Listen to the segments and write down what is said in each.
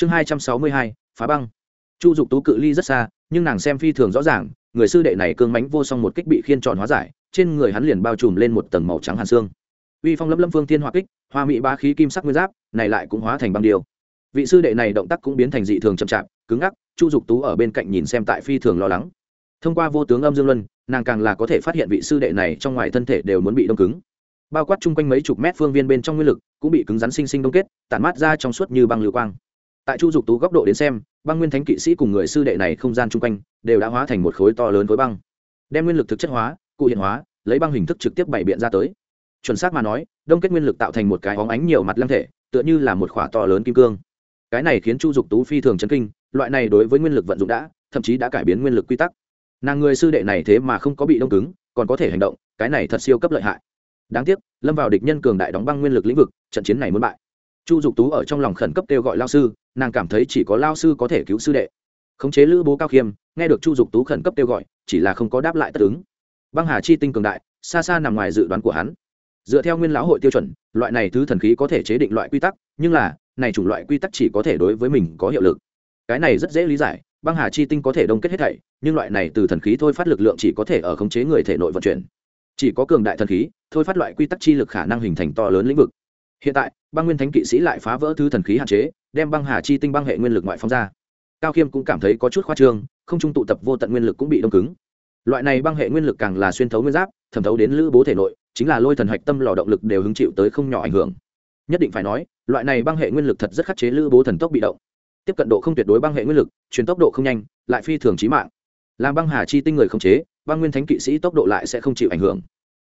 chương hai trăm sáu mươi hai, phá băng. Chu dục tú cự ly rất xa, nhưng nàng xem phi thường rõ ràng, người sư đệ này cương mánh vô song một kích bị khiên tròn hóa giải, trên người hắn liền bao trùm lên một tầng màu trắng hàn xương. Uy phong lâm lâm phương thiên hoa kích, hoa mỹ ba khí kim sắc nguyên giáp, này lại cũng hóa thành băng điều. Vị sư đệ này động tác cũng biến thành dị thường chậm chạp, cứng ngắc, chu dục tú ở bên cạnh nhìn xem tại phi thường lo lắng. Thông qua vô tướng âm dương luân, nàng càng là có thể phát hiện vị sư đệ này trong ngoài thân thể đều muốn bị đông cứng. Bao quát chung quanh mấy chục mét phương viên bên trong nguyên lực, cũng bị cứng rắn sinh sinh đông kết, tản mát ra trong suốt như băng lưu quang tại chu dục tú góc độ đến xem, băng nguyên thánh kỵ sĩ cùng người sư đệ này không gian chung quanh đều đã hóa thành một khối to lớn với băng, đem nguyên lực thực chất hóa, cụ hiện hóa, lấy băng hình thức trực tiếp bày biện ra tới. Chuẩn xác mà nói, đông kết nguyên lực tạo thành một cái hóng ánh nhiều mặt lăng thể, tựa như là một khỏa to lớn kim cương. Cái này khiến chu dục tú phi thường chấn kinh, loại này đối với nguyên lực vận dụng đã, thậm chí đã cải biến nguyên lực quy tắc. Nàng người sư đệ này thế mà không có bị đông cứng, còn có thể hành động, cái này thật siêu cấp lợi hại. Đáng tiếc, lâm vào địch nhân cường đại đóng băng nguyên lực lĩnh vực, trận chiến này muốn bại. Chu dục tú ở trong lòng khẩn cấp kêu gọi lao sư nàng cảm thấy chỉ có lao sư có thể cứu sư đệ. Khống chế lữ bố cao khiêm, nghe được chu dục tú khẩn cấp kêu gọi, chỉ là không có đáp lại tất ứng. Băng hà chi tinh cường đại, xa xa nằm ngoài dự đoán của hắn. Dựa theo nguyên lão hội tiêu chuẩn, loại này thứ thần khí có thể chế định loại quy tắc, nhưng là, này chủng loại quy tắc chỉ có thể đối với mình có hiệu lực. Cái này rất dễ lý giải, băng hà chi tinh có thể đông kết hết thảy, nhưng loại này từ thần khí thôi phát lực lượng chỉ có thể ở khống chế người thể nội vận chuyển. Chỉ có cường đại thần khí, thôi phát loại quy tắc chi lực khả năng hình thành to lớn lĩnh vực hiện tại, băng nguyên thánh kỵ sĩ lại phá vỡ thứ thần khí hạn chế, đem băng hà chi tinh băng hệ nguyên lực ngoại phóng ra. Cao khiêm cũng cảm thấy có chút khoa trương, không trung tụ tập vô tận nguyên lực cũng bị đông cứng. Loại này băng hệ nguyên lực càng là xuyên thấu nguyên giáp, thẩm thấu đến lữ bố thể nội, chính là lôi thần hạch tâm lò động lực đều hứng chịu tới không nhỏ ảnh hưởng. Nhất định phải nói, loại này băng hệ nguyên lực thật rất khắc chế lữ bố thần tốc bị động. Tiếp cận độ không tuyệt đối băng hệ nguyên lực chuyển tốc độ không nhanh, lại phi thường trí mạng. Làm băng hà chi tinh người không chế, băng nguyên thánh kỵ sĩ tốc độ lại sẽ không chịu ảnh hưởng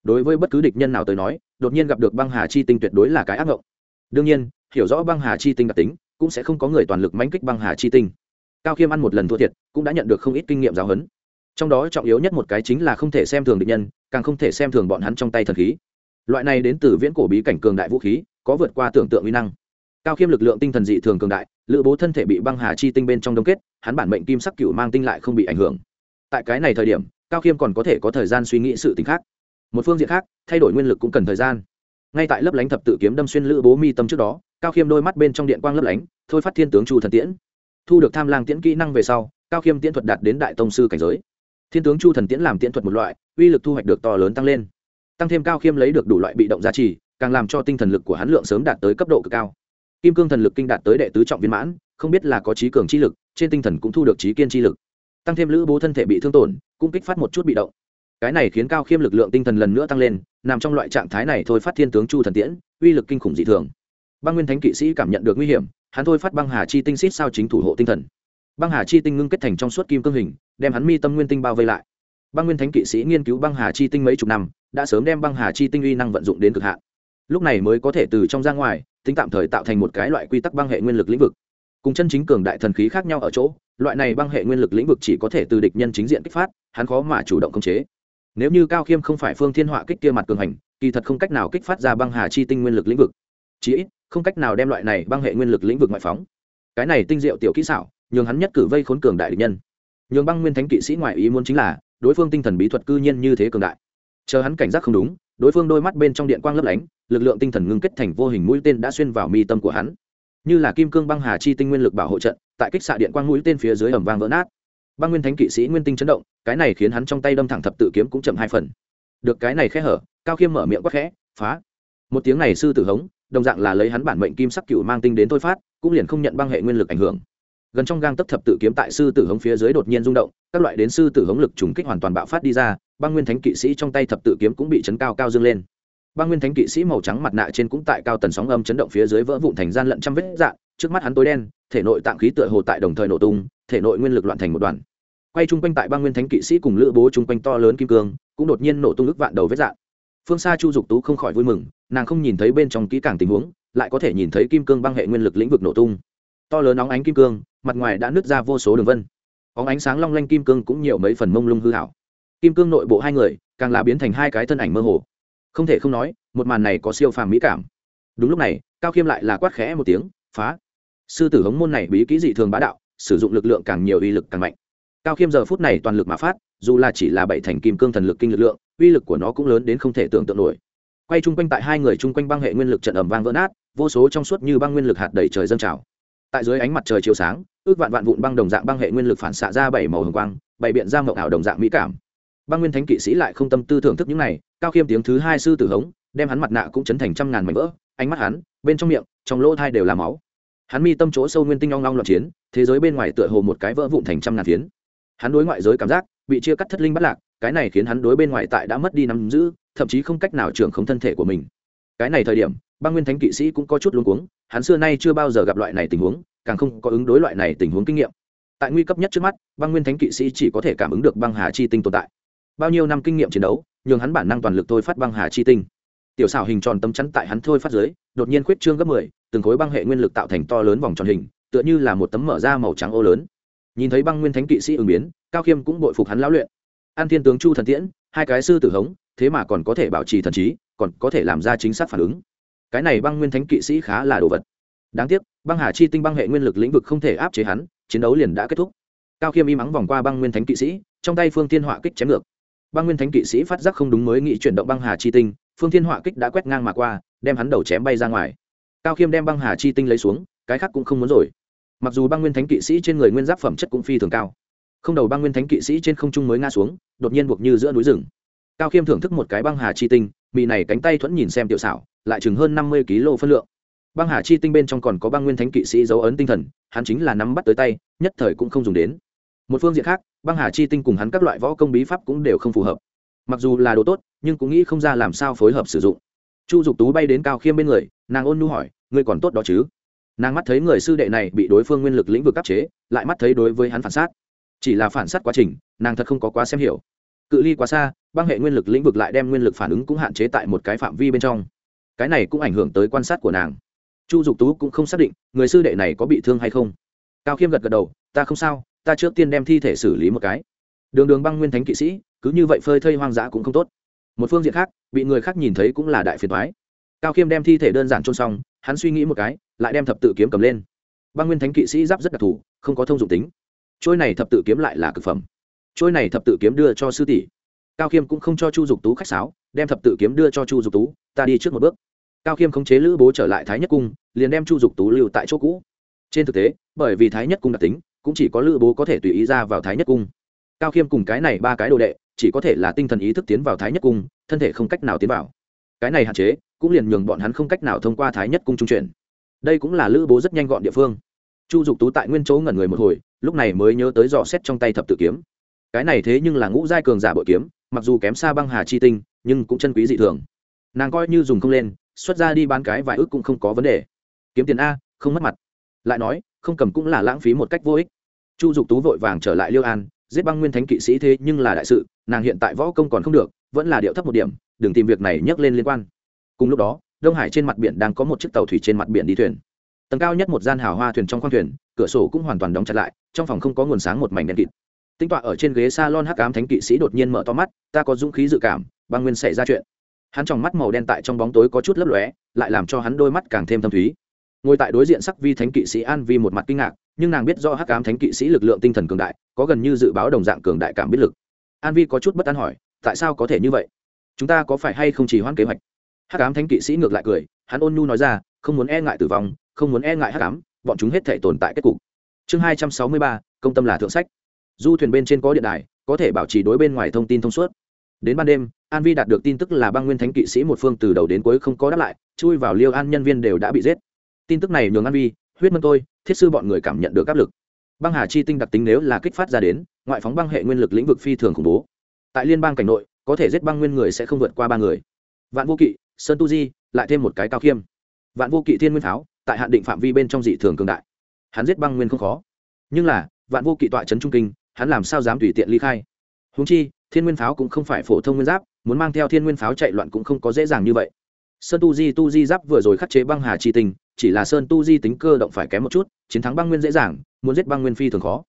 đối với bất cứ địch nhân nào tới nói, đột nhiên gặp được băng hà chi tinh tuyệt đối là cái ác ngộng. Đương nhiên, hiểu rõ băng hà chi tinh đặc tính, cũng sẽ không có người toàn lực mánh kích băng hà chi tinh. Cao khiêm ăn một lần thua thiệt, cũng đã nhận được không ít kinh nghiệm giáo huấn. Trong đó trọng yếu nhất một cái chính là không thể xem thường địch nhân, càng không thể xem thường bọn hắn trong tay thần khí. Loại này đến từ viễn cổ bí cảnh cường đại vũ khí, có vượt qua tưởng tượng uy năng. Cao khiêm lực lượng tinh thần dị thường cường đại, lữ bố thân thể bị băng hà chi tinh bên trong đông kết, hắn bản mệnh kim sắc cựu mang tinh lại không bị ảnh hưởng. Tại cái này thời điểm, cao khiêm còn có thể có thời gian suy nghĩ sự t khác một phương diện khác, thay đổi nguyên lực cũng cần thời gian. Ngay tại lớp lánh thập tự kiếm đâm xuyên lữ bố mi tâm trước đó, cao khiêm đôi mắt bên trong điện quang lấp lánh, thôi phát thiên tướng chu thần tiễn. Thu được tham lang tiễn kỹ năng về sau, cao khiêm tiễn thuật đạt đến đại tông sư cảnh giới. Thiên tướng chu thần tiễn làm tiễn thuật một loại, uy lực thu hoạch được to lớn tăng lên. Tăng thêm cao khiêm lấy được đủ loại bị động giá trị càng làm cho tinh thần lực của hắn lượng sớm đạt tới cấp độ cực cao. Kim cương thần lực kinh đạt tới đệ tứ trọng viên mãn, không biết là có trí cường chi lực, trên tinh thần cũng thu được trí kiên chi lực. Tăng thêm lữ bố thân thể bị thương tổn, cũng kích phát một chút bị động cái này khiến cao khiêm lực lượng tinh thần lần nữa tăng lên, nằm trong loại trạng thái này thôi phát thiên tướng chu thần tiễn, uy lực kinh khủng dị thường. Băng nguyên thánh kỵ sĩ cảm nhận được nguy hiểm, hắn thôi phát băng hà chi tinh xít sao chính thủ hộ tinh thần. Băng hà chi tinh ngưng kết thành trong suốt kim cương hình, đem hắn mi tâm nguyên tinh bao vây lại. Băng nguyên thánh kỵ sĩ nghiên cứu băng hà chi tinh mấy chục năm, đã sớm đem băng hà chi tinh uy năng vận dụng đến cực hạn. Lúc này mới có thể từ trong ra ngoài, tính tạm thời tạo thành một cái loại quy tắc băng hệ nguyên lực lĩnh vực. Cùng chân chính cường đại thần khí khác nhau ở chỗ, loại này băng hệ nguyên lực lĩnh vực chỉ có thể từ địch nhân chính diện kích phát, hắn khó mà chủ động khống chế nếu như cao khiêm không phải phương thiên họa kích kia mặt cường hành, kỳ thật không cách nào kích phát ra băng hà chi tinh nguyên lực lĩnh vực. Chí ít, không cách nào đem loại này băng hệ nguyên lực lĩnh vực ngoại phóng. Cái này tinh diệu tiểu kỹ xảo, nhường hắn nhất cử vây khốn cường đại địch nhân. Nhường băng nguyên thánh kỵ sĩ ngoại ý muốn chính là, đối phương tinh thần bí thuật cư nhiên như thế cường đại. Chờ hắn cảnh giác không đúng, đối phương đôi mắt bên trong điện quang lấp lánh, lực lượng tinh thần ngưng kết thành vô hình mũi tên đã xuyên vào mi tâm của hắn. Như là kim cương băng hà chi tinh nguyên lực bảo hộ trận, tại kích xạ điện quang mũi tên phía dưới ẩm vang vỡ nát băng nguyên thánh kỵ sĩ nguyên tinh chấn động, cái này khiến hắn trong tay đâm thẳng thập tự kiếm cũng chậm hai phần. Được cái này khẽ hở, cao khiêm mở miệng quắc khẽ, phá! Một tiếng này sư tử hống, đồng dạng là lấy hắn bản mệnh kim sắc cựu mang tinh đến thôi phát, cũng liền không nhận băng hệ nguyên lực ảnh hưởng. Gần trong gang tấp thập tự kiếm tại sư tử hống phía dưới đột nhiên rung động, các loại đến sư tử hống lực trùng kích hoàn toàn bạo phát đi ra, băng nguyên thánh kỵ sĩ trong tay thập tự kiếm cũng bị chấn cao cao dâng lên. Băng nguyên thánh kỵ sĩ màu trắng mặt nạ trên cũng tại cao tần sóng âm chấn động phía dưới vỡ vụn thành gian lận trăm vết dạn, trước mắt hắn tối đen, thể nội tạng khí tựa hồ tại đồng thời nổ tung thể nội nguyên lực loạn thành một đoàn. Quay chung quanh tại băng nguyên thánh kỵ sĩ cùng lữ bố chung quanh to lớn kim cương, cũng đột nhiên nổ tung ức vạn đầu vết dạng. phương xa chu dục tú không khỏi vui mừng, nàng không nhìn thấy bên trong kỹ càng tình huống, lại có thể nhìn thấy kim cương băng hệ nguyên lực lĩnh vực nổ tung. To lớn óng ánh kim cương, mặt ngoài đã nứt ra vô số đường vân. Óng ánh sáng long lanh kim cương cũng nhiều mấy phần mông lung hư hảo. Kim cương nội bộ hai người, càng là biến thành hai cái thân ảnh mơ hồ. Không thể không nói, một màn này có siêu phàm mỹ cảm. Đúng lúc này, cao khiêm lại là quát khẽ một tiếng, phá! Sư tử hống môn này bí kỹ dị thường bá đạo sử dụng lực lượng càng nhiều uy lực càng mạnh. Cao khiêm giờ phút này toàn lực mà phát, dù là chỉ là bảy thành kim cương thần lực kinh lực lượng, uy lực của nó cũng lớn đến không thể tưởng tượng nổi. Quay chung quanh tại hai người chung quanh băng hệ nguyên lực trận ẩm vang vỡ nát, vô số trong suốt như băng nguyên lực hạt đầy trời dâng trào. Tại dưới ánh mặt trời chiếu sáng, ước vạn vạn vụn băng đồng dạng băng hệ nguyên lực phản xạ ra bảy màu hồng quang bảy biện ra mộng ảo đồng dạng mỹ cảm. Băng nguyên thánh kỵ sĩ lại không tâm tư thưởng thức những này, cao khiêm tiếng thứ hai sư tử hống, đem hắn mặt nạ cũng chấn thành trăm ngàn mảnh vỡ, ánh mắt hắn, bên trong miệng, trong lỗ thai đều là máu hắn mi tâm chỗ sâu nguyên tinh long long loạn chiến, thế giới bên ngoài tựa hồ một cái vỡ vụn thành trăm ngàn phiến. Hắn đối ngoại giới cảm giác bị chia cắt thất linh bắt lạc, cái này khiến hắn đối bên ngoài tại đã mất đi nắm giữ, thậm chí không cách nào trưởng không thân thể của mình. Cái này thời điểm, băng nguyên thánh kỵ sĩ cũng có chút luống cuống, hắn xưa nay chưa bao giờ gặp loại này tình huống, càng không có ứng đối loại này tình huống kinh nghiệm. Tại nguy cấp nhất trước mắt, băng nguyên thánh kỵ sĩ chỉ có thể cảm ứng được băng hà chi tinh tồn tại. Bao nhiêu năm kinh nghiệm chiến đấu, nhường hắn bản năng toàn lực thôi phát băng hà chi tinh. Tiểu xảo hình tròn tấm chắn tại hắn thôi phát dưới, đột nhiên khuyết trương gấp mười từng khối băng hệ nguyên lực tạo thành to lớn vòng tròn hình, tựa như là một tấm mở ra màu trắng ô lớn. Nhìn thấy băng nguyên thánh kỵ sĩ ứng biến, cao khiêm cũng bội phục hắn lão luyện. An thiên tướng chu thần tiễn, hai cái sư tử hống, thế mà còn có thể bảo trì thần trí, còn có thể làm ra chính xác phản ứng. Cái này băng nguyên thánh kỵ sĩ khá là đồ vật. Đáng tiếc, băng hà chi tinh băng hệ nguyên lực lĩnh vực không thể áp chế hắn, chiến đấu liền đã kết thúc. Cao khiêm im ắng vòng qua băng nguyên thánh kỵ sĩ, trong tay phương thiên họa kích chém ngược. Băng nguyên thánh kỵ sĩ phát giác không đúng mới nghĩ chuyển động băng hà chi tinh, phương thiên họa kích đã quét ngang mà qua, đem hắn đầu chém bay ra ngoài cao khiêm đem băng hà chi tinh lấy xuống, cái khác cũng không muốn rồi. Mặc dù băng nguyên thánh kỵ sĩ trên người nguyên giáp phẩm chất cũng phi thường cao, không đầu băng nguyên thánh kỵ sĩ trên không trung mới ngã xuống, đột nhiên buộc như giữa núi rừng. Cao khiêm thưởng thức một cái băng hà chi tinh mị này cánh tay thuẫn nhìn xem tiểu xảo, lại chừng hơn năm mươi kg phân lượng. Băng hà chi tinh bên trong còn có băng nguyên thánh kỵ sĩ dấu ấn tinh thần, hắn chính là nắm bắt tới tay, nhất thời cũng không dùng đến. Một phương diện khác, băng hà chi tinh cùng hắn các loại võ công bí pháp cũng đều không phù hợp. Mặc dù là đồ tốt, nhưng cũng nghĩ không ra làm sao phối hợp sử dụng chu dục tú bay đến cao khiêm bên người, nàng ôn nu hỏi, ngươi còn tốt đó chứ? Nàng mắt thấy người sư đệ này bị đối phương nguyên lực lĩnh vực áp chế, lại mắt thấy đối với hắn phản sát. Chỉ là phản sát quá trình, nàng thật không có quá xem hiểu. Cự ly quá xa, băng hệ nguyên lực lĩnh vực lại đem nguyên lực phản ứng cũng hạn chế tại một cái phạm vi bên trong. Cái này cũng ảnh hưởng tới quan sát của nàng. Chu dục tú cũng không xác định người sư đệ này có bị thương hay không. Cao khiêm gật gật đầu, ta không sao, ta trước tiên đem thi thể xử lý một cái. Đường đường băng nguyên thánh kỵ sĩ, cứ như vậy phơi thây hoang dã cũng không tốt một phương diện khác, bị người khác nhìn thấy cũng là đại phiền thoái cao khiêm đem thi thể đơn giản trôn xong, hắn suy nghĩ một cái, lại đem thập tự kiếm cầm lên. Băng nguyên thánh kỵ sĩ giáp rất đặc thù, không có thông dụng tính. Trôi này thập tự kiếm lại là cực phẩm. Trôi này thập tự kiếm đưa cho sư tỷ. Cao khiêm cũng không cho chu dục tú khách sáo, đem thập tự kiếm đưa cho chu dục tú, ta đi trước một bước. Cao khiêm khống chế lữ bố trở lại thái nhất cung, liền đem chu dục tú lưu tại chỗ cũ. Trên thực tế, bởi vì thái nhất cung đặc tính, cũng chỉ có lữ bố có thể tùy ý ra vào thái nhất cung cao khiêm cùng cái này ba cái đồ đệ, chỉ có thể là tinh thần ý thức tiến vào thái nhất cung, thân thể không cách nào tiến vào. Cái này hạn chế, cũng liền nhường bọn hắn không cách nào thông qua thái nhất cung trung chuyển. Đây cũng là lữ bố rất nhanh gọn địa phương. Chu dục tú tại nguyên chỗ ngẩn người một hồi, lúc này mới nhớ tới dò xét trong tay thập tự kiếm. Cái này thế nhưng là ngũ giai cường giả bội kiếm, mặc dù kém xa băng hà chi tinh, nhưng cũng chân quý dị thường. Nàng coi như dùng không lên, xuất ra đi bán cái vài ước cũng không có vấn đề. Kiếm tiền a, không mất mặt. Lại nói, không cầm cũng là lãng phí một cách vô ích. Chu dục tú vội vàng trở lại liêu an giết băng nguyên thánh kỵ sĩ thế nhưng là đại sự, nàng hiện tại võ công còn không được, vẫn là điệu thấp một điểm, đừng tìm việc này nhắc lên liên quan. Cùng lúc đó, đông hải trên mặt biển đang có một chiếc tàu thủy trên mặt biển đi thuyền. Tầng cao nhất một gian hào hoa thuyền trong khoang thuyền, cửa sổ cũng hoàn toàn đóng chặt lại, trong phòng không có nguồn sáng một mảnh đèn kịt. Tinh tọa ở trên ghế s a lon hắc cám thánh kỵ sĩ đột nhiên mở to mắt, ta có dũng khí dự cảm, băng nguyên xảy ra chuyện. Hắn trong mắt màu đen tại trong bóng tối có chút lấp lóe, lại làm cho hắn đôi mắt càng thêm thâm thúy. Ngồi tại đối diện sắc vi thánh kỵ sĩ an vi một mặt kinh ngạc nhưng nàng biết do hắc ám thánh kỵ sĩ lực lượng tinh thần cường đại, có gần như dự báo đồng dạng cường đại cảm biết lực. An vi có chút bất an hỏi, tại sao có thể như vậy? Chúng ta có phải hay không chỉ hoãn kế hoạch? Hắc ám thánh kỵ sĩ ngược lại cười, hắn ôn nhu nói ra, không muốn e ngại tử vong, không muốn e ngại hắc ám, bọn chúng hết thể tồn tại kết cục. Chương hai trăm sáu mươi ba, công tâm là thượng sách. Du thuyền bên trên có điện đài, có thể bảo trì đối bên ngoài thông tin thông suốt. Đến ban đêm, an vi đạt được tin tức là băng nguyên thánh kỵ sĩ một phương từ đầu đến cuối không có đáp lại, chui vào liêu an nhân viên đều đã bị giết. Tin tức này nhường an vi, huyết mân tôi thiết sư bọn người cảm nhận được áp lực. Băng hà chi tinh đặc tính nếu là kích phát ra đến, ngoại phóng băng hệ nguyên lực lĩnh vực phi thường khủng bố. Tại liên bang cảnh nội, có thể giết băng nguyên người sẽ không vượt qua ba người. Vạn vô kỵ, sơn tu di, lại thêm một cái cao khiêm. Vạn vô kỵ thiên nguyên pháo tại hạn định phạm vi bên trong dị thường cường đại. Hắn giết băng nguyên không khó. Nhưng là, vạn vô kỵ tọa trấn trung kinh, hắn làm sao dám tùy tiện ly khai? Húng chi, thiên nguyên pháo cũng không phải phổ thông nguyên giáp, muốn mang theo thiên nguyên pháo chạy loạn cũng không có dễ dàng như vậy sơn tu di tu di giáp vừa rồi khắc chế băng hà chi tình chỉ là sơn tu di tính cơ động phải kém một chút, chiến thắng băng nguyên dễ dàng, muốn giết băng nguyên phi thường khó.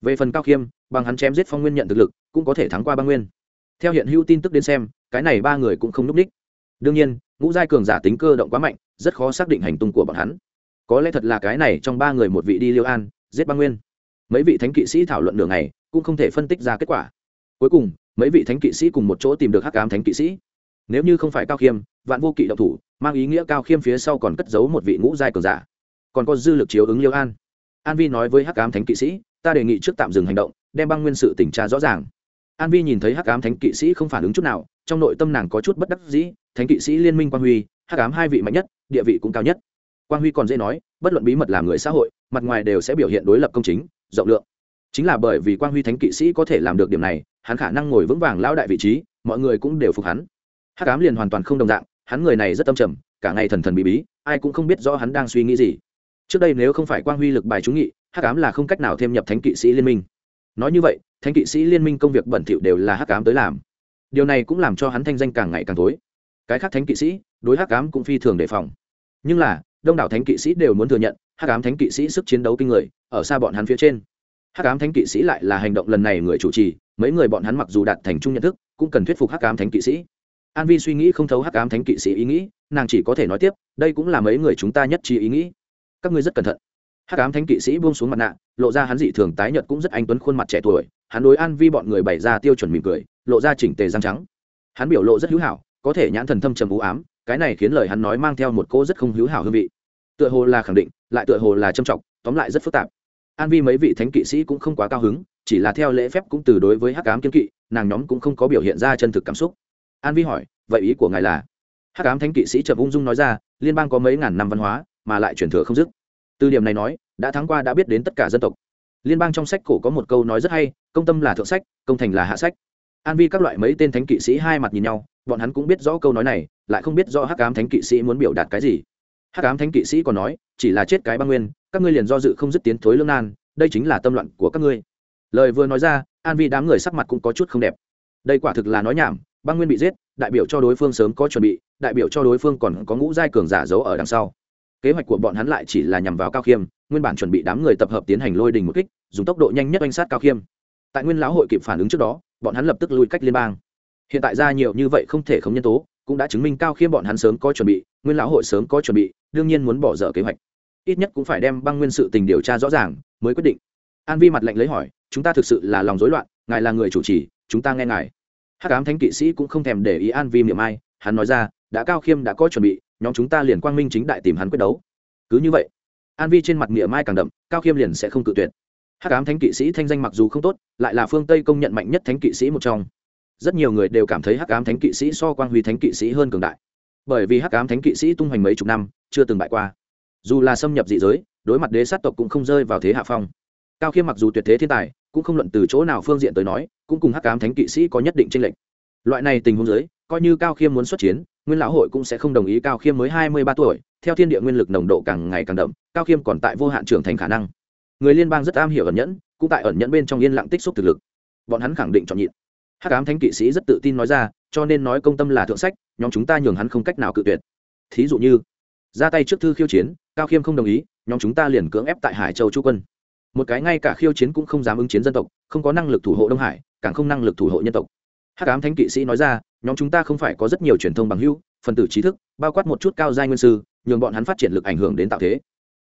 Về phần cao khiêm, bằng hắn chém giết phong nguyên nhận thực lực, cũng có thể thắng qua băng nguyên. Theo hiện hữu tin tức đến xem, cái này ba người cũng không núp ních. đương nhiên, ngũ giai cường giả tính cơ động quá mạnh, rất khó xác định hành tung của bọn hắn. Có lẽ thật là cái này trong ba người một vị đi liêu an, giết băng nguyên. Mấy vị thánh kỵ sĩ thảo luận đường này cũng không thể phân tích ra kết quả. Cuối cùng, mấy vị thánh kỵ sĩ cùng một chỗ tìm được hắc ám thánh kỵ sĩ. Nếu như không phải cao khiêm vạn vô kỵ độc thủ, mang ý nghĩa cao khiêm phía sau còn cất giấu một vị ngũ giai cường giả. Còn có dư lực chiếu ứng liêu an. An vi nói với hắc ám thánh kỵ sĩ, ta đề nghị trước tạm dừng hành động, đem băng nguyên sự tỉnh tra rõ ràng. An vi nhìn thấy hắc ám thánh kỵ sĩ không phản ứng chút nào, trong nội tâm nàng có chút bất đắc dĩ, thánh kỵ sĩ liên minh quang huy, hắc ám hai vị mạnh nhất, địa vị cũng cao nhất. Quang huy còn dễ nói, bất luận bí mật làm người xã hội, mặt ngoài đều sẽ biểu hiện đối lập công chính, rộng lượng. Chính là bởi vì quang huy thánh kỵ sĩ có thể làm được điểm này, hắn khả năng ngồi vững vàng lao đại vị trí, mọi người cũng đều phục hắn. Hắc ám liền hoàn toàn không đồng dạng hắn người này rất tâm trầm, cả ngày thần thần bí bí, ai cũng không biết rõ hắn đang suy nghĩ gì. Trước đây nếu không phải quang huy lực bài trúng nghị, hắc ám là không cách nào thêm nhập thánh kỵ sĩ liên minh. Nói như vậy, thánh kỵ sĩ liên minh công việc bẩn thỉu đều là hắc ám tới làm. Điều này cũng làm cho hắn thanh danh càng ngày càng tối cái khác thánh kỵ sĩ, đối hắc ám cũng phi thường đề phòng. Nhưng là, đông đảo thánh kỵ sĩ đều muốn thừa nhận, hắc ám thánh kỵ sĩ sức chiến đấu kinh người, ở xa bọn hắn phía trên. Hắc ám thánh kỵ sĩ lại là hành động lần này người chủ trì, mấy người bọn hắn mặc dù đạt thành chung nhận thức, cũng cần thuyết phục hắc ám thánh kỵ sĩ an vi suy nghĩ không thấu hắc ám thánh kỵ sĩ ý nghĩ, nàng chỉ có thể nói tiếp, đây cũng là mấy người chúng ta nhất trí ý nghĩ. Các ngươi rất cẩn thận. Hắc ám thánh kỵ sĩ buông xuống mặt nạ, lộ ra hắn dị thường tái nhợt cũng rất anh tuấn khuôn mặt trẻ tuổi, hắn đối an vi bọn người bày ra tiêu chuẩn mỉm cười, lộ ra chỉnh tề răng trắng. Hắn biểu lộ rất hữu hảo, có thể nhãn thần thâm trầm u ám, cái này khiến lời hắn nói mang theo một cô rất không hữu hảo hương vị. Tựa hồ là khẳng định, lại tựa hồ là trâm trọng, tóm lại rất phức tạp. An vi mấy vị thánh kỵ sĩ cũng không quá cao hứng, chỉ là theo lễ phép cũng từ đối với hắc ám kiên kỵ, nàng nhóm cũng không có biểu hiện ra chân thực cảm xúc an vi hỏi, vậy ý của ngài là? Hắc ám thánh kỵ sĩ trầm ung dung nói ra, liên bang có mấy ngàn năm văn hóa, mà lại truyền thừa không dứt. Từ điểm này nói, đã tháng qua đã biết đến tất cả dân tộc. Liên bang trong sách cổ có một câu nói rất hay, công tâm là thượng sách, công thành là hạ sách. An vi các loại mấy tên thánh kỵ sĩ hai mặt nhìn nhau, bọn hắn cũng biết rõ câu nói này, lại không biết rõ hắc ám thánh kỵ sĩ muốn biểu đạt cái gì. Hắc ám thánh kỵ sĩ còn nói, chỉ là chết cái băng nguyên, các ngươi liền do dự không dứt tiến thối lương nan, đây chính là tâm loạn của các ngươi. Lời vừa nói ra, an vi đám người sắc mặt cũng có chút không đẹp. Đây quả thực là nói nhảm băng nguyên bị giết, đại biểu cho đối phương sớm có chuẩn bị, đại biểu cho đối phương còn có ngũ giai cường giả giấu ở đằng sau. Kế hoạch của bọn hắn lại chỉ là nhằm vào cao khiêm, nguyên bản chuẩn bị đám người tập hợp tiến hành lôi đình một kích, dùng tốc độ nhanh nhất oanh sát cao khiêm. Tại nguyên lão hội kịp phản ứng trước đó, bọn hắn lập tức lùi cách liên bang. Hiện tại ra nhiều như vậy không thể không nhân tố, cũng đã chứng minh cao khiêm bọn hắn sớm có chuẩn bị, nguyên lão hội sớm có chuẩn bị, đương nhiên muốn bỏ dở kế hoạch. Ít nhất cũng phải đem băng nguyên sự tình điều tra rõ ràng, mới quyết định. An vi mặt lệnh lấy hỏi, chúng ta thực sự là lòng rối loạn, ngài là người chủ trì, chúng ta nghe ngài hát cám thánh kỵ sĩ cũng không thèm để ý an vi miệng ai, hắn nói ra, đã cao khiêm đã có chuẩn bị, nhóm chúng ta liền quang minh chính đại tìm hắn quyết đấu. Cứ như vậy, an vi trên mặt miệng mai càng đậm, cao khiêm liền sẽ không cự tuyệt. Hát cám thánh kỵ sĩ thanh danh mặc dù không tốt, lại là phương tây công nhận mạnh nhất thánh kỵ sĩ một trong. Rất nhiều người đều cảm thấy hắc ám thánh kỵ sĩ so quang huy thánh kỵ sĩ hơn cường đại. Bởi vì hắc ám thánh kỵ sĩ tung hoành mấy chục năm, chưa từng bại qua. Dù là xâm nhập dị giới, đối mặt đế sát tộc cũng không rơi vào thế hạ phong cao khiêm mặc dù tuyệt thế thiên tài, cũng không luận từ chỗ nào phương diện tới nói, cũng cùng hắc ám thánh kỵ sĩ có nhất định tranh lệch. Loại này tình huống giới coi như cao khiêm muốn xuất chiến, nguyên lão hội cũng sẽ không đồng ý cao khiêm mới hai mươi ba tuổi, theo thiên địa nguyên lực nồng độ càng ngày càng đậm, cao khiêm còn tại vô hạn trưởng thành khả năng. Người liên bang rất am hiểu ẩn nhẫn, cũng tại ẩn nhẫn bên trong yên lặng tích xúc thực lực. Bọn hắn khẳng định chọn nhịn. Hát cám thánh kỵ sĩ rất tự tin nói ra, cho nên nói công tâm là thượng sách, nhóm chúng ta nhường hắn không cách nào cự tuyệt. Thí dụ như, ra tay trước thư khiêu chiến, cao khiêm không đồng ý, nhóm chúng ta liền cưỡng ép tại hải châu chu quân một cái ngay cả khiêu chiến cũng không dám ứng chiến dân tộc, không có năng lực thủ hộ đông hải, càng không năng lực thủ hộ nhân tộc. Hát cám thánh kỵ sĩ nói ra, nhóm chúng ta không phải có rất nhiều truyền thông bằng hữu, phần tử trí thức, bao quát một chút cao giai nguyên sư, nhường bọn hắn phát triển lực ảnh hưởng đến tạo thế.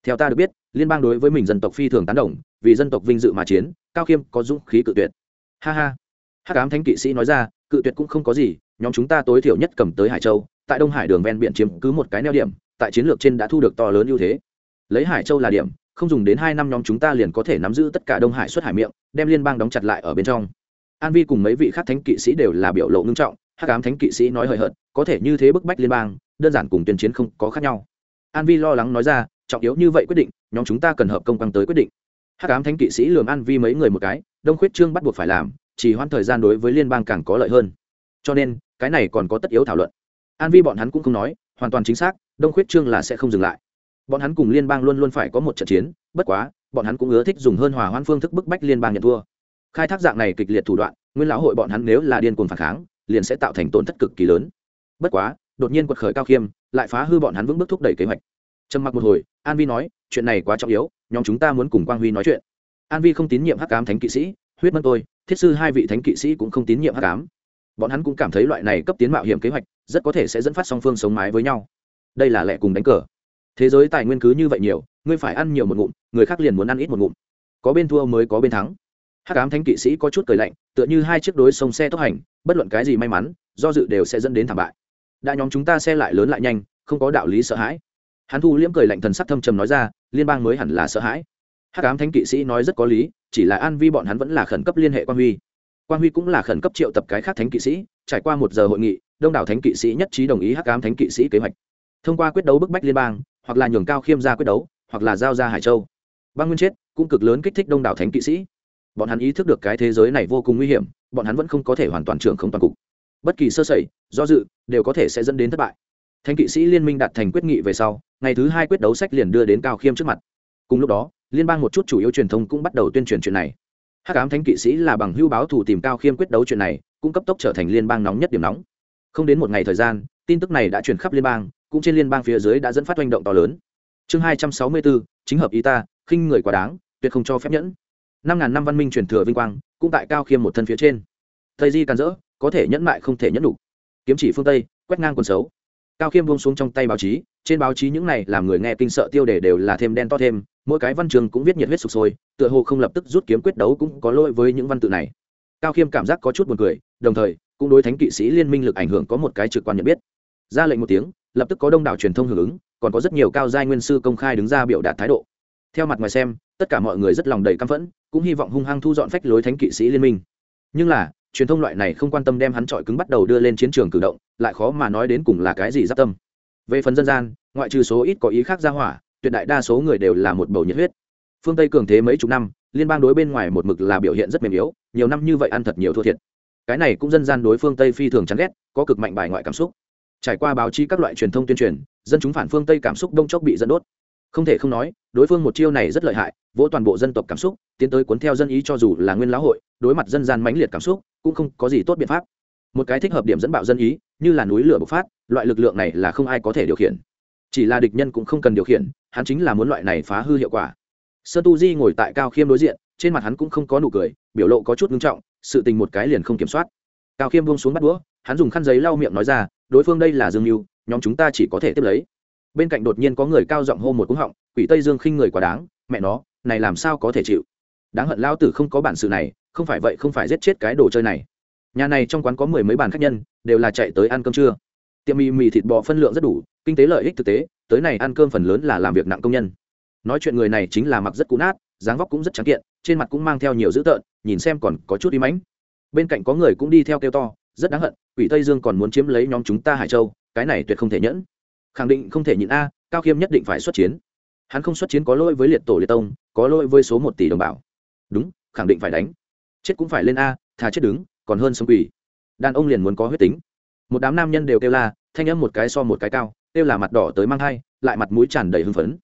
Theo ta được biết, liên bang đối với mình dân tộc phi thường tán đồng, vì dân tộc vinh dự mà chiến, cao khiêm có dũng khí cự tuyệt. Ha ha. Hắc ám thánh kỵ sĩ nói ra, cự tuyệt cũng không có gì, nhóm chúng ta tối thiểu nhất cầm tới hải châu, tại đông hải đường ven biển chiếm cứ một cái neo điểm, tại chiến lược trên đã thu được to lớn ưu thế. Lấy hải châu là điểm không dùng đến hai năm nhóm chúng ta liền có thể nắm giữ tất cả đông hải xuất hải miệng, đem liên bang đóng chặt lại ở bên trong. An vi cùng mấy vị khác thánh kỵ sĩ đều là biểu lộ ngưng trọng, hắc ám thánh kỵ sĩ nói hời hợt, có thể như thế bức bách liên bang, đơn giản cùng tuyên chiến không có khác nhau. An vi lo lắng nói ra, trọng yếu như vậy quyết định, nhóm chúng ta cần hợp công căng tới quyết định. Hắc ám thánh kỵ sĩ lường an vi mấy người một cái, đông khuyết trương bắt buộc phải làm, chỉ hoãn thời gian đối với liên bang càng có lợi hơn. Cho nên, cái này còn có tất yếu thảo luận. An vi bọn hắn cũng không nói, hoàn toàn chính xác, đông khuyết trương là sẽ không dừng lại bọn hắn cùng liên bang luôn luôn phải có một trận chiến, bất quá, bọn hắn cũng ưa thích dùng hơn hòa hoãn phương thức bức bách liên bang nhận thua. Khai thác dạng này kịch liệt thủ đoạn, nguyên lão hội bọn hắn nếu là điên cuồng phản kháng, liền sẽ tạo thành tổn thất cực kỳ lớn. Bất quá, đột nhiên quật khởi cao khiêm, lại phá hư bọn hắn vững bước thúc đẩy kế hoạch. Trầm mặc một hồi, an vi nói, chuyện này quá trọng yếu, nhóm chúng ta muốn cùng quang huy nói chuyện. An vi không tín nhiệm hắc cám thánh kỵ sĩ, huyết mân tôi, thiết sư hai vị thánh kỵ sĩ cũng không tín nhiệm hắc ám. Bọn hắn cũng cảm thấy loại này cấp tiến mạo hiểm kế hoạch rất có thể sẽ dẫn phát song phương sống mái với nhau. Đây là lẽ cùng đánh cờ thế giới tài nguyên cứ như vậy nhiều, ngươi phải ăn nhiều một ngụm, người khác liền muốn ăn ít một ngụm. Có bên thua mới có bên thắng. Hắc ám thánh kỵ sĩ có chút cười lạnh, tựa như hai chiếc đối sông xe tốc hành, bất luận cái gì may mắn, do dự đều sẽ dẫn đến thảm bại. Đã nhóm chúng ta xe lại lớn lại nhanh, không có đạo lý sợ hãi. Hắn thu liễm cười lạnh thần sắc thâm trầm nói ra, liên bang mới hẳn là sợ hãi. Hắc ám thánh kỵ sĩ nói rất có lý, chỉ là an vi bọn hắn vẫn là khẩn cấp liên hệ quan huy. Quan huy cũng là khẩn cấp triệu tập cái khác thánh kỵ sĩ, trải qua một giờ hội nghị, đông đảo thánh kỵ sĩ nhất trí đồng ý hắc ám thánh kỵ sĩ kế hoạch thông qua quyết đấu bức bách liên bang, hoặc là nhường cao khiêm ra quyết đấu, hoặc là giao ra hải châu. Băng nguyên chết, cũng cực lớn kích thích đông đảo thánh kỵ sĩ. Bọn hắn ý thức được cái thế giới này vô cùng nguy hiểm, bọn hắn vẫn không có thể hoàn toàn trưởng không toàn cục. Bất kỳ sơ sẩy, do dự, đều có thể sẽ dẫn đến thất bại. Thánh kỵ sĩ liên minh đạt thành quyết nghị về sau, ngày thứ hai quyết đấu sách liền đưa đến cao khiêm trước mặt. Cùng lúc đó, liên bang một chút chủ yếu truyền thông cũng bắt đầu tuyên truyền chuyện này. Hắc ám thánh kỵ sĩ là bằng hưu báo thủ tìm cao khiêm quyết đấu chuyện này, cũng cấp tốc trở thành liên bang nóng nhất điểm nóng. Không đến một ngày thời gian, tin tức này đã truyền khắp liên bang cũng trên liên bang phía dưới đã dẫn phát hành động to lớn. Chương hai trăm sáu mươi bốn chính hợp ý ta, khinh người quá đáng, tuyệt không cho phép nhẫn. năm ngàn năm văn minh truyền thừa vinh quang, cũng tại cao khiêm một thân phía trên. Tây di càn rỡ, có thể nhẫn mại không thể nhẫn đủ kiếm chỉ phương tây, quét ngang quần xấu. Cao khiêm buông xuống trong tay báo chí, trên báo chí những này làm người nghe kinh sợ tiêu đề đều là thêm đen to thêm, mỗi cái văn trường cũng viết nhiệt huyết sụp sôi, tựa hồ không lập tức rút kiếm quyết đấu cũng có lỗi với những văn tự này. Cao khiêm cảm giác có chút buồn cười, đồng thời, cũng đối thánh kỵ sĩ liên minh lực ảnh hưởng có một cái trực quan nhận biết. Ra lệnh một tiếng lập tức có đông đảo truyền thông hưởng ứng, còn có rất nhiều cao giai nguyên sư công khai đứng ra biểu đạt thái độ. Theo mặt ngoài xem, tất cả mọi người rất lòng đầy căm phẫn, cũng hy vọng hung hăng thu dọn phách lối thánh kỵ sĩ liên minh. Nhưng là, truyền thông loại này không quan tâm đem hắn trọi cứng bắt đầu đưa lên chiến trường cử động, lại khó mà nói đến cùng là cái gì giáp tâm. Về phần dân gian, ngoại trừ số ít có ý khác ra hỏa, tuyệt đại đa số người đều là một bầu nhiệt huyết. Phương tây cường thế mấy chục năm, liên bang đối bên ngoài một mực là biểu hiện rất mềm yếu, nhiều năm như vậy ăn thật nhiều thua thiệt. Cái này cũng dân gian đối phương tây phi thường chán ghét, có cực mạnh bài ngoại cảm xúc trải qua báo chí các loại truyền thông tuyên truyền, dân chúng phản phương tây cảm xúc đông chốc bị dẫn đốt. Không thể không nói, đối phương một chiêu này rất lợi hại, vỗ toàn bộ dân tộc cảm xúc, tiến tới cuốn theo dân ý cho dù là nguyên lão hội, đối mặt dân gian mãnh liệt cảm xúc, cũng không có gì tốt biện pháp. Một cái thích hợp điểm dẫn bạo dân ý, như là núi lửa bộc phát, loại lực lượng này là không ai có thể điều khiển. Chỉ là địch nhân cũng không cần điều khiển, hắn chính là muốn loại này phá hư hiệu quả. Sơn tu di ngồi tại cao khiêm đối diện, trên mặt hắn cũng không có nụ cười, biểu lộ có chút ngưng trọng, sự tình một cái liền không kiểm soát. Cao khiêm buông xuống bắt đũa, hắn dùng khăn giấy lau miệng nói ra đối phương đây là dương mưu, nhóm chúng ta chỉ có thể tiếp lấy. Bên cạnh đột nhiên có người cao giọng hô một cúng họng, quỷ tây dương khinh người quá đáng, mẹ nó, này làm sao có thể chịu? Đáng hận lao tử không có bản sự này, không phải vậy không phải giết chết cái đồ chơi này. Nhà này trong quán có mười mấy bàn khách nhân, đều là chạy tới ăn cơm trưa. Tiệm mì mì thịt bò phân lượng rất đủ, kinh tế lợi ích thực tế, tới này ăn cơm phần lớn là làm việc nặng công nhân. Nói chuyện người này chính là mặc rất cũ nát, dáng vóc cũng rất trắng kiện, trên mặt cũng mang theo nhiều dữ tợn, nhìn xem còn có chút đi mãnh. Bên cạnh có người cũng đi theo kêu to rất đáng hận, quỷ tây dương còn muốn chiếm lấy nhóm chúng ta hải châu, cái này tuyệt không thể nhẫn. Khẳng định không thể nhịn a, cao khiêm nhất định phải xuất chiến. Hắn không xuất chiến có lỗi với liệt tổ liệt tông, có lỗi với số một tỷ đồng bào. Đúng, khẳng định phải đánh. Chết cũng phải lên a, thà chết đứng, còn hơn sống quỷ. Đàn ông liền muốn có huyết tính. Một đám nam nhân đều kêu la, thanh âm một cái so một cái cao, kêu là mặt đỏ tới mang thai, lại mặt mũi tràn đầy hưng phấn.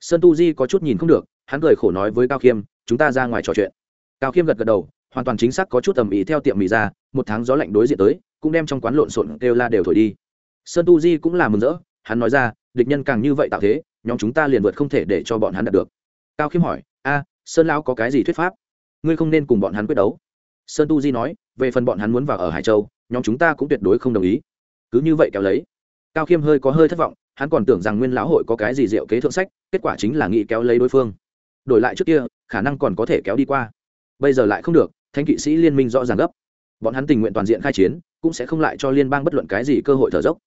Sơn tu di có chút nhìn không được, hắn cười khổ nói với cao khiêm, chúng ta ra ngoài trò chuyện. Cao khiêm gật gật đầu, hoàn toàn chính xác có chút tầm ý theo tiệm mì ra một tháng gió lạnh đối diện tới, cũng đem trong quán lộn xộn kêu la đều thổi đi. Sơn tu di cũng là mừng rỡ, hắn nói ra, địch nhân càng như vậy tạo thế, nhóm chúng ta liền vượt không thể để cho bọn hắn đạt được. Cao khiêm hỏi, a, sơn lão có cái gì thuyết pháp? Ngươi không nên cùng bọn hắn quyết đấu. Sơn tu di nói, về phần bọn hắn muốn vào ở hải châu, nhóm chúng ta cũng tuyệt đối không đồng ý. Cứ như vậy kéo lấy. Cao khiêm hơi có hơi thất vọng, hắn còn tưởng rằng nguyên lão hội có cái gì diệu kế thượng sách, kết quả chính là nghị kéo lấy đối phương. Đổi lại trước kia, khả năng còn có thể kéo đi qua. Bây giờ lại không được thanh kỵ sĩ liên minh rõ ràng gấp bọn hắn tình nguyện toàn diện khai chiến, cũng sẽ không lại cho liên bang bất luận cái gì cơ hội thở dốc.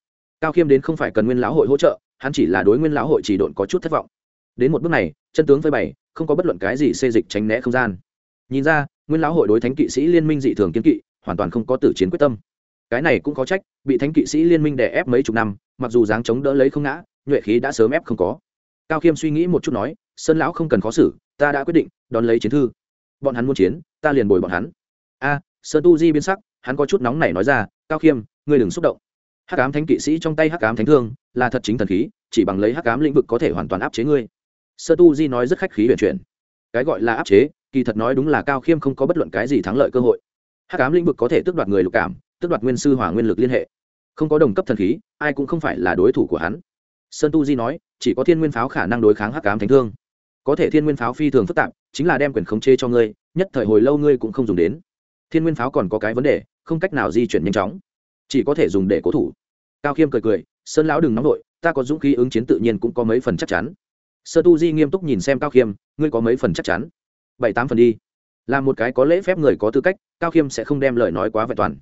Cao khiêm đến không phải cần nguyên lão hội hỗ trợ, hắn chỉ là đối nguyên lão hội chỉ độn có chút thất vọng. Đến một bước này, chân tướng phơi bày, không có bất luận cái gì xê dịch tránh né không gian. Nhìn ra, nguyên lão hội đối thánh kỵ sĩ liên minh dị thường kiến kỵ, hoàn toàn không có tử chiến quyết tâm. Cái này cũng có trách, bị thánh kỵ sĩ liên minh đè ép mấy chục năm, mặc dù dáng chống đỡ lấy không ngã, nhuệ khí đã sớm ép không có. Cao khiêm suy nghĩ một chút nói, sơn lão không cần khó xử, ta đã quyết định đón lấy chiến thư. Bọn hắn muốn chiến, ta liền bồi bọn hắn. A sơn tu di biến sắc, hắn có chút nóng này nói ra, cao khiêm, ngươi đừng xúc động. Hắc ám thánh kỵ sĩ trong tay hắc ám thánh thương là thật chính thần khí, chỉ bằng lấy hắc ám lĩnh vực có thể hoàn toàn áp chế ngươi. Sơ tu di nói rất khách khí huyền chuyển. Cái gọi là áp chế, kỳ thật nói đúng là cao khiêm không có bất luận cái gì thắng lợi cơ hội. Hắc ám lĩnh vực có thể tước đoạt người lục cảm, tước đoạt nguyên sư hỏa nguyên lực liên hệ. Không có đồng cấp thần khí, ai cũng không phải là đối thủ của hắn. Sơn tu di nói, chỉ có thiên nguyên pháo khả năng đối kháng hắc ám thánh thương. Có thể thiên nguyên pháo phi thường phức tạp, chính là đem quyền khống chế cho ngươi, nhất thời hồi lâu ngươi cũng không dùng đến thiên nguyên pháo còn có cái vấn đề, không cách nào di chuyển nhanh chóng. Chỉ có thể dùng để cố thủ. Cao khiêm cười cười, sơn lão đừng nóng vội, ta có dũng khí ứng chiến tự nhiên cũng có mấy phần chắc chắn. Sơ tu di nghiêm túc nhìn xem cao khiêm, ngươi có mấy phần chắc chắn? Bảy tám phần đi. Là một cái có lễ phép người có tư cách, cao khiêm sẽ không đem lời nói quá vẹn toàn.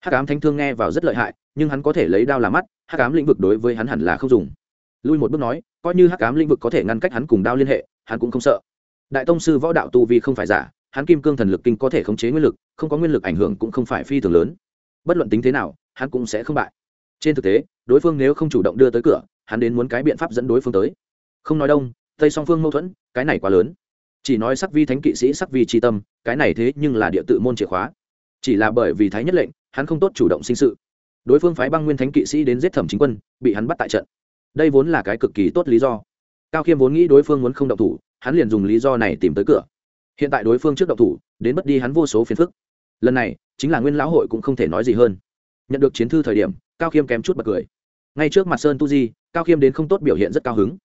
Hắc ám thanh thương nghe vào rất lợi hại, nhưng hắn có thể lấy đao làm mắt, hắc ám lĩnh vực đối với hắn hẳn là không dùng. Lui một bước nói, coi như hắc ám lĩnh vực có thể ngăn cách hắn cùng đao liên hệ, hắn cũng không sợ. Đại tông sư võ đạo tu vi không phải giả hắn kim cương thần lực kinh có thể khống chế nguyên lực, không có nguyên lực ảnh hưởng cũng không phải phi thường lớn. Bất luận tính thế nào, hắn cũng sẽ không bại. Trên thực tế, đối phương nếu không chủ động đưa tới cửa, hắn đến muốn cái biện pháp dẫn đối phương tới. Không nói đông, tây song phương mâu thuẫn, cái này quá lớn. Chỉ nói sắc vi thánh kỵ sĩ, sắc vi tri tâm, cái này thế nhưng là địa tự môn chìa khóa. Chỉ là bởi vì thái nhất lệnh, hắn không tốt chủ động sinh sự. Đối phương phái băng nguyên thánh kỵ sĩ đến giết thẩm chính quân, bị hắn bắt tại trận. Đây vốn là cái cực kỳ tốt lý do. Cao khiêm vốn nghĩ đối phương muốn không động thủ, hắn liền dùng lý do này tìm tới cửa hiện tại đối phương trước động thủ, đến mất đi hắn vô số phiền phức. Lần này, chính là nguyên lão hội cũng không thể nói gì hơn. Nhận được chiến thư thời điểm, cao khiêm kém chút bật cười. Ngay trước mặt sơn tu di, cao khiêm đến không tốt biểu hiện rất cao hứng.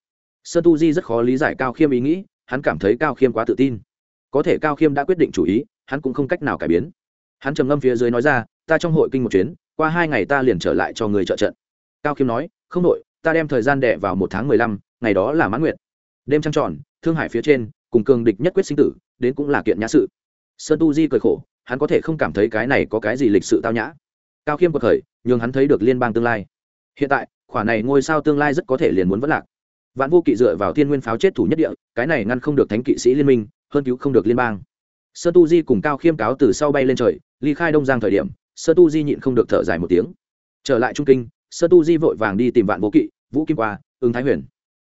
Sơn tu di rất khó lý giải cao khiêm ý nghĩ, hắn cảm thấy cao khiêm quá tự tin. Có thể cao khiêm đã quyết định chủ ý, hắn cũng không cách nào cải biến. Hắn trầm ngâm phía dưới nói ra, ta trong hội kinh một chuyến, qua hai ngày ta liền trở lại cho người trợ trận. Cao khiêm nói, không đội, ta đem thời gian đẻ vào một tháng mười lăm, ngày đó là mãn nguyện đêm trăng tròn, thương hải phía trên, cùng cường địch nhất quyết sinh tử đến cũng là kiện nhã sự. Sơn tu di cười khổ, hắn có thể không cảm thấy cái này có cái gì lịch sự tao nhã. Cao khiêm cuộc khởi, nhường hắn thấy được liên bang tương lai. Hiện tại khoản này ngôi sao tương lai rất có thể liền muốn vất lạc. Vạn vô kỵ dựa vào thiên nguyên pháo chết thủ nhất địa, cái này ngăn không được thánh kỵ sĩ liên minh, hơn cứu không được liên bang. Sơn tu di cùng cao khiêm cáo từ sau bay lên trời, ly khai đông giang thời điểm, sơn tu di nhịn không được thở dài một tiếng. Trở lại trung kinh, sơn tu di vội vàng đi tìm vạn vô kỵ, vũ kim qua, ứng thái huyền.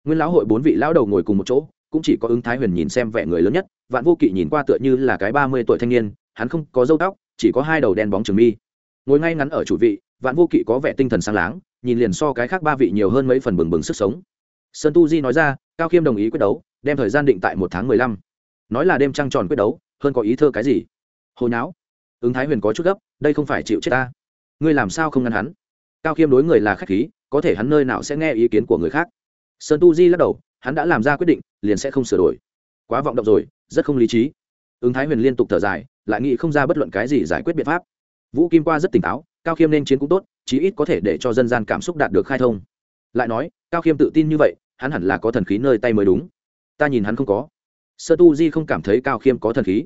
Nguyên lão hội bốn vị lão đầu ngồi cùng một chỗ cũng chỉ có ứng thái huyền nhìn xem vẻ người lớn nhất, vạn vô kỵ nhìn qua tựa như là cái ba mươi tuổi thanh niên, hắn không có dâu tóc, chỉ có hai đầu đen bóng trường mi. Ngồi ngay ngắn ở chủ vị, vạn vô kỵ có vẻ tinh thần sáng láng, nhìn liền so cái khác ba vị nhiều hơn mấy phần bừng bừng sức sống. Sơn tu di nói ra, cao khiêm đồng ý quyết đấu, đem thời gian định tại một tháng mười lăm. Nói là đêm trăng tròn quyết đấu, hơn có ý thơ cái gì? Hồi não ứng thái huyền có chút gấp, đây không phải chịu chết ta. Ngươi làm sao không ngăn hắn? Cao khiêm đối người là khách khí, có thể hắn nơi nào sẽ nghe ý kiến của người khác? Sơn tu di lắc đầu hắn đã làm ra quyết định, liền sẽ không sửa đổi. Quá vọng động rồi, rất không lý trí. Ứng thái huyền liên tục thở dài, lại nghĩ không ra bất luận cái gì giải quyết biện pháp. Vũ kim qua rất tỉnh táo, cao khiêm nên chiến cũng tốt, chí ít có thể để cho dân gian cảm xúc đạt được khai thông. Lại nói, cao khiêm tự tin như vậy, hắn hẳn là có thần khí nơi tay mới đúng. Ta nhìn hắn không có. Sơ tu di không cảm thấy cao khiêm có thần khí.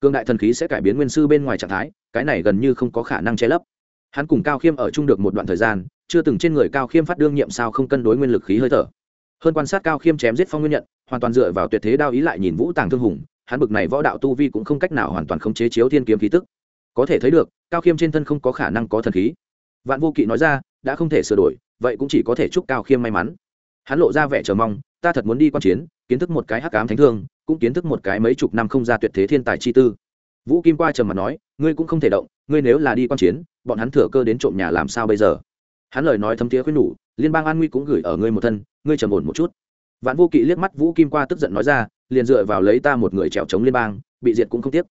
Cương đại thần khí sẽ cải biến nguyên sư bên ngoài trạng thái, cái này gần như không có khả năng che lấp. Hắn cùng cao khiêm ở chung được một đoạn thời gian, chưa từng trên người cao khiêm phát đương nhiệm sao không cân đối nguyên lực khí hơi thở hơn quan sát cao khiêm chém giết phong nguyên nhận, hoàn toàn dựa vào tuyệt thế đao ý lại nhìn vũ tàng thương hùng, hắn bực này võ đạo tu vi cũng không cách nào hoàn toàn khống chế chiếu thiên kiếm khí tức. Có thể thấy được, cao khiêm trên thân không có khả năng có thần khí. Vạn vô kỵ nói ra, đã không thể sửa đổi, vậy cũng chỉ có thể chúc cao khiêm may mắn. Hắn lộ ra vẻ chờ mong, ta thật muốn đi quan chiến, kiến thức một cái hắc ám thánh thương, cũng kiến thức một cái mấy chục năm không ra tuyệt thế thiên tài chi tư. Vũ kim qua trầm mặt nói, ngươi cũng không thể động, ngươi nếu là đi quan chiến, bọn hắn thừa cơ đến trộm nhà làm sao bây giờ? Hắn lời nói thấm tía khuyên nhủ, liên bang an nguy cũng gửi ở ngươi một thân ngươi trầm ổn một chút. Vạn vô kỵ liếc mắt vũ kim qua tức giận nói ra, liền dựa vào lấy ta một người trèo chống liên bang, bị diệt cũng không tiếc.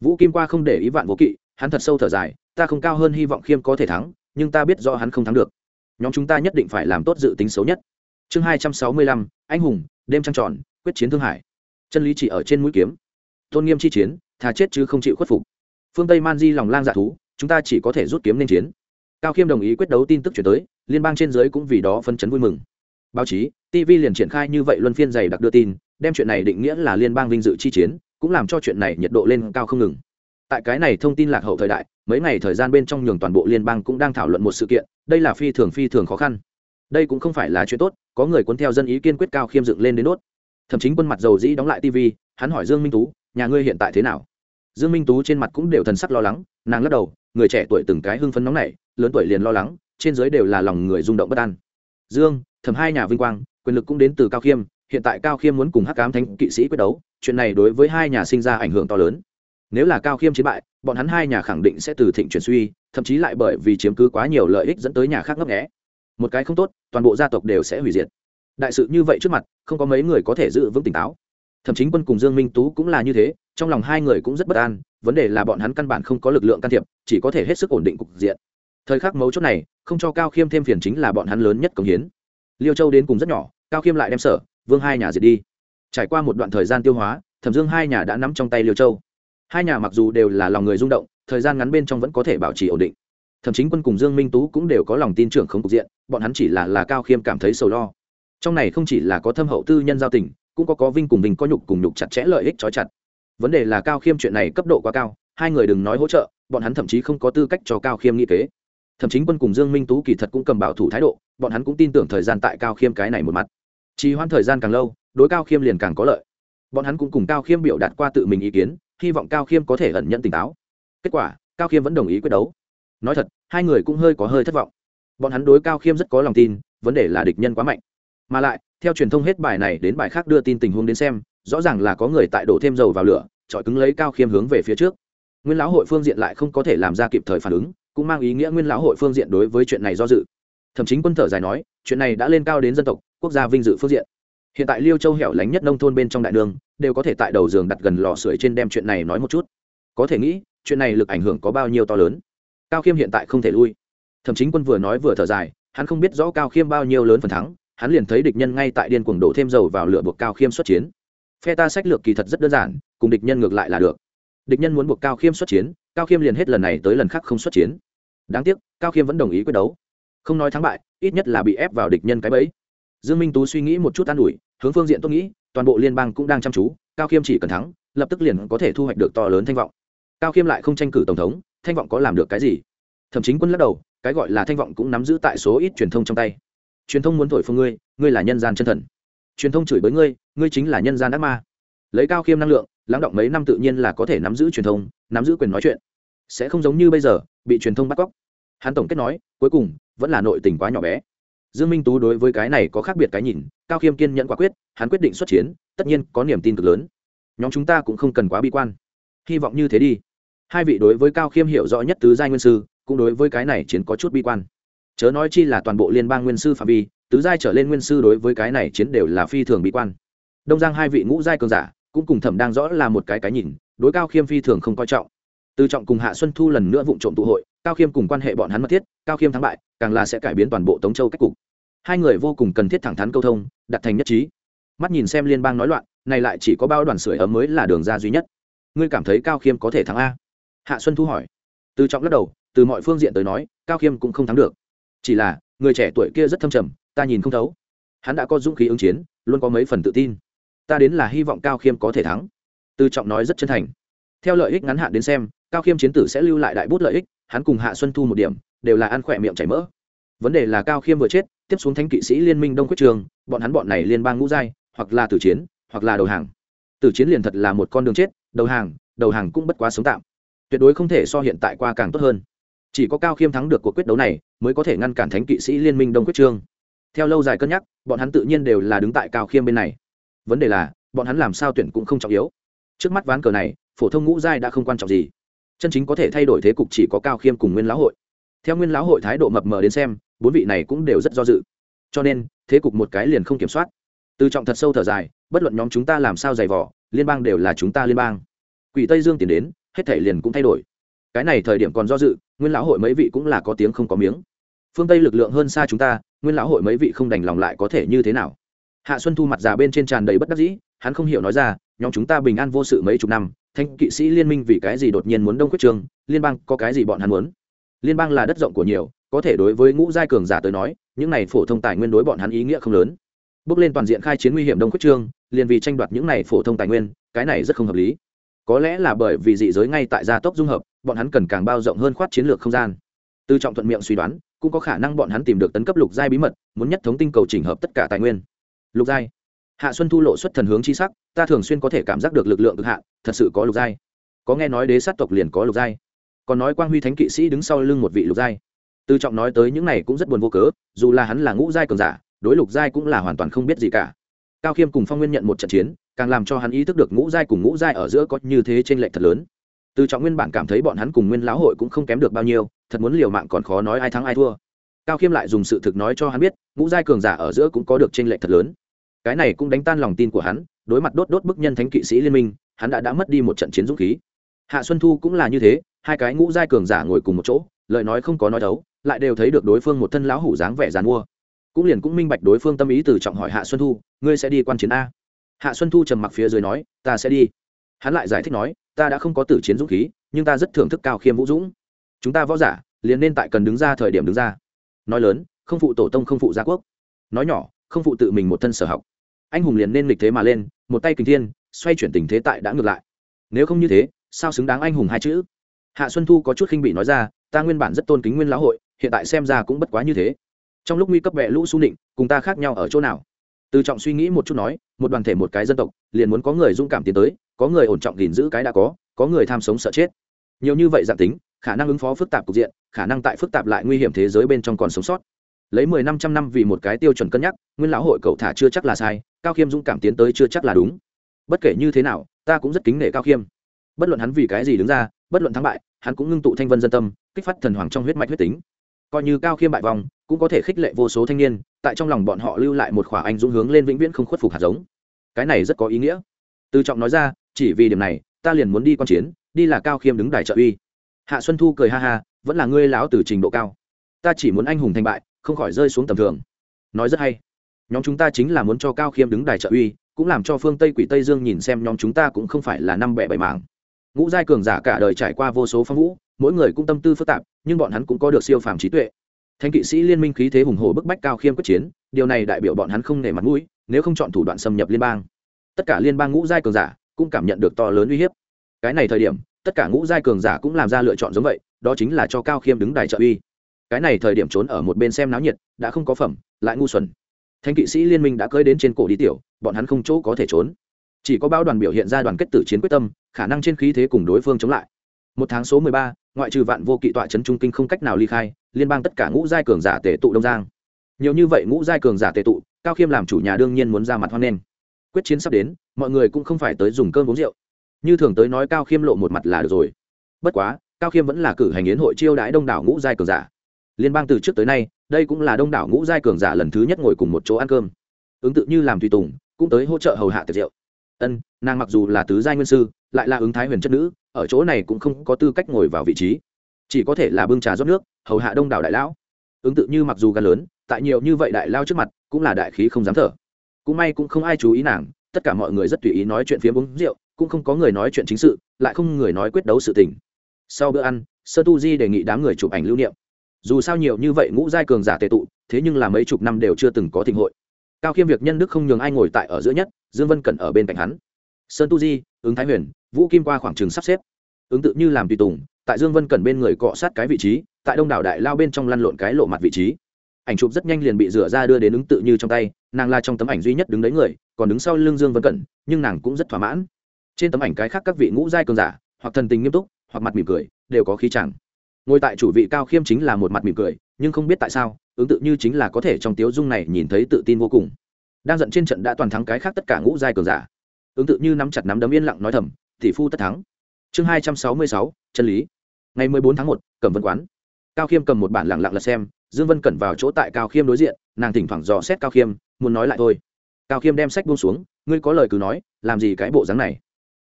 Vũ kim qua không để ý vạn vô kỵ, hắn thật sâu thở dài, ta không cao hơn hy vọng khiêm có thể thắng, nhưng ta biết rõ hắn không thắng được. Nhóm chúng ta nhất định phải làm tốt dự tính xấu nhất. Chương hai trăm sáu mươi lăm, anh hùng, đêm trăng tròn, quyết chiến thương hải. Chân lý chỉ ở trên mũi kiếm. Tôn nghiêm chi chiến thà chết chứ không chịu khuất phục. Phương tây man di lòng lang dạ thú, chúng ta chỉ có thể rút kiếm nên chiến. Cao khiêm đồng ý quyết đấu tin tức chuyển tới, liên bang trên giới cũng vì đó phân chấn vui mừng báo chí tv liền triển khai như vậy luân phiên dày đặc đưa tin, đem chuyện này định nghĩa là liên bang vinh dự chi chiến, cũng làm cho chuyện này nhiệt độ lên cao không ngừng. Tại cái này thông tin lạc hậu thời đại, mấy ngày thời gian bên trong nhường toàn bộ liên bang cũng đang thảo luận một sự kiện, đây là phi thường phi thường khó khăn. Đây cũng không phải là chuyện tốt, có người cuốn theo dân ý kiên quyết cao khiêm dựng lên đến đốt thậm chí quân mặt dầu dĩ đóng lại tv hắn hỏi dương minh tú, nhà ngươi hiện tại thế nào? Dương minh tú trên mặt cũng đều thần sắc lo lắng, nàng lắc đầu, người trẻ tuổi từng cái hưng phấn nóng nảy, lớn tuổi liền lo lắng, trên giới đều là lòng người rung động bất an dương thầm hai nhà vinh quang, quyền lực cũng đến từ cao khiêm, hiện tại cao khiêm muốn cùng hắc cám thánh kỵ sĩ quyết đấu, chuyện này đối với hai nhà sinh ra ảnh hưởng to lớn. Nếu là cao khiêm chiến bại, bọn hắn hai nhà khẳng định sẽ từ thịnh chuyển suy, thậm chí lại bởi vì chiếm cứ quá nhiều lợi ích dẫn tới nhà khác ngấp nghẽ một cái không tốt, toàn bộ gia tộc đều sẽ hủy diệt. Đại sự như vậy trước mặt, không có mấy người có thể giữ vững tỉnh táo. Thậm chí quân cùng dương minh tú cũng là như thế, trong lòng hai người cũng rất bất an, vấn đề là bọn hắn căn bản không có lực lượng can thiệp, chỉ có thể hết sức ổn định cục diện thời khắc mấu chốt này, không cho cao khiêm thêm phiền chính là bọn hắn lớn nhất công hiến. Liêu châu đến cùng rất nhỏ, cao khiêm lại đem sở, vương hai nhà diệt đi. Trải qua một đoạn thời gian tiêu hóa, thẩm dương hai nhà đã nắm trong tay liêu châu. Hai nhà mặc dù đều là lòng người rung động, thời gian ngắn bên trong vẫn có thể bảo trì ổn định. Thậm chí quân cùng dương minh tú cũng đều có lòng tin trưởng không cục diện, bọn hắn chỉ là là cao khiêm cảm thấy sầu lo. Trong này không chỉ là có thâm hậu tư nhân giao tình, cũng có có vinh cùng vinh có nhục cùng nhục chặt chẽ lợi ích trói chặt. Vấn đề là cao khiêm chuyện này cấp độ quá cao, hai người đừng nói hỗ trợ, bọn hắn thậm chí không có tư cách cho cao khiêm nghĩ kế thậm chí quân cùng dương minh tú kỳ thật cũng cầm bảo thủ thái độ, bọn hắn cũng tin tưởng thời gian tại cao khiêm cái này một mặt. Trì hoãn thời gian càng lâu, đối cao khiêm liền càng có lợi. Bọn hắn cũng cùng cao khiêm biểu đạt qua tự mình ý kiến, hy vọng cao khiêm có thể ẩn nhận tỉnh táo. Kết quả, cao khiêm vẫn đồng ý quyết đấu. Nói thật, hai người cũng hơi có hơi thất vọng. Bọn hắn đối cao khiêm rất có lòng tin, vấn đề là địch nhân quá mạnh. Mà lại, theo truyền thông hết bài này đến bài khác đưa tin tình huống đến xem, rõ ràng là có người tại đổ thêm dầu vào lửa trọi cứng lấy cao khiêm hướng về phía trước. Nguyên lão hội phương diện lại không có thể làm ra kịp thời phản ứng cũng mang ý nghĩa nguyên lão hội phương diện đối với chuyện này do dự. Thậm chí quân thở dài nói, chuyện này đã lên cao đến dân tộc, quốc gia vinh dự phương diện. Hiện tại liêu châu hẻo lánh nhất nông thôn bên trong đại đường, đều có thể tại đầu giường đặt gần lò sưởi trên đem chuyện này nói một chút. Có thể nghĩ, chuyện này lực ảnh hưởng có bao nhiêu to lớn. Cao khiêm hiện tại không thể lui. Thậm chí quân vừa nói vừa thở dài, hắn không biết rõ cao khiêm bao nhiêu lớn phần thắng, hắn liền thấy địch nhân ngay tại điên cuồng đổ thêm dầu vào lửa buộc cao khiêm xuất chiến. Phe ta sách lược kỳ thật rất đơn giản, cùng địch nhân ngược lại là được. Địch nhân muốn buộc cao khiêm xuất chiến cao khiêm liền hết lần này tới lần khác không xuất chiến. Đáng tiếc, cao khiêm vẫn đồng ý quyết đấu. Không nói thắng bại, ít nhất là bị ép vào địch nhân cái bẫy. Dương minh tú suy nghĩ một chút an ủi, hướng phương diện tôi nghĩ, toàn bộ liên bang cũng đang chăm chú, cao khiêm chỉ cần thắng, lập tức liền có thể thu hoạch được to lớn thanh vọng. Cao khiêm lại không tranh cử tổng thống, thanh vọng có làm được cái gì? Thậm chí quân lắc đầu, cái gọi là thanh vọng cũng nắm giữ tại số ít truyền thông trong tay. Truyền thông muốn thổi phồng ngươi ngươi là nhân gian chân thần. Truyền thông chửi bới ngươi ngươi chính là nhân gian ác ma. Lấy cao khiêm năng lượng lắng động mấy năm tự nhiên là có thể nắm giữ truyền thông, nắm giữ quyền nói chuyện. Sẽ không giống như bây giờ, bị truyền thông bắt cóc. Hắn tổng kết nói, cuối cùng, vẫn là nội tình quá nhỏ bé. Dương minh tú đối với cái này có khác biệt cái nhìn, cao khiêm kiên nhẫn quả quyết, hắn quyết định xuất chiến, tất nhiên có niềm tin cực lớn. Nhóm chúng ta cũng không cần quá bi quan. Hy vọng như thế đi. Hai vị đối với cao khiêm hiểu rõ nhất tứ giai nguyên sư, cũng đối với cái này chiến có chút bi quan. Chớ nói chi là toàn bộ liên bang nguyên sư phạm vi, tứ giai trở lên nguyên sư đối với cái này chiến đều là phi thường bi quan. Đông giang hai vị ngũ giai cường giả cũng cùng thẩm đang rõ là một cái cái nhìn, đối cao khiêm phi thường không coi trọng. Từ trọng cùng hạ xuân thu lần nữa vụ trộm tụ hội, cao khiêm cùng quan hệ bọn hắn mật thiết, cao khiêm thắng bại, càng là sẽ cải biến toàn bộ tống châu cách cục. Hai người vô cùng cần thiết thẳng thắn câu thông, đặt thành nhất trí. Mắt nhìn xem liên bang nói loạn, này lại chỉ có bao đoàn sưởi ấm mới là đường ra duy nhất. Ngươi cảm thấy cao khiêm có thể thắng a? Hạ xuân thu hỏi. Từ trọng lắc đầu, từ mọi phương diện tới nói, cao khiêm cũng không thắng được. Chỉ là, người trẻ tuổi kia rất thâm trầm, ta nhìn không thấu. Hắn đã có dũng khí ứng chiến, luôn có mấy phần tự tin ta đến là hy vọng cao khiêm có thể thắng. Từ trọng nói rất chân thành. Theo lợi ích ngắn hạn đến xem, cao khiêm chiến tử sẽ lưu lại đại bút lợi ích, hắn cùng hạ xuân thu một điểm, đều là ăn khỏe miệng chảy mỡ. Vấn đề là cao khiêm vừa chết, tiếp xuống thánh kỵ sĩ liên minh đông quyết trường, bọn hắn bọn này liên bang ngũ giai, hoặc là tử chiến, hoặc là đầu hàng. Tử chiến liền thật là một con đường chết, đầu hàng đầu hàng cũng bất quá sống tạm. Tuyệt đối không thể so hiện tại qua càng tốt hơn. Chỉ có cao khiêm thắng được cuộc quyết đấu này, mới có thể ngăn cản thánh kỵ sĩ liên minh đông quyết trương theo lâu dài cân nhắc, bọn hắn tự nhiên đều là đứng tại cao khiêm bên này vấn đề là, bọn hắn làm sao tuyển cũng không trọng yếu. Trước mắt ván cờ này, phổ thông ngũ giai đã không quan trọng gì. Chân chính có thể thay đổi thế cục chỉ có cao khiêm cùng nguyên lão hội. Theo nguyên lão hội thái độ mập mờ đến xem, bốn vị này cũng đều rất do dự. Cho nên, thế cục một cái liền không kiểm soát. Từ trọng thật sâu thở dài, bất luận nhóm chúng ta làm sao giày vỏ liên bang đều là chúng ta liên bang. Quỷ tây dương tiến đến, hết thể liền cũng thay đổi. Cái này thời điểm còn do dự, nguyên lão hội mấy vị cũng là có tiếng không có miếng. Phương tây lực lượng hơn xa chúng ta, nguyên lão hội mấy vị không đành lòng lại có thể như thế nào? Hạ xuân thu mặt già bên trên tràn đầy bất đắc dĩ, hắn không hiểu nói ra, nhóm chúng ta bình an vô sự mấy chục năm, thanh kỵ sĩ liên minh vì cái gì đột nhiên muốn đông quyết trường, liên bang có cái gì bọn hắn muốn? Liên bang là đất rộng của nhiều, có thể đối với ngũ giai cường giả tới nói, những này phổ thông tài nguyên đối bọn hắn ý nghĩa không lớn. Bước lên toàn diện khai chiến nguy hiểm đông quyết trương liền vì tranh đoạt những này phổ thông tài nguyên, cái này rất không hợp lý. Có lẽ là bởi vì dị giới ngay tại gia tốc dung hợp, bọn hắn cần càng bao rộng hơn khoát chiến lược không gian. Từ trọng thuận miệng suy đoán, cũng có khả năng bọn hắn tìm được tấn cấp lục giai bí mật, muốn nhất thống tinh cầu chỉnh hợp tất cả tài nguyên lục giai. Hạ xuân thu lộ xuất thần hướng chi sắc, ta thường xuyên có thể cảm giác được lực lượng cực hạ thật sự có lục giai. Có nghe nói đế sát tộc liền có lục giai. Còn nói quang huy thánh kỵ sĩ đứng sau lưng một vị lục giai. Từ trọng nói tới những này cũng rất buồn vô cớ, dù là hắn là ngũ giai cường giả, đối lục giai cũng là hoàn toàn không biết gì cả. Cao khiêm cùng phong nguyên nhận một trận chiến, càng làm cho hắn ý thức được ngũ giai cùng ngũ giai ở giữa có như thế trên lệch thật lớn. Từ trọng nguyên bản cảm thấy bọn hắn cùng nguyên lão hội cũng không kém được bao nhiêu, thật muốn liều mạng còn khó nói ai thắng ai thua. Cao khiêm lại dùng sự thực nói cho hắn biết, ngũ giai cường giả ở giữa cũng có được trên lệch thật lớn cái này cũng đánh tan lòng tin của hắn, đối mặt đốt đốt bức nhân thánh kỵ sĩ liên minh, hắn đã đã mất đi một trận chiến dũng khí. Hạ xuân thu cũng là như thế, hai cái ngũ giai cường giả ngồi cùng một chỗ, lời nói không có nói đấu, lại đều thấy được đối phương một thân lão hủ dáng vẻ dàn mua. Cũng liền cũng minh bạch đối phương tâm ý từ trọng hỏi hạ xuân thu, ngươi sẽ đi quan chiến a? Hạ xuân thu trầm mặc phía dưới nói, ta sẽ đi. Hắn lại giải thích nói, ta đã không có tử chiến dũng khí, nhưng ta rất thưởng thức cao khiêm vũ dũng. Chúng ta võ giả, liền nên tại cần đứng ra thời điểm đứng ra. Nói lớn, không phụ tổ tông, không phụ gia quốc. Nói nhỏ, không phụ tự mình một thân sở học anh hùng liền nên nghịch thế mà lên, một tay kình thiên, xoay chuyển tình thế tại đã ngược lại. Nếu không như thế, sao xứng đáng anh hùng hai chữ? Hạ xuân thu có chút khinh bị nói ra, ta nguyên bản rất tôn kính nguyên lão hội, hiện tại xem ra cũng bất quá như thế. Trong lúc nguy cấp vẹ lũ xu nịnh, cùng ta khác nhau ở chỗ nào? Từ trọng suy nghĩ một chút nói, một đoàn thể một cái dân tộc, liền muốn có người dũng cảm tiến tới, có người ổn trọng gìn giữ cái đã có có người tham sống sợ chết. Nhiều như vậy dạng tính, khả năng ứng phó phức tạp cục diện, khả năng tại phức tạp lại nguy hiểm thế giới bên trong còn sống sót. Lấy mười năm trăm năm vì một cái tiêu chuẩn cân nhắc, nguyên lão hội cậu thả chưa chắc là sai cao khiêm dũng cảm tiến tới chưa chắc là đúng. Bất kể như thế nào, ta cũng rất kính nể cao khiêm. Bất luận hắn vì cái gì đứng ra, bất luận thắng bại, hắn cũng ngưng tụ thanh vân dân tâm, kích phát thần hoàng trong huyết mạch huyết tính. Coi như cao khiêm bại vòng cũng có thể khích lệ vô số thanh niên, tại trong lòng bọn họ lưu lại một khỏa anh dũng hướng lên vĩnh viễn không khuất phục hạt giống. Cái này rất có ý nghĩa. Từ trọng nói ra, chỉ vì điểm này, ta liền muốn đi quan chiến, đi là cao khiêm đứng đài trợ uy. Hạ xuân thu cười ha ha, vẫn là ngươi láo từ trình độ cao. Ta chỉ muốn anh hùng thành bại, không khỏi rơi xuống tầm thường. Nói rất hay nhóm chúng ta chính là muốn cho cao khiêm đứng đài trợ uy, cũng làm cho phương tây quỷ tây dương nhìn xem nhóm chúng ta cũng không phải là năm bẻ bảy mảng. Ngũ giai cường giả cả đời trải qua vô số phong vũ, mỗi người cũng tâm tư phức tạp, nhưng bọn hắn cũng có được siêu phàm trí tuệ. Thanh kỵ sĩ liên minh khí thế hùng hồ bức bách cao khiêm quyết chiến, điều này đại biểu bọn hắn không nể mặt mũi, nếu không chọn thủ đoạn xâm nhập liên bang. Tất cả liên bang ngũ giai cường giả cũng cảm nhận được to lớn uy hiếp. Cái này thời điểm, tất cả ngũ giai cường giả cũng làm ra lựa chọn giống vậy, đó chính là cho cao khiêm đứng đài trợ uy. Cái này thời điểm trốn ở một bên xem náo nhiệt, đã không có phẩm, lại ngu xuẩn thanh kỵ sĩ liên minh đã cưỡi đến trên cổ đi tiểu, bọn hắn không chỗ có thể trốn. Chỉ có bao đoàn biểu hiện ra đoàn kết tử chiến quyết tâm, khả năng trên khí thế cùng đối phương chống lại. Một tháng số mười ba, ngoại trừ vạn vô kỵ tọa trấn trung kinh không cách nào ly khai, liên bang tất cả ngũ giai cường giả tề tụ đông giang. Nhiều như vậy ngũ giai cường giả tề tụ, cao khiêm làm chủ nhà đương nhiên muốn ra mặt hoan nghênh. Quyết chiến sắp đến, mọi người cũng không phải tới dùng cơm uống rượu. Như thường tới nói cao khiêm lộ một mặt là được rồi. Bất quá, cao khiêm vẫn là cử hành yến hội chiêu đãi đông đảo ngũ giai cường giả. Liên bang từ trước tới nay đây cũng là đông đảo ngũ giai cường giả lần thứ nhất ngồi cùng một chỗ ăn cơm. Ứng tự như làm tùy tùng, cũng tới hỗ trợ hầu hạ tiệc rượu. Ân, nàng mặc dù là tứ giai nguyên sư, lại là ứng thái huyền chất nữ, ở chỗ này cũng không có tư cách ngồi vào vị trí. Chỉ có thể là bưng trà rót nước, hầu hạ đông đảo đại lão. Ứng tự như mặc dù gan lớn, tại nhiều như vậy đại lao trước mặt, cũng là đại khí không dám thở. Cũng may cũng không ai chú ý nàng, tất cả mọi người rất tùy ý nói chuyện phía uống rượu, cũng không có người nói chuyện chính sự, lại không người nói quyết đấu sự tình. Sau bữa ăn sơ tu di đề nghị đám người chụp ảnh lưu niệm dù sao nhiều như vậy ngũ giai cường giả tệ tụ, thế nhưng là mấy chục năm đều chưa từng có thịnh hội. Cao khiêm việc nhân đức không nhường ai ngồi tại ở giữa nhất, dương vân cẩn ở bên cạnh hắn. Sơn tu di, ứng thái huyền, vũ kim qua khoảng trường sắp xếp. Ứng tự như làm tùy tùng, tại dương vân cẩn bên người cọ sát cái vị trí, tại đông đảo đại lao bên trong lăn lộn cái lộ mặt vị trí. Ảnh chụp rất nhanh liền bị rửa ra đưa đến ứng tự như trong tay, nàng là trong tấm ảnh duy nhất đứng đấy người, còn đứng sau lưng dương vân cẩn, nhưng nàng cũng rất thỏa mãn. Trên tấm ảnh cái khác các vị ngũ giai cường giả, hoặc thần tình nghiêm túc, hoặc mặt mỉm cười, đều có khí chẳng ngồi tại chủ vị cao khiêm chính là một mặt mỉm cười, nhưng không biết tại sao, ứng tự như chính là có thể trong tiếu dung này nhìn thấy tự tin vô cùng. Đang giận trên trận đã toàn thắng cái khác tất cả ngũ giai cường giả. Ứng tự như nắm chặt nắm đấm yên lặng nói thầm, tỷ phu tất thắng. Chương hai trăm sáu mươi sáu, chân lý. Ngày mười bốn tháng một, cẩm vân quán. Cao khiêm cầm một bản lặng lặng lật xem, dương vân cẩn vào chỗ tại cao khiêm đối diện, nàng thỉnh thoảng dò xét cao khiêm, muốn nói lại thôi. Cao khiêm đem sách buông xuống, ngươi có lời cứ nói, làm gì cái bộ dáng này?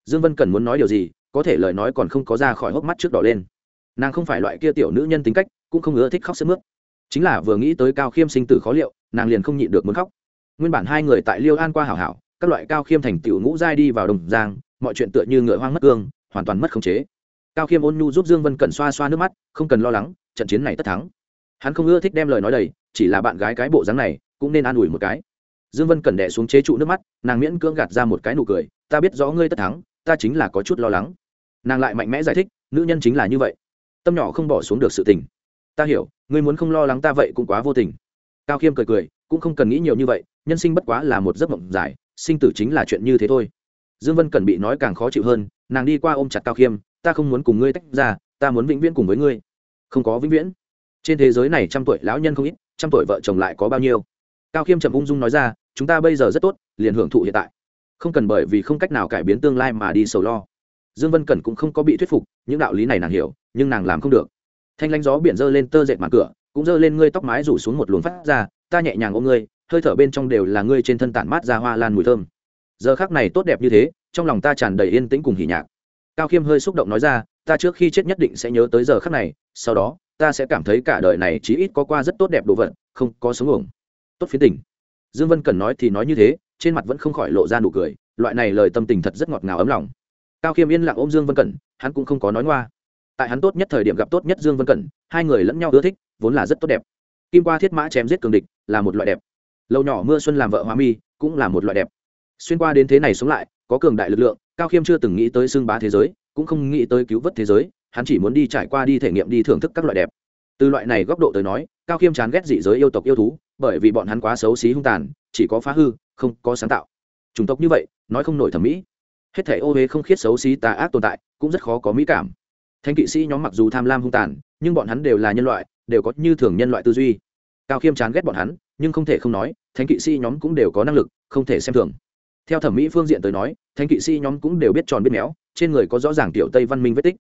Dương vân cẩn muốn nói điều gì, có thể lời nói còn không có ra khỏi hốc mắt trước đỏ lên nàng không phải loại kia tiểu nữ nhân tính cách, cũng không ưa thích khóc sức mướt. Chính là vừa nghĩ tới cao khiêm sinh tử khó liệu, nàng liền không nhịn được muốn khóc. Nguyên bản hai người tại liêu an qua hảo hảo, các loại cao khiêm thành tiểu ngũ giai đi vào đồng giang, mọi chuyện tựa như ngựa hoang mất cương, hoàn toàn mất khống chế. Cao khiêm ôn nhu giúp dương vân cẩn xoa xoa nước mắt, không cần lo lắng, trận chiến này tất thắng. Hắn không ưa thích đem lời nói đầy, chỉ là bạn gái cái bộ dáng này, cũng nên an ủi một cái. Dương vân cẩn đẻ xuống chế trụ nước mắt, nàng miễn cưỡng gạt ra một cái nụ cười, ta biết rõ ngươi tất thắng, ta chính là có chút lo lắng. Nàng lại mạnh mẽ giải thích, nữ nhân chính là như vậy tâm nhỏ không bỏ xuống được sự tình. Ta hiểu, ngươi muốn không lo lắng ta vậy cũng quá vô tình. Cao khiêm cười cười, cũng không cần nghĩ nhiều như vậy, nhân sinh bất quá là một giấc mộng dài, sinh tử chính là chuyện như thế thôi. Dương vân cần bị nói càng khó chịu hơn, nàng đi qua ôm chặt cao khiêm, ta không muốn cùng ngươi tách ra, ta muốn vĩnh viễn cùng với ngươi. Không có vĩnh viễn. Trên thế giới này trăm tuổi lão nhân không ít, trăm tuổi vợ chồng lại có bao nhiêu? Cao khiêm trầm ung dung nói ra, chúng ta bây giờ rất tốt, liền hưởng thụ hiện tại. Không cần bởi vì không cách nào cải biến tương lai mà đi sầu lo. Dương vân cẩn cũng không có bị thuyết phục, những đạo lý này nàng hiểu nhưng nàng làm không được. Thanh lanh gió biển dơ lên tơ dệt mặt cửa, cũng dơ lên ngươi tóc mái rủ xuống một luồng phát ra, ta nhẹ nhàng ôm ngươi, hơi thở bên trong đều là ngươi trên thân tản mát ra hoa lan mùi thơm. Giờ khác này tốt đẹp như thế, trong lòng ta tràn đầy yên tĩnh cùng hỉ nhạc. Cao khiêm hơi xúc động nói ra, ta trước khi chết nhất định sẽ nhớ tới giờ khắc này, sau đó, ta sẽ cảm thấy cả đời này chí ít có qua rất tốt đẹp đồ vật, không có sống ổng tốt phiến tình. Dương vân cần nói thì nói như thế, trên mặt vẫn không khỏi lộ ra nụ cười, loại này lời tâm tình thật rất ngọt ngào ấm lòng. Cao khiêm yên lặng ôm dương vân cẩn hắn cũng không có nói ngoa tại hắn tốt nhất thời điểm gặp tốt nhất dương vân cẩn, hai người lẫn nhau ưa thích, vốn là rất tốt đẹp. Kim qua thiết mã chém giết cường địch là một loại đẹp. Lâu nhỏ mưa xuân làm vợ hoa mi cũng là một loại đẹp. Xuyên qua đến thế này sống lại, có cường đại lực lượng, cao khiêm chưa từng nghĩ tới xưng bá thế giới, cũng không nghĩ tới cứu vớt thế giới, hắn chỉ muốn đi trải qua đi thể nghiệm, đi thưởng thức các loại đẹp. Từ loại này góc độ tới nói, cao khiêm chán ghét dị giới yêu tộc yêu thú, bởi vì bọn hắn quá xấu xí hung tàn, chỉ có phá hư, không có sáng tạo. Chủng tộc như vậy, nói không nổi thẩm mỹ. Hết thể ô huế không khiết xấu xí tà ác tồn tại, cũng rất khó có mỹ cảm thánh kỵ sĩ nhóm mặc dù tham lam hung tàn, nhưng bọn hắn đều là nhân loại, đều có như thường nhân loại tư duy. Cao khiêm chán ghét bọn hắn, nhưng không thể không nói, thánh kỵ sĩ nhóm cũng đều có năng lực, không thể xem thường. Theo thẩm mỹ phương diện tới nói, thánh kỵ sĩ nhóm cũng đều biết tròn biết méo, trên người có rõ ràng kiểu tây văn minh vết tích.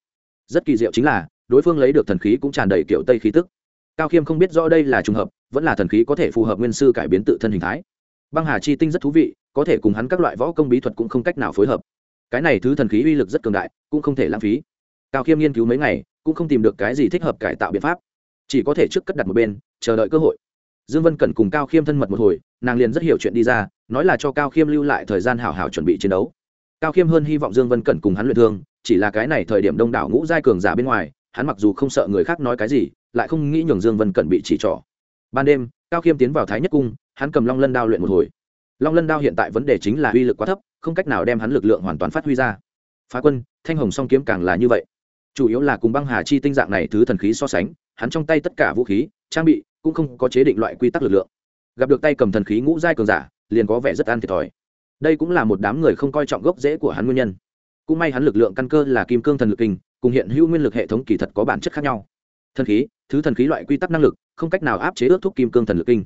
Rất kỳ diệu chính là, đối phương lấy được thần khí cũng tràn đầy kiểu tây khí tức. Cao khiêm không biết rõ đây là trùng hợp, vẫn là thần khí có thể phù hợp nguyên sư cải biến tự thân hình thái. Băng hà chi tinh rất thú vị, có thể cùng hắn các loại võ công bí thuật cũng không cách nào phối hợp. Cái này thứ thần khí uy lực rất cường đại, cũng không thể lãng phí cao khiêm nghiên cứu mấy ngày, cũng không tìm được cái gì thích hợp cải tạo biện pháp. Chỉ có thể trước cất đặt một bên, chờ đợi cơ hội. Dương vân cẩn cùng cao khiêm thân mật một hồi, nàng liền rất hiểu chuyện đi ra, nói là cho cao khiêm lưu lại thời gian hảo hảo chuẩn bị chiến đấu. Cao khiêm hơn hy vọng dương vân cẩn cùng hắn luyện thương, chỉ là cái này thời điểm đông đảo ngũ giai cường giả bên ngoài, hắn mặc dù không sợ người khác nói cái gì, lại không nghĩ nhường dương vân cẩn bị chỉ trỏ. Ban đêm, cao khiêm tiến vào thái nhất cung, hắn cầm long lân đao luyện một hồi. Long lân đao hiện tại vấn đề chính là uy lực quá thấp, không cách nào đem hắn lực lượng hoàn toàn phát huy ra. Phá quân, thanh hồng song kiếm càng là như vậy chủ yếu là cùng băng hà chi tinh dạng này thứ thần khí so sánh, hắn trong tay tất cả vũ khí, trang bị cũng không có chế định loại quy tắc lực lượng. Gặp được tay cầm thần khí ngũ giai cường giả, liền có vẻ rất an thiệt thòi. Đây cũng là một đám người không coi trọng gốc rễ của hắn nguyên nhân. Cũng may hắn lực lượng căn cơ là kim cương thần lực kinh, cùng hiện hữu nguyên lực hệ thống kỳ thật có bản chất khác nhau. Thần khí, thứ thần khí loại quy tắc năng lực, không cách nào áp chế ước thúc kim cương thần lực kinh.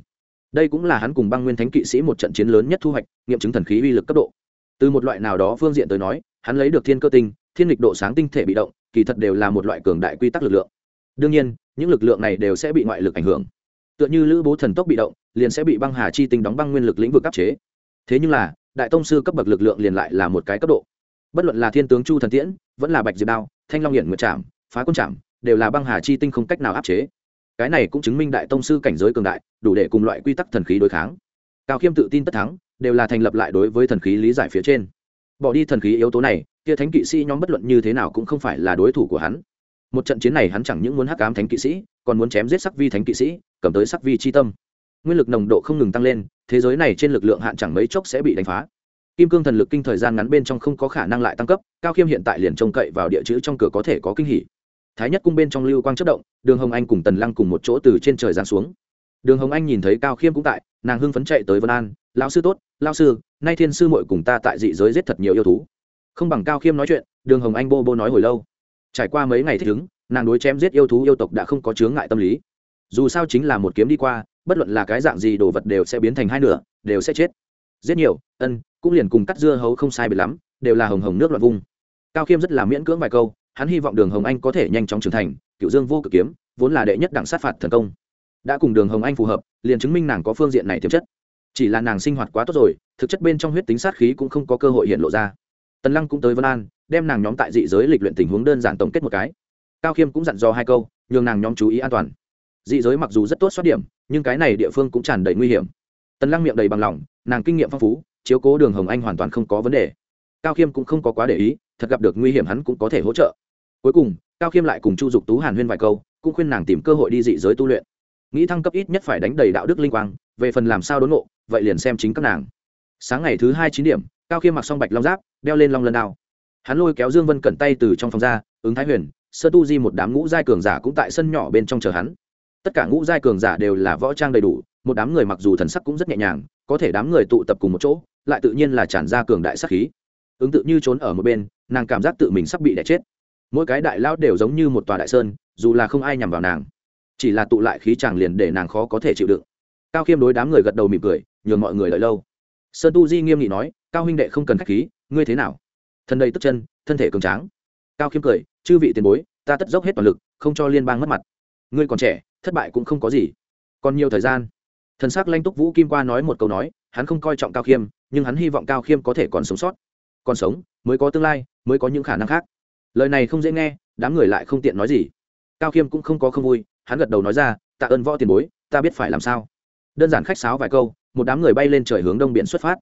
Đây cũng là hắn cùng băng nguyên thánh kỵ sĩ một trận chiến lớn nhất thu hoạch, nghiệm chứng thần khí uy lực cấp độ. Từ một loại nào đó phương diện tới nói, hắn lấy được thiên cơ tinh, thiên lịch độ sáng tinh thể bị động kỳ thật đều là một loại cường đại quy tắc lực lượng. Đương nhiên, những lực lượng này đều sẽ bị ngoại lực ảnh hưởng. Tựa như lữ bố thần tốc bị động, liền sẽ bị băng hà chi tinh đóng băng nguyên lực lĩnh vực áp chế. Thế nhưng là, đại tông sư cấp bậc lực lượng liền lại là một cái cấp độ. Bất luận là thiên tướng chu thần tiễn, vẫn là bạch diệp đao, thanh long hiển nguyệt trảm, phá quân trảm, đều là băng hà chi tinh không cách nào áp chế. Cái này cũng chứng minh đại tông sư cảnh giới cường đại, đủ để cùng loại quy tắc thần khí đối kháng. Cao khiêm tự tin tất thắng, đều là thành lập lại đối với thần khí lý giải phía trên. Bỏ đi thần khí yếu tố này kia thánh kỵ sĩ nhóm bất luận như thế nào cũng không phải là đối thủ của hắn. Một trận chiến này hắn chẳng những muốn hắc ám thánh kỵ sĩ, còn muốn chém giết sắc vi thánh kỵ sĩ, cầm tới sắc vi chi tâm. Nguyên lực nồng độ không ngừng tăng lên, thế giới này trên lực lượng hạn chẳng mấy chốc sẽ bị đánh phá. Kim cương thần lực kinh thời gian ngắn bên trong không có khả năng lại tăng cấp, cao khiêm hiện tại liền trông cậy vào địa chữ trong cửa có thể có kinh hỉ. Thái nhất cung bên trong lưu quang chất động, đường hồng anh cùng tần lăng cùng một chỗ từ trên trời giáng xuống. Đường hồng anh nhìn thấy cao khiêm cũng tại, nàng hưng phấn chạy tới vân an, lão sư tốt, lão sư, nay thiên sư muội cùng ta tại dị giới giết thật nhiều yêu thú không bằng cao khiêm nói chuyện, đường hồng anh bô bô nói hồi lâu. Trải qua mấy ngày thích ứng, nàng đối chém giết yêu thú yêu tộc đã không có chướng ngại tâm lý. Dù sao chính là một kiếm đi qua, bất luận là cái dạng gì đồ vật đều sẽ biến thành hai nửa, đều sẽ chết. Giết nhiều, ân, cũng liền cùng cắt dưa hấu không sai biệt lắm, đều là hồng hồng nước loạn vung. Cao khiêm rất là miễn cưỡng vài câu, hắn hy vọng đường hồng anh có thể nhanh chóng trưởng thành, cựu dương vô cực kiếm, vốn là đệ nhất đẳng sát phạt thần công. Đã cùng đường hồng anh phù hợp, liền chứng minh nàng có phương diện này tiềm chất. Chỉ là nàng sinh hoạt quá tốt rồi, thực chất bên trong huyết tính sát khí cũng không có cơ hội hiện lộ ra tần lăng cũng tới vân an, đem nàng nhóm tại dị giới lịch luyện tình huống đơn giản tổng kết một cái. Cao khiêm cũng dặn dò hai câu, nhường nàng nhóm chú ý an toàn. Dị giới mặc dù rất tốt xoát điểm, nhưng cái này địa phương cũng tràn đầy nguy hiểm. Tần lăng miệng đầy bằng lòng, nàng kinh nghiệm phong phú, chiếu cố đường hồng anh hoàn toàn không có vấn đề. Cao khiêm cũng không có quá để ý, thật gặp được nguy hiểm hắn cũng có thể hỗ trợ. Cuối cùng, cao khiêm lại cùng chu dục tú hàn huyên vài câu, cũng khuyên nàng tìm cơ hội đi dị giới tu luyện. Nghĩ thăng cấp ít nhất phải đánh đầy đạo đức linh quang, về phần làm sao đốn ngộ, vậy liền xem chính các nàng. Sáng ngày thứ hai chín điểm cao khiêm mặc xong bạch long giáp, đeo lên long lần đao. Hắn lôi kéo dương vân cẩn tay từ trong phòng ra, ứng thái huyền, sơ tu di một đám ngũ giai cường giả cũng tại sân nhỏ bên trong chờ hắn. Tất cả ngũ giai cường giả đều là võ trang đầy đủ, một đám người mặc dù thần sắc cũng rất nhẹ nhàng, có thể đám người tụ tập cùng một chỗ, lại tự nhiên là tràn ra cường đại sắc khí. Ứng tự như trốn ở một bên, nàng cảm giác tự mình sắp bị đẻ chết. Mỗi cái đại lao đều giống như một tòa đại sơn, dù là không ai nhằm vào nàng, chỉ là tụ lại khí chàng liền để nàng khó có thể chịu đựng. Cao khiêm đối đám người gật đầu mỉm cười, nhường mọi người lợi lâu sơn tu di nghiêm nghị nói, cao huynh đệ không cần k h á c h khí, ngươi thế nào? Thân đầy tức chân, thân thể cường tráng. Cao khiêm cười, chư vị tiền bối, ta tất dốc hết toàn lực, không cho liên bang mất mặt. Ngươi còn trẻ, thất bại cũng không có gì. Còn nhiều thời gian. Thần s ắ c lanh túc vũ kim qua nói một câu nói, hắn không coi trọng cao khiêm, nhưng hắn hy vọng cao khiêm có thể còn sống sót. Còn sống, mới có tương lai, mới có những khả năng khác. Lời này không dễ nghe, đám người lại không tiện nói gì. Cao khiêm cũng không có không vui, hắn gật đầu nói ra, tạ ơn võ tiền bối, ta biết phải làm sao. Đơn giản khách sáo vài câu một đám người bay lên trời hướng đông biển xuất phát.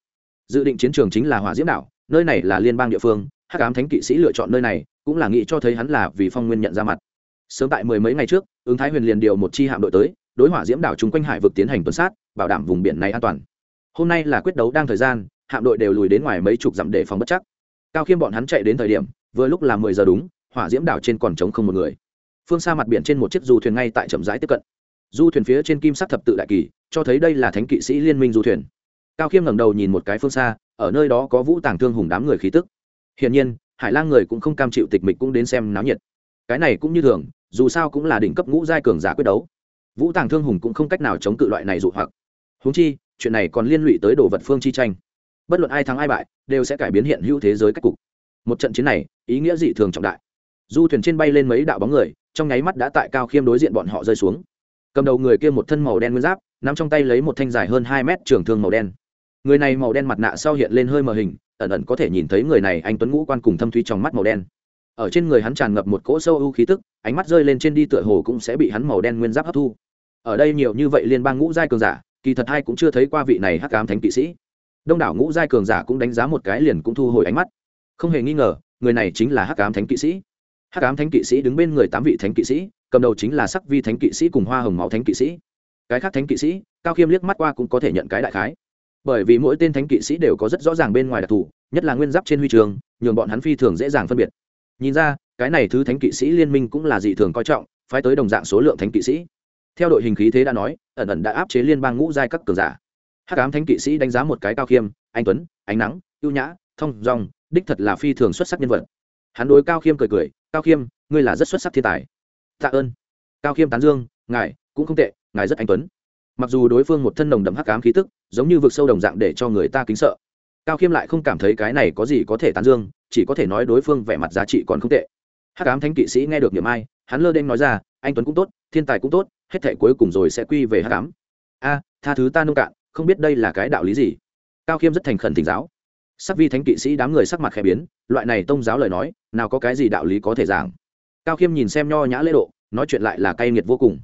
Dự định chiến trường chính là hỏa diễm đảo, nơi này là liên bang địa phương, hắc ám thánh kỵ sĩ lựa chọn nơi này, cũng là nghĩ cho thấy hắn là vì phong nguyên nhận ra mặt. Sớm tại mười mấy ngày trước, ứng thái huyền liền điều một chi hạm đội tới, đối hỏa diễm đảo chung quanh hải vực tiến hành tuần sát, bảo đảm vùng biển này an toàn. Hôm nay là quyết đấu đang thời gian, hạm đội đều lùi đến ngoài mấy chục dặm để phòng bất chắc. Cao khiêm bọn hắn chạy đến thời điểm, vừa lúc là mười giờ đúng, hỏa diễm đảo trên còn trống không một người. Phương xa mặt biển trên một chiếc du thuyền ngay tại chậm rãi tiếp cận du thuyền phía trên kim sắc thập tự đại kỳ, cho thấy đây là thánh kỵ sĩ liên minh du thuyền. Cao khiêm ngẩng đầu nhìn một cái phương xa, ở nơi đó có vũ tàng thương hùng đám người khí tức. Hiển nhiên, hải lang người cũng không cam chịu tịch mịch cũng đến xem náo nhiệt. Cái này cũng như thường, dù sao cũng là đỉnh cấp ngũ giai cường giả quyết đấu. Vũ tàng thương hùng cũng không cách nào chống cự loại này dụ hoặc. Húng chi, chuyện này còn liên lụy tới đồ vật phương chi tranh. Bất luận ai thắng ai bại, đều sẽ cải biến hiện hữu thế giới cách cục. Một trận chiến này, ý nghĩa dị thường trọng đại. Du thuyền trên bay lên mấy đạo bóng người, trong nháy mắt đã tại cao khiêm đối diện bọn họ rơi xuống cầm đầu người kia một thân màu đen nguyên giáp, nắm trong tay lấy một thanh dài hơn hai mét trường thương màu đen. Người này màu đen mặt nạ sau hiện lên hơi mờ hình, ẩn ẩn có thể nhìn thấy người này anh tuấn ngũ quan cùng thâm thúy trong mắt màu đen. Ở trên người hắn tràn ngập một cỗ sâu ưu khí tức, ánh mắt rơi lên trên đi tựa hồ cũng sẽ bị hắn màu đen nguyên giáp hấp thu. Ở đây nhiều như vậy liên bang ngũ giai cường giả, kỳ thật hai cũng chưa thấy qua vị này hắc ám thánh kỵ sĩ. Đông đảo ngũ giai cường giả cũng đánh giá một cái liền cũng thu hồi ánh mắt. Không hề nghi ngờ, người này chính là hắc ám thánh kỵ sĩ hắc ám thánh kỵ sĩ đứng bên người tám vị thánh kỵ sĩ, cầm đầu chính là sắc vi thánh kỵ sĩ cùng hoa hồng máu thánh kỵ sĩ. Cái khác thánh kỵ sĩ, cao khiêm liếc mắt qua cũng có thể nhận cái đại khái. Bởi vì mỗi tên thánh kỵ sĩ đều có rất rõ ràng bên ngoài đặc thù, nhất là nguyên giáp trên huy trường, nhường bọn hắn phi thường dễ dàng phân biệt. Nhìn ra, cái này thứ thánh kỵ sĩ liên minh cũng là dị thường coi trọng, phái tới đồng dạng số lượng thánh kỵ sĩ. Theo đội hình khí thế đã nói, ẩn ẩn đã áp chế liên bang ngũ giai các cường giả. Hắc ám thánh kỵ sĩ đánh giá một cái cao khiêm, anh tuấn, ánh nắng, ưu nhã, thông dong đích thật là phi thường xuất sắc nhân vật. Hắn đối cao khiêm cười cười cao khiêm, ngươi là rất xuất sắc thiên tài. Tạ ơn. Cao khiêm tán dương, ngài cũng không tệ, ngài rất anh tuấn. Mặc dù đối phương một thân nồng đậm hắc ám khí tức, giống như vực sâu đồng dạng để cho người ta kính sợ. Cao khiêm lại không cảm thấy cái này có gì có thể tán dương, chỉ có thể nói đối phương vẻ mặt giá trị còn không tệ. Hắc ám thánh kỵ sĩ nghe được niệm ai, hắn lơ đen nói ra, anh tuấn cũng tốt, thiên tài cũng tốt, hết thể cuối cùng rồi sẽ quy về hắc ám. A, tha thứ ta nông cạn, không biết đây là cái đạo lý gì. Cao khiêm rất thành khẩn thỉnh giáo sắc vi thánh kỵ sĩ đám người sắc mặt khẽ biến, loại này tông giáo lời nói, nào có cái gì đạo lý có thể giảng. Cao khiêm nhìn xem nho nhã lễ độ, nói chuyện lại là cay nghiệt vô cùng.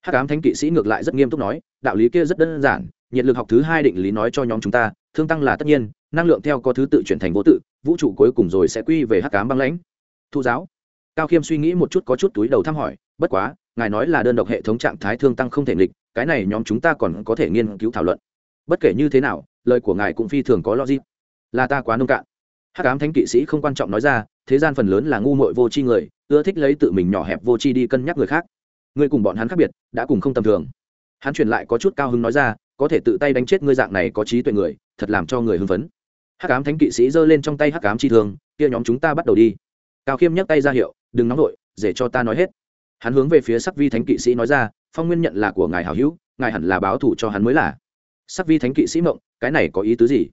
Hắc ám thánh kỵ sĩ ngược lại rất nghiêm túc nói, đạo lý kia rất đơn giản, nhiệt lực học thứ hai định lý nói cho nhóm chúng ta, thương tăng là tất nhiên, năng lượng theo có thứ tự chuyển thành vô tự, vũ trụ cuối cùng rồi sẽ quy về hắc ám băng lãnh. Thu giáo. Cao khiêm suy nghĩ một chút có chút túi đầu thăm hỏi, bất quá, ngài nói là đơn độc hệ thống trạng thái thương tăng không thể nghịch, cái này nhóm chúng ta còn có thể nghiên cứu thảo luận. Bất kể như thế nào, lời của ngài cũng phi thường có logic là ta quá nông cạn. Hắc ám thánh kỵ sĩ không quan trọng nói ra thế gian phần lớn là ngu muội vô tri người ưa thích lấy tự mình nhỏ hẹp vô tri đi cân nhắc người khác. Ngươi cùng bọn hắn khác biệt đã cùng không tầm thường. Hắn truyền lại có chút cao hứng nói ra có thể tự tay đánh chết ngươi dạng này có trí tuệ người thật làm cho người hưng phấn. Hắc ám thánh kỵ sĩ giơ lên trong tay hắc ám chi thường, kia nhóm chúng ta bắt đầu đi. Cao khiêm nhấc tay ra hiệu đừng nóng vội để cho ta nói hết. Hắn hướng về phía sắc vi thánh kỵ sĩ nói ra phong nguyên nhận là của ngài hảo hữu ngài hẳn là báo thủ cho hắn mới là. Sắc vi thánh kỵ sĩ mộng cái này có ý tứ gì?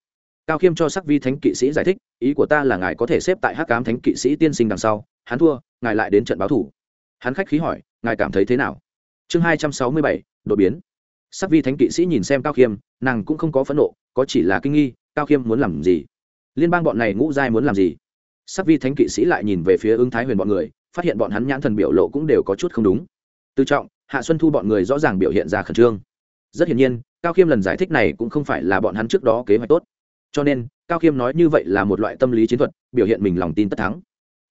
Cao khiêm cho sắc vi thánh kỵ sĩ giải thích, ý của ta là ngài có thể xếp tại hắc cám thánh kỵ sĩ tiên sinh đằng sau, hắn thua, ngài lại đến trận báo thủ. Hắn khách khí hỏi, ngài cảm thấy thế nào? Chương hai trăm sáu mươi bảy, đột biến. Sắc vi thánh kỵ sĩ nhìn xem cao khiêm, nàng cũng không có phẫn nộ, có chỉ là kinh nghi, cao khiêm muốn làm gì? Liên bang bọn này ngũ giai muốn làm gì? Sắc vi thánh kỵ sĩ lại nhìn về phía ứng thái huyền bọn người, phát hiện bọn hắn nhãn thần biểu lộ cũng đều có chút không đúng. Tự trọng, hạ xuân thu bọn người rõ ràng biểu hiện ra khẩn trương. Rất hiển nhiên, cao khiêm lần giải thích này cũng không phải là bọn hắn trước đó kế hoạch tốt cho nên, cao khiêm nói như vậy là một loại tâm lý chiến thuật, biểu hiện mình lòng tin tất thắng.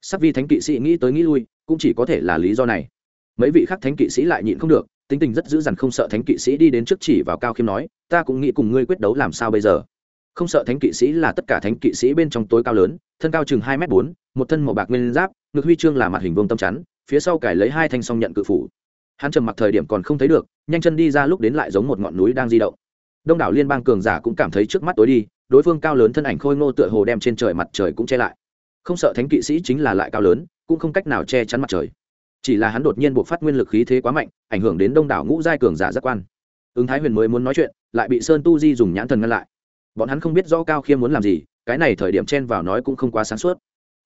Sắc vi thánh kỵ sĩ nghĩ tới nghĩ lui, cũng chỉ có thể là lý do này. Mấy vị khác thánh kỵ sĩ lại nhịn không được, tính tình rất dữ dằn không sợ thánh kỵ sĩ đi đến trước chỉ vào cao khiêm nói, ta cũng nghĩ cùng ngươi quyết đấu làm sao bây giờ? Không sợ thánh kỵ sĩ là tất cả thánh kỵ sĩ bên trong tối cao lớn, thân cao chừng hai m bốn, một thân màu bạc nguyên giáp, ngực huy chương là mặt hình vương tâm chắn, phía sau cải lấy hai thanh song nhận cự phủ. Hắn trầm mặc thời điểm còn không thấy được, nhanh chân đi ra lúc đến lại giống một ngọn núi đang di động. Đông đảo liên bang cường giả cũng cảm thấy trước mắt tối đi đối phương cao lớn thân ảnh khôi ngô tựa hồ đem trên trời mặt trời cũng che lại. Không sợ thánh kỵ sĩ chính là lại cao lớn, cũng không cách nào che chắn mặt trời. Chỉ là hắn đột nhiên buộc phát nguyên lực khí thế quá mạnh, ảnh hưởng đến đông đảo ngũ giai cường giả giác quan. Ứng thái huyền mới muốn nói chuyện, lại bị sơn tu di dùng nhãn thần ngăn lại. Bọn hắn không biết rõ cao khiêm muốn làm gì, cái này thời điểm chen vào nói cũng không quá sáng suốt.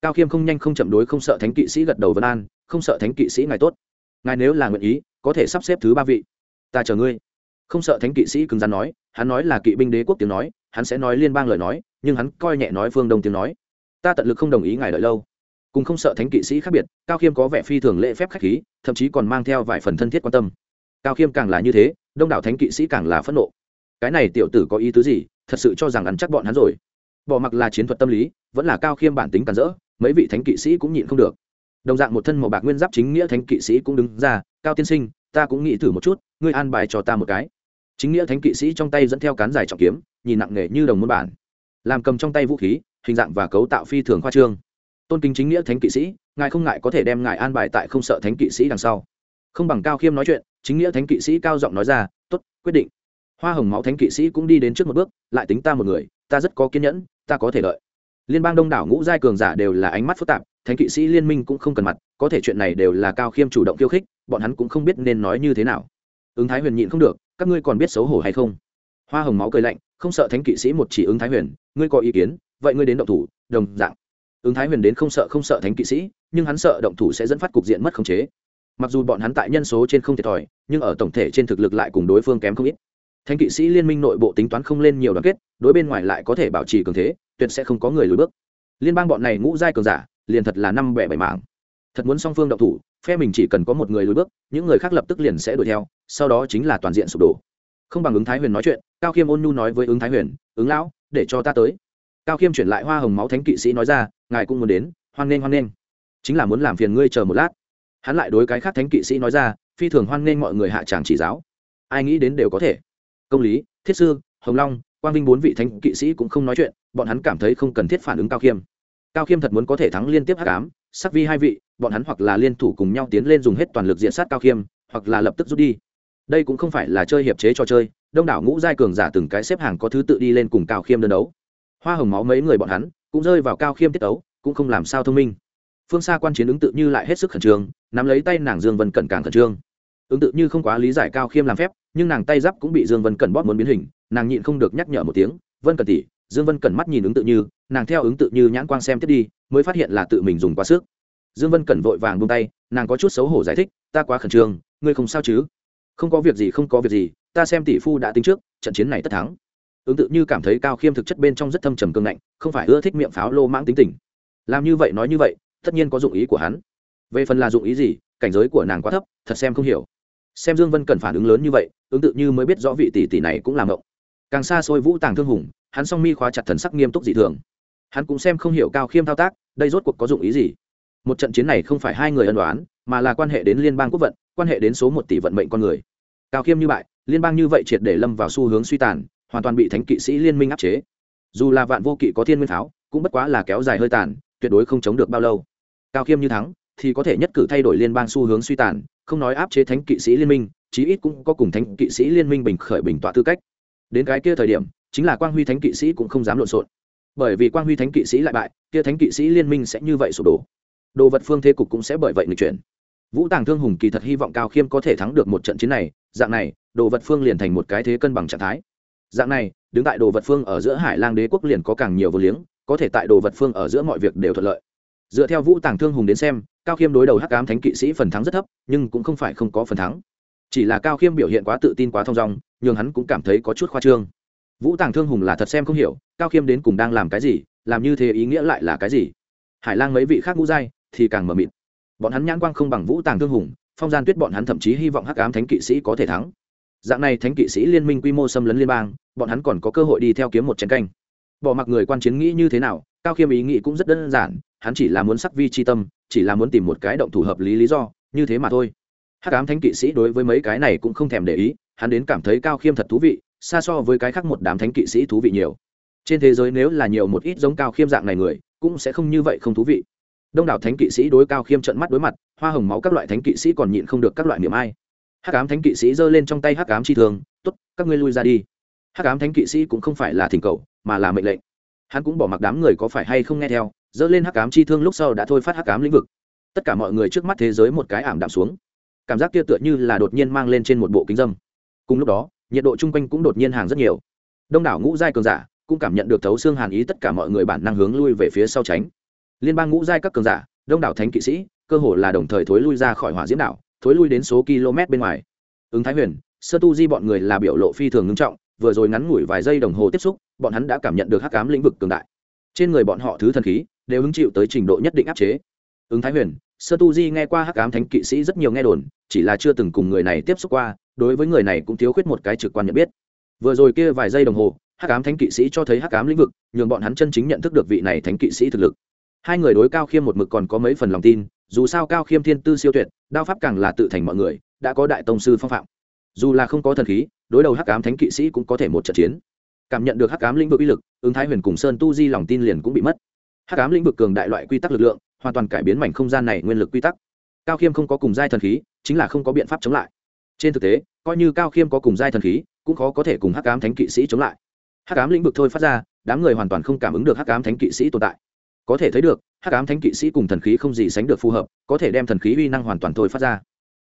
Cao khiêm không nhanh không chậm đối không sợ thánh kỵ sĩ gật đầu vân an, không sợ thánh kỵ sĩ ngài tốt. Ngài nếu là nguyện ý, có thể sắp xếp thứ ba vị. Ta chờ ngươi không sợ thánh kỵ sĩ cứng rắn nói, hắn nói là kỵ binh đế quốc tiếng nói, hắn sẽ nói liên bang lời nói, nhưng hắn coi nhẹ nói phương đông tiếng nói. Ta tận lực không đồng ý ngài đợi lâu. Cùng không sợ thánh kỵ sĩ khác biệt, cao khiêm có vẻ phi thường lễ phép khách khí, thậm chí còn mang theo vài phần thân thiết quan tâm. Cao khiêm càng là như thế, đông đảo thánh kỵ sĩ càng là phẫn nộ. Cái này tiểu tử có ý tứ gì? Thật sự cho rằng ăn chắc bọn hắn rồi. Bỏ mặc là chiến thuật tâm lý, vẫn là cao khiêm bản tính cản rỡ, mấy vị thánh kỵ sĩ cũng nhịn không được. Đồng dạng một thân màu bạc nguyên giáp chính nghĩa thánh kỵ sĩ cũng đứng ra, cao tiên sinh, ta cũng nghĩ thử một chút, ngươi an bài cho ta một cái chính nghĩa thánh kỵ sĩ trong tay dẫn theo cán dài trọng kiếm, nhìn nặng nề như đồng môn bản. Làm cầm trong tay vũ khí, hình dạng và cấu tạo phi thường khoa trương. Tôn kính chính nghĩa thánh kỵ sĩ, ngài không ngại có thể đem ngài an bài tại không sợ thánh kỵ sĩ đằng sau. Không bằng cao khiêm nói chuyện, chính nghĩa thánh kỵ sĩ cao giọng nói ra t ố t quyết định. Hoa hồng máu thánh kỵ sĩ cũng đi đến trước một bước, lại tính ta một người, ta rất có kiên nhẫn, ta có thể đợi. Liên bang đông đảo ngũ giai cường giả đều là ánh mắt phức tạp, thánh kỵ sĩ liên minh cũng không cần mặt, có thể chuyện này đều là cao khiêm chủ động khiêu khích, bọn hắn cũng không biết nên nói như thế nào. Ứng thái huyền nhịn không được các ngươi còn biết xấu hổ hay không? Hoa hồng máu cười lạnh, không sợ thánh kỵ sĩ một chỉ ứng thái huyền, ngươi có ý kiến, vậy ngươi đến động thủ, đồng dạng. Ứng thái huyền đến không sợ không sợ thánh kỵ sĩ, nhưng hắn sợ động thủ sẽ dẫn phát cục diện mất khống chế. Mặc dù bọn hắn tại nhân số trên không thiệt thòi, nhưng ở tổng thể trên thực lực lại cùng đối phương kém không ít. Thánh kỵ sĩ liên minh nội bộ tính toán không lên nhiều đoàn kết, đối bên ngoài lại có thể bảo trì cường thế, tuyệt sẽ không có người lùi bước. Liên bang bọn này ngũ giai cường giả, liền thật là năm bẻ bảy mạng thật muốn song phương động thủ, phe mình chỉ cần có một người lùi bước, những người khác lập tức liền sẽ đuổi theo, sau đó chính là toàn diện sụp đổ. Không bằng ứng thái huyền nói chuyện, cao khiêm ôn nhu nói với ứng thái huyền, ứng lão, để cho ta tới. Cao khiêm chuyển lại hoa hồng máu thánh kỵ sĩ nói ra, ngài cũng muốn đến, hoan nghênh hoan nghênh. Chính là muốn làm phiền ngươi chờ một lát. Hắn lại đối cái khác thánh kỵ sĩ nói ra, phi thường hoan nghênh mọi người hạ tràng chỉ giáo. Ai nghĩ đến đều có thể. Công lý, thiết sư, hồng long, quang vinh bốn vị thánh kỵ sĩ cũng không nói chuyện, bọn hắn cảm thấy không cần thiết phản ứng cao khiêm. Cao khiêm thật muốn có thể thắng liên tiếp hắc ám, sắc vi hai vị bọn hắn hoặc là liên thủ cùng nhau tiến lên dùng hết toàn lực diện sát cao khiêm, hoặc là lập tức rút đi. Đây cũng không phải là chơi hiệp chế cho chơi, đông đảo ngũ giai cường giả từng cái xếp hàng có thứ tự đi lên cùng cao khiêm đơn đấu. Hoa hồng máu mấy người bọn hắn cũng rơi vào cao khiêm tiết ấu cũng không làm sao thông minh. Phương xa quan chiến ứng tự như lại hết sức khẩn trương, nắm lấy tay nàng dương vân cẩn càng khẩn trương. Ứng tự như không quá lý giải cao khiêm làm phép, nhưng nàng tay giáp cũng bị dương vân cẩn bóp muốn biến hình, nàng nhịn không được nhắc nhở một tiếng, vân cẩn tỷ. Dương vân cẩn mắt nhìn ứng tự như, nàng theo ứng tự như nhãn quang xem tiếp đi, mới phát hiện là tự mình dùng quá sức dương vân cẩn vội vàng buông tay, nàng có chút xấu hổ giải thích, ta quá khẩn trương, ngươi không sao chứ? Không có việc gì, không có việc gì, ta xem tỷ phu đã tính trước, trận chiến này tất thắng. Ứng tự như cảm thấy cao khiêm thực chất bên trong rất thâm trầm cương ngạnh, không phải ưa thích miệng pháo lô mãng tính tình. Làm như vậy, nói như vậy, tất nhiên có dụng ý của hắn. Về phần là dụng ý gì, cảnh giới của nàng quá thấp, thật xem không hiểu. Xem dương vân cần phản ứng lớn như vậy, ứng tự như mới biết rõ vị tỷ tỷ này cũng làm ngộng. Càng xa xôi vũ tàng thương hùng, hắn song mi khóa chặt thần sắc nghiêm túc dị thường. Hắn cũng xem không hiểu cao khiêm thao tác, đây rốt cuộc có dụng ý gì? Một trận chiến này không phải hai người ân đoán mà là quan hệ đến liên bang quốc vận quan hệ đến số một tỷ vận mệnh con người. Cao khiêm như bại, liên bang như vậy triệt để lâm vào xu hướng suy tàn hoàn toàn bị thánh kỵ sĩ liên minh áp chế. Dù là vạn vô kỵ có thiên nguyên tháo cũng bất quá là kéo dài hơi tàn tuyệt đối không chống được bao lâu. Cao khiêm như thắng thì có thể nhất cử thay đổi liên bang xu hướng suy tàn không nói áp chế thánh kỵ sĩ liên minh chí ít cũng có cùng thánh kỵ sĩ liên minh bình khởi bình tọa tư cách. Đến cái kia thời điểm chính là quang huy thánh kỵ sĩ cũng không dám lộn xộn. Bởi vì quang huy thánh kỵ sĩ lại bại kia thánh kỵ sĩ liên minh sẽ như vậy sụp đổ đồ vật phương thế cục cũng sẽ bởi vậy người chuyển. Vũ tàng thương hùng kỳ thật hy vọng cao khiêm có thể thắng được một trận chiến này, dạng này, đồ vật phương liền thành một cái thế cân bằng trạng thái. Dạng này, đứng tại đồ vật phương ở giữa hải lang đế quốc liền có càng nhiều vô liếng, có thể tại đồ vật phương ở giữa mọi việc đều thuận lợi. Dựa theo vũ tàng thương hùng đến xem, cao khiêm đối đầu hắc ám thánh kỵ sĩ phần thắng rất thấp, nhưng cũng không phải không có phần thắng. Chỉ là cao khiêm biểu hiện quá tự tin quá thong dong nhưng hắn cũng cảm thấy có chút khoa trương. Vũ tàng thương hùng là thật xem không hiểu, cao khiêm đến cùng đang làm cái gì, làm như thế ý nghĩa lại là cái gì? Hải lang mấy vị khác ngũ giai thì càng mờ mịt. Bọn hắn nhãn quang không bằng vũ tàng thương hùng, phong gian tuyết bọn hắn thậm chí hy vọng hắc ám thánh kỵ sĩ có thể thắng. Dạng này thánh kỵ sĩ liên minh quy mô xâm lấn liên bang, bọn hắn còn có cơ hội đi theo kiếm một chiến canh. Bỏ mặc người quan chiến nghĩ như thế nào, cao khiêm ý nghĩ cũng rất đơn giản, hắn chỉ là muốn sắc vi chi tâm, chỉ là muốn tìm một cái động thủ hợp lý lý do, như thế mà thôi. Hắc ám thánh kỵ sĩ đối với mấy cái này cũng không thèm để ý, hắn đến cảm thấy cao khiêm thật thú vị, xa so với cái khác một đám thánh kỵ sĩ thú vị nhiều. Trên thế giới nếu là nhiều một ít giống cao khiêm dạng này người, cũng sẽ không như vậy không thú vị đông đảo thánh kỵ sĩ đối cao khiêm trận mắt đối mặt, hoa hồng máu các loại thánh kỵ sĩ còn nhịn không được các loại niệm ai. Hắc ám thánh kỵ sĩ giơ lên trong tay hắc ám chi thường t ố t các ngươi lui ra đi. Hắc ám thánh kỵ sĩ cũng không phải là thỉnh cầu, mà là mệnh lệnh. Hắn cũng bỏ mặc đám người có phải hay không nghe theo, giơ lên hắc ám chi thương lúc sau đã thôi phát hắc ám lĩnh vực. Tất cả mọi người trước mắt thế giới một cái ảm đạm xuống. Cảm giác kia tựa như là đột nhiên mang lên trên một bộ kính dâm. Cùng lúc đó, nhiệt độ chung quanh cũng đột nhiên hàng rất nhiều. Đông đảo ngũ giai cường giả cũng cảm nhận được thấu xương hàn ý tất cả mọi người bản năng hướng lui về phía sau tránh liên bang ngũ giai các cường giả, đông đảo thánh kỵ sĩ, cơ hồ là đồng thời thối lui ra khỏi hỏa diễm đảo, thối lui đến số km bên ngoài. Ứng thái huyền, sơ tu di bọn người là biểu lộ phi thường ngưng trọng, vừa rồi ngắn ngủi vài giây đồng hồ tiếp xúc, bọn hắn đã cảm nhận được hắc cám lĩnh vực cường đại. Trên người bọn họ thứ thần khí, đều hứng chịu tới trình độ nhất định áp chế. Ứng thái huyền, sơ tu di nghe qua hắc cám thánh kỵ sĩ rất nhiều nghe đồn, chỉ là chưa từng cùng người này tiếp xúc qua, đối với người này cũng thiếu khuyết một cái trực quan nhận biết. Vừa rồi kia vài giây đồng hồ, hắc cám thánh kỵ sĩ cho thấy hắc cám lĩnh vực, nhường bọn hắn chân chính nhận thức được vị này thánh kỵ sĩ thực lực hai người đối cao khiêm một mực còn có mấy phần lòng tin, dù sao cao khiêm thiên tư siêu tuyệt, đao pháp càng là tự thành mọi người, đã có đại tông sư phong phạm. Dù là không có thần khí, đối đầu hắc ám thánh kỵ sĩ cũng có thể một trận chiến. Cảm nhận được hắc ám lĩnh vực uy lực, ứng thái huyền cùng sơn tu di lòng tin liền cũng bị mất. Hắc ám lĩnh vực cường đại loại quy tắc lực lượng, hoàn toàn cải biến mảnh không gian này nguyên lực quy tắc. Cao khiêm không có cùng giai thần khí, chính là không có biện pháp chống lại. Trên thực tế, coi như cao khiêm có cùng giai thần khí, cũng khó có thể cùng hắc ám thánh kỵ sĩ chống lại. Hắc ám lĩnh vực thôi phát ra, đám người hoàn toàn không cảm ứng được hắc ám thánh kỵ sĩ tồn tại có thể thấy được, hắc ám thánh kỵ sĩ cùng thần khí không gì sánh được phù hợp, có thể đem thần khí uy năng hoàn toàn thôi phát ra.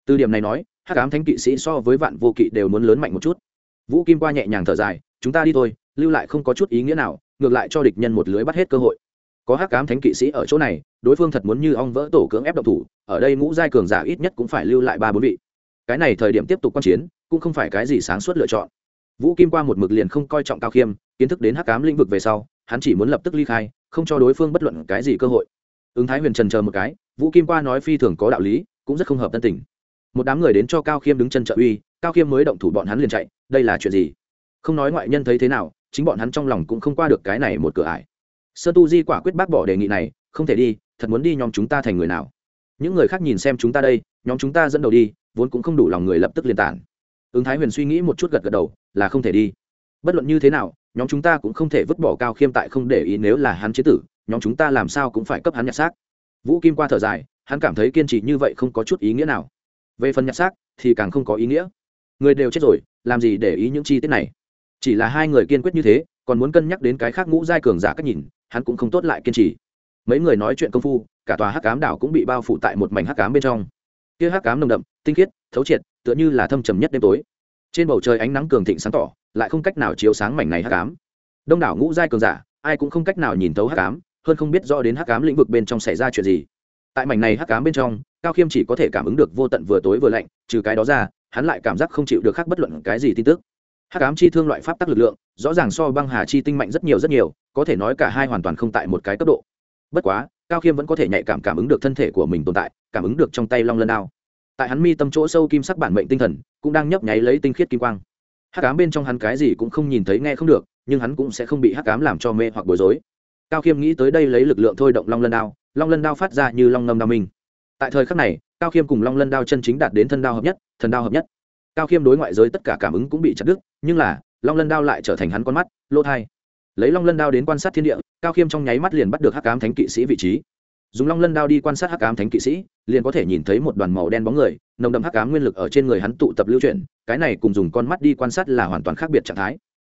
Từ điểm này nói, hắc ám thánh kỵ sĩ so với vạn vô kỵ đều muốn lớn mạnh một chút. Vũ kim qua nhẹ nhàng thở dài, chúng ta đi thôi, lưu lại không có chút ý nghĩa nào, ngược lại cho địch nhân một lưới bắt hết cơ hội. Có hắc ám thánh kỵ sĩ ở chỗ này, đối phương thật muốn như ong vỡ tổ cưỡng ép động thủ, ở đây ngũ giai cường giả ít nhất cũng phải lưu lại ba bốn vị. Cái này thời điểm tiếp tục quan chiến, cũng không phải cái gì sáng suốt lựa chọn. Vũ kim qua một mực liền không coi trọng cao khiêm, kiến thức đến hắc ám lĩnh vực về sau, hắn chỉ muốn lập tức ly khai không cho đối phương bất luận cái gì cơ hội. Ứng thái huyền trần chờ một cái, vũ kim qua nói phi thường có đạo lý, cũng rất không hợp tân tình. Một đám người đến cho cao khiêm đứng chân trợ uy, cao khiêm mới động thủ bọn hắn liền chạy, đây là chuyện gì? Không nói ngoại nhân thấy thế nào, chính bọn hắn trong lòng cũng không qua được cái này một cửa ải. Sơ tu di quả quyết bác bỏ đề nghị này, không thể đi, thật muốn đi nhóm chúng ta thành người nào? Những người khác nhìn xem chúng ta đây, nhóm chúng ta dẫn đầu đi, vốn cũng không đủ lòng người lập tức liên tản. Ứng thái huyền suy nghĩ một chút gật gật đầu, là không thể đi. Bất luận như thế nào nhóm chúng ta cũng không thể vứt bỏ cao khiêm tại không để ý nếu là hắn chế tử, nhóm chúng ta làm sao cũng phải cấp hắn nhặt xác. Vũ kim qua thở dài, hắn cảm thấy kiên trì như vậy không có chút ý nghĩa nào. Về phần nhặt xác thì càng không có ý nghĩa. Người đều chết rồi, làm gì để ý những chi tiết này? Chỉ là hai người kiên quyết như thế, còn muốn cân nhắc đến cái khác ngũ giai cường giả cách nhìn, hắn cũng không tốt lại kiên trì. Mấy người nói chuyện công phu, cả tòa hắc cám đảo cũng bị bao phủ tại một mảnh hắc cám bên trong. Kia hắc cám nồng đậm, tinh khiết, thấu triệt, tựa như là thâm trầm nhất đêm tối. Trên bầu trời ánh nắng cường thịnh sáng tỏ lại không cách nào chiếu sáng mảnh này hắc ám, đông đảo ngũ giai cường giả ai cũng không cách nào nhìn thấu hắc ám, hơn không biết rõ đến hắc ám lĩnh vực bên trong xảy ra chuyện gì. Tại mảnh này hắc ám bên trong cao khiêm chỉ có thể cảm ứng được vô tận vừa tối vừa lạnh trừ cái đó ra hắn lại cảm giác không chịu được khác bất luận cái gì tin tức. Hắc ám chi thương loại pháp tắc lực lượng rõ ràng so băng hà chi tinh mạnh rất nhiều rất nhiều có thể nói cả hai hoàn toàn không tại một cái cấp độ. Bất quá cao khiêm vẫn có thể nhạy cảm cảm ứng được thân thể của mình tồn tại cảm ứng được trong tay long lân đao. Tại hắn mi tâm chỗ sâu kim sắc bản mệnh tinh thần cũng đang nhấp nháy lấy tinh khiết kim quang hắc ám bên trong hắn cái gì cũng không nhìn thấy nghe không được, nhưng hắn cũng sẽ không bị hắc ám làm cho mê hoặc bối rối. Cao khiêm nghĩ tới đây lấy lực lượng thôi động long lân đao, long lân đao phát ra như long ngâm đao minh. Tại thời khắc này, cao khiêm cùng long lân đao chân chính đạt đến thân đao hợp nhất, thần đao hợp nhất. Cao khiêm đối ngoại giới tất cả cảm ứng cũng bị chặt đứt, nhưng là, long lân đao lại trở thành hắn con mắt, lỗ thai. Lấy long lân đao đến quan sát thiên địa, cao khiêm trong nháy mắt liền bắt được hắc ám thánh kỵ sĩ vị trí dùng long lân đao đi quan sát hắc ám thánh kỵ sĩ, liền có thể nhìn thấy một đoàn màu đen bóng người, nồng đậm hắc ám nguyên lực ở trên người hắn tụ tập lưu chuyển, cái này cùng dùng con mắt đi quan sát là hoàn toàn khác biệt trạng thái.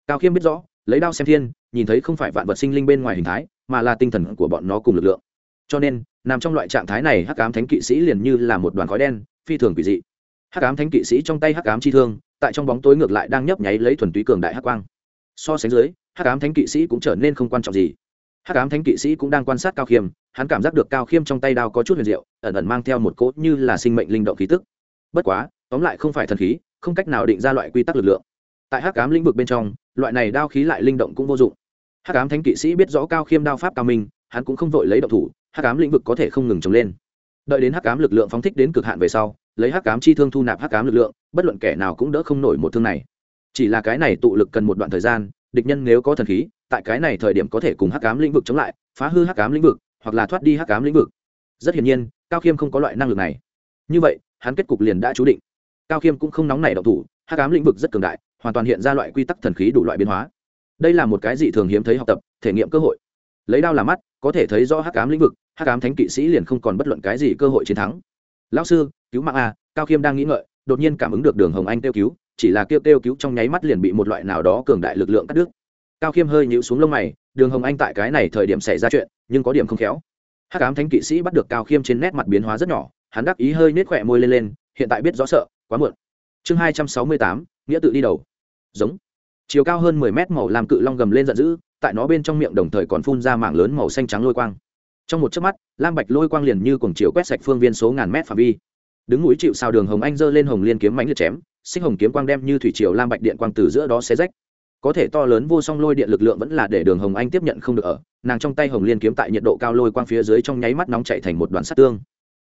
Cao khiêm biết rõ, lấy đao xem thiên, nhìn thấy không phải vạn vật sinh linh bên ngoài hình thái, mà là tinh thần của bọn nó cùng lực lượng. Cho nên, nằm trong loại trạng thái này hắc ám thánh kỵ sĩ liền như là một đoàn khói đen, phi thường quỷ dị. Hắc ám thánh kỵ sĩ trong tay hắc ám chi thương, tại trong bóng tối ngược lại đang nhấp nháy lấy thuần túy cường đại hắc quang. So sánh dưới, hắc ám thánh kỵ sĩ cũng trở nên không quan trọng gì hắc ám thánh kỵ sĩ cũng đang quan sát cao khiêm, hắn cảm giác được cao khiêm trong tay đao có chút huyền diệu, ẩn ẩn mang theo một cỗ như là sinh mệnh linh động khí tức. Bất quá, tóm lại không phải thần khí, không cách nào định ra loại quy tắc lực lượng. Tại hắc ám lĩnh vực bên trong, loại này đao khí lại linh động cũng vô dụng. Hắc ám thánh kỵ sĩ biết rõ cao khiêm đao pháp cao minh, hắn cũng không vội lấy động thủ, hắc ám lĩnh vực có thể không ngừng trồng lên. Đợi đến hắc ám lực lượng phóng thích đến cực hạn về sau, lấy hắc ám chi thương thu nạp hắc ám lực lượng, bất luận kẻ nào cũng đỡ không nổi một thương này. Chỉ là cái này tụ lực cần một đoạn thời gian, địch nhân nếu có thần khí tại cái này thời điểm có thể cùng hắc ám lĩnh vực chống lại, phá hư hắc ám lĩnh vực, hoặc là thoát đi hắc ám lĩnh vực. Rất hiển nhiên, cao khiêm không có loại năng lực này. Như vậy, hắn kết cục liền đã chú định. Cao khiêm cũng không nóng nảy động thủ, hắc ám lĩnh vực rất cường đại, hoàn toàn hiện ra loại quy tắc thần khí đủ loại biến hóa. Đây là một cái dị thường hiếm thấy học tập, thể nghiệm cơ hội. Lấy đao làm mắt, có thể thấy rõ hắc ám lĩnh vực, hắc ám thánh kỵ sĩ liền không còn bất luận cái gì cơ hội chiến thắng. Lão sư, cứu mạng a, cao khiêm đang nghĩ ngợi, đột nhiên cảm ứng được đường hồng anh kêu cứu, chỉ là kêu kêu cứu trong nháy mắt liền bị một loại nào đó cường đại lực lượng cắt đứt cao khiêm hơi nhịu xuống lông mày, đường hồng anh tại cái này thời điểm xảy ra chuyện, nhưng có điểm không khéo. Hắc ám thánh kỵ sĩ bắt được cao khiêm trên nét mặt biến hóa rất nhỏ, hắn đắc ý hơi nết khỏe môi lên lên, hiện tại biết rõ sợ, quá muộn. Chương hai trăm sáu mươi tám, nghĩa tự đi đầu. Giống. Chiều cao hơn mười mét màu làm cự long gầm lên giận dữ, tại nó bên trong miệng đồng thời còn phun ra mảng lớn màu xanh trắng lôi quang. Trong một chớp mắt, lam bạch lôi quang liền như cùng chiều quét sạch phương viên số ngàn mét phạm vi. Đứng mũi chịu sao đường hồng anh giơ lên hồng liên kiếm mánh liệt chém sinh hồng kiếm quang đem như thủy triều lam bạch điện quang từ giữa đó xé rách có thể to lớn vô song lôi điện lực lượng vẫn là để đường hồng anh tiếp nhận không được ở. Nàng trong tay hồng liên kiếm tại nhiệt độ cao lôi quang phía dưới trong nháy mắt nóng chạy thành một đoàn sắt tương.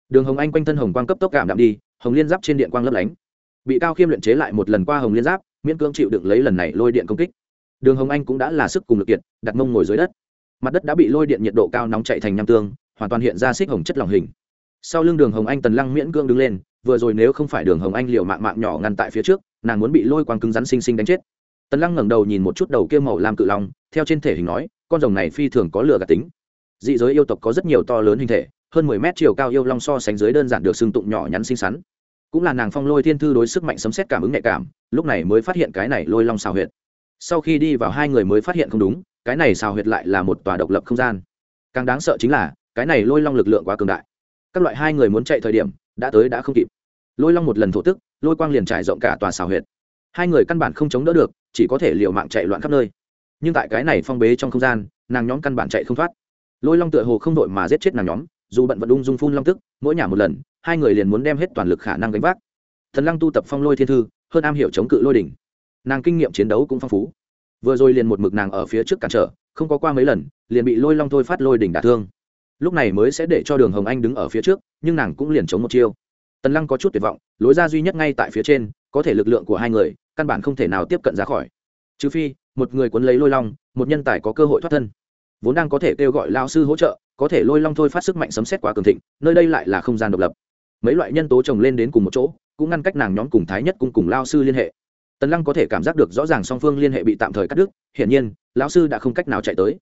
Đường hồng anh quanh thân hồng quang cấp tốc cảm đạm đi, hồng liên giáp trên điện quang lấp lánh. Bị cao khiêm luyện chế lại một lần qua hồng liên giáp, miễn cưỡng chịu đựng lấy lần này lôi điện công kích. Đường hồng anh cũng đã là sức cùng lực kiện đặt mông ngồi dưới đất. Mặt đất đã bị lôi điện nhiệt độ cao nóng chạy thành nham tương, hoàn toàn hiện ra xích hồng chất lỏng hình. Sau lưng đường hồng anh tần lăng miễn cưỡng đứng lên, vừa rồi nếu không phải đường hồng anh liều mạng mạng nhỏ ngăn tại phía trước, nàng muốn bị lôi quang cứng rắn xinh xinh đánh chết tần lăng ngẩng đầu nhìn một chút đầu kia màu làm cự long, theo trên thể hình nói, con rồng này phi thường có lửa gạt tính. Dị giới yêu tộc có rất nhiều to lớn hình thể, hơn mười mét chiều cao yêu long so sánh dưới đơn giản được xương tụng nhỏ nhắn xinh xắn. Cũng là nàng phong lôi thiên thư đối sức mạnh sấm xét cảm ứng nhạy cảm, lúc này mới phát hiện cái này lôi long xào huyệt. Sau khi đi vào hai người mới phát hiện không đúng, cái này xào huyệt lại là một tòa độc lập không gian. Càng đáng sợ chính là, cái này lôi long lực lượng quá cường đại. Các loại hai người muốn chạy thời điểm, đã tới đã không kịp. Lôi long một lần thổ tức, lôi quang liền trải rộng cả tòa xào huyệt. Hai người căn bản không chống đỡ được chỉ có thể liều mạng chạy loạn khắp nơi. Nhưng tại cái này phong bế trong không gian, nàng nhóm căn bản chạy không thoát. Lôi long tựa hồ không đội mà giết chết nàng nhóm, dù bận vận ung dung phun long tức, mỗi nhà một lần, hai người liền muốn đem hết toàn lực khả năng gánh vác. Thần lăng tu tập phong lôi thiên thư, hơn am hiểu chống cự lôi đỉnh. Nàng kinh nghiệm chiến đấu cũng phong phú. Vừa rồi liền một mực nàng ở phía trước cản trở, không có qua mấy lần, liền bị lôi long thôi phát lôi đỉnh đả thương. Lúc này mới sẽ để cho đường hồng anh đứng ở phía trước, nhưng nàng cũng liền chống một chiêu. Tần lăng có chút tuyệt vọng, lối ra duy nhất ngay tại phía trên, có thể lực lượng của hai người căn bản không thể nào tiếp cận ra khỏi. Trừ phi, một người cuốn lấy lôi long, một nhân tài có cơ hội thoát thân. Vốn đang có thể kêu gọi lao sư hỗ trợ, có thể lôi long thôi phát sức mạnh sấm xét quá cường thịnh, nơi đây lại là không gian độc lập. Mấy loại nhân tố chồng lên đến cùng một chỗ, cũng ngăn cách nàng nhóm cùng thái nhất cùng cùng lao sư liên hệ. Tần lăng có thể cảm giác được rõ ràng song phương liên hệ bị tạm thời cắt đứt, hiển nhiên, lão sư đã không cách nào chạy tới.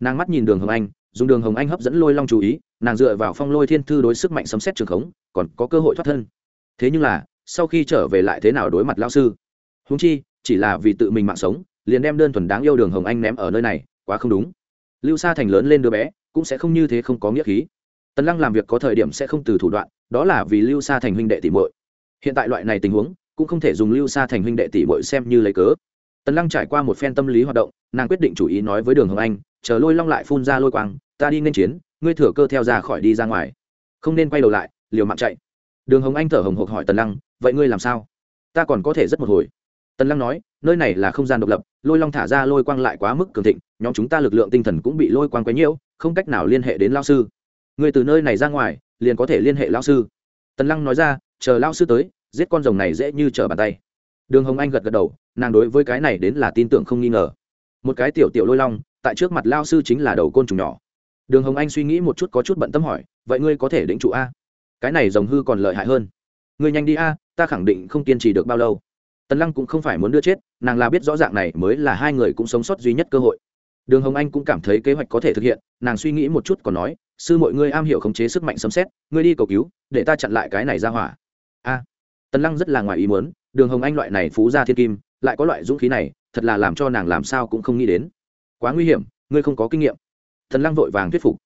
Nàng mắt nhìn đường hồng anh, dùng đường hồng anh hấp dẫn lôi long chú ý, nàng dựa vào phong lôi thiên thư đối sức mạnh sấm xét trường khống, còn có cơ hội thoát thân. Thế nhưng là, sau khi trở về lại thế nào đối mặt lao sư? Húng chi, chỉ là vì tự mình mạng sống, liền đem đơn thuần đáng yêu đường hồng anh ném ở nơi này, quá không đúng. Lưu sa thành lớn lên đứa bé, cũng sẽ không như thế không có nghĩa khí. Tần lăng làm việc có thời điểm sẽ không từ thủ đoạn, đó là vì lưu sa thành huynh đệ tỷ muội. Hiện tại loại này tình huống, cũng không thể dùng lưu sa thành huynh đệ tỷ muội xem như lấy cớ. Tần lăng trải qua một phen tâm lý hoạt động, nàng quyết định chủ ý nói với đường hồng anh, chờ lôi long lại phun ra lôi quang, ta đi nên chiến, ngươi thừa cơ theo ra khỏi đi ra ngoài. Không nên quay đầu lại, liều mạng chạy. Đường hồng anh thở hồng hộc hỏi tần lăng, vậy ngươi làm sao? Ta còn có thể rất một hồi tần lăng nói, nơi này là không gian độc lập, lôi long thả ra lôi quang lại quá mức cường thịnh, nhóm chúng ta lực lượng tinh thần cũng bị lôi quang quấy nhiễu, không cách nào liên hệ đến lao sư. Người từ nơi này ra ngoài, liền có thể liên hệ lao sư. Tần lăng nói ra, chờ lao sư tới, giết con rồng này dễ như trở bàn tay. Đường hồng anh gật gật đầu, nàng đối với cái này đến là tin tưởng không nghi ngờ. Một cái tiểu tiểu lôi long, tại trước mặt lao sư chính là đầu côn trùng nhỏ. Đường hồng anh suy nghĩ một chút có chút bận tâm hỏi, vậy ngươi có thể định trụ a? Cái này rồng hư còn lợi hại hơn. Ngươi nhanh đi a, ta khẳng định không kiên trì được bao lâu tần lăng cũng không phải muốn đưa chết, nàng là biết rõ ràng này mới là hai người cũng sống sót duy nhất cơ hội. Đường hồng anh cũng cảm thấy kế hoạch có thể thực hiện, nàng suy nghĩ một chút còn nói, sư mọi ngươi am hiểu khống chế sức mạnh sấm xét ngươi đi cầu cứu, để ta chặn lại cái này ra hỏa. A. Tần lăng rất là ngoài ý muốn, đường hồng anh loại này phú ra thiên kim, lại có loại dũng khí này, thật là làm cho nàng làm sao cũng không nghĩ đến. Quá nguy hiểm, ngươi không có kinh nghiệm. Tần lăng vội vàng thuyết phục.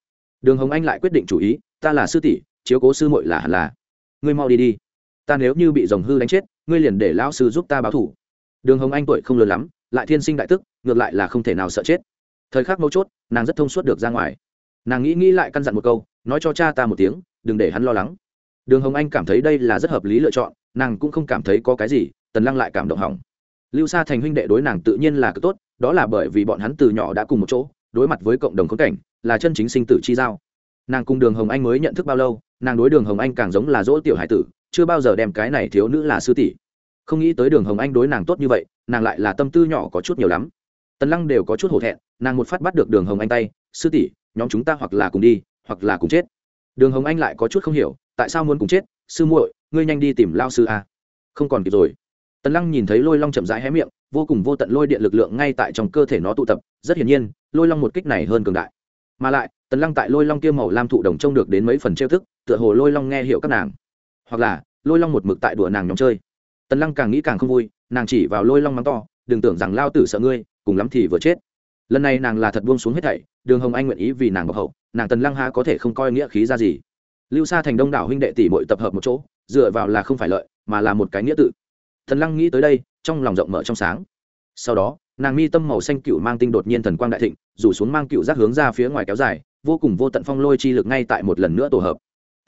Đường hồng anh lại quyết định chủ ý, ta là sư tỷ, chiếu cố sư muội là hẳn là. Ngươi mau đi đi. Ta nếu như bị dòng hư đánh chết ngươi liền để lão sư giúp ta báo thủ. Đường hồng anh tuổi không lớn lắm, lại thiên sinh đại tức, ngược lại là không thể nào sợ chết. Thời khắc mấu chốt, nàng rất thông suốt được ra ngoài. Nàng nghĩ nghĩ lại căn dặn một câu, nói cho cha ta một tiếng, đừng để hắn lo lắng. Đường hồng anh cảm thấy đây là rất hợp lý lựa chọn, nàng cũng không cảm thấy có cái gì, tần lăng lại cảm động hỏng. Lưu sa thành huynh đệ đối nàng tự nhiên là cực tốt, đó là bởi vì bọn hắn từ nhỏ đã cùng một chỗ, đối mặt với cộng đồng khốn cảnh, là chân chính sinh tử chi giao. Nàng cùng đường hồng anh mới nhận thức bao lâu, nàng đối đường hồng anh càng giống là dỗ tiểu hải tử chưa bao giờ đem cái này thiếu nữ là sư tỷ. Không nghĩ tới đường hồng anh đối nàng tốt như vậy, nàng lại là tâm tư nhỏ có chút nhiều lắm. Tần lăng đều có chút hổ thẹn, nàng một phát bắt được đường hồng anh tay, sư tỷ, nhóm chúng ta hoặc là cùng đi, hoặc là cùng chết. Đường hồng anh lại có chút không hiểu, tại sao muốn cùng chết? Sư muội, ngươi nhanh đi tìm lao sư a. Không còn kịp rồi. Tần lăng nhìn thấy lôi long chậm rãi hé miệng, vô cùng vô tận lôi điện lực lượng ngay tại trong cơ thể nó tụ tập, rất hiển nhiên, lôi long một kích này hơn cường đại. Mà lại, tần lăng tại lôi long kia màu lam thụ đồng trông được đến mấy phần trêu thức, tựa hồ lôi long nghe hiểu các nàng hoặc là lôi long một mực tại đùa nàng nhóm chơi. Tần lăng càng nghĩ càng không vui, nàng chỉ vào lôi long mắng to, đừng tưởng rằng lao tử sợ ngươi, cùng lắm thì vừa chết. Lần này nàng là thật buông xuống hết thảy, đường hồng anh nguyện ý vì nàng bọc hậu, nàng tần lăng ha có thể không coi nghĩa khí ra gì. Lưu xa thành đông đảo huynh đệ tỷ mội tập hợp một chỗ, dựa vào là không phải lợi, mà là một cái nghĩa tự. Tần lăng nghĩ tới đây, trong lòng rộng mở trong sáng. Sau đó, nàng mi tâm màu xanh cựu mang tinh đột nhiên thần quang đại thịnh, rủ xuống mang cựu rác hướng ra phía ngoài kéo dài, vô cùng vô tận phong lôi chi lực ngay tại một lần nữa tổ hợp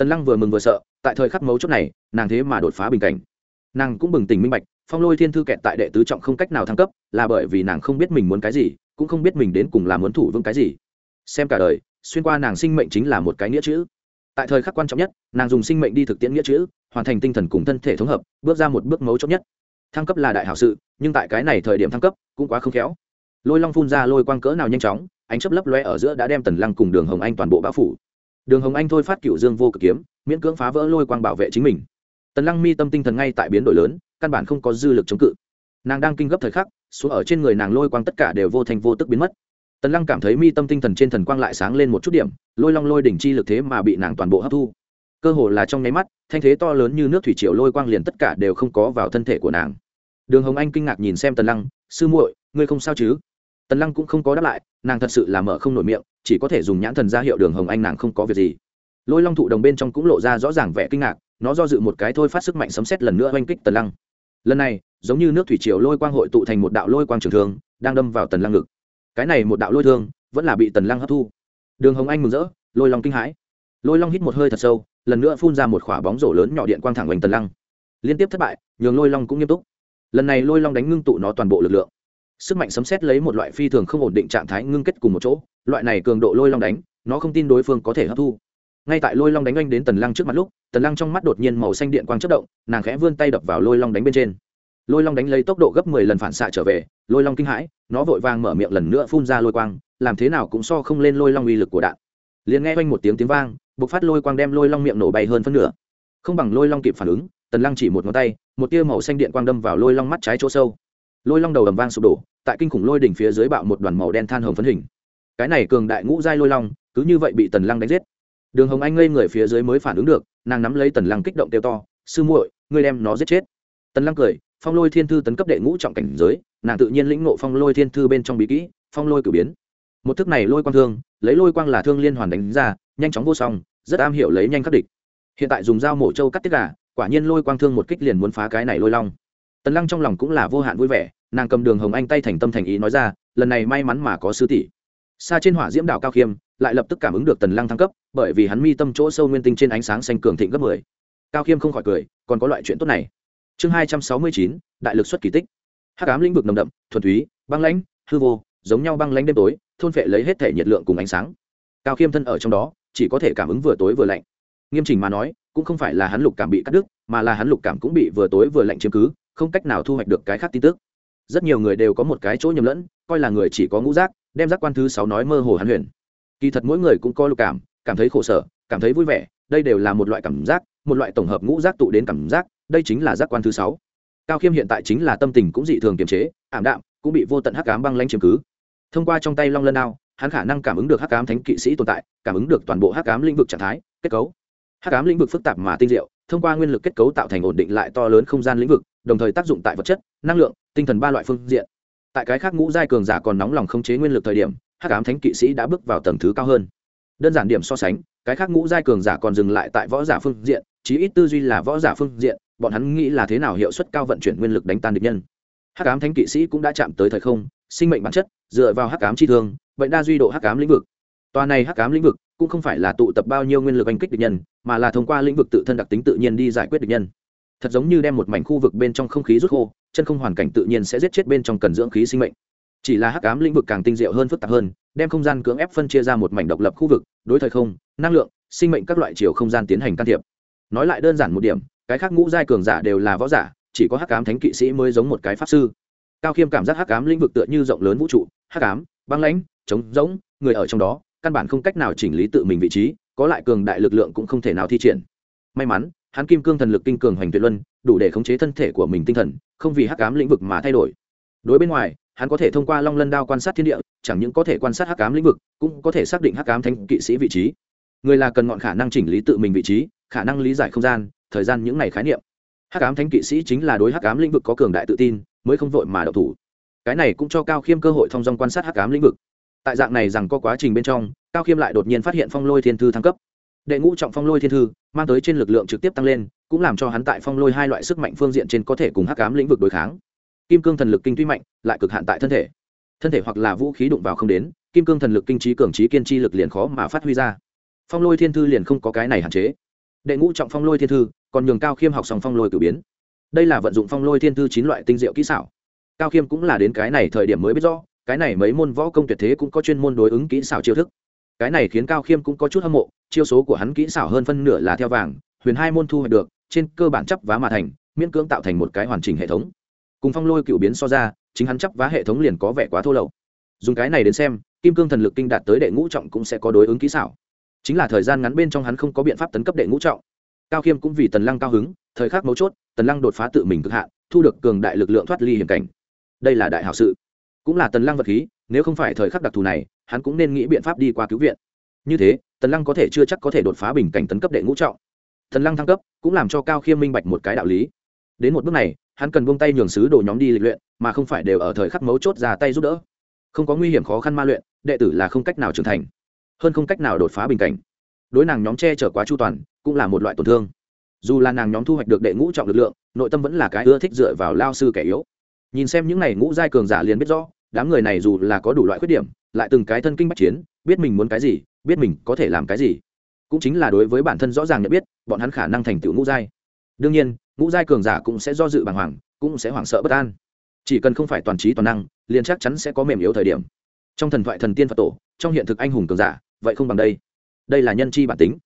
tần lăng vừa mừng vừa sợ, tại thời khắc mấu chốt này, nàng thế mà đột phá bình cảnh. Nàng cũng bừng tỉnh minh bạch, phong lôi thiên thư kẹt tại đệ tứ trọng không cách nào thăng cấp, là bởi vì nàng không biết mình muốn cái gì, cũng không biết mình đến cùng là muốn thủ vững cái gì. Xem cả đời, xuyên qua nàng sinh mệnh chính là một cái nghĩa chữ. Tại thời khắc quan trọng nhất, nàng dùng sinh mệnh đi thực tiễn nghĩa chữ, hoàn thành tinh thần cùng thân thể thống hợp, bước ra một bước mấu chốt nhất. Thăng cấp là đại hảo sự, nhưng tại cái này thời điểm thăng cấp, cũng quá không khéo. Lôi long phun ra lôi quang cỡ nào nhanh chóng, ánh chấp lấp loe ở giữa đã đem tần lăng cùng đường hồng anh toàn bộ bão phủ đường hồng anh thôi phát cựu dương vô cực kiếm, miễn cưỡng phá vỡ lôi quang bảo vệ chính mình. Tần lăng mi tâm tinh thần ngay tại biến đổi lớn, căn bản không có dư lực chống cự. Nàng đang kinh gấp thời khắc, xuống ở trên người nàng lôi quang tất cả đều vô thành vô tức biến mất. Tần lăng cảm thấy mi tâm tinh thần trên thần quang lại sáng lên một chút điểm, lôi long lôi đỉnh chi lực thế mà bị nàng toàn bộ hấp thu. Cơ hồ là trong nháy mắt, thanh thế to lớn như nước thủy triều lôi quang liền tất cả đều không có vào thân thể của nàng. Đường hồng anh kinh ngạc nhìn xem tần lăng, sư muội, ngươi không sao chứ? Tần lăng cũng không có đáp lại, nàng thật sự là mở không nổi miệng chỉ có thể dùng nhãn thần ra hiệu đường hồng anh nàng không có việc gì. Lôi long thụ đồng bên trong cũng lộ ra rõ ràng vẻ kinh ngạc, nó do dự một cái thôi phát sức mạnh sấm xét lần nữa oanh kích tần lăng. Lần này, giống như nước thủy triều lôi quang hội tụ thành một đạo lôi quang trường thương, đang đâm vào tần lăng ngực. Cái này một đạo lôi thương, vẫn là bị tần lăng hấp thu. Đường hồng anh mừng rỡ, lôi long kinh hãi. Lôi long hít một hơi thật sâu, lần nữa phun ra một khỏa bóng rổ lớn nhỏ điện quang thẳng hoành tần lăng. Liên tiếp thất bại, nhường lôi long cũng nghiêm túc. Lần này lôi long đánh ngưng tụ nó toàn bộ lực lượng sức mạnh sấm xét lấy một loại phi thường không ổn định trạng thái ngưng kết cùng một chỗ, loại này cường độ lôi long đánh, nó không tin đối phương có thể hấp thu. Ngay tại lôi long đánh oanh đến tần lăng trước mặt lúc, tần lăng trong mắt đột nhiên màu xanh điện quang chất động, nàng khẽ vươn tay đập vào lôi long đánh bên trên. Lôi long đánh lấy tốc độ gấp mười lần phản xạ trở về, lôi long kinh hãi, nó vội vàng mở miệng lần nữa phun ra lôi quang, làm thế nào cũng so không lên lôi long uy lực của đạn. Liền nghe oanh một tiếng tiếng vang b ộ c phát lôi quang đem lôi long miệng nổ bay hơn phân nửa. Không bằng lôi long kịp phản ứng, tần lăng chỉ một ngón tay, một tia màu xanh điện quang đâm vào lôi long mắt trái chỗ sâu lôi long đầu ầm vang sụp đổ, tại kinh khủng lôi đỉnh phía dưới bạo một đoàn màu đen than hồng phấn hình. Cái này cường đại ngũ giai lôi long, cứ như vậy bị tần lăng đánh giết. Đường hồng anh ngây người phía dưới mới phản ứng được, nàng nắm lấy tần lăng kích động tiêu to, sư muội, ngươi đem nó giết chết. Tần lăng cười, phong lôi thiên thư tấn cấp đệ ngũ trọng cảnh giới, nàng tự nhiên lĩnh ngộ phong lôi thiên thư bên trong bí kỹ, phong lôi cử biến. Một thức này lôi quang thương, lấy lôi quang là thương liên hoàn đánh ra, nhanh chóng vô song, rất am hiểu lấy nhanh khắc địch. Hiện tại dùng dao mổ trâu cắt tiết gà, quả nhiên lôi quang thương một kích liền muốn phá cái này lôi long tần lăng trong lòng cũng là vô hạn vui vẻ, nàng cầm đường hồng anh tay thành tâm thành ý nói ra, lần này may mắn mà có sư tỷ. Xa trên hỏa diễm đảo cao khiêm, lại lập tức cảm ứng được tần lăng thăng cấp, bởi vì hắn mi tâm chỗ sâu nguyên tinh trên ánh sáng xanh cường thịnh gấp mười. Cao khiêm không khỏi cười, còn có loại chuyện tốt này. Chương hai trăm sáu mươi chín, đại lực xuất kỳ tích. Hắc ám lĩnh vực nồng đậm, thuần túy, băng lãnh, hư vô, giống nhau băng lãnh đêm tối, thôn phệ lấy hết thể nhiệt lượng cùng ánh sáng. Cao khiêm thân ở trong đó, chỉ có thể cảm ứng vừa tối vừa lạnh. Nghiêm chỉnh mà nói, cũng không phải là hắn lục cảm bị cắt đứt, mà là hắn lục cảm cũng bị vừa tối vừa lạnh chiếm cứ không cách nào thu hoạch được cái khác tin tức. Rất nhiều người đều có một cái chỗ nhầm lẫn, coi là người chỉ có ngũ giác, đem giác quan thứ sáu nói mơ hồ hắn huyền. Kỳ thật mỗi người cũng có lục cảm cảm thấy khổ sở, cảm thấy vui vẻ, đây đều là một loại cảm giác, một loại tổng hợp ngũ giác tụ đến cảm giác, đây chính là giác quan thứ sáu. Cao khiêm hiện tại chính là tâm tình cũng dị thường kiềm chế, ảm đạm, cũng bị vô tận hắc cám băng lanh chiếm cứ. Thông qua trong tay long lân đao, hắn khả năng cảm ứng được hắc cám thánh kỵ sĩ tồn tại, cảm ứng được toàn bộ hắc cám lĩnh vực trạng thái, kết cấu. Hắc ám lĩnh vực phức tạp mà tinh diệu, thông qua nguyên lực kết cấu tạo thành ổn định lại to lớn không gian lĩnh vực đồng thời tác dụng tại vật chất, năng lượng, tinh thần ba loại phương diện. Tại cái khác ngũ giai cường giả còn nóng lòng khống chế nguyên lực thời điểm, hắc ám thánh kỵ sĩ đã bước vào tầng thứ cao hơn. Đơn giản điểm so sánh, cái khác ngũ giai cường giả còn dừng lại tại võ giả phương diện, chí ít tư duy là võ giả phương diện, bọn hắn nghĩ là thế nào hiệu suất cao vận chuyển nguyên lực đánh tan địch nhân. Hắc ám thánh kỵ sĩ cũng đã chạm tới thời không, sinh mệnh bản chất, dựa vào hắc ám chi thương, bệnh đa duy độ hắc ám lĩnh vực. Tòa này hắc ám lĩnh vực cũng không phải là tụ tập bao nhiêu nguyên lực oanh kích địch nhân, mà là thông qua lĩnh vực tự thân đặc tính tự nhiên đi giải quyết địch nhân thật giống như đem một mảnh khu vực bên trong không khí rút khô, chân không hoàn cảnh tự nhiên sẽ giết chết bên trong cần dưỡng khí sinh mệnh. Chỉ là hắc ám lĩnh vực càng tinh diệu hơn phức tạp hơn, đem không gian cưỡng ép phân chia ra một mảnh độc lập khu vực, đối thời không, năng lượng, sinh mệnh các loại chiều không gian tiến hành can thiệp. Nói lại đơn giản một điểm, cái khác ngũ giai cường giả đều là võ giả, chỉ có hắc ám thánh kỵ sĩ mới giống một cái pháp sư. Cao khiêm cảm giác hắc ám lĩnh vực tựa như rộng lớn vũ trụ, hắc ám, băng lãnh, trống rỗng, người ở trong đó, căn bản không cách nào chỉnh lý tự mình vị trí, có lại cường đại lực lượng cũng không thể nào thi triển. May mắn hắn kim cương thần lực kinh cường hoành tuyệt luân, đủ để khống chế thân thể của mình tinh thần, không vì hắc ám lĩnh vực mà thay đổi. Đối bên ngoài, hắn có thể thông qua long lân đao quan sát thiên địa, chẳng những có thể quan sát hắc ám lĩnh vực, cũng có thể xác định hắc ám Thánh kỵ sĩ vị trí. Người là cần ngọn khả năng chỉnh lý tự mình vị trí, khả năng lý giải không gian, thời gian những này khái niệm. Hắc ám thánh kỵ sĩ chính là đối hắc ám lĩnh vực có cường đại tự tin, mới không vội mà đậu thủ. Cái này cũng cho cao khiêm cơ hội thông dong quan sát hắc ám lĩnh vực. Tại dạng này rằng có quá trình bên trong, cao khiêm lại đột nhiên phát hiện phong lôi thiên thư thăng cấp đệ ngũ trọng phong lôi thiên thư, mang tới trên lực lượng trực tiếp tăng lên, cũng làm cho hắn tại phong lôi hai loại sức mạnh phương diện trên có thể cùng hắc cám lĩnh vực đối kháng. Kim cương thần lực kinh tuy mạnh, lại cực hạn tại thân thể. Thân thể hoặc là vũ khí đụng vào không đến, kim cương thần lực kinh trí cường trí kiên trí lực liền khó mà phát huy ra. Phong lôi thiên thư liền không có cái này hạn chế. Đệ ngũ trọng phong lôi thiên thư, còn nhường cao khiêm học sòng phong lôi cử biến. Đây là vận dụng phong lôi thiên thư chín loại tinh diệu kỹ xảo. Cao khiêm cũng là đến cái này thời điểm mới biết rõ, cái này mấy môn võ công tuyệt thế cũng có chuyên môn đối ứng kỹ xảo chiêu thức cái này khiến cao khiêm cũng có chút hâm mộ, chiêu số của hắn kỹ xảo hơn phân nửa là theo vàng, huyền hai môn thu hoạch được, trên cơ bản chấp vá mà thành, miễn cưỡng tạo thành một cái hoàn chỉnh hệ thống. Cùng phong lôi cựu biến so ra, chính hắn chấp vá hệ thống liền có vẻ quá thô lậu. Dùng cái này đến xem, kim cương thần lực kinh đạt tới đệ ngũ trọng cũng sẽ có đối ứng kỹ xảo. Chính là thời gian ngắn bên trong hắn không có biện pháp tấn cấp đệ ngũ trọng. Cao khiêm cũng vì tần lăng cao hứng, thời khắc mấu chốt, tần lăng đột phá tự mình cực hạn, thu được cường đại lực lượng thoát ly hiểm cảnh. Đây là đại hảo sự. Cũng là tần lăng vật khí nếu không phải thời khắc đặc thù này, hắn cũng nên nghĩ biện pháp đi qua cứu viện. Như thế, tần lăng có thể chưa chắc có thể đột phá bình cảnh tấn cấp đệ ngũ trọng. Tần lăng thăng cấp cũng làm cho cao khiêm minh bạch một cái đạo lý. Đến một bước này, hắn cần buông tay nhường sứ đồ nhóm đi lịch luyện, mà không phải đều ở thời khắc mấu chốt ra tay giúp đỡ. Không có nguy hiểm khó khăn ma luyện, đệ tử là không cách nào trưởng thành, hơn không cách nào đột phá bình cảnh. Đối nàng nhóm che chở quá chu toàn, cũng là một loại tổn thương. Dù là nàng nhóm thu hoạch được đệ ngũ trọng lực lượng, nội tâm vẫn là cái ưa thích dựa vào lao sư kẻ yếu. Nhìn xem những n à y ngũ giai cường giả liền biết rõ đám người này dù là có đủ loại khuyết điểm, lại từng cái thân kinh bắc chiến, biết mình muốn cái gì, biết mình có thể làm cái gì. Cũng chính là đối với bản thân rõ ràng nhận biết, bọn hắn khả năng thành tựu ngũ giai. Đương nhiên, ngũ giai cường giả cũng sẽ do dự bàng hoàng, cũng sẽ hoảng sợ bất an. Chỉ cần không phải toàn trí toàn năng, liền chắc chắn sẽ có mềm yếu thời điểm. Trong thần thoại thần tiên phật tổ, trong hiện thực anh hùng cường giả, vậy không bằng đây. Đây là nhân chi bản tính.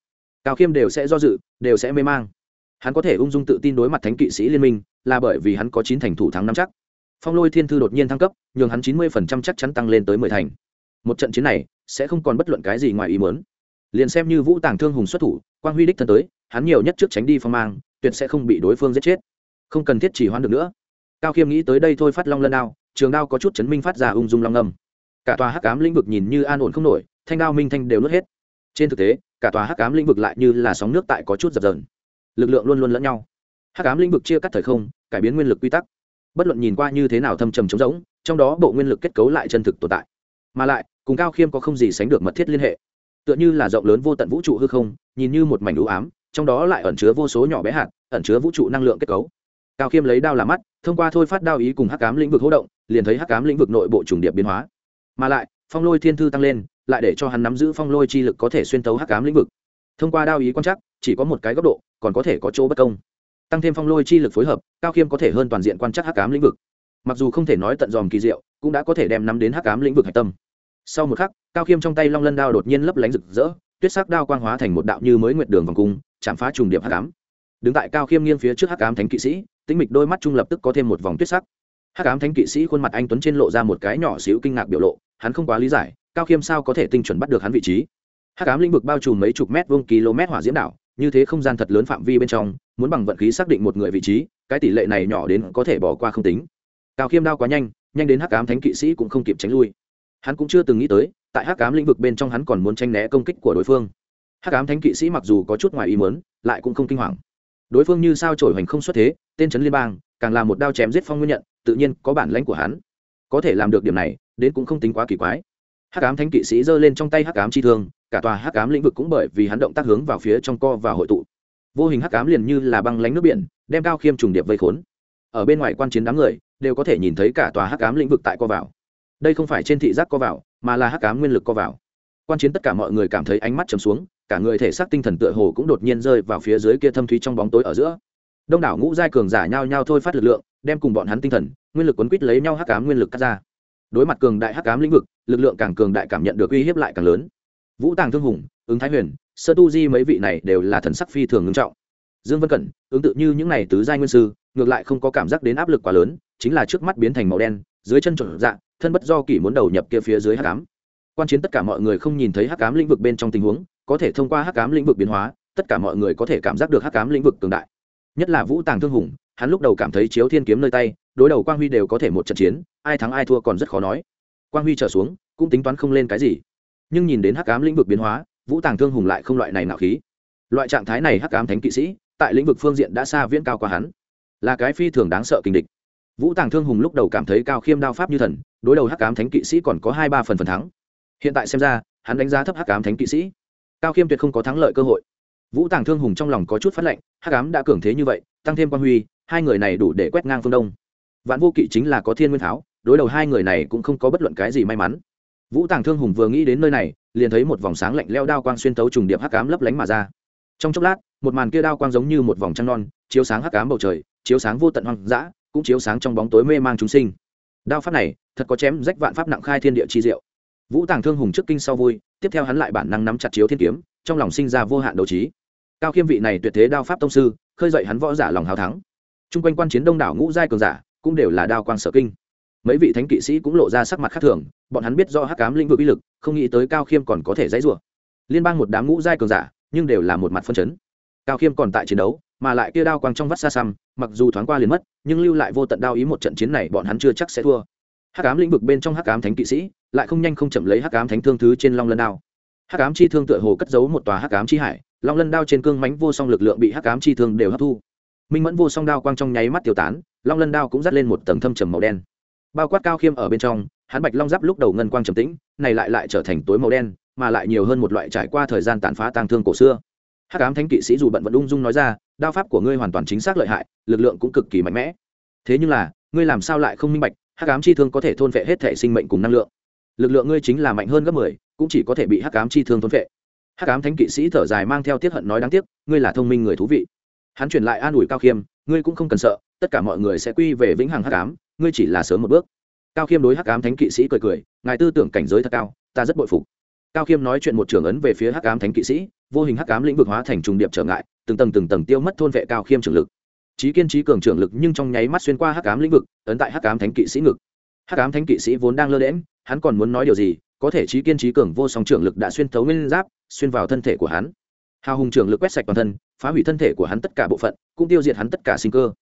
Cao khiêm đều sẽ do dự, đều sẽ mê mang. Hắn có thể ung dung tự tin đối mặt thánh kỵ sĩ liên minh, là bởi vì hắn có chín thành thủ thắng năm chắc phong lôi thiên thư đột nhiên thăng cấp, nhường hắn chín mươi phần trăm chắc chắn tăng lên tới mười thành. Một trận chiến này sẽ không còn bất luận cái gì ngoài ý muốn. Liền xem như vũ tàng thương hùng xuất thủ, quang huy đích thân tới, hắn nhiều nhất trước tránh đi phong mang, tuyệt sẽ không bị đối phương giết chết. Không cần thiết chỉ hoãn được nữa. Cao khiêm nghĩ tới đây thôi phát long lân đao, trường đao có chút chấn minh phát ra ung dung long ngâm cả tòa hắc cám lĩnh vực nhìn như an ổn không nổi, thanh đao minh thanh đều lướt hết. Trên thực tế, cả tòa hắc cám lĩnh vực lại như là sóng nước tại có chút dập dờn. Lực lượng luôn luôn lẫn nhau. Hắc cám lĩnh vực chia cắt thời không, cải biến nguyên lực quy tắc bất luận nhìn qua như thế nào thâm trầm trống rỗng, trong đó bộ nguyên lực kết cấu lại chân thực tồn tại. Mà lại, cùng cao khiêm có không gì sánh được mật thiết liên hệ. Tựa như là rộng lớn vô tận vũ trụ hư không, nhìn như một mảnh ưu ám, trong đó lại ẩn chứa vô số nhỏ bé hạt, ẩn chứa vũ trụ năng lượng kết cấu. Cao khiêm lấy đao làm mắt, thông qua thôi phát đao ý cùng hắc cám lĩnh vực hỗ động, liền thấy hắc cám lĩnh vực nội bộ trùng điệp biến hóa. Mà lại, phong lôi thiên thư tăng lên, lại để cho hắn nắm giữ phong lôi chi lực có thể xuyên tấu hắc cám lĩnh vực. Thông qua đao ý quan trắc, chỉ có một cái góc độ, còn có thể có chỗ bất công tăng thêm phong lôi chi lực phối hợp, cao khiêm có thể hơn toàn diện quan trắc hắc cám lĩnh vực. Mặc dù không thể nói tận dòm kỳ diệu, cũng đã có thể đem nắm đến hắc cám lĩnh vực hạch tâm. Sau một khắc, cao khiêm trong tay long lân đao đột nhiên lấp lánh rực rỡ, tuyết sắc đao quang hóa thành một đạo như mới nguyệt đường vòng cung, chạm phá trùng điệp hắc cám đứng tại cao khiêm nghiêng phía trước hắc cám thánh kỵ sĩ, tĩnh mịch đôi mắt trung lập tức có thêm một vòng tuyết sắc. Hắc ám thánh kỵ sĩ khuôn mặt anh tuấn trên lộ ra một cái nhỏ xíu kinh ngạc biểu lộ, hắn không quá lý giải, cao khiêm sao có thể tinh chuẩn bắt được hắn vị trí. Hắc ám lĩnh vực bao trùm mấy chục mét vuông km hỏa diễm đảo, như thế không gian thật lớn phạm vi bên trong muốn bằng vận khí xác định một người vị trí, cái tỷ lệ này nhỏ đến có thể bỏ qua không tính. Cao khiêm đao quá nhanh nhanh đến hắc ám thánh kỵ sĩ cũng không kịp tránh lui. Hắn cũng chưa từng nghĩ tới, tại hắc ám lĩnh vực bên trong hắn còn muốn tranh né công kích của đối phương. Hắc ám thánh kỵ sĩ mặc dù có chút ngoài ý muốn, lại cũng không kinh hoàng. Đối phương như sao trổi hoành không xuất thế, tên trấn liên bang, càng là một đao chém giết phong nguyên nhận, tự nhiên có bản lãnh của hắn. Có thể làm được điểm này, đến cũng không tính quá kỳ quái. Hắc ám thánh kỵ sĩ giơ lên trong tay hắc ám chi thương, cả tòa hắc ám lĩnh vực cũng bởi vì hắn động tác hướng vào phía trong co và hội tụ vô hình hắc ám liền như là băng lánh nước biển, đem cao khiêm trùng điệp vây khốn. Ở bên ngoài quan chiến đám người, đều có thể nhìn thấy cả tòa hắc ám lĩnh vực tại co vào. Đây không phải trên thị giác co vào, mà là hắc ám nguyên lực co vào. Quan chiến tất cả mọi người cảm thấy ánh mắt trầm xuống, cả người thể xác tinh thần tựa hồ cũng đột nhiên rơi vào phía dưới kia thâm thúy trong bóng tối ở giữa. Đông đảo ngũ giai cường giả nhau nhau thôi phát lực lượng, đem cùng bọn hắn tinh thần, nguyên lực quấn quýt lấy nhau hắc ám nguyên lực cắt ra. Đối mặt cường đại hắc ám lĩnh vực, lực lượng càng cường đại cảm nhận được uy hiếp lại càng lớn. Vũ tàng thương hùng ứng thái huyền, sơ tu di mấy vị này đều là thần sắc phi thường ngưng trọng. Dương vân cẩn, ứng tự như những này tứ giai nguyên sư, ngược lại không có cảm giác đến áp lực quá lớn, chính là trước mắt biến thành màu đen, dưới chân trộn dạ thân bất do kỷ muốn đầu nhập kia phía dưới hắc ám. Quan chiến tất cả mọi người không nhìn thấy hắc ám lĩnh vực bên trong tình huống, có thể thông qua hắc ám lĩnh vực biến hóa, tất cả mọi người có thể cảm giác được hắc ám lĩnh vực cường đại. Nhất là vũ tàng thương hùng, hắn lúc đầu cảm thấy chiếu thiên kiếm nơi tay, đối đầu quang huy đều có thể một trận chiến, ai thắng ai thua còn rất khó nói. Quang huy trở xuống, cũng tính toán không lên cái gì. Nhưng nhìn đến hắc ám lĩnh vực biến hóa vũ tàng thương hùng lại không loại này nạo khí. Loại trạng thái này hắc ám thánh kỵ sĩ, tại lĩnh vực phương diện đã xa viễn cao qua hắn. Là cái phi thường đáng sợ kinh địch. Vũ tàng thương hùng lúc đầu cảm thấy cao khiêm đao pháp như thần, đối đầu hắc ám thánh kỵ sĩ còn có hai ba phần phần thắng. Hiện tại xem ra, hắn đánh giá thấp hắc ám thánh kỵ sĩ. Cao khiêm tuyệt không có thắng lợi cơ hội. Vũ tàng thương hùng trong lòng có chút phát lệnh, hắc ám đã cường thế như vậy, tăng thêm quan huy, hai người này đủ để quét ngang phương đông. Vạn vô kỵ chính là có thiên nguyên tháo, đối đầu hai người này cũng không có bất luận cái gì may mắn vũ tàng thương hùng vừa nghĩ đến nơi này, liền thấy một vòng sáng lạnh leo đao quang xuyên tấu trùng điệp hắc cám lấp lánh mà ra. Trong chốc lát, một màn kia đao quang giống như một vòng trăng non, chiếu sáng hắc cám bầu trời, chiếu sáng vô tận hoang dã, cũng chiếu sáng trong bóng tối mê mang chúng sinh. Đao pháp này, thật có chém rách vạn pháp nặng khai thiên địa chi diệu. Vũ tàng thương hùng trước kinh sau vui, tiếp theo hắn lại bản năng nắm chặt chiếu thiên kiếm, trong lòng sinh ra vô hạn đấu trí. Cao khiêm vị này tuyệt thế đao pháp tông sư, khơi dậy hắn võ giả lòng hào thắng. Chung quanh quan chiến đông đảo ngũ giai cường giả, cũng đều là đao quang sở kinh mấy vị thánh kỵ sĩ cũng lộ ra sắc mặt khác thường, bọn hắn biết do hắc cám lĩnh vực uy lực, không nghĩ tới cao khiêm còn có thể dãy rủa. Liên bang một đám ngũ giai cường giả, nhưng đều là một mặt phân chấn. Cao khiêm còn tại chiến đấu, mà lại kia đao quang trong vắt xa xăm, mặc dù thoáng qua liền mất, nhưng lưu lại vô tận đao ý một trận chiến này bọn hắn chưa chắc sẽ thua. Hắc cám lĩnh vực bên trong hắc cám thánh kỵ sĩ, lại không nhanh không chậm lấy hắc cám thánh thương thứ trên long lân đao. Hắc cám chi thương tựa hồ cất giấu một tòa hắc cám chi hải, long lân đao trên cương mánh vô song lực lượng bị hắc cám chi thương đều hấp thu. Minh mẫn vô song đao quang trong nháy mắt tiêu tán, long lân đao cũng dắt lên một tầng thâm trầm màu đen bao quát cao khiêm ở bên trong, hắn bạch long giáp lúc đầu ngân quang trầm tĩnh, này lại lại trở thành tối màu đen, mà lại nhiều hơn một loại trải qua thời gian tàn phá tang thương cổ xưa. Hắc ám thánh kỵ sĩ dù bận vẫn ung dung nói ra, đao pháp của ngươi hoàn toàn chính xác lợi hại, lực lượng cũng cực kỳ mạnh mẽ. Thế nhưng là, ngươi làm sao lại không minh bạch, hắc ám chi thương có thể thôn vệ hết thể sinh mệnh cùng năng lượng? Lực lượng ngươi chính là mạnh hơn gấp mười, cũng chỉ có thể bị hắc ám chi thương thôn vệ hắc ám thánh kỵ sĩ thở dài mang theo tiết hận nói đáng tiếc, ngươi là thông minh người thú vị. Hắn truyền lại an ủi cao khiêm, ngươi cũng không cần sợ, tất cả mọi người sẽ quy về vĩnh hằng hắc ám ngươi chỉ là sớm một bước. Cao khiêm đối hắc ám thánh kỵ sĩ cười cười, ngài tư tưởng cảnh giới thật cao, ta rất bội phục. Cao khiêm nói chuyện một trường ấn về phía hắc ám thánh kỵ sĩ, vô hình hắc ám lĩnh vực hóa thành trùng điệp trở ngại, từng tầng từng tầng tiêu mất thôn vệ cao khiêm trường lực. Trí kiên trí cường trường lực nhưng trong nháy mắt xuyên qua hắc ám lĩnh vực, ấn tại hắc ám thánh kỵ sĩ ngực. Hắc ám thánh kỵ sĩ vốn đang lơ đễm hắn còn muốn nói điều gì, có thể trí kiên trí cường vô song trường lực đã xuyên thấu nguyên giáp, xuyên vào thân thể của hắn. Hào hùng trường lực quét sạch toàn thân, phá hủy thân thể của hắn tất cả bộ phận, cũng tiêu diệt hắn tất cả sinh cơ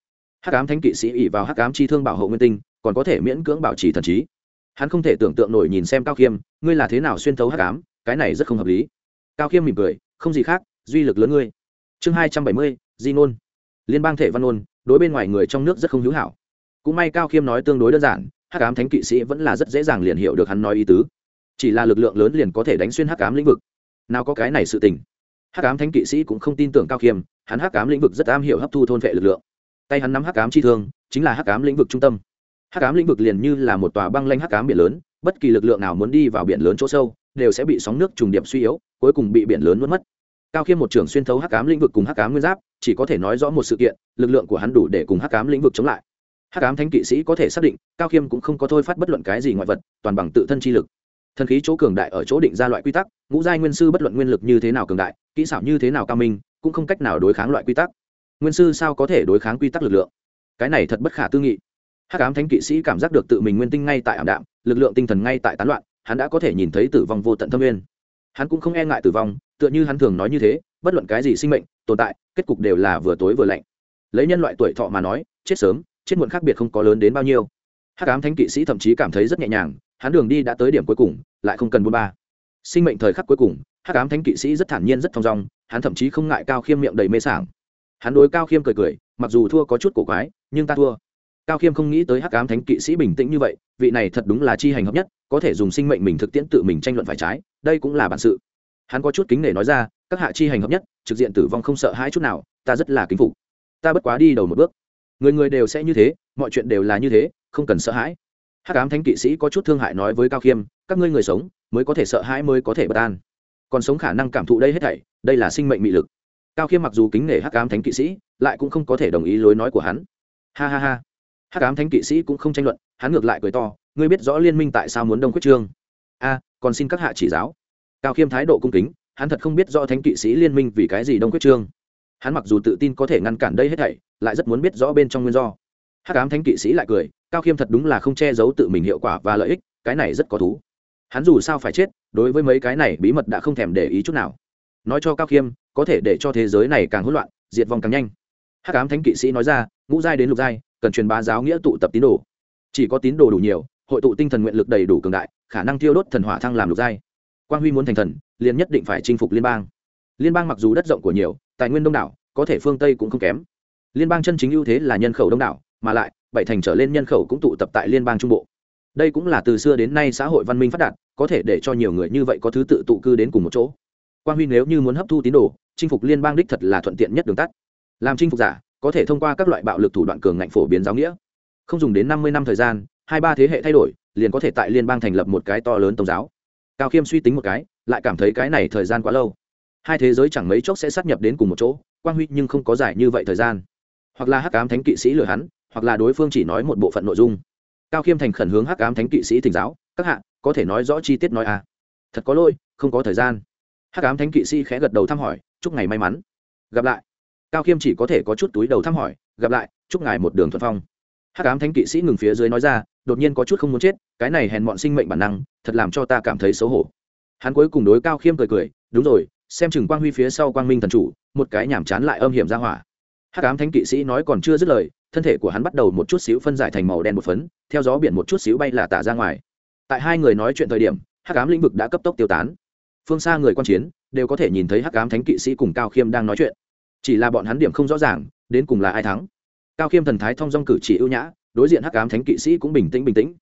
hắc ám thánh kỵ sĩ ỉ vào hắc ám chi thương bảo hộ nguyên tinh, còn có thể miễn cưỡng bảo trì thần trí. Hắn không thể tưởng tượng nổi nhìn xem cao khiêm, ngươi là thế nào xuyên thấu hắc ám, cái này rất không hợp lý. Cao khiêm mỉm cười, không gì khác, duy lực lớn ngươi. Chương hai trăm bảy mươi, di ngôn liên bang thể văn Nôn, đối bên ngoài người trong nước rất không hữu hảo. Cũng may cao khiêm nói tương đối đơn giản, hắc ám thánh kỵ sĩ vẫn là rất dễ dàng liền hiểu được hắn nói ý tứ. Chỉ là lực lượng lớn liền có thể đánh xuyên hắc ám lĩnh vực. Nào có cái này sự tình. Hắc ám thánh kỵ sĩ cũng không tin tưởng cao khiêm, hắn hắc ám lĩnh vực rất am hiểu hấp thu thôn vệ lực lượng tay hắn nắm hắc ám chi thương, chính là hắc ám lĩnh vực trung tâm. Hắc ám lĩnh vực liền như là một tòa băng lanh hắc ám biển lớn, bất kỳ lực lượng nào muốn đi vào biển lớn chỗ sâu, đều sẽ bị sóng nước trùng điệp suy yếu, cuối cùng bị biển lớn nuốt mất. Cao khiêm một trưởng xuyên thấu hắc ám lĩnh vực cùng hắc ám nguyên giáp, chỉ có thể nói rõ một sự kiện, lực lượng của hắn đủ để cùng hắc ám lĩnh vực chống lại. Hắc ám thánh kỵ sĩ có thể xác định, cao khiêm cũng không có thôi phát bất luận cái gì ngoại vật, toàn bằng tự thân chi lực. Thần khí chỗ cường đại ở chỗ định ra loại quy tắc, ngũ giai nguyên sư bất luận nguyên lực như thế nào cường đại, kỹ xảo như thế nào cao minh, cũng không cách nào đối kháng loại quy tắc nguyên sư sao có thể đối kháng quy tắc lực lượng? Cái này thật bất khả tư nghị. Hắc ám thánh kỵ sĩ cảm giác được tự mình nguyên tinh ngay tại ảm đạm, lực lượng tinh thần ngay tại tán loạn, hắn đã có thể nhìn thấy tử vong vô tận thâm nguyên. Hắn cũng không e ngại tử vong, tựa như hắn thường nói như thế, bất luận cái gì sinh mệnh, tồn tại, kết cục đều là vừa tối vừa lạnh. Lấy nhân loại tuổi thọ mà nói, chết sớm, chết muộn khác biệt không có lớn đến bao nhiêu. Hắc ám thánh kỵ sĩ thậm chí cảm thấy rất nhẹ nhàng, hắn đường đi đã tới điểm cuối cùng, lại không cần buôn ba. Sinh mệnh thời khắc cuối cùng, hắc ám thánh kỵ sĩ rất thản nhiên, rất thong dong, hắn thậm chí không ngại cao khiêm miệng đầy mê sảng hắn đối cao khiêm cười cười, mặc dù thua có chút cổ quái, nhưng ta thua. Cao khiêm không nghĩ tới hắc ám thánh kỵ sĩ bình tĩnh như vậy, vị này thật đúng là chi hành hợp nhất, có thể dùng sinh mệnh mình thực tiễn tự mình tranh luận phải trái, đây cũng là bản sự. Hắn có chút kính nể nói ra, các hạ chi hành hợp nhất, trực diện tử vong không sợ hãi chút nào, ta rất là kính phục. Ta bất quá đi đầu một bước. Người người đều sẽ như thế, mọi chuyện đều là như thế, không cần sợ hãi. Hắc ám thánh kỵ sĩ có chút thương hại nói với cao khiêm, các ngươi người sống, mới có thể sợ hãi mới có thể bất an. Còn sống khả năng cảm thụ đây hết thảy, đây là sinh mệnh mị lực cao khiêm mặc dù kính nể hắc ám thánh kỵ sĩ, lại cũng không có thể đồng ý lối nói của hắn. Ha ha ha. Hắc ám thánh kỵ sĩ cũng không tranh luận, hắn ngược lại cười to, ngươi biết rõ liên minh tại sao muốn đông quyết trương? A, còn xin các hạ chỉ giáo. Cao khiêm thái độ cung kính, hắn thật không biết rõ thánh kỵ sĩ liên minh vì cái gì đông quyết trương. Hắn mặc dù tự tin có thể ngăn cản đây hết thảy, lại rất muốn biết rõ bên trong nguyên do. Hắc ám thánh kỵ sĩ lại cười, cao khiêm thật đúng là không che giấu tự mình hiệu quả và lợi ích, cái này rất có thú. Hắn dù sao phải chết, đối với mấy cái này bí mật đã không thèm để ý chút nào nói cho cao khiêm, có thể để cho thế giới này càng hỗn loạn, diệt vong càng nhanh. Hắc ám thánh kỵ sĩ nói ra, ngũ giai đến lục giai, cần truyền bá giáo nghĩa tụ tập tín đồ. Chỉ có tín đồ đủ nhiều, hội tụ tinh thần nguyện lực đầy đủ cường đại, khả năng tiêu đốt thần hỏa thăng làm lục giai. Quang huy muốn thành thần, liền nhất định phải chinh phục liên bang. Liên bang mặc dù đất rộng của nhiều, tài nguyên đông đảo, có thể phương tây cũng không kém. Liên bang chân chính ưu thế là nhân khẩu đông đảo, mà lại, bảy thành trở lên nhân khẩu cũng tụ tập tại liên bang trung bộ. Đây cũng là từ xưa đến nay xã hội văn minh phát đạt, có thể để cho nhiều người như vậy có thứ tự tụ cư đến cùng một chỗ quang huy nếu như muốn hấp thu tín đồ, chinh phục liên bang đích thật là thuận tiện nhất đường tắt. Làm chinh phục giả, có thể thông qua các loại bạo lực thủ đoạn cường ngạnh phổ biến giáo nghĩa. Không dùng đến năm mươi năm thời gian, hai ba thế hệ thay đổi, liền có thể tại liên bang thành lập một cái to lớn tôn giáo. Cao khiêm suy tính một cái, lại cảm thấy cái này thời gian quá lâu. Hai thế giới chẳng mấy chốc sẽ sát nhập đến cùng một chỗ, quang huy nhưng không có giải như vậy thời gian. Hoặc là hắc ám thánh kỵ sĩ lừa hắn, hoặc là đối phương chỉ nói một bộ phận nội dung. Cao khiêm thành khẩn hướng hắc ám thánh kỵ sĩ thỉnh giáo, các hạ, có thể nói rõ chi tiết nói à? Thật có lỗi, không có thời gian hắc ám thánh kỵ sĩ khẽ gật đầu thăm hỏi, chúc ngày may mắn. Gặp lại. Cao khiêm chỉ có thể có chút túi đầu thăm hỏi, gặp lại, chúc ngài một đường thuận phong. Hắc ám thánh kỵ sĩ ngừng phía dưới nói ra, đột nhiên có chút không muốn chết, cái này hèn mọn sinh mệnh bản năng, thật làm cho ta cảm thấy xấu hổ. Hắn cuối cùng đối cao khiêm cười cười, đúng rồi, xem chừng quang huy phía sau quang minh thần chủ, một cái nhàm chán lại âm hiểm ra hỏa. Hắc ám thánh kỵ sĩ nói còn chưa dứt lời, thân thể của hắn bắt đầu một chút xíu phân giải thành màu đen một phấn, theo gió biển một chút xíu bay là tả ra ngoài. Tại hai người nói chuyện thời điểm, hắc ám lĩnh vực đã cấp tốc tiêu tán phương xa người quan chiến, đều có thể nhìn thấy hắc ám thánh kỵ sĩ cùng cao khiêm đang nói chuyện. Chỉ là bọn hắn điểm không rõ ràng, đến cùng là ai thắng. Cao khiêm thần thái thong dong cử chỉ ưu nhã, đối diện hắc ám thánh kỵ sĩ cũng bình tĩnh bình tĩnh.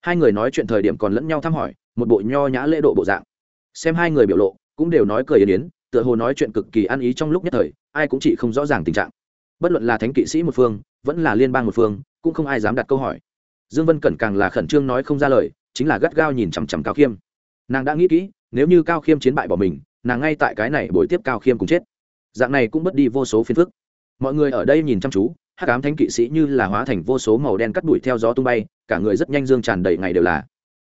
Hai người nói chuyện thời điểm còn lẫn nhau thăm hỏi, một bộ nho nhã lễ độ bộ dạng. Xem hai người biểu lộ, cũng đều nói cười yên yến, tựa hồ nói chuyện cực kỳ ăn ý trong lúc nhất thời, ai cũng chỉ không rõ ràng tình trạng. Bất luận là thánh kỵ sĩ một phương, vẫn là liên bang một phương, cũng không ai dám đặt câu hỏi. Dương vân cẩn càng là khẩn trương nói không ra lời, chính là gắt gao nhìn chằm chằm cao khiêm. Nàng đã nghĩ kỹ nếu như cao khiêm chiến bại bỏ mình, nàng ngay tại cái này buổi tiếp cao khiêm cùng chết. Dạng này cũng mất đi vô số phiền phức. Mọi người ở đây nhìn chăm chú hát cám thánh kỵ sĩ như là hóa thành vô số màu đen cắt đuổi theo gió tung bay, cả người rất nhanh dương tràn đầy ngày đều là.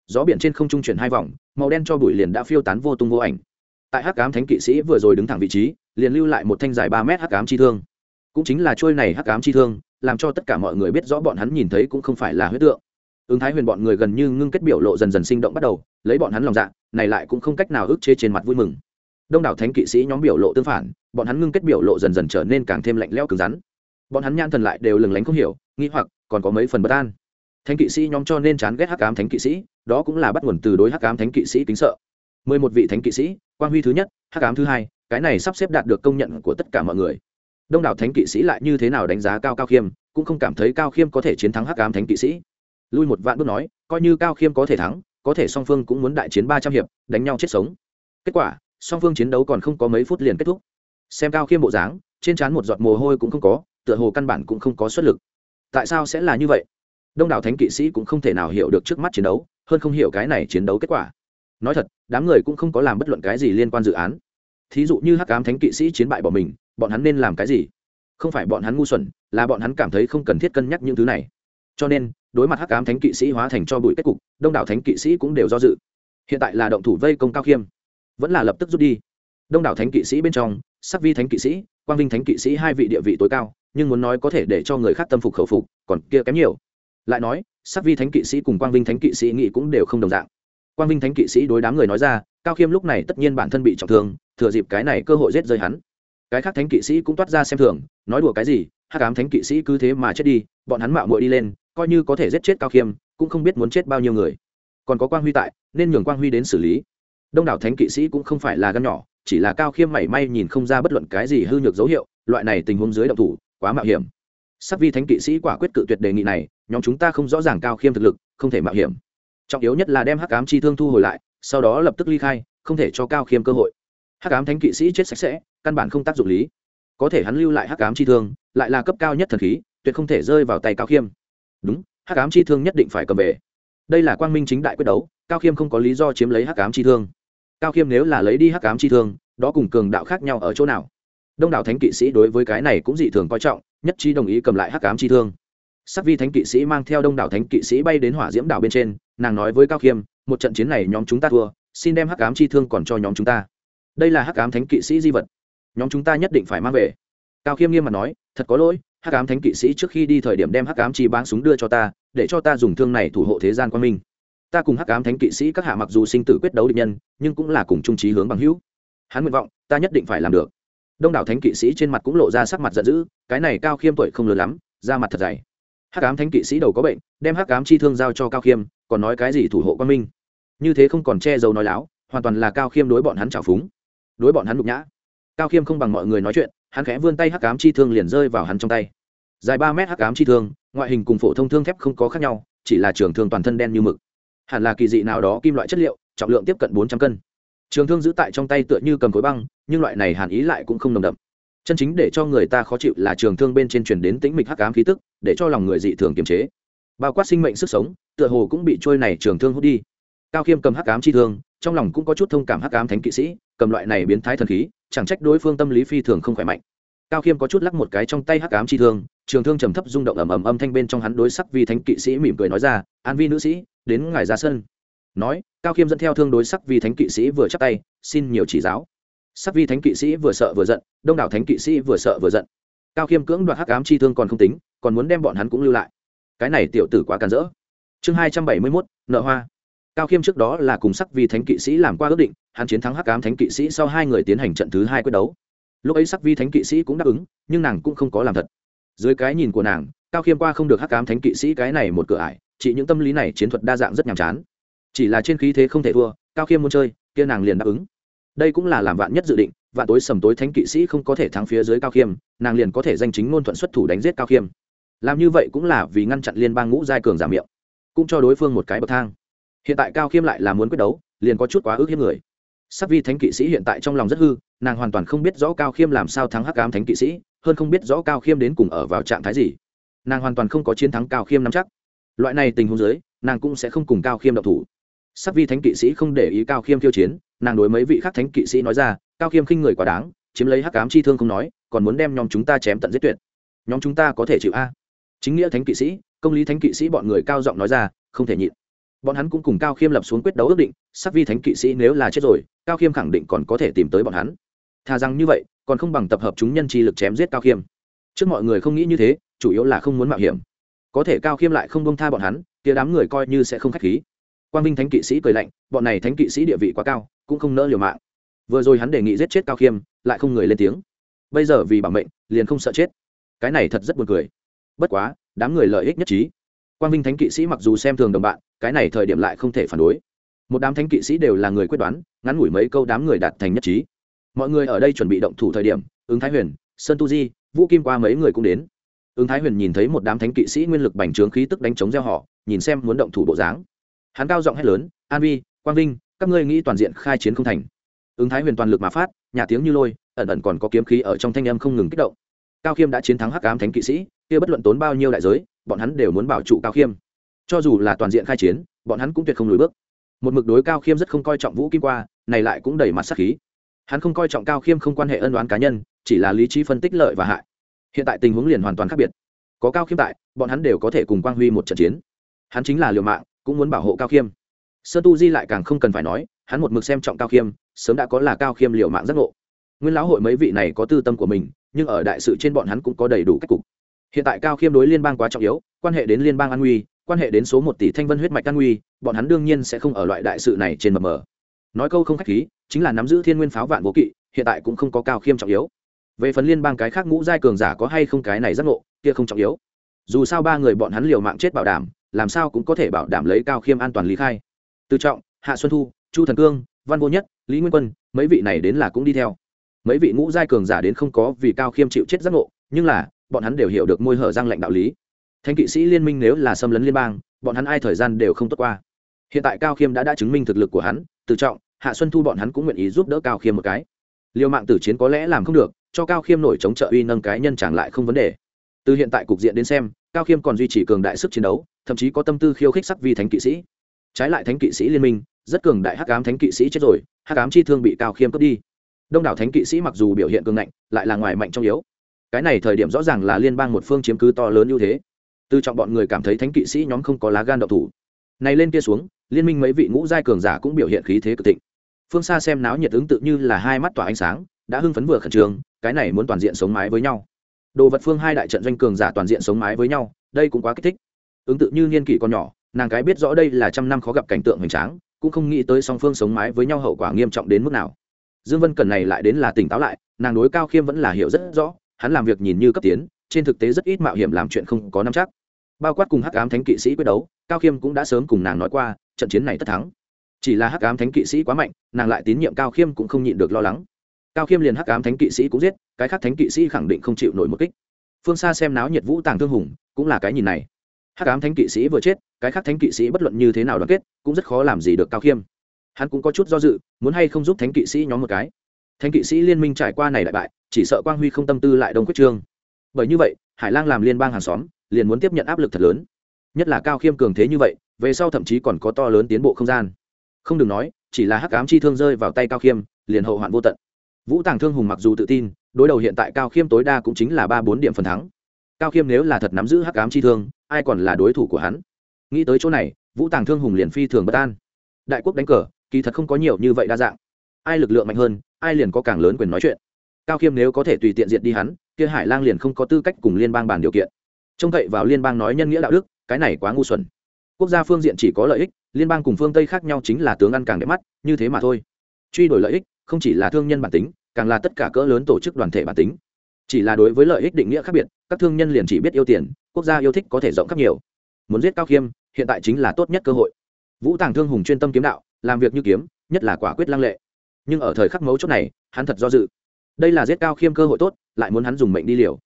Gió biển trên không trung chuyển hai vòng, màu đen cho bụi liền đã phiêu tán vô tung vô ảnh. Tại hắc cám thánh kỵ sĩ vừa rồi đứng thẳng vị trí, liền lưu lại một thanh dài ba mét hắc cám chi thương. Cũng chính là trôi này hắc cám chi thương, làm cho tất cả mọi người biết rõ bọn hắn nhìn thấy cũng không phải là huyết tượng. Ứng thái huyền bọn người gần như ngưng kết biểu lộ dần dần sinh động bắt đầu, lấy bọn hắn lòng dạ này lại cũng không cách nào ức chế trên mặt vui mừng. Đông đảo thánh kỵ sĩ nhóm biểu lộ tương phản, bọn hắn ngưng kết biểu lộ dần dần trở nên càng thêm lạnh lẽo cứng rắn. Bọn hắn nhãn thần lại đều lừng lánh không hiểu nghĩ hoặc, còn có mấy phần bất an. Thánh kỵ sĩ nhóm cho nên chán ghét hắc ám thánh kỵ sĩ, đó cũng là bắt nguồn từ đối hắc ám thánh kỵ sĩ kính sợ. Mười một vị thánh kỵ sĩ, quang huy thứ nhất, hắc ám thứ hai, cái này sắp xếp đạt được công nhận của tất cả mọi người. Đông đảo thánh kỵ sĩ lại như thế nào đánh giá cao cao khiêm, cũng không cảm thấy cao khiêm có thể chiến thắng hắc ám thánh kỵ sĩ. Lui một vạn bước nói, coi như cao khiêm có thể thắng có thể song phương cũng muốn đại chiến ba trăm hiệp, đánh nhau chết sống. Kết quả, song phương chiến đấu còn không có mấy phút liền kết thúc. Xem cao khiêm bộ dáng, trên trán một giọt mồ hôi cũng không có, tựa hồ căn bản cũng không có xuất lực. Tại sao sẽ là như vậy? Đông đảo thánh kỵ sĩ cũng không thể nào hiểu được trước mắt chiến đấu, hơn không hiểu cái này chiến đấu kết quả. Nói thật, đám người cũng không có làm bất luận cái gì liên quan dự án. Thí dụ như hắc ám thánh kỵ sĩ chiến bại bỏ mình, bọn hắn nên làm cái gì? Không phải bọn hắn ngu xuẩn, là bọn hắn cảm thấy không cần thiết cân nhắc những thứ này. Cho nên đối mặt hắc ám thánh kỵ sĩ hóa thành cho bụi kết cục đông đảo thánh kỵ sĩ cũng đều do dự hiện tại là động thủ vây công cao khiêm vẫn là lập tức rút đi đông đảo thánh kỵ sĩ bên trong sắc vi thánh kỵ sĩ quang vinh thánh kỵ sĩ hai vị địa vị tối cao nhưng muốn nói có thể để cho người khác tâm phục khẩu phục còn kia kém nhiều lại nói sắc vi thánh kỵ sĩ cùng quang vinh thánh kỵ sĩ nghĩ cũng đều không đồng dạng quang vinh thánh kỵ sĩ đối đám người nói ra cao khiêm lúc này tất nhiên bản thân bị trọng thương thừa dịp cái này cơ hội giết rơi hắn cái khác thánh kỵ sĩ cũng toát ra xem thường nói đùa cái gì hát cám thánh kỵ sĩ cứ thế mà chết đi bọn hắn mạo muội đi lên coi như có thể giết chết cao khiêm, cũng không biết muốn chết bao nhiêu người. Còn có quang huy tại, nên nhường quang huy đến xử lý. Đông đảo thánh kỵ sĩ cũng không phải là gan nhỏ, chỉ là cao khiêm mảy may nhìn không ra bất luận cái gì hư nhược dấu hiệu, loại này tình huống dưới động thủ, quá mạo hiểm. Sắc vi thánh kỵ sĩ quả quyết cự tuyệt đề nghị này, nhóm chúng ta không rõ ràng cao khiêm thực lực, không thể mạo hiểm. Trọng yếu nhất là đem hắc ám chi thương thu hồi lại, sau đó lập tức ly khai, không thể cho cao khiêm cơ hội. Hắc ám thánh kỵ sĩ chết sạch sẽ, căn bản không tác dụng lý. Có thể hắn lưu lại hắc ám chi thương, lại là cấp cao nhất thần khí, tuyệt không thể rơi vào tay cao khiêm đúng, hắc ám chi thương nhất định phải cầm về. Đây là quang minh chính đại quyết đấu, cao khiêm không có lý do chiếm lấy hắc ám chi thương. Cao khiêm nếu là lấy đi hắc ám chi thương, đó cùng cường đạo khác nhau ở chỗ nào? Đông đảo thánh kỵ sĩ đối với cái này cũng dị thường coi trọng, nhất trí đồng ý cầm lại hắc ám chi thương. Sắc vi thánh kỵ sĩ mang theo đông đảo thánh kỵ sĩ bay đến hỏa diễm đảo bên trên, nàng nói với cao khiêm, một trận chiến này nhóm chúng ta thua, xin đem hắc ám chi thương còn cho nhóm chúng ta. Đây là hắc ám thánh kỵ sĩ di vật. Nhóm chúng ta nhất định phải mang về. Cao khiêm nghiêm mặt nói, thật có lỗi hắc ám thánh kỵ sĩ trước khi đi thời điểm đem hắc ám chi bán súng đưa cho ta, để cho ta dùng thương này thủ hộ thế gian quan minh. Ta cùng hắc ám thánh kỵ sĩ các hạ mặc dù sinh tử quyết đấu địch nhân, nhưng cũng là cùng trung trí hướng bằng hữu. Hắn nguyện vọng, ta nhất định phải làm được. Đông đảo thánh kỵ sĩ trên mặt cũng lộ ra sắc mặt giận dữ, cái này cao khiêm tuổi không lớn lắm ra mặt thật dày. Hắc ám thánh kỵ sĩ đầu có bệnh, đem hắc ám chi thương giao cho cao khiêm, còn nói cái gì thủ hộ quan minh. Như thế không còn che giấu nói láo, hoàn toàn là cao khiêm đối bọn hắn trào phúng. Đối bọn hắn nhục nhã. Cao khiêm không bằng mọi người nói chuyện hắn khẽ vươn tay hắc ám chi thương liền rơi vào hắn trong tay. Dài ba mét hắc ám chi thương, ngoại hình cùng phổ thông thương thép không có khác nhau, chỉ là trường thương toàn thân đen như mực. Hẳn là kỳ dị nào đó kim loại chất liệu, trọng lượng tiếp cận bốn trăm cân. Trường thương giữ tại trong tay tựa như cầm khối băng, nhưng loại này hàn ý lại cũng không nồng đậm. Chân chính để cho người ta khó chịu là trường thương bên trên truyền đến tĩnh mịch hắc ám khí tức, để cho lòng người dị thường kiềm chế. Bao quát sinh mệnh sức sống, tựa hồ cũng bị trôi này trường thương hút đi. Cao khiêm cầm hắc ám chi thương, trong lòng cũng có chút thông cảm hắc ám thánh kỵ sĩ, cầm loại này biến thái thần khí chẳng trách đối phương tâm lý phi thường không khỏe mạnh. Cao khiêm có chút lắc một cái trong tay hắc ám chi thương, trường thương trầm thấp rung động ầm ầm âm thanh bên trong hắn đối sắc vi thánh kỵ sĩ mỉm cười nói ra, an vi nữ sĩ, đến ngài ra sân. Nói, cao khiêm dẫn theo thương đối sắc vi thánh kỵ sĩ vừa chắc tay, xin nhiều chỉ giáo. Sắc vi thánh kỵ sĩ vừa sợ vừa giận, đông đảo thánh kỵ sĩ vừa sợ vừa giận. Cao khiêm cưỡng đoạt hắc ám chi thương còn không tính, còn muốn đem bọn hắn cũng lưu lại. Cái này tiểu tử quá càn rỡ. Chương hai trăm bảy mươi mốt, nợ hoa cao khiêm trước đó là cùng sắc vi thánh kỵ sĩ làm qua ước định, hắn chiến thắng hắc ám thánh kỵ sĩ sau hai người tiến hành trận thứ hai quyết đấu. Lúc ấy sắc vi thánh kỵ sĩ cũng đáp ứng, nhưng nàng cũng không có làm thật. Dưới cái nhìn của nàng, cao khiêm qua không được hắc ám thánh kỵ sĩ cái này một cửa ải, chỉ những tâm lý này chiến thuật đa dạng rất nhàm chán. Chỉ là trên khí thế không thể thua, cao khiêm muốn chơi, kia nàng liền đáp ứng. Đây cũng là làm vạn nhất dự định, vạn tối sầm tối thánh kỵ sĩ không có thể thắng phía dưới cao khiêm, nàng liền có thể danh chính ngôn thuận xuất thủ đánh giết cao khiêm. Làm như vậy cũng là vì ngăn chặn liên bang ngũ giai cường giảm miệng, cũng cho đối phương một cái bậc thang hiện tại cao khiêm lại là muốn quyết đấu, liền có chút quá ước hiếp người. Sắc vi thánh kỵ sĩ hiện tại trong lòng rất hư, nàng hoàn toàn không biết rõ cao khiêm làm sao thắng hắc ám thánh kỵ sĩ, hơn không biết rõ cao khiêm đến cùng ở vào trạng thái gì. Nàng hoàn toàn không có chiến thắng cao khiêm nắm chắc. Loại này tình huống dưới, nàng cũng sẽ không cùng cao khiêm độc thủ. Sắc vi thánh kỵ sĩ không để ý cao khiêm khiêu chiến, nàng đối mấy vị khác thánh kỵ sĩ nói ra, cao khiêm khinh người quá đáng, chiếm lấy hắc ám chi thương không nói, còn muốn đem nhóm chúng ta chém tận giết tuyệt. Nhóm chúng ta có thể chịu a? Chính nghĩa thánh kỵ sĩ, công lý thánh kỵ sĩ bọn người cao giọng nói ra, không thể nhịn bọn hắn cũng cùng cao khiêm lập xuống quyết đấu ước định, sắc vi thánh kỵ sĩ nếu là chết rồi, cao khiêm khẳng định còn có thể tìm tới bọn hắn. Thà rằng như vậy, còn không bằng tập hợp chúng nhân chi lực chém giết cao khiêm. Trước mọi người không nghĩ như thế, chủ yếu là không muốn mạo hiểm. Có thể cao khiêm lại không bông tha bọn hắn, kia đám người coi như sẽ không k h á c h khí. Quang vinh thánh kỵ sĩ cười lạnh, bọn này thánh kỵ sĩ địa vị quá cao, cũng không nỡ liều mạng. Vừa rồi hắn đề nghị giết chết cao khiêm, lại không người lên tiếng. Bây giờ vì bảo mệnh, liền không sợ chết. Cái này thật rất buồn cười. Bất quá, đám người lợi ích nhất trí. Quang vinh thánh kỵ sĩ mặc dù xem thường đồng bạn cái này thời điểm lại không thể phản đối. Một đám thánh kỵ sĩ đều là người quyết đoán, ngắn ngủi mấy câu đám người đạt thành nhất trí. Mọi người ở đây chuẩn bị động thủ thời điểm, ứng thái huyền, sơn tu di, vũ kim qua mấy người cũng đến. Ứng thái huyền nhìn thấy một đám thánh kỵ sĩ nguyên lực bành trướng khí tức đánh chống gieo họ, nhìn xem muốn động thủ bộ dáng. Hắn cao giọng hét lớn, an vi, quang vinh, các ngươi nghĩ toàn diện khai chiến không thành. Ứng thái huyền toàn lực mà phát, nhà tiếng như lôi, ẩn ẩn còn có kiếm khí ở trong thanh âm không ngừng kích động. Cao khiêm đã chiến thắng hắc ám thánh kỵ sĩ, kia bất luận tốn bao nhiêu đại giới, bọn hắn đều muốn bảo trụ cao khiêm cho dù là toàn diện khai chiến, bọn hắn cũng tuyệt không lùi bước. Một mực đối cao khiêm rất không coi trọng vũ kim qua, này lại cũng đầy mặt sắc khí. Hắn không coi trọng cao khiêm không quan hệ ân đoán cá nhân, chỉ là lý trí phân tích lợi và hại. Hiện tại tình huống liền hoàn toàn khác biệt. Có cao khiêm tại, bọn hắn đều có thể cùng quang huy một trận chiến. Hắn chính là liều mạng, cũng muốn bảo hộ cao khiêm. Sơn tu di lại càng không cần phải nói, hắn một mực xem trọng cao khiêm, sớm đã có là cao khiêm liều mạng giác ngộ. Nguyên lão hội mấy vị này có tư tâm của mình, nhưng ở đại sự trên bọn hắn cũng có đầy đủ cách cục. Hiện tại cao khiêm đối liên bang quá trọng yếu, quan hệ đến liên bang an nguy quan hệ đến số một tỷ thanh vân huyết mạch căn nguy, bọn hắn đương nhiên sẽ không ở loại đại sự này trên mờ mờ. Nói câu không khách khí, chính là nắm giữ thiên nguyên pháo vạn vô kỵ, hiện tại cũng không có cao khiêm trọng yếu. Về phần liên bang cái khác ngũ giai cường giả có hay không cái này giác ngộ, kia không trọng yếu. Dù sao ba người bọn hắn liều mạng chết bảo đảm, làm sao cũng có thể bảo đảm lấy cao khiêm an toàn lý khai. Từ trọng, hạ xuân thu, chu thần cương, văn vô nhất, lý nguyên quân, mấy vị này đến là cũng đi theo. Mấy vị ngũ giai cường giả đến không có vì cao khiêm chịu chết giác ngộ, nhưng là, bọn hắn đều hiểu được môi hở răng lệnh đạo lý. Thánh kỵ sĩ liên minh nếu là xâm lấn liên bang, bọn hắn ai thời gian đều không tốt qua. Hiện tại cao khiêm đã đã chứng minh thực lực của hắn, tự trọng, hạ xuân thu bọn hắn cũng nguyện ý giúp đỡ cao khiêm một cái. Liều mạng tử chiến có lẽ làm không được, cho cao khiêm nổi chống trợ uy nâng cái nhân chẳng lại không vấn đề. Từ hiện tại cục diện đến xem, cao khiêm còn duy trì cường đại sức chiến đấu, thậm chí có tâm tư khiêu khích sắc vi thánh kỵ sĩ. Trái lại thánh kỵ sĩ liên minh, rất cường đại hắc ám thánh kỵ sĩ chết rồi, hắc ám chi thương bị cao khiêm cướp đi. Đông đảo thánh kỵ sĩ mặc dù biểu hiện cường ngạnh, lại là ngoài mạnh trong yếu. Cái này thời điểm rõ ràng là liên bang một phương chiếm cứ to lớn ưu thế từ trọng bọn người cảm thấy thánh kỵ sĩ nhóm không có lá gan độc thủ. Này lên kia xuống, liên minh mấy vị ngũ giai cường giả cũng biểu hiện khí thế cực thịnh. Phương xa xem náo nhiệt ứng tự như là hai mắt tỏa ánh sáng, đã hưng phấn vừa khẩn trương, cái này muốn toàn diện sống mái với nhau. Đồ vật phương hai đại trận doanh cường giả toàn diện sống mái với nhau, đây cũng quá kích thích. Ứng tự như niên kỷ còn nhỏ, nàng cái biết rõ đây là trăm năm khó gặp cảnh tượng hoành tráng, cũng không nghĩ tới song phương sống mái với nhau hậu quả nghiêm trọng đến mức nào. Dương vân cần này lại đến là tỉnh táo lại, nàng đối cao khiêm vẫn là hiểu rất rõ, hắn làm việc nhìn như cấp tiến, trên thực tế rất ít mạo hiểm làm chuyện không có nắm chắc bao quát cùng hắc ám thánh kỵ sĩ quyết đấu, cao khiêm cũng đã sớm cùng nàng nói qua, trận chiến này tất thắng. Chỉ là hắc ám thánh kỵ sĩ quá mạnh, nàng lại tín nhiệm cao khiêm cũng không nhịn được lo lắng. Cao khiêm liền hắc ám thánh kỵ sĩ cũng giết, cái khác thánh kỵ sĩ khẳng định không chịu nổi một kích. Phương xa xem náo nhiệt vũ tàng thương hùng, cũng là cái nhìn này. Hắc ám thánh kỵ sĩ vừa chết, cái khác thánh kỵ sĩ bất luận như thế nào đoàn kết, cũng rất khó làm gì được cao khiêm. Hắn cũng có chút do dự, muốn hay không giúp thánh kỵ sĩ nhóm một cái. Thánh kỵ sĩ liên minh trải qua này đại bại, chỉ sợ quang huy không tâm tư lại đông quyết trương. Bởi như vậy, hải lang làm liên bang hàng xóm liền muốn tiếp nhận áp lực thật lớn. Nhất là cao khiêm cường thế như vậy, về sau thậm chí còn có to lớn tiến bộ không gian. Không đừng nói, chỉ là hắc ám chi thương rơi vào tay cao khiêm, liền hậu hoạn vô tận. Vũ tàng thương hùng mặc dù tự tin, đối đầu hiện tại cao khiêm tối đa cũng chính là ba bốn điểm phần thắng. Cao khiêm nếu là thật nắm giữ hắc ám chi thương, ai còn là đối thủ của hắn? Nghĩ tới chỗ này, vũ tàng thương hùng liền phi thường bất an. Đại quốc đánh cờ, kỳ thật không có nhiều như vậy đa dạng. Ai lực lượng mạnh hơn, ai liền có càng lớn quyền nói chuyện. Cao khiêm nếu có thể tùy tiện diện đi hắn, kia hải lang liền không có tư cách cùng liên bang bàn điều kiện trông cậy vào liên bang nói nhân nghĩa đạo đức, cái này quá ngu xuẩn. Quốc gia phương diện chỉ có lợi ích, liên bang cùng phương tây khác nhau chính là tướng ăn càng đẹp mắt, như thế mà thôi. Truy đổi lợi ích, không chỉ là thương nhân bản tính, càng là tất cả cỡ lớn tổ chức đoàn thể bản tính. Chỉ là đối với lợi ích định nghĩa khác biệt, các thương nhân liền chỉ biết yêu tiền, quốc gia yêu thích có thể rộng khắp nhiều. Muốn giết cao khiêm, hiện tại chính là tốt nhất cơ hội. Vũ tàng thương hùng chuyên tâm kiếm đạo, làm việc như kiếm, nhất là quả quyết lăng lệ. Nhưng ở thời khắc mấu chốt này, hắn thật do dự. Đây là giết cao khiêm cơ hội tốt, lại muốn hắn dùng mệnh đi liều.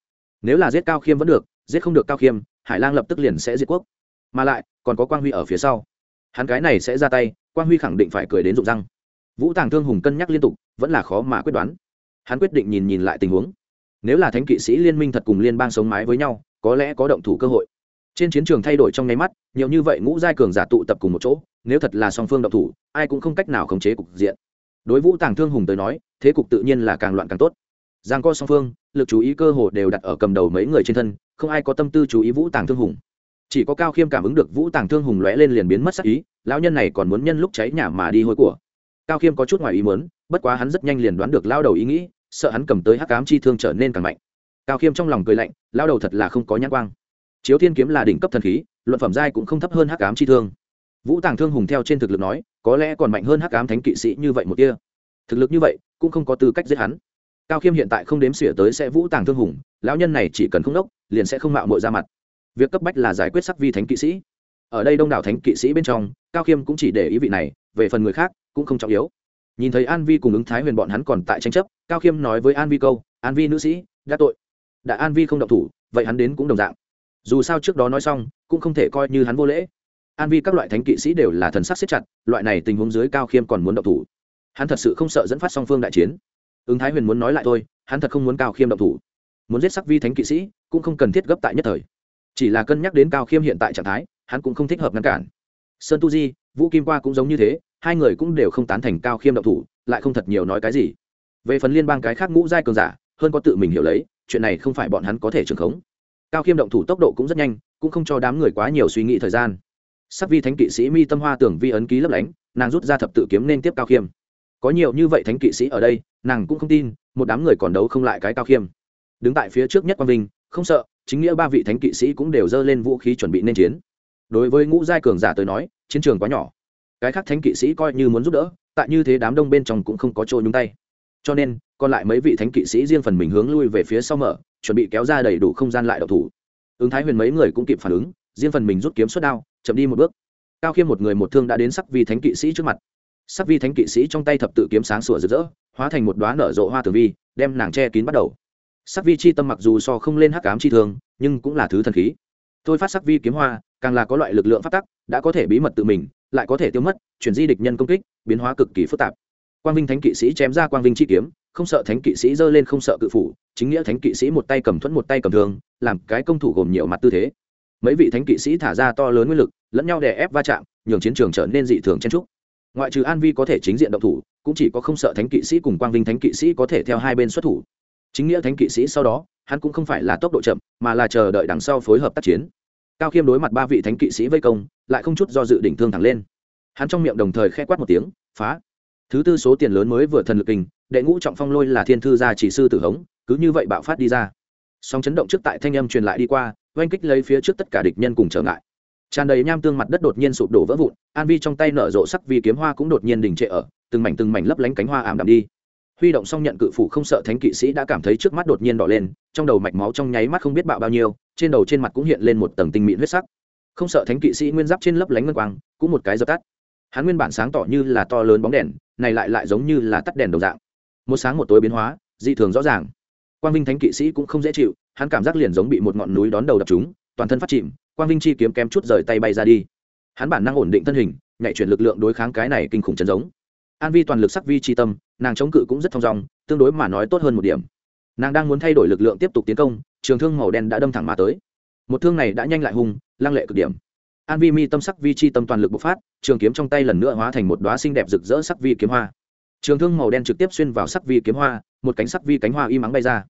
Nếu là giết cao khiêm vẫn được giết không được cao khiêm, hải lang lập tức liền sẽ diệt quốc. Mà lại, còn có quang huy ở phía sau. Hắn cái này sẽ ra tay, quang huy khẳng định phải cười đến rụng răng. Vũ tàng thương hùng cân nhắc liên tục, vẫn là khó mà quyết đoán. Hắn quyết định nhìn nhìn lại tình huống. Nếu là thánh kỵ sĩ liên minh thật cùng liên bang sống mái với nhau, có lẽ có động thủ cơ hội. Trên chiến trường thay đổi trong nháy mắt, nhiều như vậy ngũ giai cường giả tụ tập cùng một chỗ, nếu thật là song phương động thủ, ai cũng không cách nào khống chế cục diện. Đối vũ tàng thương hùng tới nói, thế cục tự nhiên là càng loạn càng tốt giang co song phương, lực chú ý cơ hồ đều đặt ở cầm đầu mấy người trên thân, không ai có tâm tư chú ý vũ tàng thương hùng. Chỉ có cao khiêm cảm ứng được vũ tàng thương hùng lóe lên liền biến mất sắc ý, lão nhân này còn muốn nhân lúc cháy nhà mà đi hôi của. Cao khiêm có chút ngoài ý muốn, bất quá hắn rất nhanh liền đoán được lao đầu ý nghĩ, sợ hắn cầm tới hắc cám chi thương trở nên càng mạnh. Cao khiêm trong lòng cười lạnh lao đầu thật là không có nhãn quang. Chiếu thiên kiếm là đỉnh cấp thần khí, luận phẩm giai cũng không thấp hơn hắc cám chi thương. Vũ tàng thương hùng theo trên thực lực nói, có lẽ còn mạnh hơn hắc cám thánh kỵ sĩ như vậy một kia. Thực lực như vậy, cũng không có tư cách giết hắn cao khiêm hiện tại không đếm xỉa tới sẽ vũ tàng thương hùng, lão nhân này chỉ cần không đốc, liền sẽ không mạo mội ra mặt. Việc cấp bách là giải quyết sắc vi thánh kỵ sĩ. Ở đây đông đảo thánh kỵ sĩ bên trong, cao khiêm cũng chỉ để ý vị này, về phần người khác, cũng không trọng yếu. Nhìn thấy an vi cùng ứng thái huyền bọn hắn còn tại tranh chấp, cao khiêm nói với an vi câu, an vi nữ sĩ, đã tội. Đã an vi không động thủ, vậy hắn đến cũng đồng dạng. Dù sao trước đó nói xong, cũng không thể coi như hắn vô lễ. An vi các loại thánh kỵ sĩ đều là thần sắc xếp chặt, loại này tình huống dưới cao khiêm còn muốn động thủ. Hắn thật sự không sợ dẫn phát song phương đại chiến ứng thái huyền muốn nói lại thôi, hắn thật không muốn cao khiêm động thủ. Muốn giết sắc vi thánh kỵ sĩ, cũng không cần thiết gấp tại nhất thời. Chỉ là cân nhắc đến cao khiêm hiện tại trạng thái, hắn cũng không thích hợp ngăn cản. Sơn tu di, vũ kim qua cũng giống như thế, hai người cũng đều không tán thành cao khiêm động thủ, lại không thật nhiều nói cái gì. Về phần liên bang cái khác ngũ giai cường giả, hơn có tự mình hiểu lấy, chuyện này không phải bọn hắn có thể trường khống. Cao khiêm động thủ tốc độ cũng rất nhanh, cũng không cho đám người quá nhiều suy nghĩ thời gian. Sắc vi thánh kỵ sĩ mi tâm hoa tưởng vi ấn ký lấp lánh, nàng rút ra thập tự kiếm nên tiếp cao khiêm có nhiều như vậy thánh kỵ sĩ ở đây, nàng cũng không tin, một đám người còn đấu không lại cái cao khiêm. Đứng tại phía trước nhất quang vinh, không sợ, chính nghĩa ba vị thánh kỵ sĩ cũng đều dơ lên vũ khí chuẩn bị nên chiến. Đối với ngũ giai cường giả tới nói, chiến trường quá nhỏ. Cái khác thánh kỵ sĩ coi như muốn giúp đỡ, tại như thế đám đông bên trong cũng không có chỗ nhúng tay. Cho nên, còn lại mấy vị thánh kỵ sĩ riêng phần mình hướng lui về phía sau mở, chuẩn bị kéo ra đầy đủ không gian lại đầu thủ. Ứng thái huyền mấy người cũng kịp phản ứng, riêng phần mình rút kiếm suất đao, chậm đi một bước. Cao khiêm một người một thương đã đến sắc vì thánh kỵ sĩ trước mặt sắc vi thánh kỵ sĩ trong tay thập tự kiếm sáng sủa rực rỡ hóa thành một đoá nở rộ hoa tường vi đem nàng che kín bắt đầu. Sắc vi chi tâm mặc dù so không lên hắc cám chi thường, nhưng cũng là thứ thần khí. Thôi phát sắc vi kiếm hoa càng là có loại lực lượng phát tắc đã có thể bí mật tự mình lại có thể tiêu mất chuyển di địch nhân công kích biến hóa cực kỳ phức tạp. Quang vinh thánh kỵ sĩ chém ra quang vinh chi kiếm không sợ thánh kỵ sĩ giơ lên không sợ cự phủ chính nghĩa thánh kỵ sĩ một tay cầm thuẫn một tay cầm thương làm cái công thủ gồm nhiều mặt tư thế. Mấy vị thánh kỵ sĩ thả ra to lớn nguyên lực lẫn nhau đè ép va chạm nhường chiến trường trở nên dị thường chen trúc ngoại trừ an vi có thể chính diện động thủ, cũng chỉ có không sợ thánh kỵ sĩ cùng quang vinh thánh kỵ sĩ có thể theo hai bên xuất thủ. Chính nghĩa thánh kỵ sĩ sau đó, hắn cũng không phải là tốc độ chậm, mà là chờ đợi đằng sau phối hợp tác chiến. Cao khiêm đối mặt ba vị thánh kỵ sĩ vây công, lại không chút do dự đỉnh thương thẳng lên. Hắn trong miệng đồng thời khe quát một tiếng, phá! Thứ tư số tiền lớn mới vừa thần lực kinh, đệ ngũ trọng phong lôi là thiên thư gia chỉ sư tử hống, cứ như vậy bạo phát đi ra. Song chấn động trước tại thanh âm truyền lại đi qua, oanh kích lấy phía trước tất cả địch nhân cùng trở ngại tràn đầy nham tương mặt đất đột nhiên sụp đổ vỡ vụn, an vi trong tay nở rộ sắc vì kiếm hoa cũng đột nhiên đình trệ ở, từng mảnh từng mảnh lấp lánh cánh hoa ảm đạm đi. Huy động xong nhận cự phủ không sợ thánh kỵ sĩ đã cảm thấy trước mắt đột nhiên đỏ lên, trong đầu mạch máu trong nháy mắt không biết bạo bao nhiêu, trên đầu trên mặt cũng hiện lên một tầng tinh mịn huyết sắc. Không sợ thánh kỵ sĩ nguyên giáp trên lấp lánh ngân quang, cũng một cái dập tắt. Hắn nguyên bản sáng tỏ như là to lớn bóng đèn, này lại lại giống như là tắt đèn đầu dạng. Một sáng một tối biến hóa, dị thường rõ ràng. Quang vinh thánh kỵ sĩ cũng không dễ chịu, hắn cảm giác liền giống bị một ngọn núi đón đầu đập chúng toàn thân phát chìm quang vinh chi kiếm kém chút rời tay bay ra đi. Hắn bản năng ổn định thân hình nhạy chuyển lực lượng đối kháng cái này kinh khủng chân giống. An vi toàn lực sắc vi chi tâm, nàng chống cự cũng rất thong dong, tương đối mà nói tốt hơn một điểm. Nàng đang muốn thay đổi lực lượng tiếp tục tiến công, trường thương màu đen đã đâm thẳng mà tới. Một thương này đã nhanh lại hung, lăng lệ cực điểm. An vi mi tâm sắc vi chi tâm toàn lực bộc phát, trường kiếm trong tay lần nữa hóa thành một đoá xinh đẹp rực rỡ sắc vi kiếm hoa. Trường thương màu đen trực tiếp xuyên vào sắc vi kiếm hoa, một cánh sắc vi cánh hoa y mắng bay ra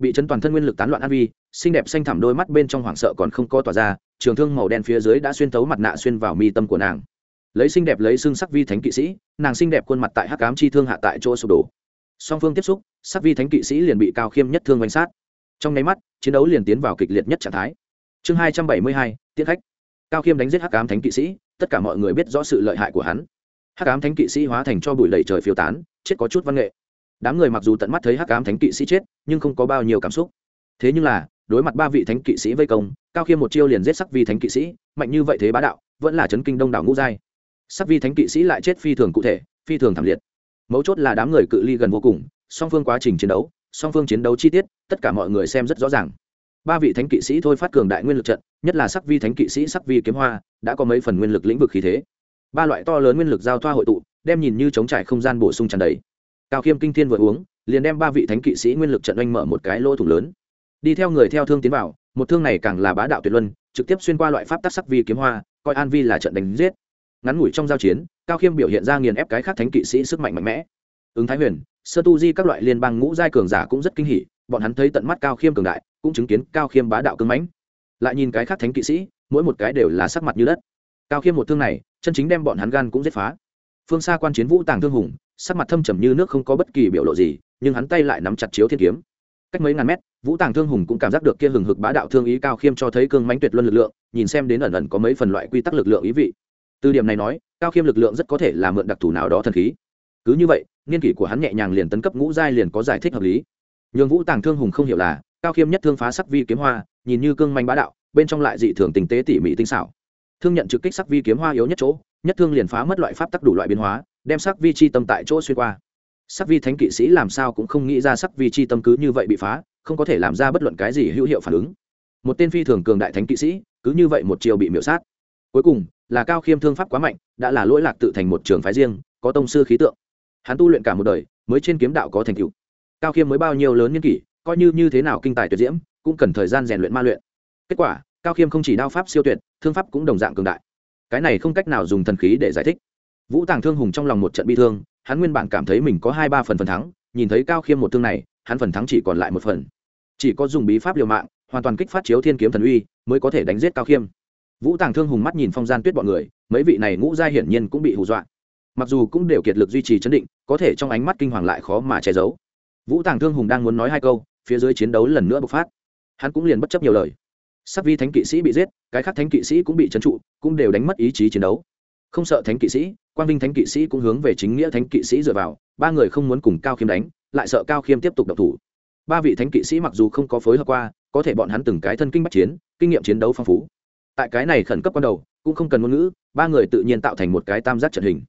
bị chấn toàn thân nguyên lực tán loạn an vi, xinh đẹp xanh thẳm đôi mắt bên trong hoảng sợ còn không có tỏa ra, trường thương màu đen phía dưới đã xuyên tấu mặt nạ xuyên vào mi tâm của nàng. Lấy xinh đẹp lấy xương sắc vi thánh kỵ sĩ, nàng xinh đẹp khuôn mặt tại hắc cám chi thương hạ tại chỗ sụp đổ. Song phương tiếp xúc, sắc vi thánh kỵ sĩ liền bị cao khiêm nhất thương oanh sát. Trong nháy mắt, chiến đấu liền tiến vào kịch liệt nhất trạng thái. Chương hai trăm bảy mươi hai, tiết khách. Cao khiêm đánh giết hắc cám thánh kỵ sĩ, tất cả mọi người biết rõ sự lợi hại của hắn. Hắc cám thánh kỵ sĩ hóa thành cho bụi lầy trời phiêu tán, chết có chút văn nghệ đám người mặc dù tận mắt thấy hắc ám thánh kỵ sĩ chết, nhưng không có bao nhiêu cảm xúc. Thế nhưng là, đối mặt ba vị thánh kỵ sĩ vây công, cao khiêm một chiêu liền giết sắc vi thánh kỵ sĩ, mạnh như vậy thế bá đạo, vẫn là chấn kinh đông đảo ngũ giai. Sắc vi thánh kỵ sĩ lại chết phi thường cụ thể, phi thường thảm liệt. Mấu chốt là đám người cự ly gần vô cùng, song phương quá trình chiến đấu, song phương chiến đấu chi tiết, tất cả mọi người xem rất rõ ràng. Ba vị thánh kỵ sĩ thôi phát cường đại nguyên lực trận, nhất là sắc vi thánh kỵ sĩ sắc vi kiếm hoa, đã có mấy phần nguyên lực lĩnh vực khí thế. Ba loại to lớn nguyên lực giao thoa hội tụ, đem nhìn như chống trải không gian bổ sung tràn đầy cao khiêm kinh thiên vừa uống, liền đem ba vị thánh kỵ sĩ nguyên lực trận oanh mở một cái lỗ thủng lớn. Đi theo người theo thương tiến vào, một thương này càng là bá đạo tuyệt luân, trực tiếp xuyên qua loại pháp tắc sắc vi kiếm hoa, coi an vi là trận đánh giết. Ngắn ngủi trong giao chiến, cao khiêm biểu hiện ra nghiền ép cái khác thánh kỵ sĩ sức mạnh mạnh mẽ. Ứng thái huyền, sơ tu di các loại liên bang ngũ giai cường giả cũng rất kinh hỉ, bọn hắn thấy tận mắt cao khiêm cường đại, cũng chứng kiến cao khiêm bá đạo cưng mãnh. Lại nhìn cái khác thánh kỵ sĩ, mỗi một cái đều là sắc mặt như đất. Cao khiêm một thương này, chân chính đem bọn hắn gan cũng giết phá. Phương xa quan chiến vũ tàng thương hùng sắc mặt thâm trầm như nước không có bất kỳ biểu lộ gì, nhưng hắn tay lại nắm chặt chiếu thiên kiếm. Cách mấy ngàn mét, vũ tàng thương hùng cũng cảm giác được kia hừng hực bá đạo thương ý cao khiêm cho thấy cương mánh tuyệt luân lực lượng, nhìn xem đến ẩn ẩn có mấy phần loại quy tắc lực lượng ý vị. Từ điểm này nói, cao khiêm lực lượng rất có thể là mượn đặc thù nào đó thần khí. Cứ như vậy, niên kỷ của hắn nhẹ nhàng liền tấn cấp ngũ giai liền có giải thích hợp lý. Nhường vũ tàng thương hùng không hiểu là, cao khiêm nhất thương phá sắc vi kiếm hoa, nhìn như cương manh bá đạo, bên trong lại dị thường tình tế tỉ mỉ tinh xảo. Thương nhận trực kích sắc vi kiếm hoa yếu nhất chỗ, nhất thương liền phá mất loại pháp tắc đủ loại biến hóa đem sắc vi chi tâm tại chỗ xuyên qua. Sắc vi thánh kỵ sĩ làm sao cũng không nghĩ ra sắc vi chi tâm cứ như vậy bị phá, không có thể làm ra bất luận cái gì hữu hiệu phản ứng. Một tên phi thường cường đại thánh kỵ sĩ, cứ như vậy một chiều bị miễu sát. Cuối cùng, là cao khiêm thương pháp quá mạnh, đã là lỗi lạc tự thành một trường phái riêng, có tông sư khí tượng. Hắn tu luyện cả một đời, mới trên kiếm đạo có thành tựu. Cao khiêm mới bao nhiêu lớn nhân kỷ, coi như như thế nào kinh tài tuyệt diễm, cũng cần thời gian rèn luyện ma luyện. Kết quả, cao khiêm không chỉ đao pháp siêu tuyệt, thương pháp cũng đồng dạng cường đại. Cái này không cách nào dùng thần khí để giải thích vũ tàng thương hùng trong lòng một trận bi thương, hắn nguyên bản cảm thấy mình có hai ba phần phần thắng, nhìn thấy cao khiêm một thương này, hắn phần thắng chỉ còn lại một phần. Chỉ có dùng bí pháp liều mạng, hoàn toàn kích phát chiếu thiên kiếm thần uy, mới có thể đánh giết cao khiêm. Vũ tàng thương hùng mắt nhìn phong gian tuyết bọn người, mấy vị này ngũ gia hiển nhiên cũng bị hù dọa. Mặc dù cũng đều kiệt lực duy trì chấn định, có thể trong ánh mắt kinh hoàng lại khó mà che giấu. Vũ tàng thương hùng đang muốn nói hai câu, phía dưới chiến đấu lần nữa bộc phát. Hắn cũng liền bất chấp nhiều lời. Sắc vi thánh kỵ sĩ bị giết, cái khác thánh kỵ sĩ cũng bị trấn trụ, cũng đều đánh mất ý chí chiến đấu. Không sợ thánh kỵ sĩ quang vinh thánh kỵ sĩ cũng hướng về chính nghĩa thánh kỵ sĩ dựa vào ba người không muốn cùng cao khiêm đánh lại sợ cao khiêm tiếp tục độc thủ ba vị thánh kỵ sĩ mặc dù không có phối hợp qua có thể bọn hắn từng cái thân kinh bắc chiến kinh nghiệm chiến đấu phong phú tại cái này khẩn cấp ban đầu cũng không cần ngôn ngữ ba người tự nhiên tạo thành một cái tam giác trận hình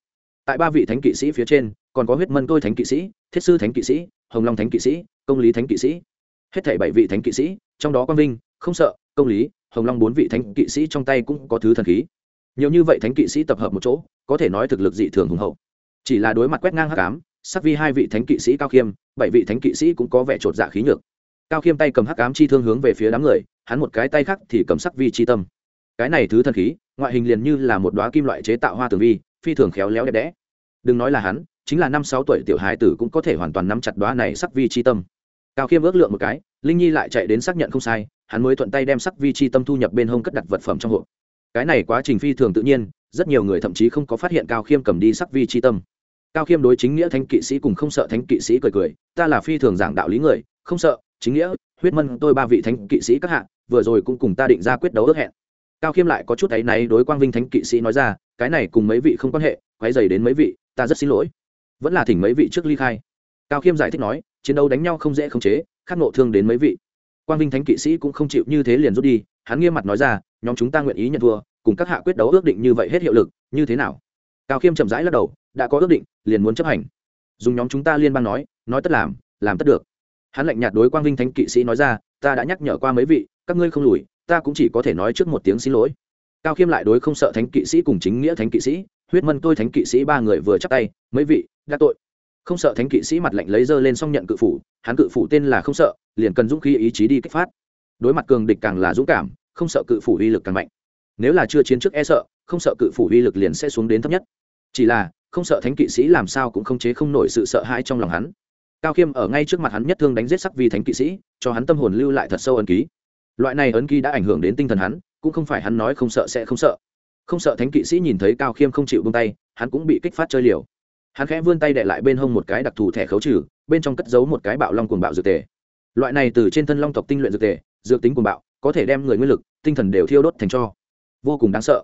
tại ba vị thánh kỵ sĩ phía trên còn có huyết mân tôi thánh kỵ sĩ thiết sư thánh kỵ sĩ hồng long thánh kỵ sĩ công lý thánh kỵ sĩ hết thảy bảy vị thánh kỵ sĩ trong đó quang vinh không sợ công lý hồng long bốn vị thánh kỵ sĩ trong tay cũng có thứ thần khí nhiều như vậy thánh kỵ sĩ tập hợp một chỗ, có thể nói thực lực dị thường hùng hậu. Chỉ là đối mặt quét ngang hắc ám, sắc vi hai vị thánh kỵ sĩ cao khiêm, bảy vị thánh kỵ sĩ cũng có vẻ chột dạ khí nhược. Cao khiêm tay cầm hắc ám chi thương hướng về phía đám người, hắn một cái tay khác thì cầm sắc vi chi tâm. Cái này thứ thần khí, ngoại hình liền như là một đoá kim loại chế tạo hoa tường vi, phi thường khéo léo đẹp đẽ. Đừng nói là hắn, chính là năm sáu tuổi tiểu hài tử cũng có thể hoàn toàn nắm chặt đoá này sắc vi chi tâm. Cao khiêm ước lượng một cái, linh nhi lại chạy đến xác nhận không sai, hắn mới thuận tay đem sắc vi chi tâm thu nhập bên hông cất đặt vật phẩm trong hộp cái này quá trình phi thường tự nhiên, rất nhiều người thậm chí không có phát hiện cao khiêm cầm đi sắc vi chi tâm. Cao khiêm đối chính nghĩa thánh kỵ sĩ cùng không sợ thánh kỵ sĩ cười cười, ta là phi thường giảng đạo lý người, không sợ, chính nghĩa, huyết mân, tôi ba vị thánh kỵ sĩ các hạ, vừa rồi cũng cùng ta định ra quyết đấu ước hẹn. Cao khiêm lại có chút áy náy đối quang vinh thánh kỵ sĩ nói ra, cái này cùng mấy vị không quan hệ quái dày đến mấy vị, ta rất xin lỗi. Vẫn là thỉnh mấy vị trước ly khai. Cao khiêm giải thích nói, chiến đấu đánh nhau không dễ khống chế khắc nộ thương đến mấy vị. Quang vinh thánh kỵ sĩ cũng không chịu như thế liền rút đi hắn nghiêm mặt nói ra, nhóm chúng ta nguyện ý nhận thua, cùng các hạ quyết đấu ước định như vậy hết hiệu lực, như thế nào? Cao khiêm chậm rãi lắc đầu, đã có ước định, liền muốn chấp hành. Dùng nhóm chúng ta liên bang nói nói tất làm làm tất được. Hắn lạnh nhạt đối quang vinh thánh kỵ sĩ nói ra, ta đã nhắc nhở qua mấy vị, các ngươi không lùi, ta cũng chỉ có thể nói trước một tiếng xin lỗi. Cao khiêm lại đối không sợ thánh kỵ sĩ cùng chính nghĩa thánh kỵ sĩ, huyết mân tôi thánh kỵ sĩ ba người vừa chắc tay, mấy vị, đã tội. Không sợ thánh kỵ sĩ mặt lạnh lấy dơ lên xong nhận cự phủ, hắn cự phủ tên là không sợ, liền cần dũng khí ý chí đi kích phát đối mặt cường địch càng là dũng cảm, không sợ cự phủ uy lực càng mạnh. Nếu là chưa chiến trước e sợ, không sợ cự phủ uy lực liền sẽ xuống đến thấp nhất. Chỉ là, không sợ thánh kỵ sĩ làm sao cũng không chế không nổi sự sợ hãi trong lòng hắn. Cao khiêm ở ngay trước mặt hắn nhất thương đánh giết sắc vì thánh kỵ sĩ, cho hắn tâm hồn lưu lại thật sâu ấn ký. Loại này ấn ký đã ảnh hưởng đến tinh thần hắn, cũng không phải hắn nói không sợ sẽ không sợ. Không sợ thánh kỵ sĩ nhìn thấy cao khiêm không chịu bông tay, hắn cũng bị kích phát chơi liều. Hắn khẽ vươn tay đệ lại bên hông một cái đặc thù thẻ khấu trừ, bên trong cất giấu một cái bạo long cuồng bạo dược tề. Loại này từ trên thân long tộc tinh luyện dược tề dược tính cuồng bạo, có thể đem người nguyên lực, tinh thần đều thiêu đốt thành cho. Vô cùng đáng sợ.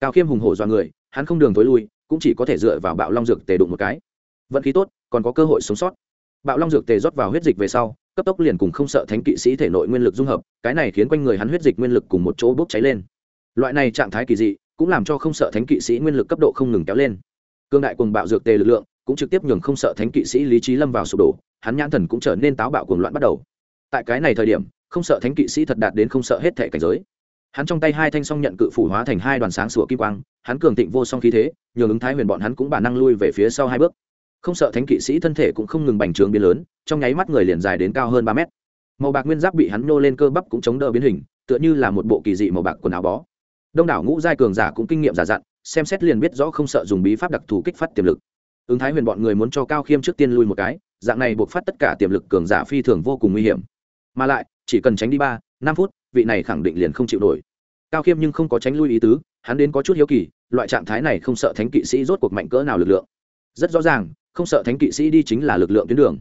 Cao khiêm hùng hổ do người, hắn không đường t lui, cũng chỉ có thể dựa vào bạo long dược tề đụng một cái. Vận khí tốt, còn có cơ hội sống sót. Bạo long dược tề rót vào huyết dịch về sau, cấp tốc liền cùng không sợ thánh kỵ sĩ thể nội nguyên lực dung hợp, cái này khiến quanh người hắn huyết dịch nguyên lực cùng một chỗ bốc cháy lên. Loại này trạng thái kỳ dị, cũng làm cho không sợ thánh kỵ sĩ nguyên lực cấp độ không ngừng kéo lên. Cương đại cùng bạo dược tề lực lượng, cũng trực tiếp nhường không sợ thánh kỵ sĩ lý trí lâm vào sụp đổ, hắn nhãn thần cũng trở nên táo bạo cuồng loạn bắt đầu. Tại cái này thời điểm không sợ thánh kỵ sĩ thật đạt đến không sợ hết thể cảnh giới. Hắn trong tay hai thanh song nhận cự phủ hóa thành hai đoàn sáng sủa kim quang, hắn cường thịnh vô song khí thế, nhường ứng thái huyền bọn hắn cũng bản năng lui về phía sau hai bước. Không sợ thánh kỵ sĩ thân thể cũng không ngừng bành trướng biến lớn, trong nháy mắt người liền dài đến cao hơn ba mét. Màu bạc nguyên giáp bị hắn nô lên cơ bắp cũng chống đỡ biến hình, tựa như là một bộ kỳ dị màu bạc quần áo bó. Đông đảo ngũ giai cường giả cũng kinh nghiệm giả dặn, xem xét liền biết rõ không sợ dùng bí pháp đặc thù kích phát tiềm lực. Ứng thái huyền bọn người muốn cho cao khiêm trước tiên lui một cái, dạng này buộc phát tất cả tiềm lực cường giả phi thường vô cùng nguy hiểm. Mà lại chỉ cần tránh đi ba, năm phút, vị này khẳng định liền không chịu nổi. Cao khiêm nhưng không có tránh lui ý tứ, hắn đến có chút hiếu kỳ, loại trạng thái này không sợ thánh kỵ sĩ rốt cuộc mạnh cỡ nào lực lượng. Rất rõ ràng, không sợ thánh kỵ sĩ đi chính là lực lượng tuyến đường.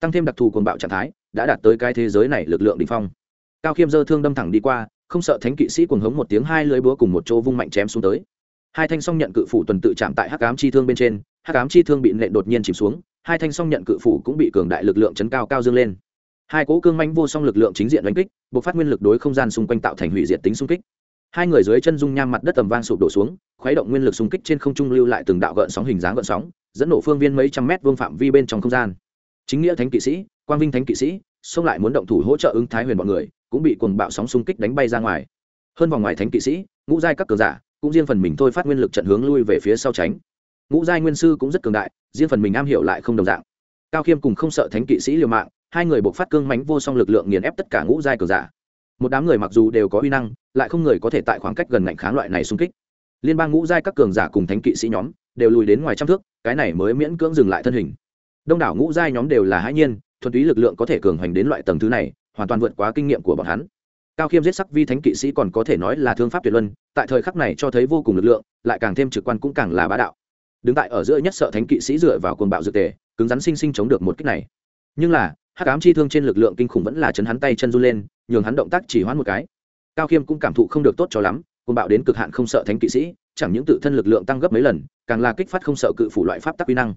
Tăng thêm đặc thù cuồng bạo trạng thái, đã đạt tới cái thế giới này lực lượng đ ỉ n h phong. Cao khiêm dơ thương đâm thẳng đi qua, không sợ thánh kỵ sĩ cuồng hống một tiếng hai lưới búa cùng một chỗ vung mạnh chém xuống tới. Hai thanh song nhận cự phủ tuần tự chạm tại hắc cám chi thương bên trên, hắc cám chi thương bị nện đột nhiên chìm xuống, hai thanh song nhận cự phủ cũng bị cường đại lực lượng chấn cao cao dương lên hai cỗ cương manh vô song lực lượng chính diện đánh kích buộc phát nguyên lực đối không gian xung quanh tạo thành hủy diệt tính xung kích. Hai người dưới chân dung nham mặt đất tầm vang sụp đổ xuống, khuấy động nguyên lực xung kích trên không trung lưu lại từng đạo gợn sóng hình dáng gợn sóng, dẫn nổ phương viên mấy trăm mét vương phạm vi bên trong không gian. Chính nghĩa thánh kỵ sĩ, quang vinh thánh kỵ sĩ, xông lại muốn động thủ hỗ trợ ứng thái huyền bọn người, cũng bị cuồng bạo sóng xung kích đánh bay ra ngoài. Hơn vòng ngoài thánh kỵ sĩ, ngũ giai các cường giả, cũng riêng phần mình thôi phát nguyên lực trận hướng lui về phía sau tránh. Ngũ giai nguyên sư cũng rất cường đại, riêng phần mình am hiểu lại không đồng dạng. Cao khiêm cùng không sợ thánh kỵ sĩ liều mạng hai người buộc phát cương mánh vô song lực lượng nghiền ép tất cả ngũ giai cường giả. Một đám người mặc dù đều có uy năng, lại không người có thể tại khoảng cách gần ngạnh kháng loại này xung kích. Liên bang ngũ giai các cường giả cùng thánh kỵ sĩ nhóm đều lùi đến ngoài trăm thước, cái này mới miễn cưỡng dừng lại thân hình. Đông đảo ngũ giai nhóm đều là hãi nhiên, thuần túy lực lượng có thể cường hoành đến loại tầng thứ này, hoàn toàn vượt quá kinh nghiệm của bọn hắn. Cao khiêm giết sắc vi thánh kỵ sĩ còn có thể nói là thương pháp tuyệt luân, tại thời khắc này cho thấy vô cùng lực lượng, lại càng thêm trực quan cũng càng là bá đạo. Đứng tại ở giữa nhất sợ thánh kỵ sĩ dựa vào cồn bạo dược tề, cứng rắn sinh sinh chống được một cách này. Nhưng là hắc ám chi thương trên lực lượng kinh khủng vẫn là chấn hắn tay chân run lên, nhường hắn động tác chỉ hoãn một cái. Cao khiêm cũng cảm thụ không được tốt cho lắm côn bạo đến cực hạn không sợ thánh kỵ sĩ, chẳng những tự thân lực lượng tăng gấp mấy lần, càng là kích phát không sợ cự phủ loại pháp tắc quy năng.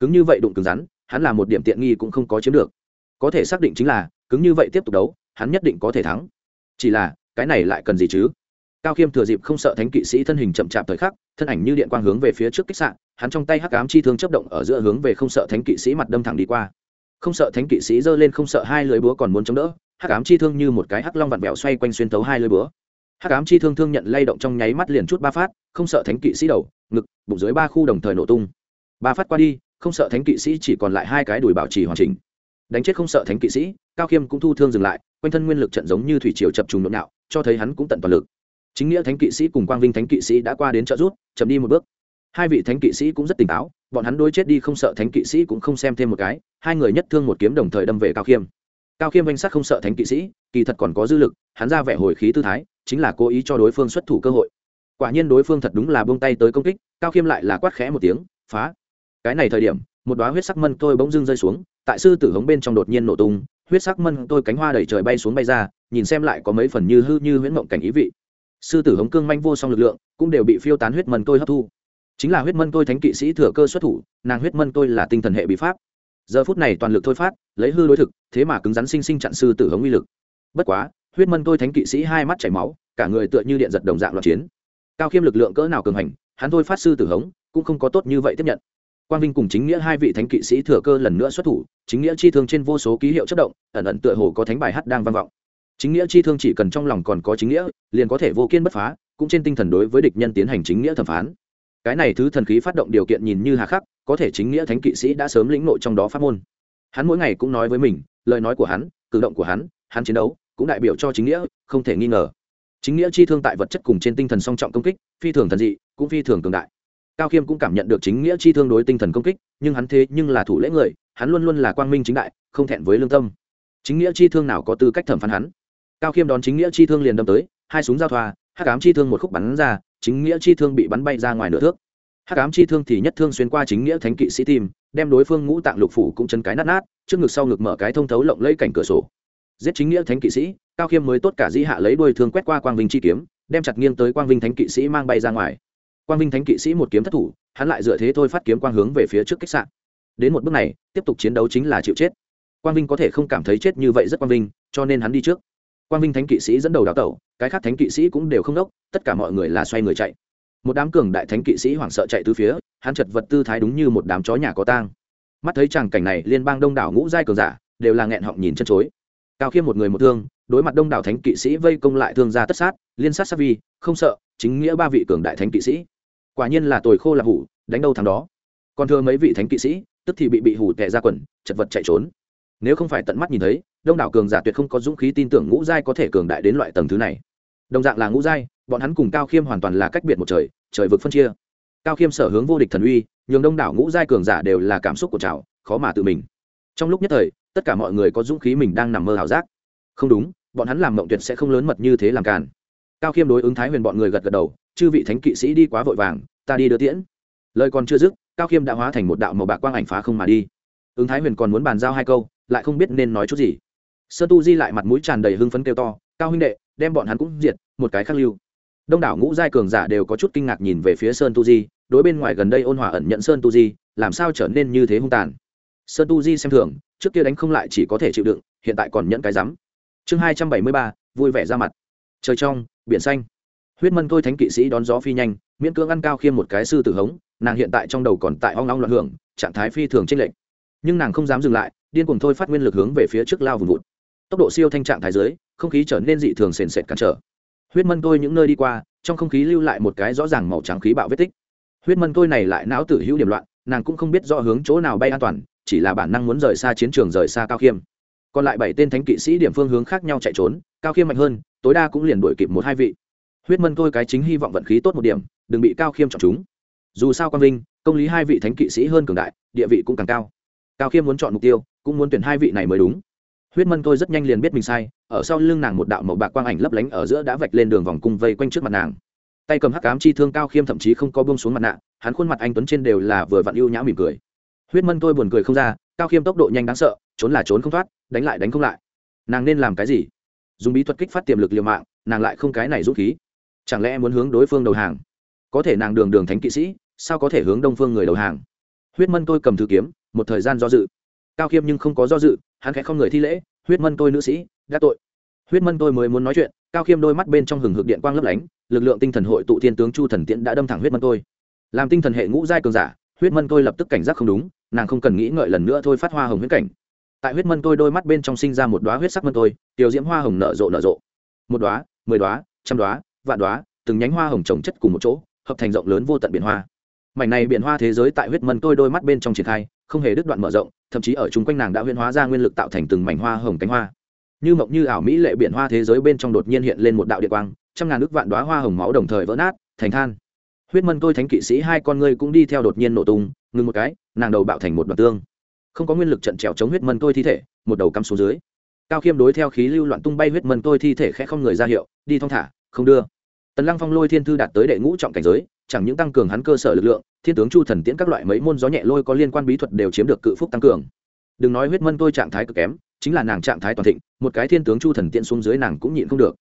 Cứng như vậy đụng cứng rắn, hắn là một điểm tiện nghi cũng không có chiếm được. Có thể xác định chính là, cứng như vậy tiếp tục đấu, hắn nhất định có thể thắng. Chỉ là, cái này lại cần gì chứ? Cao khiêm thừa dịp không sợ thánh kỵ sĩ thân hình chậm chạp thời khắc, thân ảnh như điện quang hướng về phía trước kích sạn hắn trong tay hắc ám chi thương chấp động ở giữa hướng về không sợ thánh kỵ sĩ mặt đâm thẳng đi qua không sợ thánh kỵ sĩ giơ lên, không sợ hai lưỡi búa còn muốn chống đỡ, hắc ám chi thương như một cái hắc long vặn vẹo xoay quanh xuyên tấu hai lưỡi búa. Hắc ám chi thương thương nhận lay động trong nháy mắt liền chút ba phát, không sợ thánh kỵ sĩ đầu, ngực, bụng dưới ba khu đồng thời nổ tung. Ba phát qua đi, không sợ thánh kỵ sĩ chỉ còn lại hai cái đùi bảo trì hoàn chỉnh. Đánh chết không sợ thánh kỵ sĩ, cao khiêm cũng thu thương dừng lại, quanh thân nguyên lực trận giống như thủy triều chập trùng nhộn nhạo cho thấy hắn cũng tận toàn lực. Chính nghĩa thánh kỵ sĩ cùng quang vinh thánh kỵ sĩ đã qua đến trợ rút chậm đi một bước hai vị thánh kỵ sĩ cũng rất tỉnh táo, bọn hắn đôi chết đi không sợ thánh kỵ sĩ cũng không xem thêm một cái, hai người nhất thương một kiếm đồng thời đâm về cao khiêm. Cao khiêm danh sắc không sợ thánh kỵ sĩ, kỳ thật còn có dư lực, hắn ra vẻ hồi khí tư thái, chính là cố ý cho đối phương xuất thủ cơ hội. Quả nhiên đối phương thật đúng là buông tay tới công kích, cao khiêm lại là quát khẽ một tiếng, phá! Cái này thời điểm, một đoá huyết sắc mân tôi bỗng dưng rơi xuống, tại sư tử hống bên trong đột nhiên nổ tung, huyết sắc mân tôi cánh hoa đẩy trời bay xuống bay ra, nhìn xem lại có mấy phần như hư như huyễn mộng cảnh ý vị. Sư tử hống cương manh vô song lực lượng, cũng đều bị phiêu tán huyết mân tôi hấp thu chính là huyết mân tôi thánh kỵ sĩ thừa cơ xuất thủ, nàng huyết mân tôi là tinh thần hệ bí pháp. Giờ phút này toàn lực thôi phát, lấy hư đối thực, thế mà cứng rắn sinh sinh chặn sư tử hống uy lực. Bất quá, huyết mân tôi thánh kỵ sĩ hai mắt chảy máu, cả người tựa như điện giật đồng dạng loạt chiến. Cao khiêm lực lượng cỡ nào cường hành, hắn thôi phát sư tử hống, cũng không có tốt như vậy tiếp nhận. Quang vinh cùng chính nghĩa hai vị thánh kỵ sĩ thừa cơ lần nữa xuất thủ, chính nghĩa chi thương trên vô số ký hiệu chất động, ẩn ẩn tựa hồ có thánh bài hát đang vang vọng. Chính nghĩa chi thương chỉ cần trong lòng còn có chính nghĩa, liền có thể vô kiên bất phá, cũng trên tinh thần đối với địch nhân tiến hành chính nghĩa thẩm phán cái này thứ thần khí phát động điều kiện nhìn như hà khắc, có thể chính nghĩa thánh kỵ sĩ đã sớm lĩnh nội trong đó phát môn. Hắn mỗi ngày cũng nói với mình, lời nói của hắn, cử động của hắn hắn chiến đấu, cũng đại biểu cho chính nghĩa, không thể nghi ngờ. Chính nghĩa chi thương tại vật chất cùng trên tinh thần song trọng công kích, phi thường thần dị, cũng phi thường cường đại. Cao khiêm cũng cảm nhận được chính nghĩa chi thương đối tinh thần công kích, nhưng hắn thế nhưng là thủ lễ người, hắn luôn luôn là quang minh chính đại, không thẹn với lương tâm. Chính nghĩa chi thương nào có tư cách thẩm phán hắn? Cao khiêm đón chính nghĩa chi thương liền đâm tới, hai súng giao thoa hát cám chi thương một khúc bắn ra chính nghĩa chi thương bị bắn bay ra ngoài nửa thước. Hát cám chi thương thì nhất thương xuyên qua chính nghĩa thánh kỵ sĩ tim, đem đối phương ngũ tạng lục phủ cũng chân cái nát nát, trước ngực sau ngực mở cái thông thấu lộng lấy cảnh cửa sổ. Giết chính nghĩa thánh kỵ sĩ, cao khiêm mới tốt cả dĩ hạ lấy đuôi thương quét qua quang vinh chi kiếm, đem chặt nghiêng tới quang vinh thánh kỵ sĩ mang bay ra ngoài. Quang vinh thánh kỵ sĩ một kiếm thất thủ, hắn lại dựa thế thôi phát kiếm quang hướng về phía trước khách sạn đến một bước này, tiếp tục chiến đấu chính là chịu chết. Quang vinh có thể không cảm thấy chết như vậy rất quang vinh, cho nên hắn đi trước quang vinh thánh kỵ sĩ dẫn đầu đào tẩu, cái khác thánh kỵ sĩ cũng đều không đốc, tất cả mọi người là xoay người chạy. Một đám cường đại thánh kỵ sĩ hoảng sợ chạy từ phía, hắn chật vật tư thái đúng như một đám chó nhà có tang. Mắt thấy chàng cảnh này, liên bang đông đảo ngũ giai cường giả đều là nghẹn họng nhìn chân chối. Cao khiêm một người một thương, đối mặt đông đảo thánh kỵ sĩ vây công lại thương gia tất sát, liên sát sát vi, không sợ, chính nghĩa ba vị cường đại thánh kỵ sĩ. Quả nhiên là tồi khô là hủ, đánh đâu thằng đó. Còn thưa mấy vị thánh kỵ sĩ, tức thì bị bị hủ tệ ra quần, chật vật chạy trốn. Nếu không phải tận mắt nhìn thấy đông đảo cường giả tuyệt không có dũng khí tin tưởng ngũ giai có thể cường đại đến loại tầng thứ này. Đồng dạng là ngũ giai, bọn hắn cùng cao khiêm hoàn toàn là cách biệt một trời trời vực phân chia. Cao khiêm sở hướng vô địch thần uy, nhường đông đảo ngũ giai cường giả đều là cảm xúc của trào, khó mà tự mình. Trong lúc nhất thời, tất cả mọi người có dũng khí mình đang nằm mơ ảo giác. Không đúng, bọn hắn làm mộng tuyệt sẽ không lớn mật như thế làm càn. Cao khiêm đối ứng thái huyền bọn người gật gật đầu, chư vị thánh kỵ sĩ đi quá vội vàng, ta đi đưa tiễn. Lời còn chưa dứt, cao khiêm đã hóa thành một đạo màu bạc quang ảnh phá không mà đi. Ứng thái huyền còn muốn bàn giao hai câu, lại không biết nên nói chút gì sơn tu di lại mặt mũi tràn đầy hưng phấn kêu to, cao huynh đệ, đem bọn hắn cũng diệt, một cái khắc lưu. Đông đảo ngũ giai cường giả đều có chút kinh ngạc nhìn về phía sơn tu di, đối bên ngoài gần đây ôn hòa ẩn nhận sơn tu di, làm sao trở nên như thế hung tàn? Sơn tu di xem thường, trước kia đánh không lại chỉ có thể chịu đựng, hiện tại còn nhận cái rắm. Chương hai trăm bảy mươi ba, vui vẻ ra mặt. Trời trong, biển xanh. Huyết mân thôi thánh kỵ sĩ đón gió phi nhanh, miễn cưỡng ăn cao khiêm một cái sư tử hống, nàng hiện tại trong đầu còn tại ong long loạn hưởng, trạng thái phi thường tranh lệch. Nhưng nàng không dám dừng lại, điên cùng thôi phát nguyên lực hướng về phía trước lao vùng vụt tốc độ siêu thanh trạng thái dưới, không khí trở nên dị thường sền sệt cản trở. Huyết mân tôi những nơi đi qua, trong không khí lưu lại một cái rõ ràng màu trắng khí bạo vết tích. Huyết mân tôi này lại não tử hữu điểm loạn, nàng cũng không biết rõ hướng chỗ nào bay an toàn, chỉ là bản năng muốn rời xa chiến trường rời xa cao khiêm. Còn lại bảy tên thánh kỵ sĩ điểm phương hướng khác nhau chạy trốn, cao khiêm mạnh hơn, tối đa cũng liền đuổi kịp một hai vị. Huyết mân tôi cái chính hy vọng vận khí tốt một điểm, đừng bị cao khiêm chọn chúng. Dù sao quang vinh, công lý hai vị thánh kỵ sĩ hơn cường đại, địa vị cũng càng cao. Cao khiêm muốn chọn mục tiêu, cũng muốn tuyển hai vị này mới đúng huyết mân tôi rất nhanh liền biết mình sai, ở sau lưng nàng một đạo màu bạc quang ảnh lấp lánh ở giữa đã vạch lên đường vòng cung vây quanh trước mặt nàng. Tay cầm hắc cám chi thương cao khiêm thậm chí không có bông xuống mặt nạ, hắn khuôn mặt anh tuấn trên đều là vừa vặn ưu nhã mỉm cười. Huyết mân tôi buồn cười không ra, cao khiêm tốc độ nhanh đáng sợ, trốn là trốn không thoát, đánh lại đánh không lại. Nàng nên làm cái gì? Dùng bí thuật kích phát tiềm lực liều mạng, nàng lại không cái này rút khí. Chẳng lẽ muốn hướng đối phương đầu hàng? Có thể nàng đường đường thánh kỵ sĩ, sao có thể hướng đông phương người đầu hàng? Huyết mân tôi cầm thư kiếm, một thời gian do dự cao khiêm nhưng không có do dự, hắn khẽ không người thi lễ, huyết mân tôi nữ sĩ, đã tội. Huyết mân tôi mới muốn nói chuyện, cao khiêm đôi mắt bên trong hừng hực điện quang lấp lánh, lực lượng tinh thần hội tụ thiên tướng chu thần tiễn đã đâm thẳng huyết mân tôi. Làm tinh thần hệ ngũ giai cường giả, huyết mân tôi lập tức cảnh giác không đúng, nàng không cần nghĩ ngợi lần nữa thôi phát hoa hồng huyết cảnh. Tại huyết mân tôi đôi mắt bên trong sinh ra một đoá huyết sắc mân tôi, tiểu diễm hoa hồng nở rộ nở rộ. Một đoá mười đoá trăm đoá vạn đoá từng nhánh hoa hồng trồng chất cùng một chỗ, hợp thành rộng lớn vô tận biển hoa. Mảnh này biển hoa thế giới tại huyết mân tôi đôi mắt bên trong triển khai, không hề đứt đoạn mở rộng thậm chí ở chung quanh nàng đã huyễn hóa ra nguyên lực tạo thành từng mảnh hoa hồng cánh hoa. Như mộng như ảo mỹ lệ biển hoa thế giới bên trong đột nhiên hiện lên một đạo điện quang, trăm ngàn nước vạn đoá hoa hồng máu đồng thời vỡ nát, thành than. Huyết mân tôi thánh kỵ sĩ hai con ngươi cũng đi theo đột nhiên nổ tung, ngừng một cái, nàng đầu bạo thành một đoạn tương. Không có nguyên lực trận trèo chống huyết mân tôi thi thể, một đầu cắm xuống dưới. Cao khiêm đối theo khí lưu loạn tung bay huyết mân tôi thi thể khẽ không người ra hiệu, đi thong thả, không đưa. Tần lăng phong lôi thiên thư đạt tới đệ ngũ trọng cảnh giới chẳng những tăng cường hắn cơ sở lực lượng, thiên tướng chu thần tiễn các loại mấy môn gió nhẹ lôi có liên quan bí thuật đều chiếm được cự phúc tăng cường. Đừng nói huyết mân tôi trạng thái cực kém, chính là nàng trạng thái toàn thịnh, một cái thiên tướng chu thần tiễn xuống dưới nàng cũng nhịn không được.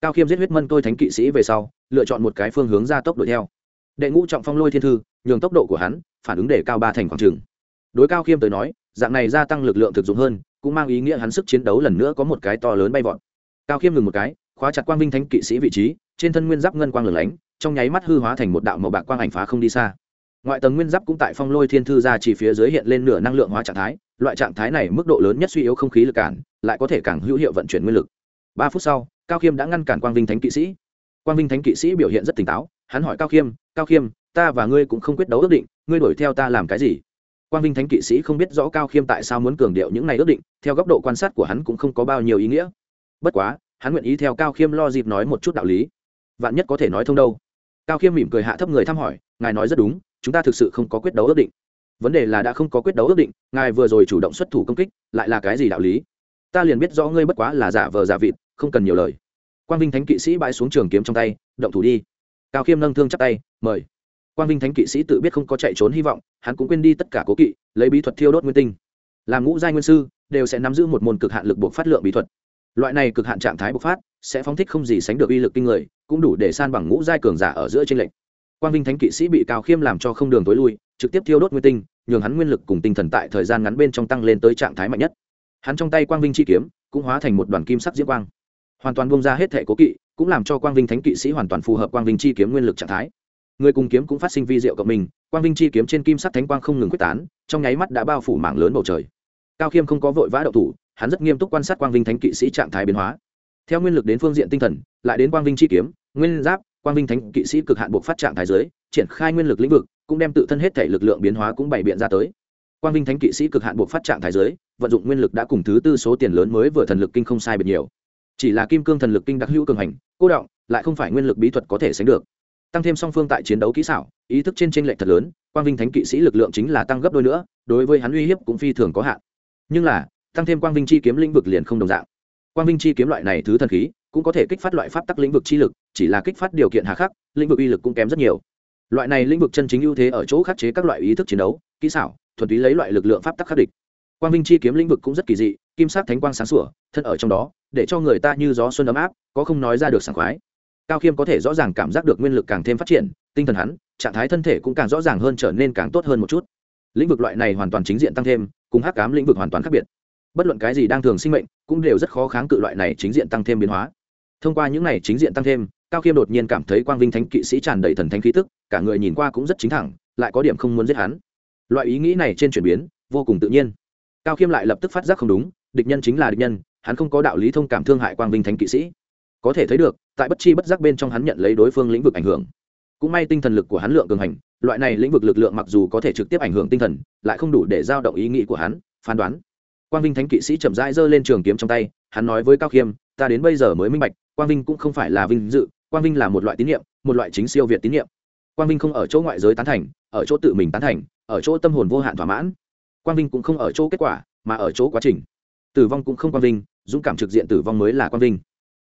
Cao khiêm giết huyết mân tôi thánh kỵ sĩ về sau, lựa chọn một cái phương hướng ra tốc đuổi theo. Đệ ngũ trọng phong lôi thiên thư, nhường tốc độ của hắn phản ứng để cao ba thành khoảng trường đối cao khiêm tới nói, dạng này gia tăng lực lượng thực dụng hơn, cũng mang ý nghĩa hắn sức chiến đấu lần nữa có một cái to lớn bay vọt. Cao khiêm ngừng một cái, khóa chặt quang vinh thánh kỵ sĩ vị trí, trên thân nguyên giáp ngân quang lửng lánh trong nháy mắt hư hóa thành một đạo màu bạc quang ảnh phá không đi xa. Ngoại tầng nguyên giáp cũng tại phong lôi thiên thư ra chỉ phía dưới hiện lên nửa năng lượng hóa trạng thái, loại trạng thái này mức độ lớn nhất suy yếu không khí lực cản, lại có thể càng hữu hiệu vận chuyển nguyên lực. Ba phút sau, cao khiêm đã ngăn cản quang vinh thánh kỵ sĩ. Quang vinh thánh kỵ sĩ biểu hiện rất tỉnh táo, hắn hỏi cao khiêm cao khiêm, ta và ngươi cũng không quyết đấu ước định, ngươi đuổi theo ta làm cái gì? Quang vinh thánh kỵ sĩ không biết rõ cao khiêm tại sao muốn cường điệu những này ước định, theo góc độ quan sát của hắn cũng không có bao nhiêu ý nghĩa. Bất quá, hắn nguyện ý theo cao khiêm lo dịp nói một chút đạo lý. Vạn nhất có thể nói thông đâu cao khiêm mỉm cười hạ thấp người thăm hỏi, ngài nói rất đúng, chúng ta thực sự không có quyết đấu ước định. Vấn đề là đã không có quyết đấu ước định, ngài vừa rồi chủ động xuất thủ công kích, lại là cái gì đạo lý? Ta liền biết rõ ngươi bất quá là giả vờ giả vịt, không cần nhiều lời. Quang vinh thánh kỵ sĩ bãi xuống trường kiếm trong tay, động thủ đi. Cao khiêm nâng thương chắc tay, mời. Quang vinh thánh kỵ sĩ tự biết không có chạy trốn hy vọng, hắn cũng quên đi tất cả cố kỵ, lấy bí thuật thiêu đốt nguyên tinh. Làm ngũ giai nguyên sư, đều sẽ nắm giữ một môn cực hạn lực buộc phát lượng bí thuật loại này cực hạn trạng thái bộc phát, sẽ phóng thích không gì sánh được uy lực kinh người, cũng đủ để san bằng ngũ giai cường giả ở giữa trên lệnh quang vinh thánh kỵ sĩ bị cao khiêm làm cho không đường tối lui, trực tiếp thiêu đốt nguyên tinh, nhường hắn nguyên lực cùng tinh thần tại thời gian ngắn bên trong tăng lên tới trạng thái mạnh nhất. Hắn trong tay quang vinh chi kiếm, cũng hóa thành một đoàn kim sắc diễm quang. Hoàn toàn bông ra hết thể cố kỵ, cũng làm cho quang vinh thánh kỵ sĩ hoàn toàn phù hợp quang vinh chi kiếm nguyên lực trạng thái. Người cùng kiếm cũng phát sinh vi diệu cộng mình, quang vinh chi kiếm trên kim sắc thánh quang không ngừng quyết tán, trong nháy mắt đã bao phủ mảng lớn bầu trời. Cao khiêm không có vội vã đậu thủ hắn rất nghiêm túc quan sát quang vinh thánh kỵ sĩ trạng thái biến hóa. Theo nguyên lực đến phương diện tinh thần, lại đến quang vinh chi kiếm, nguyên giáp, quang vinh thánh kỵ sĩ cực hạn buộc phát trạng thái giới, triển khai nguyên lực lĩnh vực, cũng đem tự thân hết thể lực lượng biến hóa cũng bày biện ra tới. Quang vinh thánh kỵ sĩ cực hạn buộc phát trạng thái giới, vận dụng nguyên lực đã cùng thứ tư số tiền lớn mới vừa thần lực kinh không sai biệt nhiều. Chỉ là kim cương thần lực kinh đặc hữu cường hành, cô động, lại không phải nguyên lực bí thuật có thể sánh được. Tăng thêm song phương tại chiến đấu kỹ xảo, ý thức trên tranh lệch thật lớn, quang vinh thánh kỵ sĩ lực lượng chính là tăng gấp đôi nữa, đối với hắn uy hiếp cũng phi thường có hạn. Nhưng là tăng thêm quang vinh chi kiếm lĩnh vực liền không đồng dạng. Quang vinh chi kiếm loại này thứ thần khí, cũng có thể kích phát loại pháp tắc lĩnh vực chi lực, chỉ là kích phát điều kiện hà khắc, lĩnh vực uy lực cũng kém rất nhiều. Loại này lĩnh vực chân chính ưu thế ở chỗ khắc chế các loại ý thức chiến đấu, kỹ xảo, thuần túy lấy loại lực lượng pháp tắc khắc địch. Quang vinh chi kiếm lĩnh vực cũng rất kỳ dị, kim sắc thánh quang sáng sủa, thân ở trong đó, để cho người ta như gió xuân ấm áp, có không nói ra được sảng khoái. Cao khiêm có thể rõ ràng cảm giác được nguyên lực càng thêm phát triển, tinh thần hắn, trạng thái thân thể cũng càng rõ ràng hơn trở nên càng tốt hơn một chút. Lĩnh vực loại này hoàn toàn chính diện tăng thêm, cùng hắc cám lĩnh vực hoàn toàn khác biệt bất luận cái gì đang thường sinh mệnh, cũng đều rất khó kháng cự loại này chính diện tăng thêm biến hóa. Thông qua những này chính diện tăng thêm, cao khiêm đột nhiên cảm thấy quang vinh thánh kỵ sĩ tràn đầy thần thánh khí tức, cả người nhìn qua cũng rất chính thẳng, lại có điểm không muốn giết hắn. Loại ý nghĩ này trên chuyển biến, vô cùng tự nhiên. Cao khiêm lại lập tức phát giác không đúng, địch nhân chính là địch nhân, hắn không có đạo lý thông cảm thương hại quang vinh thánh kỵ sĩ. Có thể thấy được, tại bất chi bất giác bên trong hắn nhận lấy đối phương lĩnh vực ảnh hưởng. Cũng may tinh thần lực của hắn lượng cường hành, loại này lĩnh vực lực lượng mặc dù có thể trực tiếp ảnh hưởng tinh thần, lại không đủ để giao động ý nghĩ của hắn, phán đoán quang vinh thánh kỵ sĩ chậm rãi giơ lên trường kiếm trong tay, hắn nói với cao khiêm, ta đến bây giờ mới minh bạch, quang vinh cũng không phải là vinh dự, quang vinh là một loại tín nhiệm, một loại chính siêu việt tín nhiệm. Quang vinh không ở chỗ ngoại giới tán thành, ở chỗ tự mình tán thành, ở chỗ tâm hồn vô hạn thỏa mãn. Quang vinh cũng không ở chỗ kết quả, mà ở chỗ quá trình. Tử vong cũng không quang vinh, dũng cảm trực diện tử vong mới là quang vinh.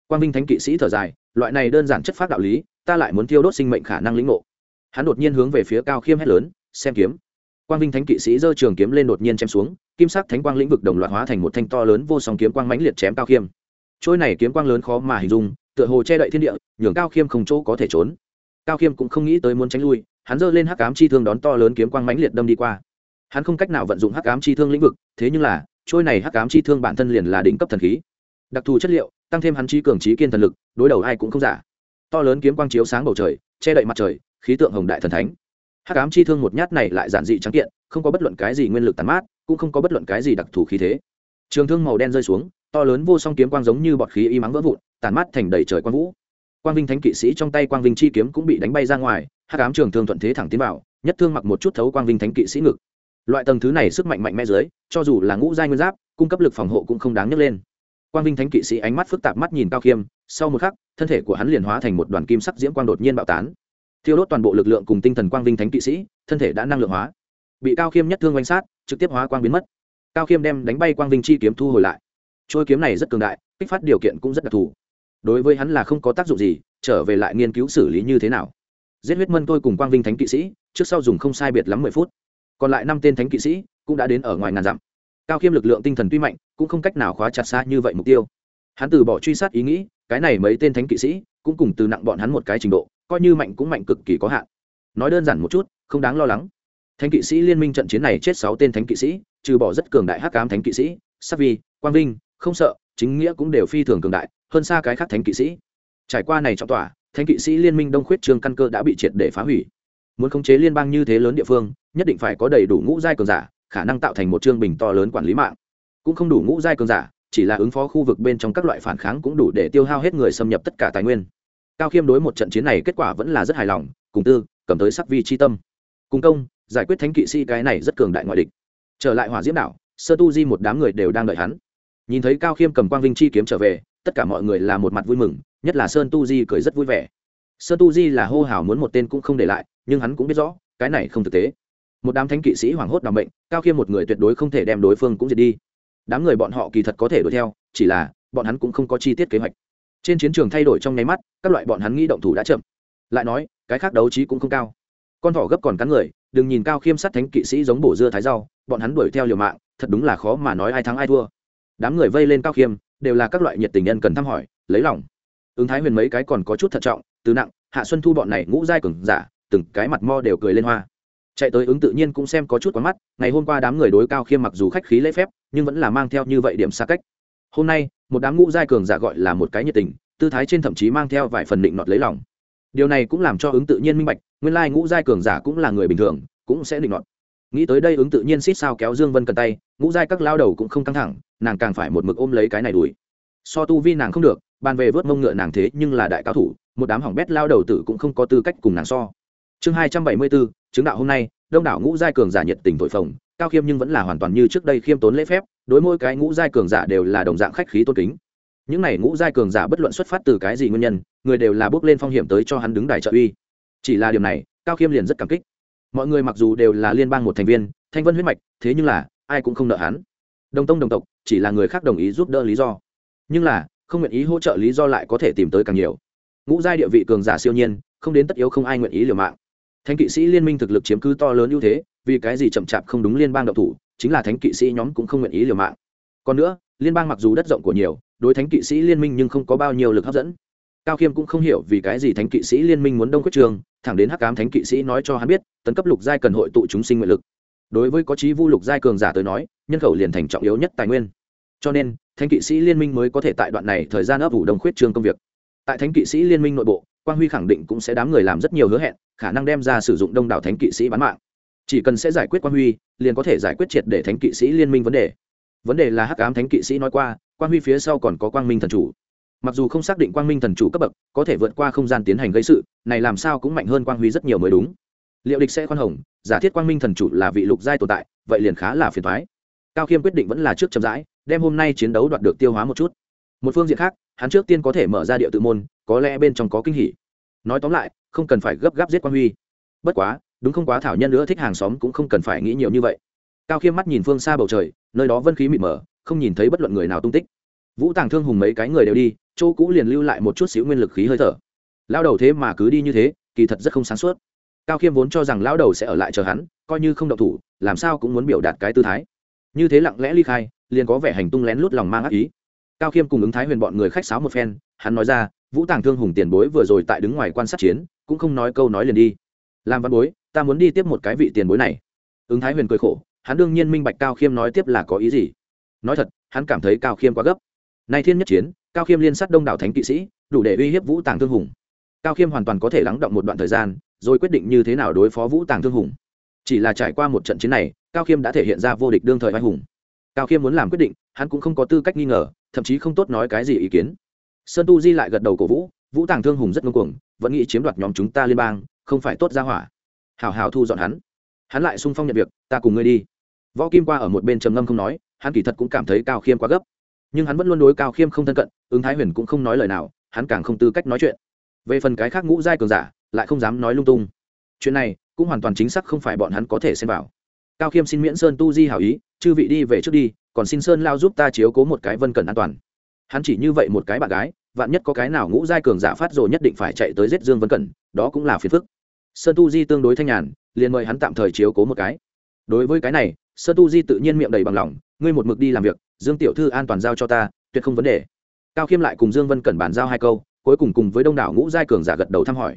Quang vinh thánh kỵ sĩ thở dài, loại này đơn giản chất phát đạo lý, ta lại muốn thiêu đốt sinh mệnh khả năng lĩnh ngộ. Hắn đột nhiên hướng về phía cao khiêm hét lớn, xem kiếm. Quang vinh thánh kỵ sĩ giơ trường kiếm lên đột nhiên chém xuống kim sắc thánh quang lĩnh vực đồng loạt hóa thành một thanh to lớn vô song kiếm quang mãnh liệt chém cao khiêm. Trôi này kiếm quang lớn khó mà hình dung, tựa hồ che đậy thiên địa, nhường cao khiêm không chỗ có thể trốn. Cao khiêm cũng không nghĩ tới muốn tránh lui, hắn giơ lên hắc ám chi thương đón to lớn kiếm quang mãnh liệt đâm đi qua. Hắn không cách nào vận dụng hắc ám chi thương lĩnh vực, thế nhưng là, trôi này hắc ám chi thương bản thân liền là đỉnh cấp thần khí. Đặc thù chất liệu, tăng thêm hắn trí cường trí kiên thần lực, đối đầu ai cũng không giả. To lớn kiếm quang chiếu sáng bầu trời, che đậy mặt trời, khí tượng hồng đại thần thánh. Hắc ám chi thương một nhát này lại giản dị trắng kiện, không có bất luận cái gì nguyên lực tàn mát cũng không có bất luận cái gì đặc thù khí thế. Trường thương màu đen rơi xuống, to lớn vô song kiếm quang giống như bọt khí y mắng vỡ vụn tàn mát thành đầy trời quang vũ. Quang vinh thánh kỵ sĩ trong tay quang vinh chi kiếm cũng bị đánh bay ra ngoài, hắc ám trường thương thuận thế thẳng tiến vào, nhất thương mặc một chút thấu quang vinh thánh kỵ sĩ ngực. Loại tầng thứ này sức mạnh mạnh mẽ dưới, cho dù là ngũ giai nguyên giáp, cung cấp lực phòng hộ cũng không đáng nhấc lên. Quang vinh thánh kỵ sĩ ánh mắt phức tạp mắt nhìn cao khiêm, sau một khắc, thân thể của hắn liền hóa thành một đoàn kim sắc diễm quang đột nhiên bạo tán. Thiêu đốt toàn bộ lực lượng cùng tinh thần quang vinh thánh kỵ sĩ, thân thể đã năng lượng hóa bị cao khiêm nhất thương oanh sát, trực tiếp hóa quang biến mất. Cao khiêm đem đánh bay quang vinh chi kiếm thu hồi lại. Trôi kiếm này rất cường đại, kích phát điều kiện cũng rất đặc thù. Đối với hắn là không có tác dụng gì, trở về lại nghiên cứu xử lý như thế nào. Giết huyết mân tôi cùng quang vinh thánh kỵ sĩ, trước sau dùng không sai biệt lắm mười phút. Còn lại năm tên thánh kỵ sĩ cũng đã đến ở ngoài ngàn dặm. Cao khiêm lực lượng tinh thần tuy mạnh, cũng không cách nào khóa chặt xa như vậy mục tiêu. Hắn từ bỏ truy sát ý nghĩ, cái này mấy tên thánh kỵ sĩ cũng cùng từ nặng bọn hắn một cái trình độ, coi như mạnh cũng mạnh cực kỳ có hạn. Nói đơn giản một chút, không đáng lo lắng thánh kỵ sĩ liên minh trận chiến này chết sáu tên thánh kỵ sĩ, trừ bỏ rất cường đại hắc cám thánh kỵ sĩ sắc vi, quang vinh, không sợ, chính nghĩa cũng đều phi thường cường đại, hơn xa cái khác thánh kỵ sĩ. Trải qua này trọng tỏa, thánh kỵ sĩ liên minh đông khuyết trường căn cơ đã bị triệt để phá hủy. Muốn khống chế liên bang như thế lớn địa phương, nhất định phải có đầy đủ ngũ giai cường giả, khả năng tạo thành một chương bình to lớn quản lý mạng. Cũng không đủ ngũ giai cường giả, chỉ là ứng phó khu vực bên trong các loại phản kháng cũng đủ để tiêu hao hết người xâm nhập tất cả tài nguyên. Cao khiêm đối một trận chiến này kết quả vẫn là rất hài lòng, cùng tư, cầm tới sắc vi chi tâm. Cùng công giải quyết thánh kỵ sĩ cái này rất cường đại ngoại địch. Trở lại hỏa diễm đảo, sơ tu di một đám người đều đang đợi hắn. Nhìn thấy cao khiêm cầm quang vinh chi kiếm trở về, tất cả mọi người là một mặt vui mừng, nhất là sơn tu di cười rất vui vẻ. Sơn tu di là hô hào muốn một tên cũng không để lại, nhưng hắn cũng biết rõ, cái này không thực tế. Một đám thánh kỵ sĩ hoảng hốt đ ả bệnh cao khiêm một người tuyệt đối không thể đem đối phương cũng diệt đi. Đám người bọn họ kỳ thật có thể đuổi theo, chỉ là, bọn hắn cũng không có chi tiết kế hoạch. Trên chiến trường thay đổi trong nháy mắt, các loại bọn hắn nghĩ động thủ đã chậm. Lại nói, cái khác đấu trí cũng không cao. Con thỏ gấp còn cắn người đừng nhìn cao khiêm sát thánh kỵ sĩ giống bổ dưa thái rau, bọn hắn đuổi theo liều mạng, thật đúng là khó mà nói ai thắng ai thua. Đám người vây lên cao khiêm, đều là các loại nhiệt tình nhân cần thăm hỏi, lấy lòng. Ứng thái huyền mấy cái còn có chút thận trọng, từ nặng, hạ xuân thu bọn này ngũ giai cừng giả, từng cái mặt mo đều cười lên hoa. Chạy tới ứng tự nhiên cũng xem có chút quá mắt, ngày hôm qua đám người đối cao khiêm mặc dù khách khí lễ phép, nhưng vẫn là mang theo như vậy điểm xa cách. Hôm nay, một đám ngũ giai cường giả gọi là một cái nhiệt tình, tư thái trên thậm chí mang theo vài phần định nọt lấy lòng điều này cũng làm cho ứng tự nhiên minh bạch, nguyên lai ngũ giai cường giả cũng là người bình thường, cũng sẽ định luận. nghĩ tới đây ứng tự nhiên xít sao kéo dương vân cần tay, ngũ giai các lao đầu cũng không căng thẳng, nàng càng phải một mực ôm lấy cái này đùi so tu vi nàng không được, bàn về vớt mông ngựa nàng thế nhưng là đại cao thủ, một đám hỏng bét lao đầu tử cũng không có tư cách cùng nàng so. Chương hai trăm bảy mươi bốn, chứng đạo hôm nay, đông đảo ngũ giai cường giả nhiệt tình thổi phồng, cao khiêm nhưng vẫn là hoàn toàn như trước đây khiêm tốn lễ phép, đối mỗi cái ngũ giai cường giả đều là đồng dạng khách khí tôn kính. Những này ngũ giai cường giả bất luận xuất phát từ cái gì nguyên nhân người đều là bước lên phong hiểm tới cho hắn đứng đài trợ uy. Chỉ là điều này, cao khiêm liền rất cảm kích. Mọi người mặc dù đều là liên bang một thành viên, thanh vân huyết mạch, thế nhưng là, ai cũng không nợ hắn. Đồng tông đồng tộc, chỉ là người khác đồng ý giúp đỡ lý do. Nhưng là, không nguyện ý hỗ trợ lý do lại có thể tìm tới càng nhiều. Ngũ giai địa vị cường giả siêu nhiên, không đến tất yếu không ai nguyện ý liều mạng. Thánh kỵ sĩ liên minh thực lực chiếm cứ to lớn ưu thế, vì cái gì chậm chạp không đúng liên bang độc thủ, chính là thánh kỵ sĩ nhóm cũng không nguyện ý liều mạng. Còn nữa, liên bang mặc dù đất rộng của nhiều, đối thánh kỵ sĩ liên minh nhưng không có bao nhiêu lực hấp dẫn cao khiêm cũng không hiểu vì cái gì thánh kỵ sĩ liên minh muốn đông quyết trường, thẳng đến hắc cám thánh kỵ sĩ nói cho hắn biết, tấn cấp lục giai cần hội tụ chúng sinh nguyện lực. Đối với có trí vu lục giai cường giả tới nói, nhân khẩu liền thành trọng yếu nhất tài nguyên. Cho nên, thánh kỵ sĩ liên minh mới có thể tại đoạn này thời gian ấp ủ đông khuyết trường công việc. Tại thánh kỵ sĩ liên minh nội bộ, quang huy khẳng định cũng sẽ đám người làm rất nhiều hứa hẹn, khả năng đem ra sử dụng đông đảo thánh kỵ sĩ bán mạng. Chỉ cần sẽ giải quyết quang huy, liền có thể giải quyết triệt để thánh kỵ sĩ liên minh vấn đề. Vấn đề là hắc ám thánh kỵ sĩ nói qua, quang huy phía sau còn có quang minh thần chủ mặc dù không xác định quang minh thần chủ cấp bậc, có thể vượt qua không gian tiến hành gây sự, này làm sao cũng mạnh hơn quang huy rất nhiều mới đúng. Liệu địch sẽ khoan hồng, giả thiết quang minh thần chủ là vị lục giai tồn tại, vậy liền khá là phiền thoái cao khiêm quyết định vẫn là trước chậm rãi, đem hôm nay chiến đấu đoạt được tiêu hóa một chút. Một phương diện khác, hắn trước tiên có thể mở ra địa tự môn, có lẽ bên trong có kinh hỉ. Nói tóm lại, không cần phải gấp gáp giết quang huy. Bất quá, đúng không quá thảo nhân nữa thích hàng xóm cũng không cần phải nghĩ nhiều như vậy. Cao khiêm mắt nhìn phương xa bầu trời, nơi đó vân khí mịt mờ, không nhìn thấy bất luận người nào tung tích. Vũ tàng thương hùng mấy cái người đều đi chỗ cũ liền lưu lại một chút xíu nguyên lực khí hơi thở. Lao đầu thế mà cứ đi như thế, kỳ thật rất không sáng suốt. Cao khiêm vốn cho rằng lão đầu sẽ ở lại chờ hắn, coi như không động thủ, làm sao cũng muốn biểu đạt cái tư thái. Như thế lặng lẽ ly khai, liền có vẻ hành tung lén lút lòng mang ác ý. Cao khiêm cùng ứng thái huyền bọn người khách sáo một phen, hắn nói ra, vũ tàng thương hùng tiền bối vừa rồi tại đứng ngoài quan sát chiến, cũng không nói câu nói liền đi. Làm văn bối, ta muốn đi tiếp một cái vị tiền bối này. Ứng thái huyền cười khổ, hắn đương nhiên minh bạch cao khiêm nói tiếp là có ý gì. Nói thật, hắn cảm thấy cao khiêm quá gấp. Nay thiên nhất chiến cao khiêm liên sát đông đảo thánh kỵ sĩ, đủ để uy hiếp vũ tàng thương hùng. Cao khiêm hoàn toàn có thể lắng động một đoạn thời gian, rồi quyết định như thế nào đối phó vũ tàng thương hùng. Chỉ là trải qua một trận chiến này, cao khiêm đã thể hiện ra vô địch đương thời vai hùng. Cao khiêm muốn làm quyết định, hắn cũng không có tư cách nghi ngờ, thậm chí không tốt nói cái gì ý kiến. Sơn tu di lại gật đầu cổ vũ vũ tàng thương hùng rất ngưng cuồng, vẫn nghĩ chiếm đoạt nhóm chúng ta liên bang, không phải tốt ra hỏa. Hào hào thu dọn hắn. Hắn lại sung phong nhận việc, ta cùng ngươi đi. Võ kim qua ở một bên trầm ngâm không nói, hắn kỳ thật cũng cảm thấy cao khiêm quá gấp nhưng hắn vẫn luôn đối cao khiêm không thân cận, ứng thái huyền cũng không nói lời nào, hắn càng không tư cách nói chuyện. Về phần cái khác ngũ giai cường giả, lại không dám nói lung tung. Chuyện này cũng hoàn toàn chính xác không phải bọn hắn có thể xem vào. Cao khiêm xin miễn sơn tu di hảo ý, chư vị đi về trước đi, còn xin sơn lao giúp ta chiếu cố một cái vân cẩn an toàn. Hắn chỉ như vậy một cái bạn gái, vạn nhất có cái nào ngũ giai cường giả phát rồi nhất định phải chạy tới giết dương vân cẩn, đó cũng là phiền phức. Sơn tu di tương đối thanh nhàn, liền mời hắn tạm thời chiếu cố một cái. Đối với cái này, sơn tu di tự nhiên miệng đầy bằng lòng, ngươi một mực đi làm việc dương tiểu thư an toàn giao cho ta, tuyệt không vấn đề. Cao khiêm lại cùng dương vân cẩn bàn giao hai câu, cuối cùng cùng với đông đảo ngũ giai cường giả gật đầu thăm hỏi.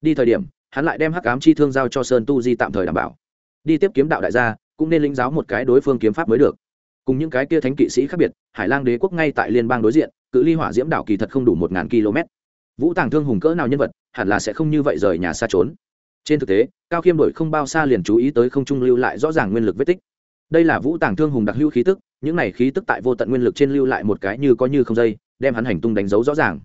Đi thời điểm, hắn lại đem hắc ám chi thương giao cho sơn tu di tạm thời đảm bảo. Đi tiếp kiếm đạo đại gia, cũng nên lĩnh giáo một cái đối phương kiếm pháp mới được. Cùng những cái kia thánh kỵ sĩ khác biệt, hải lang đế quốc ngay tại liên bang đối diện, cự ly hỏa diễm đảo kỳ thật không đủ một ngàn km. Vũ tàng thương hùng cỡ nào nhân vật, hẳn là sẽ không như vậy rời nhà xa trốn. Trên thực tế, cao khiêm đổi không bao xa liền chú ý tới không trung lưu lại rõ ràng nguyên lực vết tích đây là vũ tàng thương hùng đặc hữu khí tức, những này khí tức tại vô tận nguyên lực trên lưu lại một cái như có như không dây, đem hắn hành tung đánh dấu rõ ràng.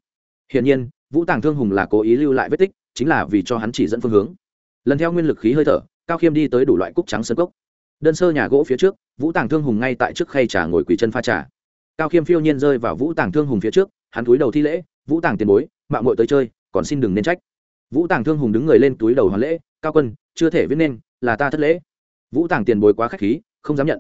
Hiển nhiên, vũ tàng thương hùng là cố ý lưu lại vết tích, chính là vì cho hắn chỉ dẫn phương hướng. Lần theo nguyên lực khí hơi thở, cao khiêm đi tới đủ loại cúc trắng sân cốc. Đơn sơ nhà gỗ phía trước, vũ tàng thương hùng ngay tại trước khay trà ngồi quỳ chân pha trà. Cao khiêm phiêu nhiên rơi vào vũ tàng thương hùng phía trước, hắn túi đầu thi lễ, vũ tàng tiền bối, mạng mội tới chơi, còn xin đừng nên trách. Vũ tàng thương hùng đứng người lên túi đầu hoàn lễ, cao quân, chưa thể viết nên, là ta thất lễ. Vũ tàng tiền bối quá k h á c h khí không dám nhận.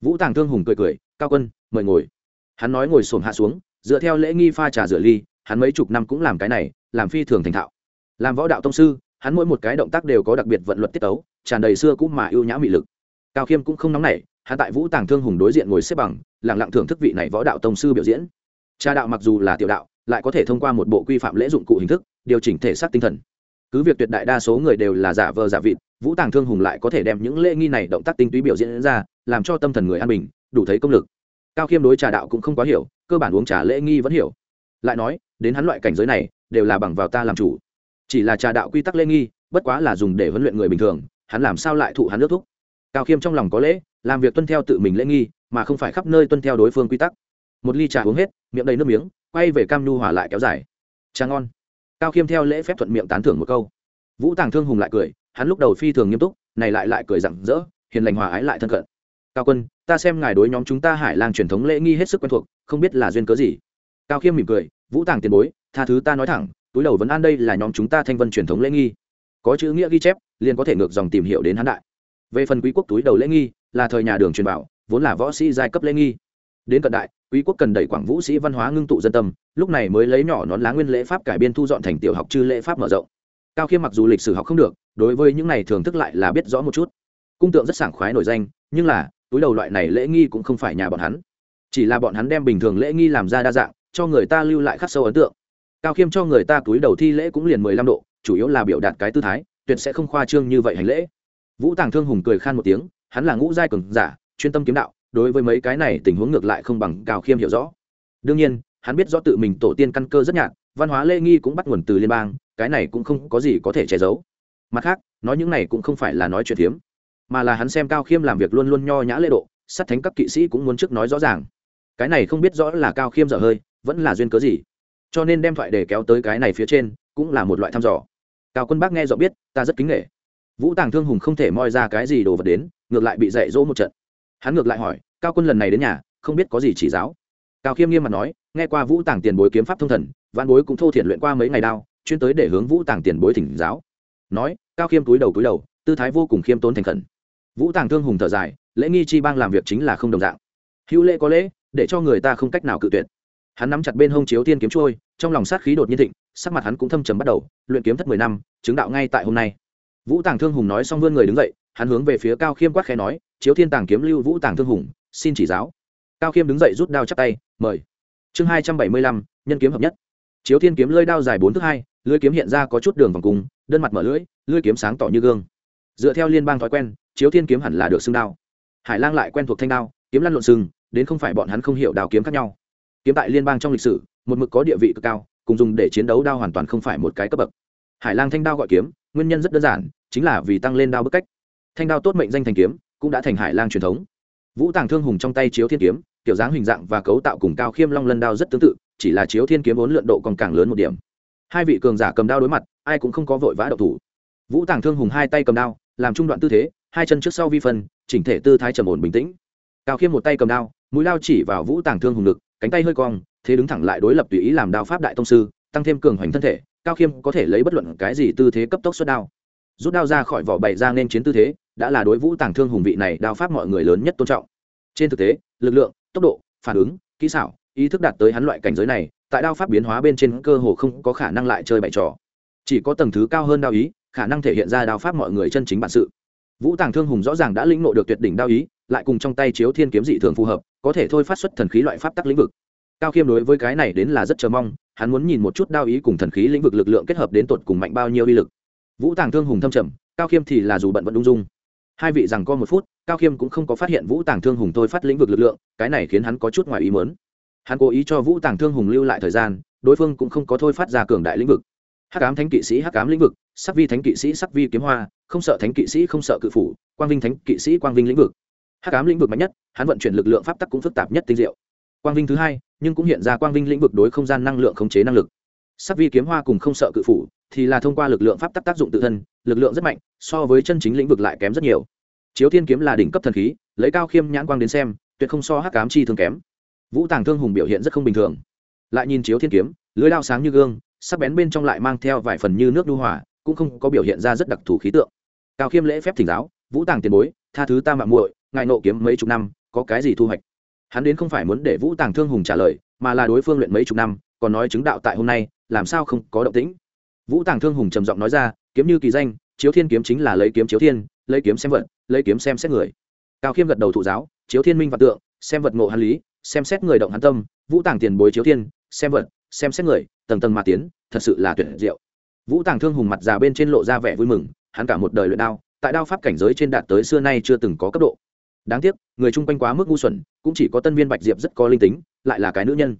Vũ tàng thương hùng cười cười, cao quân, mời ngồi. Hắn nói ngồi xổm hạ xuống, dựa theo lễ nghi pha trà rửa ly, hắn mấy chục năm cũng làm cái này, làm phi thường thành thạo. Làm võ đạo tông sư, hắn mỗi một cái động tác đều có đặc biệt vận luật tiết tấu, tràn đầy xưa cũ mà ưu nhã mị lực. Cao khiêm cũng không nóng nảy, hắn tại vũ tàng thương hùng đối diện ngồi xếp bằng lẳng lặng thưởng thức vị này võ đạo tông sư biểu diễn. Cha đạo mặc dù là tiểu đạo, lại có thể thông qua một bộ quy phạm lễ dụng cụ hình thức, điều chỉnh thể xác tinh thần cứ việc tuyệt đại đa số người đều là giả vờ giả vịt, vũ tàng thương hùng lại có thể đem những lễ nghi này động tác tinh túy biểu diễn ra, làm cho tâm thần người an bình, đủ thấy công lực. Cao khiêm đối trà đạo cũng không quá hiểu, cơ bản uống trà lễ nghi vẫn hiểu. Lại nói, đến hắn loại cảnh giới này, đều là bằng vào ta làm chủ. Chỉ là trà đạo quy tắc lễ nghi, bất quá là dùng để huấn luyện người bình thường, hắn làm sao lại thụ hắn nước thúc? Cao khiêm trong lòng có lễ, làm việc tuân theo tự mình lễ nghi, mà không phải khắp nơi tuân theo đối phương quy tắc. Một ly trà uống hết, miệng đầy nước miếng, quay về cam nhu hòa lại kéo dài. Trà ngon cao khiêm theo lễ phép thuận miệng tán thưởng một câu. Vũ tàng thương hùng lại cười, hắn lúc đầu phi thường nghiêm túc, này lại lại cười rặng rỡ, hiền lành hòa ái lại thân cận. Cao quân, ta xem ngài đối nhóm chúng ta hải lang truyền thống lễ nghi hết sức quen thuộc, không biết là duyên cớ gì? Cao khiêm mỉm cười, vũ tàng tiền bối, tha thứ ta nói thẳng, túi đầu vẫn an đây là nhóm chúng ta thanh vân truyền thống lễ nghi. Có chữ nghĩa ghi chép, liền có thể ngược dòng tìm hiểu đến hán đại. Về phần quý quốc túi đầu lễ nghi, là thời nhà đường truyền bảo, vốn là võ sĩ giai cấp lễ nghi đến cận đại, quý quốc cần đẩy quảng vũ sĩ văn hóa ngưng tụ dân tâm, lúc này mới lấy nhỏ nón lá nguyên lễ pháp cải biên thu dọn thành tiểu học chư lễ pháp mở rộng. Cao khiêm mặc dù lịch sử học không được, đối với những này thường thức lại là biết rõ một chút. Cung tượng rất sảng khoái nổi danh, nhưng là, túi đầu loại này lễ nghi cũng không phải nhà bọn hắn. Chỉ là bọn hắn đem bình thường lễ nghi làm ra đa dạng, cho người ta lưu lại khắc sâu ấn tượng. Cao khiêm cho người ta túi đầu thi lễ cũng liền mười lăm độ, chủ yếu là biểu đạt cái tư thái, tuyệt sẽ không khoa trương như vậy hành lễ. Vũ tàng thương hùng cười khan một tiếng, hắn là ngũ giai cường giả, chuyên tâm kiếm đạo đối với mấy cái này tình huống ngược lại không bằng cao khiêm hiểu rõ. Đương nhiên, hắn biết rõ tự mình tổ tiên căn cơ rất nhạt, văn hóa lễ nghi cũng bắt nguồn từ liên bang, cái này cũng không có gì có thể che giấu. Mặt khác, nói những này cũng không phải là nói chuyện hiếm mà là hắn xem cao khiêm làm việc luôn luôn nho nhã lễ độ, sát thánh các kỵ sĩ cũng muốn trước nói rõ ràng. Cái này không biết rõ là cao khiêm dở hơi, vẫn là duyên cớ gì. Cho nên đem thoại để kéo tới cái này phía trên, cũng là một loại thăm dò. Cao quân bác nghe rõ biết, ta rất kính nghệ vũ tàng thương hùng không thể moi ra cái gì đồ vật đến, ngược lại bị dạy dỗ một trận hắn ngược lại hỏi, cao quân lần này đến nhà, không biết có gì chỉ giáo? Cao khiêm nghiêm mặt nói, nghe qua vũ tàng tiền bối kiếm pháp thông thần văn bối cũng thô thiện luyện qua mấy ngày đao, chuyên tới để hướng vũ tàng tiền bối thỉnh giáo. Nói, cao khiêm túi đầu túi đầu, tư thái vô cùng khiêm tốn thành khẩn. Vũ tàng thương hùng thở dài, lễ nghi chi bang làm việc chính là không đồng dạng. Hữu lễ có lễ, để cho người ta không cách nào cự tuyệt. Hắn nắm chặt bên hông chiếu tiên kiếm trôi, trong lòng sát khí đột nhiên thịnh, sắc mặt hắn cũng thâm trầm bắt đầu, luyện kiếm thất mười năm, chứng đạo ngay tại hôm nay. Vũ tàng thương hùng nói xong vươn người đứng dậy hắn hướng về phía cao khiêm quát khẽ nói, chiếu thiên tàng kiếm lưu vũ tàng thương hùng, xin chỉ giáo. Cao khiêm đứng dậy rút đao chắp tay, mời. Chương hai trăm bảy mươi lăm, nhân kiếm hợp nhất. Chiếu thiên kiếm lơi đao dài bốn thước hai, lưỡi kiếm hiện ra có chút đường vòng cùng, đơn mặt mở lưỡi lưỡi kiếm sáng tỏ như gương. Dựa theo liên bang thói quen, chiếu thiên kiếm hẳn là được xưng đao. Hải lang lại quen thuộc thanh đao, kiếm lăn lộn sừng, đến không phải bọn hắn không hiểu đào kiếm khác nhau. Kiếm tại liên bang trong lịch sử, một mực có địa vị cực cao, cùng dùng để chiến đấu đao hoàn toàn không phải một cái cấp bậc. Hải lang thanh đao gọi kiếm, nguyên nhân rất đơn giản, chính là vì tăng lên đao bức cách thanh đao tốt mệnh danh thành kiếm, cũng đã thành hải lang truyền thống. Vũ tàng thương hùng trong tay chiếu thiên kiếm, kiểu dáng hình dạng và cấu tạo cùng cao khiêm long lân đao rất tương tự, chỉ là chiếu thiên kiếm vốn lượn độ còn càng lớn một điểm. Hai vị cường giả cầm đao đối mặt, ai cũng không có vội vã đậu thủ. Vũ tàng thương hùng hai tay cầm đao, làm trung đoạn tư thế, hai chân trước sau vi phân, chỉnh thể tư thái trầm ổn bình tĩnh. Cao khiêm một tay cầm đao, mũi lao chỉ vào vũ tàng thương hùng ngực, cánh tay hơi cong, thế đứng thẳng lại đối lập tùy ý làm đao pháp đại tông sư, tăng thêm cường hoành thân thể, cao khiêm có thể lấy bất luận cái gì tư thế cấp tốc xuất đao. Rút đao ra khỏi vỏ bày ra nên chiến tư thế đã là đối vũ tàng thương hùng vị này đao pháp mọi người lớn nhất tôn trọng. Trên thực tế, lực lượng, tốc độ, phản ứng, kỹ xảo, ý thức đạt tới hắn loại cảnh giới này, tại đao pháp biến hóa bên trên cơ hồ không có khả năng lại chơi bày trò. Chỉ có tầng thứ cao hơn đao ý, khả năng thể hiện ra đao pháp mọi người chân chính bản sự. Vũ tàng thương hùng rõ ràng đã lĩnh nộ được tuyệt đỉnh đao ý, lại cùng trong tay chiếu thiên kiếm dị thường phù hợp, có thể thôi phát xuất thần khí loại pháp tắc lĩnh vực. Cao khiêm đối với cái này đến là rất chờ mong, hắn muốn nhìn một chút đao ý cùng thần khí lĩnh vực lực lượng kết hợp đến tột cùng mạnh bao nhiêu uy lực. Vũ tàng thương hùng thâm trầm, cao khiêm thì là dù bận vẫn ung dung hai vị rằng có một phút, cao khiêm cũng không có phát hiện vũ tàng thương hùng thôi phát lĩnh vực lực lượng, cái này khiến hắn có chút ngoài ý mớn hắn cố ý cho vũ tàng thương hùng lưu lại thời gian, đối phương cũng không có thôi phát ra cường đại lĩnh vực. Hắc cám thánh kỵ sĩ, hắc cám lĩnh vực, sắc vi thánh kỵ sĩ, sắc vi kiếm hoa, không sợ thánh kỵ sĩ, không sợ cự phủ, quang vinh thánh kỵ sĩ, quang vinh lĩnh vực. Hắc cám lĩnh vực mạnh nhất, hắn vận chuyển lực lượng pháp tắc cũng phức tạp nhất tinh diệu. Quang vinh thứ hai, nhưng cũng hiện ra quang vinh lĩnh vực đối không gian năng lượng khống chế năng lực sắc vi kiếm hoa cùng không sợ cự phủ thì là thông qua lực lượng pháp tắc tác dụng tự thân, lực lượng rất mạnh, so với chân chính lĩnh vực lại kém rất nhiều. Chiếu thiên kiếm là đỉnh cấp thần khí, lấy cao khiêm nhãn quang đến xem, tuyệt không so hắc cám chi thường kém. Vũ tàng thương hùng biểu hiện rất không bình thường. Lại nhìn chiếu thiên kiếm, lưới lao sáng như gương, sắc bén bên trong lại mang theo vài phần như nước đu hỏa cũng không có biểu hiện ra rất đặc thù khí tượng. Cao khiêm lễ phép thỉnh giáo, vũ tàng tiền bối, tha thứ ta mạng muội, ngài nộ kiếm mấy chục năm, có cái gì thu hoạch? Hắn đến không phải muốn để vũ tàng thương hùng trả lời, mà là đối phương luyện mấy chục năm còn nói chứng đạo tại hôm nay, làm sao không có động tĩnh? Vũ tàng thương hùng trầm giọng nói ra, kiếm như kỳ danh, chiếu thiên kiếm chính là lấy kiếm chiếu thiên, lấy kiếm xem vật, lấy kiếm xem xét người. Cao khiêm gật đầu thụ giáo, chiếu thiên minh vật tượng, xem vật ngộ hán lý, xem xét người động hán tâm, vũ tàng tiền bối chiếu thiên, xem vật, xem xét người, tầng tầng mà tiến, thật sự là tuyệt diệu. Vũ tàng thương hùng mặt già bên trên lộ ra vẻ vui mừng, hắn cả một đời luyện đao, tại đao pháp cảnh giới trên đạt tới xưa nay chưa từng có cấp độ. Đáng tiếc, người chung quanh quá mức ngu xuẩn, cũng chỉ có tân viên bạch diệp rất có linh tính, lại là cái nữ nhân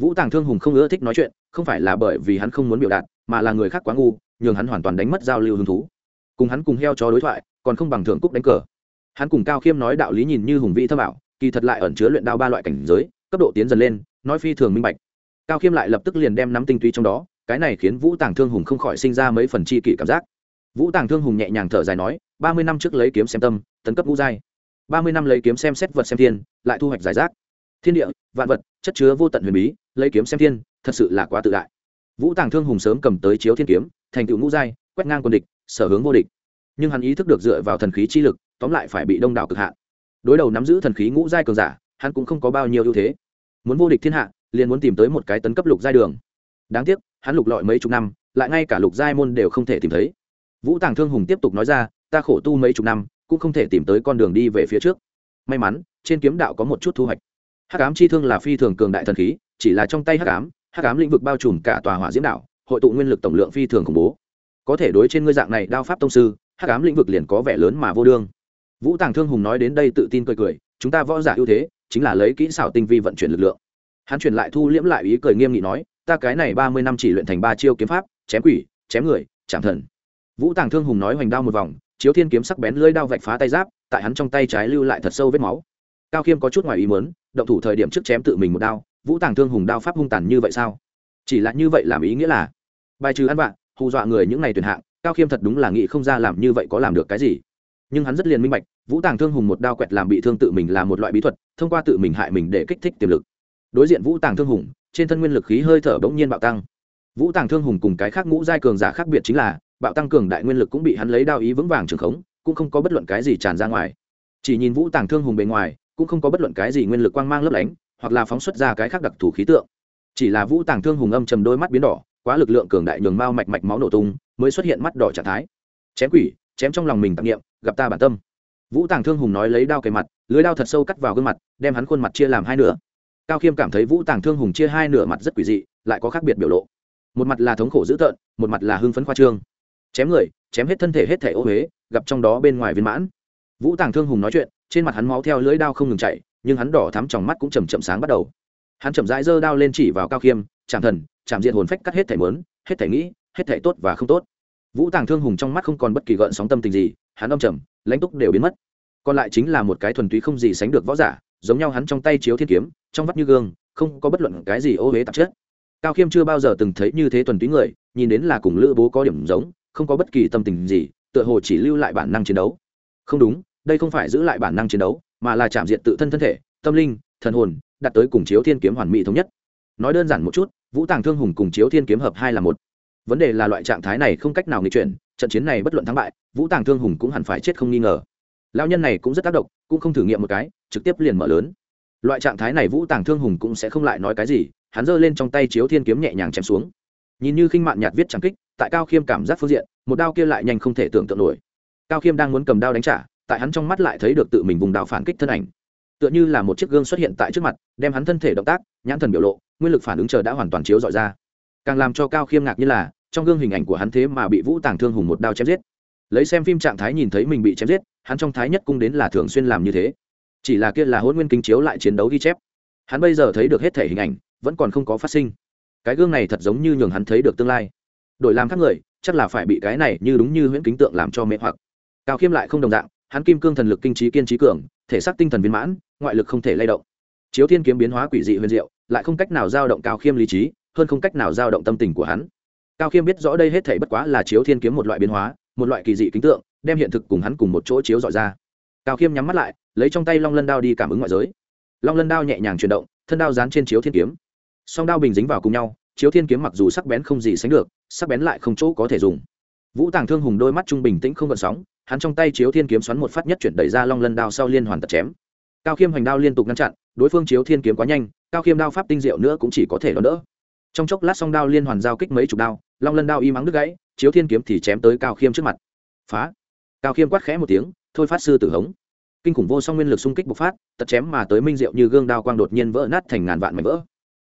vũ tàng thương hùng không ưa thích nói chuyện, không phải là bởi vì hắn không muốn biểu đạt, mà là người khác quá ngu, nhường hắn hoàn toàn đánh mất giao lưu hứng thú. Cùng hắn cùng heo chó đối thoại, còn không bằng thượng cúc đánh cờ. Hắn cùng cao khiêm nói đạo lý nhìn như hùng vĩ thơ bảo kỳ thật lại ẩn chứa luyện đao ba loại cảnh giới, cấp độ tiến dần lên, nói phi thường minh bạch. Cao khiêm lại lập tức liền đem nắm tinh túy trong đó, cái này khiến vũ tàng thương hùng không khỏi sinh ra mấy phần chi kỷ cảm giác. Vũ tàng thương hùng nhẹ nhàng thở dài nói, ba mươi năm trước lấy kiếm xem tâm, tấn cấp ngũ giai. Ba mươi năm lấy kiếm xem xét vật xem thiên, lại thu hoạch giải rác thiên địa, vạn vật, chất chứa vô tận huyền bí, lấy kiếm xem thiên, thật sự là quá tự đại. Vũ tàng thương hùng sớm cầm tới chiếu thiên kiếm, thành tựu ngũ giai, quét ngang quân địch, sở hướng vô địch. Nhưng hắn ý thức được dựa vào thần khí chi lực, tóm lại phải bị đông đảo cực hạn. Đối đầu nắm giữ thần khí ngũ giai cường giả, hắn cũng không có bao nhiêu ưu thế. Muốn vô địch thiên hạ, liền muốn tìm tới một cái tấn cấp lục giai đường. Đáng tiếc, hắn lục lọi mấy chục năm, lại ngay cả lục giai môn đều không thể tìm thấy. Vũ tàng thương hùng tiếp tục nói ra, ta khổ tu mấy chục năm, cũng không thể tìm tới con đường đi về phía trước. May mắn, trên kiếm đạo có một chút thu hoạch hắc ám chi thương là phi thường cường đại thần khí, chỉ là trong tay hắc ám hắc ám lĩnh vực bao trùm cả tòa hỏa diễm đạo hội tụ nguyên lực tổng lượng phi thường khủng bố. Có thể đối trên ngươi dạng này đao pháp tông sư, hắc ám lĩnh vực liền có vẻ lớn mà vô đương. Vũ tàng thương hùng nói đến đây tự tin cười cười, chúng ta võ giả ưu thế, chính là lấy kỹ xảo tinh vi vận chuyển lực lượng. Hắn chuyển lại thu liễm lại ý cười nghiêm nghị nói, ta cái này ba mươi năm chỉ luyện thành ba chiêu kiếm pháp, chém quỷ, chém người, chạm thần. Vũ tàng thương hùng nói hoành đao một vòng, chiếu thiên kiếm sắc bén lưỡi đao vạch phá tay giáp, tại hắn trong tay trái lưu lại thật sâu vết máu cao khiêm có chút ngoài ý mớn động thủ thời điểm trước chém tự mình một đao, vũ tàng thương hùng đao pháp hung tàn như vậy sao? Chỉ là như vậy làm ý nghĩa là, bài trừ ăn vạ, hù dọa người những ngày tuyển hạng, cao khiêm thật đúng là nghĩ không ra làm như vậy có làm được cái gì. Nhưng hắn rất liền minh bạch, vũ tàng thương hùng một đao quẹt làm bị thương tự mình là một loại bí thuật, thông qua tự mình hại mình để kích thích tiềm lực. Đối diện vũ tàng thương hùng, trên thân nguyên lực khí hơi thở bỗng nhiên bạo tăng. Vũ tàng thương hùng cùng cái khác ngũ giai cường giả khác biệt chính là, bạo tăng cường đại nguyên lực cũng bị hắn lấy đao ý vững vàng trường khống, cũng không có bất luận cái gì tràn ra ngoài. Chỉ nhìn vũ tàng thương hùng bề ngoài cũng không có bất luận cái gì nguyên lực quang mang lấp lánh, hoặc là phóng xuất ra cái khác đặc thù khí tượng. Chỉ là vũ tàng thương hùng âm trầm đôi mắt biến đỏ, quá lực lượng cường đại nhường mao mạch mạch máu nổ tung, mới xuất hiện mắt đỏ trạng thái. Chém quỷ, chém trong lòng mình tạp nghiệm gặp ta bản tâm. Vũ tàng thương hùng nói lấy đao kề mặt, lưới đao thật sâu cắt vào gương mặt, đem hắn khuôn mặt chia làm hai nửa. Cao khiêm cảm thấy vũ tàng thương hùng chia hai nửa mặt rất quỷ dị, lại có khác biệt biểu lộ. Một mặt là thống khổ dữ tợn, một mặt là hưng phấn khoa trương. Chém người, chém hết thân thể hết thể ô huế gặp trong đó bên ngoài viên mãn. Vũ tàng thương hùng nói chuyện trên mặt hắn máu theo lưỡi đao không ngừng chạy nhưng hắn đỏ thắm trong mắt cũng chầm chậm sáng bắt đầu. Hắn chậm rãi giơ đao lên chỉ vào cao khiêm chạm thần chạm diện hồn phách cắt hết thể mớn hết thể nghĩ, hết thể tốt và không tốt. Vũ tàng thương hùng trong mắt không còn bất kỳ gợn sóng tâm tình gì, hắn âm trầm, lãnh túc đều biến mất. Còn lại chính là một cái thuần túy không gì sánh được võ giả, giống nhau hắn trong tay chiếu thiên kiếm, trong vắt như gương, không có bất luận cái gì ô huế tạp chất. Cao khiêm chưa bao giờ từng thấy như thế thuần túy người, nhìn đến là cùng lữ bố có điểm giống, không có bất kỳ tâm tình gì, tựa hồ chỉ lưu lại bản năng chiến đấu. Không đúng đây không phải giữ lại bản năng chiến đấu, mà là chạm diện tự thân thân thể, tâm linh, thần hồn đặt tới cùng chiếu thiên kiếm hoàn mỹ thống nhất. Nói đơn giản một chút, vũ tàng thương hùng cùng chiếu thiên kiếm hợp hai là một. Vấn đề là loại trạng thái này không cách nào nghịch chuyển, trận chiến này bất luận thắng bại, vũ tàng thương hùng cũng hẳn phải chết không nghi ngờ. Lao nhân này cũng rất tác động, cũng không thử nghiệm một cái, trực tiếp liền mở lớn. Loại trạng thái này vũ tàng thương hùng cũng sẽ không lại nói cái gì, hắn giơ lên trong tay chiếu thiên kiếm nhẹ nhàng chém xuống. Nhìn như khinh mạn nhạt viết trắng kích, tại cao khiêm cảm giác phương diện, một đao kia lại nhanh không thể tưởng tượng nổi. Cao khiêm đang muốn cầm đao đánh trả tại hắn trong mắt lại thấy được tự mình vùng đào phản kích thân ảnh. Tựa như là một chiếc gương xuất hiện tại trước mặt, đem hắn thân thể động tác, nhãn thần biểu lộ, nguyên lực phản ứng chờ đã hoàn toàn chiếu dọi ra. Càng làm cho cao khiêm ngạc như là, trong gương hình ảnh của hắn thế mà bị vũ tàng thương hùng một đao chém giết. Lấy xem phim trạng thái nhìn thấy mình bị chém giết, hắn trong thái nhất cung đến là thường xuyên làm như thế. Chỉ là kia là hôn nguyên kính chiếu lại chiến đấu ghi chép. Hắn bây giờ thấy được hết thể hình ảnh, vẫn còn không có phát sinh. Cái gương này thật giống như nhường hắn thấy được tương lai. Đổi làm khác người, chắc là phải bị cái này như đúng như huyễn kính tượng làm cho mê hoặc. Cao khiêm lại không đồng dạng hắn kim cương thần lực kinh trí kiên trí cường, thể xác tinh thần viên mãn, ngoại lực không thể lay động. Chiếu thiên kiếm biến hóa quỷ dị huyền diệu, lại không cách nào giao động cao khiêm lý trí, hơn không cách nào giao động tâm tình của hắn. Cao khiêm biết rõ đây hết thể bất quá là chiếu thiên kiếm một loại biến hóa, một loại kỳ dị kính tượng, đem hiện thực cùng hắn cùng một chỗ chiếu dọi ra. Cao khiêm nhắm mắt lại, lấy trong tay long lân đao đi cảm ứng ngoại giới. Long lân đao nhẹ nhàng chuyển động, thân đao dán trên chiếu thiên kiếm. Song đao bình dính vào cùng nhau, chiếu thiên kiếm mặc dù sắc bén không gì sánh được, sắc bén lại không chỗ có thể dùng. Vũ tàng thương hùng đôi mắt trung bình tĩnh không gợn sóng hắn trong tay chiếu thiên kiếm xoắn một phát nhất chuyển đẩy ra long lân đao sau liên hoàn tật chém. Cao khiêm hoành đao liên tục ngăn chặn, đối phương chiếu thiên kiếm quá nhanh, cao khiêm đao pháp tinh diệu nữa cũng chỉ có thể đón đỡ. Trong chốc lát song đao liên hoàn giao kích mấy chục đao, long lân đao y mắng đứt gãy, chiếu thiên kiếm thì chém tới cao khiêm trước mặt. Phá! Cao khiêm quát khẽ một tiếng, thôi phát sư tử hống. Kinh khủng vô song nguyên lực xung kích bộc phát, tật chém mà tới minh diệu như gương đao quang đột nhiên vỡ nát thành ngàn vạn mảnh vỡ.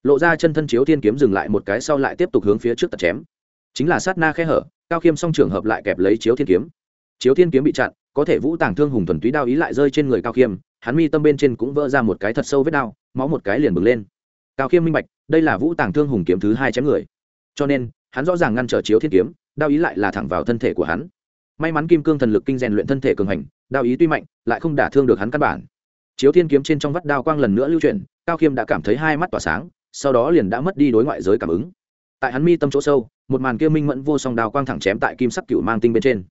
Lộ ra chân thân chiếu thiên kiếm dừng lại một cái sau lại tiếp tục hướng phía trước tật chém. Chính là sát na khe hở, cao khiêm song trường hợp lại kẹp lấy chiếu thiên kiếm chiếu thiên kiếm bị chặn, có thể vũ tàng thương hùng thuần túy đao ý lại rơi trên người cao khiêm, hắn mi tâm bên trên cũng vỡ ra một cái thật sâu vết đao, máu một cái liền bừng lên. Cao khiêm minh bạch, đây là vũ tàng thương hùng kiếm thứ hai chém người. Cho nên, hắn rõ ràng ngăn trở chiếu thiên kiếm, đao ý lại là thẳng vào thân thể của hắn. May mắn kim cương thần lực kinh rèn luyện thân thể cường hành, đao ý tuy mạnh, lại không đả thương được hắn căn bản. Chiếu thiên kiếm trên trong vắt đao quang lần nữa lưu chuyển, cao khiêm đã cảm thấy hai mắt tỏa sáng, sau đó liền đã mất đi đối ngoại giới cảm ứng. Tại hắn mi tâm chỗ sâu, một màn kia minh mẫn vô song đao quang thẳng chém tại kim sắc cựu mang tinh bên trên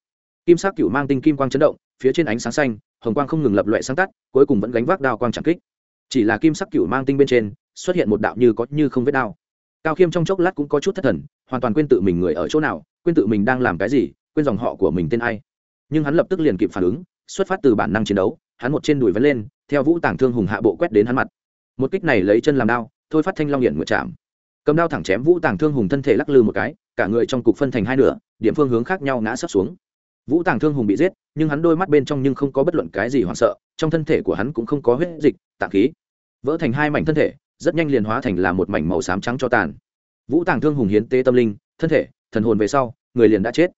kim sắc cựu mang tinh kim quang chấn động, phía trên ánh sáng xanh, hồng quang không ngừng lập loại sáng tắt, cuối cùng vẫn gánh vác đao quang chẳng kích. Chỉ là kim sắc cựu mang tinh bên trên, xuất hiện một đạo như có như không vết đao. Cao khiêm trong chốc lát cũng có chút thất thần, hoàn toàn quên tự mình người ở chỗ nào, quên tự mình đang làm cái gì, quên dòng họ của mình tên ai. Nhưng hắn lập tức liền kịp phản ứng, xuất phát từ bản năng chiến đấu, hắn một trên đùi vấn lên, theo vũ tàng thương hùng hạ bộ quét đến hắn mặt. Một kích này lấy chân làm đao, thôi phát thanh long hiển nguyệt chạm. Cầm đao thẳng chém vũ tàng thương hùng thân thể lắc lư một cái, cả người trong cục phân thành hai nửa, điểm phương hướng khác nhau ngã sấp xuống vũ tàng thương hùng bị giết, nhưng hắn đôi mắt bên trong nhưng không có bất luận cái gì hoảng sợ, trong thân thể của hắn cũng không có huyết dịch, tạng khí. Vỡ thành hai mảnh thân thể, rất nhanh liền hóa thành là một mảnh màu xám trắng cho tàn. Vũ tàng thương hùng hiến tế tâm linh, thân thể, thần hồn về sau, người liền đã chết.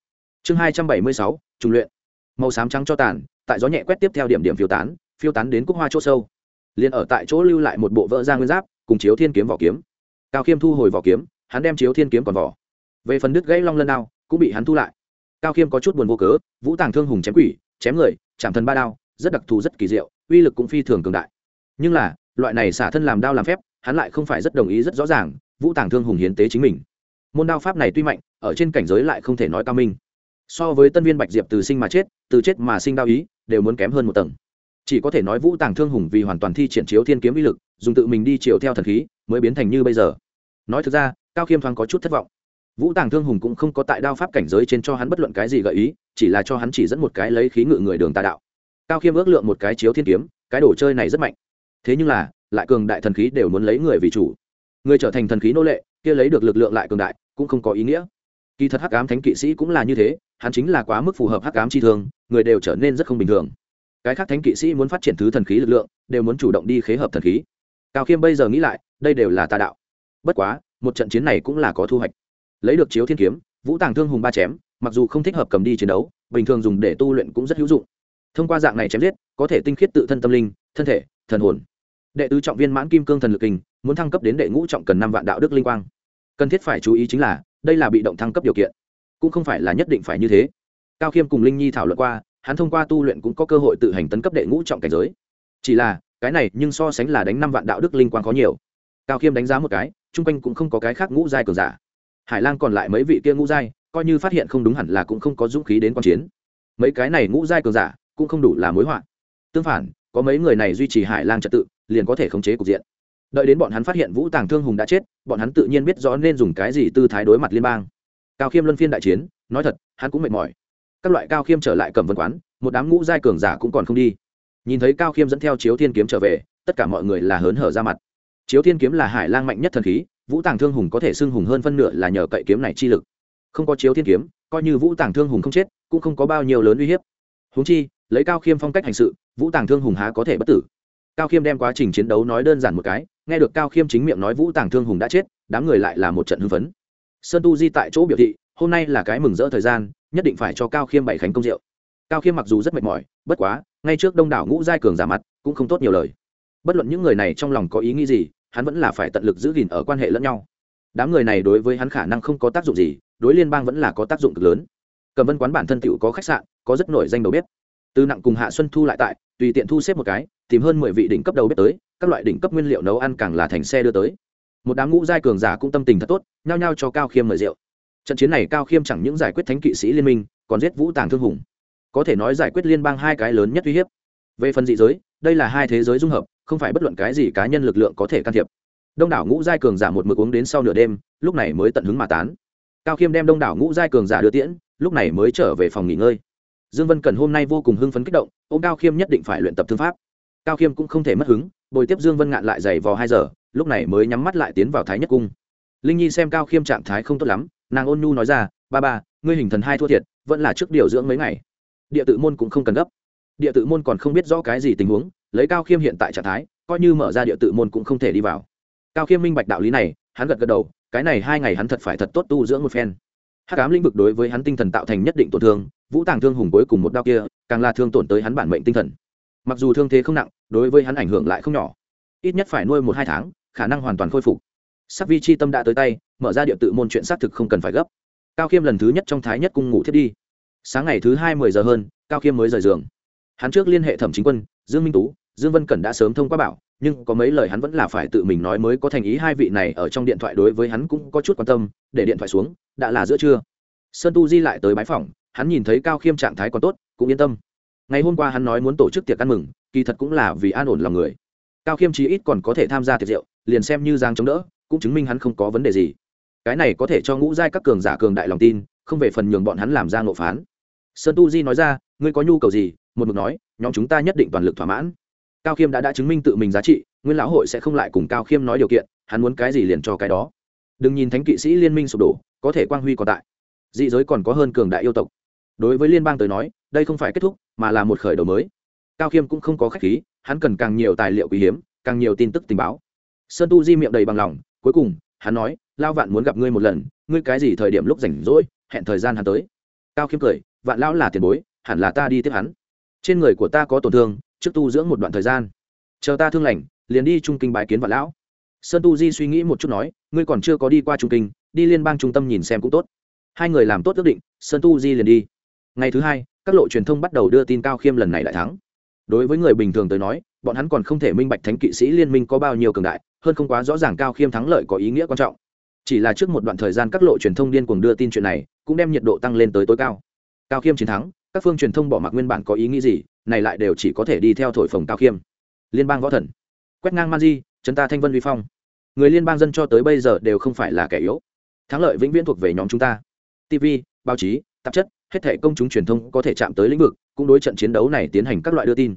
Chương hai trăm bảy mươi sáu trung luyện. Màu xám trắng cho tàn, tại gió nhẹ quét tiếp theo điểm điểm phiêu tán phiêu tán đến cúc hoa chỗ sâu. Liền ở tại chỗ lưu lại một bộ vỡ ra nguyên giáp, cùng chiếu thiên kiếm vỏ kiếm. Cao khiêm thu hồi vỏ kiếm, hắn đem chiếu thiên kiếm còn vỏ. Về phần đứt gãy long lân đao, cũng bị hắn thu lại cao khiêm có chút buồn vô cớ, vũ tàng thương hùng chém quỷ, chém người, chạm thân ba đao, rất đặc thù, rất kỳ diệu, uy lực cũng phi thường cường đại. Nhưng là, loại này xả thân làm đao làm phép, hắn lại không phải rất đồng ý, rất rõ ràng, vũ tàng thương hùng hiến tế chính mình. Môn đao pháp này tuy mạnh, ở trên cảnh giới lại không thể nói cao minh. So với tân viên bạch diệp từ sinh mà chết, từ chết mà sinh đao ý, đều muốn kém hơn một tầng. Chỉ có thể nói vũ tàng thương hùng vì hoàn toàn thi triển chiếu thiên kiếm uy lực, dùng tự mình đi chiều theo thần khí, mới biến thành như bây giờ. Nói thực ra, cao khiêm thoáng có chút thất vọng vũ tàng thương hùng cũng không có tại đao pháp cảnh giới trên cho hắn bất luận cái gì gợi ý, chỉ là cho hắn chỉ dẫn một cái lấy khí ngự người đường tà đạo. Cao khiêm ước lượng một cái chiếu thiên kiếm, cái đồ chơi này rất mạnh. Thế nhưng là, lại cường đại thần khí đều muốn lấy người vì chủ. Người trở thành thần khí nô lệ, kia lấy được lực lượng lại cường đại, cũng không có ý nghĩa. Kỳ thật hắc ám thánh kỵ sĩ cũng là như thế, hắn chính là quá mức phù hợp hắc ám chi thương người đều trở nên rất không bình thường. Cái khác thánh kỵ sĩ muốn phát triển thứ thần khí lực lượng, đều muốn chủ động đi khế hợp thần khí. Cao khiêm bây giờ nghĩ lại, đây đều là tà đạo. Bất quá, một trận chiến này cũng là có thu hoạch lấy được chiếu thiên kiếm, vũ tàng thương hùng ba chém, mặc dù không thích hợp cầm đi chiến đấu, bình thường dùng để tu luyện cũng rất hữu dụng. Thông qua dạng này chém giết, có thể tinh khiết tự thân tâm linh, thân thể, thần hồn. Đệ tứ trọng viên mãn kim cương thần lực kinh muốn thăng cấp đến đệ ngũ trọng cần năm vạn đạo đức linh quang. Cần thiết phải chú ý chính là, đây là bị động thăng cấp điều kiện. Cũng không phải là nhất định phải như thế. Cao khiêm cùng linh nhi thảo luận qua, hắn thông qua tu luyện cũng có cơ hội tự hành tấn cấp đệ ngũ trọng cảnh giới. Chỉ là, cái này nhưng so sánh là đánh năm vạn đạo đức linh quang có nhiều. Cao khiêm đánh giá một cái, chung quanh cũng không có cái khác ngũ giai cường giả hải lang còn lại mấy vị kia ngũ giai, coi như phát hiện không đúng hẳn là cũng không có dũng khí đến q chiến. Mấy cái này ngũ giai cường giả cũng không đủ là mối họa. Tương phản, có mấy người này duy trì hải lang trật tự, liền có thể khống chế cục diện. Đợi đến bọn hắn phát hiện vũ tàng thương hùng đã chết, bọn hắn tự nhiên biết rõ nên dùng cái gì tư thái đối mặt liên bang. Cao khiêm luân phiên đại chiến, nói thật, hắn cũng mệt mỏi. Các loại cao khiêm trở lại cầm vân quán, một đám ngũ giai cường giả cũng còn không đi. Nhìn thấy cao khiêm dẫn theo chiếu thiên kiếm trở về, tất cả mọi người là hớn hở ra mặt. Chiếu thiên kiếm là hải lang mạnh nhất thần khí vũ tàng thương hùng có thể xưng hùng hơn phân nửa là nhờ cậy kiếm này chi lực. Không có chiếu thiên kiếm, coi như vũ tàng thương hùng không chết, cũng không có bao nhiêu lớn uy hiếp. Húng chi, lấy cao khiêm phong cách hành sự, vũ tàng thương hùng há có thể bất tử. Cao khiêm đem quá trình chiến đấu nói đơn giản một cái, nghe được cao khiêm chính miệng nói vũ tàng thương hùng đã chết, đám người lại là một trận hưng phấn. Sơn tu di tại chỗ biểu thị, hôm nay là cái mừng rỡ thời gian, nhất định phải cho cao khiêm bảy khánh công rượu. Cao khiêm mặc dù rất mệt mỏi, bất quá, ngay trước đông đảo ngũ giai cường giả mặt, cũng không tốt nhiều lời. Bất luận những người này trong lòng có ý nghĩ gì hắn vẫn là phải tận lực giữ gìn ở quan hệ lẫn nhau. Đám người này đối với hắn khả năng không có tác dụng gì, đối liên bang vẫn là có tác dụng cực lớn. Cầm vân quán bản thân tựu có khách sạn, có rất nổi danh đầu bếp. Từ nặng cùng hạ xuân thu lại tại, tùy tiện thu xếp một cái, tìm hơn mười vị đỉnh cấp đầu bếp tới, các loại đỉnh cấp nguyên liệu nấu ăn càng là thành xe đưa tới. Một đám ngũ giai cường giả cũng tâm tình thật tốt, nhao nhao cho cao khiêm mời rượu. Trận chiến này cao khiêm chẳng những giải quyết thánh kỵ sĩ liên minh, còn giết vũ tàng thương hùng. Có thể nói giải quyết liên bang hai cái lớn nhất uy hiếp. Về phần dị giới, đây là hai thế giới dung hợp không phải bất luận cái gì cá nhân lực lượng có thể can thiệp. Đông đảo ngũ giai cường giả một mực uống đến sau nửa đêm, lúc này mới tận hứng mà tán. Cao khiêm đem đông đảo ngũ giai cường giả đưa tiễn, lúc này mới trở về phòng nghỉ ngơi. Dương vân cần hôm nay vô cùng hưng phấn kích động ô cao khiêm nhất định phải luyện tập thương pháp. Cao khiêm cũng không thể mất hứng, bồi tiếp dương vân ngạn lại dày vò hai giờ, lúc này mới nhắm mắt lại tiến vào thái nhất cung. Linh nhi xem cao khiêm trạng thái không tốt lắm, nàng ôn nhu nói ra, ba ba, ngươi hình thần hai thua thiệt, vẫn là trước điều dưỡng mấy ngày. Địa tự môn cũng không cần gấp. Địa tự môn còn không biết rõ cái gì tình huống lấy cao khiêm hiện tại trạng thái, coi như mở ra địa tự môn cũng không thể đi vào. Cao khiêm minh bạch đạo lý này, hắn gật gật đầu, cái này hai ngày hắn thật phải thật tốt tu dưỡng một phen. Hát cám lĩnh vực đối với hắn tinh thần tạo thành nhất định tổn thương, vũ tàng thương hùng cuối cùng một đau kia, càng là thương tổn tới hắn bản mệnh tinh thần. Mặc dù thương thế không nặng, đối với hắn ảnh hưởng lại không nhỏ. Ít nhất phải nuôi một hai tháng, khả năng hoàn toàn khôi phục. Sắc vi chi tâm đã tới tay, mở ra địa tự môn chuyện xác thực không cần phải gấp. Cao khiêm lần thứ nhất trong thái nhất cung ngủ thiết đi. Sáng ngày thứ hai mười giờ hơn, cao khiêm mới rời giường. Hắn trước liên hệ thẩm chính quân, dương minh tú dương vân cẩn đã sớm thông qua bảo, nhưng có mấy lời hắn vẫn là phải tự mình nói mới có thành ý hai vị này ở trong điện thoại đối với hắn cũng có chút quan tâm, để điện thoại xuống, đã là giữa trưa. Sơn tu di lại tới bái phòng hắn nhìn thấy cao khiêm trạng thái còn tốt, cũng yên tâm. Ngày hôm qua hắn nói muốn tổ chức tiệc ăn mừng, kỳ thật cũng là vì an ổn lòng người. Cao khiêm chí ít còn có thể tham gia tiệc rượu, liền xem như giang chống đỡ, cũng chứng minh hắn không có vấn đề gì. Cái này có thể cho ngũ giai các cường giả cường đại lòng tin, không về phần nhường bọn hắn làm ra ngộ phán. Sơn tu di nói ra, ngươi có nhu cầu gì? Một mực nói, nhóm chúng ta nhất định toàn lực thỏa mãn cao khiêm đã đã chứng minh tự mình giá trị, nguyên lão hội sẽ không lại cùng cao khiêm nói điều kiện, hắn muốn cái gì liền cho cái đó. Đừng nhìn thánh kỵ sĩ liên minh sụp đổ, có thể quang huy còn tại. Dị giới còn có hơn cường đại yêu tộc. Đối với liên bang tới nói, đây không phải kết thúc, mà là một khởi đầu mới. Cao khiêm cũng không có khách khí, hắn cần càng nhiều tài liệu quý hiếm, càng nhiều tin tức tình báo. Sơn tu di miệng đầy bằng lòng, cuối cùng, hắn nói, lao vạn muốn gặp ngươi một lần, ngươi cái gì thời điểm lúc rảnh rỗi, hẹn thời gian hắn tới. Cao khiêm cười, vạn lão là tiền bối, hẳn là ta đi tiếp hắn. Trên người của ta có tổn thương trước tu dưỡng một đoạn thời gian. Chờ ta thương lành, liền đi trung kinh bái kiến vạn lão. Sơn tu di suy nghĩ một chút nói, ngươi còn chưa có đi qua trung kinh, đi liên bang trung tâm nhìn xem cũng tốt. Hai người làm tốt ước định, sơn tu di liền đi. Ngày thứ hai, các lộ truyền thông bắt đầu đưa tin cao khiêm lần này lại thắng. Đối với người bình thường tới nói, bọn hắn còn không thể minh bạch thánh kỵ sĩ liên minh có bao nhiêu cường đại, hơn không quá rõ ràng cao khiêm thắng lợi có ý nghĩa quan trọng. Chỉ là trước một đoạn thời gian các lộ truyền thông điên cuồng đưa tin chuyện này, cũng đem nhiệt độ tăng lên tới tối cao. Cao khiêm chiến thắng, các phương truyền thông bỏ mặc nguyên bản có ý nghĩ gì này lại đều chỉ có thể đi theo thổi phồng cao khiêm. Liên bang võ thần. Quét ngang man di chân ta thanh vân vi phong. Người liên bang dân cho tới bây giờ đều không phải là kẻ yếu. Thắng lợi vĩnh viễn thuộc về nhóm chúng ta. Tv báo chí, tạp chất, hết thể công chúng truyền thông có thể chạm tới lĩnh vực, cũng đối trận chiến đấu này tiến hành các loại đưa tin.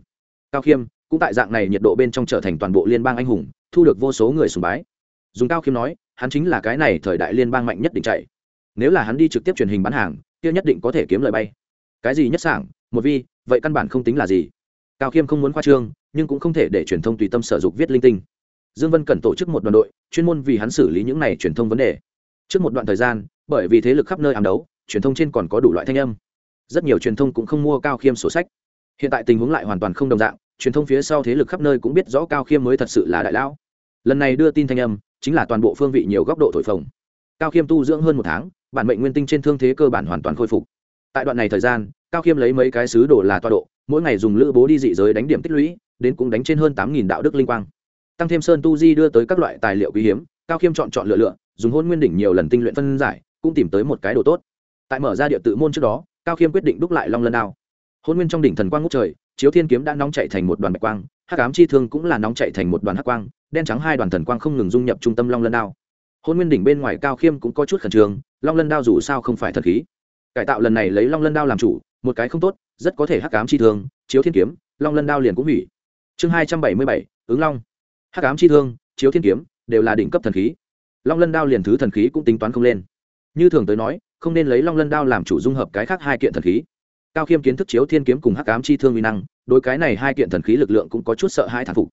Cao khiêm, cũng tại dạng này nhiệt độ bên trong trở thành toàn bộ liên bang anh hùng, thu được vô số người sùng bái. Dùng cao khiêm nói, hắn chính là cái này thời đại liên bang mạnh nhất định chạy. Nếu là hắn đi trực tiếp truyền hình bán hàng, kia nhất định có thể kiếm lời bay. Cái gì nhất sảng, một vi vậy căn bản không tính là gì. Cao khiêm không muốn khoa trương, nhưng cũng không thể để truyền thông tùy tâm sở dục viết linh tinh. Dương vân cần tổ chức một đoàn đội, chuyên môn vì hắn xử lý những này truyền thông vấn đề. Trước một đoạn thời gian, bởi vì thế lực khắp nơi ám đấu, truyền thông trên còn có đủ loại thanh âm. Rất nhiều truyền thông cũng không mua cao khiêm sổ sách. Hiện tại tình huống lại hoàn toàn không đồng dạng, truyền thông phía sau thế lực khắp nơi cũng biết rõ cao khiêm mới thật sự là đại lão. Lần này đưa tin thanh âm, chính là toàn bộ phương vị nhiều góc độ thổi phồng. Cao khiêm tu dưỡng hơn một tháng, bản mệnh nguyên tinh trên thương thế cơ bản hoàn toàn khôi phục. Tại đoạn này thời gian cao khiêm lấy mấy cái sứ đồ là toa độ, mỗi ngày dùng lữ bố đi dị giới đánh điểm tích lũy, đến cũng đánh trên hơn tám nghìn đạo đức linh quang. Tăng thêm sơn tu di đưa tới các loại tài liệu quý hiếm, cao khiêm chọn chọn lựa lựa, dùng hôn nguyên đỉnh nhiều lần tinh luyện phân giải, cũng tìm tới một cái đồ tốt. Tại mở ra địa tự môn trước đó, cao khiêm quyết định đúc lại long lân đao. Hôn nguyên trong đỉnh thần quang ngút trời, chiếu thiên kiếm đã nóng chạy thành một đoàn bạch quang, hắc ám chi thương cũng là nóng chạy thành một đoàn hắc quang, đen trắng hai đoàn thần quang không ngừng dung nhập trung tâm long lân đao. Hôn nguyên đỉnh bên ngoài cao khiêm cũng có chút khẩn trương, long lân đao dù sao không phải thật khí. Cải tạo lần này lấy long lân đao làm chủ một cái không tốt, rất có thể hắc ám chi thương, chiếu thiên kiếm, long lân đao liền cũng hủy. Chương hai trăm bảy mươi bảy, ứng long. Hắc ám chi thương, chiếu thiên kiếm đều là đỉnh cấp thần khí. Long lân đao liền thứ thần khí cũng tính toán không lên. Như thường tới nói, không nên lấy long lân đao làm chủ dung hợp cái khác hai kiện thần khí. Cao khiêm kiến thức chiếu thiên kiếm cùng hắc ám chi thương uy năng, đối cái này hai kiện thần khí lực lượng cũng có chút sợ hai thản phục.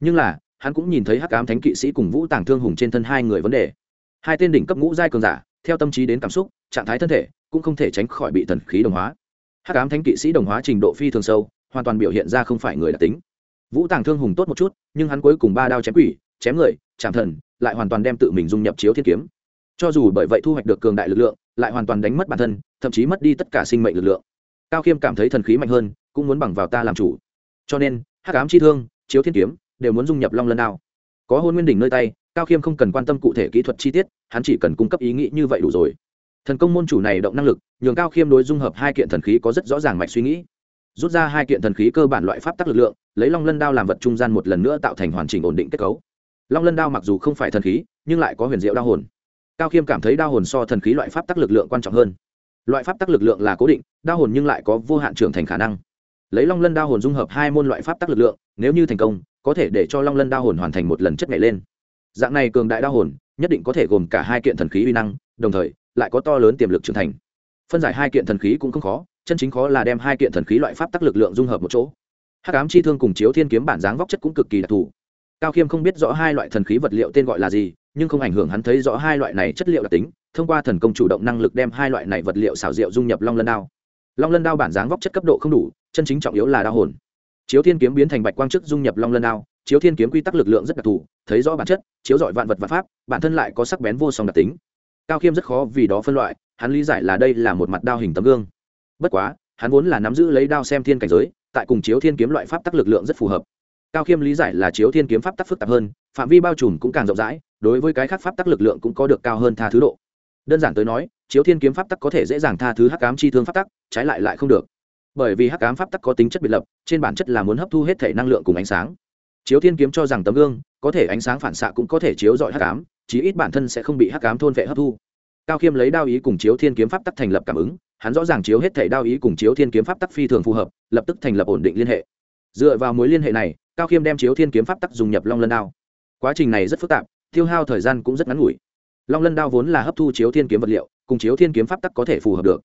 Nhưng là, hắn cũng nhìn thấy hắc ám thánh kỵ sĩ cùng vũ tàng thương hùng trên thân hai người vấn đề. Hai tên đỉnh cấp ngũ giai cường giả, theo tâm trí đến cảm xúc, trạng thái thân thể, cũng không thể tránh khỏi bị thần khí đồng hóa hắc ám thánh kỵ sĩ đồng hóa trình độ phi thường sâu, hoàn toàn biểu hiện ra không phải người đặc tính. Vũ tàng thương hùng tốt một chút, nhưng hắn cuối cùng ba đao chém quỷ, chém người, chạm thần, lại hoàn toàn đem tự mình dung nhập chiếu thiên kiếm. Cho dù bởi vậy thu hoạch được cường đại lực lượng, lại hoàn toàn đánh mất bản thân, thậm chí mất đi tất cả sinh mệnh lực lượng. Cao khiêm cảm thấy thần khí mạnh hơn, cũng muốn bằng vào ta làm chủ. Cho nên, hắc ám chi thương, chiếu thiên kiếm, đều muốn dung nhập long lân đao. Có hôn nguyên đỉnh nơi tay, cao khiêm không cần quan tâm cụ thể kỹ thuật chi tiết, hắn chỉ cần cung cấp ý nghĩ như vậy đủ rồi thần công môn chủ này động năng lực, nhường cao khiêm đối dung hợp hai kiện thần khí có rất rõ ràng mạch suy nghĩ. Rút ra hai kiện thần khí cơ bản loại pháp tắc lực lượng, lấy long lân đao làm vật trung gian một lần nữa tạo thành hoàn chỉnh ổn định kết cấu. Long lân đao mặc dù không phải thần khí, nhưng lại có huyền diệu đao hồn. Cao khiêm cảm thấy đao hồn so thần khí loại pháp tắc lực lượng quan trọng hơn. Loại pháp tắc lực lượng là cố định, đao hồn nhưng lại có vô hạn trưởng thành khả năng. Lấy long lân đao hồn dung hợp hai môn loại pháp tắc lực lượng, nếu như thành công, có thể để cho long lân đao hồn hoàn thành một lần chất nhảy lên. Dạng này cường đại đao hồn, nhất định có thể gồm cả hai kiện thần khí uy năng, đồng thời lại có to lớn tiềm lực trưởng thành. Phân giải hai kiện thần khí cũng không khó, chân chính khó là đem hai kiện thần khí loại pháp tắc lực lượng dung hợp một chỗ. Hắc ám chi thương cùng chiếu thiên kiếm bản dáng vóc chất cũng cực kỳ đặc thù. Cao khiêm không biết rõ hai loại thần khí vật liệu tên gọi là gì, nhưng không ảnh hưởng hắn thấy rõ hai loại này chất liệu đặc tính, thông qua thần công chủ động năng lực đem hai loại này vật liệu xảo diệu dung nhập long lân đao. Long lân đao bản dáng vóc chất cấp độ không đủ, chân chính trọng yếu là đao hồn. Chiếu thiên kiếm biến thành bạch quang chức dung nhập long lân đao, chiếu thiên kiếm quy tắc lực lượng rất đặc thù, thấy rõ bản chất, chiếu dọi vạn vật và pháp, bản thân lại có sắc bén vô song đặc tính cao khiêm rất khó vì đó phân loại, hắn lý giải là đây là một mặt đao hình tấm gương. Bất quá, hắn vốn là nắm giữ lấy đao xem thiên cảnh giới, tại cùng chiếu thiên kiếm loại pháp tắc lực lượng rất phù hợp. Cao khiêm lý giải là chiếu thiên kiếm pháp tắc phức tạp hơn, phạm vi bao trùm cũng càng rộng rãi, đối với cái khác pháp tắc lực lượng cũng có được cao hơn tha thứ độ. Đơn giản tới nói, chiếu thiên kiếm pháp tắc có thể dễ dàng tha thứ hắc cám chi thương pháp tắc, trái lại lại không được. Bởi vì hắc cám pháp tắc có tính chất biệt lập, trên bản chất là muốn hấp thu hết thể năng lượng cùng ánh sáng. Chiếu thiên kiếm cho rằng tấm gương có thể ánh sáng phản xạ cũng có thể chiếu dọi hắc cám chí ít bản thân sẽ không bị hắc ám thôn vệ hấp thu. Cao khiêm lấy đao ý cùng chiếu thiên kiếm pháp tắc thành lập cảm ứng, hắn rõ ràng chiếu hết thể đao ý cùng chiếu thiên kiếm pháp tắc phi thường phù hợp, lập tức thành lập ổn định liên hệ. Dựa vào mối liên hệ này, cao khiêm đem chiếu thiên kiếm pháp tắc dùng nhập long lân đao. Quá trình này rất phức tạp, tiêu hao thời gian cũng rất ngắn ngủi. Long lân đao vốn là hấp thu chiếu thiên kiếm vật liệu, cùng chiếu thiên kiếm pháp tắc có thể phù hợp được.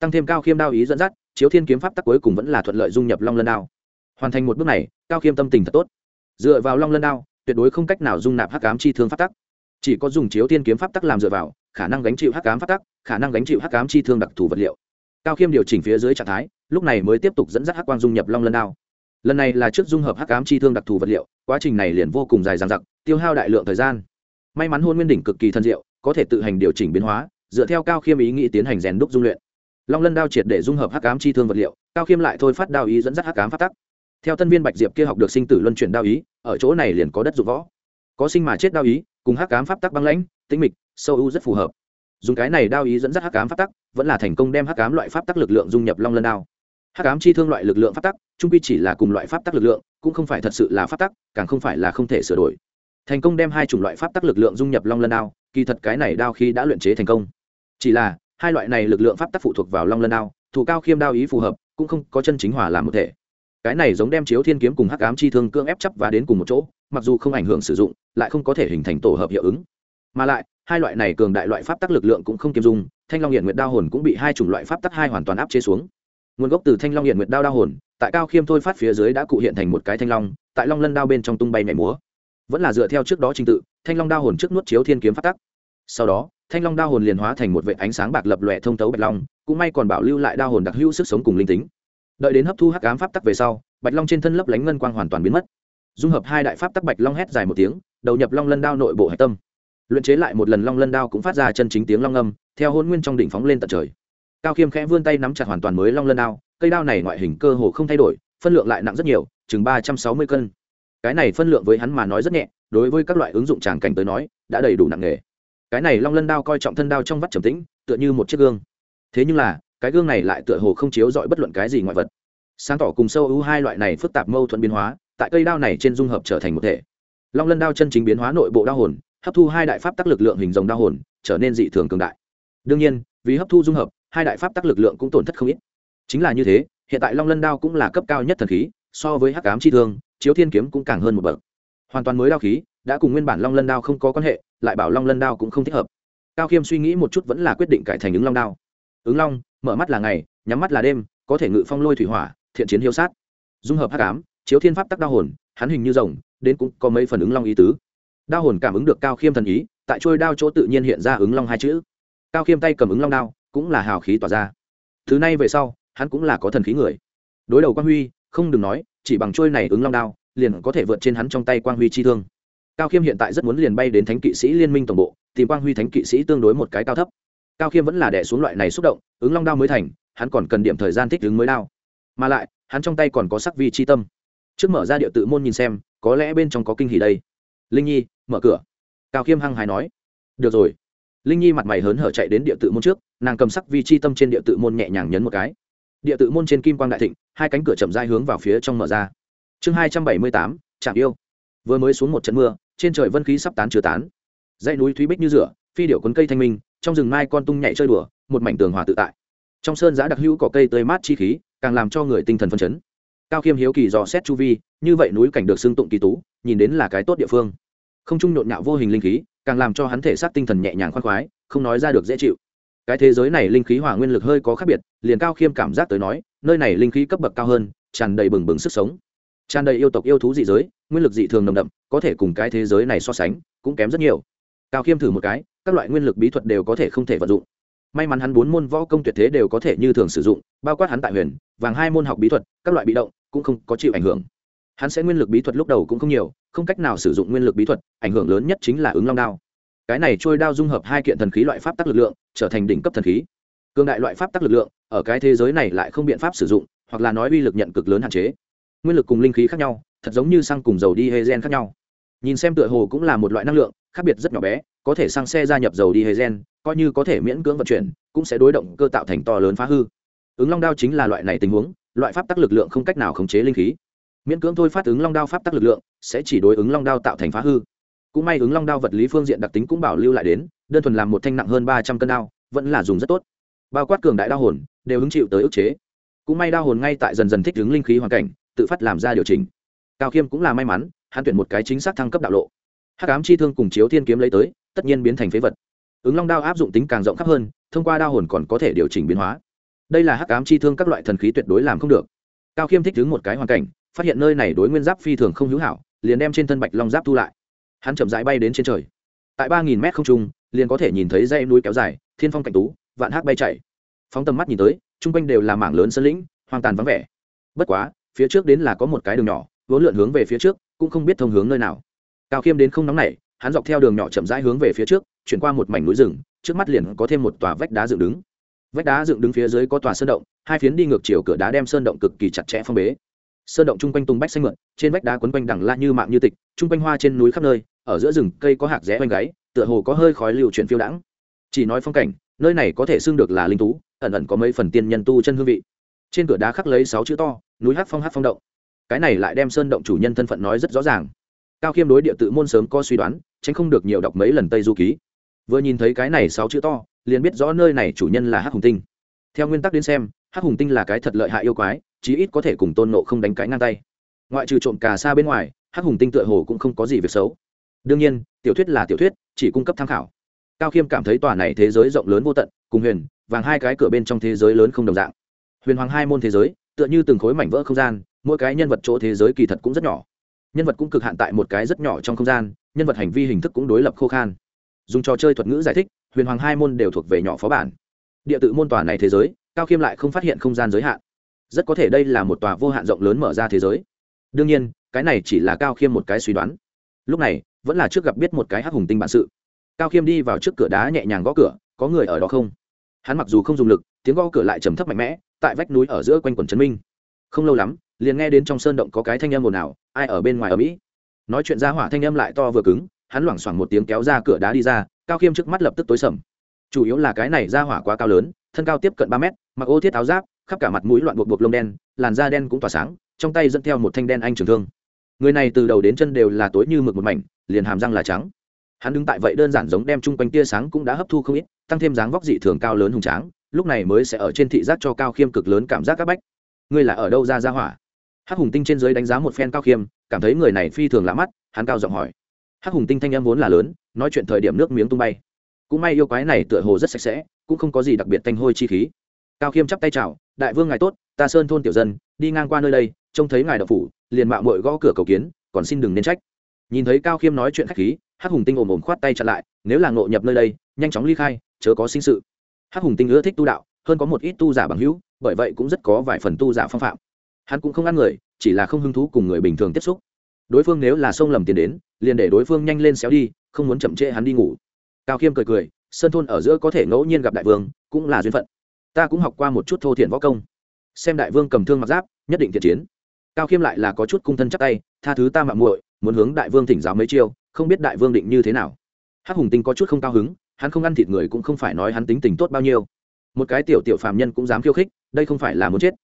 Tăng thêm cao khiêm đao ý dẫn dắt, chiếu thiên kiếm pháp tắc cuối cùng vẫn là thuận lợi dung nhập long lân đao. Hoàn thành một bước này, cao khiêm tâm tình thật tốt. Dựa vào long lân đao, tuyệt đối không cách nào dung nạp hắc ám chi thương pháp tắc chỉ có dùng chiếu thiên kiếm pháp tắc làm dựa vào, khả năng gánh chịu hắc ám pháp tắc, khả năng gánh chịu hắc ám chi thương đặc thù vật liệu. Cao khiêm điều chỉnh phía dưới trạng thái, lúc này mới tiếp tục dẫn dắt hắc quang dung nhập long lân đao. Lần này là trước dung hợp hắc ám chi thương đặc thù vật liệu, quá trình này liền vô cùng dài dằng dặc, tiêu hao đại lượng thời gian. May mắn hôn nguyên đỉnh cực kỳ thân diệu, có thể tự hành điều chỉnh biến hóa, dựa theo cao khiêm ý nghĩ tiến hành rèn đúc dung luyện. Long lân đao triệt để dung hợp hắc ám chi thương vật liệu, cao khiêm lại thôi phát đao ý dẫn dắt hắc ám phát tắc. Theo tân viên bạch diệp kia học được sinh tử luân chuyển đao ý, ở chỗ này liền có đất dụng võ có sinh mà chết đao ý, cùng hắc ám pháp tắc băng lãnh, tĩnh mịch, sâu ưu rất phù hợp. Dùng cái này đao ý dẫn dắt hắc ám pháp tắc, vẫn là thành công đem hắc ám loại pháp tắc lực lượng dung nhập long lân đao. Hắc ám chi thương loại lực lượng pháp tắc, trung quy chỉ là cùng loại pháp tắc lực lượng, cũng không phải thật sự là pháp tắc, càng không phải là không thể sửa đổi. Thành công đem hai chủng loại pháp tắc lực lượng dung nhập long lân đao, kỳ thật cái này đao khi đã luyện chế thành công. Chỉ là, hai loại này lực lượng pháp tắc phụ thuộc vào long lân đao, thủ cao khiêm đao ý phù hợp, cũng không có chân chính hòa làm một thể. Cái này giống đem chiếu thiên kiếm cùng hắc ám chi thương cưỡng ép chấp và đến cùng một chỗ mặc dù không ảnh hưởng sử dụng, lại không có thể hình thành tổ hợp hiệu ứng. Mà lại, hai loại này cường đại loại pháp tắc lực lượng cũng không kiêm dung, thanh long hiện nguyệt đao hồn cũng bị hai chủng loại pháp tắc hai hoàn toàn áp chế xuống. Nguồn gốc từ thanh long hiện nguyệt đao đao hồn, tại cao khiêm thôi phát phía dưới đã cụ hiện thành một cái thanh long, tại long lân đao bên trong tung bay nhảy múa. Vẫn là dựa theo trước đó trình tự, thanh long đao hồn trước nuốt chiếu thiên kiếm phát tắc. Sau đó, thanh long đao hồn liền hóa thành một vệ ánh sáng bạc lập lòe thông tấu bạch long, cũng may còn bảo lưu lại đao hồn đặc hữu sức sống cùng linh tính. Đợi đến hấp thu hắc ám pháp tắc về sau, bạch long trên thân lấp lánh ngân quang hoàn toàn biến mất dung hợp hai đại pháp tắc bạch long hét dài một tiếng, đầu nhập long lân đao nội bộ hạch tâm. Luyện chế lại một lần long lân đao cũng phát ra chân chính tiếng long âm, theo hôn nguyên trong đỉnh phóng lên tận trời. Cao khiêm khẽ vươn tay nắm chặt hoàn toàn mới long lân đao, cây đao này ngoại hình cơ hồ không thay đổi, phân lượng lại nặng rất nhiều, chừng ba trăm sáu mươi cân. Cái này phân lượng với hắn mà nói rất nhẹ, đối với các loại ứng dụng tràng cảnh tới nói, đã đầy đủ nặng nghề cái này long lân đao coi trọng thân đao trong vắt trầm tĩnh, tựa như một chiếc gương. Thế nhưng là, cái gương này lại tựa hồ không chiếu dọi bất luận cái gì ngoại vật. Sáng tỏ cùng sâu ưu hai loại này phức tạp mâu thuẫn biến hóa tại cây đao này trên dung hợp trở thành một thể. Long lân đao chân chính biến hóa nội bộ đao hồn, hấp thu hai đại pháp tác lực lượng hình dòng đao hồn, trở nên dị thường cường đại. Đương nhiên, vì hấp thu dung hợp, hai đại pháp tác lực lượng cũng tổn thất không ít. Chính là như thế, hiện tại long lân đao cũng là cấp cao nhất thần khí, so với hắc ám chi thương, chiếu thiên kiếm cũng càng hơn một bậc. Hoàn toàn mới đao khí, đã cùng nguyên bản long lân đao không có quan hệ, lại bảo long lân đao cũng không thích hợp. Cao khiêm suy nghĩ một chút vẫn là quyết định cải thành ứng long đao. Ứng long, mở mắt là ngày, nhắm mắt là đêm, có thể ngự phong lôi thủy hỏa, thiện chiến hiếu sát. Dung hợp hắc ám chiếu thiên pháp tắc đao hồn, hắn hình như rồng, đến cũng có mấy phần ứng long ý tứ. Đao hồn cảm ứng được cao khiêm thần ý, tại trôi đao chỗ tự nhiên hiện ra ứng long hai chữ. Cao khiêm tay cầm ứng long đao, cũng là hào khí tỏa ra. Thứ này về sau, hắn cũng là có thần khí người. Đối đầu quang huy, không đừng nói, chỉ bằng trôi này ứng long đao, liền có thể vượt trên hắn trong tay quang huy chi thương. Cao khiêm hiện tại rất muốn liền bay đến thánh kỵ sĩ liên minh tổng bộ, tìm quang huy thánh kỵ sĩ tương đối một cái cao thấp. Cao khiêm vẫn là đẻ xuống loại này xúc động, ứng long đao mới thành, hắn còn cần điểm thời gian thích ứng mới đao. Mà lại, hắn trong tay còn có sắc vi chi tâm trước mở ra địa tự môn nhìn xem, có lẽ bên trong có kinh hỉ đây. Linh nhi, mở cửa. Cao khiêm hăng hài nói. Được rồi. Linh nhi mặt mày hớn hở chạy đến địa tự môn trước, nàng cầm sắc vi chi tâm trên địa tự môn nhẹ nhàng nhấn một cái. Địa tự môn trên kim quang đại thịnh, hai cánh cửa chậm dai hướng vào phía trong mở ra. Chương hai trăm bảy mươi tám trạm yêu. Vừa mới xuống một trận mưa, trên trời vân khí sắp tán chưa tán. Dãy núi thúy bích như rửa, phi điệu quấn cây thanh minh, trong rừng mai con tung nhảy chơi đùa, một mảnh tường hòa tự tại. Trong sơn giã đặc hữu cỏ cây tươi mát chi khí, càng làm cho người tinh thần phân chấn cao khiêm hiếu kỳ dò xét chu vi, như vậy núi cảnh được xưng tụng kỳ tú, nhìn đến là cái tốt địa phương. Không trung nhộn nhạo vô hình linh khí, càng làm cho hắn thể xác tinh thần nhẹ nhàng khoan khoái, không nói ra được dễ chịu. Cái thế giới này linh khí hỏa nguyên lực hơi có khác biệt, liền cao khiêm cảm giác tới nói, nơi này linh khí cấp bậc cao hơn, tràn đầy bừng bừng sức sống. Tràn đầy yêu tộc yêu thú dị giới, nguyên lực dị thường nồng đậm, có thể cùng cái thế giới này so sánh, cũng kém rất nhiều. Cao khiêm thử một cái, các loại nguyên lực bí thuật đều có thể không thể vận dụng. May mắn hắn bốn môn võ công tuyệt thế đều có thể như thường sử dụng, bao quát hắn tại huyền, vàng hai môn học bí thuật, các loại bị động cũng không có chịu ảnh hưởng. Hắn sẽ nguyên lực bí thuật lúc đầu cũng không nhiều, không cách nào sử dụng nguyên lực bí thuật, ảnh hưởng lớn nhất chính là ứng long đao. Cái này trôi đao dung hợp hai kiện thần khí loại pháp tắc lực lượng, trở thành đỉnh cấp thần khí. Cương đại loại pháp tắc lực lượng, ở cái thế giới này lại không biện pháp sử dụng, hoặc là nói uy lực nhận cực lớn hạn chế. Nguyên lực cùng linh khí khác nhau, thật giống như xăng cùng dầu đi hê gen khác nhau. Nhìn xem tựa hồ cũng là một loại năng lượng, khác biệt rất nhỏ bé, có thể xăng xe gia nhập dầu đi hê gen coi như có thể miễn cưỡng vận chuyển, cũng sẽ đối động cơ tạo thành to lớn phá hư. Ứng long đao chính là loại này tình huống loại pháp tắc lực lượng không cách nào khống chế linh khí. Miễn cưỡng thôi phát ứng long đao pháp tắc lực lượng, sẽ chỉ đối ứng long đao tạo thành phá hư. Cũng may ứng long đao vật lý phương diện đặc tính cũng bảo lưu lại đến, đơn thuần làm một thanh nặng hơn ba trăm cân đao, vẫn là dùng rất tốt. Bao quát cường đại đao hồn, đều hứng chịu tới ức chế. Cũng may đao hồn ngay tại dần dần thích ứng linh khí hoàn cảnh, tự phát làm ra điều chỉnh. Cao khiêm cũng là may mắn, hắn tuyển một cái chính xác thăng cấp đạo lộ. Hắc ám chi thương cùng chiếu thiên kiếm lấy tới, tất nhiên biến thành phế vật. Ứng long đao áp dụng tính càng rộng khắp hơn, thông qua đao hồn còn có thể điều chỉnh biến hóa đây là hắc ám chi thương các loại thần khí tuyệt đối làm không được. Cao khiêm thích đứng một cái hoàn cảnh, phát hiện nơi này đối nguyên giáp phi thường không hữu hảo, liền đem trên thân bạch long giáp thu lại. Hắn chậm rãi bay đến trên trời. Tại ba nghìn mét không trung, liền có thể nhìn thấy dây núi kéo dài, thiên phong cảnh tú, vạn hắc bay chạy phóng tầm mắt nhìn tới, chung quanh đều là mảng lớn sân lĩnh, hoang tàn vắng vẻ. Bất quá, phía trước đến là có một cái đường nhỏ, vốn lượn hướng về phía trước, cũng không biết thông hướng nơi nào. Cao khiêm đến không nóng này hắn dọc theo đường nhỏ chậm rãi hướng về phía trước, chuyển qua một mảnh núi rừng, trước mắt liền có thêm một tòa vách đá dựng đứng vách đá dựng đứng phía dưới có tòa sơn động, hai phiến đi ngược chiều cửa đá đem sơn động cực kỳ chặt chẽ phong bế. Sơn động chung quanh tung bách xanh mượn trên vách đá quấn quanh đẳng la như mạng như tịch, chung quanh hoa trên núi khắp nơi, ở giữa rừng cây có hạt rẽ quanh gáy, tựa hồ có hơi khói liều chuyển phiêu đãng. Chỉ nói phong cảnh, nơi này có thể xưng được là linh tú ẩn ẩn có mấy phần tiên nhân tu chân hương vị. Trên cửa đá khắc lấy sáu chữ to, núi hát phong hát phong động. Cái này lại đem sơn động chủ nhân thân phận nói rất rõ ràng. Cao khiêm đối địa tự môn sớm có suy đoán, tránh không được nhiều đọc mấy lần tây du ký. Vừa nhìn thấy cái này sáu chữ to liền biết rõ nơi này chủ nhân là hắc hùng tinh. Theo nguyên tắc đến xem, hắc hùng tinh là cái thật lợi hại yêu quái, chí ít có thể cùng tôn nộ không đánh cãi ngang tay. Ngoại trừ trộm cà xa bên ngoài, hắc hùng tinh tựa hồ cũng không có gì việc xấu. Đương nhiên, tiểu thuyết là tiểu thuyết, chỉ cung cấp tham khảo. Cao khiêm cảm thấy tòa này thế giới rộng lớn vô tận, cùng huyền, vàng hai cái cửa bên trong thế giới lớn không đồng dạng. Huyền hoàng hai môn thế giới, tựa như từng khối mảnh vỡ không gian, mỗi cái nhân vật chỗ thế giới kỳ thật cũng rất nhỏ. Nhân vật cũng cực hạn tại một cái rất nhỏ trong không gian, nhân vật hành vi hình thức cũng đối lập khô khan. Dùng trò chơi thuật ngữ giải thích huyền hoàng hai môn đều thuộc về nhỏ phó bản. Địa tự môn tòa này thế giới, cao khiêm lại không phát hiện không gian giới hạn. Rất có thể đây là một tòa vô hạn rộng lớn mở ra thế giới. Đương nhiên, cái này chỉ là cao khiêm một cái suy đoán. Lúc này, vẫn là trước gặp biết một cái hắc hùng tinh bản sự. Cao khiêm đi vào trước cửa đá nhẹ nhàng gõ cửa, có người ở đó không? Hắn mặc dù không dùng lực, tiếng gõ cửa lại trầm thấp mạnh mẽ, tại vách núi ở giữa quanh quần trấn minh. Không lâu lắm, liền nghe đến trong sơn động có cái thanh âm ồn ào, ai ở bên ngoài ở mỹ? Nói chuyện ra hỏa thanh âm lại to vừa cứng, hắn loảng xoảng một tiếng kéo ra cửa đá đi ra cao khiêm trước mắt lập tức tối sầm. Chủ yếu là cái này ra hỏa quá cao lớn, thân cao tiếp cận ba mét, mặc ô thiết áo giáp, khắp cả mặt mũi loạn buộc buộc lông đen, làn da đen cũng tỏa sáng, trong tay dẫn theo một thanh đen anh trường thương. Người này từ đầu đến chân đều là tối như mực một mảnh, liền hàm răng là trắng. Hắn đứng tại vậy đơn giản giống đem chung quanh tia sáng cũng đã hấp thu không ít, tăng thêm dáng vóc dị thường cao lớn hùng tráng, lúc này mới sẽ ở trên thị giác cho cao khiêm cực lớn cảm giác các bách. Ngươi là ở đâu ra ra hỏa? Hắc hùng tinh trên dưới đánh giá một phen cao khiêm, cảm thấy người này phi thường lạ mắt, hắn cao giọng hỏi hắc hùng tinh thanh em vốn là lớn, nói chuyện thời điểm nước miếng tung bay. Cũng may yêu quái này tựa hồ rất sạch sẽ, cũng không có gì đặc biệt thanh hôi chi khí. Cao khiêm chắp tay chào, đại vương ngài tốt, ta sơn thôn tiểu dân, đi ngang qua nơi đây, trông thấy ngài đậu phủ, liền mạo mội gõ cửa cầu kiến, còn xin đừng nên trách. Nhìn thấy cao khiêm nói chuyện khách khí, hắc hùng tinh ồm ồm khoát tay chặn lại, nếu là ngộ nhập nơi đây, nhanh chóng ly khai, chớ có sinh sự. Hắc hùng tinh ưa thích tu đạo, hơn có một ít tu giả bằng hữu, bởi vậy cũng rất có vài phần tu giả phong phạm. Hắn cũng không ăn người, chỉ là không hứng thú cùng người bình thường tiếp xúc. Đối phương nếu là sông lầm tiền đến liền để đối phương nhanh lên xéo đi, không muốn chậm trễ hắn đi ngủ. Cao khiêm cười cười sơn thôn ở giữa có thể ngẫu nhiên gặp đại vương, cũng là duyên phận. Ta cũng học qua một chút thô thiện võ công. Xem đại vương cầm thương mặc giáp, nhất định thiện chiến. Cao khiêm lại là có chút cung thân chắc tay, tha thứ ta mạng muội, muốn hướng đại vương thỉnh giáo mấy chiêu, không biết đại vương định như thế nào. Hắc hùng tinh có chút không cao hứng, hắn không ăn thịt người cũng không phải nói hắn tính tình tốt bao nhiêu. Một cái tiểu tiểu phàm nhân cũng dám khiêu khích, đây không phải là muốn chết.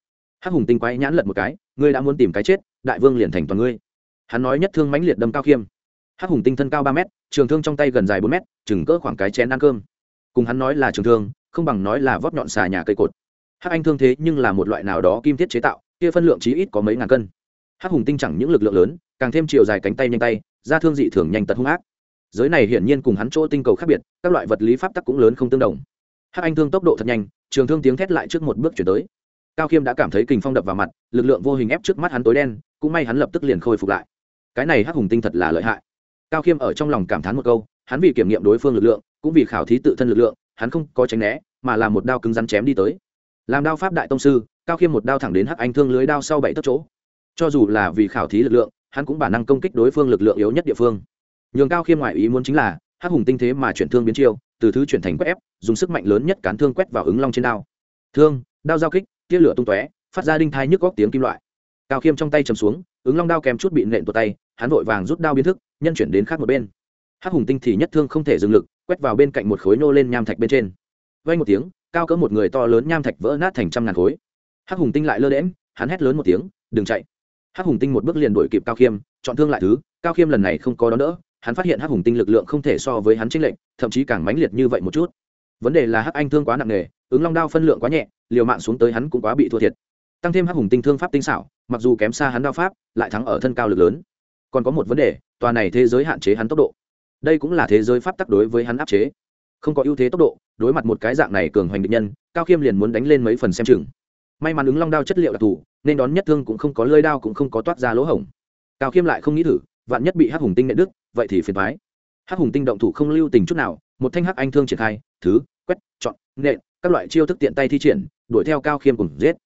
Hắc hùng tinh quay nhãn lật một cái, ngươi đã muốn tìm cái chết, đại vương liền thành toàn ngươi. Hắn nói nhất thương mãnh liệt đâm cao khiêm hắc hùng tinh thân cao ba mét, trường thương trong tay gần dài bốn mét, chừng cỡ khoảng cái chén ăn cơm. Cùng hắn nói là trường thương, không bằng nói là vót nhọn xà nhà cây cột. Hắc anh thương thế nhưng là một loại nào đó kim thiết chế tạo, kia phân lượng chí ít có mấy ngàn cân. Hắc hùng tinh chẳng những lực lượng lớn, càng thêm chiều dài cánh tay nhanh tay ra thương dị thường nhanh tật hung ác. Giới này hiển nhiên cùng hắn chỗ tinh cầu khác biệt, các loại vật lý pháp tắc cũng lớn không tương đồng. Hắc anh thương tốc độ thật nhanh, trường thương tiếng thét lại trước một bước chuyển tới. Cao khiêm đã cảm thấy kình phong đập vào mặt, lực lượng vô hình ép trước mắt hắn tối đen, cũng may hắn lập tức liền khôi phục lại. Cái này hắc hùng tinh thật là lợi hại cao khiêm ở trong lòng cảm thán một câu, hắn vì kiểm nghiệm đối phương lực lượng, cũng vì khảo thí tự thân lực lượng, hắn không có tránh né, mà là một đao cứng rắn chém đi tới. Làm đao pháp đại tông sư, cao khiêm một đao thẳng đến hắc anh thương lưới đao sau bảy tấc chỗ. Cho dù là vì khảo thí lực lượng, hắn cũng bản năng công kích đối phương lực lượng yếu nhất địa phương. Nhường cao khiêm ngoại ý muốn chính là, hắc hùng tinh thế mà chuyển thương biến chiêu, từ thứ chuyển thành quét ép, dùng sức mạnh lớn nhất cán thương quét vào ứng long trên đao. Thương, đao giao kích, tia lửa tung tóe, phát ra đinh thai nhức góc tiếng kim loại. Cao khiêm trong tay chầm xuống, ứng long đao kèm chút bị nện tuột tay hắn vội vàng rút đao biến thức, nhân chuyển đến khác một bên. Hắc hùng tinh thì nhất thương không thể dừng lực, quét vào bên cạnh một khối nô lên nham thạch bên trên. Vây một tiếng, cao cỡ một người to lớn nham thạch vỡ nát thành trăm ngàn khối. Hắc hùng tinh lại lơ đễm hắn hét lớn một tiếng, đừng chạy. Hắc hùng tinh một bước liền đuổi kịp cao khiêm, chọn thương lại thứ, cao khiêm lần này không có đón đỡ, hắn phát hiện hắc hùng tinh lực lượng không thể so với hắn trinh lệnh thậm chí càng mãnh liệt như vậy một chút. Vấn đề là hắc anh thương quá nặng nề, ứng long đao phân lượng quá nhẹ, liều mạng xuống tới hắn cũng quá bị thua thiệt. Tăng thêm hắc hùng tinh thương pháp tinh xảo, mặc dù kém xa hắn đao pháp, lại thắng ở thân cao lực lớn còn có một vấn đề, tòa này thế giới hạn chế hắn tốc độ. Đây cũng là thế giới pháp tắc đối với hắn áp chế. Không có ưu thế tốc độ, đối mặt một cái dạng này cường hoành định nhân, cao khiêm liền muốn đánh lên mấy phần xem chừng. May mắn ứng long đao chất liệu đặc thù, nên đón nhất thương cũng không có lơi đao cũng không có toát ra lỗ hổng. Cao khiêm lại không nghĩ thử, vạn nhất bị hắc hùng tinh nệ đức vậy thì phiền thoái hắc hùng tinh động thủ không lưu tình chút nào, một thanh hắc anh thương triển khai, thứ, quét, chọn, nện, các loại chiêu thức tiện tay thi triển, đuổi theo cao khiêm cùng giết.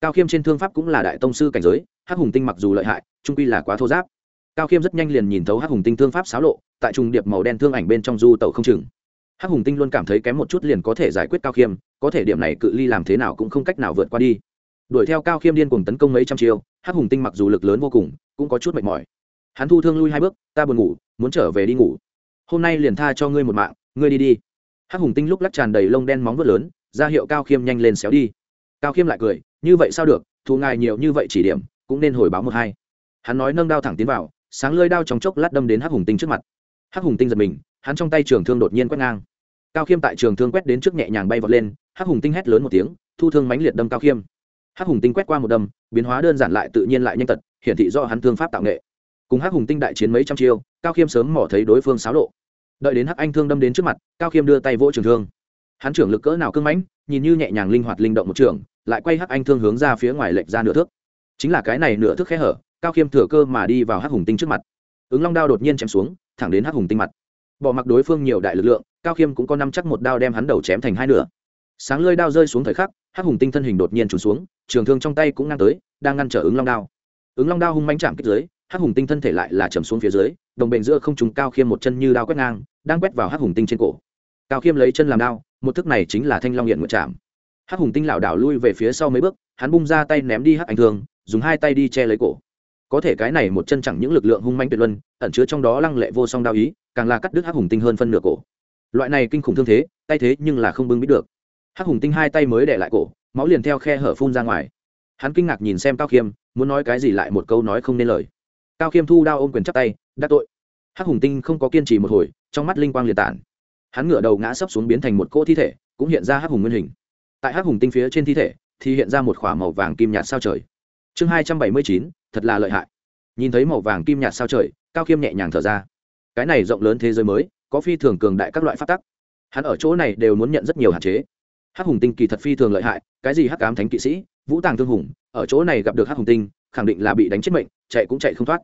Cao khiêm trên thương pháp cũng là đại tông sư cảnh giới, hắc hùng tinh mặc dù lợi hại, trung quy là quá thô giáp cao khiêm rất nhanh liền nhìn thấu hắc hùng tinh thương pháp xáo lộ, tại trùng điệp màu đen thương ảnh bên trong du tàu không chừng. Hắc hùng tinh luôn cảm thấy kém một chút liền có thể giải quyết cao khiêm, có thể điểm này cự ly làm thế nào cũng không cách nào vượt qua đi. Đuổi theo cao khiêm điên cùng tấn công mấy trăm chiêu, hắc hùng tinh mặc dù lực lớn vô cùng, cũng có chút mệt mỏi. Hắn thu thương lui hai bước, ta buồn ngủ, muốn trở về đi ngủ. Hôm nay liền tha cho ngươi một mạng, ngươi đi đi. Hắc hùng tinh lúc lắc tràn đầy lông đen móng vuốt lớn, ra hiệu cao khiêm nhanh lên xéo đi. Cao khiêm lại cười, như vậy sao được, thù ngài nhiều như vậy chỉ điểm, cũng nên hồi báo một hai. Hắn nói nâng đao thẳng tiến vào sáng lơi đao trong chốc lát đâm đến hắc hùng tinh trước mặt. Hắc hùng tinh giật mình, hắn trong tay trường thương đột nhiên quét ngang. Cao khiêm tại trường thương quét đến trước nhẹ nhàng bay vọt lên, hắc hùng tinh hét lớn một tiếng, thu thương mãnh liệt đâm cao khiêm. Hắc hùng tinh quét qua một đâm, biến hóa đơn giản lại tự nhiên lại nhanh tật, hiển thị do hắn thương pháp tạo nghệ. Cùng hắc hùng tinh đại chiến mấy trăm chiêu, cao khiêm sớm mỏ thấy đối phương xáo lộ. Đợi đến hắc anh thương đâm đến trước mặt, cao khiêm đưa tay vỗ trường thương. Hắn trưởng lực cỡ nào cưng mãnh, nhìn như nhẹ nhàng linh hoạt linh động một trường, lại quay hắc anh thương hướng ra phía ngoài lệch ra nửa thước. Chính là cái này nửa thước khe hở cao khiêm thừa cơ mà đi vào hắc hùng tinh trước mặt. Ứng long đao đột nhiên chém xuống, thẳng đến hắc hùng tinh mặt. Bỏ mặc đối phương nhiều đại lực lượng, cao khiêm cũng có năm chắc một đao đem hắn đầu chém thành hai nửa. Sáng lơi đao rơi xuống thời khắc, hắc hùng tinh thân hình đột nhiên trùn xuống, trường thương trong tay cũng ngang tới, đang ngăn trở ứng long đao. Ứng long đao hung manh chạm kích dưới, hắc hùng tinh thân thể lại là chầm xuống phía dưới, đồng bền giữa không trùng cao khiêm một chân như đao quét ngang, đang quét vào hắc hùng tinh trên cổ. Cao khiêm lấy chân làm đao, một thức này chính là thanh long hiện nguyện chạm hắc hùng tinh lảo đảo lui về phía sau mấy bước, hắn bung ra tay ném đi hắc ảnh thương, dùng hai tay đi che lấy cổ có thể cái này một chân chẳng những lực lượng hung manh tuyệt luân, ẩn chứa trong đó lăng lệ vô song đao ý, càng là cắt đứt hắc hùng tinh hơn phân nửa cổ. Loại này kinh khủng thương thế, tay thế nhưng là không bưng biết được. Hắc hùng tinh hai tay mới để lại cổ, máu liền theo khe hở phun ra ngoài. Hắn kinh ngạc nhìn xem cao khiêm, muốn nói cái gì lại một câu nói không nên lời. Cao khiêm thu đao ôm quyền chắp tay, đắc tội. Hắc hùng tinh không có kiên trì một hồi, trong mắt linh quang liệt tản. Hắn ngửa đầu ngã sấp xuống biến thành một cỗ thi thể, cũng hiện ra hắc hùng nguyên hình. Tại hắc hùng tinh phía trên thi thể, thì hiện ra một khỏa màu vàng kim nhạt sao trời chương hai trăm bảy mươi chín, thật là lợi hại. Nhìn thấy màu vàng kim nhạt sao trời, cao khiêm nhẹ nhàng thở ra. Cái này rộng lớn thế giới mới, có phi thường cường đại các loại phát tắc. Hắn ở chỗ này đều muốn nhận rất nhiều hạn chế. Hắc hùng tinh kỳ thật phi thường lợi hại, cái gì hắc cám thánh kỵ sĩ, vũ tàng thương hùng, ở chỗ này gặp được hắc hùng tinh, khẳng định là bị đánh chết mệnh, chạy cũng chạy không thoát.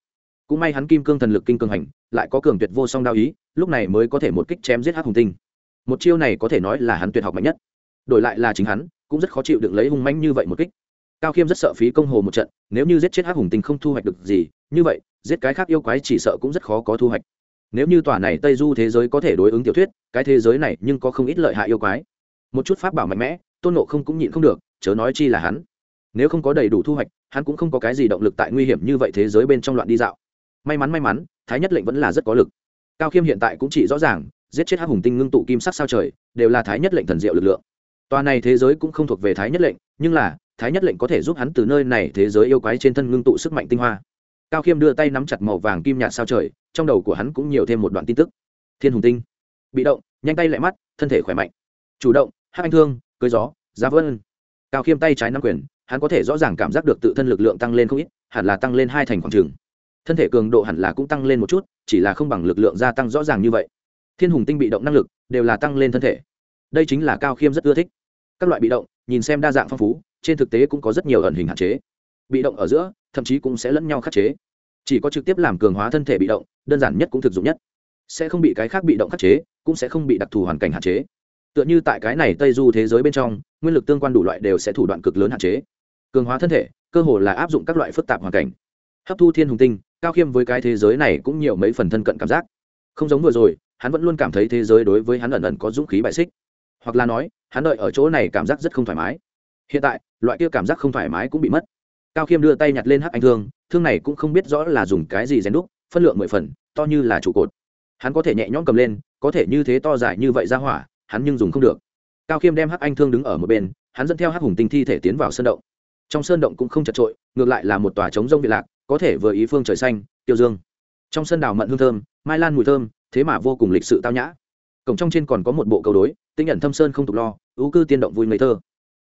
Cũng may hắn kim cương thần lực kinh cường hành, lại có cường tuyệt vô song đao ý, lúc này mới có thể một kích chém giết hắc hùng tinh. Một chiêu này có thể nói là hắn tuyệt học mạnh nhất. Đổi lại là chính hắn, cũng rất khó chịu được lấy hung manh như vậy một kích cao khiêm rất sợ phí công hồ một trận, nếu như giết chết hắc hùng tinh không thu hoạch được gì, như vậy, giết cái khác yêu quái chỉ sợ cũng rất khó có thu hoạch. Nếu như tòa này tây du thế giới có thể đối ứng tiểu thuyết, cái thế giới này nhưng có không ít lợi hại yêu quái. Một chút pháp bảo mạnh mẽ, tôn nộ không cũng nhịn không được, chớ nói chi là hắn. Nếu không có đầy đủ thu hoạch, hắn cũng không có cái gì động lực tại nguy hiểm như vậy thế giới bên trong loạn đi dạo. May mắn may mắn, thái nhất lệnh vẫn là rất có lực. Cao khiêm hiện tại cũng chỉ rõ ràng, giết chết hắc hùng tinh ngưng tụ kim sắc sao trời, đều là thái nhất lệnh thần diệu lực lượng. Tòa này thế giới cũng không thuộc về thái nhất lệnh, nhưng là thái nhất lệnh có thể giúp hắn từ nơi này thế giới yêu quái trên thân ngưng tụ sức mạnh tinh hoa. Cao khiêm đưa tay nắm chặt màu vàng kim nhạt sao trời, trong đầu của hắn cũng nhiều thêm một đoạn tin tức. Thiên hùng tinh. Bị động, nhanh tay lại mắt, thân thể khỏe mạnh. Chủ động hát anh thương, cưới gió, giá vân. Cao khiêm tay trái nắm quyền, hắn có thể rõ ràng cảm giác được tự thân lực lượng tăng lên không ít, hẳn là tăng lên hai thành khoảng trường thân thể cường độ hẳn là cũng tăng lên một chút, chỉ là không bằng lực lượng gia tăng rõ ràng như vậy. Thiên hùng tinh bị động năng lực, đều là tăng lên thân thể. Đây chính là cao khiêm rất ưa thích. Các loại bị động, nhìn xem đa dạng phong phú trên thực tế cũng có rất nhiều ẩn hình hạn chế. Bị động ở giữa, thậm chí cũng sẽ lẫn nhau khắc chế. Chỉ có trực tiếp làm cường hóa thân thể bị động, đơn giản nhất cũng thực dụng nhất. Sẽ không bị cái khác bị động khắc chế, cũng sẽ không bị đặc thù hoàn cảnh hạn chế. Tựa như tại cái này tây du thế giới bên trong, nguyên lực tương quan đủ loại đều sẽ thủ đoạn cực lớn hạn chế. Cường hóa thân thể, cơ hồ là áp dụng các loại phức tạp hoàn cảnh. Hấp thu thiên hùng tinh, cao khiêm với cái thế giới này cũng nhiều mấy phần thân cận cảm giác. Không giống vừa rồi, hắn vẫn luôn cảm thấy thế giới đối với hắn ẩn ẩn có dũng khí bại xích. Hoặc là nói, hắn đợi ở chỗ này cảm giác rất không thoải mái hiện tại, loại kia cảm giác không thoải mái cũng bị mất. Cao khiêm đưa tay nhặt lên hắc anh thương thương này cũng không biết rõ là dùng cái gì rèn đúc, phân lượng mười phần, to như là trụ cột. Hắn có thể nhẹ nhõm cầm lên, có thể như thế to dài như vậy ra hỏa, hắn nhưng dùng không được. Cao khiêm đem hắc anh thương đứng ở một bên, hắn dẫn theo hắc hùng tinh thi thể tiến vào sơn động. Trong sơn động cũng không chật trội, ngược lại là một tòa trống rông việt lạc, có thể vừa ý phương trời xanh, tiêu dương. Trong sân đào mận hương thơm, mai lan mùi thơm, thế mà vô cùng lịch sự tao nhã. Cổng trong trên còn có một bộ cầu đối, tinh nhận thâm sơn không tục lo, ưu cư tiên động vui ngây thơ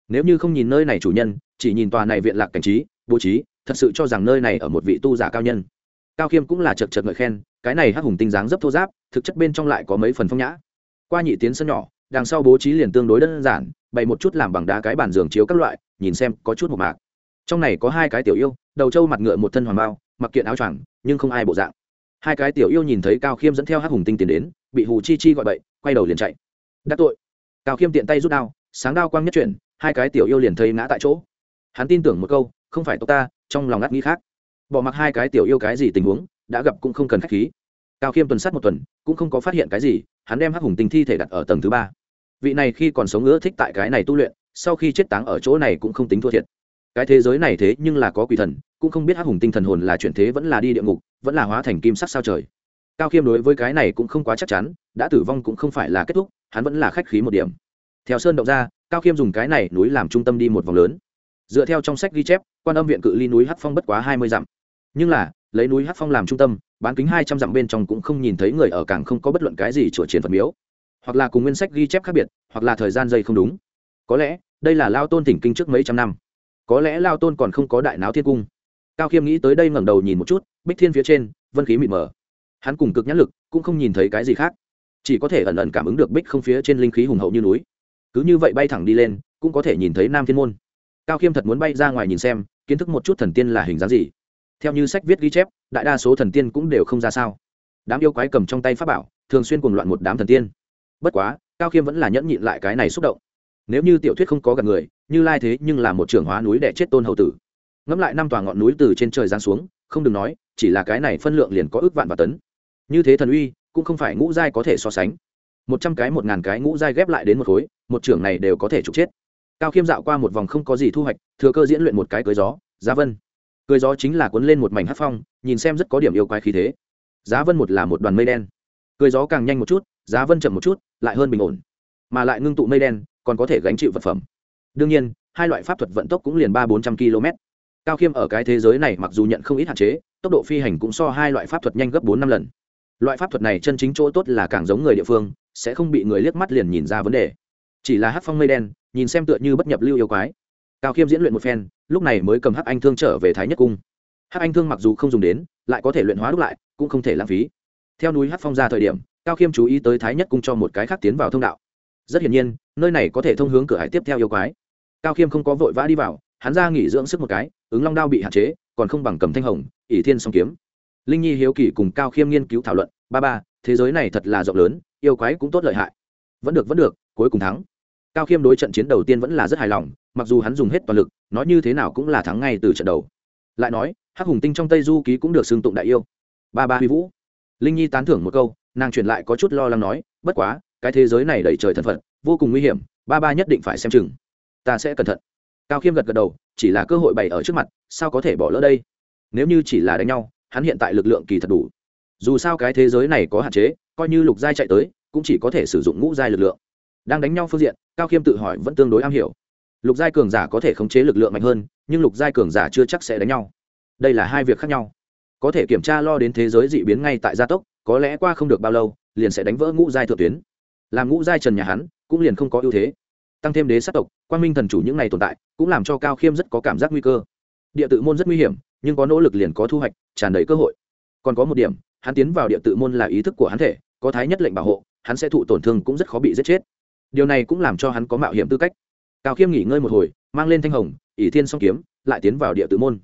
nếu như không nhìn nơi này chủ nhân, chỉ nhìn tòa này viện lạc cảnh trí, bố trí, thật sự cho rằng nơi này ở một vị tu giả cao nhân. Cao khiêm cũng là chật chật ngợi khen, cái này hắc hùng tinh dáng rất thô giáp, thực chất bên trong lại có mấy phần phong nhã. Qua nhị tiến sân nhỏ, đằng sau bố trí liền tương đối đơn giản, bày một chút làm bằng đá cái bàn giường chiếu các loại, nhìn xem có chút một mạc. Trong này có hai cái tiểu yêu, đầu trâu mặt ngựa một thân hoàng bao, mặc kiện áo choàng, nhưng không ai bộ dạng. Hai cái tiểu yêu nhìn thấy cao khiêm dẫn theo hắc hùng tinh tiến đến, bị hù chi chi gọi bậy, quay đầu liền chạy. Đắc tội. Cao khiêm tiện tay rút đao, sáng đao quang nhất chuyển hai cái tiểu yêu liền thấy ngã tại chỗ. Hắn tin tưởng một câu, không phải tộc ta, trong lòng ngắt nghĩ khác. Bỏ mặc hai cái tiểu yêu cái gì tình huống, đã gặp cũng không cần khách khí. Cao khiêm tuần sát một tuần, cũng không có phát hiện cái gì, hắn đem hắc hùng tinh thi thể đặt ở tầng thứ ba. Vị này khi còn sống ưa thích tại cái này tu luyện, sau khi chết táng ở chỗ này cũng không tính thua thiệt. Cái thế giới này thế nhưng là có quỷ thần, cũng không biết hắc hùng tinh thần hồn là chuyển thế vẫn là đi địa ngục, vẫn là hóa thành kim sắc sao trời. Cao khiêm đối với cái này cũng không quá chắc chắn, đã tử vong cũng không phải là kết thúc, hắn vẫn là khách khí một điểm theo sơn động ra, cao khiêm dùng cái này núi làm trung tâm đi một vòng lớn. Dựa theo trong sách ghi chép, quan âm viện cự ly núi hát phong bất quá hai mươi dặm. Nhưng là, lấy núi hát phong làm trung tâm, bán kính hai trăm dặm bên trong cũng không nhìn thấy người ở cảng không có bất luận cái gì chùa triển phật miếu. Hoặc là cùng nguyên sách ghi chép khác biệt, hoặc là thời gian dây không đúng. Có lẽ, đây là lao tôn thỉnh kinh trước mấy trăm năm. Có lẽ lao tôn còn không có đại náo thiên cung. Cao khiêm nghĩ tới đây ngẩng đầu nhìn một chút, bích thiên phía trên, vân khí mịt mờ. Hắn cùng cực nhãn lực, cũng không nhìn thấy cái gì khác. Chỉ có thể ẩn ẩn cảm ứng được bích không phía trên linh khí hùng hậu như núi cứ như vậy bay thẳng đi lên, cũng có thể nhìn thấy nam thiên môn. Cao khiêm thật muốn bay ra ngoài nhìn xem, kiến thức một chút thần tiên là hình dáng gì. Theo như sách viết ghi chép, đại đa số thần tiên cũng đều không ra sao. Đám yêu quái cầm trong tay pháp bảo, thường xuyên cuồng loạn một đám thần tiên. Bất quá, cao khiêm vẫn là nhẫn nhịn lại cái này xúc động. Nếu như tiểu thuyết không có gặp người, như lai thế nhưng là một trưởng hóa núi đẻ chết tôn hậu tử. Ngẫm lại năm tòa ngọn núi từ trên trời giáng xuống, không đừng nói, chỉ là cái này phân lượng liền có ước vạn và tấn. Như thế thần uy, cũng không phải ngũ giai có thể so sánh một trăm cái, một ngàn cái ngũ dai ghép lại đến một khối, một trưởng này đều có thể trục chết. Cao khiêm dạo qua một vòng không có gì thu hoạch, thừa cơ diễn luyện một cái cưới gió, giá vân. Cưới gió chính là cuốn lên một mảnh hát phong, nhìn xem rất có điểm yêu quái khí thế. Giá vân một là một đoàn mây đen. Cưới gió càng nhanh một chút, giá vân chậm một chút, lại hơn bình ổn, mà lại ngưng tụ mây đen, còn có thể gánh chịu vật phẩm. Đương nhiên, hai loại pháp thuật vận tốc cũng liền ba bốn trăm km cao khiêm ở cái thế giới này mặc dù nhận không ít hạn chế, tốc độ phi hành cũng so hai loại pháp thuật nhanh gấp bốn năm lần loại pháp thuật này chân chính chỗ tốt là càng giống người địa phương, sẽ không bị người liếc mắt liền nhìn ra vấn đề. Chỉ là hát phong mây đen, nhìn xem tựa như bất nhập lưu yêu quái. Cao khiêm diễn luyện một phen, lúc này mới cầm hát anh thương trở về thái nhất cung. Hát anh thương mặc dù không dùng đến, lại có thể luyện hóa đúc lại, cũng không thể lãng phí. Theo núi hát phong ra thời điểm, cao khiêm chú ý tới thái nhất cung cho một cái khác tiến vào thông đạo. Rất hiển nhiên, nơi này có thể thông hướng cửa hải tiếp theo yêu quái. Cao khiêm không có vội vã đi vào, hắn ra nghỉ dưỡng sức một cái, ứng long đao bị hạn chế, còn không bằng cầm thanh hồng, ỷ thiên song kiếm linh nhi hiếu kỳ cùng cao khiêm nghiên cứu thảo luận, ba ba, thế giới này thật là rộng lớn, yêu quái cũng tốt lợi hại. Vẫn được vẫn được, cuối cùng thắng. Cao khiêm đối trận chiến đầu tiên vẫn là rất hài lòng, mặc dù hắn dùng hết toàn lực, nói như thế nào cũng là thắng ngay từ trận đầu. Lại nói, hắc hùng tinh trong tây du ký cũng được xưng tụng đại yêu. Ba ba huy vũ. Linh nhi tán thưởng một câu, nàng truyền lại có chút lo lắng nói, bất quá, cái thế giới này đầy trời thần phận vô cùng nguy hiểm, ba ba nhất định phải xem chừng. Ta sẽ cẩn thận. Cao khiêm gật gật đầu, chỉ là cơ hội bày ở trước mặt, sao có thể bỏ lỡ đây? Nếu như chỉ là đánh nhau hắn hiện tại lực lượng kỳ thật đủ. Dù sao cái thế giới này có hạn chế, coi như lục giai chạy tới, cũng chỉ có thể sử dụng ngũ giai lực lượng. Đang đánh nhau phương diện, cao khiêm tự hỏi vẫn tương đối am hiểu. Lục giai cường giả có thể khống chế lực lượng mạnh hơn, nhưng lục giai cường giả chưa chắc sẽ đánh nhau. Đây là hai việc khác nhau. Có thể kiểm tra lo đến thế giới dị biến ngay tại gia tốc, có lẽ qua không được bao lâu, liền sẽ đánh vỡ ngũ giai thượng tuyến. Làm ngũ giai trần nhà hắn, cũng liền không có ưu thế. Tăng thêm đế sát tộc quan minh thần chủ những này tồn tại, cũng làm cho cao khiêm rất có cảm giác nguy cơ. Địa tự môn rất nguy hiểm nhưng có nỗ lực liền có thu hoạch tràn đầy cơ hội. Còn có một điểm hắn tiến vào địa tự môn là ý thức của hắn thể có thái nhất lệnh bảo hộ hắn sẽ thụ tổn thương cũng rất khó bị giết chết. Điều này cũng làm cho hắn có mạo hiểm tư cách. Cao khiêm nghỉ ngơi một hồi mang lên thanh hồng ỷ thiên song kiếm lại tiến vào địa tự môn.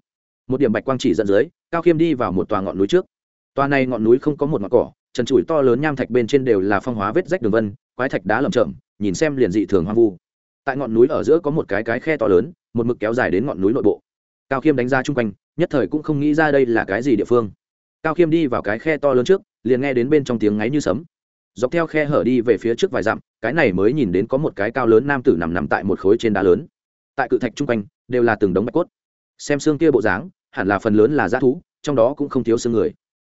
Một điểm bạch quang chỉ dẫn dưới cao khiêm đi vào một tòa ngọn núi trước. Tòa này ngọn núi không có một ngọn cỏ trần trụi to lớn nham thạch bên trên đều là phong hóa vết rách đường vân quái thạch đá lởm chởm, nhìn xem liền dị thường hoang vu. Tại ngọn núi ở giữa có một cái cái khe to lớn một mực kéo dài đến ngọn núi nội bộ. Cao khiêm đánh ra chung quanh nhất thời cũng không nghĩ ra đây là cái gì địa phương. Cao khiêm đi vào cái khe to lớn trước, liền nghe đến bên trong tiếng ngáy như sấm. Dọc theo khe hở đi về phía trước vài dặm, cái này mới nhìn đến có một cái cao lớn nam tử nằm nằm tại một khối trên đá lớn. Tại cự thạch chung quanh, đều là từng đống bạch cốt. Xem xương kia bộ dáng, hẳn là phần lớn là g thú, trong đó cũng không thiếu xương người.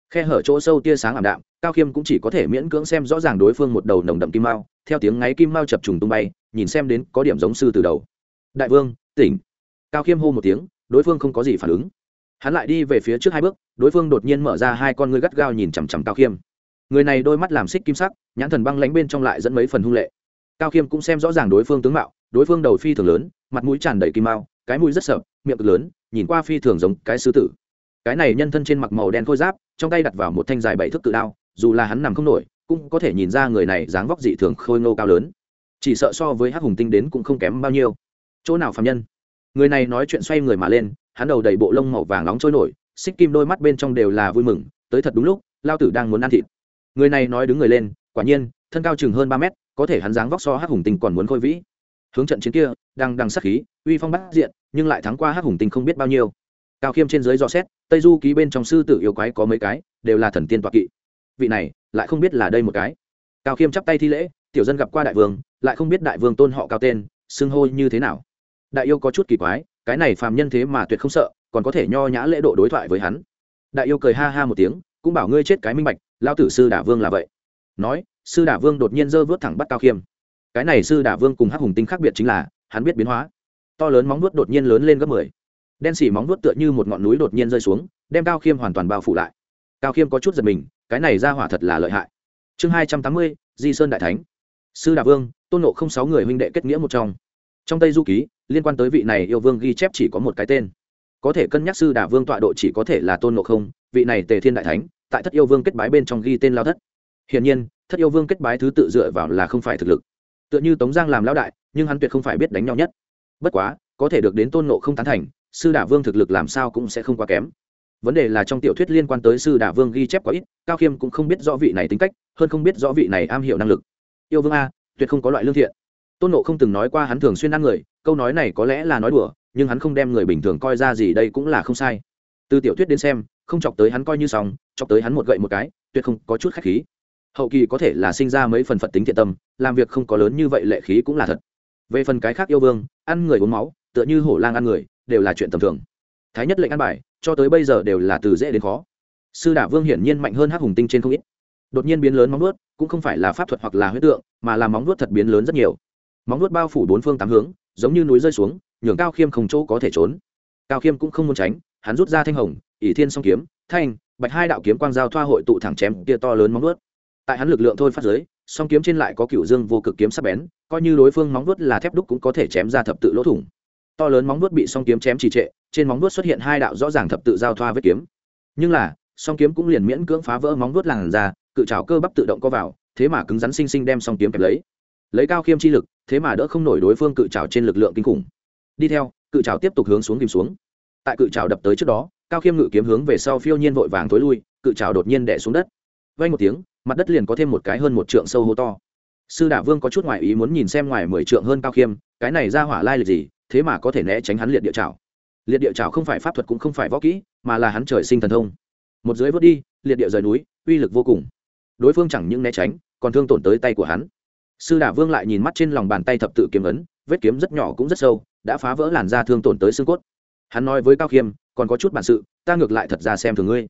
Khe hở chỗ sâu tia sáng ảm đạm, cao khiêm cũng chỉ có thể miễn cưỡng xem rõ ràng đối phương một đầu nồng đậm kim mao, theo tiếng ngáy kim mao chập trùng tung bay, nhìn xem đến có điểm giống sư từ đầu. Đại vương, tỉnh. Cao khiêm hô một tiếng, đối phương không có gì phản ứng hắn lại đi về phía trước hai bước, đối phương đột nhiên mở ra hai con ngươi gắt gao nhìn chằm chằm cao khiêm. Người này đôi mắt làm xích kim sắc, nhãn thần băng lánh bên trong lại dẫn mấy phần hung lệ. Cao khiêm cũng xem rõ ràng đối phương tướng mạo, đối phương đầu phi thường lớn, mặt mũi tràn đầy kim mao, cái mũi rất sợ miệng cực lớn, nhìn qua phi thường giống cái sư tử. Cái này nhân thân trên mặc màu đen khôi giáp, trong tay đặt vào một thanh dài bảy thước tự đao, dù là hắn nằm không nổi, cũng có thể nhìn ra người này dáng vóc dị thường khôi ngô cao lớn. Chỉ sợ so với hắc hùng tinh đến cũng không kém bao nhiêu. Chỗ nào phạm nhân? Người này nói chuyện xoay người mà lên hắn đầu đầy bộ lông màu vàng nóng trôi nổi, xích kim đôi mắt bên trong đều là vui mừng, tới thật đúng lúc, lao tử đang muốn ăn thịt. Người này nói đứng người lên, quả nhiên, thân cao chừng hơn ba mét, có thể hắn dáng vóc so hắc hùng tinh còn muốn khôi vĩ. Hướng trận chiến kia, đang đằng sắc khí, uy phong bắt diện, nhưng lại thắng qua hắc hùng tinh không biết bao nhiêu. Cao khiêm trên dưới dò xét, tây du ký bên trong sư tử yêu quái có mấy cái, đều là thần tiên toạc kỵ. Vị này, lại không biết là đây một cái. Cao khiêm chắp tay thi lễ, tiểu dân gặp qua đại vương, lại không biết đại vương tôn họ cao tên, xưng hô như thế nào. Đại yêu có chút kỳ quái cái này phàm nhân thế mà tuyệt không sợ, còn có thể nho nhã lễ độ đối thoại với hắn. Đại yêu cười ha ha một tiếng, cũng bảo ngươi chết cái minh bạch, lao tử sư đả vương là vậy. Nói, sư đả vương đột nhiên giơ vớt thẳng bắt cao khiêm. Cái này sư đả vương cùng hắc hùng tinh khác biệt chính là, hắn biết biến hóa. To lớn móng vuốt đột nhiên lớn lên gấp mười. Đen xỉ móng vuốt tựa như một ngọn núi đột nhiên rơi xuống, đem cao khiêm hoàn toàn bao phủ lại. Cao khiêm có chút giật mình, cái này ra hỏa thật là lợi hại. Chương hai trăm tám mươi, di sơn đại thánh. Sư đà vương, tôn nộ không sáu người huynh đệ kết nghĩa một trong trong tây du ký, liên quan tới vị này yêu vương ghi chép chỉ có một cái tên. Có thể cân nhắc sư đà vương tọa độ chỉ có thể là tôn nộ không, vị này tề thiên đại thánh, tại thất yêu vương kết bái bên trong ghi tên lao thất. Hiển nhiên, thất yêu vương kết bái thứ tự dựa vào là không phải thực lực. Tựa như tống giang làm lão đại, nhưng hắn tuyệt không phải biết đánh nhau nhất. Bất quá, có thể được đến tôn nộ không tán thành, sư đả vương thực lực làm sao cũng sẽ không quá kém. Vấn đề là trong tiểu thuyết liên quan tới sư đả vương ghi chép quá ít, cao khiêm cũng không biết rõ vị này tính cách, hơn không biết rõ vị này am hiểu năng lực. Yêu vương a, tuyệt không có loại lương thiện tôn nộ không từng nói qua hắn thường xuyên ăn người, câu nói này có lẽ là nói đùa, nhưng hắn không đem người bình thường coi ra gì đây cũng là không sai. Từ tiểu thuyết đến xem, không chọc tới hắn coi như xong, chọc tới hắn một gậy một cái, tuyệt không có chút khách khí. Hậu kỳ có thể là sinh ra mấy phần phật tính thiện tâm, làm việc không có lớn như vậy lệ khí cũng là thật. Về phần cái khác yêu vương, ăn người uống máu, tựa như hổ lang ăn người, đều là chuyện tầm thường. Thái nhất lệnh ăn bài, cho tới bây giờ đều là từ dễ đến khó. Sư đả vương hiển nhiên mạnh hơn hắc hùng tinh trên không ít. Đột nhiên biến lớn móng nuốt cũng không phải là pháp thuật hoặc là huyết tượng, mà là móng nuốt thật biến lớn rất nhiều móng nuốt bao phủ bốn phương tám hướng, giống như núi rơi xuống, nhường cao khiêm không chỗ có thể trốn. Cao khiêm cũng không muốn tránh, hắn rút ra thanh hồng, ỷ thiên song kiếm, thanh, bạch hai đạo kiếm quang giao thoa hội tụ thẳng chém kia to lớn móng nuốt. Tại hắn lực lượng thôi phát giới, song kiếm trên lại có cựu dương vô cực kiếm sắc bén, coi như đối phương móng nuốt là thép đúc cũng có thể chém ra thập tự lỗ thủng. To lớn móng nuốt bị song kiếm chém trì trệ, trên móng nuốt xuất hiện hai đạo rõ ràng thập tự giao thoa vết kiếm. Nhưng là, song kiếm cũng liền miễn cưỡng phá vỡ móng nuốt làn ra cự trào cơ bắp tự động có vào, thế mà cứng rắn xinh xinh đem song kiếm kẹp lấy lấy cao khiêm chi lực, thế mà đỡ không nổi đối phương cự trào trên lực lượng kinh khủng. Đi theo, cự trào tiếp tục hướng xuống kìm xuống. Tại cự trào đập tới trước đó, cao khiêm ngự kiếm hướng về sau phiêu nhiên vội vàng thối lui, cự trào đột nhiên đẻ xuống đất. Vay một tiếng, mặt đất liền có thêm một cái hơn một trượng sâu hô to. Sư đả vương có chút ngoại ý muốn nhìn xem ngoài mười trượng hơn cao khiêm, cái này ra hỏa lai lịch gì, thế mà có thể né tránh hắn liệt địa trào liệt địa trào không phải pháp thuật cũng không phải võ kỹ, mà là hắn trời sinh thần thông. Một dưới vớt đi, liệt địa rời núi, uy lực vô cùng. Đối phương chẳng những né tránh, còn thương tổn tới tay của hắn sư đả vương lại nhìn mắt trên lòng bàn tay thập tự kiếm ấn, vết kiếm rất nhỏ cũng rất sâu, đã phá vỡ làn da thương tổn tới xương cốt. Hắn nói với cao khiêm, còn có chút bản sự, ta ngược lại thật ra xem thường ngươi.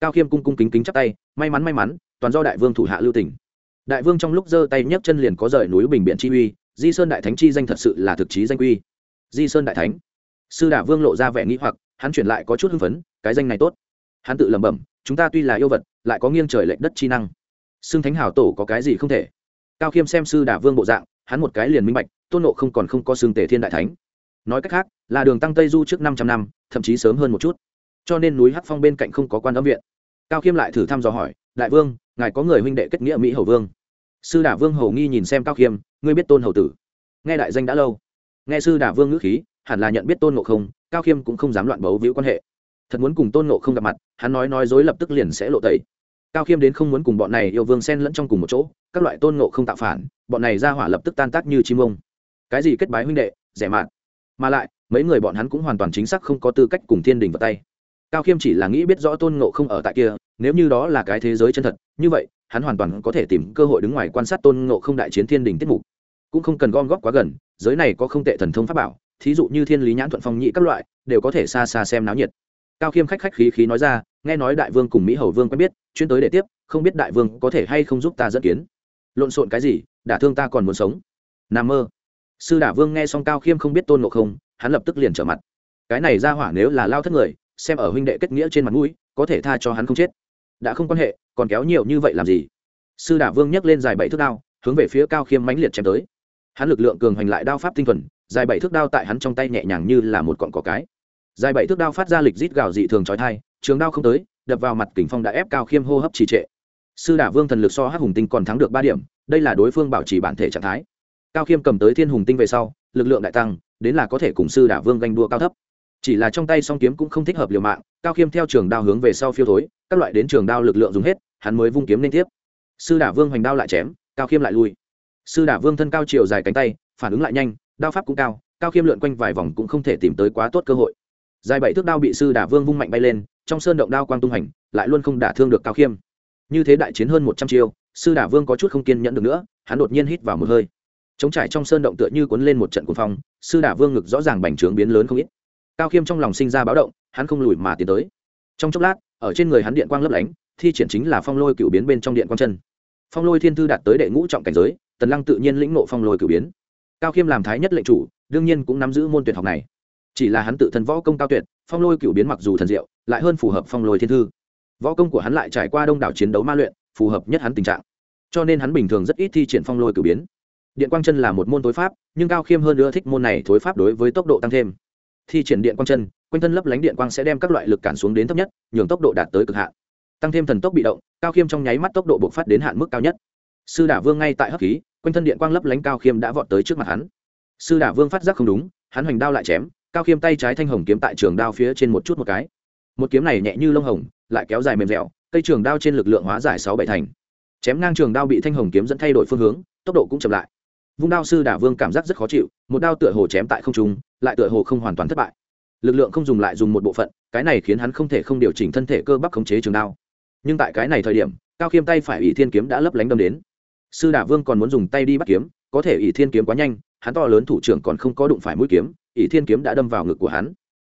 Cao khiêm cung cung kính kính chắp tay, may mắn may mắn, toàn do đại vương thủ hạ lưu tỉnh đại vương trong lúc giơ tay nhấc chân liền có rời núi bình biện chi uy, di sơn đại thánh chi danh thật sự là thực chí danh uy. di sơn đại thánh. Sư đả vương lộ ra vẻ nghĩ hoặc, hắn chuyển lại có chút hưng phấn, cái danh này tốt. Hắn tự lẩm bẩm, chúng ta tuy là yêu vật, lại có nghiêng trời lệnh đất chi năng. Xưng thánh hảo tổ có cái gì không thể? Cao khiêm xem sư đả vương bộ dạng, hắn một cái liền minh bạch, tôn nộ không còn không có xương tề thiên đại thánh. Nói cách khác, là đường tăng tây du trước năm trăm năm, thậm chí sớm hơn một chút. Cho nên núi hắc phong bên cạnh không có quan âm viện. Cao khiêm lại thử thăm dò hỏi, đại vương, ngài có người huynh đệ kết nghĩa mỹ hầu vương? Sư đả vương hầu nghi nhìn xem cao khiêm, ngươi biết tôn hầu tử? Nghe đại danh đã lâu. Nghe sư đả vương ngữ khí, hẳn là nhận biết tôn ngộ không, cao khiêm cũng không dám loạn bấu víu quan hệ. Thật muốn cùng tôn ngộ không gặp mặt, hắn nói nói dối lập tức liền sẽ lộ tẩy cao khiêm đến không muốn cùng bọn này yêu vương xen lẫn trong cùng một chỗ, các loại tôn ngộ không tạo phản, bọn này ra hỏa lập tức tan tác như chim ông. Cái gì kết bái huynh đệ, rẻ mạt. Mà lại, mấy người bọn hắn cũng hoàn toàn chính xác không có tư cách cùng thiên đình vào tay. Cao khiêm chỉ là nghĩ biết rõ tôn ngộ không ở tại kia, nếu như đó là cái thế giới chân thật, như vậy, hắn hoàn toàn có thể tìm cơ hội đứng ngoài quan sát tôn ngộ không đại chiến thiên đình tiết mục. Cũng không cần gom góp quá gần, giới này có không tệ thần thông pháp bảo, thí dụ như thiên lý nhãn thuận phong nhị các loại, đều có thể xa xa xem náo nhiệt. Cao khiêm khách khách khí khí nói ra nghe nói đại vương cùng mỹ hầu vương quen biết, chuyên tới để tiếp, không biết đại vương có thể hay không giúp ta dẫn kiến. Lộn xộn cái gì, đả thương ta còn muốn sống. N mơ. Sư đả vương nghe xong cao khiêm không biết tôn ngộ không, hắn lập tức liền trở mặt. Cái này ra hỏa nếu là lao thất người, xem ở huynh đệ kết nghĩa trên mặt mũi, có thể tha cho hắn không chết. Đã không quan hệ, còn kéo nhiều như vậy làm gì? Sư đả vương nhấc lên dài bảy thước đao, hướng về phía cao khiêm mãnh liệt chém tới. Hắn lực lượng cường hoành lại đao pháp tinh thuần, dài bảy thước đao tại hắn trong tay nhẹ nhàng như là một cọn cỏ cái. Dài bảy thước đao phát ra lịch rít gào dị thường trói thai trường đao không tới, đập vào mặt kình phong đã ép cao khiêm hô hấp trì trệ. Sư đả vương thần lực so hắc hùng tinh còn thắng được ba điểm, đây là đối phương bảo trì bản thể trạng thái. Cao khiêm cầm tới thiên hùng tinh về sau, lực lượng đại tăng, đến là có thể cùng sư đả vương ganh đua cao thấp. Chỉ là trong tay song kiếm cũng không thích hợp liều mạng, cao khiêm theo trường đao hướng về sau phiêu thối, các loại đến trường đao lực lượng dùng hết, hắn mới vung kiếm liên tiếp. Sư đả vương hoành đao lại chém, cao khiêm lại lui. Sư đả vương thân cao chiều dài cánh tay, phản ứng lại nhanh, đao pháp cũng cao cao khiêm lượn quanh vài vòng cũng không thể tìm tới quá tốt cơ hội. Dài bảy thước đao bị sư đả vương vung mạnh bay lên trong sơn động đao quang tung hành, lại luôn không đả thương được cao khiêm. Như thế đại chiến hơn một trăm chiêu, sư đả vương có chút không kiên nhẫn được nữa, hắn đột nhiên hít vào một hơi. Chống trải trong sơn động tựa như cuốn lên một trận cuồng phong, sư đả vương ngực rõ ràng bành trướng biến lớn không ít. Cao khiêm trong lòng sinh ra báo động, hắn không lùi mà tiến tới. Trong chốc lát, ở trên người hắn điện quang lấp lánh, thi triển chính là phong lôi cựu biến bên trong điện quang chân. Phong lôi thiên thư đạt tới đệ ngũ trọng cảnh giới, tần lăng tự nhiên lĩnh nộ phong lôi cửu biến. Cao khiêm làm thái nhất lệnh chủ, đương nhiên cũng nắm giữ môn tuyệt học này. Chỉ là hắn tự thân võ công cao tuyệt, phong lôi cửu biến mặc dù thần diệu lại hơn phù hợp phong lôi thiên thư. Võ công của hắn lại trải qua đông đảo chiến đấu ma luyện, phù hợp nhất hắn tình trạng. Cho nên hắn bình thường rất ít thi triển phong lôi cử biến. Điện quang chân là một môn tối pháp, nhưng cao khiêm hơn nữa thích môn này thối pháp đối với tốc độ tăng thêm. Thi triển điện quang chân, quanh thân lấp lánh điện quang sẽ đem các loại lực cản xuống đến thấp nhất, nhường tốc độ đạt tới cực hạn. Tăng thêm thần tốc bị động, cao khiêm trong nháy mắt tốc độ bộc phát đến hạn mức cao nhất. Sư đả vương ngay tại hấp khí, quanh thân điện quang lấp lánh cao khiêm đã vọt tới trước mặt hắn. Sư đả vương phát giác không đúng, hắn hoành đao lại chém, cao khiêm tay trái thanh hồng kiếm tại trường đao phía trên một chút một cái một kiếm này nhẹ như lông hồng, lại kéo dài mềm dẻo, cây trường đao trên lực lượng hóa giải sáu bảy thành. Chém ngang trường đao bị thanh hồng kiếm dẫn thay đổi phương hướng, tốc độ cũng chậm lại. Vung đao sư đả vương cảm giác rất khó chịu, một đao tựa hồ chém tại không trung, lại tựa hồ không hoàn toàn thất bại. Lực lượng không dùng lại dùng một bộ phận, cái này khiến hắn không thể không điều chỉnh thân thể cơ bắp khống chế trường đao. Nhưng tại cái này thời điểm, cao khiêm tay phải ỷ thiên kiếm đã lấp lánh đâm đến. Sư đả vương còn muốn dùng tay đi bắt kiếm, có thể ỷ thiên kiếm quá nhanh, hắn to lớn thủ trưởng còn không có đụng phải mũi kiếm, ỷ thiên kiếm đã đâm vào ngực của hắn.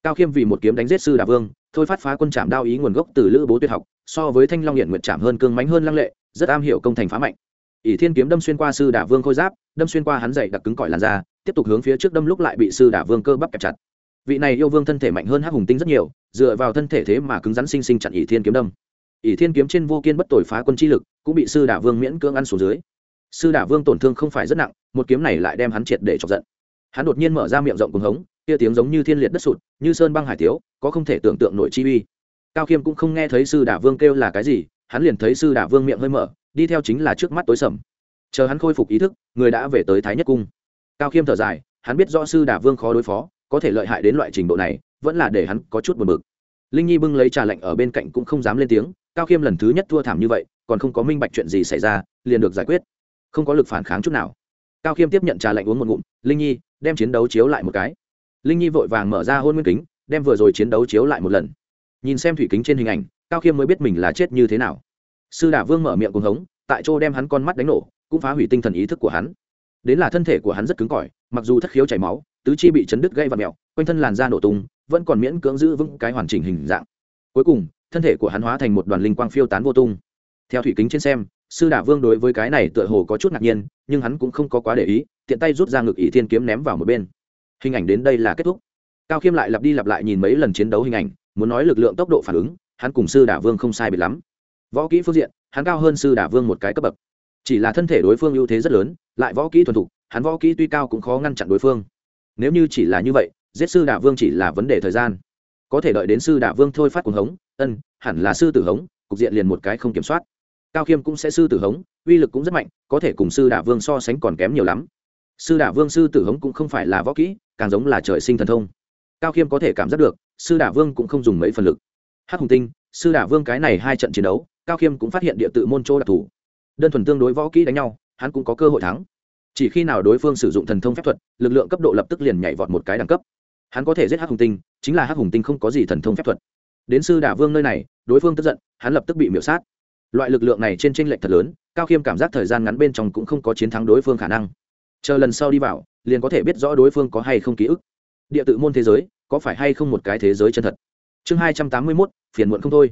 Cao khiêm vì một kiếm đánh giết sư đả vương thôi phát phá quân trạm đao ý nguồn gốc từ lữ bố tuyệt học, so với thanh long hiện nguyện trạm hơn cương mánh hơn lăng lệ, rất am hiểu công thành phá mạnh. Ỷ thiên kiếm đâm xuyên qua sư đả vương khôi giáp, đâm xuyên qua hắn dậy đặc cứng cỏi làn da, tiếp tục hướng phía trước đâm lúc lại bị sư đả vương cơ bắp kẹp chặt. Vị này yêu vương thân thể mạnh hơn hắc hùng tinh rất nhiều, dựa vào thân thể thế mà cứng rắn sinh sinh chặn ỷ thiên kiếm đâm. Ỷ thiên kiếm trên vô kiên bất tội phá quân chi lực, cũng bị sư đả vương miễn cưỡng ăn xuống dưới. Sư đả vương tổn thương không phải rất nặng, một kiếm này lại đem hắn triệt để chọc giận. Hắn đột nhiên mở ra miệng rộng cùng hống kia tiếng giống như thiên liệt đất sụt, như sơn băng hải tiếu, có không thể tưởng tượng nội chi uy. Cao khiêm cũng không nghe thấy sư đả vương kêu là cái gì, hắn liền thấy sư đả vương miệng hơi mở, đi theo chính là trước mắt tối sầm. Chờ hắn khôi phục ý thức, người đã về tới thái nhất cung. Cao khiêm thở dài, hắn biết rõ sư đả vương khó đối phó, có thể lợi hại đến loại trình độ này, vẫn là để hắn có chút buồn bực. Linh nhi bưng lấy trà lạnh ở bên cạnh cũng không dám lên tiếng, cao khiêm lần thứ nhất thua thảm như vậy, còn không có minh bạch chuyện gì xảy ra, liền được giải quyết. Không có lực phản kháng chút nào. Cao khiêm tiếp nhận trà lạnh uống một ngụm, linh nhi, đem chiến đấu chiếu lại một cái linh nhi vội vàng mở ra hôn nguyên kính, đem vừa rồi chiến đấu chiếu lại một lần. Nhìn xem thủy kính trên hình ảnh, cao khiêm mới biết mình là chết như thế nào. Sư đả vương mở miệng cuồng hống, tại chỗ đem hắn con mắt đánh nổ, cũng phá hủy tinh thần ý thức của hắn. Đến là thân thể của hắn rất cứng cỏi, mặc dù thất khiếu chảy máu, tứ chi bị chấn đứt gây và mẹo, quanh thân làn da nổ tung, vẫn còn miễn cưỡng giữ vững cái hoàn chỉnh hình dạng. Cuối cùng, thân thể của hắn hóa thành một đoàn linh quang phiêu tán vô tung. Theo thủy kính trên xem, sư đả vương đối với cái này tựa hồ có chút ngạc nhiên, nhưng hắn cũng không có quá để ý, tiện tay rút ra ngực ỷ thiên kiếm ném vào một bên hình ảnh đến đây là kết thúc. Cao khiêm lại lặp đi lặp lại nhìn mấy lần chiến đấu hình ảnh, muốn nói lực lượng tốc độ phản ứng, hắn cùng sư đả vương không sai biệt lắm. Võ kỹ phương diện, hắn cao hơn sư đả vương một cái cấp bậc. Chỉ là thân thể đối phương ưu thế rất lớn, lại võ kỹ thuần thục, hắn võ kỹ tuy cao cũng khó ngăn chặn đối phương. Nếu như chỉ là như vậy, giết sư đả vương chỉ là vấn đề thời gian. Có thể đợi đến sư đả vương thôi phát cuồng hống, ân, hẳn là sư tử hống, cục diện liền một cái không kiểm soát. Cao khiêm cũng sẽ sư tử hống, uy lực cũng rất mạnh, có thể cùng sư đả vương so sánh còn kém nhiều lắm. Sư đả vương, sư tử hống cũng không phải là võ kỹ càng giống là trời sinh thần thông. Cao khiêm có thể cảm giác được, sư đả vương cũng không dùng mấy phần lực. Hắc hùng tinh, sư đả vương cái này hai trận chiến đấu, cao khiêm cũng phát hiện địa tự môn chỗ đặc thù. Đơn thuần tương đối võ kỹ đánh nhau, hắn cũng có cơ hội thắng. Chỉ khi nào đối phương sử dụng thần thông phép thuật, lực lượng cấp độ lập tức liền nhảy vọt một cái đẳng cấp. Hắn có thể giết hắc hùng tinh, chính là hắc hùng tinh không có gì thần thông phép thuật. Đến sư đả vương nơi này, đối phương tức giận, hắn lập tức bị miễu sát. Loại lực lượng này trên tranh lệch thật lớn, cao khiêm cảm giác thời gian ngắn bên trong cũng không có chiến thắng đối phương khả năng. Chờ lần sau đi vào liền có thể biết rõ đối phương có hay không ký ức. Địa tự môn thế giới, có phải hay không một cái thế giới chân thật? Chương hai trăm tám mươi mốt, phiền muộn không thôi.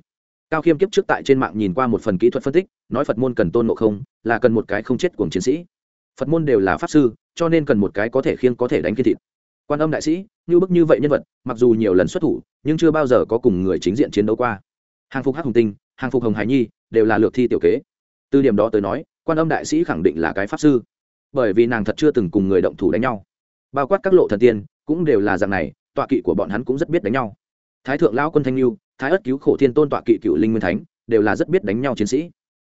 Cao khiêm kiếp trước tại trên mạng nhìn qua một phần kỹ thuật phân tích, nói phật môn cần tôn ngộ không, là cần một cái không chết cuồng chiến sĩ. Phật môn đều là pháp sư, cho nên cần một cái có thể khiêng, có thể đánh kiên thịt. Quan âm đại sĩ, như bức như vậy nhân vật, mặc dù nhiều lần xuất thủ, nhưng chưa bao giờ có cùng người chính diện chiến đấu qua. Hàng phục hắc hùng tinh, hàng phục hồng hải nhi, đều là lược thi tiểu kế. Từ điểm đó tới nói, quan âm đại sĩ khẳng định là cái pháp sư bởi vì nàng thật chưa từng cùng người động thủ đánh nhau. Bao quát các lộ thần tiên, cũng đều là dạng này, tọa kỵ của bọn hắn cũng rất biết đánh nhau. Thái thượng lão quân thanh lưu thái ất cứu khổ thiên tôn tọa kỵ cựu linh nguyên thánh, đều là rất biết đánh nhau chiến sĩ.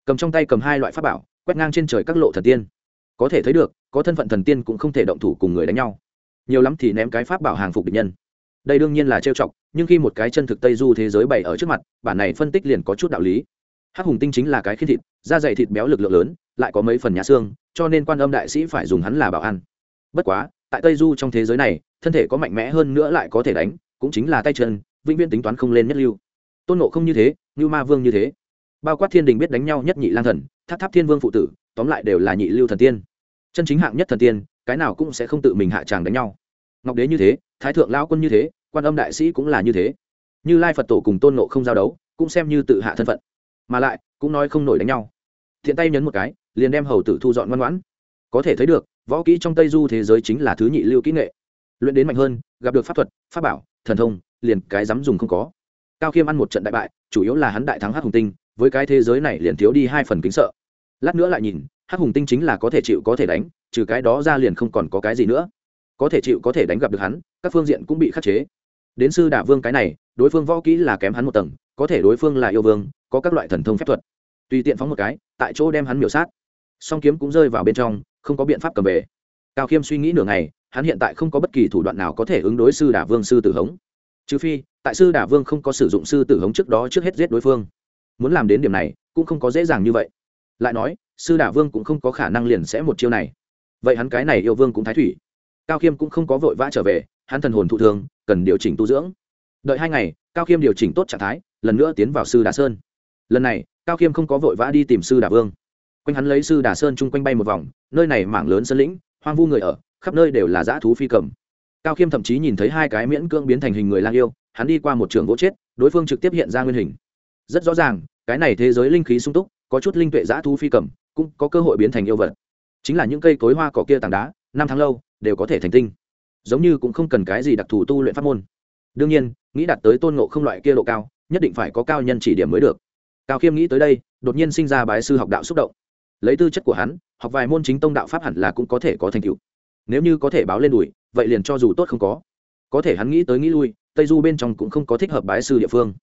Cầm trong tay cầm hai loại pháp bảo, quét ngang trên trời các lộ thần tiên. Có thể thấy được, có thân phận thần tiên cũng không thể động thủ cùng người đánh nhau. Nhiều lắm thì ném cái pháp bảo hàng phục địch nhân. Đây đương nhiên là trêu chọc, nhưng khi một cái chân thực tây du thế giới bày ở trước mặt, bản này phân tích liền có chút đạo lý hắc hùng tinh chính là cái khiên thịt, da dày thịt béo lực lượng lớn, lại có mấy phần nhà xương, cho nên quan âm đại sĩ phải dùng hắn là bảo ăn bất quá, tại tây du trong thế giới này, thân thể có mạnh mẽ hơn nữa lại có thể đánh, cũng chính là tay chân, vĩnh viễn tính toán không lên nhất lưu. Tôn nộ không như thế như ma vương như thế. Bao quát thiên đình biết đánh nhau nhất nhị lang thần, tháp tháp thiên vương phụ tử, tóm lại đều là nhị lưu thần tiên. Chân chính hạng nhất thần tiên, cái nào cũng sẽ không tự mình hạ tràng đánh nhau. Ngọc đế như thế, thái thượng lão quân như thế, quan âm đại sĩ cũng là như thế. Như lai phật tổ cùng tôn nộ không giao đấu, cũng xem như tự hạ thân phận mà lại cũng nói không nổi đánh nhau. Thiện tay nhấn một cái, liền đem hầu tử thu dọn ngoan ngoãn. Có thể thấy được, võ kỹ trong tây du thế giới chính là thứ nhị lưu kỹ nghệ. Luyện đến mạnh hơn, gặp được pháp thuật, pháp bảo, thần thông, liền cái dám dùng không có. Cao khiêm ăn một trận đại bại, chủ yếu là hắn đại thắng hắc hùng tinh, với cái thế giới này liền thiếu đi hai phần kính sợ. Lát nữa lại nhìn, hắc hùng tinh chính là có thể chịu có thể đánh, trừ cái đó ra liền không còn có cái gì nữa. Có thể chịu có thể đánh gặp được hắn, các phương diện cũng bị khắc chế đến sư đả vương cái này, đối phương võ kỹ là kém hắn một tầng, có thể đối phương là yêu vương, có các loại thần thông phép thuật. Tùy tiện phóng một cái, tại chỗ đem hắn miểu sát. Song kiếm cũng rơi vào bên trong, không có biện pháp cầm về. Cao khiêm suy nghĩ nửa ngày, hắn hiện tại không có bất kỳ thủ đoạn nào có thể ứng đối sư đả vương sư tử hống. Trừ phi, tại sư đả vương không có sử dụng sư tử hống trước đó trước hết giết đối phương. Muốn làm đến điểm này, cũng không có dễ dàng như vậy. Lại nói, sư đả vương cũng không có khả năng liền sẽ một chiêu này. Vậy hắn cái này yêu vương cũng thái thủy. Cao khiêm cũng không có vội vã trở về hắn thần hồn thụ thương, cần điều chỉnh tu dưỡng. Đợi hai ngày, cao khiêm điều chỉnh tốt trạng thái, lần nữa tiến vào sư đà sơn. Lần này, cao khiêm không có vội vã đi tìm sư đà vương. Quanh hắn lấy sư đà sơn chung quanh bay một vòng, nơi này mảng lớn sân lĩnh, hoang vu người ở, khắp nơi đều là dã thú phi cầm. Cao khiêm thậm chí nhìn thấy hai cái miễn cưỡng biến thành hình người lang yêu, hắn đi qua một trường gỗ chết, đối phương trực tiếp hiện ra nguyên hình. Rất rõ ràng, cái này thế giới linh khí sung túc, có chút linh tuệ dã thú phi cầm, cũng có cơ hội biến thành yêu vật. Chính là những cây cối hoa cỏ kia tảng đá, năm tháng lâu, đều có thể thành tinh giống như cũng không cần cái gì đặc thù tu luyện pháp môn. Đương nhiên, nghĩ đạt tới tôn ngộ không loại kia độ cao, nhất định phải có cao nhân chỉ điểm mới được. Cao khiêm nghĩ tới đây, đột nhiên sinh ra bái sư học đạo xúc động. Lấy tư chất của hắn, học vài môn chính tông đạo pháp hẳn là cũng có thể có thành tựu. Nếu như có thể báo lên đùi, vậy liền cho dù tốt không có. Có thể hắn nghĩ tới nghĩ lui, tây du bên trong cũng không có thích hợp bái sư địa phương.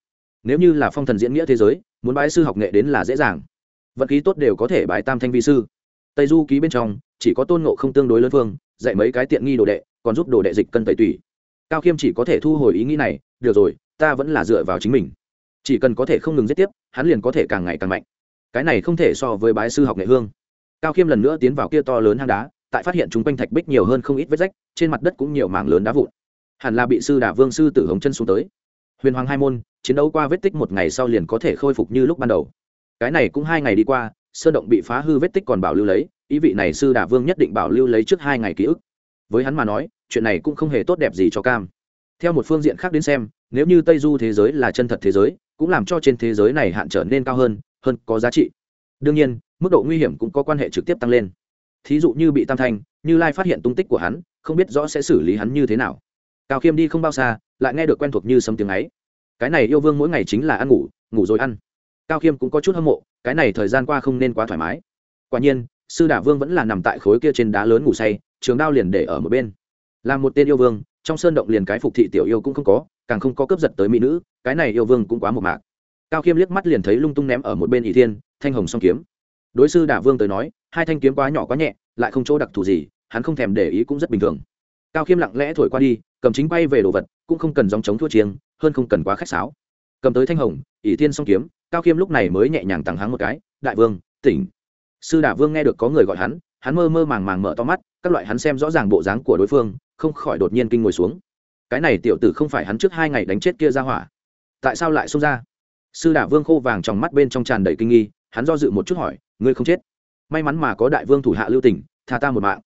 Nếu như là phong thần diễn nghĩa thế giới, muốn bái sư học nghệ đến là dễ dàng. Vận khí tốt đều có thể bái tam thanh vi sư. Tây du ký bên trong, chỉ có tôn ngộ không tương đối lớn phương dạy mấy cái tiện nghi đồ đệ, còn giúp đồ đệ dịch cân tẩy tủy. Cao khiêm chỉ có thể thu hồi ý nghĩ này, được rồi, ta vẫn là dựa vào chính mình. Chỉ cần có thể không ngừng giết tiếp, hắn liền có thể càng ngày càng mạnh. Cái này không thể so với bái sư học nghệ hương. Cao khiêm lần nữa tiến vào kia to lớn hang đá, tại phát hiện chúng quanh thạch bích nhiều hơn không ít vết rách, trên mặt đất cũng nhiều mảng lớn đá vụn. Hẳn là bị sư đả vương sư tử hống chân xuống tới. Huyền hoàng hai môn, chiến đấu qua vết tích một ngày sau liền có thể khôi phục như lúc ban đầu. Cái này cũng hai ngày đi qua, sơn động bị phá hư vết tích còn bảo lưu lấy ý vị này sư đà vương nhất định bảo lưu lấy trước hai ngày ký ức. Với hắn mà nói, chuyện này cũng không hề tốt đẹp gì cho cam. Theo một phương diện khác đến xem, nếu như tây du thế giới là chân thật thế giới, cũng làm cho trên thế giới này hạn trở nên cao hơn hơn có giá trị. Đương nhiên, mức độ nguy hiểm cũng có quan hệ trực tiếp tăng lên. Thí dụ như bị tam thanh, như lai phát hiện tung tích của hắn, không biết rõ sẽ xử lý hắn như thế nào. Cao khiêm đi không bao xa, lại nghe được quen thuộc như sấm tiếng ấy. Cái này yêu vương mỗi ngày chính là ăn ngủ ngủ rồi ăn. Cao khiêm cũng có chút hâm mộ, cái này thời gian qua không nên quá thoải mái. Quả nhiên sư đả vương vẫn là nằm tại khối kia trên đá lớn ngủ say, trường đao liền để ở một bên. Là một tên yêu vương, trong sơn động liền cái phục thị tiểu yêu cũng không có, càng không có cướp giật tới mỹ nữ, cái này yêu vương cũng quá một mạc. Cao khiêm liếc mắt liền thấy lung tung ném ở một bên ỷ thiên, thanh hồng song kiếm. Đối sư đả vương tới nói, hai thanh kiếm quá nhỏ quá nhẹ, lại không chỗ đặc thù gì, hắn không thèm để ý cũng rất bình thường. Cao khiêm lặng lẽ thổi qua đi, cầm chính bay về đồ vật, cũng không cần dòng chống thua chiêng, hơn không cần quá khách sáo. Cầm tới thanh hồng, ỷ thiên song kiếm, cao khiêm lúc này mới nhẹ nhàng tặng háng một cái, đại vương, tỉnh sư đả vương nghe được có người gọi hắn hắn mơ mơ màng màng mở to mắt, các loại hắn xem rõ ràng bộ dáng của đối phương, không khỏi đột nhiên kinh ngồi xuống. Cái này tiểu tử không phải hắn trước hai ngày đánh chết kia ra hỏa. Tại sao lại xông ra? Sư đả vương khô vàng trong mắt bên trong tràn đầy kinh nghi, hắn do dự một chút hỏi, ngươi không chết? May mắn mà có đại vương thủ hạ lưu tỉnh tha ta một mạng.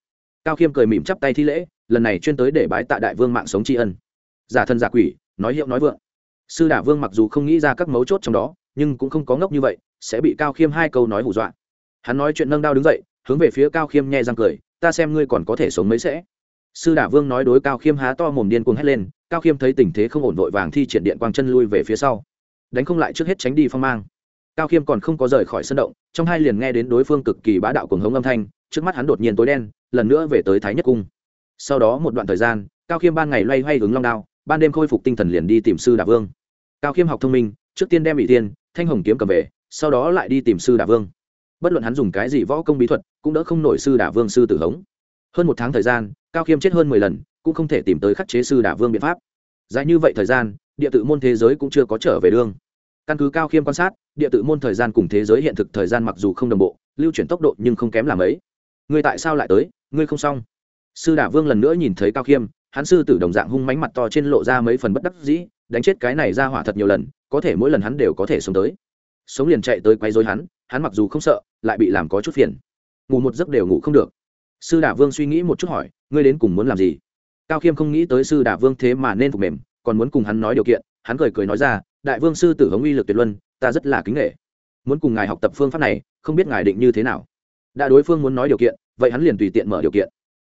Cao khiêm cười mỉm chắp tay thi lễ, lần này chuyên tới để bái tạ đại vương mạng sống tri ân. Giả thân giả quỷ, nói hiệu nói vượng. Sư đả vương mặc dù không nghĩ ra các mấu chốt trong đó, nhưng cũng không có ngốc như vậy, sẽ bị cao khiêm hai câu nói hù dọa hắn nói chuyện nâng đao đứng dậy, hướng về phía cao khiêm nhẹ răng cười, ta xem ngươi còn có thể sống mấy sẽ. Sư đả vương nói đối cao khiêm há to mồm điên cuồng hét lên, cao khiêm thấy tình thế không ổn vội vàng thi triển điện quang chân lui về phía sau. Đánh không lại trước hết tránh đi phong mang. Cao khiêm còn không có rời khỏi sân động, trong hai liền nghe đến đối phương cực kỳ bá đạo cuồng hống âm thanh, trước mắt hắn đột nhiên tối đen, lần nữa về tới thái nhất cung. Sau đó một đoạn thời gian, cao khiêm ban ngày loay hoay hướng long đao, ban đêm khôi phục tinh thần liền đi tìm sư đả vương. Cao khiêm học thông minh, trước tiên đem bị tiên thanh hồng kiếm cầm về, sau đó lại đi tìm sư đả vương bất luận hắn dùng cái gì võ công bí thuật, cũng đỡ không nổi sư đả vương sư tử hống. Hơn một tháng thời gian, cao khiêm chết hơn mười lần, cũng không thể tìm tới khắc chế sư đả vương biện pháp. Dài như vậy thời gian, địa tự môn thế giới cũng chưa có trở về đương căn cứ cao khiêm quan sát, địa tự môn thời gian cùng thế giới hiện thực thời gian mặc dù không đồng bộ, lưu chuyển tốc độ nhưng không kém làm ấy. Ngươi tại sao lại tới? Ngươi không xong. Sư đả vương lần nữa nhìn thấy cao khiêm, hắn sư tử đồng dạng hung mánh mặt to trên lộ ra mấy phần bất đắc dĩ, đánh chết cái này ra hỏa thật nhiều lần, có thể mỗi lần hắn đều có thể sống tới. Sống liền chạy tới quay dối hắn hắn mặc dù không sợ, lại bị làm có chút phiền. Ngủ một giấc đều ngủ không được. Sư đả vương suy nghĩ một chút hỏi, ngươi đến cùng muốn làm gì? Cao khiêm không nghĩ tới sư đả vương thế mà nên phục mềm, còn muốn cùng hắn nói điều kiện, hắn cười cười nói ra, đại vương sư tử hống uy lực tuyệt luân, ta rất là kính nghệ muốn cùng ngài học tập phương pháp này, không biết ngài định như thế nào. Đã đối phương muốn nói điều kiện, vậy hắn liền tùy tiện mở điều kiện.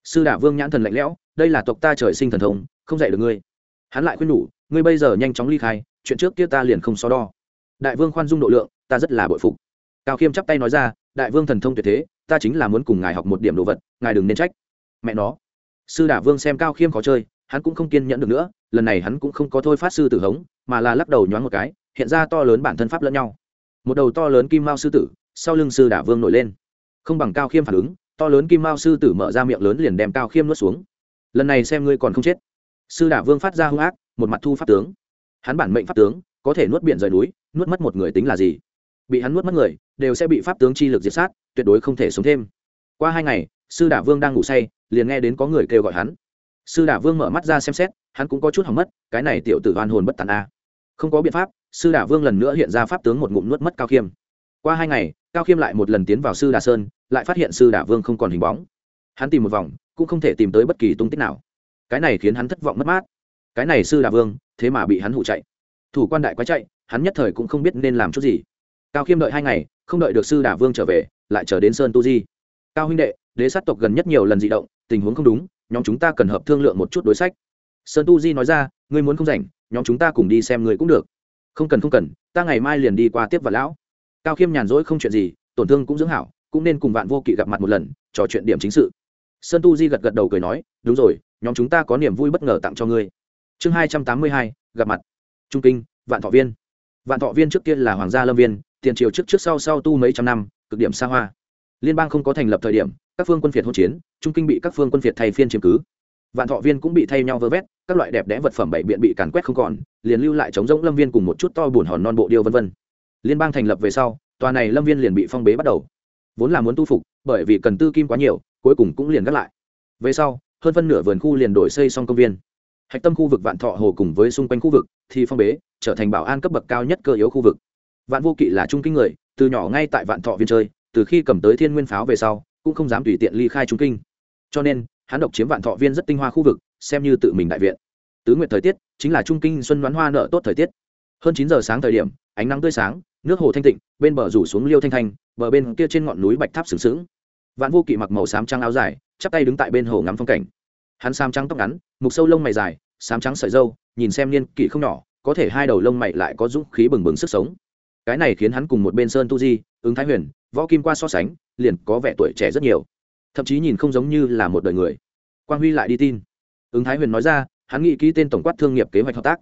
Sư đả vương nhãn thần lạnh lẽo, đây là tộc ta trời sinh thần thông, không dạy được ngươi. Hắn lại khuyên nhủ, ngươi bây giờ nhanh chóng ly khai, chuyện trước kia ta liền không so đo. Đại vương khoan dung độ lượng, ta rất là bội phục cao khiêm chắp tay nói ra, đại vương thần thông tuyệt thế, ta chính là muốn cùng ngài học một điểm đồ vật, ngài đừng nên trách. Mẹ nó. Sư đả vương xem cao khiêm khó chơi, hắn cũng không kiên nhẫn được nữa, lần này hắn cũng không có thôi phát sư tử hống, mà là lắc đầu nhoáng một cái, hiện ra to lớn bản thân pháp lẫn nhau. Một đầu to lớn kim mao sư tử, sau lưng sư đả vương nổi lên. Không bằng cao khiêm phản ứng, to lớn kim mao sư tử mở ra miệng lớn liền đem cao khiêm nuốt xuống. Lần này xem ngươi còn không chết. Sư đả vương phát ra hung ác, một mặt thu pháp tướng. Hắn bản mệnh pháp tướng, có thể nuốt biển rời núi, nuốt mất một người tính là gì? Bị hắn nuốt mất người, đều sẽ bị pháp tướng chi lực diệt sát, tuyệt đối không thể sống thêm. Qua hai ngày, sư đả vương đang ngủ say, liền nghe đến có người kêu gọi hắn. Sư đả vương mở mắt ra xem xét, hắn cũng có chút hỏng mất, cái này tiểu tử hoan hồn bất tàn a. Không có biện pháp, sư đả vương lần nữa hiện ra pháp tướng một ngụm nuốt mất cao khiêm. Qua hai ngày, cao khiêm lại một lần tiến vào sư đà sơn, lại phát hiện sư đả vương không còn hình bóng. Hắn tìm một vòng, cũng không thể tìm tới bất kỳ tung tích nào. Cái này khiến hắn thất vọng mất mát. Cái này sư đà vương, thế mà bị hắn hụ chạy. Thủ quan đại quá chạy, hắn nhất thời cũng không biết nên làm chút gì cao khiêm đợi hai ngày, không đợi được sư đà vương trở về, lại trở đến sơn tu di. Cao huynh đệ, đế sát tộc gần nhất nhiều lần di động, tình huống không đúng, nhóm chúng ta cần hợp thương lượng một chút đối sách. Sơn tu di nói ra, ngươi muốn không rảnh, nhóm chúng ta cùng đi xem người cũng được. Không cần không cần, ta ngày mai liền đi qua tiếp và lão. Cao khiêm nhàn rỗi không chuyện gì, tổn thương cũng dưỡng hảo, cũng nên cùng vạn vô kỵ gặp mặt một lần, trò chuyện điểm chính sự. Sơn tu di gật gật đầu cười nói, đúng rồi, nhóm chúng ta có niềm vui bất ngờ tặng cho ngươi. Chương hai trăm tám mươi hai, gặp mặt. Trung kinh, vạn thọ viên. Vạn thọ viên trước kia là hoàng gia lâm viên tiền triều trước trước sau sau tu mấy trăm năm, cực điểm xa hoa. Liên bang không có thành lập thời điểm, các phương quân phiệt hỗn chiến, trung kinh bị các phương quân phiệt thay phiên chiếm cứ. Vạn thọ viên cũng bị thay nhau vơ vét, các loại đẹp đẽ vật phẩm bảy biện bị càn quét không còn, liền lưu lại chống rỗng lâm viên cùng một chút to buồn hòn non bộ điêu vân vân. Liên bang thành lập về sau, tòa này lâm viên liền bị phong bế bắt đầu. Vốn là muốn tu phục, bởi vì cần tư kim quá nhiều, cuối cùng cũng liền gác lại. Về sau, hơn phân nửa vườn khu liền đổi xây xong công viên. Hạch tâm khu vực vạn thọ hồ cùng với xung quanh khu vực thì phong bế, trở thành bảo an cấp bậc cao nhất cơ yếu khu vực vạn vô kỵ là trung kinh người, từ nhỏ ngay tại vạn thọ viên chơi, từ khi cầm tới thiên nguyên pháo về sau, cũng không dám tùy tiện ly khai trung kinh. Cho nên, hắn độc chiếm vạn thọ viên rất tinh hoa khu vực, xem như tự mình đại viện. Tứ nguyện thời tiết, chính là trung kinh xuân đoán hoa nợ tốt thời tiết. Hơn chín giờ sáng thời điểm, ánh nắng tươi sáng, nước hồ thanh tịnh, bên bờ rủ xuống liêu thanh thanh, bờ bên kia trên ngọn núi bạch tháp sừng sững. Vạn vô kỵ mặc màu xám trắng áo dài, chắp tay đứng tại bên hồ ngắm phong cảnh. Hắn xám trắng tóc ngắn, mục sâu lông mày dài, xám trắng sợi dâu nhìn xem niên kỵ không nhỏ, có thể hai đầu lông mày lại có dũng khí bừng bừng sức sống cái này khiến hắn cùng một bên sơn tu di, ứng thái huyền, võ kim qua so sánh, liền có vẻ tuổi trẻ rất nhiều. Thậm chí nhìn không giống như là một đời người. Quang huy lại đi tin. Ứng thái huyền nói ra, hắn nghĩ ký tên tổng quát thương nghiệp kế hoạch hợp tác.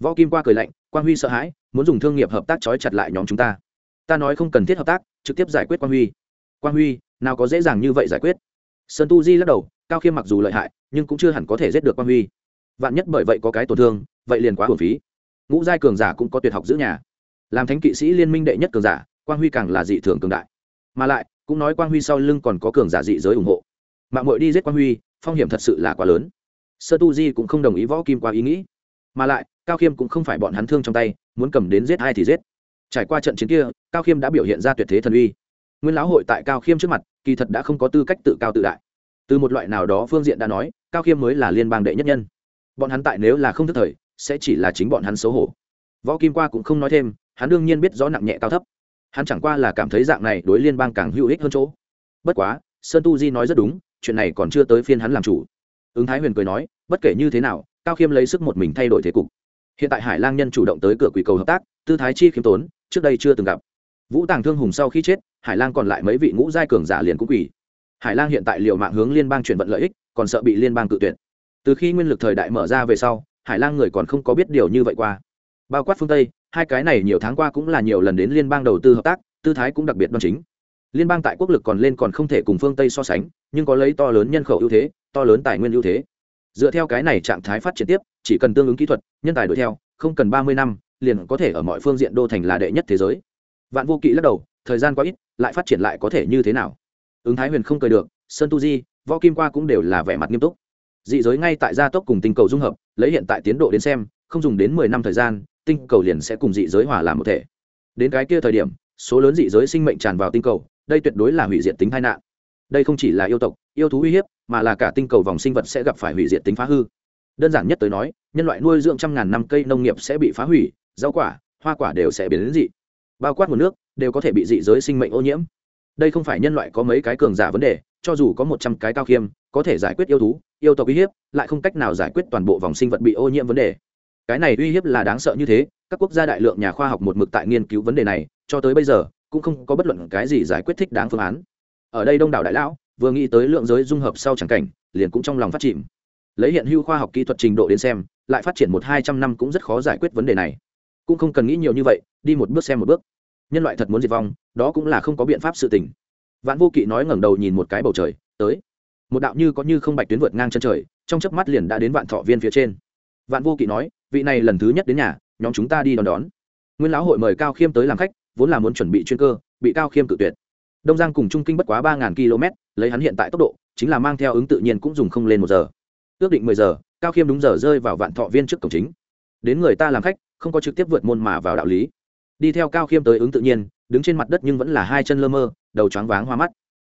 Võ kim qua cười lạnh, quang huy sợ hãi, muốn dùng thương nghiệp hợp tác trói chặt lại nhóm chúng ta. Ta nói không cần thiết hợp tác, trực tiếp giải quyết quang huy. Quang huy, nào có dễ dàng như vậy giải quyết? Sơn tu di lắc đầu, cao khiêm mặc dù lợi hại, nhưng cũng chưa hẳn có thể giết được quang huy. Vạn nhất bởi vậy có cái tổn thương, vậy liền quá hồn phí. Ngũ giai cường giả cũng có tuyệt học giữ nhà làm thánh kỵ sĩ liên minh đệ nhất cường giả, quang huy càng là dị thường cường đại. Mà lại, cũng nói quang huy sau lưng còn có cường giả dị giới ủng hộ. Mạng mội đi giết quang huy, phong hiểm thật sự là quá lớn. Sơ tu di cũng không đồng ý võ kim qua ý nghĩ. Mà lại, cao khiêm cũng không phải bọn hắn thương trong tay, muốn cầm đến giết ai thì giết. Trải qua trận chiến kia, cao khiêm đã biểu hiện ra tuyệt thế thần uy. Nguyên lão hội tại cao khiêm trước mặt, kỳ thật đã không có tư cách tự cao tự đại. Từ một loại nào đó phương diện đã nói, cao khiêm mới là liên bang đệ nhất nhân. Bọn hắn tại nếu là không thức thời, sẽ chỉ là chính bọn hắn xấu hổ. Võ kim qua cũng không nói thêm hắn đương nhiên biết rõ nặng nhẹ cao thấp. Hắn chẳng qua là cảm thấy dạng này đối liên bang càng hữu ích hơn chỗ. Bất quá, sơn tu di nói rất đúng, chuyện này còn chưa tới phiên hắn làm chủ. Ứng thái huyền cười nói, bất kể như thế nào, cao khiêm lấy sức một mình thay đổi thế cục. Hiện tại hải lang nhân chủ động tới cửa quỷ cầu hợp tác, tư thái chi khiêm tốn, trước đây chưa từng gặp. Vũ tàng thương hùng sau khi chết, hải lang còn lại mấy vị ngũ giai cường giả liền cũng quỷ. Hải lang hiện tại liệu mạng hướng liên bang chuyển vận lợi ích, còn sợ bị liên bang cự tuyệt. Từ khi nguyên lực thời đại mở ra về sau, hải lang người còn không có biết điều như vậy qua. Bao quát phương tây hai cái này nhiều tháng qua cũng là nhiều lần đến liên bang đầu tư hợp tác, tư thái cũng đặc biệt đoan chính. Liên bang tại quốc lực còn lên còn không thể cùng phương tây so sánh, nhưng có lấy to lớn nhân khẩu ưu thế, to lớn tài nguyên ưu thế. Dựa theo cái này trạng thái phát triển tiếp, chỉ cần tương ứng kỹ thuật, nhân tài đuổi theo, không cần ba mươi năm, liền có thể ở mọi phương diện đô thành là đệ nhất thế giới. Vạn vô kỵ lắc đầu, thời gian quá ít, lại phát triển lại có thể như thế nào? Ứng thái huyền không cười được, sơn tu di, võ kim qua cũng đều là vẻ mặt nghiêm túc. Dị giới ngay tại gia tốc cùng tinh cầu dung hợp, lấy hiện tại tiến độ đến xem, không dùng đến mười năm thời gian tinh cầu liền sẽ cùng dị giới hòa làm một thể. Đến cái kia thời điểm, số lớn dị giới sinh mệnh tràn vào tinh cầu, đây tuyệt đối là hủy diệt tính tai nạn. Đây không chỉ là yêu tộc, yêu thú uy hiếp, mà là cả tinh cầu vòng sinh vật sẽ gặp phải hủy diệt tính phá hư. Đơn giản nhất tới nói, nhân loại nuôi dưỡng trăm ngàn năm cây nông nghiệp sẽ bị phá hủy, rau quả, hoa quả đều sẽ biến đến dị. Bao quát nguồn nước, đều có thể bị dị giới sinh mệnh ô nhiễm. Đây không phải nhân loại có mấy cái cường giả vấn đề, cho dù có một trăm cái cao khiêm, có thể giải quyết yêu thú, yêu tộc uy hiếp, lại không cách nào giải quyết toàn bộ vòng sinh vật bị ô nhiễm vấn đề cái này uy hiếp là đáng sợ như thế, các quốc gia đại lượng nhà khoa học một mực tại nghiên cứu vấn đề này, cho tới bây giờ, cũng không có bất luận cái gì giải quyết thích đáng phương án. Ở đây đông đảo đại lão, vừa nghĩ tới lượng giới dung hợp sau chẳng cảnh, liền cũng trong lòng phát chìm. Lấy hiện hữu khoa học kỹ thuật trình độ đến xem, lại phát triển một hai trăm năm cũng rất khó giải quyết vấn đề này. Cũng không cần nghĩ nhiều như vậy, đi một bước xem một bước. Nhân loại thật muốn diệt vong, đó cũng là không có biện pháp sự tình. Vạn vô kỵ nói ngẩng đầu nhìn một cái bầu trời, tới. Một đạo như có như không bạch tuyến vượt ngang chân trời, trong chớp mắt liền đã đến vạn thọ viên phía trên vạn vô kỵ nói, vị này lần thứ nhất đến nhà, nhóm chúng ta đi đón đón. Nguyên lão hội mời cao khiêm tới làm khách, vốn là muốn chuẩn bị chuyên cơ, bị cao khiêm cự tuyệt. Đông giang cùng trung kinh bất quá ba km, lấy hắn hiện tại tốc độ, chính là mang theo ứng tự nhiên cũng dùng không lên một giờ. Ước định mười giờ, cao khiêm đúng giờ rơi vào vạn thọ viên trước cổng chính. Đến người ta làm khách, không có trực tiếp vượt môn mà vào đạo lý. Đi theo cao khiêm tới ứng tự nhiên, đứng trên mặt đất nhưng vẫn là hai chân lơ mơ, đầu choáng váng hoa mắt.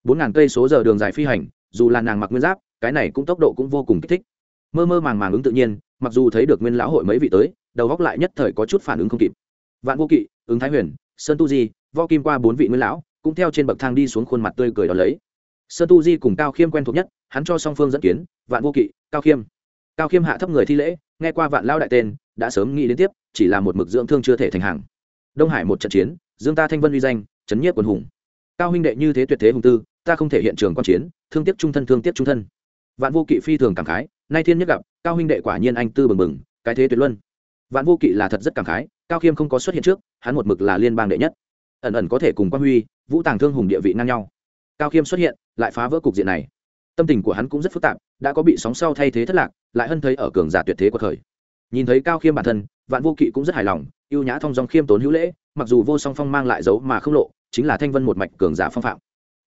Bốn ngàn cây số giờ đường dài phi hành, dù là nàng mặc nguyên giáp, cái này cũng tốc độ cũng vô cùng kích thích. Mơ mơ màng màng ứng tự nhiên mặc dù thấy được nguyên lão hội mấy vị tới, đầu góc lại nhất thời có chút phản ứng không kịp. Vạn vô kỵ, ứng thái huyền, sơn tu di vo kim qua bốn vị nguyên lão, cũng theo trên bậc thang đi xuống khuôn mặt tươi cười đó lấy. Sơn tu di cùng cao khiêm quen thuộc nhất, hắn cho song phương dẫn kiến, vạn vô kỵ, cao khiêm. Cao khiêm hạ thấp người thi lễ, nghe qua vạn lao đại tên, đã sớm nghĩ đến tiếp, chỉ là một mực dưỡng thương chưa thể thành hàng. Đông hải một trận chiến, dương ta thanh vân uy danh, chấn nhiếp quần hùng. Cao huynh đệ như thế tuyệt thế hùng tư, ta không thể hiện trường quan chiến, thương tiếc trung thân, thương tiếc trung thân. Vạn vô kỵ phi thường cảm khái nay thiên nhất gặp, cao huynh đệ quả nhiên anh tư bừng bừng, cái thế tuyệt luân. Vạn vô kỵ là thật rất cảm khái, cao khiêm không có xuất hiện trước, hắn một mực là liên bang đệ nhất. Ẩn ẩn có thể cùng quan huy, vũ tàng thương hùng địa vị ngang nhau. Cao khiêm xuất hiện, lại phá vỡ cục diện này. Tâm tình của hắn cũng rất phức tạp, đã có bị sóng sau thay thế thất lạc, lại hân thấy ở cường giả tuyệt thế của thời. Nhìn thấy cao khiêm bản thân, vạn vô kỵ cũng rất hài lòng ưu nhã thong dong khiêm tốn hữu lễ, mặc dù vô song phong mang lại dấu mà không lộ, chính là thanh vân một mạch cường giả phong phạm.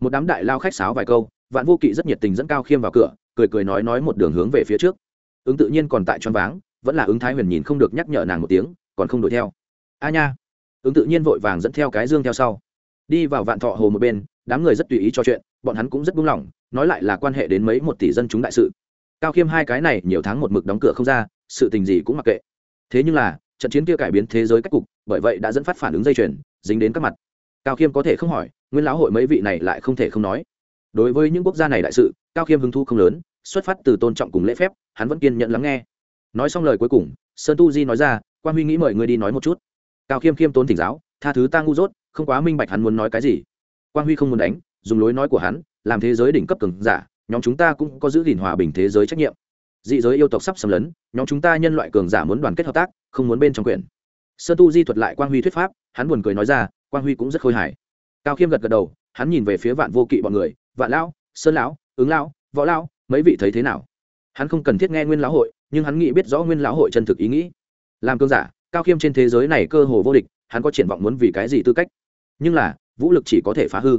Một đám đại lao khách sáo vài câu, vạn vô kỵ rất nhiệt tình dẫn cao khiêm vào cửa cười cười nói nói một đường hướng về phía trước. Ứng tự nhiên còn tại choáng váng, vẫn là ứng thái huyền nhìn không được nhắc nhở nàng một tiếng, còn không đuổi theo. A nha. Ứng tự nhiên vội vàng dẫn theo cái dương theo sau. Đi vào vạn thọ hồ một bên, đám người rất tùy ý cho chuyện, bọn hắn cũng rất buông lỏng, nói lại là quan hệ đến mấy một tỷ dân chúng đại sự. Cao khiêm hai cái này nhiều tháng một mực đóng cửa không ra, sự tình gì cũng mặc kệ. Thế nhưng là, trận chiến kia cải biến thế giới cách cục, bởi vậy đã dẫn phát phản ứng dây chuyền, dính đến các mặt. Cao khiêm có thể không hỏi, nguyên lão hội mấy vị này lại không thể không nói. Đối với những quốc gia này đại sự, cao khiêm hứng thu không lớn xuất phát từ tôn trọng cùng lễ phép, hắn vẫn kiên nhận lắng nghe. Nói xong lời cuối cùng, sơn tu di nói ra quan huy nghĩ mời người đi nói một chút. Cao khiêm khiêm tốn thỉnh giáo, tha thứ ta ngu dốt, không quá minh bạch hắn muốn nói cái gì. Quan huy không muốn đánh, dùng lối nói của hắn, làm thế giới đỉnh cấp cường giả, nhóm chúng ta cũng có giữ gìn hòa bình thế giới trách nhiệm. Dị giới yêu tộc sắp xâm lấn, nhóm chúng ta nhân loại cường giả muốn đoàn kết hợp tác, không muốn bên trong quyền. Sơn tu di thuật lại quang huy thuyết pháp, hắn buồn cười nói ra, quang huy cũng rất khôi hài. Cao khiêm gật gật đầu, hắn nhìn về phía vạn vô kỵ bọn người, vạn lão, sơn lão, ứng lão, võ lão mấy vị thấy thế nào? Hắn không cần thiết nghe nguyên lão hội, nhưng hắn nghĩ biết rõ nguyên lão hội chân thực ý nghĩ. Làm cương giả, cao khiêm trên thế giới này cơ hồ vô địch, hắn có triển vọng muốn vì cái gì tư cách? Nhưng là, vũ lực chỉ có thể phá hư.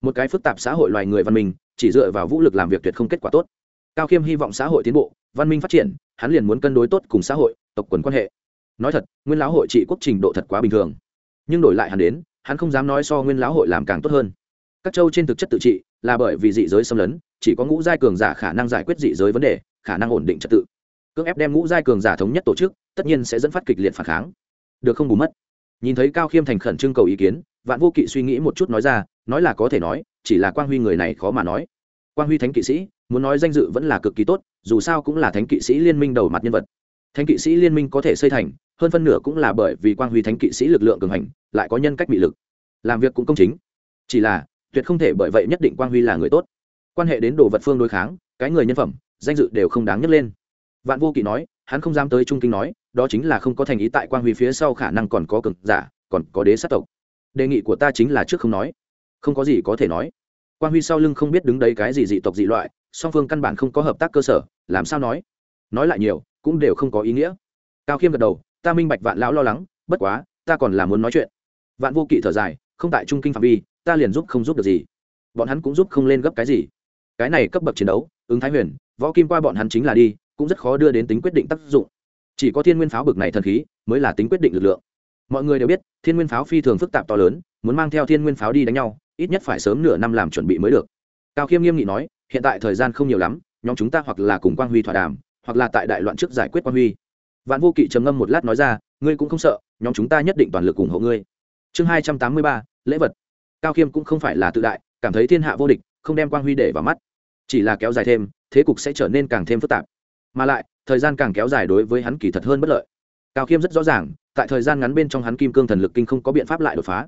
Một cái phức tạp xã hội loài người văn minh, chỉ dựa vào vũ lực làm việc tuyệt không kết quả tốt. Cao khiêm hy vọng xã hội tiến bộ, văn minh phát triển, hắn liền muốn cân đối tốt cùng xã hội, tộc quần quan hệ. Nói thật, nguyên lão hội trị quốc trình độ thật quá bình thường. Nhưng đổi lại hắn đến, hắn không dám nói so nguyên lão hội làm càng tốt hơn. Các châu trên thực chất tự trị, là bởi vì dị giới xâm lấn chỉ có ngũ giai cường giả khả năng giải quyết dị giới vấn đề, khả năng ổn định trật tự. Cưỡng ép đem ngũ giai cường giả thống nhất tổ chức, tất nhiên sẽ dẫn phát kịch liệt phản kháng. Được không bù mất? Nhìn thấy cao khiêm thành khẩn trưng cầu ý kiến, vạn vô kỵ suy nghĩ một chút nói ra, nói là có thể nói, chỉ là quang huy người này khó mà nói. Quang huy thánh kỵ sĩ, muốn nói danh dự vẫn là cực kỳ tốt, dù sao cũng là thánh kỵ sĩ liên minh đầu mặt nhân vật. Thánh kỵ sĩ liên minh có thể xây thành, hơn phân nửa cũng là bởi vì quang huy thánh kỵ sĩ lực lượng cường hành, lại có nhân cách bị lực. Làm việc cũng công chính. Chỉ là, tuyệt không thể bởi vậy nhất định quang huy là người tốt quan hệ đến đồ vật phương đối kháng, cái người nhân phẩm, danh dự đều không đáng nhắc lên. Vạn vô kỵ nói, hắn không dám tới trung kinh nói, đó chính là không có thành ý tại quang huy phía sau khả năng còn có cường giả, còn có đế sát tộc. Đề nghị của ta chính là trước không nói. Không có gì có thể nói. Quang huy sau lưng không biết đứng đấy cái gì dị tộc dị loại, song phương căn bản không có hợp tác cơ sở, làm sao nói? Nói lại nhiều, cũng đều không có ý nghĩa. Cao khiêm gật đầu, ta minh bạch vạn lão lo lắng, bất quá, ta còn là muốn nói chuyện. Vạn vô kỵ thở dài, không tại trung kinh phạm vi, ta liền giúp không giúp được gì. Bọn hắn cũng giúp không lên gấp cái gì cái này cấp bậc chiến đấu, ứng thái huyền, võ kim qua bọn hắn chính là đi, cũng rất khó đưa đến tính quyết định tác dụng. Chỉ có thiên nguyên pháo bực này thần khí, mới là tính quyết định lực lượng. Mọi người đều biết, thiên nguyên pháo phi thường phức tạp to lớn, muốn mang theo thiên nguyên pháo đi đánh nhau, ít nhất phải sớm nửa năm làm chuẩn bị mới được. Cao khiêm nghiêm nghị nói, hiện tại thời gian không nhiều lắm, nhóm chúng ta hoặc là cùng quang huy thỏa đàm, hoặc là tại đại loạn trước giải quyết quang huy. Vạn vô kỵ trầm ngâm một lát nói ra, ngươi cũng không sợ, nhóm chúng ta nhất định toàn lực ủng hộ ngươi. Chương hai trăm tám mươi ba, lễ vật. Cao khiêm cũng không phải là tự đại, cảm thấy thiên hạ vô địch, không đem quang huy để vào mắt chỉ là kéo dài thêm, thế cục sẽ trở nên càng thêm phức tạp. Mà lại, thời gian càng kéo dài đối với hắn kỳ thật hơn bất lợi. Cao khiêm rất rõ ràng, tại thời gian ngắn bên trong hắn kim cương thần lực kinh không có biện pháp lại đột phá.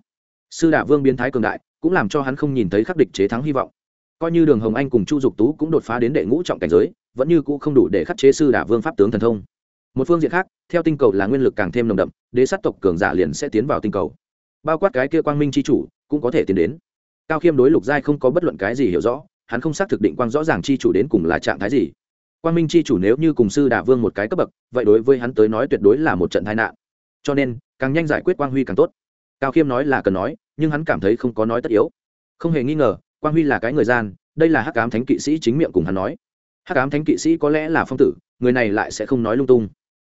Sư đả vương biến thái cường đại, cũng làm cho hắn không nhìn thấy khắc địch chế thắng hy vọng. Coi như đường hồng anh cùng chu dục tú cũng đột phá đến đệ ngũ trọng cảnh giới, vẫn như cũ không đủ để khắc chế sư đả vương pháp tướng thần thông. Một phương diện khác, theo tinh cầu là nguyên lực càng thêm nồng đậm, đế sát tộc cường giả liền sẽ tiến vào tinh cầu. Bao quát cái kia quang minh c h i chủ, cũng có thể tiến đến. Cao khiêm đối lục giai không có bất luận cái gì hiểu rõ hắn không xác thực định quang rõ ràng chi chủ đến cùng là trạng thái gì. Quang minh chi chủ nếu như cùng sư đả vương một cái cấp bậc, vậy đối với hắn tới nói tuyệt đối là một trận tai nạn. Cho nên, càng nhanh giải quyết quang huy càng tốt. Cao khiêm nói là cần nói, nhưng hắn cảm thấy không có nói tất yếu. Không hề nghi ngờ, quang huy là cái người gian, đây là hắc ám thánh kỵ sĩ chính miệng cùng hắn nói. Hắc ám thánh kỵ sĩ có lẽ là phong tử, người này lại sẽ không nói lung tung.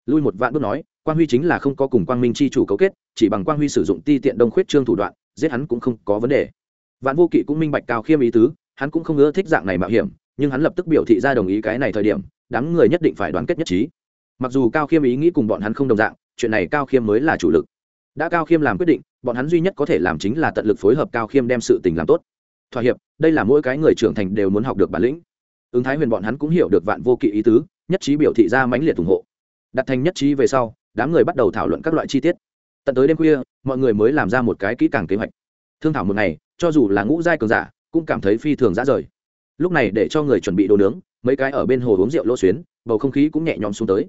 Lui một vạn bước nói, quang huy chính là không có cùng quang minh chi chủ cấu kết, chỉ bằng quang huy sử dụng ti tiện đông khuyết trương thủ đoạn, giết hắn cũng không có vấn đề. Vạn vô kỵ cũng minh bạch cao khiêm ý tứ hắn cũng không ưa thích dạng này mạo hiểm, nhưng hắn lập tức biểu thị ra đồng ý cái này thời điểm, đám người nhất định phải đoàn kết nhất trí. Mặc dù cao khiêm ý nghĩ cùng bọn hắn không đồng dạng, chuyện này cao khiêm mới là chủ lực. Đã cao khiêm làm quyết định, bọn hắn duy nhất có thể làm chính là tận lực phối hợp cao khiêm đem sự tình làm tốt. Thỏa hiệp, đây là mỗi cái người trưởng thành đều muốn học được bản lĩnh. Ứng thái huyền bọn hắn cũng hiểu được vạn vô kỵ ý tứ, nhất trí biểu thị ra mãnh liệt ủng hộ. Đặt thành nhất trí về sau, đám người bắt đầu thảo luận các loại chi tiết. Tận tới đêm khuya, mọi người mới làm ra một cái kỹ càng kế hoạch. Thương thảo một ngày, cho dù là ngũ giai cường giả cũng cảm thấy phi thường dã rời. Lúc này để cho người chuẩn bị đồ nướng, mấy cái ở bên hồ uống rượu lỗ xuyến, bầu không khí cũng nhẹ nhõm xuống tới.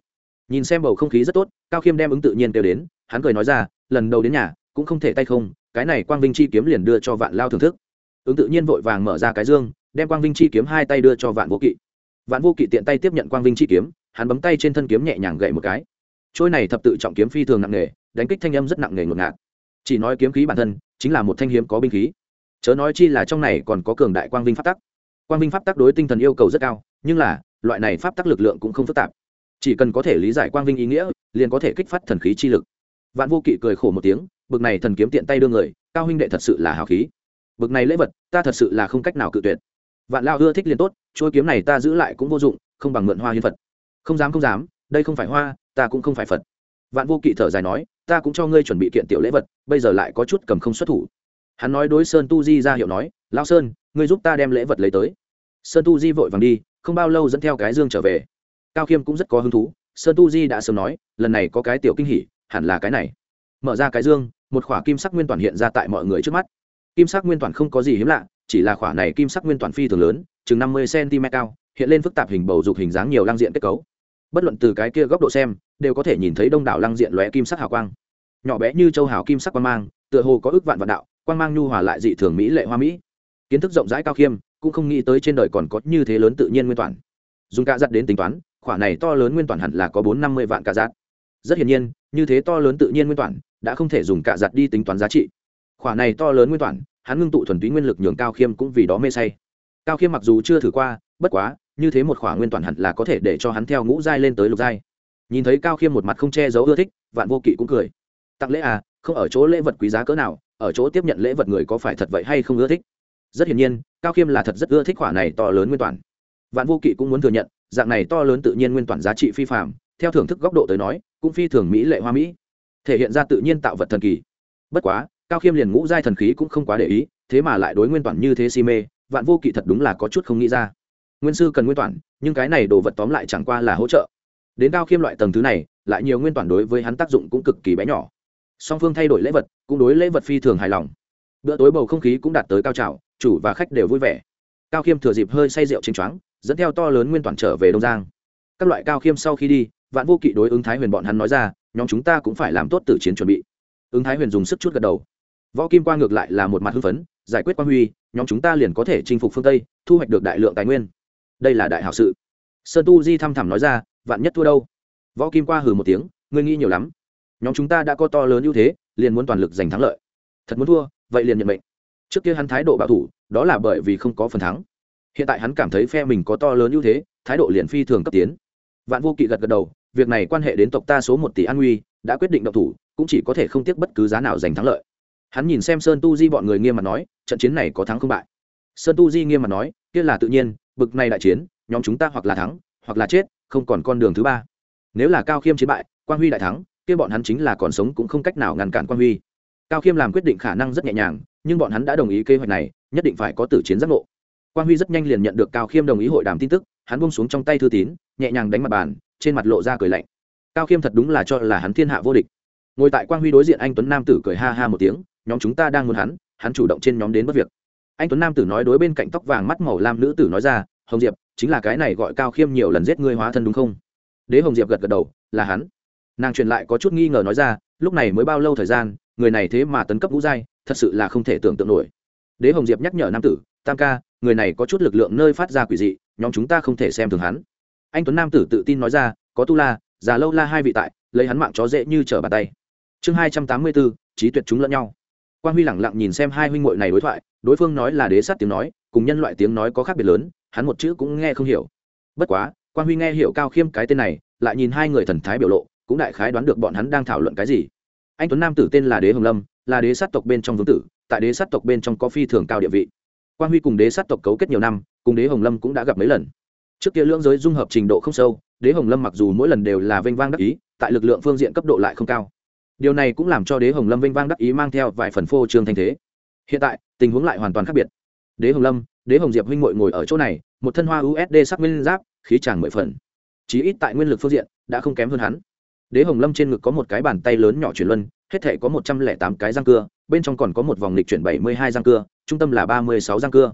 Nhìn xem bầu không khí rất tốt, cao khiêm đem ứng tự nhiên kêu đến, hắn cười nói ra, lần đầu đến nhà, cũng không thể tay không, cái này quang vinh chi kiếm liền đưa cho vạn lao thưởng thức. Ứng tự nhiên vội vàng mở ra cái dương, đem quang vinh chi kiếm hai tay đưa cho vạn vô kỵ. Vạn vô kỵ tiện tay tiếp nhận quang vinh chi kiếm, hắn bấm tay trên thân kiếm nhẹ nhàng gậy một cái. Trôi này thập tự trọng kiếm phi thường nặng nề, đánh kích thanh âm rất nặng nề ngột ngạt. Chỉ nói kiếm khí bản thân, chính là một thanh hiếm có binh khí chớ nói chi là trong này còn có cường đại quang vinh pháp tắc. Quang vinh pháp tắc đối tinh thần yêu cầu rất cao, nhưng là, loại này pháp tắc lực lượng cũng không phức tạp. Chỉ cần có thể lý giải quang vinh ý nghĩa, liền có thể kích phát thần khí chi lực. Vạn vô kỵ cười khổ một tiếng, bực này thần kiếm tiện tay đưa người, cao huynh đệ thật sự là hào khí. Bực này lễ vật, ta thật sự là không cách nào cự tuyệt. Vạn lao ưa thích liền tốt, chuôi kiếm này ta giữ lại cũng vô dụng, không bằng mượn hoa hiến phật. Không dám không dám, đây không phải hoa, ta cũng không phải phật. Vạn vô kỵ thở dài nói, ta cũng cho ngươi chuẩn bị kiện tiểu lễ vật, bây giờ lại có chút cầm không xuất thủ hắn nói đối sơn tu di ra hiệu nói lao sơn, ngươi giúp ta đem lễ vật lấy tới. Sơn tu di vội vàng đi, không bao lâu dẫn theo cái dương trở về. Cao khiêm cũng rất có hứng thú, sơn tu di đã sớm nói, lần này có cái tiểu kinh hỉ, hẳn là cái này. Mở ra cái dương, một khỏa kim sắc nguyên toàn hiện ra tại mọi người trước mắt. Kim sắc nguyên toàn không có gì hiếm lạ, chỉ là khỏa này kim sắc nguyên toàn phi thường lớn, chừng năm mươi cm cao, hiện lên phức tạp hình bầu dục hình dáng nhiều lang diện kết cấu. Bất luận từ cái kia góc độ xem, đều có thể nhìn thấy đông đảo lăng diện lóe kim sắc hào quang. Nhỏ bé như châu hào kim sắc quang mang, tựa hồ có ước vạn vạn đạo quang mang nhu hòa lại dị thường mỹ lệ hoa mỹ. Kiến thức rộng rãi cao khiêm, cũng không nghĩ tới trên đời còn có như thế lớn tự nhiên nguyên toàn. Dùng cạ giặt đến tính toán, khoản này to lớn nguyên toàn hẳn là có bốn năm mươi vạn cạ giặt. Rất hiển nhiên, như thế to lớn tự nhiên nguyên toàn đã không thể dùng cạ giặt đi tính toán giá trị. Khoản này to lớn nguyên toàn, hắn ngưng tụ thuần túy nguyên lực nhường cao khiêm cũng vì đó mê say. Cao khiêm mặc dù chưa thử qua, bất quá, như thế một khỏa nguyên toàn hẳn là có thể để cho hắn theo ngũ giai lên tới lục giai. Nhìn thấy cao khiêm một mặt không che giấu ưa thích, vạn vô kỵ cũng cười. Tặng lễ à không ở chỗ lễ vật quý giá cỡ nào, ở chỗ tiếp nhận lễ vật người có phải thật vậy hay không ưa thích. Rất hiển nhiên, cao khiêm là thật rất ưa thích khoản này to lớn nguyên toàn. Vạn vô kỵ cũng muốn thừa nhận, dạng này to lớn tự nhiên nguyên toàn giá trị phi phạm theo thưởng thức góc độ tới nói, cũng phi thường mỹ lệ hoa mỹ, thể hiện ra tự nhiên tạo vật thần kỳ. Bất quá, cao khiêm liền ngũ giai thần khí cũng không quá để ý, thế mà lại đối nguyên toàn như thế si mê, vạn vô kỵ thật đúng là có chút không nghĩ ra. Nguyên sư cần nguyên toàn, nhưng cái này đồ vật tóm lại chẳng qua là hỗ trợ. Đến cao khiêm loại tầng thứ này, lại nhiều nguyên toàn đối với hắn tác dụng cũng cực kỳ bé nhỏ song phương thay đổi lễ vật, cũng đối lễ vật phi thường hài lòng. Bữa tối bầu không khí cũng đạt tới cao trào, chủ và khách đều vui vẻ. Cao khiêm thừa dịp hơi say rượu chênh choáng, dẫn theo to lớn nguyên toàn trở về đông giang. Các loại cao khiêm sau khi đi, vạn vô kỵ đối ứng thái huyền bọn hắn nói ra, nhóm chúng ta cũng phải làm tốt tử chiến chuẩn bị. Ứng thái huyền dùng sức chút gật đầu. Võ kim qua ngược lại là một mặt hưng phấn, giải quyết quan huy, nhóm chúng ta liền có thể chinh phục phương tây, thu hoạch được đại lượng tài nguyên. Đây là đại hảo sự. Sơn tu di thăm thẳm nói ra, vạn nhất thua đâu? Võ kim qua hừ một tiếng, ngươi nghĩ nhiều lắm nhóm chúng ta đã có to lớn ưu thế, liền muốn toàn lực giành thắng lợi. Thật muốn thua, vậy liền nhận mệnh. Trước kia hắn thái độ bảo thủ, đó là bởi vì không có phần thắng. Hiện tại hắn cảm thấy phe mình có to lớn ưu thế, thái độ liền phi thường cấp tiến. Vạn vô kỵ gật gật đầu, việc này quan hệ đến tộc ta số một tỷ an nguy đã quyết định động thủ, cũng chỉ có thể không tiếc bất cứ giá nào giành thắng lợi. Hắn nhìn xem sơn tu di bọn người nghiêm mặt nói, trận chiến này có thắng không bại. Sơn tu di nghiêm mặt nói, kia là tự nhiên, bực này đại chiến, nhóm chúng ta hoặc là thắng, hoặc là chết, không còn con đường thứ ba. Nếu là cao khiêm chiến bại, quang huy đại thắng kia bọn hắn chính là còn sống cũng không cách nào ngăn cản quan huy. Cao khiêm làm quyết định khả năng rất nhẹ nhàng, nhưng bọn hắn đã đồng ý kế hoạch này, nhất định phải có tử chiến giác ngộ. Quan huy rất nhanh liền nhận được cao khiêm đồng ý hội đàm tin tức, hắn bông xuống trong tay thư tín, nhẹ nhàng đánh mặt bàn, trên mặt lộ ra cười lạnh. Cao khiêm thật đúng là cho là hắn thiên hạ vô địch. Ngồi tại quang huy đối diện anh tuấn nam tử cười ha ha một tiếng, nhóm chúng ta đang muốn hắn hắn chủ động trên nhóm đến bất việc. Anh tuấn nam tử nói đối bên cạnh tóc vàng mắt màu lam nữ tử nói ra, hồng diệp, chính là cái này gọi cao khiêm nhiều lần giết ngươi hóa thân đúng không? Đế hồng diệp gật gật đầu, là hắn nàng truyền lại có chút nghi ngờ nói ra, lúc này mới bao lâu thời gian, người này thế mà tấn cấp vũ giai, thật sự là không thể tưởng tượng nổi. Đế hồng diệp nhắc nhở nam tử, tam ca, người này có chút lực lượng nơi phát ra quỷ dị, nhóm chúng ta không thể xem thường hắn. Anh tuấn nam tử tự tin nói ra, có tu la, già lâu la hai vị tại, lấy hắn mạng chó dễ như trở bàn tay. Chương hai trăm tám mươi bốn, trí tuyệt chúng lẫn nhau. Quan huy lẳng lặng nhìn xem hai huynh muội này đối thoại, đối phương nói là đế sát tiếng nói, cùng nhân loại tiếng nói có khác biệt lớn, hắn một chữ cũng nghe không hiểu. Bất quá quan huy nghe hiểu cao khiêm cái tên này, lại nhìn hai người thần thái biểu lộ cũng đại khái đoán được bọn hắn đang thảo luận cái gì. Anh tuấn nam tử tên là đế hồng lâm, là đế sát tộc bên trong vương tử, tại đế sát tộc bên trong có phi thường cao địa vị. Quan huy cùng đế sát tộc cấu kết nhiều năm, cùng đế hồng lâm cũng đã gặp mấy lần. Trước kia lưỡng giới dung hợp trình độ không sâu, đế hồng lâm mặc dù mỗi lần đều là vênh vang đắc ý, tại lực lượng phương diện cấp độ lại không cao. Điều này cũng làm cho đế hồng lâm vênh vang đắc ý mang theo vài phần phô trương thanh thế. Hiện tại, tình huống lại hoàn toàn khác biệt. Đế hồng lâm, đế hồng diệp huynh ngội ngồi ở chỗ này, một thân hoa usd sắc nguyên giáp, khí tràng mười phần. Chí ít tại nguyên lực phương diện, đã không kém hơn hắn đế hồng lâm trên ngực có một cái bàn tay lớn nhỏ chuyển luân, hết thể có một trăm lẻ tám cái răng cưa, bên trong còn có một vòng lịch chuyển bảy mươi hai răng cưa, trung tâm là ba mươi sáu răng cưa.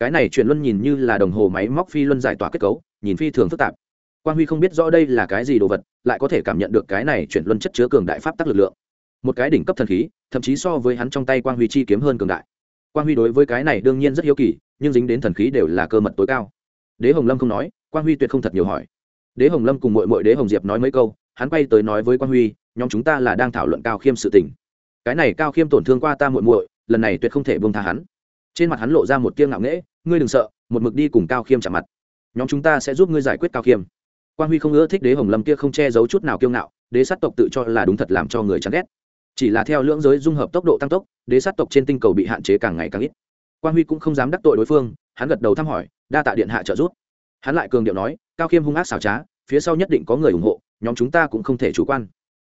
Cái này chuyển luân nhìn như là đồng hồ máy móc phi luân giải tỏa kết cấu, nhìn phi thường phức tạp. Quang huy không biết rõ đây là cái gì đồ vật, lại có thể cảm nhận được cái này chuyển luân chất chứa cường đại pháp tắc lực lượng. Một cái đỉnh cấp thần khí, thậm chí so với hắn trong tay quang huy chi kiếm hơn cường đại. Quang huy đối với cái này đương nhiên rất hiếu kỳ, nhưng dính đến thần khí đều là cơ mật tối cao. Đế hồng lâm không nói, quang huy tuyệt không thật nhiều hỏi. Đế hồng lâm cùng mội mội đế hồng diệp nói mấy câu hắn quay tới nói với Quan huy, nhóm chúng ta là đang thảo luận cao khiêm sự tình. Cái này cao khiêm tổn thương qua ta muội muội, lần này tuyệt không thể buông tha hắn. Trên mặt hắn lộ ra một tiêng ngạo nghễ, ngươi đừng sợ, một mực đi cùng cao khiêm chạm mặt. Nhóm chúng ta sẽ giúp ngươi giải quyết cao khiêm. Quan huy không ưa thích đế hồng lâm kia không che giấu chút nào kiêu ngạo, đế sát tộc tự cho là đúng thật làm cho người chán ghét. Chỉ là theo lưỡng giới dung hợp tốc độ tăng tốc, đế sát tộc trên tinh cầu bị hạn chế càng ngày càng ít. Quan huy cũng không dám đắc tội đối phương, hắn gật đầu thăm hỏi, đa tạ điện hạ trợ giúp. Hắn lại cường điệu nói, cao khiêm hung ác xảo trá, phía sau nhất định có người ủng hộ nhóm chúng ta cũng không thể chủ quan.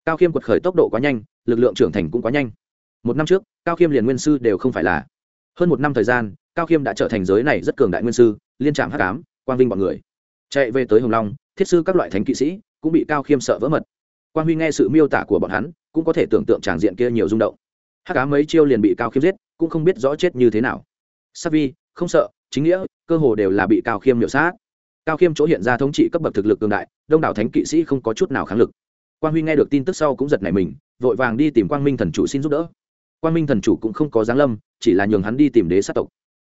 Cao khiêm quật khởi tốc độ quá nhanh lực lượng trưởng thành cũng quá nhanh. Một năm trước cao khiêm liền nguyên sư đều không phải là. Hơn một năm thời gian cao khiêm đã trở thành giới này rất cường đại nguyên sư liên trạm hắc ám quang vinh b ọ n người. Chạy về tới hồng long thiết sư các loại thánh kỵ sĩ cũng bị cao khiêm sợ vỡ mật. Quang huy nghe sự miêu tả của bọn hắn cũng có thể tưởng tượng tràng diện kia nhiều rung động. Hắc ám mấy chiêu liền bị cao khiêm giết cũng không biết rõ chết như thế nào. Savi, vi không sợ chính nghĩa cơ hồ đều là bị cao khiêm miểu sát cao khiêm chỗ hiện ra thống trị cấp bậc thực lực cường đại, đông đảo thánh kỵ sĩ không có chút nào kháng lực. Quang huy nghe được tin tức sau cũng giật nảy mình, vội vàng đi tìm quang minh thần chủ xin giúp đỡ. Quang minh thần chủ cũng không có giáng lâm, chỉ là nhường hắn đi tìm đế sát tộc.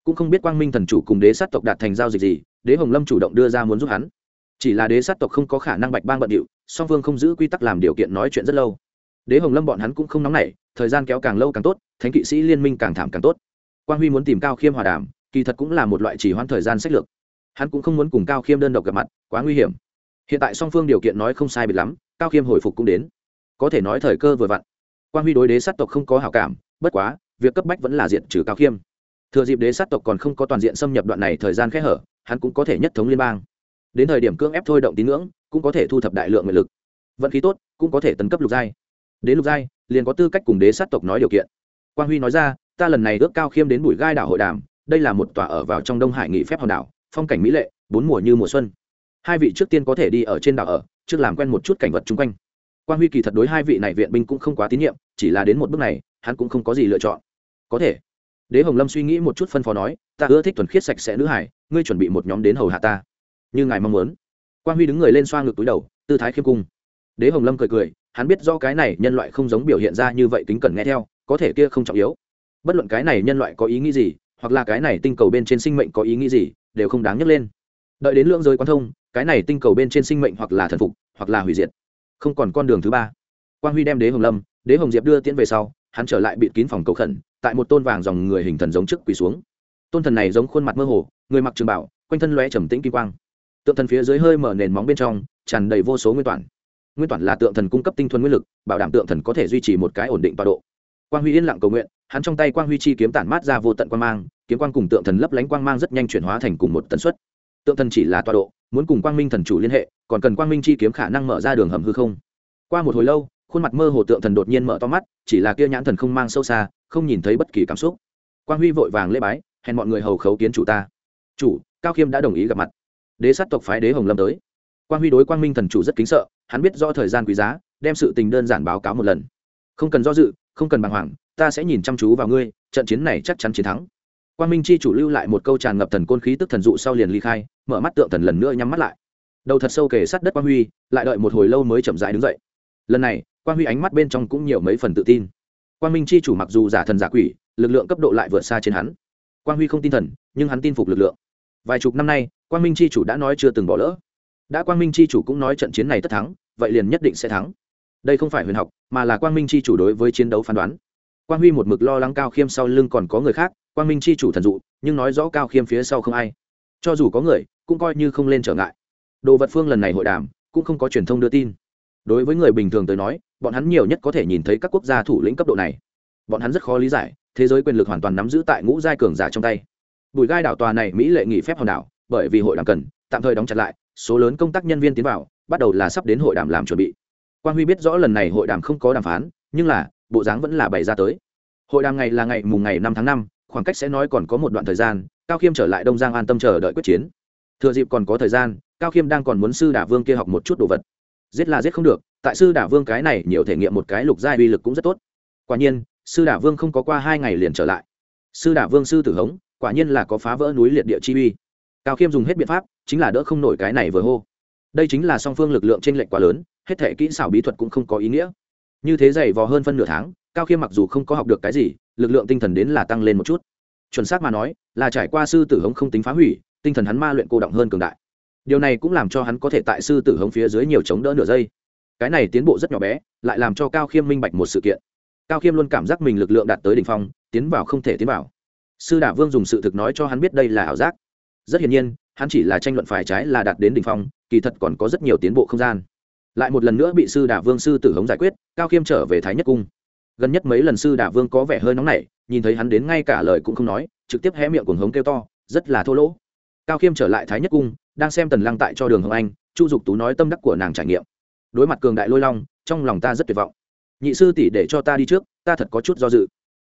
Cũng không biết quang minh thần chủ cùng đế sát tộc đạt thành giao dịch gì, đế hồng lâm chủ động đưa ra muốn giúp hắn. Chỉ là đế sát tộc không có khả năng bạch bang bận điệu, song phương không giữ quy tắc làm điều kiện nói chuyện rất lâu. Đế hồng lâm bọn hắn cũng không nóng nảy, thời gian kéo càng lâu càng tốt, thánh kỵ sĩ liên minh càng thảm càng tốt. Quang huy muốn tìm cao khiêm hòa đàm, kỳ thật cũng là một loại chỉ hoãn thời gian sách lược hắn cũng không muốn cùng cao khiêm đơn độc gặp mặt, quá nguy hiểm. Hiện tại song phương điều kiện nói không sai biệt lắm, cao khiêm hồi phục cũng đến. Có thể nói thời cơ vừa vặn. Quan huy đối đế sát tộc không có hảo cảm, bất quá, việc cấp bách vẫn là diện trừ cao khiêm. Thừa dịp đế sát tộc còn không có toàn diện xâm nhập đoạn này thời gian khẽ hở, hắn cũng có thể nhất thống liên bang. Đến thời điểm cưỡng ép thôi động tín ngưỡng, cũng có thể thu thập đại lượng nguyện lực. Vận khí tốt, cũng có thể tấn cấp lục giai. Đến lục giai, liền có tư cách cùng đế sát tộc nói điều kiện. Quang huy nói ra, ta lần này ước cao khiêm đến bụi gai đảo hội đàm, đây là một tòa ở vào trong đông hải nghị phép hòn đảo phong cảnh mỹ lệ, bốn mùa như mùa xuân. Hai vị trước tiên có thể đi ở trên đảo ở, trước làm quen một chút cảnh vật chung quanh. Quan huy kỳ thật đối hai vị này viện binh cũng không quá tín nhiệm, chỉ là đến một bước này, hắn cũng không có gì lựa chọn. Có thể. Đế hồng lâm suy nghĩ một chút phân phó nói, ta ưa thích thuần khiết sạch sẽ nữ hải, ngươi chuẩn bị một nhóm đến hầu hạ ta. Như ngài mong muốn. Quan huy đứng người lên xoa ngực túi đầu, tư thái khiêm cung. Đế hồng lâm cười cười, hắn biết do cái này nhân loại không giống biểu hiện ra như vậy kính cần nghe theo, có thể kia không trọng yếu. Bất luận cái này nhân loại có ý nghĩ gì, hoặc là cái này tinh cầu bên trên sinh mệnh có ý nghĩ gì đều không đáng nhắc lên. Đợi đến lưỡng giới quan thông, cái này tinh cầu bên trên sinh mệnh hoặc là thần phục, hoặc là hủy diệt. Không còn con đường thứ ba. Quang huy đem đế hồng lâm, đế hồng diệp đưa tiễn về sau, hắn trở lại bịt kín phòng cầu khẩn, tại một tôn vàng dòng người hình thần giống trước quỳ xuống. Tôn thần này giống khuôn mặt mơ hồ, người mặc trường bảo, quanh thân lóe trầm tĩnh kim quang. Tượng thần phía dưới hơi mở nền móng bên trong, tràn đầy vô số nguyên toàn. Nguyên toàn là tượng thần cung cấp tinh thuần nguyên lực, bảo đảm tượng thần có thể duy trì một cái ổn định tọa độ. Quang huy yên lặng cầu nguyện, hắn trong tay quang huy chi kiếm tản mát ra vô tận quang mang kiếm quang cùng tượng thần lấp lánh quang mang rất nhanh chuyển hóa thành cùng một tần suất. Tượng thần chỉ là tọa độ, muốn cùng quang minh thần chủ liên hệ, còn cần quang minh chi kiếm khả năng mở ra đường hầm hư không. Qua một hồi lâu, khuôn mặt mơ hồ tượng thần đột nhiên mở to mắt, chỉ là kia nhãn thần không mang sâu xa, không nhìn thấy bất kỳ cảm xúc. Quang huy vội vàng lễ bái, hẹn mọi người hầu khấu kiến chủ ta. Chủ, cao khiêm đã đồng ý gặp mặt. Đế sát tộc phái đế hồng lâm tới. Quang huy đối quang minh thần chủ rất kính sợ, hắn biết do thời gian quý giá, đem sự tình đơn giản báo cáo một lần. Không cần do dự, không cần bàng hoàng, ta sẽ nhìn chăm chú vào ngươi, trận chiến này chắc chắn chiến thắng quang minh chi chủ lưu lại một câu tràn ngập thần côn khí tức thần dụ sau liền ly khai, mở mắt tượng thần lần nữa nhắm mắt lại. Đầu thật sâu kể sát đất quang huy, lại đợi một hồi lâu mới chậm rãi đứng dậy. Lần này, quang huy ánh mắt bên trong cũng nhiều mấy phần tự tin. Quang minh chi chủ mặc dù giả thần giả quỷ, lực lượng cấp độ lại vượt xa trên hắn. Quang huy không tin thần, nhưng hắn tin phục lực lượng. Vài chục năm nay, quang minh chi chủ đã nói chưa từng bỏ lỡ. Đã quang minh chi chủ cũng nói trận chiến này tất thắng, vậy liền nhất định sẽ thắng. Đây không phải huyền học, mà là quang minh chi chủ đối với chiến đấu phán đoán. Quang huy một mực lo lắng cao khiêm sau lưng còn có người khác quang minh chi chủ thần dụ, nhưng nói rõ cao khiêm phía sau không ai. Cho dù có người, cũng coi như không lên trở ngại. Đồ vật phương lần này hội đàm, cũng không có truyền thông đưa tin. Đối với người bình thường tới nói, bọn hắn nhiều nhất có thể nhìn thấy các quốc gia thủ lĩnh cấp độ này. Bọn hắn rất khó lý giải, thế giới quyền lực hoàn toàn nắm giữ tại ngũ giai cường giả trong tay. Bùi gai đảo tòa này mỹ lệ nghỉ phép hòn đảo, bởi vì hội đàm cần, tạm thời đóng chặt lại, số lớn công tác nhân viên tiến vào, bắt đầu là sắp đến hội đàm làm chuẩn bị. Quan huy biết rõ lần này hội đàm không có đàm phán, nhưng là, bộ dáng vẫn là bày ra tới. Hội đàm ngày là ngày mùng ngày năm tháng năm khoảng cách sẽ nói còn có một đoạn thời gian, cao khiêm trở lại đông giang an tâm chờ đợi quyết chiến. Thừa dịp còn có thời gian, cao khiêm đang còn muốn sư đả vương kia học một chút đồ vật. Giết là giết không được, tại sư đả vương cái này nhiều thể nghiệm một cái lục giai uy lực cũng rất tốt. Quả nhiên, sư đả vương không có qua hai ngày liền trở lại. Sư đả vương sư tử hống, quả nhiên là có phá vỡ núi liệt địa chi uy. Cao khiêm dùng hết biện pháp, chính là đỡ không nổi cái này vừa hô. Đây chính là song phương lực lượng t r ê n lệch quá lớn, hết thể kỹ xảo bí thuật cũng không có ý nghĩa. Như thế dày vò hơn phân nửa tháng cao khiêm mặc dù không có học được cái gì, lực lượng tinh thần đến là tăng lên một chút. Chuẩn xác mà nói, là trải qua sư tử hống không tính phá hủy, tinh thần hắn ma luyện cô động hơn cường đại. Điều này cũng làm cho hắn có thể tại sư tử hống phía dưới nhiều chống đỡ nửa giây. Cái này tiến bộ rất nhỏ bé, lại làm cho cao khiêm minh bạch một sự kiện. Cao khiêm luôn cảm giác mình lực lượng đạt tới đ ỉ n h phong, tiến vào không thể tiến vào. Sư đả vương dùng sự thực nói cho hắn biết đây là ảo giác. Rất hiển nhiên, hắn chỉ là tranh luận phải trái là đạt đến đ ỉ n h phong, kỳ thật còn có rất nhiều tiến bộ không gian. Lại một lần nữa bị sư đả vương sư tử hống giải quyết, cao khiêm trở về thái nhất cung gần nhất mấy lần sư đả vương có vẻ hơi nóng nảy, nhìn thấy hắn đến ngay cả lời cũng không nói, trực tiếp hé miệng cuồng hống kêu to, rất là thô lỗ. Cao khiêm trở lại thái nhất cung, đang xem tần lăng tại cho đường hồng anh, chu dục tú nói tâm đắc của nàng trải nghiệm. Đối mặt cường đại lôi long, trong lòng ta rất tuyệt vọng. Nhị sư tỷ để cho ta đi trước, ta thật có chút do dự.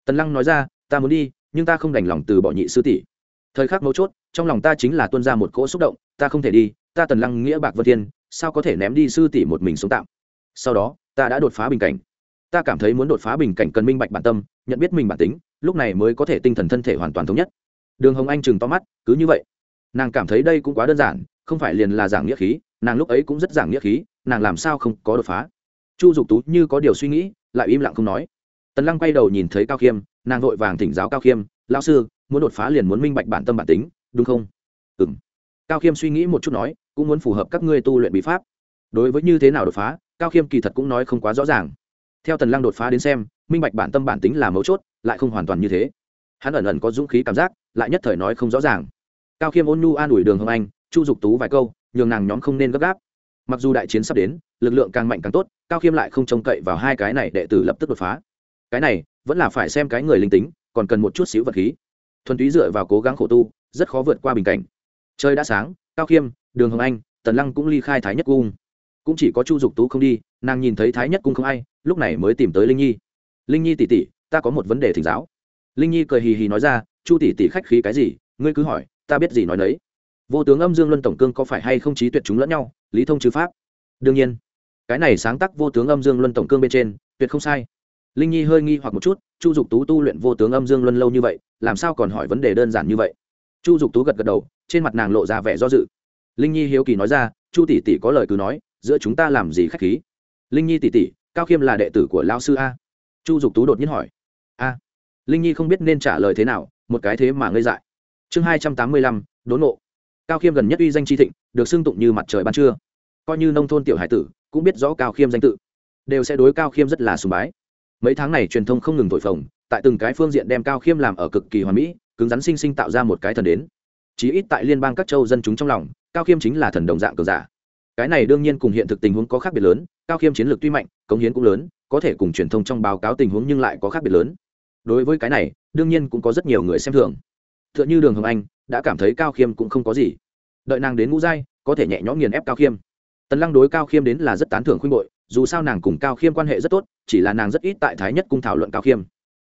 Tần lăng nói ra, ta muốn đi, nhưng ta không đành lòng từ bỏ nhị sư tỷ. Thời khắc mấu chốt, trong lòng ta chính là tuân ra một cỗ xúc động, ta không thể đi, ta tần lăng nghĩa bạc vân thiên, sao có thể ném đi sư tỷ một mình sống tạm? Sau đó, ta đã đột phá bình cảnh ta cảm thấy muốn đột phá bình cảnh cần minh bạch bản tâm, nhận biết mình bản tính, lúc này mới có thể tinh thần thân thể hoàn toàn thống nhất. Đường hồng anh chừng to mắt, cứ như vậy. Nàng cảm thấy đây cũng quá đơn giản, không phải liền là giảng nghĩa khí, nàng lúc ấy cũng rất giảng nghĩa khí, nàng làm sao không có đột phá? Chu dục tú như có điều suy nghĩ, lại im lặng không nói. Tần lăng quay đầu nhìn thấy cao khiêm, nàng vội vàng thỉnh giáo cao khiêm, lão sư, muốn đột phá liền muốn minh bạch bản tâm bản tính, đúng không? Ừ m cao khiêm suy nghĩ một chút nói, cũng muốn phù hợp các ngươi tu luyện bí pháp. Đối với như thế nào đột phá, cao khiêm kỳ thật cũng nói không quá rõ ràng theo tần lăng đột phá đến xem, minh bạch bản tâm bản tính là mấu chốt, lại không hoàn toàn như thế. Hắn ẩn ẩn có dũng khí cảm giác, lại nhất thời nói không rõ ràng. Cao khiêm ôn nhu an ủi đường hồng anh, chu dục tú vài câu, nhường nàng nhóm không nên gấp gáp. Mặc dù đại chiến sắp đến, lực lượng càng mạnh càng tốt, cao khiêm lại không trông cậy vào hai cái này đệ tử lập tức đột phá. Cái này, vẫn là phải xem cái người linh tính, còn cần một chút xíu vật khí. Thuần túy dựa vào cố gắng khổ tu, rất khó vượt qua bình cảnh. Trời đã sáng, cao khiêm, đường hồng anh, tần lăng cũng ly khai thái nhất cung. Cũng chỉ có chu dục tú không đi, nàng nhìn thấy thái nhất cung không ai lúc này mới tìm tới linh nhi. Linh nhi tỉ tỉ ta có một vấn đề thỉnh giáo. Linh nhi cười hì hì nói ra, chu tỉ tỉ khách khí cái gì? Ngươi cứ hỏi, ta biết gì nói đấy vô tướng âm dương luân tổng cương có phải hay không trí tuyệt chúng lẫn nhau? Lý thông chứ pháp. Đương nhiên. Cái này sáng tác vô tướng âm dương luân tổng cương bên trên, tuyệt không sai. Linh nhi hơi nghi hoặc một chút, chu dục tú tu luyện vô tướng âm dương luân lâu như vậy, làm sao còn hỏi vấn đề đơn giản như vậy? Chu dục tú gật gật đầu, trên mặt nàng lộ ra vẻ do dự. Linh nhi hiếu kỳ nói ra, chu tỷ tỷ có lời cứ nói, giữa chúng ta làm gì k h á c h khí? Linh nhi tỷ tỷ cao khiêm là đệ tử của lao sư a. Chu dục tú đột nhiên hỏi. A. Linh nhi không biết nên trả lời thế nào, một cái thế mà ngây dại. Chương hai trăm tám mươi lăm, đốn nộ cao khiêm gần nhất uy danh tri thịnh, được xưng tụng như mặt trời ban trưa. Coi như nông thôn tiểu hải tử, cũng biết rõ cao khiêm danh tự. Đều sẽ đối cao khiêm rất là sùng bái. Mấy tháng này truyền thông không ngừng thổi phồng, tại từng cái phương diện đem cao khiêm làm ở cực kỳ hoàn mỹ, cứng rắn sinh sinh tạo ra một cái thần đến. Chí ít tại liên bang các châu dân chúng trong lòng, cao khiêm chính là thần đồng dạng cờ giả cái này đương nhiên cùng hiện thực tình huống có khác biệt lớn, cao khiêm chiến lược tuy mạnh, cống hiến cũng lớn, có thể cùng truyền thông trong báo cáo tình huống nhưng lại có khác biệt lớn. Đối với cái này, đương nhiên cũng có rất nhiều người xem thường. T h ư ợ n h ư đường hồng anh, đã cảm thấy cao khiêm cũng không có gì. Đợi nàng đến ngũ giai, có thể nhẹ nhõm nghiền ép cao khiêm. Tần lăng đối cao khiêm đến là rất tán thưởng khuyên bội, dù sao nàng cùng cao khiêm quan hệ rất tốt, chỉ là nàng rất ít tại thái nhất cung thảo luận cao khiêm.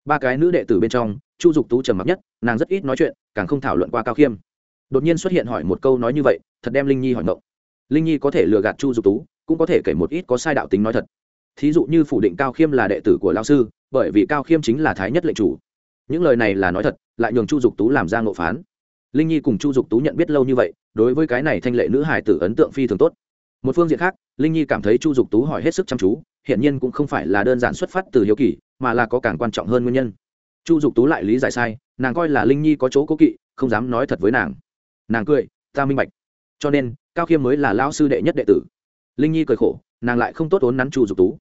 Ba cái nữ đệ tử bên trong, chu dục tú trầm mặc nhất, nàng rất ít nói chuyện, càng không thảo luận qua cao khiêm. Đột nhiên xuất hiện hỏi một câu nói như vậy, thật đem linh nhi hỏi ngộng linh nhi có thể lừa gạt chu dục tú, cũng có thể kể một ít có sai đạo tính nói thật. Thí dụ như phủ định cao khiêm là đệ tử của lao sư, bởi vì cao khiêm chính là thái nhất lệnh chủ. Những lời này là nói thật, lại nhường chu dục tú làm ra ngộ phán. Linh nhi cùng chu dục tú nhận biết lâu như vậy, đối với cái này thanh lệ nữ hải tử ấn tượng phi thường tốt. Một phương diện khác, linh nhi cảm thấy chu dục tú hỏi hết sức chăm chú hiện nhiên cũng không phải là đơn giản xuất phát từ hiếu kỳ, mà là có càng quan trọng hơn nguyên nhân. Chu dục tú lại lý giải sai, nàng coi là linh nhi có chỗ cố kỵ, không dám nói thật với nàng. Nàng cười, ta minh bạch. Cho nên cao khiêm mới là lao sư đệ nhất đệ tử. Linh nhi cười khổ, nàng lại không tốt ốn nắn chu dục tú.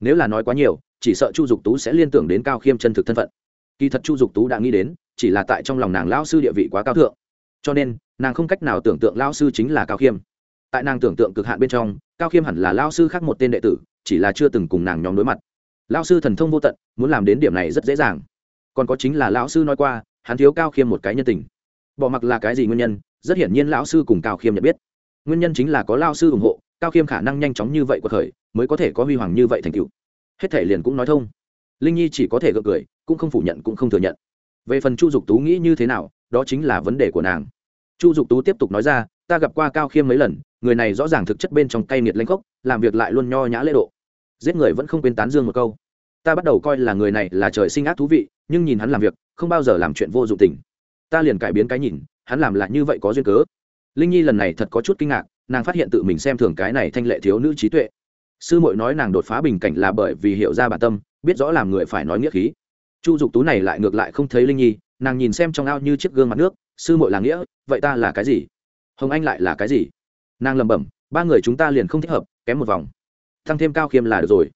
Nếu là nói quá nhiều, chỉ sợ chu dục tú sẽ liên tưởng đến cao khiêm chân thực thân phận. Kỳ thật chu dục tú đã nghĩ đến, chỉ là tại trong lòng nàng lao sư địa vị quá cao thượng. Cho nên, nàng không cách nào tưởng tượng lao sư chính là cao khiêm. Tại nàng tưởng tượng cực hạn bên trong, cao khiêm hẳn là lao sư khác một tên đệ tử, chỉ là chưa từng cùng nàng nhóm đối mặt. Lao sư thần thông vô tận, muốn làm đến điểm này rất dễ dàng. Còn có chính là lão sư nói qua, hắn thiếu cao khiêm một cái nhân tình. Bỏ mặc là cái gì nguyên nhân, rất hiển nhiên lão sư cùng cao khiêm nhận biết nguyên nhân chính là có lao sư ủng hộ, cao khiêm khả năng nhanh chóng như vậy của khởi, mới có thể có huy hoàng như vậy thành tựu. Hết thể liền cũng nói thông. Linh nhi chỉ có thể gượng cười, cũng không phủ nhận cũng không thừa nhận. Về phần chu dục tú nghĩ như thế nào, đó chính là vấn đề của nàng. Chu dục tú tiếp tục nói ra, ta gặp qua cao khiêm mấy lần, người này rõ ràng thực chất bên trong cay nghiệt lanh khốc, làm việc lại luôn nho nhã lễ độ. Giết người vẫn không quên tán dương một câu. Ta bắt đầu coi là người này là trời sinh ác thú vị, nhưng nhìn hắn làm việc, không bao giờ làm chuyện vô dụng tình. Ta liền cải biến cái nhìn, hắn làm lại như vậy có duyên cớ linh nhi lần này thật có chút kinh ngạc, nàng phát hiện tự mình xem thường cái này thanh lệ thiếu nữ trí tuệ. Sư Mội nói nàng đột phá bình cảnh là bởi vì hiểu ra bản tâm, biết rõ làm người phải nói nghĩa khí. Chu dục tú này lại ngược lại không thấy linh nhi, nàng nhìn xem trong ao như chiếc gương mặt nước, sư Mội là nghĩa, vậy ta là cái gì? Hồng anh lại là cái gì? Nàng lẩm bẩm, ba người chúng ta liền không thích hợp, kém một vòng. Thăng thêm cao khiêm là được rồi.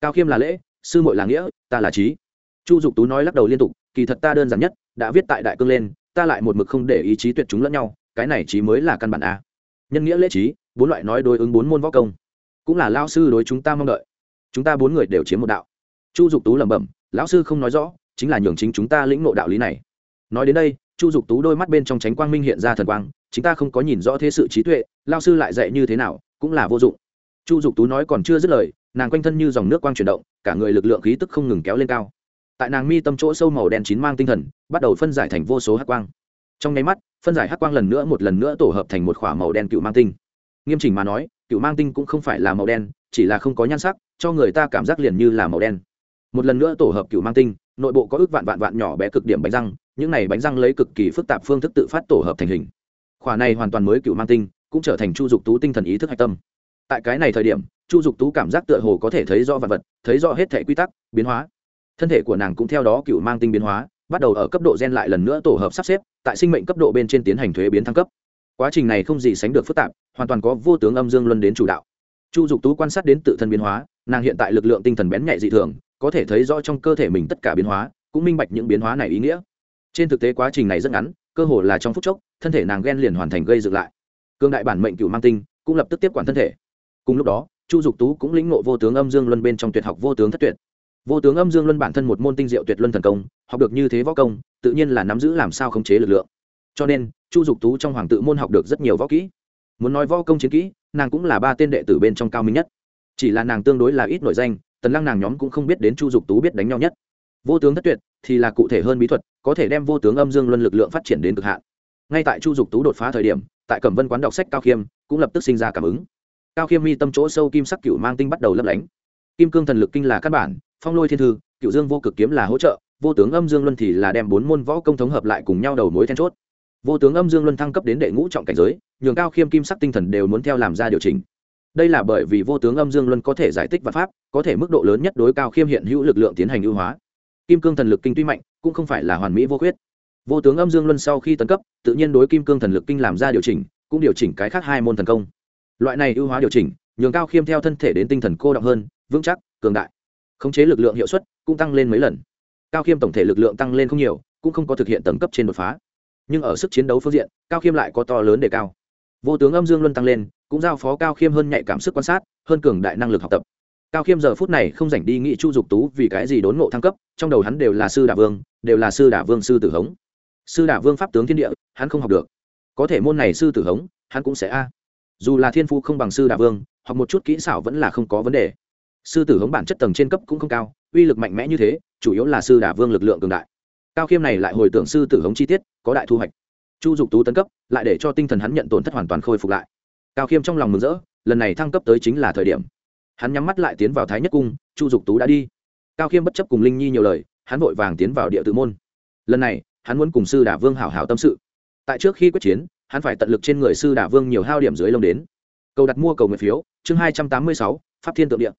Cao khiêm là lễ, sư Mội là nghĩa, ta là trí. Chu dục tú nói lắc đầu liên tục, kỳ thật ta đơn giản nhất, đã viết tại đại cương lên, ta lại một mực không để ý chí tuyệt chúng lẫn nhau cái này trí mới là căn bản a. Nhân nghĩa lễ trí, bốn loại nói đối ứng bốn môn võ công. Cũng là lao sư đối chúng ta mong đợi. Chúng ta bốn người đều chiếm một đạo. Chu dục tú lẩm bẩm, lão sư không nói rõ, chính là nhường chính chúng ta lĩnh ngộ đạo lý này. Nói đến đây, chu dục tú đôi mắt bên trong tránh quang minh hiện ra thần quang chúng ta không có nhìn rõ thế sự trí tuệ lao sư lại dạy như thế nào, cũng là vô dụng. Chu dục tú nói còn chưa dứt lời, nàng quanh thân như dòng nước quang chuyển động, cả người lực lượng khí tức không ngừng kéo lên cao. Tại nàng mi tâm chỗ sâu màu đen chín mang tinh thần, bắt đầu phân giải thành vô số hắc quang trong nháy mắt, phân giải hắc quang lần nữa một lần nữa tổ hợp thành một k h ỏ a màu đen cựu mang tinh. Nghiêm chỉnh mà nói, cựu mang tinh cũng không phải là màu đen, chỉ là không có nhan sắc, cho người ta cảm giác liền như là màu đen. Một lần nữa tổ hợp cựu mang tinh, nội bộ có ước vạn vạn vạn nhỏ bé cực điểm bánh răng, những này bánh răng lấy cực kỳ phức tạp phương thức tự phát tổ hợp thành hình. Khỏa này hoàn toàn mới cựu mang tinh, cũng trở thành chu dục tú tinh thần ý thức hạch tâm. Tại cái này thời điểm, chu dục tú cảm giác tựa hồ có thể thấy rõ vật vật, thấy rõ hết thể quy tắc, biến hóa. Thân thể của nàng cũng theo đó cựu mang tinh biến hóa bắt đầu ở cấp độ gen lại lần nữa tổ hợp sắp xếp, tại sinh mệnh cấp độ bên trên tiến hành thuế biến thăng cấp. Quá trình này không gì sánh được phức tạp, hoàn toàn có vô tướng âm dương luân đến chủ đạo. Chu dục tú quan sát đến tự thân biến hóa, nàng hiện tại lực lượng tinh thần bén nhạy dị thường, có thể thấy rõ trong cơ thể mình tất cả biến hóa, cũng minh bạch những biến hóa này ý nghĩa. Trên thực tế quá trình này rất ngắn, cơ hồ là trong phút chốc, thân thể nàng ghen liền hoàn thành gây dựng lại. Cương đại bản mệnh cựu mang tinh cũng lập tức tiếp quản thân thể. Cùng lúc đó, chu dục tú cũng lĩnh ngộ vô tướng âm dương luân bên trong tuyệt học vô tướng thất tuyệt vô tướng âm dương luân bản thân một môn tinh diệu tuyệt luân thần công, học được như thế võ công, tự nhiên là nắm giữ làm sao khống chế lực lượng. Cho nên, chu dục tú trong hoàng tự môn học được rất nhiều võ kỹ. Muốn nói võ công chiến kỹ, nàng cũng là ba tên đệ tử bên trong cao minh nhất. Chỉ là nàng tương đối là ít nổi danh, tần lăng nàng nhóm cũng không biết đến chu dục tú biết đánh nhau nhất. Vô tướng thất tuyệt thì là cụ thể hơn bí thuật, có thể đem vô tướng âm dương luân lực lượng phát triển đến cực hạn. Ngay tại chu dục tú đột phá thời điểm, tại cẩm vân quán đọc sách cao khiêm, cũng lập tức sinh ra cảm ứng. Cao khiêm mi tâm chỗ sâu kim sắc cựu mang tinh bắt đầu lấp lánh. Kim cương thần lực kinh là căn bản phong lôi thiên thư, cựu dương vô cực kiếm là hỗ trợ, vô tướng âm dương luân thì là đem bốn môn võ công thống hợp lại cùng nhau đầu mối then chốt. Vô tướng âm dương luân thăng cấp đến đệ ngũ trọng cảnh giới, nhường cao khiêm kim sắc tinh thần đều muốn theo làm ra điều chỉnh. Đây là bởi vì vô tướng âm dương luân có thể giải tích và pháp, có thể mức độ lớn nhất đối cao khiêm hiện hữu lực lượng tiến hành ưu hóa. Kim cương thần lực kinh tuy mạnh, cũng không phải là hoàn mỹ vô khuyết. Vô tướng âm dương luân sau khi tấn cấp, tự nhiên đối kim cương thần lực kinh làm ra điều chỉnh, cũng điều chỉnh cái khác hai môn thần công. Loại này ưu hóa điều chỉnh, nhường cao khiêm theo thân thể đến tinh thần cô động hơn, vững chắc, cường đại khống chế lực lượng hiệu suất cũng tăng lên mấy lần. Cao khiêm tổng thể lực lượng tăng lên không nhiều, cũng không có thực hiện tầng cấp trên đột phá. Nhưng ở sức chiến đấu phương diện, cao khiêm lại có to lớn đề cao. Vô tướng âm dương luân tăng lên, cũng giao phó cao khiêm hơn nhạy cảm sức quan sát, hơn cường đại năng lực học tập. Cao khiêm giờ phút này không dành đi nghị chu dục tú vì cái gì đốn ngộ thăng cấp, trong đầu hắn đều là sư đả vương, đều là sư đả vương sư tử hống. Sư đả vương pháp tướng thiên địa, hắn không học được. Có thể môn này sư tử hống, hắn cũng sẽ a. Dù là thiên phu không bằng sư đả vương hoặc một chút kỹ xảo vẫn là không có vấn đề sư tử hống bản chất tầng trên cấp cũng không cao, uy lực mạnh mẽ như thế, chủ yếu là sư đả vương lực lượng cường đại. Cao khiêm này lại hồi tưởng sư tử hống chi tiết, có đại thu hoạch. Chu dục tú tấn cấp, lại để cho tinh thần hắn nhận tổn thất hoàn toàn khôi phục lại. Cao khiêm trong lòng mừng rỡ, lần này thăng cấp tới chính là thời điểm. Hắn nhắm mắt lại tiến vào thái nhất cung, chu dục tú đã đi. Cao khiêm bất chấp cùng linh nhi nhiều lời, hắn vội vàng tiến vào địa tự môn. Lần này, hắn muốn cùng sư đả vương hảo hảo tâm sự. Tại trước khi quyết chiến, hắn phải tận lực trên người sư đả vương nhiều hao điểm dưới lông đến. Cầu đặt mua cầu nguyện phiếu, chương hai trăm tám mươi sáu, pháp thiên tượng Điện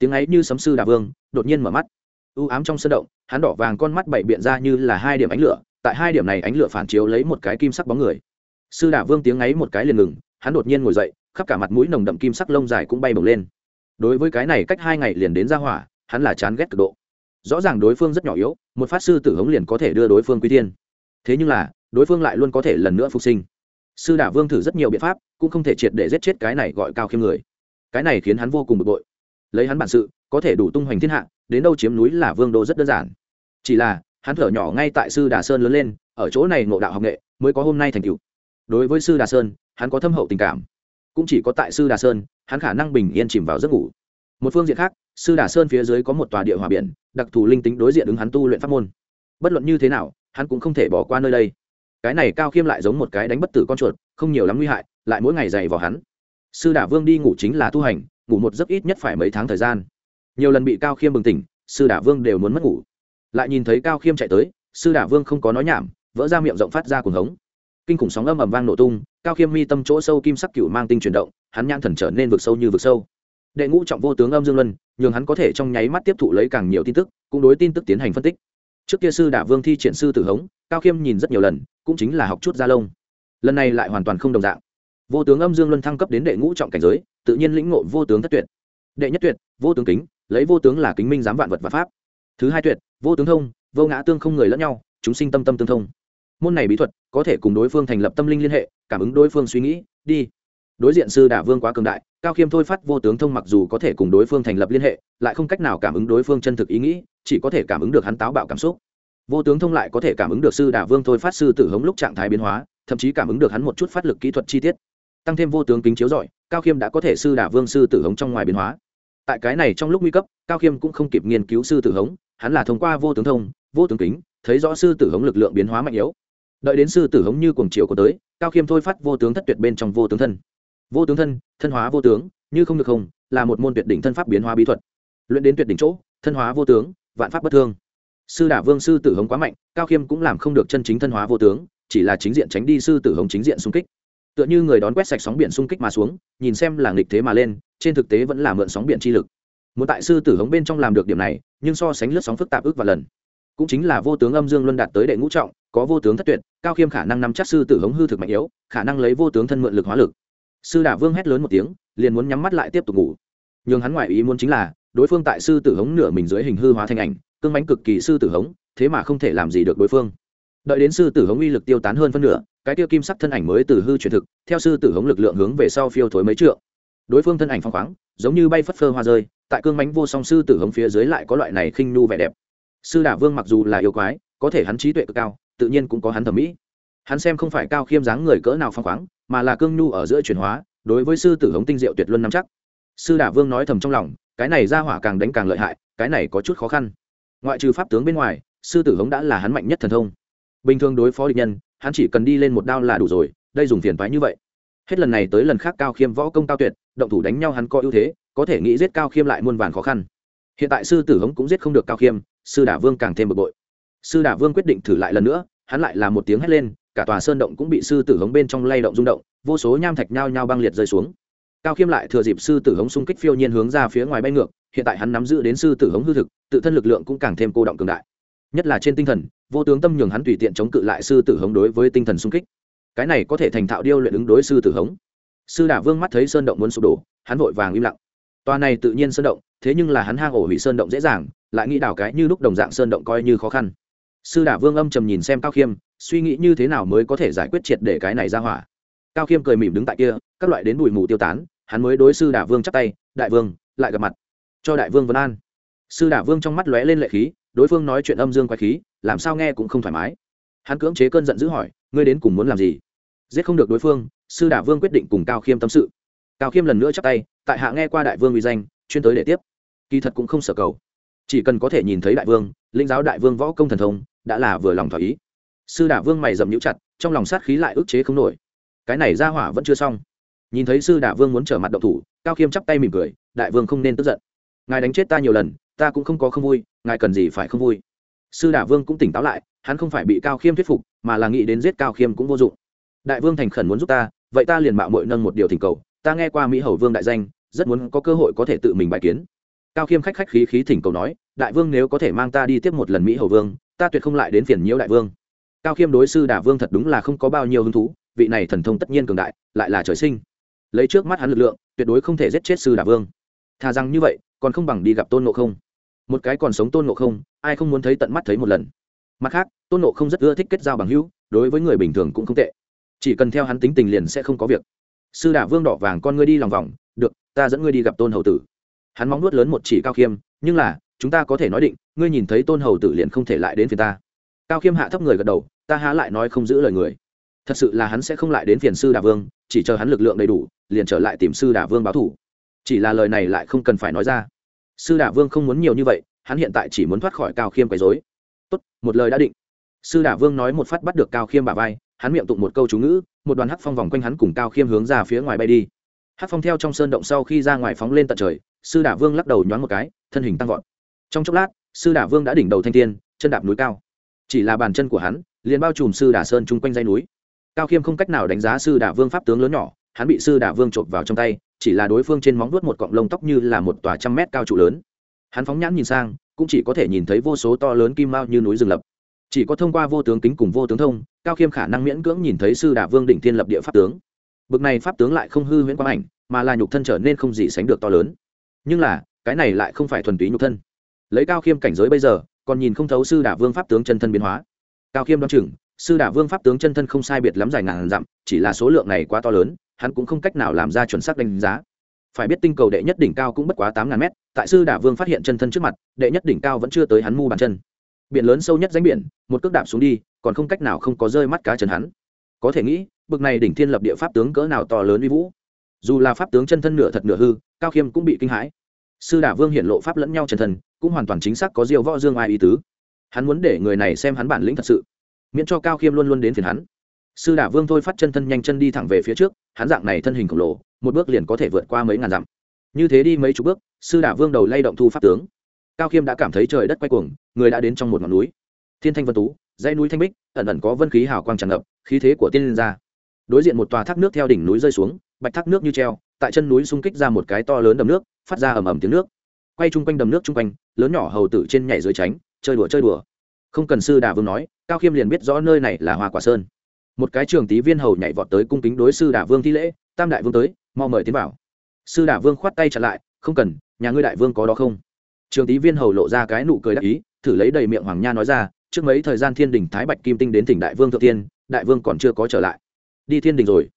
tiếng ấy như sấm sư đả vương, đột nhiên mở mắt. U ám trong sân động, hắn đỏ vàng con mắt bảy biện ra như là hai điểm ánh lửa, tại hai điểm này ánh lửa phản chiếu lấy một cái kim sắc bóng người. Sư đả vương tiếng ấy một cái liền ngừng, hắn đột nhiên ngồi dậy, khắp cả mặt mũi nồng đậm kim sắc lông dài cũng bay bổng lên. Đối với cái này cách hai ngày liền đến ra hỏa, hắn là chán ghét cực độ. Rõ ràng đối phương rất nhỏ yếu, một phát sư tử hống liền có thể đưa đối phương quy tiên thế nhưng là, đối phương lại luôn có thể lần nữa phục sinh. Sư đả vương thử rất nhiều biện pháp, cũng không thể triệt để giết chết cái này gọi cao khiêm người. Cái này khiến hắn vô cùng bực bội lấy hắn bản sự, có thể đủ tung hoành thiên hạ, đến đâu chiếm núi là vương đô rất đơn giản. Chỉ là, hắn thở nhỏ ngay tại sư đà sơn lớn lên, ở chỗ này ngộ đạo học nghệ, mới có hôm nay thành tựu. đối với sư đà sơn, hắn có thâm hậu tình cảm. Cũng chỉ có tại sư đà sơn, hắn khả năng bình yên chìm vào giấc ngủ. Một phương diện khác, sư đà sơn phía dưới có một tòa địa hòa biển, đặc thù linh tính đối diện ứng hắn tu luyện pháp môn. Bất luận như thế nào, hắn cũng không thể bỏ qua nơi đây. Cái này cao khiêm lại giống một cái đánh bất tử con chuột, không nhiều lắm nguy hại, lại mỗi ngày dày vào hắn. Sư đà vương đi ngủ chính là tu hành ngủ một giấc ít nhất phải mấy tháng thời gian. Nhiều lần bị cao khiêm bừng tỉnh, sư đả vương đều muốn mất ngủ. Lại nhìn thấy cao khiêm chạy tới, sư đả vương không có nói nhảm, vỡ ra miệng rộng phát ra cuồng hống. Kinh khủng sóng âm ầm vang nổ tung, cao khiêm mi tâm chỗ sâu kim sắc cựu mang tinh chuyển động, hắn nhãn thần trở nên vực sâu như vực sâu. Đệ ngũ trọng vô tướng âm dương luân, nhường hắn có thể trong nháy mắt tiếp thụ lấy càng nhiều tin tức, cũng đối tin tức tiến hành phân tích. Trước kia sư đả vương thi triển sư tử hống, cao khiêm nhìn rất nhiều lần, cũng chính là học chút gia lông. Lần này lại hoàn toàn không đồng dạng vô tướng âm dương luân thăng cấp đến đệ ngũ trọng cảnh giới, tự nhiên lĩnh ngộ vô tướng thất tuyệt. Đệ nhất tuyệt, vô tướng kính, lấy vô tướng là kính minh giám vạn vật và pháp. Thứ hai tuyệt, vô tướng thông, vô ngã tương không người lẫn nhau, chúng sinh tâm tâm tương thông. Môn này bí thuật, có thể cùng đối phương thành lập tâm linh liên hệ, cảm ứng đối phương suy nghĩ, đi. Đối diện sư đả vương quá cường đại, cao khiêm thôi phát vô tướng thông mặc dù có thể cùng đối phương thành lập liên hệ, lại không cách nào cảm ứng đối phương chân thực ý nghĩ, chỉ có thể cảm ứng được hắn táo bạo cảm xúc. Vô tướng thông lại có thể cảm ứng được sư đả vương thôi phát sư tử hống lúc trạng thái biến hóa, thậm chí cảm ứng được hắn một chút phát lực kỹ thuật chi tiết tăng thêm vô tướng kính chiếu giỏi cao khiêm đã có thể sư đả vương sư tử hống trong ngoài biến hóa. Tại cái này trong lúc nguy cấp, cao khiêm cũng không kịp nghiên cứu sư tử hống, hắn là thông qua vô tướng thông, vô tướng kính, thấy rõ sư tử hống lực lượng biến hóa mạnh yếu. Đợi đến sư tử hống như cuồng chiều có tới, cao khiêm thôi phát vô tướng thất tuyệt bên trong vô tướng thân. Vô tướng thân thân hóa vô tướng, như không được không, là một môn tuyệt đỉnh thân pháp biến hóa bí thuật. Luyện đến tuyệt đỉnh chỗ, thân hóa vô tướng, vạn pháp bất thương. Sư đả vương sư tử hống quá mạnh, cao khiêm cũng làm không được chân chính thân hóa vô tướng, chỉ là chính diện tránh đi sư tử hống chính diện xung kích tựa như người đón quét sạch sóng biển xung kích mà xuống, nhìn xem là nghịch thế mà lên, trên thực tế vẫn là mượn sóng biển chi lực. Muốn tại sư tử hống bên trong làm được điểm này, nhưng so sánh lướt sóng phức tạp ước và lần. Cũng chính là vô tướng âm dương luân đạt tới đệ ngũ trọng, có vô tướng thất tuyệt, cao khiêm khả năng nắm chắc sư tử hống hư thực mạnh yếu, khả năng lấy vô tướng thân mượn lực hóa lực. Sư đả vương hét lớn một tiếng, liền muốn nhắm mắt lại tiếp tục ngủ. Nhưng hắn ngoại ý muốn chính là, đối phương tại sư tử hống nửa mình dưới hình hư hóa thành ảnh, cương bánh cực kỳ sư tử hống, thế mà không thể làm gì được đối phương. Đợi đến sư tử hống uy lực tiêu tán hơn phân nửa cái tiêu kim sắc thân ảnh mới từ hư chuyển thực, theo sư tử hống lực lượng hướng về sau phiêu thối mấy trượng. Đối phương thân ảnh phong khoáng, giống như bay phất phơ hoa rơi, tại cương mánh vô song sư tử hống phía dưới lại có loại này khinh nu vẻ đẹp. Sư đả vương mặc dù là yêu quái, có thể hắn trí tuệ cực cao, tự nhiên cũng có hắn thẩm mỹ. Hắn xem không phải cao khiêm dáng người cỡ nào phong khoáng, mà là cương nhu ở giữa chuyển hóa, đối với sư tử hống tinh diệu tuyệt luân nắm chắc. Sư đả vương nói thầm trong lòng, cái này ra hỏa càng đánh càng lợi hại, cái này có chút khó khăn. Ngoại trừ pháp tướng bên ngoài, sư tử hống đã là hắn mạnh nhất thần thông. Bình thường đối phó địch nhân hắn chỉ cần đi lên một đao là đủ rồi, đây dùng phiền toái như vậy. Hết lần này tới lần khác cao khiêm võ công cao tuyệt, động thủ đánh nhau hắn có ưu thế, có thể nghĩ giết cao khiêm lại muôn vàn khó khăn. Hiện tại sư tử hống cũng giết không được cao khiêm, sư đả vương càng thêm bực bội. Sư đả vương quyết định thử lại lần nữa, hắn lại là một tiếng hét lên, cả tòa sơn động cũng bị sư tử hống bên trong lay động rung động, vô số nham thạch nhao nhao băng liệt rơi xuống. Cao khiêm lại thừa dịp sư tử hống xung kích phiêu nhiên hướng ra phía ngoài bay ngược, hiện tại hắn nắm giữ đến sư tử hống hư thực, tự thân lực lượng cũng càng thêm cô động cường đại. Nhất là trên tinh thần vô tướng tâm nhường hắn tùy tiện chống cự lại sư tử hống đối với tinh thần sung kích. Cái này có thể thành thạo điêu luyện ứng đối sư tử hống. Sư đả vương mắt thấy sơn động muốn sụp đổ, hắn vội vàng im lặng. Toa này tự nhiên sơn động, thế nhưng là hắn hang ổ hủy sơn động dễ dàng, lại nghĩ đảo cái như lúc đồng dạng sơn động coi như khó khăn. Sư đả vương âm trầm nhìn xem cao khiêm, suy nghĩ như thế nào mới có thể giải quyết triệt để cái này ra hỏa. Cao khiêm cười mỉm đứng tại kia, các loại đến bụi mù tiêu tán, hắn mới đối sư đả vương chắp tay, đại vương, lại gặp mặt. Cho đại vương vân an. Sư đả vương trong mắt lóe lên lệ khí đối phương nói chuyện âm dương quái khí, làm sao nghe cũng không thoải mái. Hắn cưỡng chế cơn giận dữ hỏi, ngươi đến cùng muốn làm gì? Giết không được đối phương, sư đả vương quyết định cùng cao khiêm tâm sự. Cao khiêm lần nữa chắp tay, tại hạ nghe qua đại vương uy danh, chuyên tới để tiếp. Kỳ thật cũng không sở cầu. Chỉ cần có thể nhìn thấy đại vương linh giáo đại vương võ công thần thông, đã là vừa lòng thỏa ý. Sư đả vương mày dầm nhũ chặt, trong lòng sát khí lại ức chế không nổi. Cái này ra hỏa vẫn chưa xong. Nhìn thấy sư đả vương muốn trở mặt động thủ, cao khiêm chắp tay mỉm cười, đại vương không nên tức giận. Ngài đánh chết ta nhiều lần ta cũng không có không vui, ngài cần gì phải không vui. Sư đả vương cũng tỉnh táo lại, hắn không phải bị cao khiêm thuyết phục, mà là nghĩ đến giết cao khiêm cũng vô dụng. Đại vương thành khẩn muốn giúp ta, vậy ta liền mạo mội nâng một điều thỉnh cầu, ta nghe qua mỹ hầu vương đại danh, rất muốn có cơ hội có thể tự mình bài kiến. Cao khiêm khách khách khí khí thỉnh cầu nói, đại vương nếu có thể mang ta đi tiếp một lần mỹ hầu vương, ta tuyệt không lại đến phiền nhiễu đại vương. Cao khiêm đối sư đả vương thật đúng là không có bao nhiêu hứng thú, vị này thần thông tất nhiên cường đại, lại là trời sinh. Lấy trước mắt hắn lực lượng, tuyệt đối không thể giết chết sư đả vương. Thà rằng như vậy còn không bằng đi gặp tôn ngộ không một cái còn sống tôn ngộ không ai không muốn thấy tận mắt thấy một lần mặt khác tôn ngộ không rất ưa thích kết giao bằng hữu đối với người bình thường cũng không tệ chỉ cần theo hắn tính tình liền sẽ không có việc sư đả vương đỏ vàng con ngươi đi lòng vòng được ta dẫn ngươi đi gặp tôn hầu tử hắn móng nuốt lớn một chỉ cao khiêm nhưng là chúng ta có thể nói định ngươi nhìn thấy tôn hầu tử liền không thể lại đến phiền ta cao khiêm hạ thấp người gật đầu ta há lại nói không giữ lời người thật sự là hắn sẽ không lại đến phiền sư đà vương chỉ chờ hắn lực lượng đầy đủ liền trở lại tìm sư đà vương báo thủ chỉ là lời này lại không cần phải nói ra. Sư đà vương không muốn nhiều như vậy hắn hiện tại chỉ muốn thoát khỏi cao khiêm quấy dối tốt một lời đã định. Sư đà vương nói một phát bắt được cao khiêm bà vai hắn miệng tụng một câu chú ngữ một đoàn hắc phong vòng quanh hắn cùng cao khiêm hướng ra phía ngoài bay đi. Hắc phong theo trong sơn động sau khi ra ngoài phóng lên tận trời sư đà vương lắc đầu nhoáng một cái thân hình tăng vọt. Trong chốc lát sư đà vương đã đỉnh đầu thanh thiên, chân đạp núi cao. Chỉ là bàn chân của hắn liền bao trùm sư đà sơn chung quanh dây núi. Cao khiêm không cách nào đánh giá sư đà vương pháp tướng lớn nhỏ hắn bị sư đà vương chộp vào trong tay, chỉ là đối phương trên móng vuốt một cọng lông tóc như là một tòa trăm mét cao trụ lớn. Hắn phóng nhãn nhìn sang, cũng chỉ có thể nhìn thấy vô số to lớn kim mao như núi rừng lập. Chỉ có thông qua vô tướng kính cùng vô tướng thông, cao khiêm khả năng miễn cưỡng nhìn thấy sư đà vương đỉnh thiên lập địa pháp tướng. Bực này pháp tướng lại không hư huyễn quang ảnh, mà là nhục thân trở nên không gì sánh được to lớn. Nhưng là, cái này lại không phải thuần túy nhục thân. Lấy cao khiêm cảnh giới bây giờ, còn nhìn không thấu sư đả vương pháp tướng chân thân biến hóa. Cao khiêm đoán chừng, sư đả vương pháp tướng chân thân không sai biệt lắm dài ngàn dặm, chỉ là số lượng này quá to lớn hắn cũng không cách nào làm ra chuẩn xác đánh giá. Phải biết tinh cầu đệ nhất đỉnh cao cũng bất quá tám ngàn mét, tại sư đả vương phát hiện chân thân trước mặt, đệ nhất đỉnh cao vẫn chưa tới hắn mu bàn chân. Biển lớn sâu nhất danh biển, một cước đạp xuống đi, còn không cách nào không có rơi mắt cá chân hắn. Có thể nghĩ, bực này đỉnh thiên lập địa pháp tướng cỡ nào to lớn uy vũ. Dù là pháp tướng chân thân nửa thật nửa hư, cao khiêm cũng bị kinh hãi. Sư đả vương hiện lộ pháp lẫn nhau chân thân, cũng hoàn toàn chính xác có diêu võ dương ai ý tứ. Hắn muốn để người này xem hắn bản lĩnh thật sự. Miễn cho cao khiêm luôn luôn đến phiền hắn sư đả vương thôi phát chân thân nhanh chân đi thẳng về phía trước, hắn dạng này thân hình khổng lồ, một bước liền có thể vượt qua mấy ngàn dặm. Như thế đi mấy chục bước, sư đả vương đầu lay động thu pháp tướng. Cao khiêm đã cảm thấy trời đất quay cuồng, người đã đến trong một ngọn núi. Thiên thanh vân tú, dãy núi thanh bích, ẩn ẩn có vân khí hào quang tràn ngập, khí thế của tiên liên ra đối diện một tòa thác nước theo đỉnh núi rơi xuống, bạch thác nước như treo, tại chân núi xung kích ra một cái to lớn đầm nước, phát ra ầm ầm tiếng nước. Quay chung quanh đầm nước chung quanh, lớn nhỏ hầu tử trên nhảy dưới tránh, chơi đùa chơi đùa. Không cần sư đà vương nói, cao khiêm liền biết rõ nơi này là hoa quả sơn một cái trường tí viên hầu nhảy vọt tới cung kính đối sư đả vương thi lễ, tam đại vương tới, mau mời tiến bảo sư đả vương khoát tay chặn lại, không cần, nhà ngươi đại vương có đó không? Trường tí viên hầu lộ ra cái nụ cười đắc ý, thử lấy đầy miệng hoàng nha nói ra, trước mấy thời gian thiên đình thái bạch kim tinh đến tỉnh đại vương thượng tiên, đại vương còn chưa có trở lại. Đi thiên đình rồi.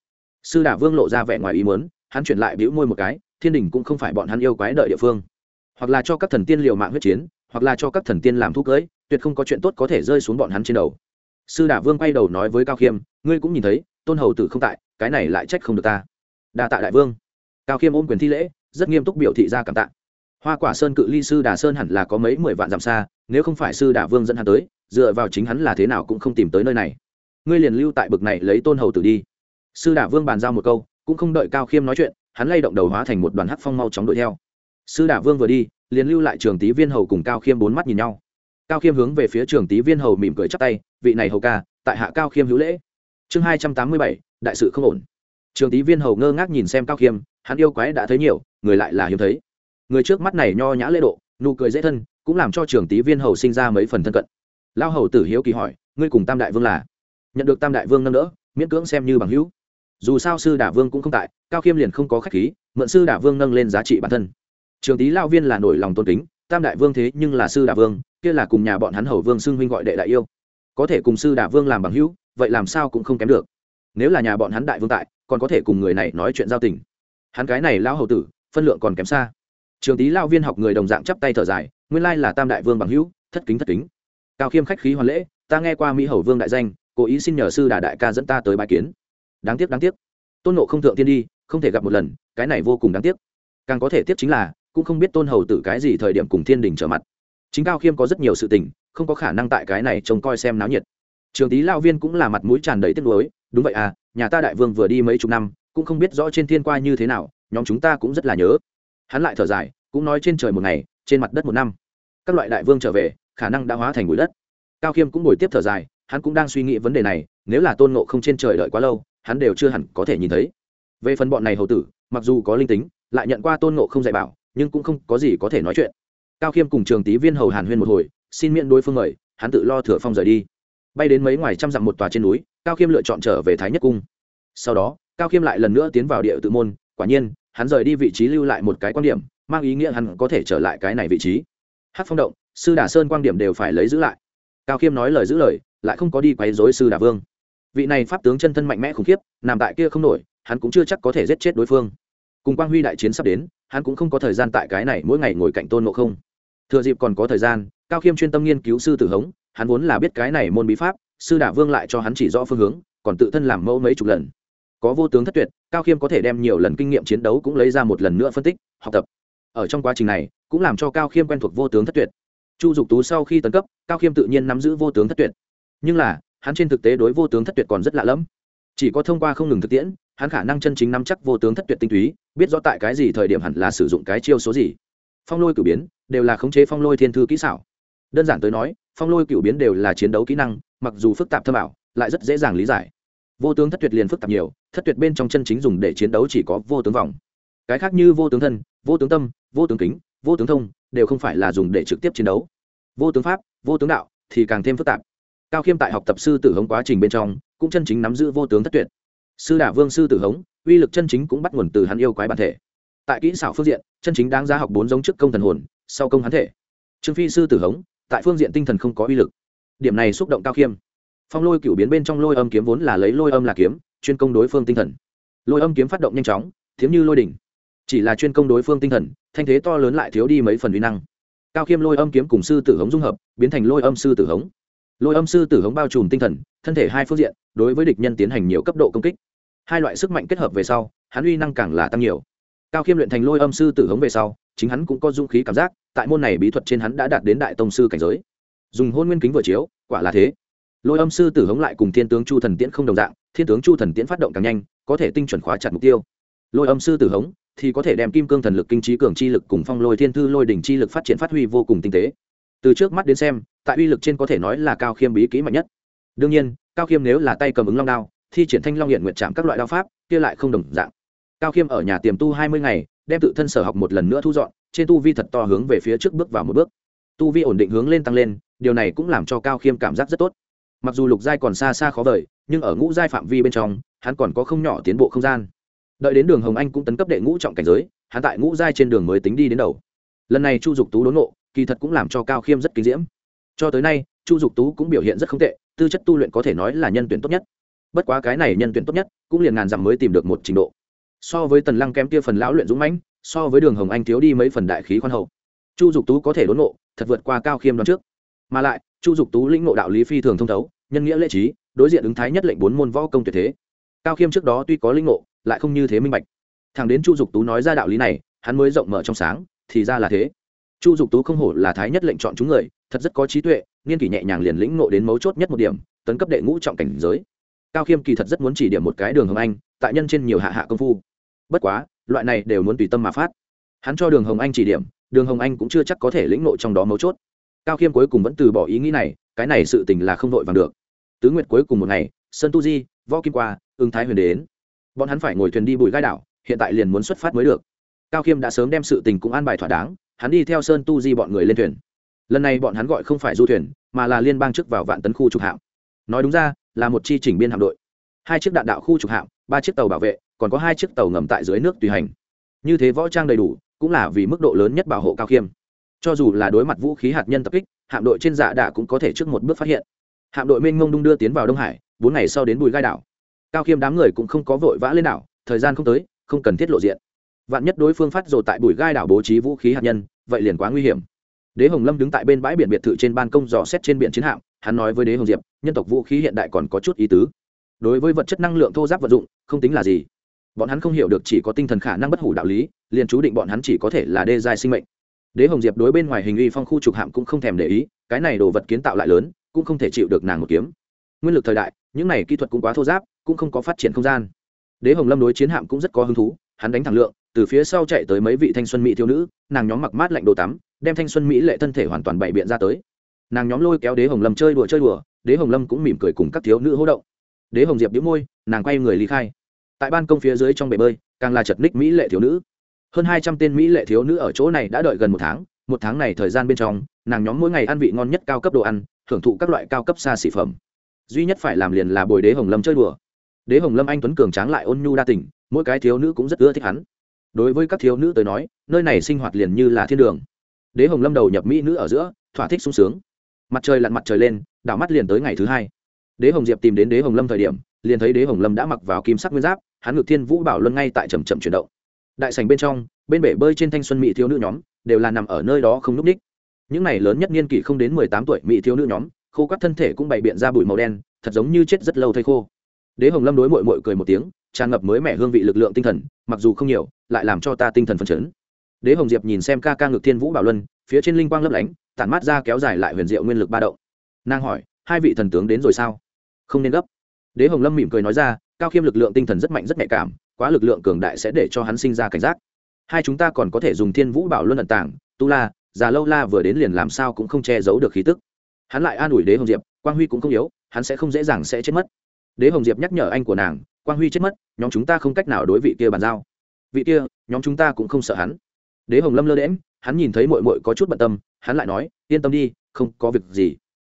Sư đả vương lộ ra vẻ ngoài ý muốn, hắn chuyển lại bĩu môi một cái, thiên đình cũng không phải bọn hắn yêu quái đợi địa phương. Hoặc là cho các thần tiên liều mạng huyết chiến, hoặc là cho các thần tiên làm thuốc cưỡi tuyệt không có chuyện tốt có thể rơi xuống bọn hắn trên đầu sư đả vương quay đầu nói với cao khiêm, ngươi cũng nhìn thấy, tôn hầu tử không tại, cái này lại trách không được ta. Đa tạ đại vương. Cao khiêm ôm quyền thi lễ, rất nghiêm túc biểu thị ra cảm tạ. Hoa quả sơn cự ly sư đà sơn hẳn là có mấy mười vạn dặm xa, nếu không phải sư đà vương dẫn hắn tới, dựa vào chính hắn là thế nào cũng không tìm tới nơi này. Ngươi liền lưu tại bực này lấy tôn hầu tử đi. Sư đà vương bàn giao một câu, cũng không đợi cao khiêm nói chuyện, hắn lay động đầu hóa thành một đoàn hắc phong mau chóng đuổi theo. Sư đà vương vừa đi, liền lưu lại trường tý viên hầu cùng cao khiêm bốn mắt nhìn nhau cao khiêm hướng về phía trường tý viên hầu mỉm cười chắp tay, vị này hầu ca, tại hạ cao khiêm hữu lễ. Chương hai trăm tám mươi bảy, đại sự không ổn. Trường tý viên hầu ngơ ngác nhìn xem cao khiêm, hắn yêu quái đã thấy nhiều, người lại là hiếm thấy. Người trước mắt này nho nhã lễ độ, nụ cười dễ thân, cũng làm cho trường tý viên hầu sinh ra mấy phần thân cận. Lao hầu tử hiếu kỳ hỏi, ngươi cùng tam đại vương là? Nhận được tam đại vương nâng đỡ, miễn cưỡng xem như bằng hữu. Dù sao sư đả vương cũng không tại, cao khiêm liền không có khách khí, mượn sư đả vương nâng lên giá trị bản thân. Trường tý lao viên là nổi lòng tôn kính, tam đại vương thế nhưng là sư đả vương kia là cùng nhà bọn hắn hầu vương xưng huynh gọi đệ đại yêu. Có thể cùng sư đả vương làm bằng hữu, vậy làm sao cũng không kém được. Nếu là nhà bọn hắn đại vương tại, còn có thể cùng người này nói chuyện giao tình. Hắn cái này lão hầu tử, phân lượng còn kém xa. Trường tý lao viên học người đồng dạng chắp tay thở dài, nguyên lai là tam đại vương bằng hữu, thất kính thất kính. Cao khiêm khách khí hoàn lễ, ta nghe qua mỹ hầu vương đại danh, cố ý xin nhờ sư đà đại ca dẫn ta tới bài kiến. Đáng tiếc đáng tiếc. Tôn nộ không thượng tiên đi, không thể gặp một lần, cái này vô cùng đáng tiếc. Càng có thể tiếc chính là, cũng không biết tôn hầu tử cái gì thời điểm cùng thiên đình trở mặt chính cao khiêm có rất nhiều sự tình, không có khả năng tại cái này trông coi xem náo nhiệt. Trường tý lao viên cũng là mặt mũi tràn đầy tiếc nuối, đúng vậy à nhà ta đại vương vừa đi mấy chục năm, cũng không biết rõ trên thiên qua như thế nào, nhóm chúng ta cũng rất là nhớ. Hắn lại thở dài, cũng nói trên trời một ngày, trên mặt đất một năm. Các loại đại vương trở về, khả năng đã hóa thành bụi đất. Cao khiêm cũng bồi tiếp thở dài, hắn cũng đang suy nghĩ vấn đề này, nếu là tôn ngộ không trên trời đợi quá lâu, hắn đều chưa hẳn có thể nhìn thấy. Về phần bọn này hầu tử, mặc dù có linh tính, lại nhận qua tôn ngộ không dạy bảo, nhưng cũng không có gì có thể nói chuyện cao khiêm cùng trường tý viên hầu hàn huyên một hồi, xin miễn đối phương mời, hắn tự lo thừa phong rời đi. Bay đến mấy ngoài trăm dặm một tòa trên núi, cao khiêm lựa chọn trở về thái nhất cung. Sau đó, cao khiêm lại lần nữa tiến vào địa tự môn, quả nhiên, hắn rời đi vị trí lưu lại một cái quan điểm, mang ý nghĩa hắn có thể trở lại cái này vị trí. Hát phong động, sư đà sơn quan điểm đều phải lấy giữ lại. Cao khiêm nói lời giữ lời, lại không có đi quấy dối sư đà vương. Vị này pháp tướng chân thân mạnh mẽ khủng khiếp, nằm tại kia không nổi, hắn cũng chưa chắc có thể giết chết đối phương cùng quang huy đại chiến sắp đến, hắn cũng không có thời gian tại cái này mỗi ngày ngồi cạnh tôn ngộ không. Thừa dịp còn có thời gian, cao khiêm chuyên tâm nghiên cứu sư tử hống, hắn vốn là biết cái này môn bí pháp, sư đả vương lại cho hắn chỉ rõ phương hướng, còn tự thân làm mẫu mấy chục lần. Có vô tướng thất tuyệt, cao khiêm có thể đem nhiều lần kinh nghiệm chiến đấu cũng lấy ra một lần nữa phân tích, học tập. Ở trong quá trình này, cũng làm cho cao khiêm quen thuộc vô tướng thất tuyệt. Chu dục tú sau khi tấn cấp, cao khiêm tự nhiên nắm giữ vô tướng thất tuyệt. Nhưng là, hắn trên thực tế đối vô tướng thất tuyệt còn rất lạ lẫm. Chỉ có thông qua không ngừng thực tiễn, hắn khả năng chân chính nắm chắc vô tướng thất tuyệt tinh túy biết rõ tại cái gì thời điểm hẳn là sử dụng cái chiêu số gì. Phong lôi cử biến, đều là khống chế phong lôi thiên thư kỹ xảo. Đơn giản tới nói, phong lôi cửu biến đều là chiến đấu kỹ năng, mặc dù phức tạp thâm ảo, lại rất dễ dàng lý giải. Vô tướng thất tuyệt liền phức tạp nhiều, thất tuyệt bên trong chân chính dùng để chiến đấu chỉ có vô tướng vòng. Cái khác như vô tướng thân, vô tướng tâm, vô tướng kính, vô tướng thông, đều không phải là dùng để trực tiếp chiến đấu. Vô tướng pháp, vô tướng đạo thì càng thêm phức tạp. Cao khiêm tại học tập sư tử hống quá trình bên trong, cũng chân chính nắm giữ vô tướng thất tuyệt. Sư đả vương sư tử hống uy lực chân chính cũng bắt nguồn từ hắn yêu quái bản thể. Tại kỹ xảo phương diện, chân chính đáng giá học bốn giống trước công thần hồn, sau công hắn thể. Trương phi sư tử hống, tại phương diện tinh thần không có uy lực. Điểm này xúc động cao khiêm. Phong lôi cựu biến bên trong lôi âm kiếm vốn là lấy lôi âm là kiếm, chuyên công đối phương tinh thần. Lôi âm kiếm phát động nhanh chóng, thiếm như lôi đỉnh. Chỉ là chuyên công đối phương tinh thần, thanh thế to lớn lại thiếu đi mấy phần uy năng. Cao khiêm lôi âm kiếm cùng sư tử hống dung hợp, biến thành lôi âm sư tử hống. Lôi âm sư tử hống bao trùm tinh thần, thân thể hai phương diện, đối với địch nhân tiến hành nhiều cấp độ công kích hai loại sức mạnh kết hợp về sau, hắn uy năng càng là tăng nhiều. Cao khiêm luyện thành lôi âm sư tử hống về sau, chính hắn cũng có dung khí cảm giác, tại môn này bí thuật trên hắn đã đạt đến đại tông sư cảnh giới. Dùng hôn nguyên kính vừa chiếu, quả là thế. Lôi âm sư tử hống lại cùng thiên tướng chu thần tiễn không đồng dạng, thiên tướng chu thần tiễn phát động càng nhanh, có thể tinh chuẩn khóa chặt mục tiêu. Lôi âm sư tử hống thì có thể đem kim cương thần lực, kinh trí cường chi lực cùng phong lôi thiên thư lôi đỉnh chi lực phát triển phát huy vô cùng tinh tế. Từ trước mắt đến xem, tại uy lực trên có thể nói là cao khiêm bí kỹ mạnh nhất. Đương nhiên, cao khiêm nếu là tay cầm ứng long đao thi triển thanh long hiện nguyện chạm các loại đao pháp, kia lại không đồng dạng. Cao khiêm ở nhà tiềm tu hai mươi ngày, đem tự thân sở học một lần nữa thu dọn, trên tu vi thật to hướng về phía trước bước vào một bước. Tu vi ổn định hướng lên tăng lên, điều này cũng làm cho cao khiêm cảm giác rất tốt. Mặc dù lục giai còn xa xa khó vời, nhưng ở ngũ giai phạm vi bên trong, hắn còn có không nhỏ tiến bộ không gian. Đợi đến đường hồng anh cũng tấn cấp đệ ngũ trọng cảnh giới, hắn tại ngũ giai trên đường mới tính đi đến đầu. Lần này chu dục tú đốn ngộ, kỳ thật cũng làm cho cao khiêm rất kinh diễm. Cho tới nay, chu dục tú cũng biểu hiện rất không tệ, tư chất tu luyện có thể nói là nhân tuyển tốt nhất bất quá cái này nhân tuyển tốt nhất, cũng liền ngàn dặm mới tìm được một trình độ. So với tần lăng kém kia phần lão luyện dũng mãnh, so với đường hồng anh thiếu đi mấy phần đại khí khoan hậu. Chu dục tú có thể đốn nộ thật vượt qua cao khiêm đoán trước. Mà lại, chu dục tú lĩnh ngộ đạo lý phi thường thông thấu, nhân nghĩa lễ trí, đối diện ứng thái nhất lệnh bốn môn võ công tuyệt thế. Cao khiêm trước đó tuy có lĩnh ngộ, lại không như thế minh bạch. Thằng đến chu dục tú nói ra đạo lý này, hắn mới rộng mở trong sáng, thì ra là thế. Chu dục tú không hổ là thái nhất lệnh chọn chúng người, thật rất có trí tuệ, niên kỷ nhẹ nhàng liền lĩnh ngộ đến mấu chốt nhất một điểm, tấn cấp đệ ngũ trọng cảnh giới cao khiêm kỳ thật rất muốn chỉ điểm một cái đường hồng anh, tại nhân trên nhiều hạ hạ công phu. Bất quá, loại này đều muốn tùy tâm mà phát. Hắn cho đường hồng anh chỉ điểm, đường hồng anh cũng chưa chắc có thể lĩnh nội trong đó mấu chốt. Cao khiêm cuối cùng vẫn từ bỏ ý nghĩ này, cái này sự tình là không vội vàng được. Tứ nguyệt cuối cùng một ngày, sơn tu di, võ kim qua, ưng thái huyền đến. Bọn hắn phải ngồi thuyền đi bụi gai đảo, hiện tại liền muốn xuất phát mới được. Cao khiêm đã sớm đem sự tình cũng an bài thỏa đáng, hắn đi theo sơn tu di bọn người lên thuyền. Lần này bọn hắn gọi không phải du thuyền, mà là liên bang trước vào vạn tấn khu trục hạm. Nói đúng ra là một chi chỉnh biên hạm đội. Hai chiếc đạn đạo khu trục hạm, ba chiếc tàu bảo vệ, còn có hai chiếc tàu ngầm tại dưới nước tùy hành. Như thế võ trang đầy đủ, cũng là vì mức độ lớn nhất bảo hộ cao khiêm. Cho dù là đối mặt vũ khí hạt nhân tập kích, hạm đội trên dạ đạ cũng có thể trước một bước phát hiện. Hạm đội mênh mông đung đưa tiến vào đông hải, bốn ngày sau đến bùi gai đảo. Cao khiêm đám người cũng không có vội vã lên đảo, thời gian không tới, không cần thiết lộ diện. Vạn nhất đối phương phát rồi tại bùi gai đảo bố trí vũ khí hạt nhân, vậy liền quá nguy hiểm đế hồng lâm đứng tại bên bãi biển biệt thự trên ban công dò xét trên biển chiến hạm, hắn nói với đế hồng diệp, nhân tộc vũ khí hiện đại còn có chút ý tứ. Đối với vật chất năng lượng thô giáp vật dụng, không tính là gì. Bọn hắn không hiểu được chỉ có tinh thần khả năng bất hủ đạo lý, liền chú định bọn hắn chỉ có thể là đê giai sinh mệnh. Đế hồng diệp đối bên ngoài hình uy phong khu trục hạm cũng không thèm để ý, cái này đồ vật kiến tạo lại lớn, cũng không thể chịu được nàng một kiếm. Nguyên lực thời đại, những này kỹ thuật cũng quá thô giáp, cũng không có phát triển không gian. Đế hồng lâm đối chiến hạm cũng rất có hứng thú, hắn đánh thẳng lượng, từ phía sau chạy tới mấy vị thanh xuân mỹ thiếu nữ, nàng nhóm mặc mát lạnh đồ tắm đem thanh xuân mỹ lệ thân thể hoàn toàn bày biện ra tới. Nàng nhóm lôi kéo đế hồng lâm chơi đùa chơi đùa, đế hồng lâm cũng mỉm cười cùng các thiếu nữ hỗ động. Đế hồng diệp đĩu môi, nàng quay người ly khai. Tại ban công phía dưới trong bể bơi, càng là chật ních mỹ lệ thiếu nữ. Hơn hai trăm tên mỹ lệ thiếu nữ ở chỗ này đã đợi gần một tháng một tháng này thời gian bên trong, nàng nhóm mỗi ngày ăn vị ngon nhất cao cấp đồ ăn, thưởng thụ các loại cao cấp xa xỉ phẩm. Duy nhất phải làm liền là bồi đế hồng lâm chơi đùa. Đế hồng lâm anh tuấn cường tráng lại ôn nhu đa tình, mỗi cái thiếu nữ cũng rất ưa thích hắn. Đối với các thiếu nữ tới nói, nơi này sinh hoạt liền như là thiên đường đế hồng lâm đầu nhập mỹ nữ ở giữa, thỏa thích sung sướng. Mặt trời lặn mặt trời lên, đảo mắt liền tới ngày thứ hai. Đế hồng diệp tìm đến đế hồng lâm thời điểm, liền thấy đế hồng lâm đã mặc vào kim sắc nguyên giáp, hắn ngược thiên vũ bảo luân ngay tại trầm trầm chuyển động. Đại sành bên trong, bên bể bơi trên thanh xuân mỹ thiếu nữ nhóm, đều là nằm ở nơi đó không núp ních. Những này lớn nhất niên kỷ không đến mười tám tuổi mỹ thiếu nữ nhóm, khô các thân thể cũng bày biện ra bụi màu đen, thật giống như chết rất lâu thây khô. Đế hồng lâm đối mội mội cười một tiếng, tràn ngập mới mẻ hương vị lực lượng tinh thần, mặc dù không nhiều, lại làm cho ta tinh thần phấn chấn đế hồng diệp nhìn xem ca ca ngực thiên vũ bảo luân, phía trên linh quang lấp lánh, tản mát ra kéo dài lại huyền diệu nguyên lực ba động. Nàng hỏi, hai vị thần tướng đến rồi sao? Không nên gấp. Đế hồng lâm mỉm cười nói ra, cao khiêm lực lượng tinh thần rất mạnh rất nhạy cảm, quá lực lượng cường đại sẽ để cho hắn sinh ra cảnh giác. Hai chúng ta còn có thể dùng thiên vũ bảo luân ẩn tảng tu la, già lâu la vừa đến liền làm sao cũng không che giấu được khí tức. Hắn lại an ủi đế hồng diệp, quang huy cũng không yếu, hắn sẽ không dễ dàng sẽ chết mất. Đế hồng diệp nhắc nhở anh của nàng, quang huy chết mất, nhóm chúng ta không cách nào đối vị kia bàn giao. Vị kia, nhóm chúng ta cũng không sợ hắn đế hồng lâm lơ đễm hắn nhìn thấy mội mội có chút bận tâm, hắn lại nói, yên tâm đi, không có việc gì.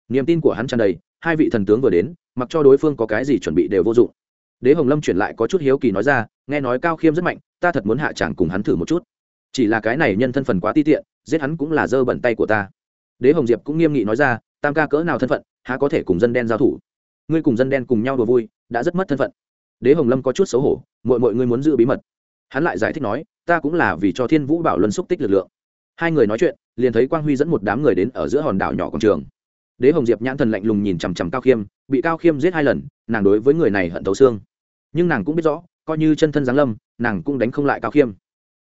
Niềm tin của hắn tràn đầy, hai vị thần tướng vừa đến, mặc cho đối phương có cái gì chuẩn bị đều vô dụng. Đế hồng lâm chuyển lại có chút hiếu kỳ nói ra, nghe nói cao khiêm rất mạnh, ta thật muốn hạ tràng cùng hắn thử một chút. Chỉ là cái này nhân thân phần quá ti tiện, giết hắn cũng là dơ bẩn tay của ta. Đế hồng diệp cũng nghiêm nghị nói ra, tam ca cỡ nào thân phận, há có thể cùng dân đen giao thủ? Ngươi cùng dân đen cùng nhau đùa vui, đã rất mất thân phận. Đế hồng lâm có chút xấu hổ mọi mọi ngươi muốn giữ bí mật. Hắn lại giải thích nói ta cũng là vì cho thiên vũ bảo luân xúc tích lực lượng. Hai người nói chuyện, liền thấy quang huy dẫn một đám người đến ở giữa hòn đảo nhỏ quảng trường. Đế hồng diệp nhãn thần lạnh lùng nhìn chằm chằm cao khiêm, bị cao khiêm giết hai lần, nàng đối với người này hận thấu xương. Nhưng nàng cũng biết rõ, coi như chân thân giáng lâm, nàng cũng đánh không lại cao khiêm.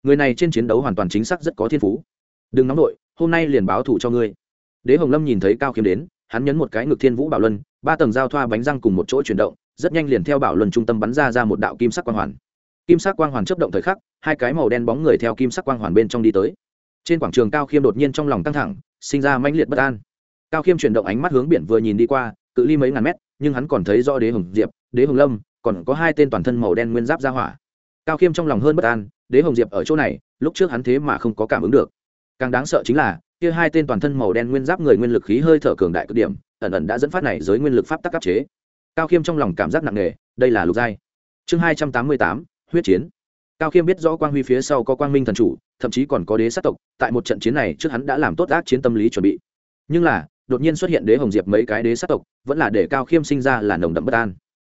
Người này trên chiến đấu hoàn toàn chính xác rất có thiên phú. Đừng nóng đội hôm nay liền báo thủ cho ngươi. Đế hồng lâm nhìn thấy cao khiêm đến, hắn nhấn một cái ngực thiên vũ bảo luân, ba tầng giao thoa bánh răng cùng một chỗ chuyển động, rất nhanh liền theo bảo luân trung tâm bắn ra ra một đạo kim sắc quang hoàn kim sắc quang hoàn chấp động thời khắc, hai cái màu đen bóng người theo kim sắc quang hoàn bên trong đi tới. Trên quảng trường cao khiêm đột nhiên trong lòng căng thẳng, sinh ra mãnh liệt bất an. Cao khiêm chuyển động ánh mắt hướng biển vừa nhìn đi qua, cự ly mấy ngàn mét, nhưng hắn còn thấy do đế hồng diệp, đế hồng lâm, còn có hai tên toàn thân màu đen nguyên giáp ra hỏa. Cao khiêm trong lòng hơn bất an, đế hồng diệp ở chỗ này, lúc trước hắn thế mà không có cảm ứng được. Càng đáng sợ chính là, kia hai tên toàn thân màu đen nguyên giáp người nguyên lực khí hơi thở cường đại cực điểm, ẩn ẩn đã dẫn phát này giới nguyên lực pháp tắc áp chế. Cao khiêm trong lòng cảm giác nặng nề, đây là lục giai. Chương hai trăm tám mươi tám huyết chiến. Cao khiêm biết rõ quang huy phía sau có quang minh thần chủ, thậm chí còn có đế sát tộc, tại một trận chiến này trước hắn đã làm tốt ác chiến tâm lý chuẩn bị. Nhưng là, đột nhiên xuất hiện đế hồng diệp mấy cái đế sát tộc, vẫn là để cao khiêm sinh ra là nồng đậm bất an.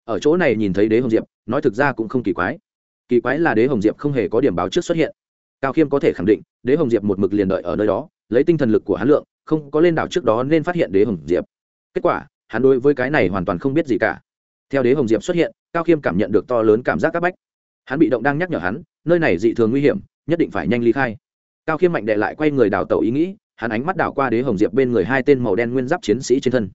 Ở chỗ này nhìn thấy đế hồng diệp, nói thực ra cũng không kỳ quái. Kỳ quái là đế hồng diệp không hề có điểm báo trước xuất hiện. Cao khiêm có thể khẳng định, đế hồng diệp một mực liền đợi ở nơi đó, lấy tinh thần lực của hắn lượng, không có lên đảo trước đó nên phát hiện đế hồng diệp. Kết quả, hắn đối với cái này hoàn toàn không biết gì cả. Theo đế hồng diệp xuất hiện, cao khiêm cảm nhận được to lớn cảm giác c áp bách hắn bị động đang nhắc nhở hắn, nơi này dị thường nguy hiểm, nhất định phải nhanh ly khai. Cao khiêm mạnh đệ lại quay người đào tẩu ý nghĩ, hắn ánh mắt đảo qua đế hồng diệp bên người hai tên màu đen nguyên giáp chiến sĩ trên thân.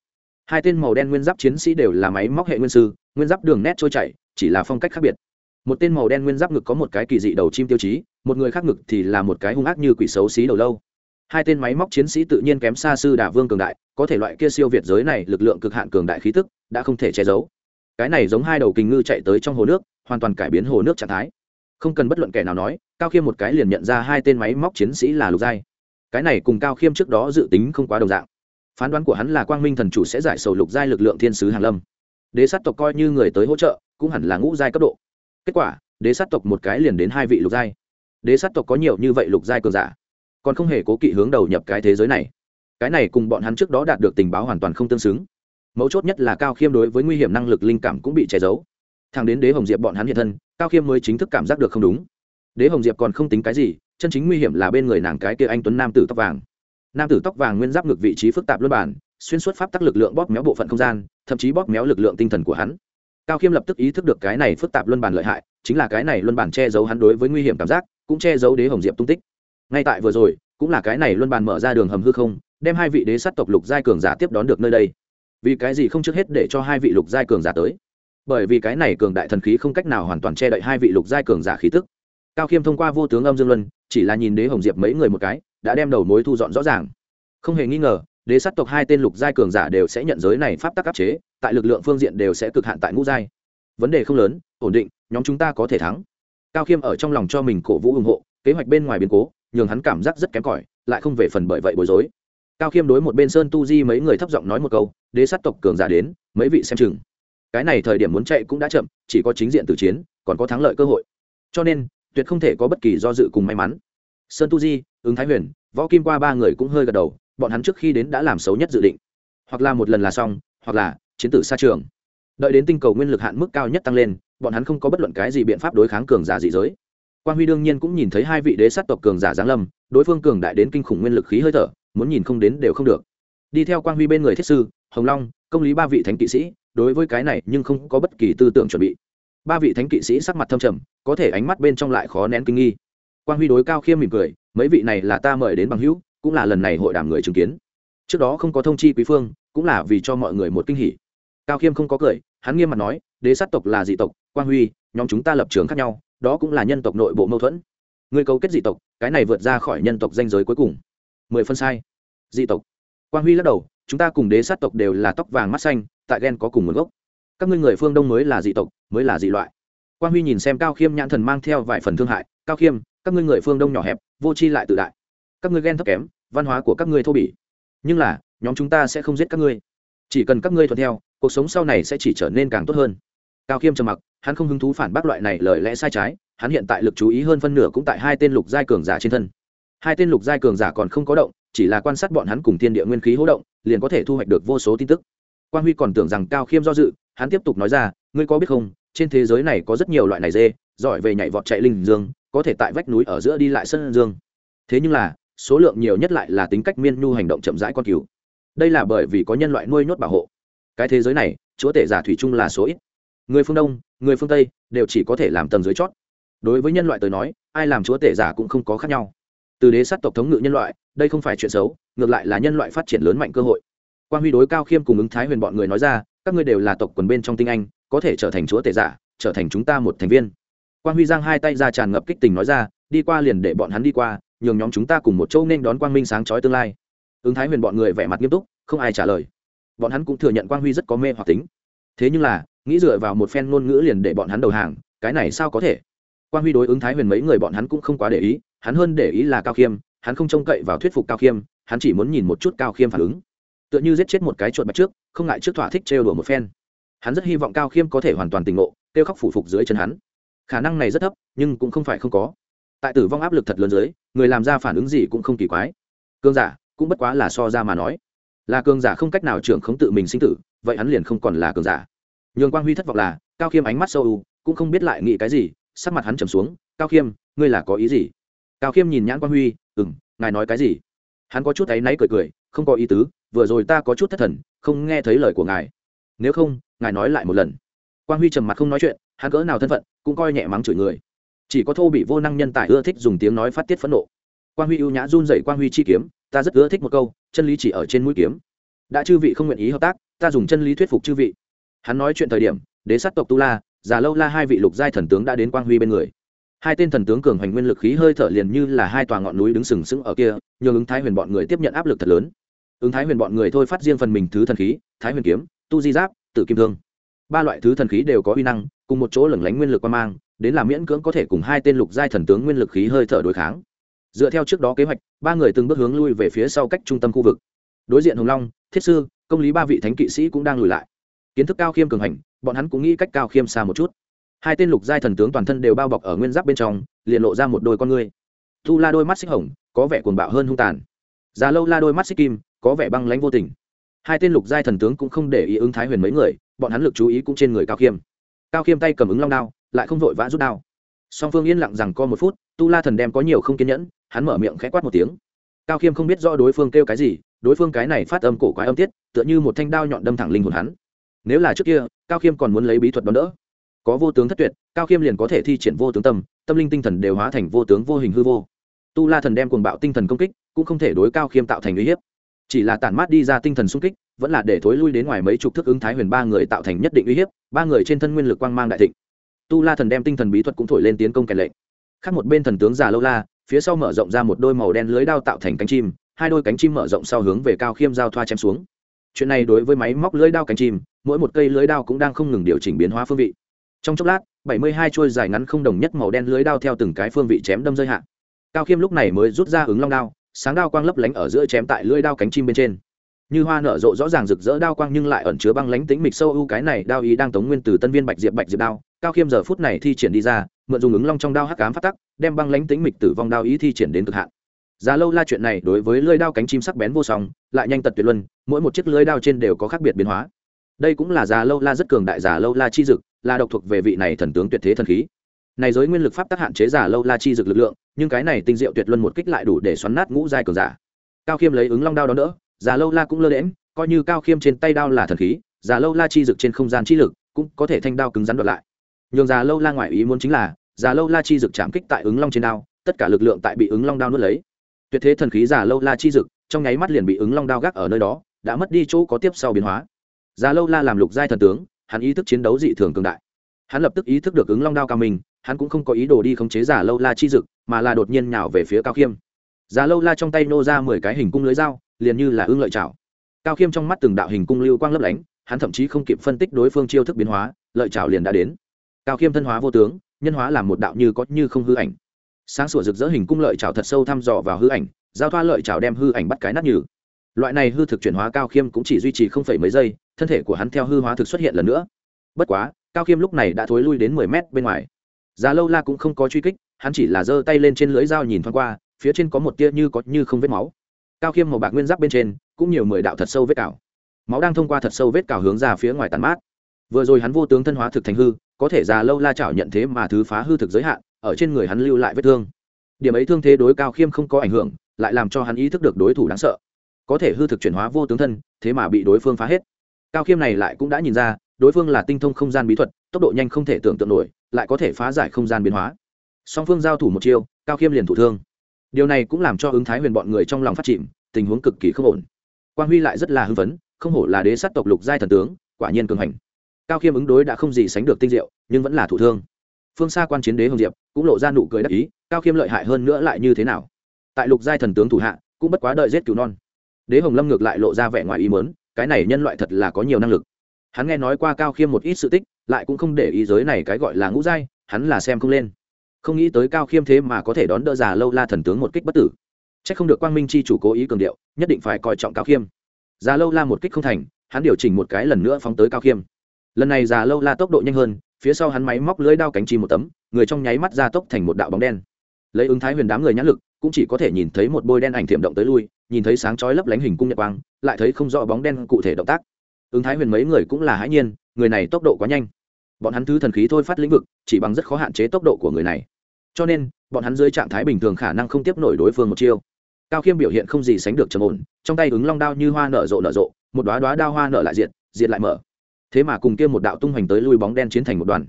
Hai tên màu đen nguyên giáp chiến sĩ đều là máy móc hệ nguyên sư, nguyên giáp đường nét trôi chảy, chỉ là phong cách khác biệt. Một tên màu đen nguyên giáp ngực có một cái kỳ dị đầu chim tiêu chí, một người khác ngực thì là một cái hung ác như quỷ xấu xí đầu lâu. Hai tên máy móc chiến sĩ tự nhiên kém xa sư đà vương cường đại, có thể loại kia siêu việt giới này lực lượng cực hạn cường đại khí tức, đã không thể che giấu cái này giống hai đầu kình ngư chạy tới trong hồ nước, hoàn toàn cải biến hồ nước trạng thái. Không cần bất luận kẻ nào nói, cao khiêm một cái liền nhận ra hai tên máy móc chiến sĩ là lục giai. Cái này cùng cao khiêm trước đó dự tính không quá đồng dạng. Phán đoán của hắn là quang minh thần chủ sẽ giải sầu lục giai lực lượng thiên sứ hàn lâm. Đế sát tộc coi như người tới hỗ trợ, cũng hẳn là ngũ giai cấp độ. Kết quả, đế sát tộc một cái liền đến hai vị lục giai. Đế sát tộc có nhiều như vậy lục giai cường giả, còn không hề cố kỵ hướng đầu nhập cái thế giới này. Cái này cùng bọn hắn trước đó đạt được tình báo hoàn toàn không tương xứng mấu chốt nhất là cao khiêm đối với nguy hiểm năng lực linh cảm cũng bị che giấu. Thằng đến đế hồng diệp bọn hắn hiện thân, cao khiêm mới chính thức cảm giác được không đúng. Đế hồng diệp còn không tính cái gì, chân chính nguy hiểm là bên người nàng cái kia anh tuấn nam tử tóc vàng. Nam tử tóc vàng nguyên giáp ngược vị trí phức tạp luân bản, xuyên suốt pháp tắc lực lượng bóp méo bộ phận không gian, thậm chí bóp méo lực lượng tinh thần của hắn. Cao khiêm lập tức ý thức được cái này phức tạp luân bản lợi hại, chính là cái này luân bản che giấu hắn đối với nguy hiểm cảm giác, cũng che giấu đế hồng diệp tung tích. Ngay tại vừa rồi, cũng là cái này luân bản mở ra đường hầm hư không, đem hai vị đế sát tộc lục giai cường giả tiếp đón được nơi đây vì cái gì không trước hết để cho hai vị lục giai cường giả tới? Bởi vì cái này cường đại thần khí không cách nào hoàn toàn che đậy hai vị lục giai cường giả khí tức. Cao khiêm thông qua vô tướng âm dương luân, chỉ là nhìn đế hồng diệp mấy người một cái, đã đem đầu mối thu dọn rõ ràng. Không hề nghi ngờ, đế sát tộc hai tên lục giai cường giả đều sẽ nhận giới này pháp tắc áp chế, tại lực lượng phương diện đều sẽ cực hạn tại ngũ giai. Vấn đề không lớn, ổn định, nhóm chúng ta có thể thắng. Cao khiêm ở trong lòng cho mình cổ vũ ủng hộ, kế hoạch bên ngoài biến cố, nhường hắn cảm giác rất kém cỏi, lại không về phần bởi vậy bối rối cao khiêm đối một bên sơn tu di mấy người thấp giọng nói một câu, đế sát tộc cường giả đến, mấy vị xem chừng. Cái này thời điểm muốn chạy cũng đã chậm, chỉ có chính diện từ chiến, còn có thắng lợi cơ hội. Cho nên, tuyệt không thể có bất kỳ do dự cùng may mắn. Sơn tu di, ứng thái huyền, võ kim qua ba người cũng hơi gật đầu, bọn hắn trước khi đến đã làm xấu nhất dự định. Hoặc là một lần là xong, hoặc là chiến tử xa trường. Đợi đến tinh cầu nguyên lực hạn mức cao nhất tăng lên, bọn hắn không có bất luận cái gì biện pháp đối kháng cường giả dị giới. Quan huy đương nhiên cũng nhìn thấy hai vị đế sát tộc cường giả giáng lâm, đối phương cường đại đến kinh khủng nguyên lực khí hơi thở muốn nhìn không đến đều không được. Đi theo quan huy bên người thiết sư, hồng long, công lý ba vị thánh kỵ sĩ, đối với cái này nhưng không có bất kỳ tư tưởng chuẩn bị. Ba vị thánh kỵ sĩ sắc mặt thâm trầm, có thể ánh mắt bên trong lại khó nén kinh nghi. Quan huy đối cao khiêm mỉm cười, mấy vị này là ta mời đến bằng hữu, cũng là lần này hội đàm người chứng kiến. Trước đó không có thông chi quý phương, cũng là vì cho mọi người một kinh hỉ. Cao khiêm không có cười, hắn nghiêm mặt nói, đế sát tộc là dị tộc quan huy, nhóm chúng ta lập trường khác nhau, đó cũng là nhân tộc nội bộ mâu thuẫn. Người cấu kết dị tộc, cái này vượt ra khỏi nhân tộc danh giới cuối cùng mười phân sai. Dị tộc. Quan huy lắc đầu, chúng ta cùng đế sát tộc đều là tóc vàng mắt xanh, tại ghen có cùng nguồn gốc. Các ngươi người phương đông mới là dị tộc, mới là dị loại. Quan huy nhìn xem cao khiêm nhãn thần mang theo vài phần thương hại, cao khiêm, các ngươi người phương đông nhỏ hẹp, vô tri lại tự đại. Các ngươi ghen thấp kém, văn hóa của các ngươi thô bỉ. Nhưng là, nhóm chúng ta sẽ không giết các ngươi. Chỉ cần các ngươi thuận theo, cuộc sống sau này sẽ chỉ trở nên càng tốt hơn. Cao khiêm trầm mặc, hắn không hứng thú phản bác loại này lời lẽ sai trái, hắn hiện tại lực chú ý hơn phân nửa cũng tại hai tên lục giai cường giả trên thân hai tên lục giai cường giả còn không có động, chỉ là quan sát bọn hắn cùng thiên địa nguyên khí hỗ động, liền có thể thu hoạch được vô số tin tức. Quan huy còn tưởng rằng cao khiêm do dự, hắn tiếp tục nói ra, ngươi có biết không, trên thế giới này có rất nhiều loại này dê, giỏi về nhảy vọt chạy linh dương, có thể tại vách núi ở giữa đi lại sân dương. Thế nhưng là, số lượng nhiều nhất lại là tính cách miên nhu hành động chậm rãi con cứu đây là bởi vì có nhân loại nuôi nhốt bảo hộ. Cái thế giới này, chúa tể giả thủy chung là số ít. Người phương đông, người phương tây, đều chỉ có thể làm tầng dưới chót. Đối với nhân loại tới nói, ai làm chúa tể giả cũng không có khác nhau từ đế sát tộc thống ngự nhân loại, đây không phải chuyện xấu, ngược lại là nhân loại phát triển lớn mạnh cơ hội. Quan huy đối cao khiêm cùng ứng thái huyền bọn người nói ra, các ngươi đều là tộc quần bên trong tinh anh, có thể trở thành chúa tể giả, trở thành chúng ta một thành viên. Quan huy giang hai tay ra tràn ngập kích tình nói ra, đi qua liền để bọn hắn đi qua, nhường nhóm chúng ta cùng một châu nên đón quang minh sáng chói tương lai. Ứng thái huyền bọn người vẻ mặt nghiêm túc, không ai trả lời. Bọn hắn cũng thừa nhận quang huy rất có mê hoặc tính. Thế nhưng là, nghĩ dựa vào một phen ngôn ngữ liền để bọn hắn đầu hàng, cái này sao có thể? Quang huy đối ứng thái huyền mấy người bọn hắn cũng không quá để ý hắn hơn để ý là cao khiêm, hắn không trông cậy vào thuyết phục cao khiêm, hắn chỉ muốn nhìn một chút cao khiêm phản ứng. Tựa như giết chết một cái chuột bạch trước, không ngại trước thỏa thích trêu đùa một phen. Hắn rất hy vọng cao khiêm có thể hoàn toàn tỉnh ngộ, kêu khóc phủ phục dưới chân hắn. Khả năng này rất thấp, nhưng cũng không phải không có. Tại tử vong áp lực thật lớn dưới, người làm ra phản ứng gì cũng không kỳ quái. Cương giả, cũng bất quá là so ra mà nói. Là cường giả không cách nào trưởng khống tự mình sinh tử, vậy hắn liền không còn là cường giả. Nhường quang huy thất vọng là, cao khiêm ánh mắt sâu u, cũng không biết lại nghĩ cái gì, sắc mặt hắn trầm xuống. Cao khiêm, ngươi là có ý gì? Cao khiêm nhìn nhãn quang huy ừ m ngài nói cái gì? Hắn có chút áy náy cười cười, không có ý tứ, vừa rồi ta có chút thất thần, không nghe thấy lời của ngài. Nếu không, ngài nói lại một lần. Quang huy trầm mặt không nói chuyện, hắn cỡ nào thân phận, cũng coi nhẹ mắng chửi người. Chỉ có thô bị vô năng nhân tài ưa thích dùng tiếng nói phát tiết phẫn nộ. Quang huy ưu nhã run dậy quang huy chi kiếm, ta rất ưa thích một câu, chân lý chỉ ở trên mũi kiếm. Đã chư vị không nguyện ý hợp tác, ta dùng chân lý thuyết phục chư vị. Hắn nói chuyện thời điểm, đế sát tộc tu la, già lâu la hai vị lục giai thần tướng đã đến quang huy bên người hai tên thần tướng cường hoành nguyên lực khí hơi thở liền như là hai tòa ngọn núi đứng sừng sững ở kia nhường ứng thái huyền bọn người tiếp nhận áp lực thật lớn. Ứng thái huyền bọn người thôi phát riêng phần mình thứ thần khí, thái huyền kiếm, tu di giáp tự kim thương. Ba loại thứ thần khí đều có uy năng, cùng một chỗ lẩn lánh nguyên lực qua mang, đến là miễn cưỡng có thể cùng hai tên lục giai thần tướng nguyên lực khí hơi thở đối kháng. Dựa theo trước đó kế hoạch, ba người từng bước hướng lui về phía sau cách trung tâm khu vực. Đối diện hồng long, thiết sư, công lý ba vị thánh kỵ sĩ cũng đang lùi lại. Kiến thức cao khiêm cường hành, bọn hắn cũng nghĩ cách cao khiêm xa một chút hai tên lục giai thần tướng toàn thân đều bao bọc ở nguyên giáp bên trong, liền lộ ra một đôi con ngươi. Thu la đôi mắt xích hồng, có vẻ cuồng bạo hơn hung tàn. Già lâu la đôi mắt xích kim, có vẻ băng lãnh vô tình. Hai tên lục giai thần tướng cũng không để ý ứng thái huyền mấy người, bọn hắn lực chú ý cũng trên người cao khiêm. Cao khiêm tay cầm ứng long đao, lại không vội vã rút đao. Song phương yên lặng rằng co một phút, tu la thần đem có nhiều không kiên nhẫn, hắn mở miệng khẽ quát một tiếng. Cao khiêm không biết rõ đối phương kêu cái gì, đối phương cái này phát âm cổ quái âm tiết, tựa như một thanh đao nhọn đâm thẳng linh hồn hắn. Nếu là trước kia, cao khiêm còn muốn lấy bí thuật đón đỡ có vô tướng thất tuyệt, cao khiêm liền có thể thi triển vô tướng tâm tâm linh tinh thần đều hóa thành vô tướng vô hình hư vô. Tu la thần đem cuồng bạo tinh thần công kích, cũng không thể đối cao khiêm tạo thành uy hiếp. Chỉ là tản mát đi ra tinh thần sung kích, vẫn là để thối lui đến ngoài mấy chục thức ứng thái huyền ba người tạo thành nhất định uy hiếp, ba người trên thân nguyên lực quang mang đại thịnh. Tu la thần đem tinh thần bí thuật cũng thổi lên tiến công kèn lệnh. Khác một bên thần tướng già lâu la, phía sau mở rộng ra một đôi màu đen lưới đao tạo thành cánh chim, hai đôi cánh chim mở rộng sau hướng về cao khiêm giao thoa chém xuống. Chuyện này đối với máy móc lưới đao cánh chim, mỗi một cây lưới đao cũng đang không ngừng điều chỉnh biến hóa phương vị trong chốc lát, bảy mươi hai chuôi dài ngắn không đồng nhất màu đen lưới đao theo từng cái phương vị chém đâm rơi hạ. cao khiêm lúc này mới rút ra ứng long đao, sáng đao quang lấp lánh ở giữa chém tại lưỡi đao cánh chim bên trên. Như hoa nở rộ rõ ràng rực rỡ đao quang nhưng lại ẩn chứa băng lánh tính mịch sâu ưu cái này đao ý đang tống nguyên từ tân viên bạch diệp bạch diệp đao. Cao khiêm giờ phút này thi triển đi ra, mượn dùng ứng long trong đao hắc cám phát tắc, đem băng lánh tính mịch tử vong đao ý thi triển đến cực hạn. Giá lâu la chuyện này đối với lưỡi đao cánh chim sắc bén vô song, lại nhanh tật tuyệt luân, mỗi một chiếc lưỡi đao trên đều có khác biệt biến hóa. Đây cũng là giá lâu la rất cường đại già lâu la chi dực là độc thuộc về vị này thần tướng tuyệt thế thần khí. Này giới nguyên lực pháp tác hạn chế giả lâu la chi dực lực lượng, nhưng cái này tinh diệu tuyệt luân một kích lại đủ để xoắn nát ngũ giai cường giả. Cao khiêm lấy ứng long đao đó nữa giả lâu la cũng lơ lẽm coi như cao khiêm trên tay đao là thần khí, giả lâu la chi dực trên không gian chi lực cũng có thể thanh đao cứng rắn đoạt lại. Nhường giả lâu la ngoại ý muốn chính là, giả lâu la chi dực chạm kích tại ứng long trên đao, tất cả lực lượng tại bị ứng long đao nuốt lấy. Tuyệt thế thần khí giả lâu la chi dực, trong nháy mắt liền bị ứng long đao gác ở nơi đó, đã mất đi chỗ có tiếp sau biến hóa. Giả lâu la làm lục giai thần tướng hắn ý thức chiến đấu dị thường cường đại. Hắn lập tức ý thức được ứng long đao cao mình hắn cũng không có ý đồ đi khống chế giả lâu la chi dực, mà là đột nhiên nhào về phía cao khiêm. Giả lâu la trong tay nô ra mười cái hình cung lưới dao, liền như là ương lợi chảo. Cao khiêm trong mắt từng đạo hình cung lưu quang lấp lánh, hắn thậm chí không kịp phân tích đối phương chiêu thức biến hóa, lợi chảo liền đã đến. Cao khiêm thân hóa vô tướng, nhân hóa làm một đạo như có như không hư ảnh. Sáng sủa rực rỡ hình cung lợi chảo thật sâu thăm dò vào hư ảnh, giao thoa lợi chảo đem hư ảnh bắt cái nát nhừ loại này hư thực chuyển hóa cao khiêm cũng chỉ duy trì không phẩy mấy giây, thân thể của hắn theo hư hóa thực xuất hiện lần nữa. Bất quá, cao khiêm lúc này đã thối lui đến mười mét bên ngoài. Già lâu la cũng không có truy kích, hắn chỉ là giơ tay lên trên lưới dao nhìn thoáng qua, phía trên có một tia như có như không vết máu. Cao khiêm màu bạc nguyên giáp bên trên, cũng nhiều mười đạo thật sâu vết cào. Máu đang thông qua thật sâu vết cào hướng ra phía ngoài tàn mát. Vừa rồi hắn vô tướng thân hóa thực thành hư, có thể già lâu la chảo nhận thế mà thứ phá hư thực giới hạn, ở trên người hắn lưu lại vết thương. Điểm ấy thương thế đối cao khiêm không có ảnh hưởng, lại làm cho hắn ý thức được đối thủ đáng sợ có thể hư thực chuyển hóa vô tướng thân, thế mà bị đối phương phá hết. Cao khiêm này lại cũng đã nhìn ra, đối phương là tinh thông không gian bí thuật, tốc độ nhanh không thể tưởng tượng nổi, lại có thể phá giải không gian biến hóa. Song phương giao thủ một chiêu, cao khiêm liền thủ thương. Điều này cũng làm cho ứng thái huyền bọn người trong lòng phát chìm, tình huống cực kỳ không ổn. Quang huy lại rất là hưng phấn, không hổ là đế sát tộc lục giai thần tướng, quả nhiên cường hành. Cao khiêm ứng đối đã không gì sánh được tinh diệu, nhưng vẫn là thủ thương. Phương xa quan chiến đế hồng diệp cũng lộ ra nụ cười đắc ý, cao khiêm lợi hại hơn nữa lại như thế nào? Tại lục giai thần tướng thủ hạ, cũng bất quá đợi giết cứu non đế hồng lâm ngược lại lộ ra vẻ ngoài ý mớn cái này nhân loại thật là có nhiều năng lực. Hắn nghe nói qua cao khiêm một ít sự tích, lại cũng không để ý giới này cái gọi là ngũ giai, hắn là xem không lên. Không nghĩ tới cao khiêm thế mà có thể đón đỡ già lâu la thần tướng một kích bất tử. C h ắ c không được quang minh c h i chủ cố ý cường điệu, nhất định phải coi trọng cao khiêm. Già lâu la một kích không thành, hắn điều chỉnh một cái lần nữa phóng tới cao khiêm. Lần này già lâu la tốc độ nhanh hơn, phía sau hắn máy móc lưới đao cánh chi một tấm, người trong nháy mắt ra tốc thành một đạo bóng đen lấy ứng thái huyền đám người nhãn lực, cũng chỉ có thể nhìn thấy một bôi đen ảnh thiểm động tới lui, nhìn thấy sáng chói lấp lánh hình cung nhật quang, lại thấy không rõ bóng đen cụ thể động tác. Ứng thái huyền mấy người cũng là hãi nhiên, người này tốc độ quá nhanh. Bọn hắn thứ thần khí thôi phát lĩnh vực, chỉ bằng rất khó hạn chế tốc độ của người này. Cho nên, bọn hắn dưới trạng thái bình thường khả năng không tiếp nổi đối phương một chiêu. Cao khiêm biểu hiện không gì sánh được trầm ổn, trong tay ứng long đao như hoa nở rộ nở rộ, một đoá đoá đao hoa nở lại diệt diệt lại mở. Thế mà cùng kia một đạo tung hoành tới lui bóng đen chiến thành một đoàn.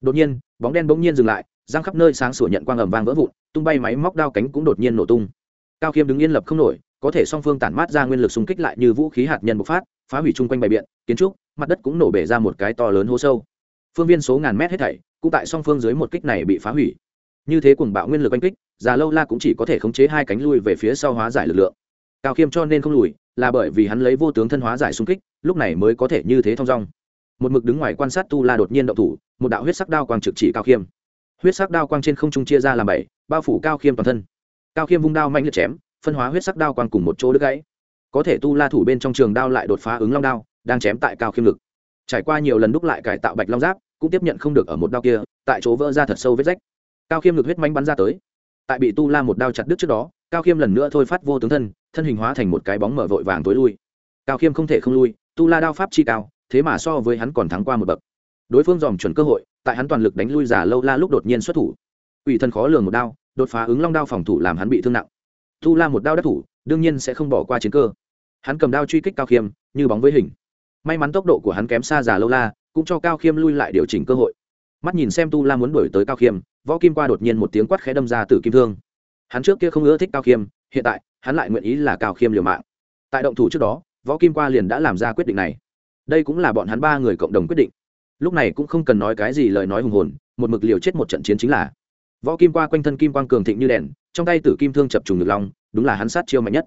Đột nhiên, bóng đen bỗng nhiên dừng lại giang khắp nơi sáng sủa nhận quang ầm vang vỡ vụn, tung bay máy móc đao cánh cũng đột nhiên nổ tung. Cao khiêm đứng yên lập không nổi, có thể song phương tản mát ra nguyên lực xung kích lại như vũ khí hạt nhân bộc phát, phá hủy chung quanh bày biện, kiến trúc, mặt đất cũng nổ bể ra một cái to lớn hố sâu. Phương viên số ngàn mét hết thảy, cũng tại song phương dưới một kích này bị phá hủy. Như thế cùng bạo nguyên lực oanh kích, già lâu la cũng chỉ có thể khống chế hai cánh lui về phía sau hóa giải lực lượng. Cao khiêm cho nên không lùi, là bởi vì hắn lấy vô tướng thân hóa giải xung kích, lúc này mới có thể như thế thong dong. Một mực đứng ngoài quan sát tu la đột nhiên động thủ, một đạo huyết sắc đao quang trực chỉ cao khiêm huyết sắc đao quang trên không trung chia ra làm bảy, bao phủ cao khiêm toàn thân. Cao khiêm vung đao mạnh liệt chém, phân hóa huyết sắc đao quang cùng một chỗ đứt gãy. Có thể tu la thủ bên trong trường đao lại đột phá ứng long đao, đang chém tại cao khiêm lực trải qua nhiều lần đúc lại cải tạo bạch long giáp, cũng tiếp nhận không được ở một đao kia, tại chỗ vỡ ra thật sâu vết rách. Cao khiêm lực huyết manh bắn ra tới. Tại bị tu la một đao chặt đứt trước đó, cao khiêm lần nữa thôi phát vô tướng thân thân hình hóa thành một cái bóng mở vội vàng tối lui. Cao khiêm không thể không lui, tu la đao pháp chi cao, thế mà so với hắn còn thắng qua một bậc. Đối phương dòm chuẩn cơ hội tại hắn toàn lực đánh lui giả lâu la lúc đột nhiên xuất thủ. Ủy thân khó lường một đao, đột phá ứng long đao phòng thủ làm hắn bị thương nặng. Tu la một đao đắc thủ, đương nhiên sẽ không bỏ qua chiến cơ. Hắn cầm đao truy kích cao khiêm, như bóng với hình. May mắn tốc độ của hắn kém xa giả lâu la, cũng cho cao khiêm lui lại điều chỉnh cơ hội. Mắt nhìn xem tu la muốn đuổi tới cao khiêm, võ kim qua đột nhiên một tiếng quát khẽ đâm ra từ kim thương. Hắn trước kia không ưa thích cao khiêm, hiện tại, hắn lại nguyện ý là cao khiêm liều mạng. Tại động thủ trước đó, võ kim qua liền đã làm ra quyết định này. Đây cũng là bọn hắn ba người cộng đồng quyết định lúc này cũng không cần nói cái gì lời nói hùng hồn, một mực liều chết một trận chiến chính là. Võ kim qua quanh thân kim quang cường thịnh như đèn, trong tay tử kim thương chập trùng ngược long, đúng là hắn sát chiêu mạnh nhất.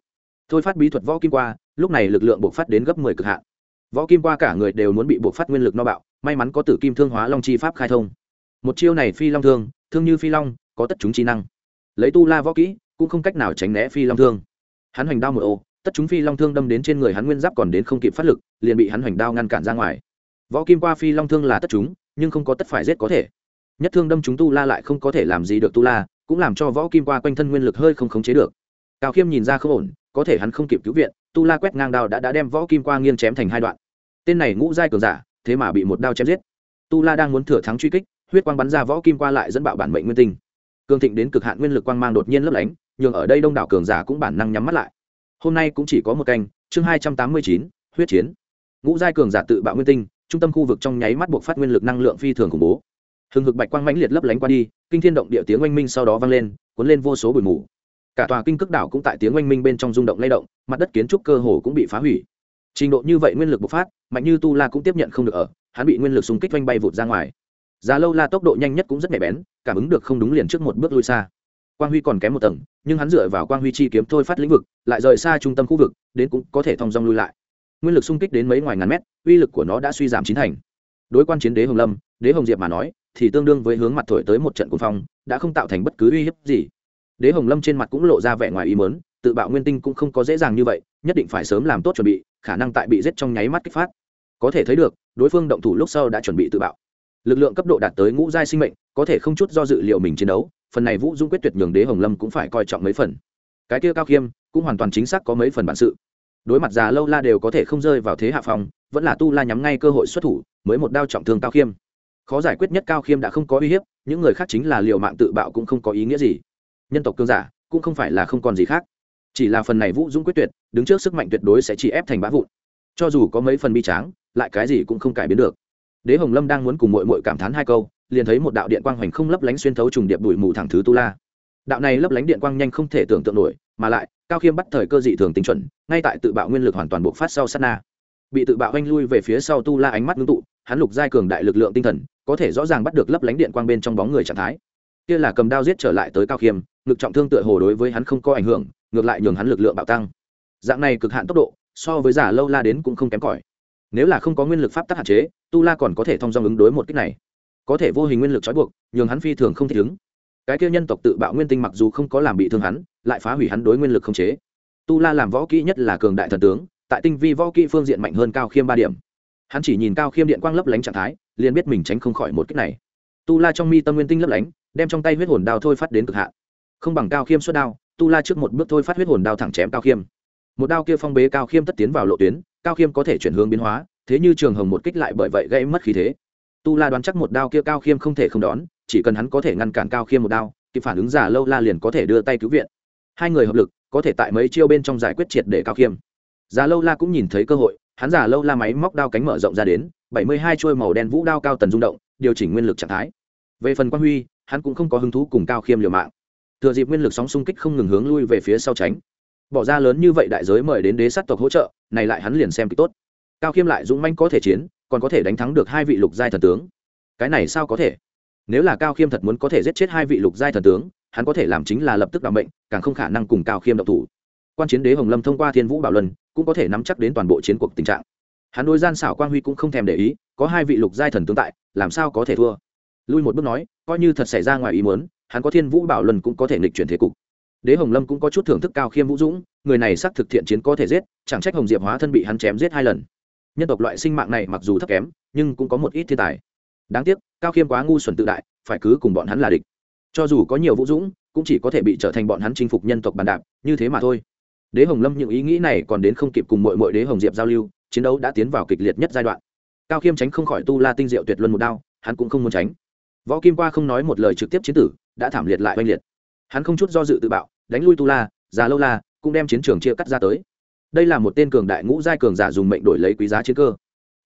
Thôi phát bí thuật võ kim qua, lúc này lực lượng buộc phát đến gấp mười cực hạn. Võ kim qua cả người đều muốn bị buộc phát nguyên lực no bạo, may mắn có tử kim thương hóa long chi pháp khai thông. Một chiêu này phi long thương thương như phi long, có tất chúng chi năng. Lấy tu la võ kỹ, cũng không cách nào tránh né phi long thương. Hắn hoành đao một ô, tất chúng phi long thương đâm đến trên người hắn nguyên giáp còn đến không kịp phát lực, liền bị hắn hoành đao ngăn cản ra ngoài võ kim qua phi long thương là tất chúng nhưng không có tất phải giết có thể. Nhất thương đâm chúng tu la lại không có thể làm gì được tu la cũng làm cho võ kim qua quanh thân nguyên lực hơi không khống chế được. Cao khiêm nhìn ra không ổn có thể hắn không kịp cứu viện tu la quét ngang đao đã, đã đem võ kim qua nghiêng chém thành hai đoạn. Tên này ngũ giai cường giả thế mà bị một đao chém giết. Tu la đang muốn thừa thắng truy kích huyết quang bắn ra võ kim qua lại dẫn bạo bản mệnh nguyên tinh. Cường thịnh đến cực hạn nguyên lực quang mang đột nhiên lấp lánh nhường ở đây đông đảo cường giả cũng bản năng nhắm mắt lại. Hôm nay cũng chỉ có một canh chương hai trăm tám mươi chín huyết chiến. Ngũ giai cường giả tự bạo nguyên tinh trung tâm khu vực trong nháy mắt buộc phát nguyên lực năng lượng phi thường khủng bố. Hừng hực bạch quang mãnh liệt lấp lánh qua đi, kinh thiên động địa tiếng oanh minh sau đó vang lên, cuốn lên vô số bụi mù. Cả tòa kinh cước đảo cũng tại tiếng oanh minh bên trong rung động lay động, mặt đất kiến trúc cơ hồ cũng bị phá hủy. Trình độ như vậy nguyên lực bộc phát, mạnh như tu la cũng tiếp nhận không được ở, hắn bị nguyên lực xung kích oanh bay vụt ra ngoài. Giá lâu la tốc độ nhanh nhất cũng rất nhạy bén, cảm ứng được không đúng liền trước một bước lui xa. Quang huy còn kém một tầng, nhưng hắn dựa vào quang huy chi kiếm thôi phát lĩnh vực, lại rời xa trung tâm khu vực, đến cũng có thể thong dong lui lại nguyên lực xung kích đến mấy ngoài ngàn mét, uy lực của nó đã suy giảm chín thành. Đối quan chiến đế hồng lâm, đế hồng diệp mà nói, thì tương đương với hướng mặt thổi tới một trận cuồng phong, đã không tạo thành bất cứ uy hiếp gì. Đế hồng lâm trên mặt cũng lộ ra vẻ ngoài ý mớn tự bạo nguyên tinh cũng không có dễ dàng như vậy, nhất định phải sớm làm tốt chuẩn bị, khả năng tại bị giết trong nháy mắt kích phát. Có thể thấy được, đối phương động thủ lúc sau đã chuẩn bị tự bạo. Lực lượng cấp độ đạt tới ngũ giai sinh mệnh, có thể không chút do dự liệu mình chiến đấu, phần này vũ dung quyết tuyệt nhường đế hồng lâm cũng phải coi trọng mấy phần. Cái kia cao khiêm, cũng hoàn toàn chính xác có mấy phần bản sự đối mặt già lâu la đều có thể không rơi vào thế hạ phòng vẫn là tu la nhắm ngay cơ hội xuất thủ, mới một đao trọng thương cao khiêm. Khó giải quyết nhất cao khiêm đã không có uy hiếp, những người khác chính là liều mạng tự bạo cũng không có ý nghĩa gì. Nhân tộc cương giả, cũng không phải là không còn gì khác. Chỉ là phần này vũ dũng quyết tuyệt, đứng trước sức mạnh tuyệt đối sẽ chỉ ép thành bã vụn. Cho dù có mấy phần bi tráng, lại cái gì cũng không cải biến được. Đế hồng lâm đang muốn cùng mội mội cảm thán hai câu, liền thấy một đạo điện quang hoành không lấp lánh xuyên thấu trùng điệp đùi mù thẳng thứ tu la. Đạo này lấp lánh điện quang nhanh không thể tưởng tượng nổi mà lại, cao khiêm bắt thời cơ dị thường tính chuẩn, ngay tại tự bạo nguyên lực hoàn toàn bộc phát sau sát na. Bị tự bạo anh lui về phía sau tu la ánh mắt ngưng tụ, hắn lục giai cường đại lực lượng tinh thần, có thể rõ ràng bắt được lấp lánh điện quang bên trong bóng người trạng thái. Kia là cầm đao giết trở lại tới cao khiêm, ngực trọng thương tựa hồ đối với hắn không có ảnh hưởng, ngược lại nhường hắn lực lượng bạo tăng. Dạng này cực hạn tốc độ, so với giả lâu la đến cũng không kém cỏi. Nếu là không có nguyên lực pháp tắc hạn chế, tu la còn có thể thông dong ứng đối một cách này. Có thể vô hình nguyên lực trói buộc, nhường hắn phi thường không thể ứng cái kia nhân tộc tự bạo nguyên tinh mặc dù không có làm bị thương hắn, lại phá hủy hắn đối nguyên lực không chế. Tu la làm võ kỹ nhất là cường đại thần tướng, tại tinh vi võ kỹ phương diện mạnh hơn cao khiêm ba điểm. Hắn chỉ nhìn cao khiêm điện quang lấp lánh trạng thái, liền biết mình tránh không khỏi một cách này. Tu la trong mi tâm nguyên tinh lấp lánh, đem trong tay huyết hồn đao thôi phát đến cực hạn. Không bằng cao khiêm xuất đao, tu la trước một bước thôi phát huyết hồn đao thẳng chém cao khiêm. Một đao kia phong bế cao khiêm tất tiến vào lộ tuyến, cao khiêm có thể chuyển hướng biến hóa, thế như trường hồng một kích lại bởi vậy gây mất khí thế. Tu la đoán chắc một đao kia cao khiêm không thể không đón chỉ cần hắn có thể ngăn cản cao khiêm một đao, kịp phản ứng giả lâu la liền có thể đưa tay cứu viện. Hai người hợp lực, có thể tại mấy chiêu bên trong giải quyết triệt để cao khiêm. Giả lâu la cũng nhìn thấy cơ hội, hắn giả lâu la máy móc đao cánh mở rộng ra đến, bảy mươi hai chuôi màu đen vũ đao cao tần rung động, điều chỉnh nguyên lực trạng thái. Về phần quan huy, hắn cũng không có hứng thú cùng cao khiêm liều mạng. Thừa dịp nguyên lực sóng xung kích không ngừng hướng lui về phía sau tránh. Bỏ ra lớn như vậy đại giới mời đến đế sát tộc hỗ trợ, này lại hắn liền xem kịch tốt. Cao khiêm lại dũng manh có thể chiến, còn có thể đánh thắng được hai vị lục giai thần tướng. Cái này sao có thể? Nếu là cao khiêm thật muốn có thể giết chết hai vị lục giai thần tướng, hắn có thể làm chính là lập tức đảm bệnh càng không khả năng cùng cao khiêm độc thủ. Quan chiến đế hồng lâm thông qua thiên vũ bảo luân, cũng có thể nắm chắc đến toàn bộ chiến cuộc tình trạng. Hắn đối gian xảo quang huy cũng không thèm để ý, có hai vị lục giai thần tướng tại, làm sao có thể thua? Lui một bước nói, coi như thật xảy ra ngoài ý muốn, hắn có thiên vũ bảo luân cũng có thể nghịch chuyển thế cục. Đế hồng lâm cũng có chút thưởng thức cao khiêm vũ dũng, người này xác thực thiện chiến có thể giết, chẳng trách hồng diệp hóa thân bị hắn chém giết hai lần. Nhân tộc loại sinh mạng này mặc dù thấp kém, nhưng cũng có một ít thiên tài đáng tiếc, cao khiêm quá ngu xuẩn tự đại, phải cứ cùng bọn hắn là địch. Cho dù có nhiều vũ dũng, cũng chỉ có thể bị trở thành bọn hắn chinh phục nhân tộc bàn đạp, như thế mà thôi. Đế hồng lâm những ý nghĩ này còn đến không kịp cùng mọi mọi đế hồng diệp giao lưu, chiến đấu đã tiến vào kịch liệt nhất giai đoạn. Cao khiêm tránh không khỏi tu la tinh diệu tuyệt luân một đao, hắn cũng không muốn tránh. Võ kim qua không nói một lời trực tiếp chiến tử, đã thảm liệt lại oanh liệt. Hắn không chút do dự tự bạo, đánh lui tu la, già lâu la, cũng đem chiến trường chia cắt ra tới. Đây là một tên cường đại ngũ giai cường giả dùng mệnh đổi lấy quý giá chiến cơ.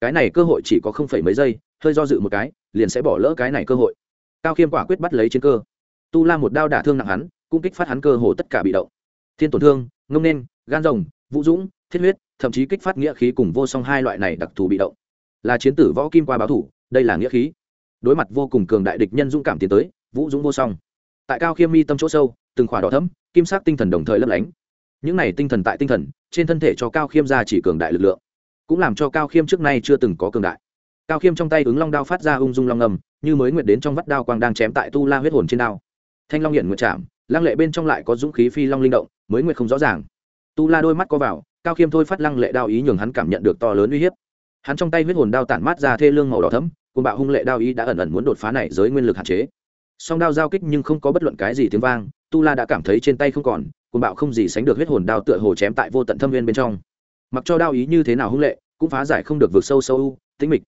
Cái này cơ hội chỉ có không phẩy mấy giây hơi do dự một cái, liền sẽ bỏ lỡ cái này cơ hội. Cao khiêm quả quyết bắt lấy chiến cơ. Tu la một đao đả thương nặng hắn, cũng kích phát hắn cơ hồ tất cả bị động. Thiên tổn thương, ngông nên, gan rồng, vũ dũng, thiết huyết, thậm chí kích phát nghĩa khí cùng vô song hai loại này đặc thù bị động. Là chiến tử võ kim qua báo thủ, đây là nghĩa khí. Đối mặt vô cùng cường đại địch nhân dũng cảm tiến tới, vũ dũng vô song. Tại cao khiêm mi tâm chỗ sâu, từng khỏa đỏ thấm kim sắc tinh thần đồng thời lấp lánh. Những này tinh thần tại tinh thần, trên thân thể cho cao khiêm ra chỉ cường đại lực lượng, cũng làm cho cao khiêm trước nay chưa từng có cường đại cao khiêm trong tay ứng long đao phát ra ung dung long ngầm, như mới nguyệt đến trong vắt đao quang đang chém tại tu la huyết hồn trên đao. Thanh long hiện nguyệt chạm, lăng lệ bên trong lại có dũng khí phi long linh động, mới nguyệt không rõ ràng. Tu la đôi mắt có vào, cao khiêm thôi phát lăng lệ đao ý nhường hắn cảm nhận được to lớn uy hiếp. Hắn trong tay huyết hồn đao tản mát ra thê lương màu đỏ thấm cùng bạo hung lệ đao ý đã ẩn ẩn muốn đột phá này giới nguyên lực hạn chế. Song đao giao kích nhưng không có bất luận cái gì tiếng vang, tu la đã cảm thấy trên tay không còn cùng bạo không gì sánh được huyết hồn đao tựa hồ chém tại vô tận thâm viên bên trong. Mặc cho đao ý như thế nào hung lệ, cũng phá giải không được vượt sâu sâu u, tĩnh mịch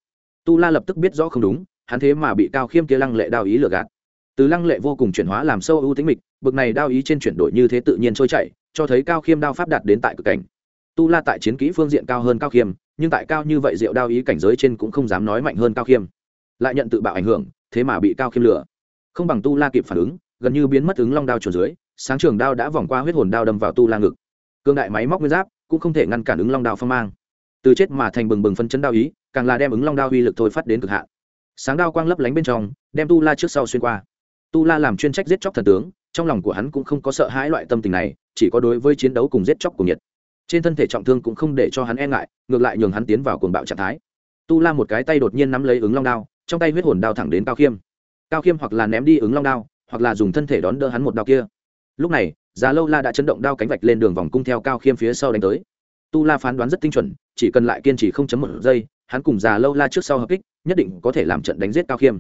tu la lập tức biết rõ không đúng, hắn thế mà bị cao khiêm kia lăng lệ đao ý lừa gạt. Từ lăng lệ vô cùng chuyển hóa làm sâu ưu tĩnh mịch, bực này đao ý trên chuyển đổi như thế tự nhiên trôi chảy, cho thấy cao khiêm đao pháp đạt đến tại cực cảnh. Tu la tại chiến kỹ phương diện cao hơn cao khiêm, nhưng tại cao như vậy diệu đao ý cảnh giới trên cũng không dám nói mạnh hơn cao khiêm. Lại nhận tự bạo ảnh hưởng, thế mà bị cao khiêm lừa. Không bằng tu la kịp phản ứng, gần như biến mất ứng long đao chuồn dưới, sáng trường đao đã vòng qua huyết hồn đao đâm vào tu la ngực. Cương đại máy móc nguyên giáp, cũng không thể ngăn cản ứng long đao phong mang. Từ chết mà thành bừng bừng phân chân đao ý càng là đem ứng long đao uy lực thôi phát đến cực hạn. Sáng đao quang lấp lánh bên trong, đem tu la trước sau xuyên qua. Tu la làm chuyên trách giết chóc thần tướng, trong lòng của hắn cũng không có sợ hãi loại tâm tình này, chỉ có đối với chiến đấu cùng giết chóc của nhiệt. Trên thân thể trọng thương cũng không để cho hắn e ngại, ngược lại nhường hắn tiến vào cuồng bạo trạng thái. Tu la một cái tay đột nhiên nắm lấy ứng long đao, trong tay huyết hồn đao thẳng đến cao khiêm. Cao khiêm hoặc là ném đi ứng long đao, hoặc là dùng thân thể đón đỡ hắn một đao kia. Lúc này già lâu la đã chấn động đao cánh vạch lên đường vòng cung theo cao khiêm phía sau đánh tới. Tu la phán đoán rất tinh chuẩn, chỉ cần lại kiên trì không chấm một giây hắn cùng già lâu la trước sau hợp kích, nhất định có thể làm trận đánh giết cao khiêm.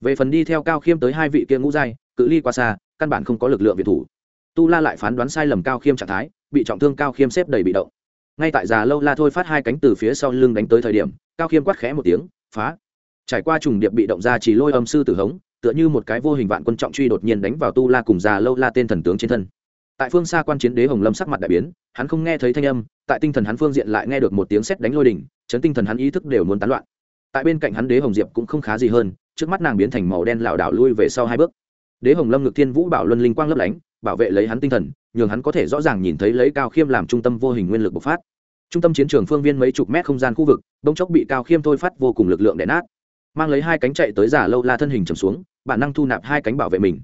Về phần đi theo cao khiêm tới hai vị kia ngũ giai, cự ly qua xa, căn bản không có lực lượng việt thủ. Tu la lại phán đoán sai lầm cao khiêm trạng thái, bị trọng thương cao khiêm xếp đầy bị động. Ngay tại già lâu la thôi phát hai cánh từ phía sau lưng đánh tới thời điểm, cao khiêm quát khẽ một tiếng, phá! Trải qua trùng điệp bị động ra chỉ lôi âm sư tử hống, tựa như một cái vô hình vạn quân trọng truy đột nhiên đánh vào tu la cùng già lâu la tên thần tướng trên thân tại phương xa quan chiến đế hồng lâm sắc mặt đại biến, hắn không nghe thấy thanh âm, tại tinh thần hắn phương diện lại nghe được một tiếng sét đánh lôi đỉnh chấn tinh thần hắn ý thức đều muốn tán loạn. Tại bên cạnh hắn đế hồng diệp cũng không khá gì hơn, trước mắt nàng biến thành màu đen lảo đảo lui về sau hai bước. Đế hồng lâm ngực thiên vũ bảo luân linh quang lấp lánh, bảo vệ lấy hắn tinh thần, nhường hắn có thể rõ ràng nhìn thấy lấy cao khiêm làm trung tâm vô hình nguyên lực bộc phát. Trung tâm chiến trường phương viên mấy chục mét không gian khu vực, bỗng chốc bị cao khiêm thôi phát vô cùng lực lượng đè nát. Mang lấy hai cánh chạy tới giả lâu la thân hình trầm xuống, bản năng thu nạp hai cánh bảo vệ mình.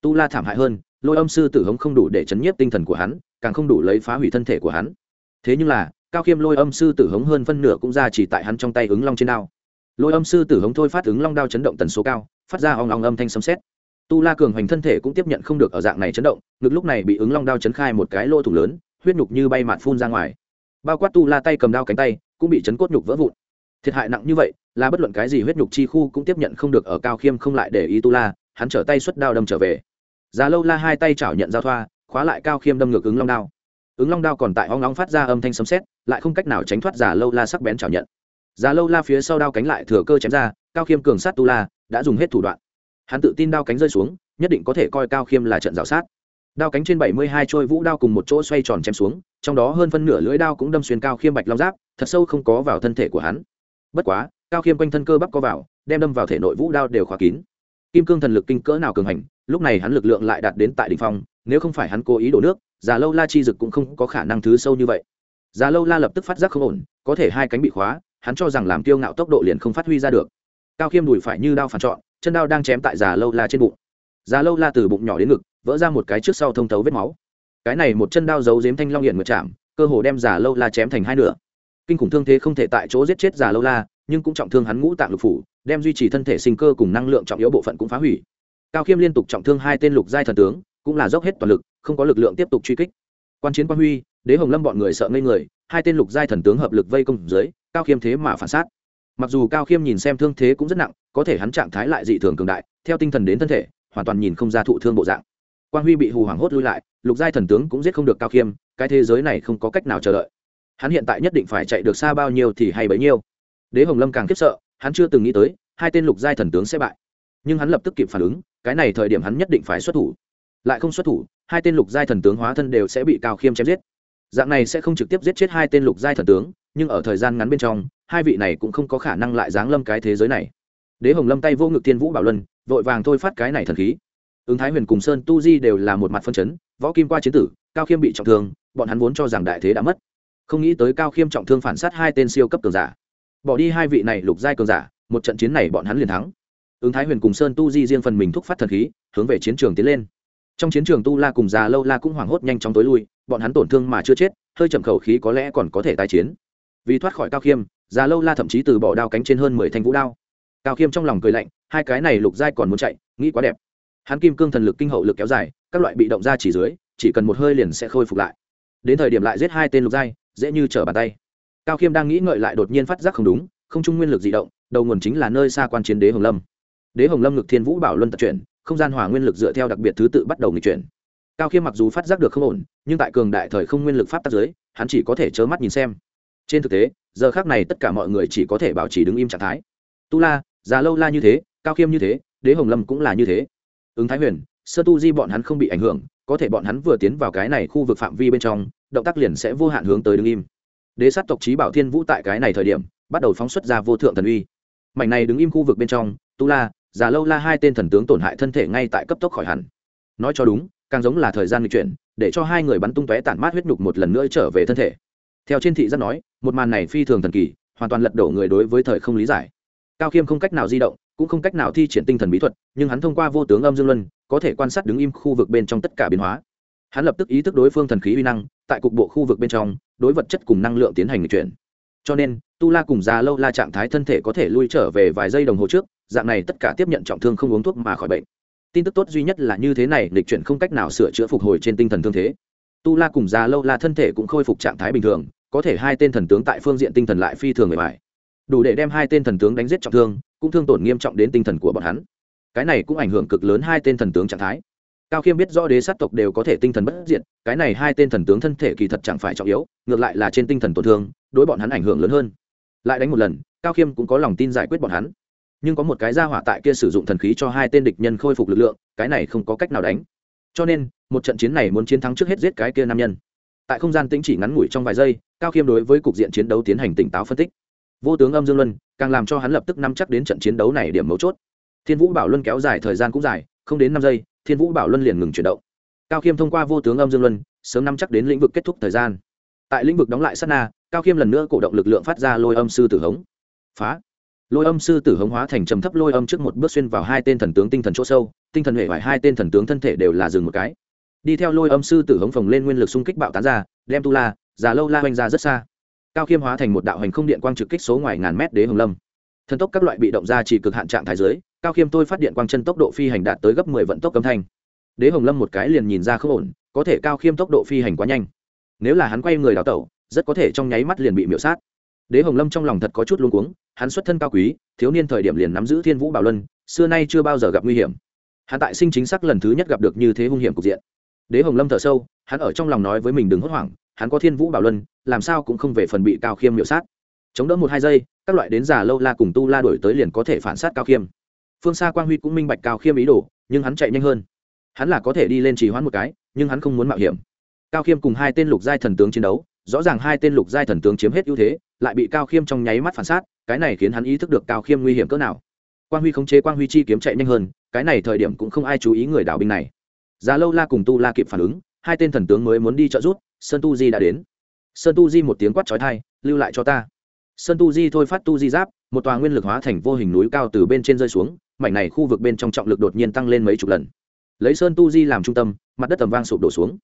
Tu la thảm hại hơn lôi âm sư tử hống không đủ để chấn nhiếp tinh thần của hắn, càng không đủ lấy phá hủy thân thể của hắn. Thế nhưng là, cao khiêm lôi âm sư tử hống hơn phân nửa cũng ra chỉ tại hắn trong tay ứng long trên đao. Lôi âm sư tử hống thôi phát ứng long đao chấn động tần số cao, phát ra ong ong âm thanh sấm xét tu la cường hoành thân thể cũng tiếp nhận không được ở dạng này chấn động, ngực lúc này bị ứng long đao chấn khai một cái lô thủng lớn, huyết nhục như bay mạt phun ra ngoài. Bao quát tu la tay cầm đao cánh tay, cũng bị chấn cốt nhục vỡ vụn. Thiệt hại nặng như vậy, là bất luận cái gì huyết nhục chi khu cũng tiếp nhận không được ở cao khiêm không lại để ý tu la, hắn trở tay xuất đao đâm trở về già lâu la hai tay chảo nhận giao thoa, khóa lại cao khiêm đâm ngược ứng long đao. Ứng long đao còn tại hoang nóng phát ra âm thanh sấm xét lại không cách nào tránh thoát già lâu la sắc bén chảo nhận. Già lâu la phía sau đao cánh lại thừa cơ chém ra, cao khiêm cường sát tu la, đã dùng hết thủ đoạn. Hắn tự tin đao cánh rơi xuống, nhất định có thể coi cao khiêm là trận rào sát. Đao cánh trên bảy mươi hai trôi vũ đao cùng một chỗ xoay tròn chém xuống, trong đó hơn phân nửa lưỡi đao cũng đâm xuyên cao khiêm bạch long giáp, thật sâu không có vào thân thể của hắn. Bất quá, cao khiêm quanh thân cơ bắp có vào, đem đâm vào thể nội vũ đao đều khóa kín. Kim cương thần lực kinh cỡ nào cường hành lúc này hắn lực lượng lại đạt đến tại đ ỉ n h phong, nếu không phải hắn cố ý đổ nước, già lâu la chi dực cũng không có khả năng thứ sâu như vậy. Già lâu la lập tức phát giác không ổn, có thể hai cánh bị khóa, hắn cho rằng làm kiêu ngạo tốc độ liền không phát huy ra được. Cao khiêm đùi phải như đao phản trọn, chân đao đang chém tại già lâu la trên bụng. Già lâu la từ bụng nhỏ đến ngực, vỡ ra một cái trước sau thông thấu vết máu. Cái này một chân đao giấu giếm thanh long hiện ngược chạm, cơ hồ đem già lâu la chém thành hai nửa. Kinh khủng thương thế không thể tại chỗ giết chết già lâu la, nhưng cũng trọng thương hắn ngũ tạng lục phủ, đem duy trì thân thể sinh cơ cùng năng lượng trọng yếu bộ phận cũng phá hủy cao khiêm liên tục trọng thương hai tên lục giai thần tướng, cũng là dốc hết toàn lực, không có lực lượng tiếp tục truy kích. Quan chiến quan huy, đế hồng lâm bọn người sợ ngây người, hai tên lục giai thần tướng hợp lực vây công dưới, cao khiêm thế mà phản sát. Mặc dù cao khiêm nhìn xem thương thế cũng rất nặng, có thể hắn trạng thái lại dị thường cường đại, theo tinh thần đến thân thể, hoàn toàn nhìn không ra thụ thương bộ dạng. Quan huy bị hù hoảng hốt lui lại, lục giai thần tướng cũng giết không được cao khiêm, cái thế giới này không có cách nào chờ đợi. Hắn hiện tại nhất định phải chạy được xa bao nhiêu thì hay bấy nhiêu. Đế hồng lâm càng khiếp sợ, hắn chưa từng nghĩ tới, hai tên lục giai thần tướng sẽ bại. Nhưng hắn lập tức kịp phản ứng cái này thời điểm hắn nhất định phải xuất thủ. Lại không xuất thủ, hai tên lục giai thần tướng hóa thân đều sẽ bị cao khiêm chém giết. Dạng này sẽ không trực tiếp giết chết hai tên lục giai thần tướng, nhưng ở thời gian ngắn bên trong, hai vị này cũng không có khả năng lại giáng lâm cái thế giới này. Đế hồng lâm tay vô ngực thiên vũ bảo luân, vội vàng thôi phát cái này thần khí. Ứng thái huyền cùng sơn tu di đều là một mặt phân chấn, võ kim qua chiến tử, cao khiêm bị trọng thương, bọn hắn vốn cho rằng đại thế đã mất. Không nghĩ tới cao khiêm trọng thương phản sát hai tên siêu cấp cường giả. Bỏ đi hai vị này lục giai cường giả, một trận chiến này bọn hắn liền thắng ứng thái huyền cùng sơn tu di riêng phần mình thúc phát thần khí, hướng về chiến trường tiến lên. Trong chiến trường tu la cùng già lâu la cũng hoảng hốt nhanh chóng tối lui, bọn hắn tổn thương mà chưa chết, hơi chậm khẩu khí có lẽ còn có thể tái chiến. Vì thoát khỏi cao khiêm, già lâu la thậm chí từ bỏ đao cánh trên hơn mười thanh vũ đao. Cao khiêm trong lòng cười lạnh, hai cái này lục giai còn muốn chạy, nghĩ quá đẹp. Hắn kim cương thần lực kinh hậu lực kéo dài, các loại bị động ra chỉ dưới, chỉ cần một hơi liền sẽ khôi phục lại. Đến thời điểm lại giết hai tên lục giai, dễ như trở bàn tay. Cao khiêm đang nghĩ ngợi lại đột nhiên phát giác không đúng, không trung nguyên lực di động, đầu nguồn chính là nơi xa quan chiến đế hồng lâm đế hồng lâm ngực thiên vũ bảo luân tập chuyển, không gian hỏa nguyên lực dựa theo đặc biệt thứ tự bắt đầu nghịch chuyển. Cao khiêm mặc dù phát giác được không ổn, nhưng tại cường đại thời không nguyên lực pháp tắc giới hắn chỉ có thể trơ mắt nhìn xem. Trên thực tế, giờ khác này tất cả mọi người chỉ có thể bảo trì đứng im trạng thái. Tu la, già lâu la như thế, cao khiêm như thế, đế hồng lâm cũng là như thế. Ứng thái huyền, sơ tu di bọn hắn không bị ảnh hưởng, có thể bọn hắn vừa tiến vào cái này khu vực phạm vi bên trong, động tác liền sẽ vô hạn hướng tới đứng im. Đế sát tộc trí bảo thiên vũ tại cái này thời điểm, bắt đầu phóng xuất ra vô thượng thần uy. Mảnh này đứng im khu vực bên trong, tu la già lâu la hai tên thần tướng tổn hại thân thể ngay tại cấp tốc khỏi hẳn. Nói cho đúng, càng giống là thời gian lịch chuyển, để cho hai người bắn tung tóe tản mát huyết nhục một lần nữa trở về thân thể. Theo trên thị giác nói, một màn này phi thường thần kỳ, hoàn toàn lật đổ người đối với thời không lý giải. Cao khiêm không cách nào di động, cũng không cách nào thi triển tinh thần bí thuật, nhưng hắn thông qua vô tướng âm dương luân, có thể quan sát đứng im khu vực bên trong tất cả biến hóa. Hắn lập tức ý thức đối phương thần khí uy năng, tại cục bộ khu vực bên trong, đối vật chất cùng năng lượng tiến hành lịch chuyển. Cho nên, tu la cùng già lâu la trạng thái thân thể có thể lui trở về vài giây đồng hồ trước dạng này tất cả tiếp nhận trọng thương không uống thuốc mà khỏi bệnh. Tin tức tốt duy nhất là như thế này, lịch chuyển không cách nào sửa chữa phục hồi trên tinh thần thương thế. Tu la cùng già lâu la thân thể cũng khôi phục trạng thái bình thường, có thể hai tên thần tướng tại phương diện tinh thần lại phi thường người bài đủ để đem hai tên thần tướng đánh giết trọng thương, cũng thương tổn nghiêm trọng đến tinh thần của bọn hắn. Cái này cũng ảnh hưởng cực lớn hai tên thần tướng trạng thái. Cao khiêm biết rõ đế sát tộc đều có thể tinh thần bất diện cái này hai tên thần tướng thân thể kỳ thật chẳng phải trọng yếu, ngược lại là trên tinh thần tổn thương, đối bọn hắn ảnh hưởng lớn hơn. Lại đánh một lần, cao khiêm cũng có lòng tin giải quyết bọn hắn nhưng có một cái ra hỏa tại kia sử dụng thần khí cho hai tên địch nhân khôi phục lực lượng, cái này không có cách nào đánh. Cho nên, một trận chiến này muốn chiến thắng trước hết giết cái kia nam nhân. Tại không gian tĩnh chỉ ngắn ngủi trong vài giây, cao khiêm đối với cục diện chiến đấu tiến hành tỉnh táo phân tích. Vô tướng âm dương luân, càng làm cho hắn lập tức nắm chắc đến trận chiến đấu này điểm mấu chốt. Thiên vũ bảo luân kéo dài thời gian cũng dài, không đến năm giây, thiên vũ bảo luân liền ngừng chuyển động. Cao khiêm thông qua vô tướng âm dương luân, sớm nắm chắc đến lĩnh vực kết thúc thời gian. Tại lĩnh vực đóng lại sát na, cao khiêm lần nữa cổ động lực lượng phát ra lôi âm sư tử hống. Phá! Lôi âm sư tử hống hóa thành trầm thấp lôi âm trước một bước xuyên vào hai tên thần tướng tinh thần chỗ sâu, tinh thần hệ vải hai tên thần tướng thân thể đều là dừng một cái. Đi theo lôi âm sư tử hống phồng lên nguyên lực xung kích bạo tán ra, đem tu la, già lâu la hoành ra rất xa. Cao khiêm hóa thành một đạo hành không điện quang trực kích số ngoài ngàn mét đế hồng lâm. Thần tốc các loại bị động ra chỉ cực hạn trạng thái giới cao khiêm tôi phát điện quang chân tốc độ phi hành đạt tới gấp mười vận tốc âm thanh. Đế hồng lâm một cái liền nhìn ra không ổn, có thể cao khiêm tốc độ phi hành quá nhanh. Nếu là hắn quay người đào tẩu, rất có thể trong nháy mắt liền bị miễu sát đế hồng lâm trong lòng thật có chút luống cuống, hắn xuất thân cao quý, thiếu niên thời điểm liền nắm giữ thiên vũ bảo luân, xưa nay chưa bao giờ gặp nguy hiểm. Hắn tại sinh chính xác lần thứ nhất gặp được như thế hung hiểm cục diện. Đế hồng lâm thở sâu, hắn ở trong lòng nói với mình đừng hốt hoảng, hắn có thiên vũ bảo luân, làm sao cũng không về phần bị cao khiêm miểu sát. Chống đỡ một hai giây, các loại đến già lâu la cùng tu la đổi tới liền có thể phản sát cao khiêm. Phương xa quang huy cũng minh bạch cao khiêm ý đồ, nhưng hắn chạy nhanh hơn. Hắn là có thể đi lên trì hoãn một cái, nhưng hắn không muốn mạo hiểm. Cao khiêm cùng hai tên lục giai thần tướng chiến đấu rõ ràng hai tên lục giai thần tướng chiếm hết ưu thế, lại bị cao khiêm trong nháy mắt phản sát, cái này khiến hắn ý thức được cao khiêm nguy hiểm cỡ nào. Quang huy khống chế quang huy chi kiếm chạy nhanh hơn, cái này thời điểm cũng không ai chú ý người đảo binh này. Già lâu la cùng tu la kịp phản ứng, hai tên thần tướng mới muốn đi trợ rút sơn tu di đã đến. Sơn tu di một tiếng quát trói thai lưu lại cho ta. Sơn tu di thôi phát tu di giáp, một tòa nguyên lực hóa thành vô hình núi cao từ bên trên rơi xuống, mảnh này khu vực bên trong trọng lực đột nhiên tăng lên mấy chục lần. Lấy sơn tu di làm trung tâm, mặt đất tầm vang sụp đổ xuống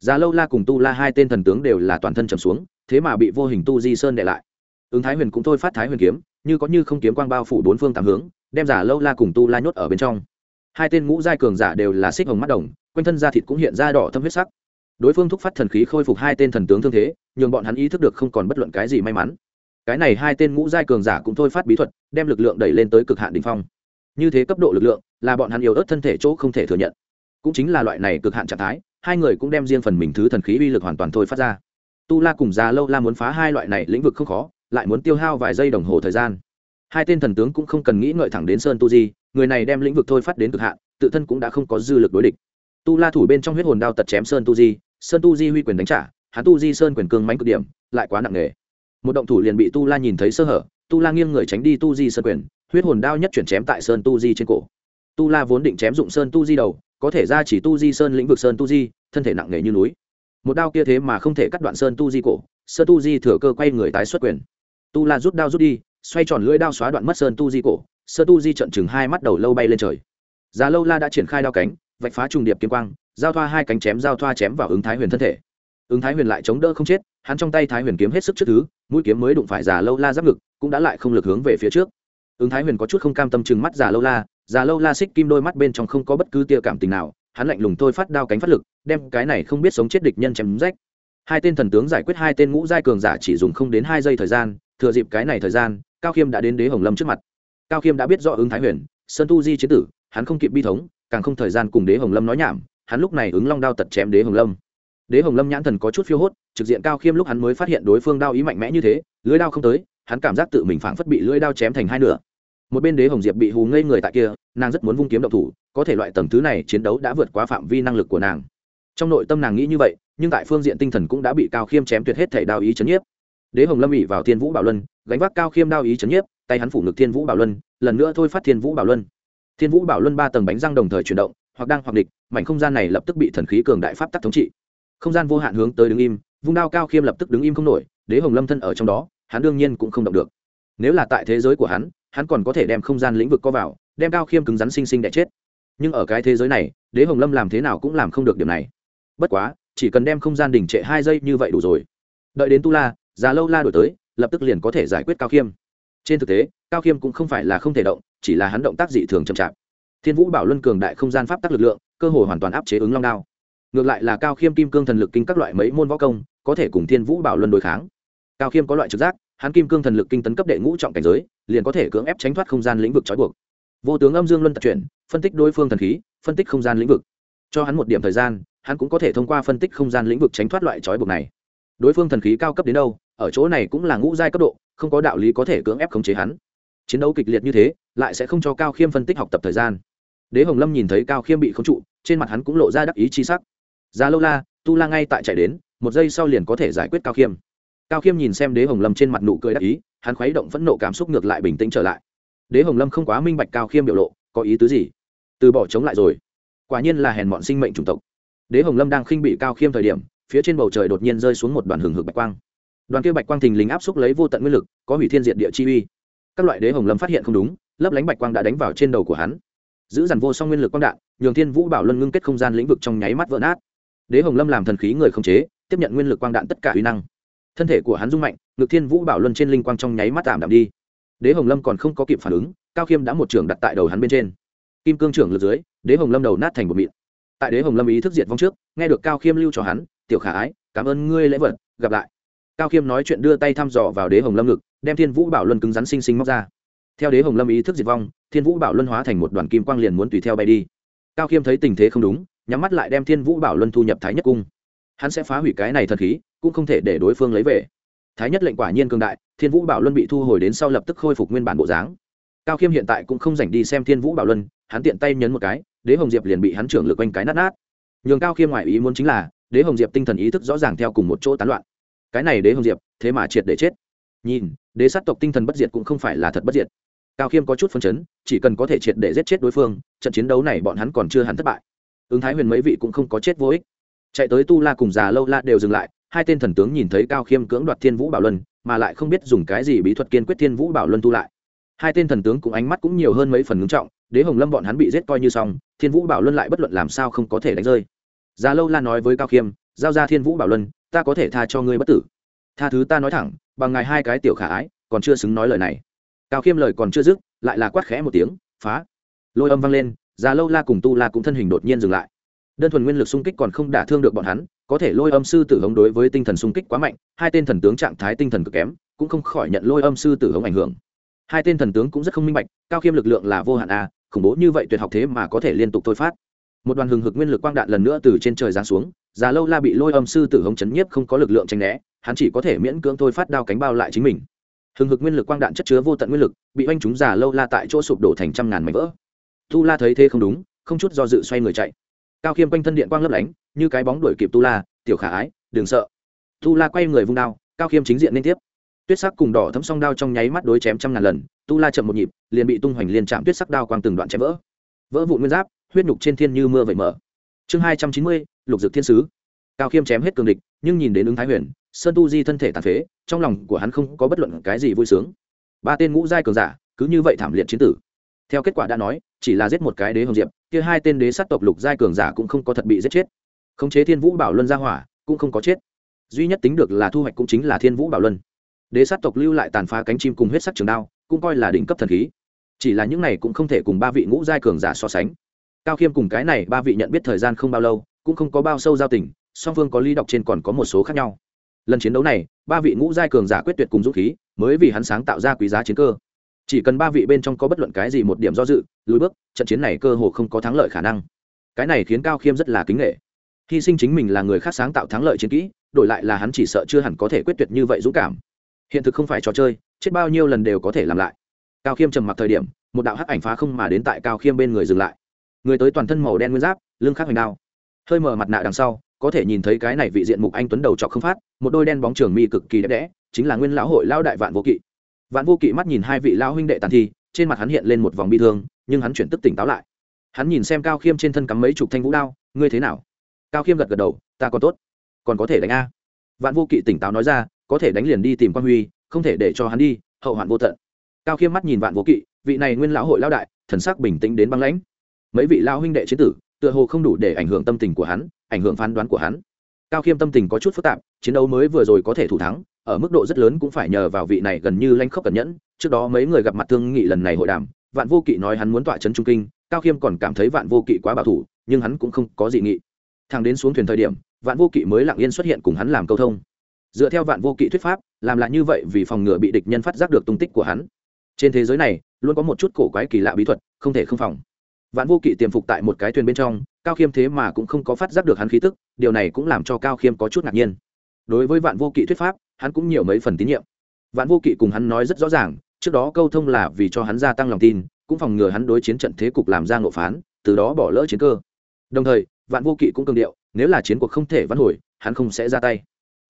già lâu la cùng tu la hai tên thần tướng đều là toàn thân trầm xuống, thế mà bị vô hình tu di sơn đệ lại. Ứng thái huyền cũng thôi phát thái huyền kiếm, như có như không kiếm quang bao phủ bốn phương tám hướng, đem giả lâu la cùng tu la nhốt ở bên trong. Hai tên ngũ giai cường giả đều là xích hồng mắt đồng, quanh thân da thịt cũng hiện ra đỏ thâm huyết sắc. Đối phương thúc phát thần khí khôi phục hai tên thần tướng thương thế, nhường bọn hắn ý thức được không còn bất luận cái gì may mắn. Cái này hai tên ngũ giai cường giả cũng thôi phát bí thuật, đem lực lượng đẩy lên tới cực hạn đ ỉ n h phong. Như thế cấp độ lực lượng, là bọn hắn yếu ớt thân thể chỗ không thể thừa nhận. Cũng chính là loại này cực hạn trạng thái hai người cũng đem riêng phần mình thứ thần khí uy lực hoàn toàn thôi phát ra. Tu la cùng già lâu la muốn phá hai loại này lĩnh vực không khó, lại muốn tiêu hao vài giây đồng hồ thời gian. Hai tên thần tướng cũng không cần nghĩ ngợi thẳng đến sơn tu di, người này đem lĩnh vực thôi phát đến cực hạn, tự thân cũng đã không có dư lực đối địch. Tu la thủ bên trong huyết hồn đao tật chém sơn tu di, sơn tu di huy quyền đánh trả, hắn tu di sơn quyền cương mánh cực điểm, lại quá nặng nề. Một động thủ liền bị tu la nhìn thấy sơ hở, tu la nghiêng người tránh đi tu di sơn quyền, huyết hồn đao nhất chuyển chém tại sơn tu di trên cổ. Tu la vốn định chém dụng sơn tu di đầu, có thể ra chỉ tu di sơn lĩnh vực sơn tu di thân thể nặng nề như núi. Một đao kia thế mà không thể cắt đoạn sơn tu di cổ, sơn tu di thừa cơ quay người tái xuất quyền. Tu la rút đao rút đi, xoay tròn lưỡi đao xóa đoạn mất sơn tu di cổ, sơn tu di trận chừng hai mắt đầu lâu bay lên trời. Già lâu la đã triển khai đao cánh, vạch phá trùng điệp kiếm quang, giao thoa hai cánh chém giao thoa chém vào ứng thái huyền thân thể. Ứng thái huyền lại chống đỡ không chết, hắn trong tay thái huyền kiếm hết sức trước thứ, mũi kiếm mới đụng phải già lâu la giáp ngực, cũng đã lại không lực hướng về phía trước. Ứng thái huyền có chút không cam tâm chừng mắt già lâu la, già lâu la xích kim đôi mắt bên trong không có bất cứ tia cảm tình nào hắn lạnh lùng thôi phát đao cánh phát lực, đem cái này không biết sống chết địch nhân chém rách. Hai tên thần tướng giải quyết hai tên ngũ giai cường giả chỉ dùng không đến hai giây thời gian, thừa dịp cái này thời gian, cao khiêm đã đến đế hồng lâm trước mặt. Cao khiêm đã biết rõ ứng thái huyền, sơn tu di chế tử, hắn không kịp bi thống, càng không thời gian cùng đế hồng lâm nói nhảm, hắn lúc này ứng long đao tật chém đế hồng lâm. Đế hồng lâm nhãn thần có chút phiêu hốt, trực diện cao khiêm lúc hắn mới phát hiện đối phương đao ý mạnh mẽ như thế lưới đao không tới, hắn cảm giác tự mình phảng phất bị lưỡi đao chém thành hai nửa. Một bên đế hồng diệp bị hù ngây người tại kia, nàng rất muốn vung kiếm động thủ có thể loại tầng thứ này chiến đấu đã vượt quá phạm vi năng lực của nàng. Trong nội tâm nàng nghĩ như vậy, nhưng tại phương diện tinh thần cũng đã bị cao khiêm chém tuyệt hết thể đao ý chấn nhiếp. Đế hồng lâm ỉ vào thiên vũ bảo luân, gánh vác cao khiêm đao ý chấn nhiếp, tay hắn phủ ngực thiên vũ bảo luân, lần nữa thôi phát thiên vũ bảo luân. Thiên vũ bảo luân ba tầng bánh răng đồng thời chuyển động, hoặc đang hoặc địch, mảnh không gian này lập tức bị thần khí cường đại pháp tắc thống trị. Không gian vô hạn hướng tới đứng im, vung đao cao khiêm lập tức đứng im không nổi, đế hồng lâm thân ở trong đó, hắn đương nhiên cũng không động được. Nếu là tại thế giới của hắn hắn còn có thể đem không gian lĩnh vực co vào, đem cao khiêm cứng rắn sinh sinh đẻ chết nhưng ở cái thế giới này, đế hồng lâm làm thế nào cũng làm không được điều này. Bất quá, chỉ cần đem không gian đình trệ hai giây như vậy đủ rồi. Đợi đến tu la, già lâu la đổi tới, lập tức liền có thể giải quyết cao khiêm. Trên thực tế, cao khiêm cũng không phải là không thể động, chỉ là hắn động tác dị thường chậm chạp. Thiên vũ bảo luân cường đại không gian pháp tắc lực lượng, cơ hội hoàn toàn áp chế ứng long đao. Ngược lại là cao khiêm kim cương thần lực kinh các loại mấy môn võ công, có thể cùng thiên vũ bảo luân đối kháng. Cao khiêm có loại trực giác, hắn kim cương thần lực kinh tấn cấp đệ ngũ trọng cảnh giới, liền có thể cưỡng ép tránh thoát không gian lĩnh vực trói buộc vô tướng âm dương luân tập chuyển, phân tích đối phương thần khí, phân tích không gian lĩnh vực. Cho hắn một điểm thời gian, hắn cũng có thể thông qua phân tích không gian lĩnh vực tránh thoát loại trói buộc này. Đối phương thần khí cao cấp đến đâu, ở chỗ này cũng là ngũ giai cấp độ, không có đạo lý có thể cưỡng ép khống chế hắn. Chiến đấu kịch liệt như thế, lại sẽ không cho cao khiêm phân tích học tập thời gian. Đế hồng lâm nhìn thấy cao khiêm bị khống trụ, trên mặt hắn cũng lộ ra đắc ý chi sắc. Ra lâu la, tu la ngay tại chạy đến, một giây sau liền có thể giải quyết cao khiêm. Cao khiêm nhìn xem đế hồng lâm trên mặt nụ cười đắc ý, hắn khuấy động phẫn nộ cảm xúc ngược lại bình tĩnh trở lại đế hồng lâm không quá minh bạch cao khiêm biểu lộ, có ý tứ gì? Từ bỏ chống lại rồi. Quả nhiên là hèn mọn sinh mệnh chủng tộc. Đế hồng lâm đang khinh bị cao khiêm thời điểm, phía trên bầu trời đột nhiên rơi xuống một đoàn hừng hực bạch quang. Đoàn kia bạch quang thình lình áp xúc lấy vô tận nguyên lực, có hủy thiên diện địa chi uy. Các loại đế hồng lâm phát hiện không đúng, lấp lánh bạch quang đã đánh vào trên đầu của hắn. Giữ dằn vô song nguyên lực quang đạn, nhường thiên vũ bảo luân ngưng kết không gian lĩnh vực trong nháy mắt vỡ nát. Đế hồng lâm làm thần khí người không chế, tiếp nhận nguyên lực quang đạn tất cả uy năng. Thân thể của hắn rung mạnh, ngực thiên vũ bảo luân trên linh quang trong nháy mắt tạm đạm đi đế hồng lâm còn không có kịp phản ứng, cao khiêm đã một trưởng đặt tại đầu hắn bên trên. Kim cương trưởng lực dưới, đế hồng lâm đầu nát thành một mịn. Tại đế hồng lâm ý thức diệt vong trước, nghe được cao khiêm lưu cho hắn, tiểu khả ái, cảm ơn ngươi lễ vật, gặp lại. Cao khiêm nói chuyện đưa tay thăm dò vào đế hồng lâm ngực, đem thiên vũ bảo luân cứng rắn xinh xinh móc ra. Theo đế hồng lâm ý thức diệt vong, thiên vũ bảo luân hóa thành một đoàn kim quang liền muốn tùy theo bay đi. Cao khiêm thấy tình thế không đúng, nhắm mắt lại đem thiên vũ bảo luân thu nhập thái nhất cung. Hắn sẽ phá hủy cái này thật khí, cũng không thể để đối phương lấy về thái nhất lệnh quả nhiên cường đại, thiên vũ bảo luân bị thu hồi đến sau lập tức khôi phục nguyên bản bộ dáng. Cao khiêm hiện tại cũng không dành đi xem thiên vũ bảo luân, hắn tiện tay nhấn một cái, đế hồng diệp liền bị hắn trưởng lực quanh cái nát nát. Nhường cao khiêm ngoài ý muốn chính là, đế hồng diệp tinh thần ý thức rõ ràng theo cùng một chỗ tán loạn. Cái này đế hồng diệp, thế mà triệt để chết. Nhìn, đế sát tộc tinh thần bất diệt cũng không phải là thật bất diệt. Cao khiêm có chút phân chấn, chỉ cần có thể triệt để giết chết đối phương, trận chiến đấu này bọn hắn còn chưa hẳn thất bại. Ứng thái huyền mấy vị cũng không có chết vô ích. Chạy tới tu la cùng già lâu la đều dừng lại hai tên thần tướng nhìn thấy cao khiêm cưỡng đoạt thiên vũ bảo luân, mà lại không biết dùng cái gì bí thuật kiên quyết thiên vũ bảo luân thu lại. Hai tên thần tướng cũng ánh mắt cũng nhiều hơn mấy phần ngưng trọng, đế hồng lâm bọn hắn bị giết coi như xong, thiên vũ bảo luân lại bất luận làm sao không có thể đánh rơi. Già lâu la nói với cao khiêm, giao ra thiên vũ bảo luân, ta có thể tha cho ngươi bất tử. Tha thứ ta nói thẳng, bằng ngài hai cái tiểu khả ái, còn chưa xứng nói lời này. Cao khiêm lời còn chưa dứt, lại là quát khẽ một tiếng, phá! Lôi âm vang lên, già lâu la cùng tu la cũng thân hình đột nhiên dừng lại đơn thuần nguyên lực xung kích còn không đả thương được bọn hắn, có thể lôi âm sư tử hống đối với tinh thần xung kích quá mạnh, hai tên thần tướng trạng thái tinh thần cực kém, cũng không khỏi nhận lôi âm sư tử hống ảnh hưởng. Hai tên thần tướng cũng rất không minh bạch, cao khiêm lực lượng là vô hạn a, khủng bố như vậy tuyệt học thế mà có thể liên tục thôi phát. Một đoàn hừng hực nguyên lực quang đạn lần nữa từ trên trời giáng xuống, già lâu la bị lôi âm sư tử hống chấn nhiếp không có lực lượng tranh né, hắn chỉ có thể miễn cưỡng thôi phát đao cánh bao lại chính mình. Hừng hực nguyên lực quang đạn chất chứa vô tận nguyên lực, bị oanh chúng già lâu la tại chỗ sụp đổ thành trăm ngàn mảnh vỡ. Tu la thấy thế không đúng, không chút do dự xoay người chạy cao khiêm quanh thân điện quang lấp lánh, như cái bóng đuổi kịp tu la, tiểu khả ái, đừng sợ. Tu la quay người vung đao, cao khiêm chính diện liên tiếp. Tuyết sắc cùng đỏ thấm song đao trong nháy mắt đối chém trăm ngàn lần, tu la chậm một nhịp, liền bị tung hoành liên chạm tuyết sắc đao quang từng đoạn chém vỡ. Vỡ vụ nguyên giáp, huyết nhục trên thiên như mưa vậy mở. Chương hai trăm chín mươi, lục dược thiên sứ. Cao khiêm chém hết cường địch, nhưng nhìn đến ứng thái huyền, sơn tu di thân thể tàn phế, trong lòng của hắn không có bất luận cái gì vui sướng. Ba tên ngũ giai cường giả, cứ như vậy thảm liệt chiến tử theo kết quả đã nói, chỉ là giết một cái đế hồng diệp, kia hai tên đế sát tộc lục giai cường giả cũng không có thật bị giết chết. Khống chế thiên vũ bảo luân ra hỏa, cũng không có chết. Duy nhất tính được là thu hoạch cũng chính là thiên vũ bảo luân. Đế sát tộc lưu lại tàn phá cánh chim cùng huyết sắc trường đao, cũng coi là đỉnh cấp thần khí. Chỉ là những này cũng không thể cùng ba vị ngũ giai cường giả so sánh. Cao khiêm cùng cái này ba vị nhận biết thời gian không bao lâu, cũng không có bao sâu giao tình, song phương có ly đọc trên còn có một số khác nhau. Lần chiến đấu này, ba vị ngũ giai cường giả quyết tuyệt cùng dũng khí, mới vì hắn sáng tạo ra quý giá chiến cơ chỉ cần ba vị bên trong có bất luận cái gì một điểm do dự, lùi bước, trận chiến này cơ hồ không có thắng lợi khả năng. Cái này khiến cao khiêm rất là kính nghệ hy sinh chính mình là người khác sáng tạo thắng lợi chiến kỹ, đổi lại là hắn chỉ sợ chưa hẳn có thể quyết tuyệt như vậy dũng cảm. Hiện thực không phải trò chơi, chết bao nhiêu lần đều có thể làm lại. Cao khiêm trầm mặc thời điểm, một đạo hắc ảnh phá không mà đến tại cao khiêm bên người dừng lại. Người tới toàn thân màu đen nguyên giáp, lưng khắc hoành đao. Hơi mở mặt nạ đằng sau, có thể nhìn thấy cái này vị diện mục anh tuấn đầu trọc không phát, một đôi đen bóng trường mi cực kỳ đẹp đẽ, chính là nguyên lão hội lao đại vạn vô kỵ vạn vô kỵ mắt nhìn hai vị lao huynh đệ tàn thi, trên mặt hắn hiện lên một vòng bi thương, nhưng hắn chuyển tức tỉnh táo lại. Hắn nhìn xem cao khiêm trên thân cắm mấy chục thanh vũ đao, ngươi thế nào? Cao khiêm gật gật đầu, ta còn tốt, còn có thể đánh a. Vạn vô kỵ tỉnh táo nói ra, có thể đánh liền đi tìm quan huy, không thể để cho hắn đi, hậu hoạn vô tận. Cao khiêm mắt nhìn vạn vô kỵ, vị này nguyên lão hội lao đại, thần sắc bình tĩnh đến băng lãnh. Mấy vị lao huynh đệ chế tử, tựa hồ không đủ để ảnh hưởng tâm tình của hắn, ảnh hưởng phán đoán của hắn. Cao khiêm tâm tình có chút phức tạp, chiến đấu mới vừa rồi có thể thủ thắng ở mức độ rất lớn cũng phải nhờ vào vị này gần như lanh khốc cẩn nhẫn. Trước đó mấy người gặp mặt thương nghị lần này hội đàm, vạn vô kỵ nói hắn muốn tọa trấn trung kinh, cao khiêm còn cảm thấy vạn vô kỵ quá bảo thủ, nhưng hắn cũng không có gì nghị. Thằng đến xuống thuyền thời điểm, vạn vô kỵ mới lặng yên xuất hiện cùng hắn làm câu thông. Dựa theo vạn vô kỵ thuyết pháp, làm lại như vậy vì phòng ngừa bị địch nhân phát giác được tung tích của hắn. Trên thế giới này, luôn có một chút cổ quái kỳ lạ bí thuật, không thể không phòng. Vạn vô kỵ tiềm phục tại một cái thuyền bên trong, cao khiêm thế mà cũng không có phát giác được hắn khí tức, điều này cũng làm cho cao khiêm có chút ngạc nhiên. Đối với vạn vô kỵ thuyết pháp hắn cũng nhiều mấy phần tín nhiệm. Vạn vô kỵ cùng hắn nói rất rõ ràng, trước đó câu thông là vì cho hắn gia tăng lòng tin, cũng phòng ngừa hắn đối chiến trận thế cục làm ra ngộ phán, từ đó bỏ lỡ chiến cơ. Đồng thời, vạn vô kỵ cũng cương điệu, nếu là chiến cuộc không thể vãn hồi, hắn không sẽ ra tay.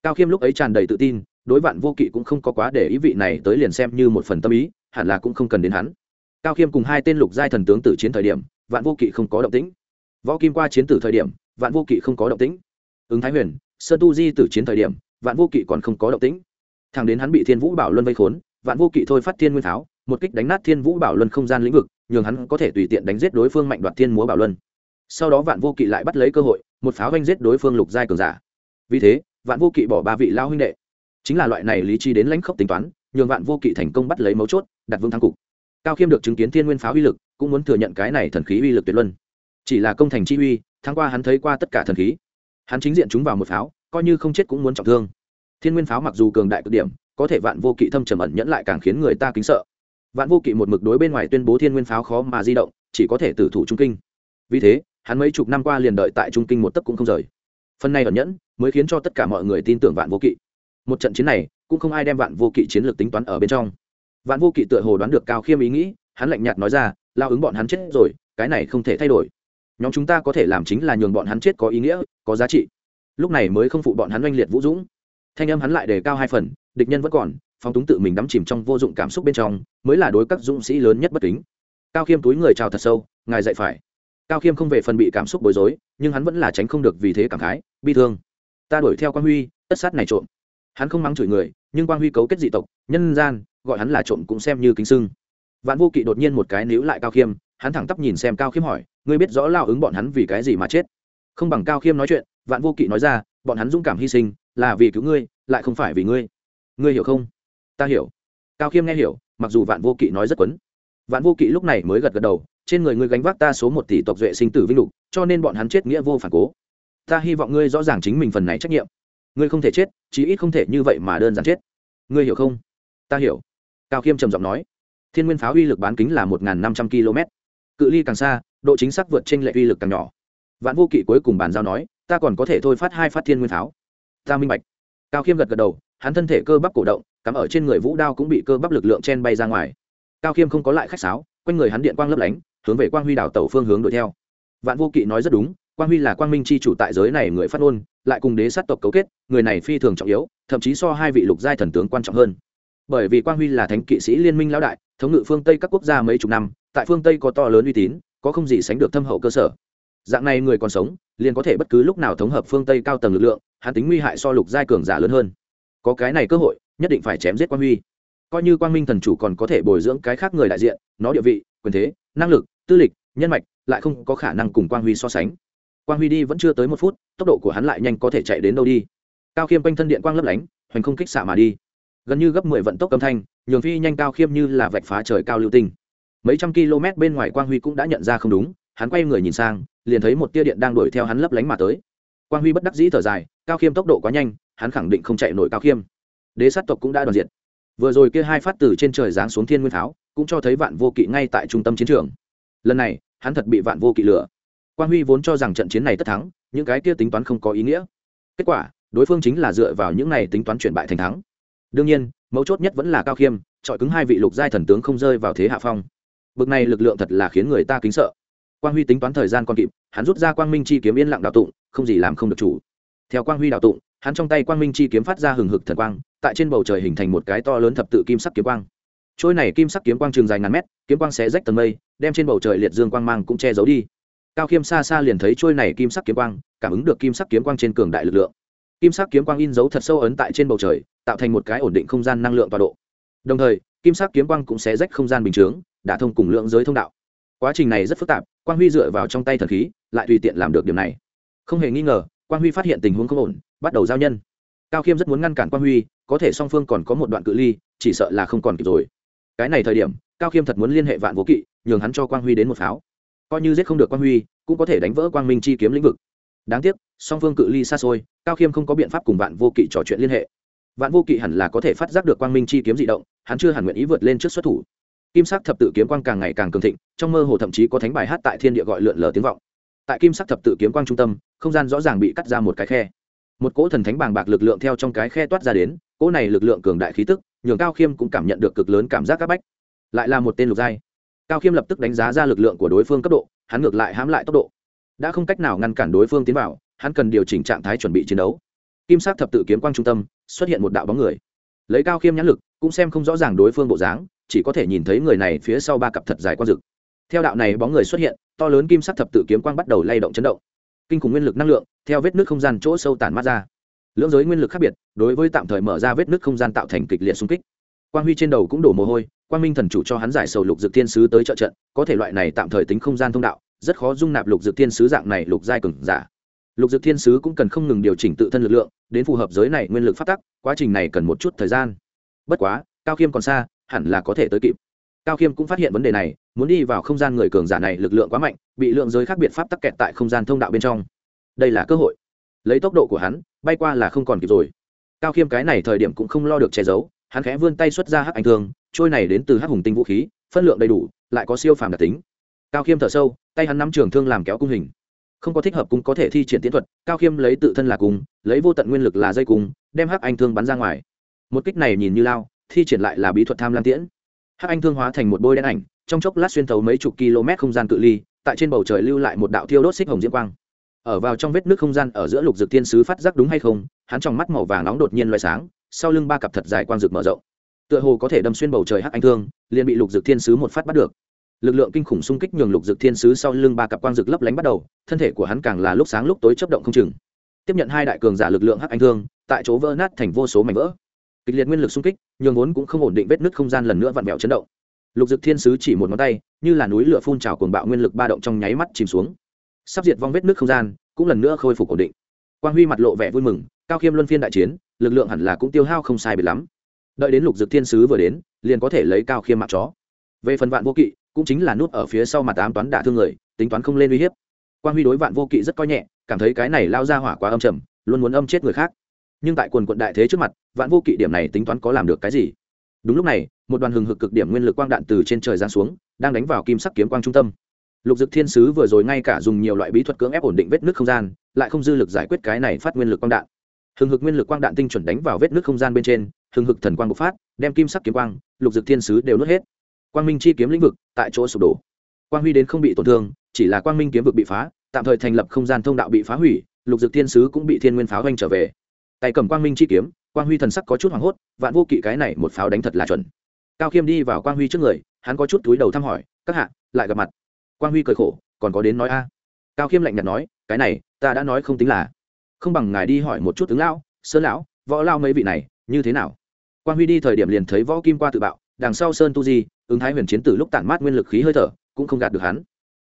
Cao khiêm lúc ấy tràn đầy tự tin, đối vạn vô kỵ cũng không có quá để ý vị này tới liền xem như một phần tâm ý, hẳn là cũng không cần đến hắn. Cao khiêm cùng hai tên lục giai thần tướng tử chiến thời điểm, vạn vô kỵ không có động tĩnh. Võ kim qua chiến tử thời điểm, vạn vô kỵ không có động tĩnh. Ứng thái huyền, sơn tu di tử chiến thời điểm vạn vô kỵ còn không có động tĩnh. Thằng đến hắn bị thiên vũ bảo luân vây khốn, vạn vô kỵ thôi phát thiên nguyên tháo, một kích đánh nát thiên vũ bảo luân không gian lĩnh vực, nhường hắn có thể tùy tiện đánh giết đối phương mạnh đoạt thiên múa bảo luân. Sau đó vạn vô kỵ lại bắt lấy cơ hội, một pháo vanh giết đối phương lục giai cường giả. Vì thế, vạn vô kỵ bỏ ba vị lao huynh đệ. Chính là loại này lý trí đến lãnh khốc tính toán, nhường vạn vô kỵ thành công bắt lấy mấu chốt, đặt vương thắng cục. Cao khiêm được chứng kiến thiên nguyên pháo uy lực, cũng muốn thừa nhận cái này thần khí uy lực tuyệt luân. Chỉ là công thành chi uy tháng qua hắn thấy qua tất cả thần khí. Hắn chính diện chúng vào một pháo coi như không chết cũng muốn trọng thương. Thiên nguyên pháo mặc dù cường đại cực điểm, có thể vạn vô kỵ thâm trầm ẩn nhẫn lại càng khiến người ta kính sợ. Vạn vô kỵ một mực đối bên ngoài tuyên bố thiên nguyên pháo khó mà di động, chỉ có thể tử thủ trung kinh. Vì thế, hắn mấy chục năm qua liền đợi tại trung kinh một tấc cũng không rời. Phần này ẩn nhẫn mới khiến cho tất cả mọi người tin tưởng vạn vô kỵ. Một trận chiến này, cũng không ai đem vạn vô kỵ chiến lược tính toán ở bên trong. Vạn vô kỵ tựa hồ đoán được cao khiêm ý nghĩ, hắn lạnh nhạt nói ra, lao ứng bọn hắn chết rồi, cái này không thể thay đổi. Nhóm chúng ta có thể làm chính là nhường bọn hắn chết có ý nghĩa, có giá trị lúc này mới không phụ bọn hắn oanh liệt vũ dũng. Thanh âm hắn lại đề cao hai phần, địch nhân vẫn còn, phóng túng tự mình đắm chìm trong vô dụng cảm xúc bên trong, mới là đối các dũng sĩ lớn nhất bất kính. Cao khiêm túi người chào thật sâu, ngài dạy phải. Cao khiêm không về phần bị cảm xúc bối rối, nhưng hắn vẫn là tránh không được vì thế cảm khái, bi thương, ta đuổi theo quan huy, tất sát này trộm. Hắn không mắng chửi người, nhưng quan huy cấu kết dị tộc, nhân gian, gọi hắn là trộm cũng xem như kính sưng. Vạn vô kỵ đột nhiên một cái níu lại cao khiêm, hắn thẳng tắp nhìn xem cao khiêm hỏi, ngươi biết rõ lao ứng bọn hắn vì cái gì mà chết? Không bằng cao khiêm nói chuyện vạn vô kỵ nói ra, bọn hắn dũng cảm hy sinh, là vì cứu ngươi, lại không phải vì ngươi. Ngươi hiểu không? Ta hiểu. Cao khiêm nghe hiểu, mặc dù vạn vô kỵ nói rất quấn. Vạn vô kỵ lúc này mới gật gật đầu, trên người ngươi gánh vác ta số một tỷ tộc duệ sinh tử vinh lục, cho nên bọn hắn chết nghĩa vô phản cố. Ta hy vọng ngươi rõ ràng chính mình phần này trách nhiệm. Ngươi không thể chết, chí ít không thể như vậy mà đơn giản chết. Ngươi hiểu không? Ta hiểu. Cao khiêm trầm giọng nói, thiên nguyên pháo uy lực bán kính là một năm trăm km cự ly càng xa, độ chính xác vượt trên lệ uy lực càng nhỏ. Vạn vô kỵ cuối cùng bàn giao nói ta còn có thể thôi phát hai phát thiên nguyên pháo. Ta minh bạch. Cao khiêm gật gật đầu, hắn thân thể cơ bắp cổ động, cắm ở trên người vũ đao cũng bị cơ bắp lực lượng chen bay ra ngoài. Cao khiêm không có lại khách sáo, quanh người hắn điện quang lấp lánh, hướng về quang huy đảo tàu phương hướng đuổi theo. Vạn vô kỵ nói rất đúng, quang huy là quang minh c h i chủ tại giới này người phát ngôn, lại cùng đế sát tộc cấu kết, người này phi thường trọng yếu, thậm chí so hai vị lục giai thần tướng quan trọng hơn. Bởi vì quang huy là thánh kỵ sĩ liên minh lão đại, thống ngự phương tây các quốc gia mấy chục năm, tại phương tây có to lớn uy tín, có không gì sánh được thâm hậu cơ sở dạng này người còn sống, liền có thể bất cứ lúc nào thống hợp phương tây cao tầng lực lượng, hắn tính nguy hại so lục giai cường giả lớn hơn. Có cái này cơ hội, nhất định phải chém giết quang huy. Coi như quang minh thần chủ còn có thể bồi dưỡng cái khác người đại diện, nó địa vị, quyền thế, năng lực, tư lịch, nhân mạch, lại không có khả năng cùng quang huy so sánh. Quang huy đi vẫn chưa tới một phút, tốc độ của hắn lại nhanh có thể chạy đến đâu đi. Cao khiêm quanh thân điện quang lấp lánh, hoành không kích xạ mà đi. Gần như gấp mười vận tốc âm thanh, nhường phi nhanh cao khiêm như là vạch phá trời cao lưu tinh. Mấy trăm km bên ngoài quang huy cũng đã nhận ra không đúng, hắn quay người nhìn sang liền thấy một tia điện đang đuổi theo hắn lấp lánh mà tới. Quang huy bất đắc dĩ thở dài, cao khiêm tốc độ quá nhanh, hắn khẳng định không chạy nổi cao khiêm. Đế sát tộc cũng đã đoàn diện vừa rồi kia hai phát từ trên trời giáng xuống thiên nguyên pháo cũng cho thấy vạn vô kỵ ngay tại trung tâm chiến trường. Lần này, hắn thật bị vạn vô kỵ lừa. Quang huy vốn cho rằng trận chiến này tất thắng, những cái kia tính toán không có ý nghĩa. Kết quả, đối phương chính là dựa vào những này tính toán chuyển bại thành thắng. Đương nhiên, mấu chốt nhất vẫn là cao khiêm, chọi cứng hai vị lục giai thần tướng không rơi vào thế hạ phong. Bực này lực lượng thật là khiến người ta kính sợ quang huy tính toán thời gian còn kịp, hắn rút ra quang minh chi kiếm yên lặng đạo tụng, không gì làm không được chủ. Theo quang huy đạo tụng, hắn trong tay quang minh chi kiếm phát ra hừng hực thần quang, tại trên bầu trời hình thành một cái to lớn thập tự kim sắc kiếm quang. Trôi này kim sắc kiếm quang trường dài ngàn mét, kiếm quang sẽ rách tầng mây, đem trên bầu trời liệt dương quang mang cũng che giấu đi. Cao khiêm xa xa liền thấy trôi này kim sắc kiếm quang, cảm ứng được kim sắc kiếm quang trên cường đại lực lượng. Kim sắc kiếm quang in dấu thật sâu ấn tại trên bầu trời, tạo thành một cái ổn định không gian năng lượng tọa độ. Đồng thời, kim sắc kiếm quang cũng sẽ rách không gian bình chướng đã thông cùng lượng giới thông đạo quá trình này rất phức tạp, quang huy dựa vào trong tay thần khí, lại tùy tiện làm được điều này. Không hề nghi ngờ, quang huy phát hiện tình huống không ổn, bắt đầu giao nhân. Cao khiêm rất muốn ngăn cản quang huy, có thể song phương còn có một đoạn cự ly, chỉ sợ là không còn kịp rồi. Cái này thời điểm, cao khiêm thật muốn liên hệ vạn vô kỵ, nhường hắn cho quang huy đến một pháo. Coi như giết không được quang huy, cũng có thể đánh vỡ quang minh chi kiếm lĩnh vực. Đáng tiếc, song phương cự ly xa xôi, cao khiêm không có biện pháp cùng vạn vô kỵ trò chuyện liên hệ. Vạn vô kỵ hẳn là có thể phát giác được quang minh chi kiếm di động, hắn chưa hẳn nguyện ý vượt lên trước xuất thủ kim sắc thập tự kiếm quang càng ngày càng cường thịnh, trong mơ hồ thậm chí có thánh bài hát tại thiên địa gọi lượn lờ tiếng vọng. Tại kim sắc thập tự kiếm quang trung tâm, không gian rõ ràng bị cắt ra một cái khe. Một cỗ thần thánh bàng bạc lực lượng theo trong cái khe toát ra đến, cỗ này lực lượng cường đại khí tức, nhường cao khiêm cũng cảm nhận được cực lớn cảm giác áp bách. Lại là một tên lục giai. Cao khiêm lập tức đánh giá ra lực lượng của đối phương cấp độ, hắn ngược lại hãm lại tốc độ. Đã không cách nào ngăn cản đối phương tiến vào, hắn cần điều chỉnh trạng thái chuẩn bị chiến đấu. Kim sắc thập tự kiếm quang trung tâm, xuất hiện một đạo bóng người. Lấy cao khiêm nhãn lực, cũng xem không rõ ràng đối phương bộ dáng chỉ có thể nhìn thấy người này phía sau ba cặp thật dài quang rực. Theo đạo này bóng người xuất hiện, to lớn kim sắc thập tự kiếm quang bắt đầu lay động chấn động. Kinh khủng nguyên lực năng lượng, theo vết nước không gian chỗ sâu tản mát ra. Lưỡng giới nguyên lực khác biệt, đối với tạm thời mở ra vết nước không gian tạo thành kịch liệt xung kích. Quang huy trên đầu cũng đổ mồ hôi, quang minh thần chủ cho hắn giải sầu lục dược thiên sứ tới trợ trận, có thể loại này tạm thời tính không gian thông đạo, rất khó dung nạp lục dược thiên sứ dạng này lục giai cường giả. Lục dược thiên sứ cũng cần không ngừng điều chỉnh tự thân lực lượng, đến phù hợp giới này nguyên lực phát tắc, quá trình này cần một chút thời gian. Bất quá, cao khiêm còn xa hẳn là có thể tới kịp. Cao khiêm cũng phát hiện vấn đề này, muốn đi vào không gian người cường giả này lực lượng quá mạnh, bị lượng giới khác biệt pháp tắc kẹt tại không gian thông đạo bên trong. Đây là cơ hội. Lấy tốc độ của hắn, bay qua là không còn kịp rồi. Cao khiêm cái này thời điểm cũng không lo được che giấu, hắn khẽ vươn tay xuất ra hắc ảnh thương, trôi này đến từ hắc hùng tinh vũ khí, phân lượng đầy đủ, lại có siêu phàm đặc tính. Cao khiêm thở sâu, tay hắn nắm trường thương làm kéo cung hình. Không có thích hợp cung có thể thi triển tiến thuật, cao khiêm lấy tự thân là cung, lấy vô tận nguyên lực là dây cung, đem hắc anh thương bắn ra ngoài. Một kích này nhìn như lao thi triển lại là bí thuật tham lam tiễn. Hắc anh thương hóa thành một bôi đen ảnh, trong chốc lát xuyên thấu mấy chục km không gian cự ly, tại trên bầu trời lưu lại một đạo thiêu đốt xích hồng diễm quang. Ở vào trong vết nước không gian ở giữa lục dược thiên sứ phát giác đúng hay không, hắn trong mắt màu vàng nóng đột nhiên loay sáng, sau lưng ba cặp thật dài quang dược mở rộng. Tựa hồ có thể đâm xuyên bầu trời hắc anh thương, liền bị lục dược thiên sứ một phát bắt được. Lực lượng kinh khủng xung kích nhường lục dược thiên sứ sau lưng ba cặp quang dược lấp lánh bắt đầu, thân thể của hắn càng là lúc sáng lúc tối chấp động không chừng. Tiếp nhận hai đại cường giả lực lượng hắc anh thương, tại chỗ vỡ nát thành vô số mảnh vỡ kịch liệt nguyên lực xung kích, nhường vốn cũng không ổn định vết nứt không gian lần nữa vặn vẹo chấn động. Lục dực thiên sứ chỉ một ngón tay, như là núi lửa phun trào cuồng bạo nguyên lực ba động trong nháy mắt chìm xuống. Sắp diệt vong vết nứt không gian, cũng lần nữa khôi phục ổn định. Quang huy mặt lộ vẻ vui mừng, cao khiêm luân phiên đại chiến, lực lượng hẳn là cũng tiêu hao không sai biệt lắm. Đợi đến lục dực thiên sứ vừa đến, liền có thể lấy cao khiêm mặt chó. Về phần vạn vô kỵ, cũng chính là nút ở phía sau mặt ám toán đả thương người, tính toán không lên uy hiếp. Quang huy đối vạn vô kỵ rất coi nhẹ, cảm thấy cái này lao ra hỏa quá âm trầm, luôn muốn âm chết người khác nhưng tại quần quận đại thế trước mặt, vạn vô kỵ điểm này tính toán có làm được cái gì? Đúng lúc này, một đoàn hừng hực cực điểm nguyên lực quang đạn từ trên trời giáng xuống, đang đánh vào kim sắc kiếm quang trung tâm. Lục dực thiên sứ vừa rồi ngay cả dùng nhiều loại bí thuật cưỡng ép ổn định vết nước không gian, lại không dư lực giải quyết cái này phát nguyên lực quang đạn. Hừng hực nguyên lực quang đạn tinh chuẩn đánh vào vết nước không gian bên trên, hừng hực thần quang bộc phát, đem kim sắc kiếm quang, lục dực thiên sứ đều nuốt hết. Quang minh chi kiếm lĩnh vực tại chỗ sụp đổ. Quang huy đến không bị tổn thương, chỉ là quang minh kiếm vực bị phá, tạm thời thành lập không gian thông đạo bị phá hủy, lục dực thiên sứ cũng bị thiên nguyên pháo doanh trở về tay cầm quang minh chi kiếm, quang huy thần sắc có chút hoảng hốt, vạn vô kỵ cái này một pháo đánh thật là chuẩn. Cao khiêm đi vào quang huy trước người, hắn có chút túi đầu thăm hỏi, các hạ, lại gặp mặt. Quang huy cười khổ, còn có đến nói a. Cao khiêm lạnh nhạt nói, cái này, ta đã nói không tính là. Không bằng ngài đi hỏi một chút tướng lão, sơn lão, võ lao mấy vị này, như thế nào? Quang huy đi thời điểm liền thấy võ kim qua tự bạo, đằng sau sơn tu di, ứng thái huyền chiến tử lúc tản mát nguyên lực khí hơi thở, cũng không gạt được hắn.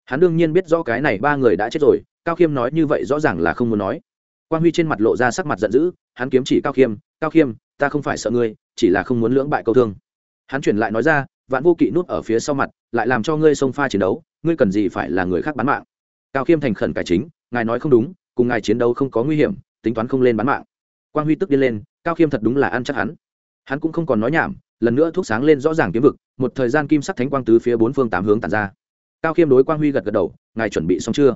Hắn đương nhiên biết rõ cái này ba người đã chết rồi, cao khiêm nói như vậy rõ ràng là không muốn nói quang huy trên mặt lộ ra sắc mặt giận dữ, hắn kiếm chỉ cao khiêm cao khiêm, ta không phải sợ ngươi, chỉ là không muốn lưỡng bại câu thương. Hắn chuyển lại nói ra, vạn vô kỵ nút ở phía sau mặt, lại làm cho ngươi xông pha chiến đấu, ngươi cần gì phải là người khác bán mạng? Cao khiêm thành khẩn cải chính, ngài nói không đúng, cùng ngài chiến đấu không có nguy hiểm, tính toán không lên bán mạng. Quang huy tức điên lên, cao khiêm thật đúng là ăn chắc hắn. Hắn cũng không còn nói nhảm, lần nữa thuốc sáng lên rõ ràng kiếm vực, một thời gian kim sắc thánh quang tứ phía bốn phương tám hướng tàn ra. Cao khiêm đối quang huy gật gật đầu, ngài chuẩn bị xong chưa?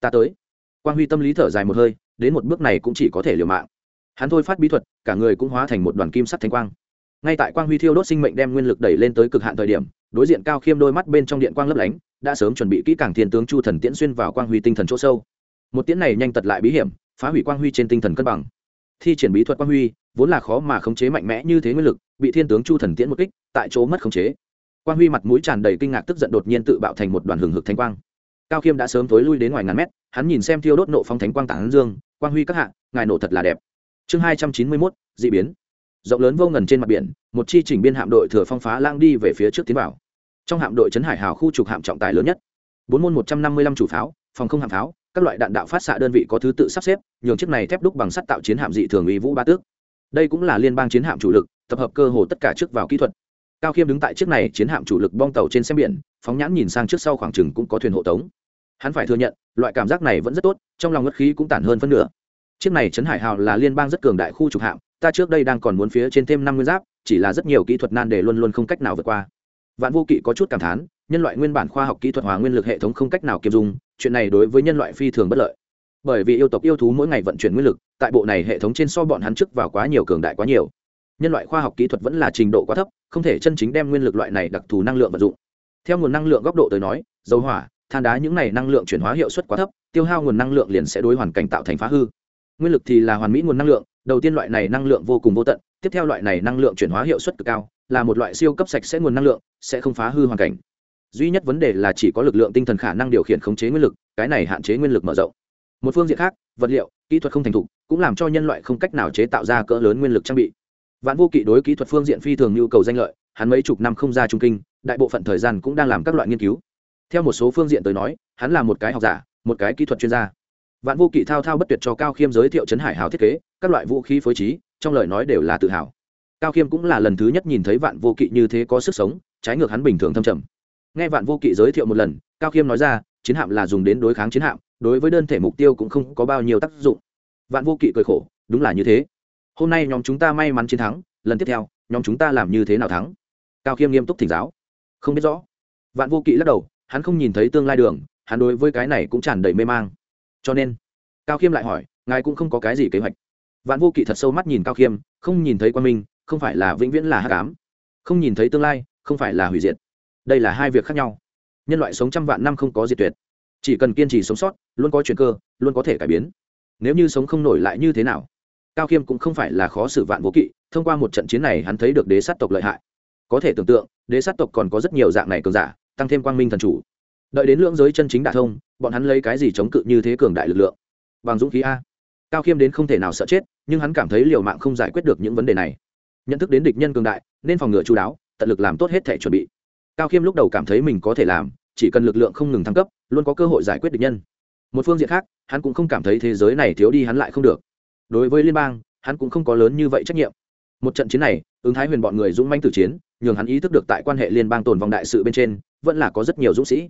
Ta tới. Quang huy tâm lý thở dài một hơi đến một bước này cũng chỉ có thể liều mạng. Hắn thôi phát bí thuật, cả người cũng hóa thành một đoàn kim sắc thánh quang. Ngay tại quang huy thiêu đốt sinh mệnh đem nguyên lực đẩy lên tới cực hạn thời điểm, đối diện cao khiêm đôi mắt bên trong điện quang lấp lánh, đã sớm chuẩn bị kỹ càng thiên tướng chu thần tiễn xuyên vào quang huy tinh thần chỗ sâu. Một tiễn này nhanh tật lại bí hiểm, phá hủy quang huy trên tinh thần cân bằng. Thi triển bí thuật quang huy, vốn là khó mà khống chế mạnh mẽ như thế nguyên lực, bị thiên tướng chu thần tiễn một kích, tại chỗ mất khống chế. Quang huy mặt mũi tràn đầy kinh ngạc tức giận đột nhiên tự bạo thành một đoàn hừng hực thanh quang. Cao khiêm đã sớm tối lui đến ngoài ngàn mét hắn nhìn xem thiêu đốt nộ phong thánh quang tản dương, quang huy các hạ, ngài nổ thật là đẹp. Chương hai trăm chín mươi mốt d ị biến. Rộng lớn vô ngần trên mặt biển, một chi chỉnh biên hạm đội thừa phong phá lang đi về phía trước tiến vào. Trong hạm đội trấn hải hào khu trục hạm trọng tài lớn nhất. Bốn môn một trăm năm mươi lăm chủ pháo, phòng không hạm pháo, các loại đạn đạo phát xạ đơn vị có thứ tự sắp xếp, nhường chiếc này thép đúc bằng sắt tạo chiến hạm dị thường uy vũ ba tước. Đây cũng là liên bang chiến hạm chủ lực, tập hợp cơ hồ tất cả trước vào kỹ thuật. Cao khiêm đứng tại chiếc này chiến hạm chủ lực bong tàu trên xem biển, phóng nhãn nhìn sang trước sau khoảng chừng cũng có thuyền hộ tống hắn phải thừa nhận, loại cảm giác này vẫn rất tốt, trong lòng ngất khí cũng tản hơn phân nửa. Chiếc này trấn hải hào là liên bang rất cường đại khu trục hạm, ta trước đây đang còn muốn phía trên thêm năm nguyên giáp, chỉ là rất nhiều kỹ thuật nan đề luôn luôn không cách nào vượt qua. Vạn vô kỵ có chút cảm thán, nhân loại nguyên bản khoa học kỹ thuật hóa nguyên lực hệ thống không cách nào kiêm dung, chuyện này đối với nhân loại phi thường bất lợi. Bởi vì yêu tộc yêu thú mỗi ngày vận chuyển nguyên lực, tại bộ này hệ thống trên so bọn hắn trước vào quá nhiều cường đại quá nhiều. Nhân loại khoa học kỹ thuật vẫn là trình độ quá thấp, không thể chân chính đem nguyên lực loại này đặc thù năng lượng vận dụng. Theo nguồn năng lượng góc độ tới nói, dầu hỏa than đá những này năng lượng chuyển hóa hiệu suất quá thấp, tiêu hao nguồn năng lượng liền sẽ đối hoàn cảnh tạo thành phá hư. Nguyên lực thì là hoàn mỹ nguồn năng lượng, đầu tiên loại này năng lượng vô cùng vô tận, tiếp theo loại này năng lượng chuyển hóa hiệu suất cực cao, là một loại siêu cấp sạch sẽ nguồn năng lượng, sẽ không phá hư hoàn cảnh. Duy nhất vấn đề là chỉ có lực lượng tinh thần khả năng điều khiển khống chế nguyên lực, cái này hạn chế nguyên lực mở rộng. Một phương diện khác, vật liệu, kỹ thuật không thành thục, cũng làm cho nhân loại không cách nào chế tạo ra cỡ lớn nguyên lực trang bị. Vạn vô kỵ đối kỹ thuật phương diện phi thường nhu cầu danh lợi, hắn mấy chục năm không ra trung kinh, đại bộ phận thời gian cũng đang làm các loại nghiên cứu theo một số phương diện tới nói, hắn là một cái học giả, một cái kỹ thuật chuyên gia. Vạn vô kỵ thao thao bất tuyệt cho cao khiêm giới thiệu trấn hải hào thiết kế, các loại vũ khí phối trí, trong lời nói đều là tự hào. Cao khiêm cũng là lần thứ nhất nhìn thấy vạn vô kỵ như thế có sức sống, trái ngược hắn bình thường thâm trầm. Nghe vạn vô kỵ giới thiệu một lần, cao khiêm nói ra, chiến hạm là dùng đến đối kháng chiến hạm, đối với đơn thể mục tiêu cũng không có bao nhiêu tác dụng. Vạn vô kỵ cười khổ, đúng là như thế. Hôm nay nhóm chúng ta may mắn chiến thắng, lần tiếp theo, nhóm chúng ta làm như thế nào thắng? Cao khiêm nghiêm túc thỉnh giáo. Không biết rõ. Vạn vô kỵ lắc đầu hắn không nhìn thấy tương lai đường, hắn đối với cái này cũng tràn đầy mê mang. Cho nên, cao khiêm lại hỏi, ngài cũng không có cái gì kế hoạch? Vạn vô kỵ thật sâu mắt nhìn cao khiêm, không nhìn thấy quan minh, không phải là vĩnh viễn là hát cám không nhìn thấy tương lai, không phải là hủy diệt. Đây là hai việc khác nhau. Nhân loại sống trăm vạn năm không có diệt tuyệt. Chỉ cần kiên trì sống sót, luôn có chuyện cơ, luôn có thể cải biến. Nếu như sống không nổi lại như thế nào? Cao khiêm cũng không phải là khó xử vạn vô kỵ, thông qua một trận chiến này hắn thấy được đế sát tộc lợi hại. Có thể tưởng tượng, đế sát tộc còn có rất nhiều dạng này cường giả tăng thêm quang minh thần chủ. Đợi đến lưỡng giới chân chính đả thông, bọn hắn lấy cái gì chống cự như thế cường đại lực lượng? Bằng dũng khí a. Cao khiêm đến không thể nào sợ chết, nhưng hắn cảm thấy liều mạng không giải quyết được những vấn đề này. Nhận thức đến địch nhân cường đại, nên phòng ngừa chú đáo, tận lực làm tốt hết thể chuẩn bị. Cao khiêm lúc đầu cảm thấy mình có thể làm, chỉ cần lực lượng không ngừng thăng cấp, luôn có cơ hội giải quyết địch nhân. Một phương diện khác, hắn cũng không cảm thấy thế giới này thiếu đi hắn lại không được. Đối với liên bang, hắn cũng không có lớn như vậy trách nhiệm. Một trận chiến này, ứng thái huyền bọn người dũng manh tử chiến, nhường hắn ý thức được tại quan hệ liên bang tồn vong đại sự bên trên vẫn là có rất nhiều dũng sĩ.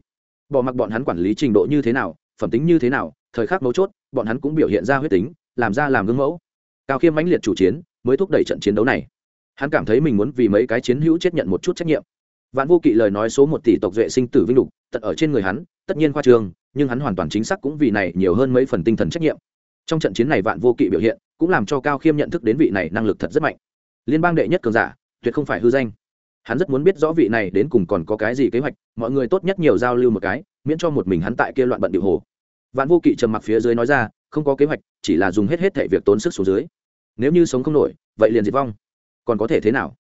Bỏ mặc bọn hắn quản lý trình độ như thế nào, phẩm tính như thế nào, thời khắc mấu chốt, bọn hắn cũng biểu hiện ra huyết tính, làm ra làm gương mẫu. Cao khiêm mãnh liệt chủ chiến, mới thúc đẩy trận chiến đấu này. Hắn cảm thấy mình muốn vì mấy cái chiến hữu chết nhận một chút trách nhiệm. Vạn vô kỵ lời nói số một tỷ tộc duệ sinh tử vinh lục, tận ở trên người hắn, tất nhiên khoa trường, nhưng hắn hoàn toàn chính xác cũng vì này nhiều hơn mấy phần tinh thần trách nhiệm. Trong trận chiến này vạn vô kỵ biểu hiện, cũng làm cho cao khiêm nhận thức đến vị này năng lực thật rất mạnh. Liên bang đệ nhất cường giả, tuyệt không phải hư danh hắn rất muốn biết rõ vị này đến cùng còn có cái gì kế hoạch, mọi người tốt nhất nhiều giao lưu một cái, miễn cho một mình hắn tại kia loạn bận điệu hồ. Vạn vô kỵ trầm mặc phía dưới nói ra, không có kế hoạch, chỉ là dùng hết hết thể việc tốn sức xuống dưới. Nếu như sống không nổi, vậy liền diệt vong. Còn có thể thế nào?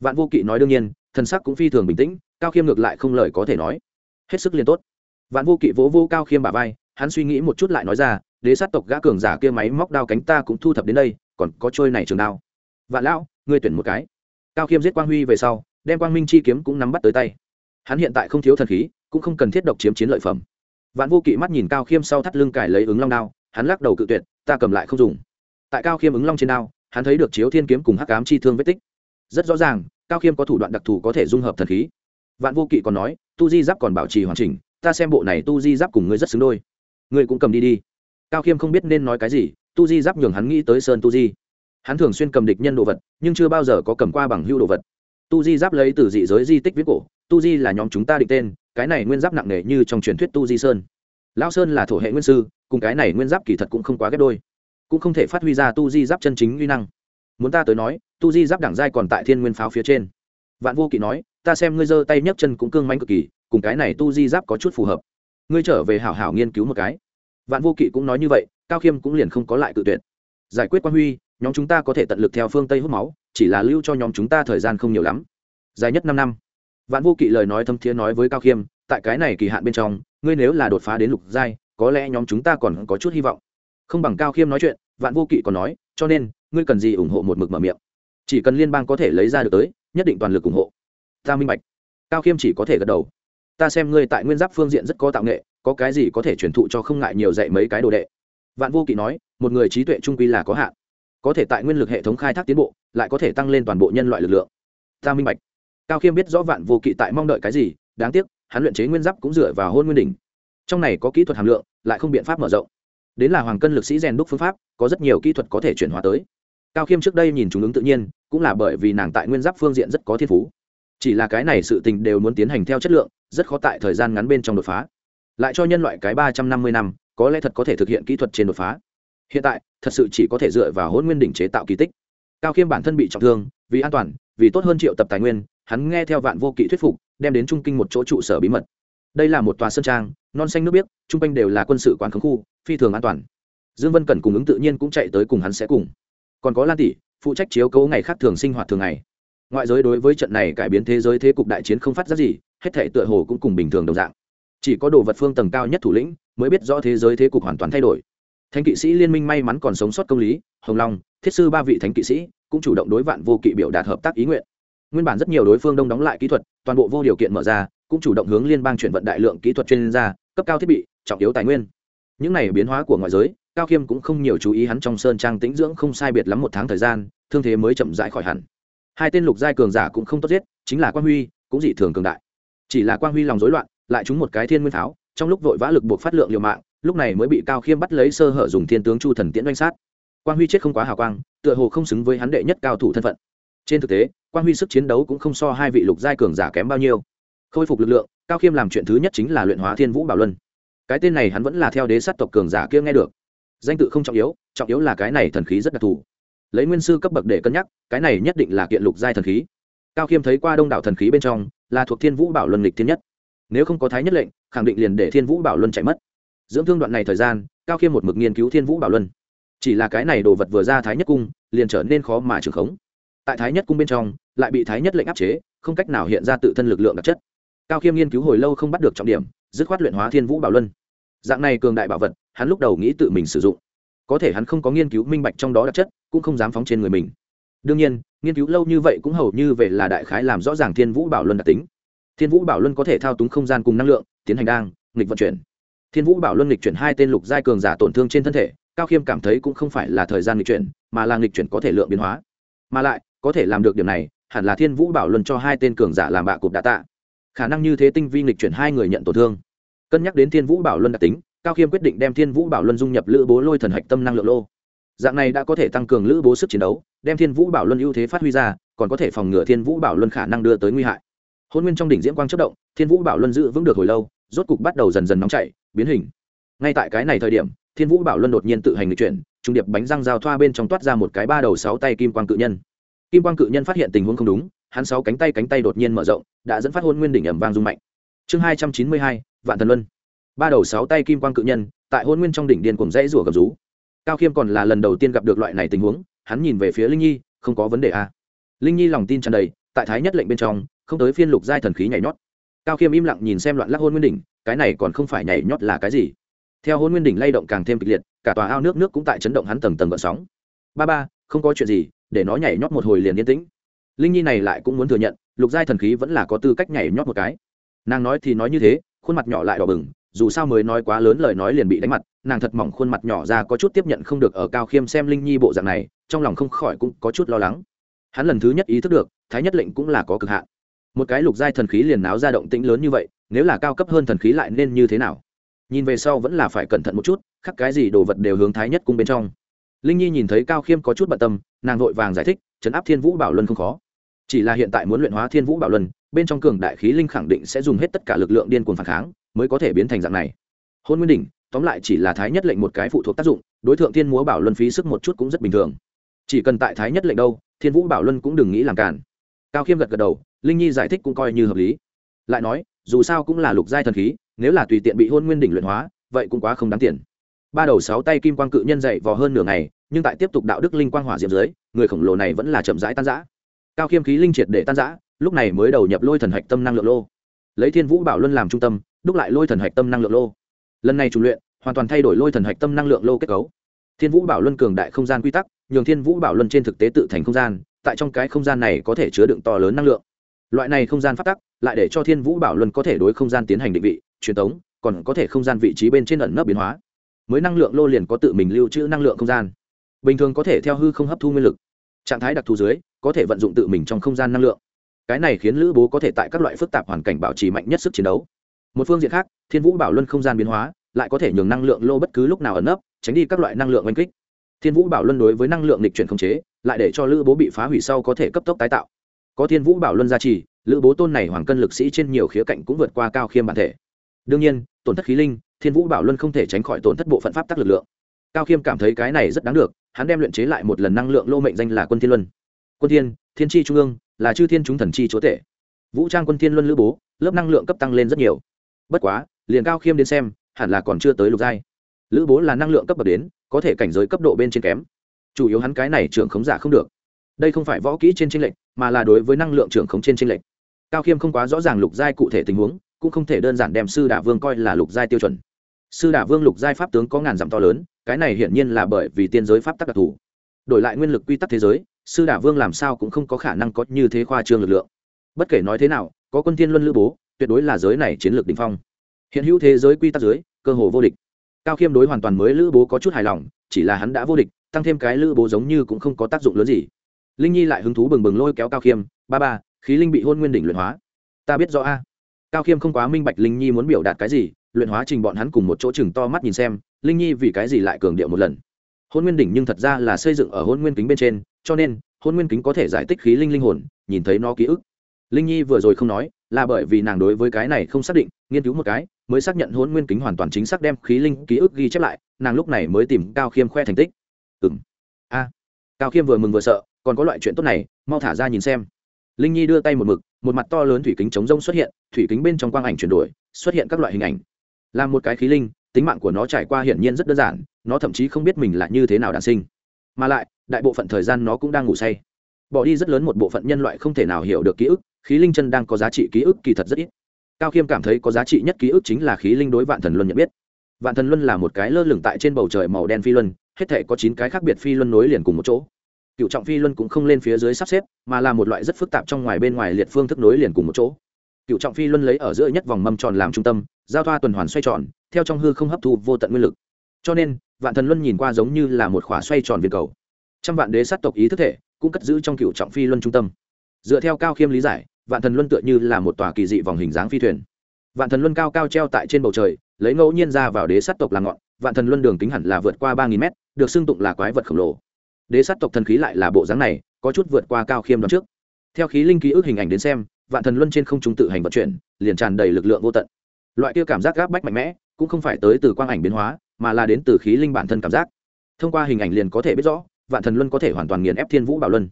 Vạn vô kỵ nói đương nhiên, thần sắc cũng phi thường bình tĩnh, cao khiêm ngược lại không lời có thể nói. Hết sức liền tốt. Vạn vô kỵ vỗ vô cao khiêm bà vai, hắn suy nghĩ một chút lại nói ra, đế sát tộc gã cường giả kia máy móc đao cánh ta cũng thu thập đến đây, còn có trôi này trường đao. Vạn lão, ngươi tuyển một cái. Cao khiêm giết quang huy về sau đem quang minh chi kiếm cũng nắm bắt tới tay. Hắn hiện tại không thiếu thần khí, cũng không cần thiết độc chiếm chiến lợi phẩm. Vạn vô kỵ mắt nhìn cao khiêm sau thắt lưng cải lấy ứng long đao, hắn lắc đầu cự tuyệt, ta cầm lại không dùng. Tại cao khiêm ứng long trên đao, hắn thấy được chiếu thiên kiếm cùng hắc ám chi thương vết tích. Rất rõ ràng, cao khiêm có thủ đoạn đặc thù có thể dung hợp thần khí. Vạn vô kỵ còn nói, tu di giáp còn bảo trì hoàn chỉnh, ta xem bộ này tu di giáp cùng ngươi rất xứng đôi. Ngươi cũng cầm đi đi. Cao khiêm không biết nên nói cái gì, tu di giáp nhường hắn nghĩ tới sơn tu di. Hắn thường xuyên cầm địch nhân đồ vật, nhưng chưa bao giờ có cầm qua bằng hưu đồ vật tu di giáp lấy từ dị giới di tích viết cổ. Tu di là nhóm chúng ta định tên, cái này nguyên giáp nặng nề như trong truyền thuyết tu di sơn. Lao sơn là thổ hệ nguyên sư, cùng cái này nguyên giáp kỳ thật cũng không quá ghép đôi. Cũng không thể phát huy ra tu di giáp chân chính uy năng. Muốn ta tới nói, tu di giáp đẳng giai còn tại thiên nguyên pháo phía trên. Vạn vô kỵ nói, ta xem ngươi giơ tay nhấc chân cũng cương manh cực kỳ, cùng cái này tu di giáp có chút phù hợp. Ngươi trở về hảo hảo nghiên cứu một cái. Vạn vô kỵ cũng nói như vậy, cao khiêm cũng liền không có lại cự tuyệt. Giải quyết quan huy nhóm chúng ta có thể tận lực theo phương tây hút máu, chỉ là lưu cho nhóm chúng ta thời gian không nhiều lắm. Dài nhất năm năm. Vạn vô kỵ lời nói thâm thiế nói với cao khiêm, tại cái này kỳ hạn bên trong, ngươi nếu là đột phá đến lục giai, có lẽ nhóm chúng ta còn có chút hy vọng. Không bằng cao khiêm nói chuyện, vạn vô kỵ còn nói, cho nên, ngươi cần gì ủng hộ một mực mở miệng. Chỉ cần liên bang có thể lấy ra được tới, nhất định toàn lực ủng hộ. Ta minh bạch. Cao khiêm chỉ có thể gật đầu. Ta xem ngươi tại nguyên giáp phương diện rất có tạo nghệ, có cái gì có thể truyền thụ cho không ngại nhiều dạy mấy cái đồ đệ. Vạn vô kỵ nói, một người trí tuệ trung quy là có hạn có thể tại nguyên lực hệ thống khai thác tiến bộ, lại có thể tăng lên toàn bộ nhân loại lực lượng. Ta minh bạch. Cao khiêm biết rõ vạn vô kỵ tại mong đợi cái gì, đáng tiếc, hắn luyện chế nguyên giáp cũng dựa vào hôn nguyên đỉnh. Trong này có kỹ thuật hàm lượng, lại không biện pháp mở rộng. Đến là hoàng cân lực sĩ rèn đúc phương pháp, có rất nhiều kỹ thuật có thể chuyển hóa tới. Cao khiêm trước đây nhìn chúng ứng tự nhiên, cũng là bởi vì nàng tại nguyên giáp phương diện rất có thiên phú. Chỉ là cái này sự tình đều muốn tiến hành theo chất lượng, rất khó tại thời gian ngắn bên trong đột phá. Lại cho nhân loại cái ba trăm năm mươi năm, có lẽ thật có thể thực hiện kỹ thuật trên đột phá hiện tại, thật sự chỉ có thể dựa vào hôn nguyên đỉnh chế tạo kỳ tích. Cao khiêm bản thân bị trọng thương, vì an toàn, vì tốt hơn triệu tập tài nguyên, hắn nghe theo vạn vô kỵ thuyết phục, đem đến trung kinh một chỗ trụ sở bí mật. Đây là một tòa sân trang, non xanh nước biếc, Chung quanh đều là quân sự quán khống khu, phi thường an toàn. Dương vân cần cùng ứng tự nhiên cũng chạy tới cùng hắn sẽ cùng. Còn có lan tỷ, phụ trách chiếu cố ngày khác thường sinh hoạt thường ngày. Ngoại giới đối với trận này cải biến thế giới thế cục đại chiến không phát ra gì, hết thể tựa hồ cũng cùng bình thường đồng dạng. Chỉ có đồ vật phương tầng cao nhất thủ lĩnh mới biết rõ thế giới thế cục hoàn toàn thay đổi thánh kỵ sĩ liên minh may mắn còn sống sót công lý, hồng long, thiết sư ba vị thánh kỵ sĩ, cũng chủ động đối vạn vô kỵ biểu đạt hợp tác ý nguyện. Nguyên bản rất nhiều đối phương đông đóng lại kỹ thuật, toàn bộ vô điều kiện mở ra, cũng chủ động hướng liên bang chuyển vận đại lượng kỹ thuật chuyên gia, cấp cao thiết bị, trọng yếu tài nguyên. Những này biến hóa của ngoại giới, cao khiêm cũng không nhiều chú ý hắn trong sơn trang tĩnh dưỡng không sai biệt lắm một tháng thời gian, thương thế mới chậm rãi khỏi hẳn. Hai tên lục giai cường giả cũng không tốt giết, chính là quang huy, cũng dị thường cường đại. Chỉ là quang huy lòng rối loạn, lại trúng một cái thiên nguyên pháo, trong lúc vội vã lực buộc phát lượng liều mạng lúc này mới bị cao khiêm bắt lấy sơ hở dùng thiên tướng chu thần tiễn doanh sát. Quang huy chết không quá hào quang, tựa hồ không xứng với hắn đệ nhất cao thủ thân phận. Trên thực tế, quang huy sức chiến đấu cũng không so hai vị lục giai cường giả kém bao nhiêu. Khôi phục lực lượng, cao khiêm làm chuyện thứ nhất chính là luyện hóa thiên vũ bảo luân. Cái tên này hắn vẫn là theo đế sát tộc cường giả kia nghe được. Danh tự không trọng yếu trọng yếu là cái này thần khí rất đặc thù. Lấy nguyên sư cấp bậc để cân nhắc, cái này nhất định là kiện lục giai thần khí. Cao khiêm thấy qua đông đảo thần khí bên trong, là thuộc thiên vũ bảo luân lịch thiên nhất. Nếu không có thái nhất lệnh, khẳng định liền để thiên vũ bảo luân chạy mất dưỡng thương đoạn này thời gian, cao khiêm một mực nghiên cứu thiên vũ bảo luân. Chỉ là cái này đồ vật vừa ra thái nhất cung, liền trở nên khó mà trường khống. Tại thái nhất cung bên trong, lại bị thái nhất lệnh áp chế, không cách nào hiện ra tự thân lực lượng đặc chất. Cao khiêm nghiên cứu hồi lâu không bắt được trọng điểm, dứt khoát luyện hóa thiên vũ bảo luân. Dạng này cường đại bảo vật, hắn lúc đầu nghĩ tự mình sử dụng. Có thể hắn không có nghiên cứu minh bạch trong đó đặc chất, cũng không dám phóng trên người mình. Đương nhiên, nghiên cứu lâu như vậy cũng hầu như về là đại khái làm rõ ràng thiên vũ bảo luân đặc tính. Thiên vũ bảo luân có thể thao túng không gian cùng năng lượng, tiến hành đang, nghịch vận chuyển thiên vũ bảo luân lịch chuyển hai tên lục giai cường giả tổn thương trên thân thể, cao khiêm cảm thấy cũng không phải là thời gian lịch chuyển, mà là lịch chuyển có thể lượng biến hóa. Mà lại, có thể làm được điểm này, hẳn là thiên vũ bảo luân cho hai tên cường giả làm bạ cục đã tạ. Khả năng như thế tinh vi lịch chuyển hai người nhận tổn thương. Cân nhắc đến thiên vũ bảo luân đặc tính, cao khiêm quyết định đem thiên vũ bảo luân dung nhập lữ bố lôi thần hạch tâm năng lượng lô. Dạng này đã có thể tăng cường lữ bố sức chiến đấu, đem thiên vũ bảo luân ưu thế phát huy ra, còn có thể phòng ngừa thiên vũ bảo luân khả năng đưa tới nguy hại. Hôn nguyên trong đỉnh diễm quang chất động, thiên vũ bảo luân giữ vững được hồi lâu, rốt cục bắt đầu dần dần nóng chảy biến hình. Ngay tại cái này thời điểm, thiên vũ bảo luân đột nhiên tự hành lịch chuyển trung điệp bánh răng giao thoa bên trong toát ra một cái ba đầu sáu tay kim quang cự nhân. Kim quang cự nhân phát hiện tình huống không đúng, hắn sáu cánh tay cánh tay đột nhiên mở rộng, đã dẫn phát hôn nguyên đỉnh ẩm vang rung mạnh. Chương hai trăm chín mươi hai, vạn thần luân. Ba đầu sáu tay kim quang cự nhân, tại hôn nguyên trong đỉnh điên cùng dãy rủa gầm rú. Cao khiêm còn là lần đầu tiên gặp được loại này tình huống, hắn nhìn về phía linh nhi, không có vấn đề à. linh nhi lòng tin tràn đầy, tại thái nhất lệnh bên trong, không tới phiên lục giai thần khí nhảy nhót. Cao khiêm im lặng nhìn xem loạn lắc hôn nguyên đỉnh cái này còn không phải nhảy nhót là cái gì? Theo hôn nguyên đỉnh lay động càng thêm kịch liệt, cả tòa ao nước nước cũng tại chấn động hắn tầng tầng gợn sóng. Ba ba, không có chuyện gì, để nó nhảy nhót một hồi liền yên tĩnh. Linh nhi này lại cũng muốn thừa nhận, lục giai thần khí vẫn là có tư cách nhảy nhót một cái. Nàng nói thì nói như thế, khuôn mặt nhỏ lại đỏ bừng, dù sao mới nói quá lớn lời nói liền bị đánh mặt, nàng thật mỏng khuôn mặt nhỏ ra có chút tiếp nhận không được ở cao khiêm xem linh nhi bộ dạng này, trong lòng không khỏi cũng có chút lo lắng. Hắn lần thứ nhất ý thức được, thái nhất lệnh cũng là có cực hạn. Một cái lục giai thần khí liền náo ra động tĩnh lớn như vậy nếu là cao cấp hơn thần khí lại nên như thế nào? Nhìn về sau vẫn là phải cẩn thận một chút, khắc cái gì đồ vật đều hướng thái nhất cung bên trong. Linh nhi nhìn thấy cao khiêm có chút bận tâm, nàng vội vàng giải thích chấn áp thiên vũ bảo luân không khó. Chỉ là hiện tại muốn luyện hóa thiên vũ bảo luân, bên trong cường đại khí linh khẳng định sẽ dùng hết tất cả lực lượng điên cuồng phản kháng, mới có thể biến thành dạng này. Hôn nguyên đỉnh, tóm lại chỉ là thái nhất lệnh một cái phụ thuộc tác dụng, đối tượng thiên múa bảo luân phí sức một chút cũng rất bình thường. Chỉ cần tại thái nhất lệnh đâu, thiên vũ bảo luân cũng đừng nghĩ làm cản cao khiêm gật gật đầu, linh nhi giải thích cũng coi như hợp lý. Lại nói dù sao cũng là lục giai thần khí nếu là tùy tiện bị hôn nguyên đỉnh luyện hóa vậy cũng quá không đáng tiền. Ba đầu sáu tay kim quang cự nhân dậy vò hơn nửa ngày nhưng tại tiếp tục đạo đức linh quang hỏa diệm dưới người khổng lồ này vẫn là chậm rãi tan rã. cao khiêm khí linh triệt để tan rã, lúc này mới đầu nhập lôi thần hạch tâm năng lượng lô. Lấy thiên vũ bảo luân làm trung tâm đúc lại lôi thần hạch tâm năng lượng lô. Lần này chủ luyện hoàn toàn thay đổi lôi thần hạch tâm năng lượng lô kết cấu. Thiên vũ bảo luân cường đại không gian quy tắc nhường thiên vũ bảo luân trên thực tế tự thành không gian tại trong cái không gian này có thể chứa đựng to lớn năng lượng loại này không gian phát tắc, lại để cho thiên vũ bảo luân có thể đối không gian tiến hành định vị, truyền tống, còn có thể không gian vị trí bên trên ẩn nấp biến hóa. Mới năng lượng lô liền có tự mình lưu trữ năng lượng không gian. Bình thường có thể theo hư không hấp thu nguyên lực. Trạng thái đặc thù dưới, có thể vận dụng tự mình trong không gian năng lượng. Cái này khiến lữ bố có thể tại các loại phức tạp hoàn cảnh bảo trì mạnh nhất sức chiến đấu. Một phương diện khác, thiên vũ bảo luân không gian biến hóa, lại có thể nhường năng lượng lô bất cứ lúc nào ẩn nấp, tránh đi các loại năng lượng oanh kích. Thiên vũ bảo luân đối với năng lượng lịch chuyển không chế, lại để cho lữ bố bị phá hủy sau có thể cấp tốc tái tạo có thiên vũ bảo luân gia trì, lữ bố tôn này hoàng cân lực sĩ trên nhiều khía cạnh cũng vượt qua cao khiêm bản thể. đương nhiên, tổn thất khí linh, thiên vũ bảo luân không thể tránh khỏi tổn thất bộ phận pháp tắc lực lượng. cao khiêm cảm thấy cái này rất đáng được, hắn đem luyện chế lại một lần năng lượng lô mệnh danh là quân thiên luân. quân thiên thiên tri trung ương, là chư thiên chúng thần chi chúa tể. vũ trang quân thiên luân lữ bố, lớp năng lượng cấp tăng lên rất nhiều. bất quá, liền cao khiêm đến xem, hẳn là còn chưa tới lục giai. lữ bố là năng lượng cấp bậc đến, có thể cảnh giới cấp độ bên trên kém. chủ yếu hắn cái này trưởng khống giả không được. đây không phải võ kỹ trên tranh lệch mà là đối với năng lượng trưởng khống trên tranh lệch. Cao khiêm không quá rõ ràng lục giai cụ thể tình huống, cũng không thể đơn giản đem sư đả vương coi là lục giai tiêu chuẩn. Sư đả vương lục giai pháp tướng có ngàn dặm to lớn, cái này hiển nhiên là bởi vì tiên giới pháp tắc đặc thù. Đổi lại nguyên lực quy tắc thế giới, sư đả vương làm sao cũng không có khả năng có như thế khoa trương lực lượng. Bất kể nói thế nào, có quân tiên luân lữ bố, tuyệt đối là giới này chiến lược đỉnh phong. Hiện hữu thế giới quy tắc dưới cơ hồ vô địch. Cao khiêm đối hoàn toàn mới lữ bố có chút hài lòng, chỉ là hắn đã vô địch, tăng thêm cái lữ bố giống như cũng không có tác dụng lớn gì linh nhi lại hứng thú bừng bừng lôi kéo cao khiêm, ba ba, khí linh bị hôn nguyên đỉnh luyện hóa. Ta biết rõ a. Cao khiêm không quá minh bạch linh nhi muốn biểu đạt cái gì, luyện hóa trình bọn hắn cùng một chỗ chừng to mắt nhìn xem, linh nhi vì cái gì lại cường điệu một lần. Hôn nguyên đỉnh nhưng thật ra là xây dựng ở hôn nguyên kính bên trên, cho nên, hôn nguyên kính có thể giải tích khí linh linh hồn, nhìn thấy nó ký ức. Linh nhi vừa rồi không nói, là bởi vì nàng đối với cái này không xác định, nghiên cứu một cái, mới xác nhận hôn nguyên kính hoàn toàn chính xác đem khí linh ký ức ghi chép lại, nàng lúc này mới tìm cao khiêm khoe thành tích. Ừng a. Cao khiêm vừa mừng vừa sợ còn có loại chuyện tốt này, mau thả ra nhìn xem. Linh nhi đưa tay một mực, một mặt to lớn thủy kính chống rông xuất hiện, thủy kính bên trong quang ảnh chuyển đổi, xuất hiện các loại hình ảnh. Là một cái khí linh, tính mạng của nó trải qua hiển nhiên rất đơn giản, nó thậm chí không biết mình là như thế nào đản sinh. Mà lại, đại bộ phận thời gian nó cũng đang ngủ say. Bỏ đi rất lớn một bộ phận nhân loại không thể nào hiểu được ký ức, khí linh chân đang có giá trị ký ức kỳ thật rất ít. Cao khiêm cảm thấy có giá trị nhất ký ức chính là khí linh đối vạn thần luân nhận biết. Vạn thần luân là một cái lơ lửng tại trên bầu trời màu đen phi luân, hết thể có chín cái khác biệt phi luân nối liền cùng một chỗ cựu trọng phi luân cũng không lên phía dưới sắp xếp, mà là một loại rất phức tạp trong ngoài bên ngoài liệt phương thức nối liền cùng một chỗ. Cựu trọng phi luân lấy ở giữa nhất vòng mâm tròn làm trung tâm, giao thoa tuần hoàn xoay tròn, theo trong hư không hấp thu vô tận nguyên lực. Cho nên, vạn thần luân nhìn qua giống như là một khỏa xoay tròn viên cầu. Trăm vạn đế sát tộc ý thức thể cũng cất giữ trong cựu trọng phi luân trung tâm. Dựa theo cao khiêm lý giải, vạn thần luân tựa như là một tòa kỳ dị vòng hình dáng phi thuyền. Vạn thần luân cao cao treo tại trên bầu trời, lấy ngẫu nhiên ra vào đế sát tộc làm ngọn, vạn thần luân đường kính hẳn là vượt qua ba nghìn mét, được xưng tụng là quái vật khổng lồ đế sát tộc thần khí lại là bộ dáng này, có chút vượt qua cao khiêm đón trước. Theo khí linh ký ức hình ảnh đến xem, vạn thần luân trên không trung tự hành vận chuyển, liền tràn đầy lực lượng vô tận. Loại kia cảm giác gáp bách mạnh mẽ, cũng không phải tới từ quang ảnh biến hóa, mà là đến từ khí linh bản thân cảm giác. Thông qua hình ảnh liền có thể biết rõ, vạn thần luân có thể hoàn toàn nghiền ép thiên vũ bảo luân.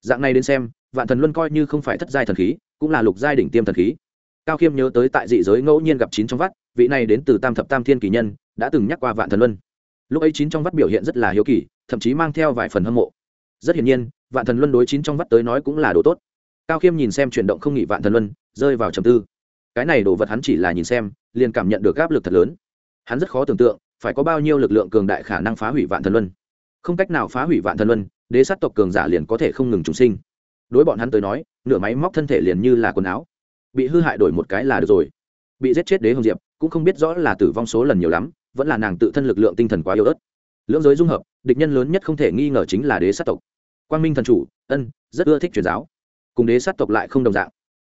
Dạng này đến xem, vạn thần luân coi như không phải thất giai thần khí, cũng là lục giai đỉnh tiêm thần khí. Cao khiêm nhớ tới tại dị giới ngẫu nhiên gặp chín trong vắt, vị này đến từ tam thập tam thiên kỳ nhân, đã từng nhắc qua vạn thần luân. Lúc ấy chín trong vắt biểu hiện rất là hiếu kỳ thậm chí mang theo vài phần hâm mộ. Rất hiển nhiên, vạn thần luân đối chín trong vắt tới nói cũng là đồ tốt. Cao khiêm nhìn xem chuyển động không nghỉ vạn thần luân, rơi vào trầm tư. Cái này đồ vật hắn chỉ là nhìn xem, liền cảm nhận được áp lực thật lớn. Hắn rất khó tưởng tượng, phải có bao nhiêu lực lượng cường đại khả năng phá hủy vạn thần luân. Không cách nào phá hủy vạn thần luân, đế sát tộc cường giả liền có thể không ngừng trùng sinh. Đối bọn hắn tới nói, nửa máy móc thân thể liền như là quần áo. Bị hư hại đổi một cái là được rồi. Bị giết chết đế hồng diệp, cũng không biết rõ là tử vong số lần nhiều lắm, vẫn là nàng tự thân lực lượng tinh thần quá yếu ớt. Lưỡng giới dung hợp địch nhân lớn nhất không thể nghi ngờ chính là đế sát tộc. Quang minh thần chủ, ân, rất ưa thích truyền giáo. Cùng đế sát tộc lại không đồng dạng.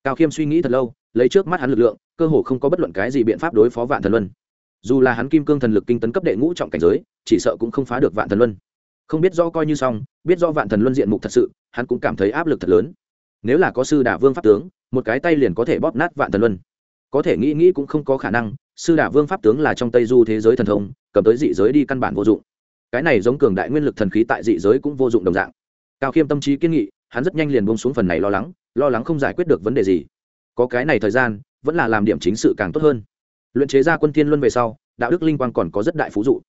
Cao khiêm suy nghĩ thật lâu, lấy trước mắt hắn lực lượng, cơ hồ không có bất luận cái gì biện pháp đối phó vạn thần luân. Dù là hắn kim cương thần lực kinh tấn cấp đệ ngũ trọng cảnh giới, chỉ sợ cũng không phá được vạn thần luân. Không biết do coi như xong, biết do vạn thần luân diện mục thật sự, hắn cũng cảm thấy áp lực thật lớn. Nếu là có sư đả vương pháp tướng, một cái tay liền có thể bóp nát vạn thần luân. Có thể nghĩ nghĩ cũng không có khả năng, sư đả vương pháp tướng là trong tây du thế giới thần thông, cầm tới dị giới đi căn bản vô dụng cái này giống cường đại nguyên lực thần khí tại dị giới cũng vô dụng đồng dạng. Cao khiêm tâm trí kiên nghị, hắn rất nhanh liền bông xuống phần này lo lắng lo lắng không giải quyết được vấn đề gì. Có cái này thời gian, vẫn là làm điểm chính sự càng tốt hơn. Luyện chế ra quân thiên luân về sau, đạo đức linh quang còn có rất đại phú dụ.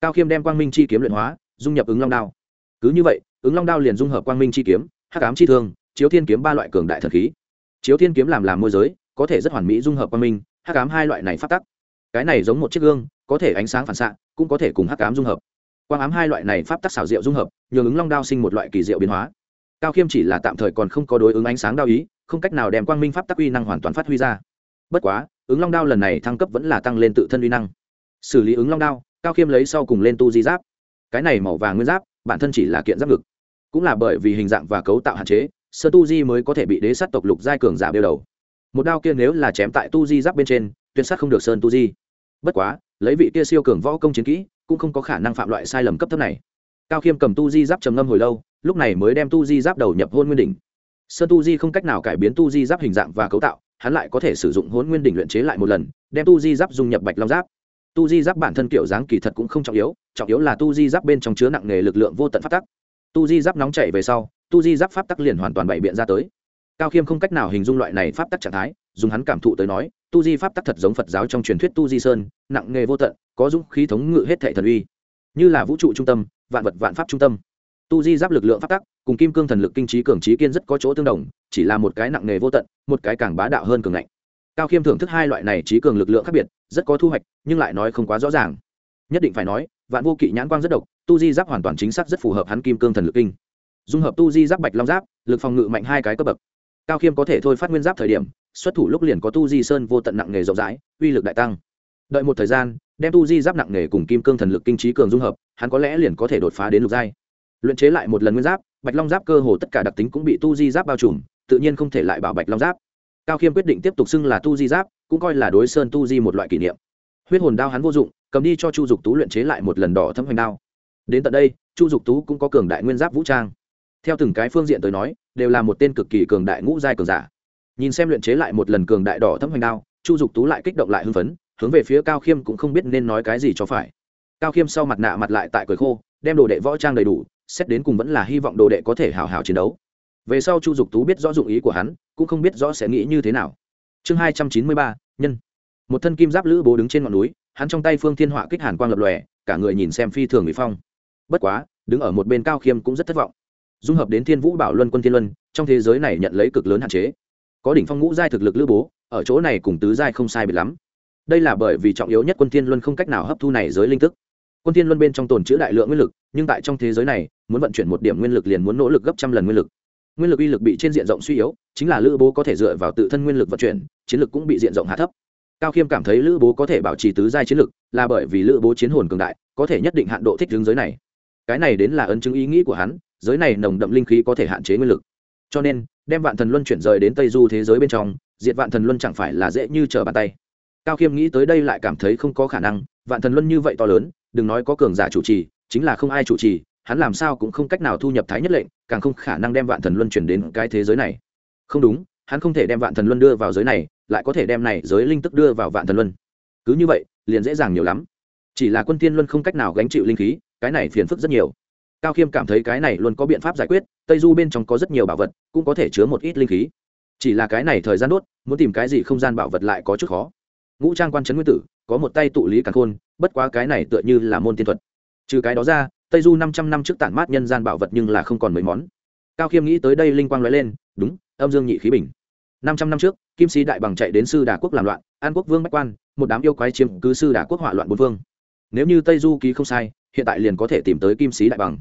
Cao khiêm đem quang minh chi kiếm luyện hóa, dung nhập ứng long đao. Cứ như vậy, ứng long đao liền dung hợp quang minh chi kiếm, hắc ám chi thương, chiếu thiên kiếm ba loại cường đại thần khí. Chiếu thiên kiếm làm làm môi giới, có thể rất hoàn mỹ dung hợp quang minh, hắc ám hai loại này phát tắc. Cái này giống một chiếc gương, có thể ánh sáng phản xạ, cũng có thể cùng hắc ám dung hợp quang ám hai loại này pháp tắc xảo diệu dung hợp, nhường ứng long đao sinh một loại kỳ diệu biến hóa. Cao khiêm chỉ là tạm thời còn không có đối ứng ánh sáng đao ý, không cách nào đem quang minh pháp tắc uy năng hoàn toàn phát huy ra. Bất quá, ứng long đao lần này thăng cấp vẫn là tăng lên tự thân uy năng. Xử lý ứng long đao, cao khiêm lấy sau cùng lên tu di giáp. Cái này màu vàng nguyên giáp, bản thân chỉ là kiện giáp ngực. Cũng là bởi vì hình dạng và cấu tạo hạn chế, sơ tu di mới có thể bị đế sắt tộc lục giai cường giả đeo đầu. Một đao kia nếu là chém tại tu di giáp bên trên, tuyệt sát không được sơn tu di. Bất quá, lấy vị kia siêu cường võ công chiến kỹ cũng không có khả năng phạm loại sai lầm cấp thấp này. Cao khiêm cầm tu di giáp trầm ngâm hồi lâu, lúc này mới đem tu di giáp đầu nhập hôn nguyên đỉnh. Sơn tu di không cách nào cải biến tu di giáp hình dạng và cấu tạo, hắn lại có thể sử dụng hôn nguyên đỉnh luyện chế lại một lần, đem tu di giáp dung nhập bạch long giáp. Tu di giáp bản thân kiểu dáng kỳ thật cũng không trọng yếu trọng yếu là tu di giáp bên trong chứa nặng nghề lực lượng vô tận phát tắc. Tu di giáp nóng chảy về sau, tu di giáp pháp tắc liền hoàn toàn bày biện ra tới. Cao khiêm không cách nào hình dung loại này pháp tắc trạng thái, dùng hắn cảm thụ tới nói tu di pháp tắc thật giống phật giáo trong truyền thuyết tu di sơn, nặng nghề vô tận, có dũng khí thống ngự hết thệ thần uy. Như là vũ trụ trung tâm, vạn vật vạn pháp trung tâm. Tu di giáp lực lượng pháp tắc, cùng kim cương thần lực kinh trí cường trí kiên rất có chỗ tương đồng, chỉ là một cái nặng nghề vô tận, một cái càng bá đạo hơn cường ngạnh. Cao khiêm thưởng thức hai loại này trí cường lực lượng khác biệt, rất có thu hoạch, nhưng lại nói không quá rõ ràng. Nhất định phải nói, vạn vô kỵ nhãn quang rất độc, tu di giáp hoàn toàn chính xác rất phù hợp hắn kim cương thần lực kinh. Dung hợp tu di giáp bạch long giáp, lực phòng ngự mạnh hai cái cấp bậc. Cao khiêm có thể thôi phát nguyên giáp thời điểm xuất thủ lúc liền có tu di sơn vô tận nặng nghề rộng rãi, uy lực đại tăng. Đợi một thời gian, đem tu di giáp nặng nghề cùng kim cương thần lực kinh trí cường dung hợp, hắn có lẽ liền có thể đột phá đến lục giai. Luyện chế lại một lần nguyên giáp, bạch long giáp cơ hồ tất cả đặc tính cũng bị tu di giáp bao trùm, tự nhiên không thể lại bảo bạch long giáp. Cao khiêm quyết định tiếp tục xưng là tu di giáp, cũng coi là đối sơn tu di một loại kỷ niệm. Huyết hồn đao hắn vô dụng, cầm đi cho chu dục tú luyện chế lại một lần đỏ thâm hoành đao. Đến tận đây, chu dục tú cũng có cường đại nguyên giáp vũ trang. Theo từng cái phương diện tới nói, đều là một tên cực kỳ cường đại ngũ giai cường giả nhìn xem luyện chế lại một lần cường đại đỏ thấm hoành đao, chu dục tú lại kích động lại hưng phấn, hướng về phía cao khiêm cũng không biết nên nói cái gì cho phải. Cao khiêm sau mặt nạ mặt lại tại cười khô, đem đồ đệ võ trang đầy đủ, xét đến cùng vẫn là hy vọng đồ đệ có thể hào hào chiến đấu. Về sau chu dục tú biết rõ dụng ý của hắn, cũng không biết rõ sẽ nghĩ như thế nào. Chương hai trăm chín mươi ba, nhân. Một thân kim giáp lữ bố đứng trên ngọn núi, hắn trong tay phương thiên họa kích hàn quang lập lòe, cả người nhìn xem phi thường bị phong. Bất quá, đứng ở một bên cao khiêm cũng rất thất vọng. Dung hợp đến thiên vũ bảo luân quân thiên luân, trong thế giới này nhận lấy cực lớn hạn chế có đỉnh phong ngũ giai thực lực lữ bố, ở chỗ này cùng tứ giai không sai biệt lắm. Đây là bởi vì trọng yếu nhất quân thiên luân không cách nào hấp thu này giới linh tức quân thiên luân bên trong tồn chữ đại lượng nguyên lực, nhưng tại trong thế giới này, muốn vận chuyển một điểm nguyên lực liền muốn nỗ lực gấp trăm lần nguyên lực. Nguyên lực uy lực bị trên diện rộng suy yếu, chính là lữ bố có thể dựa vào tự thân nguyên lực vận chuyển, chiến lực cũng bị diện rộng hạ thấp. Cao khiêm cảm thấy lữ bố có thể bảo trì tứ giai chiến lực, là bởi vì lữ bố chiến hồn cường đại, có thể nhất định hạn độ thích hướng giới này. Cái này đến là ấn chứng ý nghĩ của hắn, giới này nồng đậm linh khí có thể hạn chế nguyên lực cho nên, đem vạn thần luân chuyển rời đến tây du thế giới bên trong, diệt vạn thần luân chẳng phải là dễ như trở bàn tay. Cao khiêm nghĩ tới đây lại cảm thấy không có khả năng, vạn thần luân như vậy to lớn, đừng nói có cường giả chủ trì, chính là không ai chủ trì, hắn làm sao cũng không cách nào thu nhập thái nhất lệnh, càng không khả năng đem vạn thần luân chuyển đến cái thế giới này. Không đúng, hắn không thể đem vạn thần luân đưa vào giới này, lại có thể đem này giới linh tức đưa vào vạn thần luân. Cứ như vậy, liền dễ dàng nhiều lắm. Chỉ là quân tiên luân không cách nào gánh chịu linh khí, cái này phiền phức rất nhiều cao khiêm cảm thấy cái này luôn có biện pháp giải quyết, tây du bên trong có rất nhiều bảo vật, cũng có thể chứa một ít linh khí. Chỉ là cái này thời gian đốt, muốn tìm cái gì không gian bảo vật lại có chút khó. Ngũ trang quan trấn nguyên tử, có một tay tụ lý càng khôn, bất quá cái này tựa như là môn tiên thuật. Trừ cái đó ra, tây du năm trăm năm trước tản mát nhân gian bảo vật nhưng là không còn mấy món. Cao khiêm nghĩ tới đây linh quang nói lên, đúng, âm dương nhị khí bình. năm trăm năm trước, kim sĩ đại bằng chạy đến sư đà quốc làm loạn, an quốc vương bách quan, một đám yêu quái chiếm cứ sư đà quốc hỏa loạn bốn vương nếu như tây du ký không sai, hiện tại liền có thể tìm tới kim sĩ đại bằng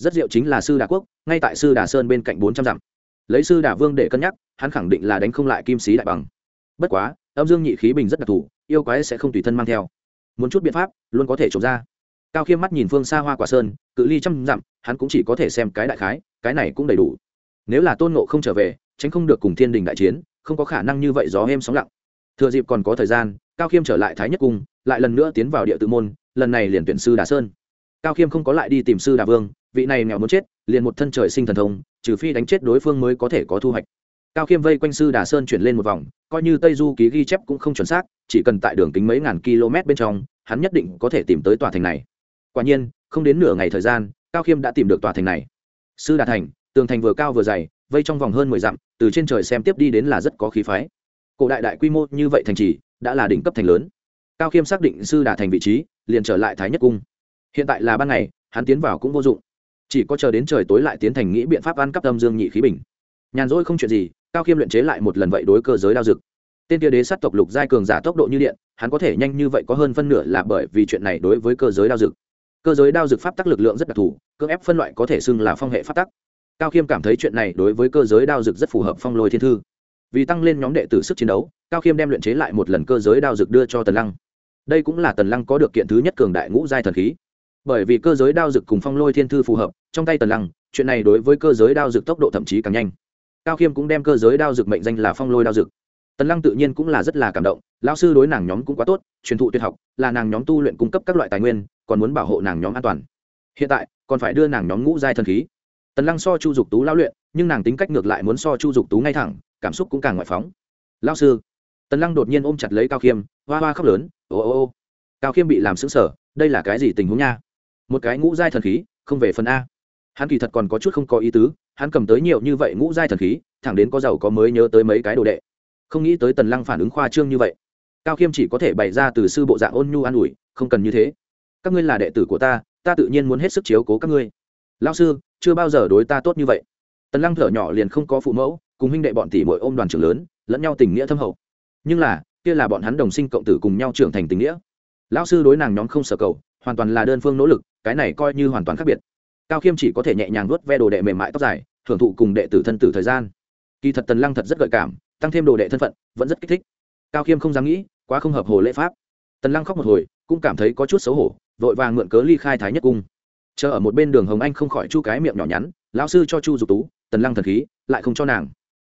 rất diệu chính là sư đà quốc, ngay tại sư đà sơn bên cạnh bốn trăm dặm. Lấy sư đà vương để cân nhắc, hắn khẳng định là đánh không lại kim sĩ đại bằng. Bất quá, âm dương nhị khí bình rất đặc thù, yêu quái sẽ không tùy thân mang theo. Muốn chút biện pháp, luôn có thể trộm ra. Cao khiêm mắt nhìn phương xa hoa quả sơn, cự ly trăm dặm, hắn cũng chỉ có thể xem cái đại khái, cái này cũng đầy đủ. Nếu là tôn nộ không trở về, tránh không được cùng thiên đình đại chiến, không có khả năng như vậy gió êm sóng lặng. Thừa dịp còn có thời gian, cao khiêm trở lại thái nhất cung, lại lần nữa tiến vào địa tự môn, lần này liền tuyển sư đà sơn. Cao khiêm không có lại đi tìm sư đà vương vị này nghèo muốn chết, liền một thân trời sinh thần thông, trừ phi đánh chết đối phương mới có thể có thu hoạch. Cao khiêm vây quanh sư đà sơn chuyển lên một vòng, coi như tây du ký ghi chép cũng không chuẩn xác, chỉ cần tại đường kính mấy ngàn km bên trong, hắn nhất định có thể tìm tới tòa thành này. Quả nhiên, không đến nửa ngày thời gian, cao khiêm đã tìm được tòa thành này. Sư đà thành, tường thành vừa cao vừa dày, vây trong vòng hơn mười dặm, từ trên trời xem tiếp đi đến là rất có khí phái. Cổ đại đại quy mô như vậy thành trì, đã là đỉnh cấp thành lớn. Cao khiêm xác định sư đà thành vị trí, liền trở lại thái nhất cung. Hiện tại là ban ngày, hắn tiến vào cũng vô dụng chỉ có chờ đến trời tối lại tiến thành nghĩ biện pháp ăn cắp âm dương nhị khí bình. Nhàn rỗi không chuyện gì, cao khiêm luyện chế lại một lần vậy đối cơ giới đao dực. Tên kia đế sát tộc lục giai cường giả tốc độ như điện, hắn có thể nhanh như vậy có hơn phân nửa là bởi vì chuyện này đối với cơ giới đao dực. Cơ giới đao dực pháp tắc lực lượng rất đặc thù, cưỡng ép phân loại có thể xưng là phong hệ pháp tắc. Cao khiêm cảm thấy chuyện này đối với cơ giới đao dực rất phù hợp phong lôi thiên thư. Vì tăng lên nhóm đệ tử sức chiến đấu, cao khiêm đem luyện chế lại một lần cơ giới đao dực đưa cho tần lăng. Đây cũng là tần lăng có được kiện thứ nhất cường đại ngũ giai thần khí bởi vì cơ giới đao dực cùng phong lôi thiên thư phù hợp, trong tay tần lăng, chuyện này đối với cơ giới đao dực tốc độ thậm chí càng nhanh. Cao khiêm cũng đem cơ giới đao dực mệnh danh là phong lôi đao dực. Tần lăng tự nhiên cũng là rất là cảm động lao sư đối nàng nhóm cũng quá tốt, truyền thụ tuyệt học, là nàng nhóm tu luyện cung cấp các loại tài nguyên, còn muốn bảo hộ nàng nhóm an toàn. Hiện tại, còn phải đưa nàng nhóm ngũ giai thần khí. Tần lăng so chu dục tú lao luyện, nhưng nàng tính cách ngược lại muốn so chu dục tú ngay thẳng, cảm xúc cũng càng ngoại phóng. Lao sư. Tần lăng đột nhiên ôm chặt lấy cao khiêm, hoa hoa khóc lớn, ô ô ô, cao khiêm bị làm xứng sở đây là cái gì tình huống nha? Một cái ngũ giai thần khí, không về phần a. Hắn kỳ thật còn có chút không có ý tứ, hắn cầm tới nhiều như vậy ngũ giai thần khí, thẳng đến có giàu có mới nhớ tới mấy cái đồ đệ. Không nghĩ tới tần lăng phản ứng khoa trương như vậy. Cao khiêm chỉ có thể bày ra từ sư bộ dạng ôn nhu an ủi, không cần như thế. Các ngươi là đệ tử của ta ta tự nhiên muốn hết sức chiếu cố các ngươi. Lao sư, chưa bao giờ đối ta tốt như vậy. Tần lăng thở nhỏ liền không có phụ mẫu, cùng huynh đệ bọn tỷ mỗi ôm đoàn trưởng lớn, lẫn nhau tình nghĩa thâm hậu. Nhưng là, kia là bọn hắn đồng sinh cộng tử cùng nhau trưởng thành tình nghĩa. Lão sư đối nàng nhóm không sở cầu, hoàn toàn là đơn phương nỗ lực cái này coi như hoàn toàn khác biệt. Cao khiêm chỉ có thể nhẹ nhàng nuốt ve đồ đệ mềm mại tóc dài, thưởng thụ cùng đệ tử thân tử thời gian. Kỳ thật tần lăng thật rất gợi cảm, tăng thêm đồ đệ thân phận, vẫn rất kích thích. Cao khiêm không dám nghĩ, quá không hợp hồ lễ pháp. Tần lăng khóc một hồi, cũng cảm thấy có chút xấu hổ, vội vàng mượn cớ ly khai thái nhất cung. Chờ ở một bên đường hồng anh không khỏi chu cái miệng nhỏ nhắn, lão sư cho chu dục tú, tần lăng thần khí, lại không cho nàng.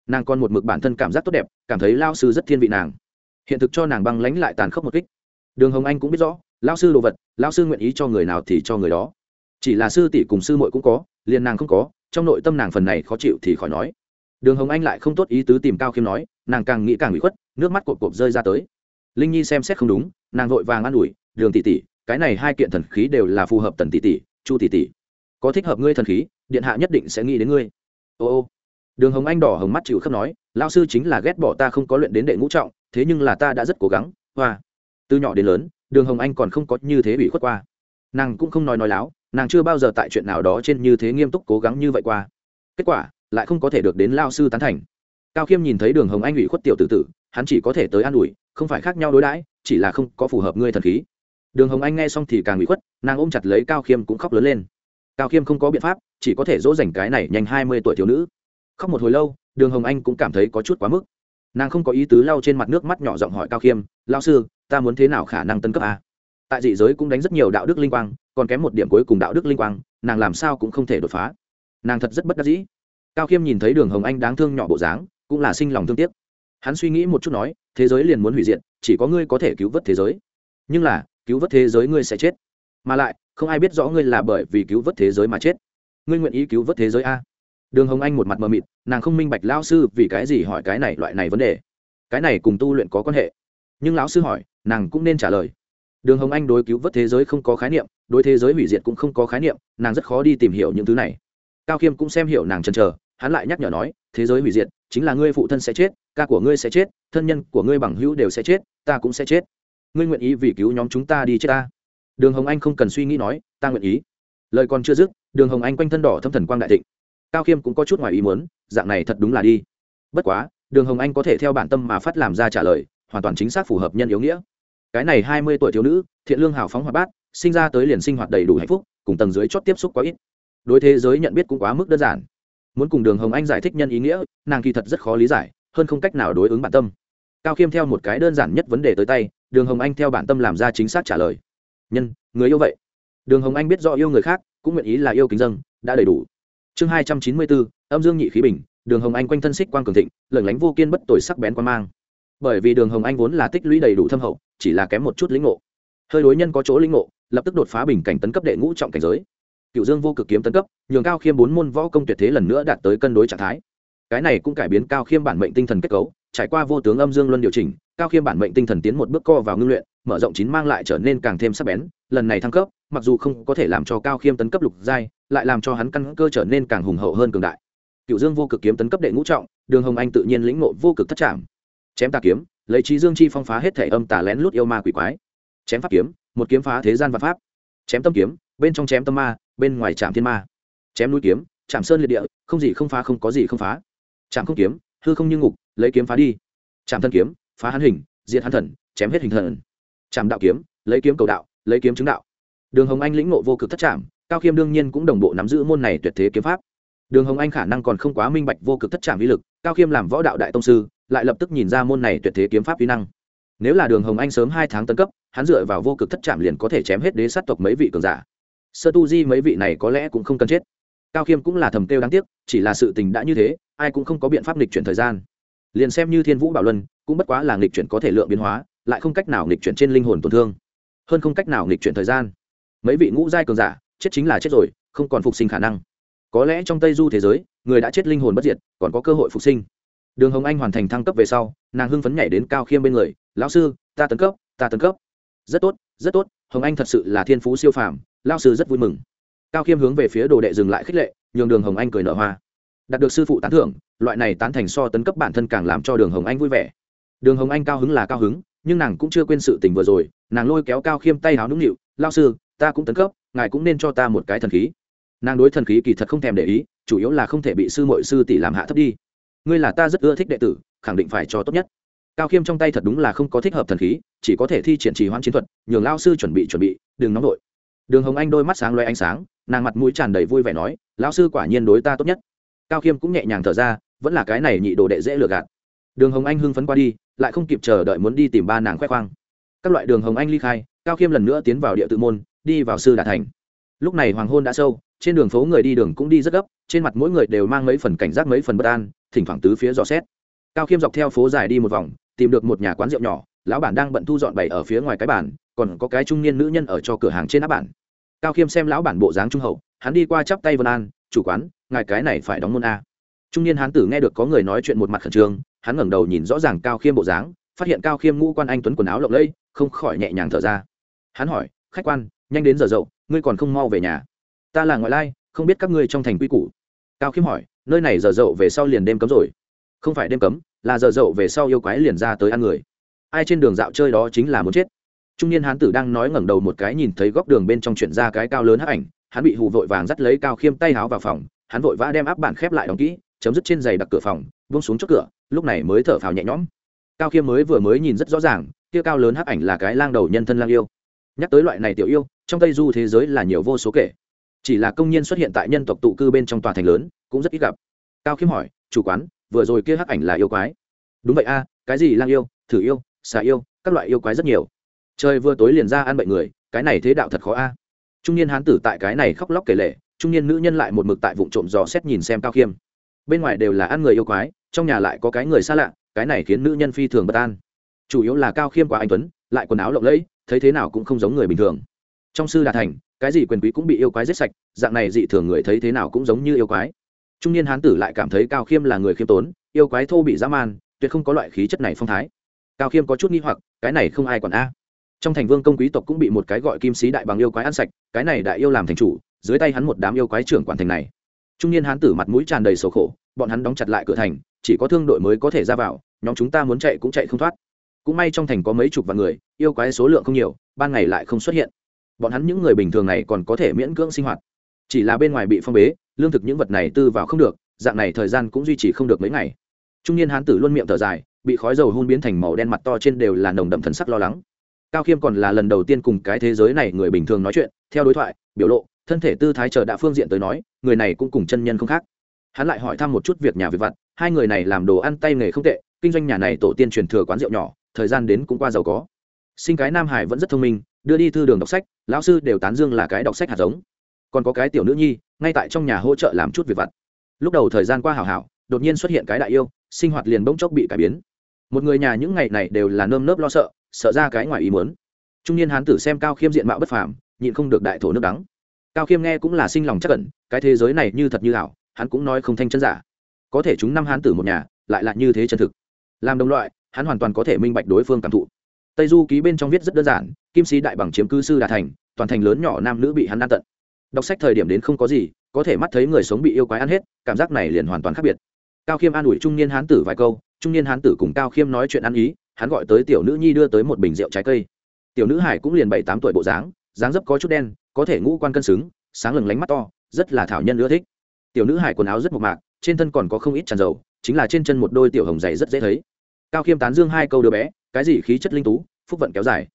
Nàng còn một mực bản thân cảm giác tốt đẹp, cảm thấy lao sư rất thiên vị nàng. Hiện thực cho nàng băng lánh lại tàn khốc một kích. Đường hồng anh cũng biết rõ lao sư đồ vật lao sư nguyện ý cho người nào thì cho người đó. Chỉ là sư tỷ cùng sư muội cũng có, liền nàng không có, trong nội tâm nàng phần này khó chịu thì khỏi nói. Đường hồng anh lại không tốt ý tứ tìm cao khiêm nói, nàng càng nghĩ càng bị khuất, nước mắt cột cột rơi ra tới. Linh nhi xem xét không đúng, nàng vội vàng an ủi, đường tỷ tỷ, cái này hai kiện thần khí đều là phù hợp tần tỷ tỷ, chu tỷ tỷ. Có thích hợp ngươi thần khí, điện hạ nhất định sẽ nghĩ đến ngươi. Ô ô. Đường hồng anh đỏ hồng mắt chịu khắp nói lao sư chính là ghét bỏ ta không có luyện đến đệ ngũ trọng, thế nhưng là ta đã rất cố gắng, hoa. Từ nhỏ đến lớn đường hồng anh còn không có như thế bị khuất qua. Nàng cũng không nói nói láo, nàng chưa bao giờ tại chuyện nào đó trên như thế nghiêm túc cố gắng như vậy qua. Kết quả, lại không có thể được đến lao sư tán thành. Cao khiêm nhìn thấy đường hồng anh ủy khuất tiểu tự tử, hắn chỉ có thể tới an ủi, không phải khác nhau đối đãi, chỉ là không có phù hợp ngươi thần khí. Đường hồng anh nghe xong thì càng ủy khuất, nàng ôm chặt lấy cao khiêm cũng khóc lớn lên. Cao khiêm không có biện pháp, chỉ có thể dỗ dành cái này nhanh hai mươi tuổi thiếu nữ. Khóc một hồi lâu, đường hồng anh cũng cảm thấy có chút quá mức. Nàng không có ý tứ lau trên mặt nước mắt nhỏ giọng hỏi cao khiêm lao sư ta muốn thế nào khả năng tân cấp a? Tại dị giới cũng đánh rất nhiều đạo đức linh quang, còn kém một điểm cuối cùng đạo đức linh quang, nàng làm sao cũng không thể đột phá. Nàng thật rất bất đắc dĩ. Cao khiêm nhìn thấy đường hồng anh đáng thương nhỏ bộ dáng, cũng là sinh lòng thương tiếc. Hắn suy nghĩ một chút nói, thế giới liền muốn hủy diệt, chỉ có ngươi có thể cứu vớt thế giới. Nhưng là, cứu vớt thế giới ngươi sẽ chết. Mà lại, không ai biết rõ ngươi là bởi vì cứu vớt thế giới mà chết. Ngươi nguyện ý cứu vớt thế giới a? Đường hồng anh một mặt mờ mịt, nàng không minh bạch lao sư vì cái gì hỏi cái này loại này vấn đề. Cái này cùng tu luyện có quan hệ nhưng lão sư hỏi, nàng cũng nên trả lời. Đường hồng anh đối cứu vớt thế giới không có khái niệm, đối thế giới hủy diệt cũng không có khái niệm, nàng rất khó đi tìm hiểu những thứ này. Cao khiêm cũng xem hiểu nàng chần chờ, hắn lại nhắc nhở nói, thế giới hủy diệt, chính là ngươi phụ thân sẽ chết, ca của ngươi sẽ chết, thân nhân của ngươi bằng hữu đều sẽ chết, ta cũng sẽ chết. Ngươi nguyện ý vì cứu nhóm chúng ta đi chết ta? Đường hồng anh không cần suy nghĩ nói, ta nguyện ý. Lời còn chưa dứt, đường hồng anh quanh thân đỏ thâm thần quang đại thịnh. Cao khiêm cũng có chút ngoài ý muốn, dạng này thật đúng là đi. Bất quá, đường hồng anh có thể theo bản tâm mà phát làm ra trả lời hoàn toàn chính xác phù hợp nhân yếu nghĩa. Cái này hai mươi tuổi thiếu nữ, thiện lương hào phóng hoạt bát, sinh ra tới liền sinh hoạt đầy đủ hạnh phúc, cùng tầng dưới chót tiếp xúc quá ít. Đối thế giới nhận biết cũng quá mức đơn giản. Muốn cùng đường hồng anh giải thích nhân ý nghĩa, nàng kỳ thật rất khó lý giải, hơn không cách nào đối ứng bản tâm. Cao khiêm theo một cái đơn giản nhất vấn đề tới tay, đường hồng anh theo bản tâm làm ra chính xác trả lời. Nhân, người yêu vậy. Đường hồng anh biết rõ yêu người khác, cũng nguyện ý là yêu kính dân, đã đầy đủ. Chương hai trăm chín mươi bốn, âm dương nhị khí bình, đường hồng anh quanh thân xích quang cường thịnh lẩn lánh vô kiên bất tội sắc bén quan mang bởi vì đường hồng anh vốn là tích lũy đầy đủ thâm hậu, chỉ là kém một chút lĩnh ngộ. Hơi đối nhân có chỗ lĩnh ngộ, lập tức đột phá bình cảnh tấn cấp đệ ngũ trọng cảnh giới. Cựu dương vô cực kiếm tấn cấp, nhường cao khiêm bốn môn võ công tuyệt thế lần nữa đạt tới cân đối trạng thái. Cái này cũng cải biến cao khiêm bản mệnh tinh thần kết cấu, trải qua vô tướng âm dương luân điều chỉnh, cao khiêm bản mệnh tinh thần tiến một bước co vào ngưng luyện, mở rộng chín mang lại trở nên càng thêm sắc bén, lần này thăng cấp, mặc dù không có thể làm cho cao khiêm tấn cấp lục giai, lại làm cho hắn căn cơ trở nên càng hùng hậu hơn cường đại. Cựu dương vô cực kiếm tấn cấp đệ ngũ trọng, đường hồng anh tự nhiên lĩnh ngộ vô cực thất trảm chém tà kiếm, lấy trí dương chi phong phá hết thể âm tà lén lút yêu ma quỷ quái. Chém pháp kiếm, một kiếm phá thế gian và pháp. Chém tâm kiếm, bên trong chém tâm ma, bên ngoài chạm thiên ma. Chém núi kiếm, chạm sơn liệt địa, không gì không phá, không có gì không phá. Chạm không kiếm, hư không như ngục, lấy kiếm phá đi. Chạm thân kiếm, phá hắn hình, diệt hắn thần, chém hết hình thần. Chạm đạo kiếm, lấy kiếm cầu đạo, lấy kiếm chứng đạo. Đường hồng anh lĩnh ngộ vô cực thất trạm cao khiêm đương nhiên cũng đồng bộ nắm giữ môn này tuyệt thế kiếm pháp. Đường hồng anh khả năng còn không quá minh bạch vô cực thất trạm vi lực, cao khiêm làm võ đạo đại tông sư lại lập tức nhìn ra môn này tuyệt thế kiếm pháp vi năng. Nếu là đường hồng anh sớm hai tháng tấn cấp, hắn dựa vào vô cực thất trạm liền có thể chém hết đế sát tộc mấy vị cường giả. Sơ tu di mấy vị này có lẽ cũng không cần chết. Cao khiêm cũng là thầm kêu đáng tiếc, chỉ là sự tình đã như thế, ai cũng không có biện pháp nghịch chuyển thời gian. Liền xem như thiên vũ bảo luân, cũng bất quá là nghịch chuyển có thể lượng biến hóa, lại không cách nào nghịch chuyển trên linh hồn tổn thương. Hơn không cách nào nghịch chuyển thời gian. Mấy vị ngũ giai cường giả, chết chính là chết rồi, không còn phục sinh khả năng. Có lẽ trong tây du thế giới, người đã chết linh hồn bất diệt, còn có cơ hội phục sinh đường hồng anh hoàn thành thăng cấp về sau, nàng hưng phấn nhảy đến cao khiêm bên người, lão sư, ta tấn cấp, ta tấn cấp. Rất tốt rất tốt, hồng anh thật sự là thiên phú siêu phàm lao sư rất vui mừng. Cao khiêm hướng về phía đồ đệ dừng lại khích lệ, nhường đường hồng anh cười nở hoa. Đạt được sư phụ tán thưởng, loại này tán thành so tấn cấp bản thân càng làm cho đường hồng anh vui vẻ. Đường hồng anh cao hứng là cao hứng, nhưng nàng cũng chưa quên sự tình vừa rồi, nàng lôi kéo cao khiêm tay háo nũng nịu lao sư, ta cũng tấn cấp, ngài cũng nên cho ta một cái thần khí. Nàng đối thần khí kỳ thật không thèm để ý, chủ yếu là không thể bị sư mội sư tỷ làm hạ thấp đi ngươi là ta rất ưa thích đệ tử, khẳng định phải cho tốt nhất. Cao khiêm trong tay thật đúng là không có thích hợp thần khí, chỉ có thể thi triển trì hoãn chiến thuật, nhường lao sư chuẩn bị chuẩn bị, đừng nóng vội. Đường hồng anh đôi mắt sáng loay ánh sáng, nàng mặt mũi tràn đầy vui vẻ nói, lão sư quả nhiên đối ta tốt nhất. Cao khiêm cũng nhẹ nhàng thở ra, vẫn là cái này nhị đồ đệ dễ lừa gạt. Đường hồng anh hưng phấn qua đi, lại không kịp chờ đợi muốn đi tìm ba nàng khoe khoang. Các loại đường hồng anh ly khai, cao khiêm lần nữa tiến vào địa tự môn, đi vào sư đà thành. Lúc này hoàng hôn đã sâu, trên đường phố người đi đường cũng đi rất gấp, trên mặt mỗi người đều mang mấy phần cảnh giác mấy phần bất an thỉnh thoảng tứ phía dò xét. Cao khiêm dọc theo phố dài đi một vòng, tìm được một nhà quán rượu nhỏ, lão bản đang bận thu dọn bày ở phía ngoài cái bản còn có cái trung niên nữ nhân ở cho cửa hàng trên áp bản cao khiêm xem lão bản bộ dáng trung hậu, hắn đi qua chắp tay vân an, chủ quán, ngài cái này phải đóng môn a. Trung niên hán tử nghe được có người nói chuyện một mặt khẩn trương, hắn ngẩng đầu nhìn rõ ràng cao khiêm bộ dáng, phát hiện cao khiêm ngũ quan anh tuấn quần áo lộng lẫy, không khỏi nhẹ nhàng thở ra. Hắn hỏi, khách quan, nhanh đến giờ dậu ngươi còn không mau về nhà? Ta là ngoại lai, không biết các ngươi trong thành quy củ. Cao khiêm hỏi nơi này giờ dậu về sau liền đêm cấm rồi. Không phải đêm cấm, là giờ dậu về sau yêu quái liền ra tới ăn người. Ai trên đường dạo chơi đó chính là muốn chết. Trung niên hán tử đang nói ngẩng đầu một cái nhìn thấy góc đường bên trong chuyển ra cái cao lớn hắc ảnh, hắn bị hù vội vàng dắt lấy cao khiêm tay háo vào phòng, hắn vội vã đem áp bản khép lại đóng kỹ, chấm dứt trên giày đặt cửa phòng vung xuống chốt cửa, lúc này mới thở phào nhẹ nhõm. Cao khiêm mới vừa mới nhìn rất rõ ràng, kia cao lớn hắc ảnh là cái lang đầu nhân thân lang yêu. Nhắc tới loại này tiểu yêu, trong tây du thế giới là nhiều vô số kể chỉ là công nhân xuất hiện tại nhân tộc tụ cư bên trong tòa thành lớn, cũng rất ít gặp. Cao khiêm hỏi, chủ quán, vừa rồi kia hắc ảnh là yêu quái? Đúng vậy a, cái gì lang yêu, thử yêu, xà yêu, các loại yêu quái rất nhiều. Trời vừa tối liền ra ăn bệnh người, cái này thế đạo thật khó a. Trung niên hán tử tại cái này khóc lóc kể lệ trung niên nữ nhân lại một mực tại vụ trộm dò xét nhìn xem cao khiêm. Bên ngoài đều là ăn người yêu quái, trong nhà lại có cái người xa lạ, cái này khiến nữ nhân phi thường bất an. Chủ yếu là cao khiêm quá anh tuấn, lại quần áo lộng lẫy, thấy thế nào cũng không giống người bình thường trong sư đà thành, cái gì quyền quý cũng bị yêu quái giết sạch, dạng này dị thường người thấy thế nào cũng giống như yêu quái. Trung niên hán tử lại cảm thấy cao khiêm là người khiêm tốn, yêu quái thô bị dã man, tuyệt không có loại khí chất này phong thái. Cao khiêm có chút nghi hoặc, cái này không ai còn a. Trong thành vương công quý tộc cũng bị một cái gọi kim sĩ đại bằng yêu quái ăn sạch, cái này đại yêu làm thành chủ, dưới tay hắn một đám yêu quái trưởng quản thành này. Trung niên hán tử mặt mũi tràn đầy sầu khổ, bọn hắn đóng chặt lại cửa thành, chỉ có thương đội mới có thể ra vào, nhóm chúng ta muốn chạy cũng chạy không thoát. Cũng may trong thành có mấy chục vạn người, yêu quái số lượng không nhiều, ban ngày lại không xuất hiện bọn hắn những người bình thường này còn có thể miễn cưỡng sinh hoạt. Chỉ là bên ngoài bị phong bế, lương thực những vật này tư vào không được, dạng này thời gian cũng duy trì không được mấy ngày. Trung niên hán tử luôn miệng thở dài, bị khói dầu hôn biến thành màu đen mặt to trên đều là nồng đậm thần sắc lo lắng. Cao khiêm còn là lần đầu tiên cùng cái thế giới này người bình thường nói chuyện, theo đối thoại, biểu lộ, thân thể tư thái chờ đã phương diện tới nói, người này cũng cùng chân nhân không khác. Hắn lại hỏi thăm một chút việc nhà việc vặt, hai người này làm đồ ăn tay nghề không tệ, kinh doanh nhà này tổ tiên truyền thừa quán rượu nhỏ, thời gian đến cũng qua giàu có. Sinh cái nam hải vẫn rất thông minh đưa đi thư đường đọc sách, lão sư đều tán dương là cái đọc sách hạt giống. Còn có cái tiểu nữ nhi, ngay tại trong nhà hỗ trợ làm chút việc vặt. Lúc đầu thời gian qua hảo hảo, đột nhiên xuất hiện cái đại yêu, sinh hoạt liền bỗng chốc bị cải biến. Một người nhà những ngày này đều là nơm nớp lo sợ sợ ra cái ngoài ý muốn. Trung niên hán tử xem cao khiêm diện mạo bất phàm, nhịn không được đại thổ nước đắng. Cao khiêm nghe cũng là sinh lòng chắc cẩn cái thế giới này như thật như ảo, hắn cũng nói không thanh chân giả. Có thể chúng năm hán tử một nhà, lại là như thế chân thực. Làm đồng loại, hắn hoàn toàn có thể minh bạch đối phương cảm thụ. Tây du ký bên trong viết rất đơn giản kim sĩ đại bằng chiếm cư sư đà thành, toàn thành lớn nhỏ nam nữ bị hắn ăn tận. Đọc sách thời điểm đến không có gì, có thể mắt thấy người sống bị yêu quái ăn hết, cảm giác này liền hoàn toàn khác biệt. Cao khiêm an ủi trung niên hán tử vài câu, trung niên hán tử cùng cao khiêm nói chuyện ăn ý, hắn gọi tới tiểu nữ nhi đưa tới một bình rượu trái cây. Tiểu nữ hải cũng liền bảy tám tuổi bộ dáng dáng dấp có chút đen, có thể ngũ quan cân xứng, sáng lừng lánh mắt to, rất là thảo nhân ưa thích. Tiểu nữ hải quần áo rất mộc mạc, trên thân còn có không ít tràn dầu, chính là trên chân một đôi tiểu hồng dày rất dễ thấy. Cao khiêm tán dương hai câu đứa bé, cái gì khí chất linh tú, phúc vận kéo dài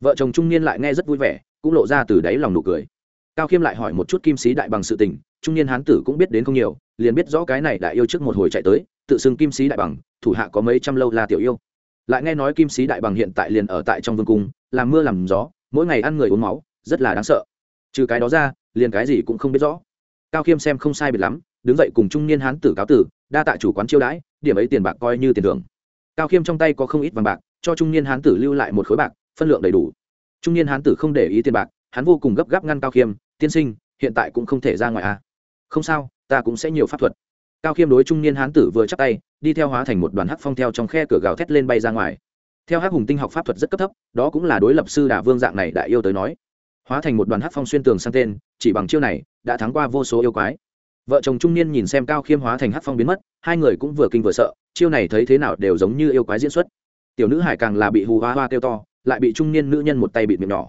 vợ chồng trung niên lại nghe rất vui vẻ, cũng lộ ra từ đáy lòng nụ cười. Cao khiêm lại hỏi một chút kim sĩ đại bằng sự tình, trung niên hán tử cũng biết đến không nhiều, liền biết rõ cái này đại yêu trước một hồi chạy tới, tự xưng kim sĩ đại bằng, thủ hạ có mấy trăm lâu là tiểu yêu. Lại nghe nói kim sĩ đại bằng hiện tại liền ở tại trong vương cung, làm mưa làm gió, mỗi ngày ăn người uống máu, rất là đáng sợ. Trừ cái đó ra, liền cái gì cũng không biết rõ. Cao khiêm xem không sai biệt lắm, đứng dậy cùng trung niên hán tử cáo tử, đa tạ chủ quán chiêu đãi, điểm ấy tiền bạc coi như tiền thưởng. Cao khiêm trong tay có không ít vàng bạc, cho trung niên hán tử lưu lại một khối bạc phân lượng đầy đủ. Trung niên hán tử không để ý tiền bạc, hắn vô cùng gấp gáp ngăn cao khiêm, tiên sinh, hiện tại cũng không thể ra ngoài à. không sao, ta cũng sẽ nhiều pháp thuật. Cao khiêm đối trung niên hán tử vừa chắp tay, đi theo hóa thành một đoàn hắc phong theo trong khe cửa gào thét lên bay ra ngoài. Theo hắc hùng tinh học pháp thuật rất cấp thấp, đó cũng là đối lập sư đả vương dạng này đại yêu tới nói. Hóa thành một đoàn hắc phong xuyên tường sang tên, chỉ bằng chiêu này, đã thắng qua vô số yêu quái. Vợ chồng trung niên nhìn xem cao khiêm hóa thành hắc phong biến mất, hai người cũng vừa kinh vừa sợ, chiêu này thấy thế nào đều giống như yêu quái diễn xuất. Tiểu nữ hải càng là bị hù hoa hoa kêu to lại bị trung niên nữ nhân một tay bịt miệng nhỏ.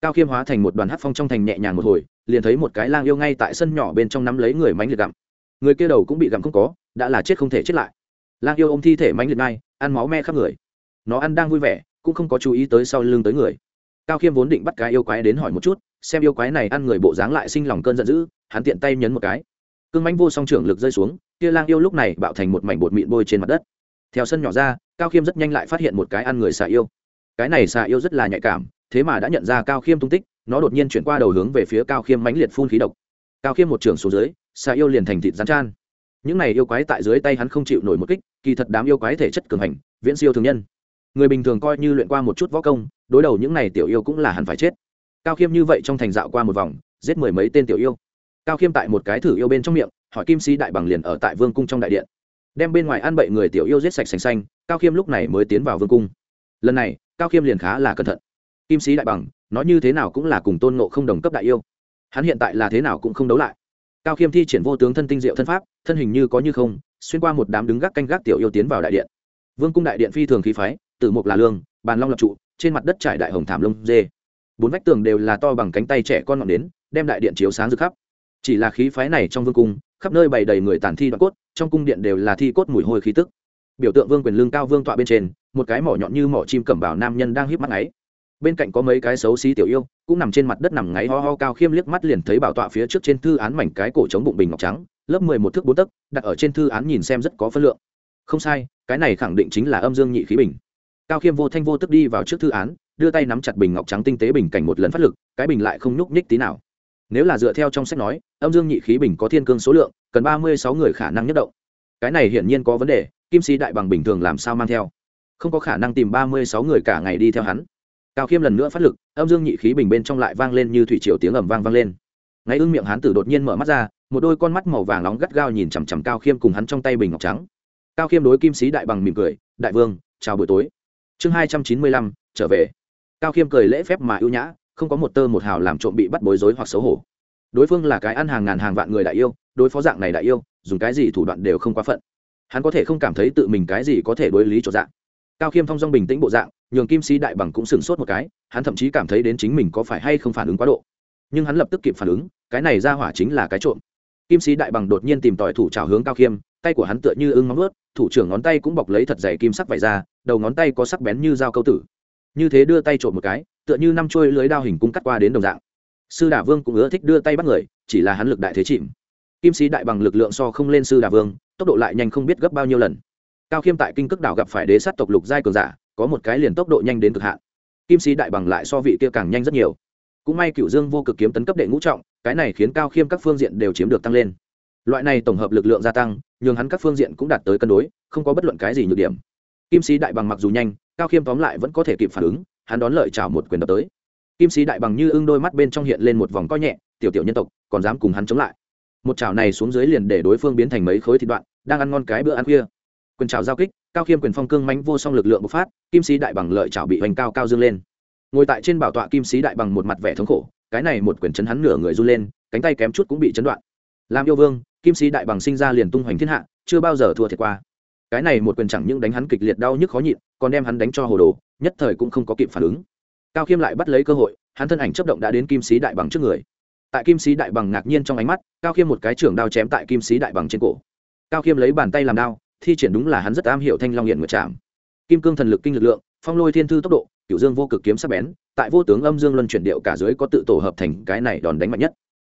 Cao khiêm hóa thành một đoàn hát phong trong thành nhẹ nhàng một hồi, liền thấy một cái lang yêu ngay tại sân nhỏ bên trong nắm lấy người mánh liệt gặm. Người kia đầu cũng bị gặm không có, đã là chết không thể chết lại. Lang yêu ôm thi thể mánh liệt ngay, ăn máu me khắp người. Nó ăn đang vui vẻ, cũng không có chú ý tới sau lưng tới người. Cao khiêm vốn định bắt cái yêu quái đến hỏi một chút, xem yêu quái này ăn người bộ dáng lại sinh lòng cơn giận dữ, hắn tiện tay nhấn một cái. Cương mánh vô song trưởng lực rơi xuống, kia lang yêu lúc này bạo thành một mảnh bột mịn bôi trên mặt đất. Theo sân nhỏ ra, cao khiêm rất nhanh lại phát hiện một cái ăn người xà yêu cái này xà yêu rất là nhạy cảm, thế mà đã nhận ra cao khiêm tung tích, nó đột nhiên chuyển qua đầu hướng về phía cao khiêm mãnh liệt phun khí độc. Cao khiêm một trường xuống dưới, xà yêu liền thành thịt rán chan. Những này yêu quái tại dưới tay hắn không chịu nổi một kích, kỳ thật đám yêu quái thể chất cường hành, viễn siêu thường nhân. Người bình thường coi như luyện qua một chút võ công, đối đầu những này tiểu yêu cũng là hẳn phải chết. Cao khiêm như vậy trong thành dạo qua một vòng, giết mười mấy tên tiểu yêu. Cao khiêm tại một cái thử yêu bên trong miệng, hỏi kim sĩ đại bằng liền ở tại vương cung trong đại điện. Đem bên ngoài ăn bậy người tiểu yêu giết sạch sành xanh, cao khiêm lúc này mới tiến vào vương cung lần này, cao khiêm liền khá là cẩn thận. Kim sĩ đại bằng, nó như thế nào cũng là cùng tôn nộ không đồng cấp đại yêu. Hắn hiện tại là thế nào cũng không đấu lại. Cao khiêm thi triển vô tướng thân tinh diệu thân pháp, thân hình như có như không, xuyên qua một đám đứng gác canh gác tiểu yêu tiến vào đại điện. Vương cung đại điện phi thường khí phái, tử mục là lương, bàn long lập trụ, trên mặt đất trải đại hồng thảm lông dê. Bốn vách tường đều là to bằng cánh tay trẻ con ngọn nến, đem đại điện chiếu sáng rực khắp. Chỉ là khí phái này trong vương cung, khắp nơi bày đầy người tàn thi đoạn cốt, trong cung điện đều là thi cốt mùi hôi khí tức biểu tượng vương quyền lương cao vương tọa bên trên, một cái mỏ nhọn như mỏ chim cẩm bảo nam nhân đang híp mắt ấy bên cạnh có mấy cái xấu xí tiểu yêu, cũng nằm trên mặt đất nằm ngáy ho ho cao khiêm liếc mắt liền thấy bảo tọa phía trước trên thư án mảnh cái cổ trống bụng bình ngọc trắng, lớp mười một thước bốn tấc, đặt ở trên thư án nhìn xem rất có phân lượng. Không sai, cái này khẳng định chính là âm dương nhị khí bình. Cao khiêm vô thanh vô tức đi vào trước thư án, đưa tay nắm chặt bình ngọc trắng tinh tế bình cảnh một lần phát lực, cái bình lại không nhúc nhích tí nào. Nếu là dựa theo trong sách nói, âm dương nhị khí bình có thiên cương số lượng, cần ba mươi sáu người khả năng nhất động. Cái này hiển nhiên có vấn đề kim sĩ đại bằng bình thường làm sao mang theo? Không có khả năng tìm ba mươi sáu người cả ngày đi theo hắn. Cao khiêm lần nữa phát lực, âm dương nhị khí bình bên trong lại vang lên như thủy triều tiếng ầm vang vang lên. Ngay ưng miệng hán tử đột nhiên mở mắt ra, một đôi con mắt màu vàng nóng gắt gao nhìn chằm chằm cao khiêm cùng hắn trong tay bình ngọc trắng. Cao khiêm đối kim sĩ đại bằng mỉm cười, đại vương, chào buổi tối. Chương hai trăm chín mươi lăm, trở về. Cao khiêm cười lễ phép mà ưu nhã, không có một tơ một hào làm trộm bị bắt bối rối hoặc xấu hổ. Đối phương là cái ăn hàng ngàn hàng vạn người đại yêu, đối phó dạng này đại yêu, dùng cái gì thủ đoạn đều không quá phận hắn có thể không cảm thấy tự mình cái gì có thể đối lý cho dạng. Cao khiêm thong dong bình tĩnh bộ dạng, nhường kim sĩ đại bằng cũng sửng sốt một cái, hắn thậm chí cảm thấy đến chính mình có phải hay không phản ứng quá độ. Nhưng hắn lập tức kịp phản ứng, cái này ra hỏa chính là cái trộm. Kim sĩ đại bằng đột nhiên tìm tòi thủ trào hướng cao khiêm, tay của hắn tựa như ưng móng ướt thủ trưởng ngón tay cũng bọc lấy thật dày kim sắc vải ra đầu ngón tay có sắc bén như dao câu tử. Như thế đưa tay trộm một cái, tựa như năm trôi lưới đao hình cung cắt qua đến đồng dạng. Sư Đả vương cũng ưa thích đưa tay bắt người, chỉ là hắn lực đại thế chìm kim sĩ đại bằng lực lượng so không lên sư đà vương, tốc độ lại nhanh không biết gấp bao nhiêu lần. Cao khiêm tại kinh cước đảo gặp phải đế sát tộc lục giai cường giả, có một cái liền tốc độ nhanh đến cực hạn. Kim sĩ đại bằng lại so vị kia càng nhanh rất nhiều. Cũng may cựu dương vô cực kiếm tấn cấp đệ ngũ trọng, cái này khiến cao khiêm các phương diện đều chiếm được tăng lên. Loại này tổng hợp lực lượng gia tăng, nhường hắn các phương diện cũng đạt tới cân đối, không có bất luận cái gì nhược điểm. Kim sĩ đại bằng mặc dù nhanh, cao khiêm tóm lại vẫn có thể kịp phản ứng, hắn đón lợi chào một quyền đập tới. Kim sĩ đại bằng như ưng đôi mắt bên trong hiện lên một vòng coi nhẹ, tiểu tiểu nhân tộc, còn dám cùng hắn chống lại một chảo này xuống dưới liền để đối phương biến thành mấy khối thịt đoạn, đang ăn ngon cái bữa ăn khuya quyền chảo giao kích, cao khiêm quyền phong cương mánh vô song lực lượng bộc phát, kim sĩ đại bằng lợi chảo bị hoành cao cao dương lên. Ngồi tại trên bảo tọa kim sĩ đại bằng một mặt vẻ thống khổ, cái này một quyền chấn hắn nửa người run lên, cánh tay kém chút cũng bị chấn đoạn. Làm yêu vương, kim sĩ đại bằng sinh ra liền tung hoành thiên hạ, chưa bao giờ thua thiệt qua. Cái này một quyền chẳng những đánh hắn kịch liệt đau nhức khó nhịn, còn đem hắn đánh cho hồ đồ, nhất thời cũng không có kịp phản ứng. Cao khiêm lại bắt lấy cơ hội, hắn thân ảnh chấp động đã đến kim sĩ đại bằng trước người tại kim sĩ đại bằng ngạc nhiên trong ánh mắt, cao khiêm một cái trưởng đao chém tại kim sĩ đại bằng trên cổ. Cao khiêm lấy bàn tay làm đao, thi triển đúng là hắn rất am hiểu thanh long hiện nguyệt trạm kim cương thần lực kinh lực lượng, phong lôi thiên thư tốc độ cựu dương vô cực kiếm sắc bén, tại vô tướng âm dương luân chuyển điệu cả dưới có tự tổ hợp thành cái này đòn đánh mạnh nhất.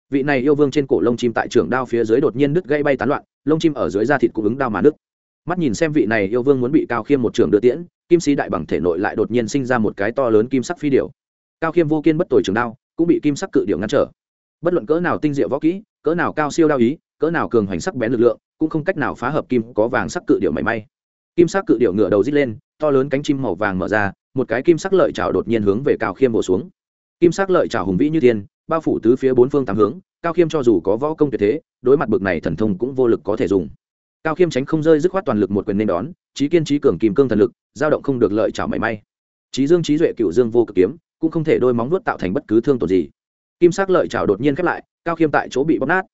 Vị này yêu vương trên cổ lông chim tại trường đao phía dưới đột nhiên đứt gây bay tán loạn, lông chim ở dưới da thịt cũng ứng đao mà nứt. Mắt nhìn xem vị này yêu vương muốn bị cao khiêm một trường đưa tiễn, kim sĩ đại bằng thể nội lại đột nhiên sinh ra một cái to lớn kim sắc phi điệu cao khiêm vô kiên bất tồi trường đao, cũng bị kim sắc cự điệu ngăn trở bất luận cỡ nào tinh diệu võ kỹ, cỡ nào cao siêu đao ý, cỡ nào cường hoành sắc bén lực lượng, cũng không cách nào phá hợp kim có vàng sắc cự điệu mảy may. Kim sắc cự điệu ngựa đầu rít lên, to lớn cánh chim màu vàng mở ra, một cái kim sắc lợi chảo đột nhiên hướng về cao khiêm bổ xuống. Kim sắc lợi chảo hùng vĩ như thiên, bao phủ tứ phía bốn phương tám hướng, cao khiêm cho dù có võ công tuyệt thế, đối mặt bực này thần thông cũng vô lực có thể dùng. Cao khiêm tránh không rơi dứt khoát toàn lực một quyền nên đón trí kiên trí cường kìm cương thần lực, dao động không được lợi chảo mảy may. Trí dương trí duệ cựu dương vô cực kiếm, cũng không thể đôi móng nuốt tạo thành bất cứ thương tổn gì kim sắc lợi chảo đột nhiên khép lại, cao khiêm tại chỗ bị bóp nát.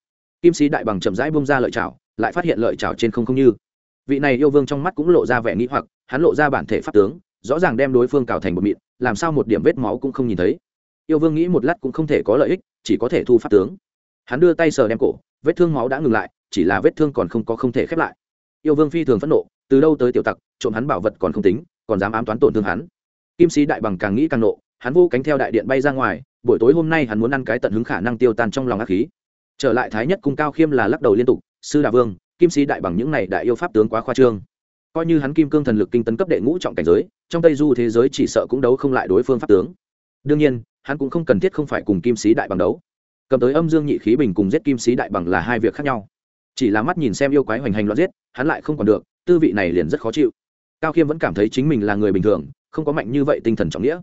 Kim sĩ đại bằng chậm rãi bông ra lợi chảo, lại phát hiện lợi chảo trên không không như. Vị này yêu vương trong mắt cũng lộ ra vẻ nghĩ hoặc, hắn lộ ra bản thể pháp tướng, rõ ràng đem đối phương cào thành một mịn, làm sao một điểm vết máu cũng không nhìn thấy. Yêu vương nghĩ một lát cũng không thể có lợi ích, chỉ có thể thu pháp tướng. Hắn đưa tay sờ đem cổ, vết thương máu đã ngừng lại, chỉ là vết thương còn không có không thể khép lại. Yêu vương phi thường phẫn nộ, từ đâu tới tiểu tặc, trộm hắn bảo vật còn không tính, còn dám ám toán tổn thương hắn. Kim sĩ đại bằng càng nghĩ càng nộ hắn vô cánh theo đại điện bay ra ngoài, buổi tối hôm nay hắn muốn ăn cái tận hứng khả năng tiêu tan trong lòng ác khí. Trở lại thái nhất cung cao khiêm là lắc đầu liên tục, sư đà vương, kim sĩ đại bằng những này đại yêu pháp tướng quá khoa trương. Coi như hắn kim cương thần lực kinh tấn cấp đệ ngũ trọng cảnh giới, trong tây du thế giới chỉ sợ cũng đấu không lại đối phương pháp tướng. Đương nhiên, hắn cũng không cần thiết không phải cùng kim sĩ đại bằng đấu. Cầm tới âm dương nhị khí bình cùng giết kim sĩ đại bằng là hai việc khác nhau. Chỉ là mắt nhìn xem yêu quái hoành hành loạn giết, hắn lại không còn được, tư vị này liền rất khó chịu. Cao khiêm vẫn cảm thấy chính mình là người bình thường, không có mạnh như vậy tinh thần trọng nghĩa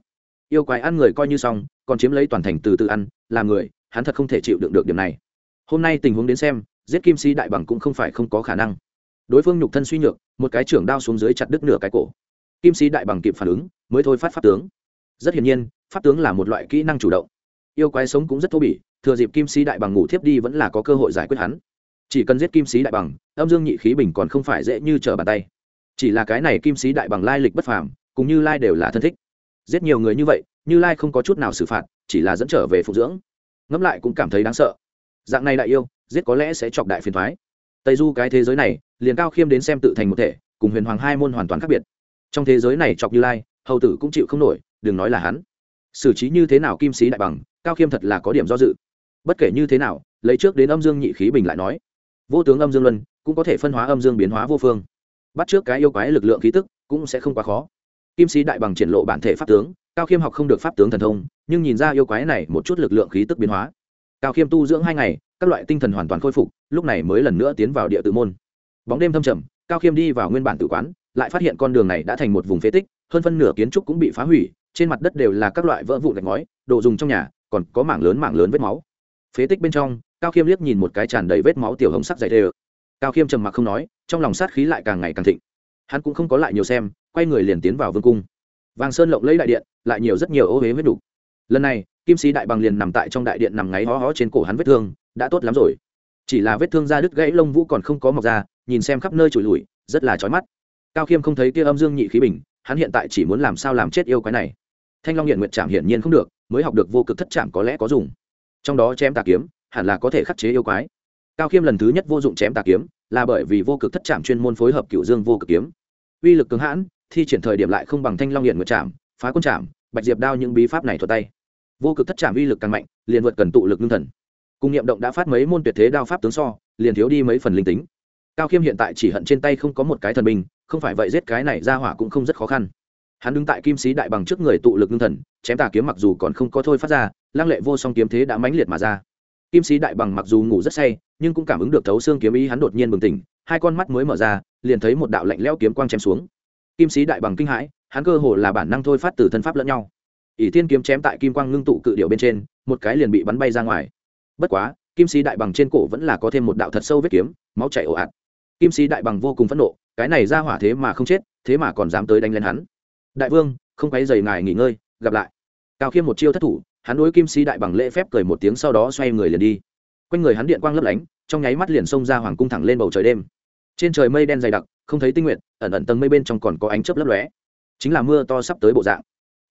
yêu quái ăn người coi như xong, còn chiếm lấy toàn thành từ từ ăn làm người, hắn thật không thể chịu đựng được điểm này. Hôm nay tình huống đến xem, giết kim sĩ đại bằng cũng không phải không có khả năng. Đối phương nhục thân suy nhược, một cái trưởng đao xuống dưới chặt đứt nửa cái cổ. Kim sĩ đại bằng kịp phản ứng, mới thôi phát pháp tướng. Rất hiển nhiên, pháp tướng là một loại kỹ năng chủ động. Yêu quái sống cũng rất thô bỉ, thừa dịp kim sĩ đại bằng ngủ thiếp đi vẫn là có cơ hội giải quyết hắn. Chỉ cần giết kim sĩ đại bằng, âm dương nhị khí bình còn không phải dễ như trở bàn tay. Chỉ là cái này kim sĩ đại bằng lai lịch bất phàm, cũng như lai đều là thân thích giết nhiều người như vậy, như lai không có chút nào xử phạt, chỉ là dẫn trở về phục dưỡng. Ngẫm lại cũng cảm thấy đáng sợ. Dạng này đại yêu, giết có lẽ sẽ chọc đại phiền thoái. Tây du cái thế giới này, liền cao khiêm đến xem tự thành một thể, cùng huyền hoàng hai môn hoàn toàn khác biệt. Trong thế giới này chọc như lai, hầu tử cũng chịu không nổi, đừng nói là hắn. Xử trí như thế nào kim sĩ đại bằng, cao khiêm thật là có điểm do dự. Bất kể như thế nào, lấy trước đến âm dương nhị khí bình lại nói, vô tướng âm dương luân cũng có thể phân hóa âm dương biến hóa vô phương. Bắt trước cái yêu quái lực lượng khí tức cũng sẽ không quá khó kim sĩ đại bằng triển lộ bản thể pháp tướng, cao khiêm học không được pháp tướng thần thông, nhưng nhìn ra yêu quái này một chút lực lượng khí tức biến hóa. Cao khiêm tu dưỡng hai ngày, các loại tinh thần hoàn toàn khôi phục, lúc này mới lần nữa tiến vào địa tự môn. Bóng đêm thâm trầm, cao khiêm đi vào nguyên bản tự quán, lại phát hiện con đường này đã thành một vùng phế tích, hơn phân nửa kiến trúc cũng bị phá hủy, trên mặt đất đều là các loại vỡ vụn gạch ngói, đồ dùng trong nhà, còn có mảng lớn mảng lớn vết máu. Phế tích bên trong, cao khiêm liếc nhìn một cái tràn đầy vết máu tiểu hồng sắc dày đê cao khiêm trầm mặc không nói, trong lòng sát khí lại càng ngày càng thịnh. Hắn cũng không có lại nhiều xem quay người liền tiến vào vương cung. Vàng sơn lộng lấy đại điện, lại nhiều rất nhiều ô huế huyết đục. Lần này, kim sĩ đại bằng liền nằm tại trong đại điện nằm ngáy hó hó trên cổ hắn vết thương, đã tốt lắm rồi. Chỉ là vết thương da đứt gãy lông vũ còn không có mọc ra, nhìn xem khắp nơi trụi lùi rất là chói mắt. Cao khiêm không thấy kia âm dương nhị khí bình, hắn hiện tại chỉ muốn làm sao làm chết yêu cái này. Thanh long hiện nguyện chạm hiển nhiên không được, mới học được vô cực thất chạm có lẽ có dùng. Trong đó chém tà kiếm, hẳn là có thể khắc chế yêu quái. Cao khiêm lần thứ nhất vô dụng chém tà kiếm, là bởi vì vô cực thất chạm chuyên môn phối hợp cựu dương vô cực kiếm. Uy lực cứng hãn thi triển thời điểm lại không bằng thanh long hiện ngựa chạm phá quân chạm bạch diệp đao những bí pháp này thuật tay. Vô cực thất chạm uy lực càng mạnh, liền vượt cần tụ lực ngưng thần. Cùng nghiệm động đã phát mấy môn tuyệt thế đao pháp tướng so, liền thiếu đi mấy phần linh tính. Cao khiêm hiện tại chỉ hận trên tay không có một cái thần binh, không phải vậy giết cái này ra hỏa cũng không rất khó khăn. Hắn đứng tại kim sĩ đại bằng trước người tụ lực ngưng thần, chém tà kiếm mặc dù còn không có thôi phát ra, lăng lệ vô song kiếm thế đã mãnh liệt mà ra. Kim sĩ đại bằng mặc dù ngủ rất say, nhưng cũng cảm ứng được thấu xương kiếm ý hắn đột nhiên bừng tỉnh, hai con mắt mới mở ra, liền thấy một đạo lạnh lẽo kiếm quang chém xuống kim sĩ đại bằng kinh hãi, hắn cơ hồ là bản năng thôi phát từ thân pháp lẫn nhau. Ỷ tiên kiếm chém tại kim quang ngưng tụ cự điệu bên trên, một cái liền bị bắn bay ra ngoài. Bất quá, kim sĩ đại bằng trên cổ vẫn là có thêm một đạo thật sâu vết kiếm, máu chảy ồ ạt. Kim sĩ đại bằng vô cùng phẫn nộ, cái này ra hỏa thế mà không chết, thế mà còn dám tới đánh lên hắn. Đại vương, không quấy dày ngài nghỉ ngơi, gặp lại. Cao khiêm một chiêu thất thủ, hắn đối kim sĩ đại bằng lễ phép cười một tiếng sau đó xoay người liền đi. Quanh người hắn điện quang lấp lánh, trong nháy mắt liền xông ra hoàng cung thẳng lên bầu trời đêm trên trời mây đen dày đặc, không thấy tinh nguyện ẩn ẩn tầng mây bên trong còn có ánh chớp lấp lóe. Chính là mưa to sắp tới bộ dạng.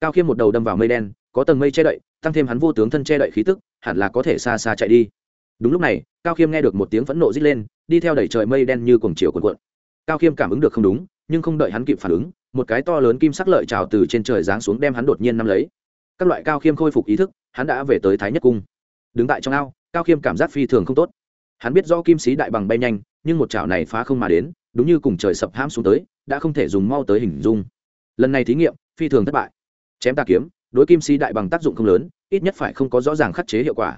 Cao khiêm một đầu đâm vào mây đen, có tầng mây che đậy, tăng thêm hắn vô tướng thân che đậy khí tức, hẳn là có thể xa xa chạy đi. Đúng lúc này, cao khiêm nghe được một tiếng phẫn nộ rít lên, đi theo đẩy trời mây đen như cuồng chiều cuồn cuộn. Cao khiêm cảm ứng được không đúng, nhưng không đợi hắn kịp phản ứng, một cái to lớn kim sắc lợi trào từ trên trời giáng xuống đem hắn đột nhiên nắm lấy. Các loại cao khiêm khôi phục ý thức, hắn đã về tới thái nhất cung. Đứng tại trong ao, cao khiêm cảm giác phi thường không tốt hắn biết do kim sĩ đại bằng bay nhanh, nhưng một chảo này phá không mà đến, đúng như cùng trời sập ham xuống tới, đã không thể dùng mau tới hình dung. Lần này thí nghiệm, phi thường thất bại. Chém tà kiếm, đối kim sĩ đại bằng tác dụng không lớn, ít nhất phải không có rõ ràng khắc chế hiệu quả.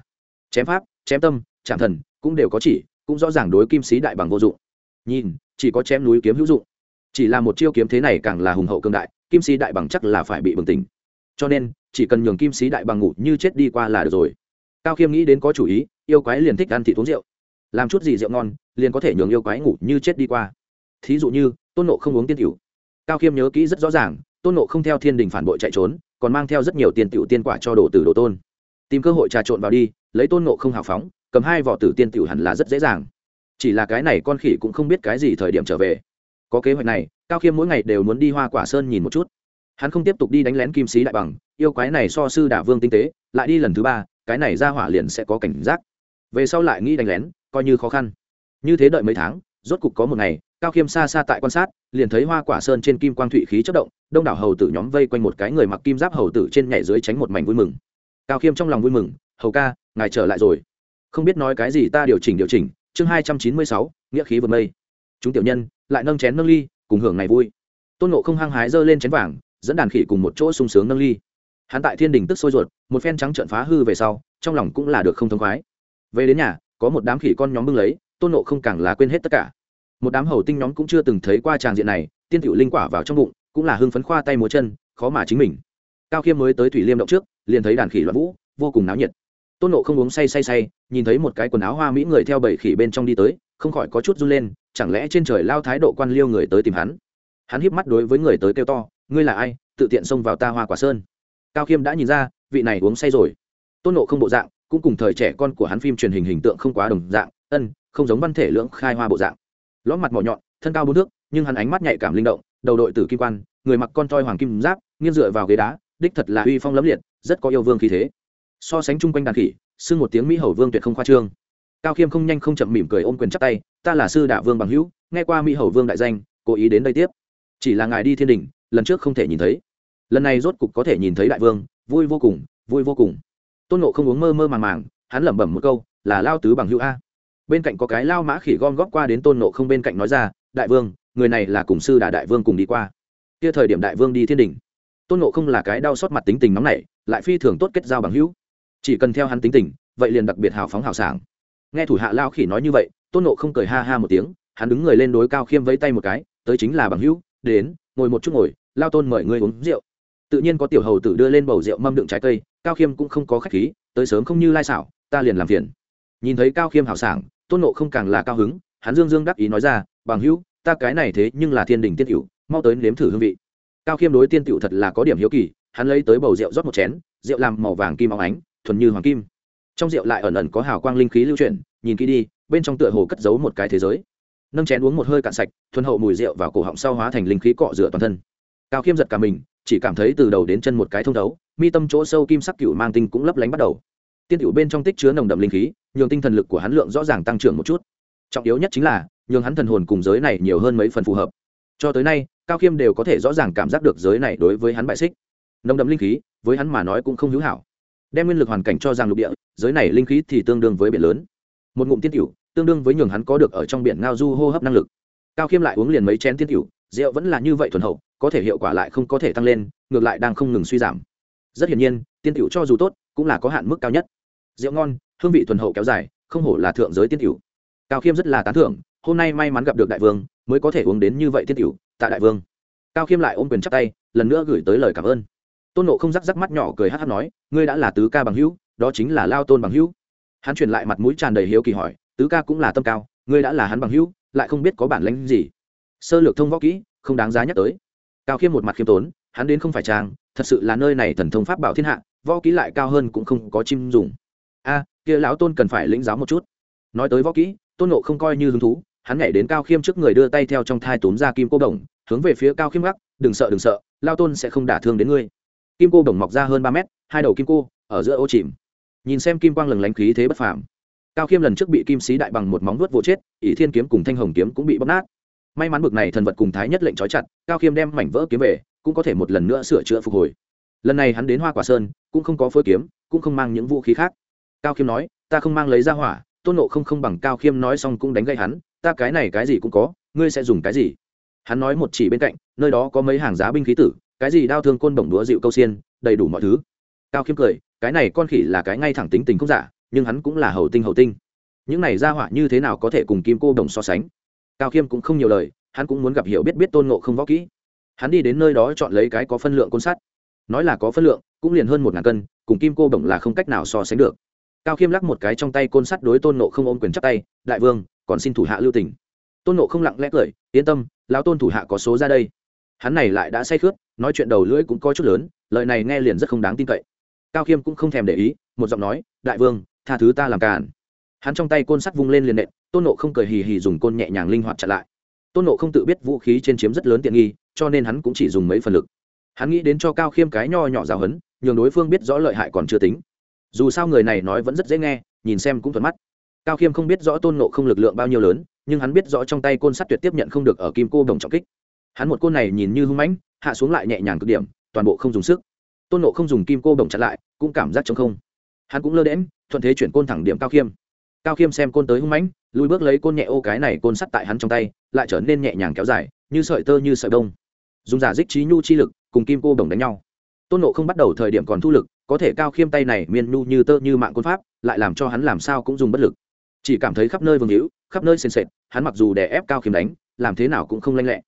Chém pháp, chém tâm, chạm thần, cũng đều có chỉ, cũng rõ ràng đối kim sĩ đại bằng vô dụng. Nhìn, chỉ có chém núi kiếm hữu dụng. Chỉ là một chiêu kiếm thế này càng là hùng hậu cương đại, kim sĩ đại bằng chắc là phải bị bừng tỉnh. Cho nên, chỉ cần nhường kim sĩ đại bằng ngủ như chết đi qua là được rồi. Cao khiêm nghĩ đến có chủ ý, yêu quái liền thích ăn thịt uống rượu làm chút gì rượu ngon, liền có thể nhường yêu quái ngủ như chết đi qua. Thí dụ như, tôn nộ không uống tiên tiểu. Cao khiêm nhớ kỹ rất rõ ràng, tôn nộ không theo thiên đình phản bội chạy trốn, còn mang theo rất nhiều tiền tiểu tiên quả cho đồ tử đồ tôn. Tìm cơ hội trà trộn vào đi, lấy tôn nộ không hào phóng, cầm hai vỏ tử tiên tiểu hẳn là rất dễ dàng. Chỉ là cái này con khỉ cũng không biết cái gì thời điểm trở về. Có kế hoạch này, cao khiêm mỗi ngày đều muốn đi hoa quả sơn nhìn một chút. Hắn không tiếp tục đi đánh lén kim sĩ đại bằng, yêu quái này so sư đả vương tinh tế, lại đi lần thứ ba, cái này ra hỏa liền sẽ có cảnh giác. Về sau lại nghĩ đánh lén coi như khó khăn. Như thế đợi mấy tháng, rốt cục có một ngày, cao khiêm xa xa tại quan sát, liền thấy hoa quả sơn trên kim quang thụy khí chất động, đông đảo hầu tử nhóm vây quanh một cái người mặc kim giáp hầu tử trên nhảy dưới tránh một mảnh vui mừng. Cao khiêm trong lòng vui mừng, hầu ca, ngài trở lại rồi. Không biết nói cái gì ta điều chỉnh điều chỉnh. Chương hai trăm chín mươi sáu, nghĩa khí vượt mây. Chúng tiểu nhân, lại nâng chén nâng ly, cùng hưởng ngày vui. Tôn nộ không hăng hái giơ lên chén vàng, dẫn đàn khỉ cùng một chỗ sung sướng nâng ly. Hắn tại thiên đình tức sôi ruột, một phen trắng trợn phá hư về sau, trong lòng cũng là được không thông khoái. Về đến nhà có một đám khỉ con nhóm bưng lấy, tôn nộ không càng là quên hết tất cả. Một đám hầu tinh nhóm cũng chưa từng thấy qua tràng diện này, tiên tiểu linh quả vào trong bụng, cũng là hưng phấn khoa tay múa chân, khó mà chính mình. Cao khiêm mới tới thủy liêm động trước, liền thấy đàn khỉ loạn vũ, vô cùng náo nhiệt. Tôn nộ không uống say say say, nhìn thấy một cái quần áo hoa mỹ người theo bảy khỉ bên trong đi tới, không khỏi có chút run lên, chẳng lẽ trên trời lao thái độ quan liêu người tới tìm hắn? Hắn híp mắt đối với người tới kêu to, ngươi là ai? Tự tiện xông vào ta hoa quả sơn. Cao khiêm đã nhìn ra, vị này uống say rồi. Tôn nộ không bộ dạng cũng cùng thời trẻ con của hắn phim truyền hình hình tượng không quá đồng dạng, ân, không giống văn thể lưỡng khai hoa bộ dạng. Lõm mặt mỏ nhọn, thân cao bốn thước, nhưng hắn ánh mắt nhạy cảm linh động, đầu đội tử kim quan, người mặc con toi hoàng kim giáp, nghiêng dựa vào ghế đá, đích thật là uy phong lẫm liệt, rất có yêu vương khí thế. So sánh chung quanh đàn khỉ, xưng một tiếng mỹ hầu vương tuyệt không khoa trương. Cao khiêm không nhanh không chậm mỉm cười ôm quyền chắp tay, ta là sư đạ vương bằng hữu, nghe qua mỹ hầu vương đại danh, cố ý đến đây tiếp. Chỉ là ngài đi thiên đình lần trước không thể nhìn thấy. Lần này rốt cục có thể nhìn thấy đại vương, vui vô cùng, vui vô cùng tôn nộ không uống mơ mơ màng màng hắn lẩm bẩm một câu là lao tứ bằng hữu a. Bên cạnh có cái lao mã khỉ gom góp qua đến tôn nộ không bên cạnh nói ra đại vương người này là cùng sư đà đại vương cùng đi qua. Kia thời điểm đại vương đi thiên đình tôn nộ không là cái đau xót mặt tính tình nóng này, lại phi thường tốt kết giao bằng hữu. Chỉ cần theo hắn tính tình vậy liền đặc biệt hào phóng hào sảng. Nghe thủ hạ lao khỉ nói như vậy tôn nộ không cười ha ha một tiếng hắn đứng người lên đối cao khiêm vẫy tay một cái tới chính là bằng hữu đến ngồi một chút ngồi lao tôn mời ngươi uống rượu tự nhiên có tiểu hầu tử đưa lên bầu rượu mâm đựng trái cây, cao khiêm cũng không có khách khí, tới sớm không như lai xảo, ta liền làm phiền. Nhìn thấy cao khiêm hào sảng, tôn nộ không càng là cao hứng, hắn dương dương đắc ý nói ra, bằng hữu, ta cái này thế nhưng là thiên đình tiên tiểu mau tới nếm thử hương vị. Cao khiêm đối tiên tiểu thật là có điểm hiếu kỳ, hắn lấy tới bầu rượu rót một chén, rượu làm màu vàng kim óng ánh, thuần như hoàng kim. Trong rượu lại ẩn ẩn có hào quang linh khí lưu chuyển, nhìn kỹ đi, bên trong tựa hồ cất giấu một cái thế giới. Nâng chén uống một hơi cạn sạch, thuần hậu mùi rượu vào cổ họng sau hóa thành linh khí cọ rửa toàn thân. Cao khiêm giật cả mình chỉ cảm thấy từ đầu đến chân một cái thông thấu, mi tâm chỗ sâu kim sắc cựu mang tinh cũng lấp lánh bắt đầu. Tiên cựu bên trong tích chứa nồng đậm linh khí, nhường tinh thần lực của hắn lượng rõ ràng tăng trưởng một chút. Trọng yếu nhất chính là, nhường hắn thần hồn cùng giới này nhiều hơn mấy phần phù hợp. Cho tới nay, cao khiêm đều có thể rõ ràng cảm giác được giới này đối với hắn bại xích. Nồng đậm linh khí, với hắn mà nói cũng không hữu hảo. Đem nguyên lực hoàn cảnh cho rằng lục địa, giới này linh khí thì tương đương với biển lớn. Một ngụm tiên tiểu, tương đương với nhường hắn có được ở trong biển ngao du hô hấp năng lực. Cao khiêm lại uống liền mấy chén tiên tiểu, rượu vẫn là như vậy thuần hậu có thể hiệu quả lại không có thể tăng lên, ngược lại đang không ngừng suy giảm. Rất hiển nhiên, tiên tiểu cho dù tốt, cũng là có hạn mức cao nhất. Rượu ngon, hương vị thuần hậu kéo dài, không hổ là thượng giới tiên tiểu. Cao khiêm rất là tán thưởng, hôm nay may mắn gặp được đại vương, mới có thể uống đến như vậy tiên tiểu tại đại vương. Cao khiêm lại ôm quyền chắc tay, lần nữa gửi tới lời cảm ơn. Tôn nộ không rắc rắc mắt nhỏ cười hát hát nói, ngươi đã là tứ ca bằng hữu, đó chính là lao tôn bằng hữu. Hắn truyền lại mặt mũi tràn đầy hiếu kỳ hỏi, tứ ca cũng là tâm cao, ngươi đã là hắn bằng hữu, lại không biết có bản lãnh gì? Sơ lược thông võ kỹ, không đáng giá nhắc tới cao khiêm một mặt khiêm tốn, hắn đến không phải trang thật sự là nơi này thần thông pháp bảo thiên hạ, võ kỹ lại cao hơn cũng không có chim dùng. A, kia lão tôn cần phải lĩnh giáo một chút. Nói tới võ kỹ, tôn nộ không coi như hứng thú, hắn nhảy đến cao khiêm trước người đưa tay theo trong thai túm ra kim cô đồng, hướng về phía cao khiêm gác, đừng sợ đừng sợ lao tôn sẽ không đả thương đến ngươi. Kim cô đồng mọc ra hơn ba mét, hai đầu kim cô, ở giữa ô chìm. Nhìn xem kim quang lừng lánh khí thế bất phàm. Cao khiêm lần trước bị kim sĩ đại bằng một móng vuốt vỗ chết, ỷ thiên kiếm cùng thanh hồng kiếm cũng bị bóc nát may mắn bực này thần vật cùng thái nhất lệnh trói chặt, cao khiêm đem mảnh vỡ kiếm về, cũng có thể một lần nữa sửa chữa phục hồi. Lần này hắn đến hoa quả sơn, cũng không có phơi kiếm, cũng không mang những vũ khí khác. Cao khiêm nói, ta không mang lấy ra hỏa, tôn nộ không không bằng cao khiêm nói xong cũng đánh gây hắn, ta cái này cái gì cũng có, ngươi sẽ dùng cái gì? Hắn nói một chỉ bên cạnh, nơi đó có mấy hàng giá binh khí tử, cái gì đau thương côn bổng đũa dịu câu xiên, đầy đủ mọi thứ. Cao khiêm cười, cái này con khỉ là cái ngay thẳng tính tình không giả, nhưng hắn cũng là hầu tinh hầu tinh. Những này ra hỏa như thế nào có thể cùng kim cô đồng so sánh? Cao khiêm cũng không nhiều lời, hắn cũng muốn gặp hiểu biết biết tôn ngộ không võ kỹ. Hắn đi đến nơi đó chọn lấy cái có phân lượng côn sắt. Nói là có phân lượng, cũng liền hơn một ngàn cân, cùng kim cô đồng là không cách nào so sánh được. Cao khiêm lắc một cái trong tay côn sắt đối tôn nộ không ôm quyền chắc tay, đại vương, còn xin thủ hạ lưu tỉnh tôn nộ không lặng lẽ cười, yên tâm, lão tôn thủ hạ có số ra đây. Hắn này lại đã say khướt, nói chuyện đầu lưỡi cũng có chút lớn, lời này nghe liền rất không đáng tin cậy. Cao khiêm cũng không thèm để ý, một giọng nói, đại vương, tha thứ ta làm cản hắn trong tay côn sắt vung lên liền nện, tôn nộ không cười hì hì dùng côn nhẹ nhàng linh hoạt chặn lại. Tôn nộ không tự biết vũ khí trên chiếm rất lớn tiện nghi, cho nên hắn cũng chỉ dùng mấy phần lực. Hắn nghĩ đến cho cao khiêm cái nho nhỏ giáo hấn nhường đối phương biết rõ lợi hại còn chưa tính. Dù sao người này nói vẫn rất dễ nghe, nhìn xem cũng thuận mắt. Cao khiêm không biết rõ tôn nộ không lực lượng bao nhiêu lớn, nhưng hắn biết rõ trong tay côn sắt tuyệt tiếp nhận không được ở kim cô đồng trọng kích. Hắn một côn này nhìn như hung mãnh, hạ xuống lại nhẹ nhàng cực điểm, toàn bộ không dùng sức. Tôn nộ không dùng kim cô đồng chặn lại, cũng cảm giác chống không. Hắn cũng lơ đễm thuận thế chuyển côn thẳng điểm cao khiêm cao khiêm xem côn tới hung mãnh, lùi bước lấy côn nhẹ ô cái này côn sắt tại hắn trong tay, lại trở nên nhẹ nhàng kéo dài, như sợi tơ như sợi đông dùng giả dích trí nhu chi lực, cùng kim cô đồng đánh nhau. Tôn nộ không bắt đầu thời điểm còn thu lực, có thể cao khiêm tay này miên nhu như tơ như mạng côn pháp, lại làm cho hắn làm sao cũng dùng bất lực. Chỉ cảm thấy khắp nơi vương hữu, khắp nơi sền sệt, hắn mặc dù đè ép cao khiêm đánh, làm thế nào cũng không lanh lẹ.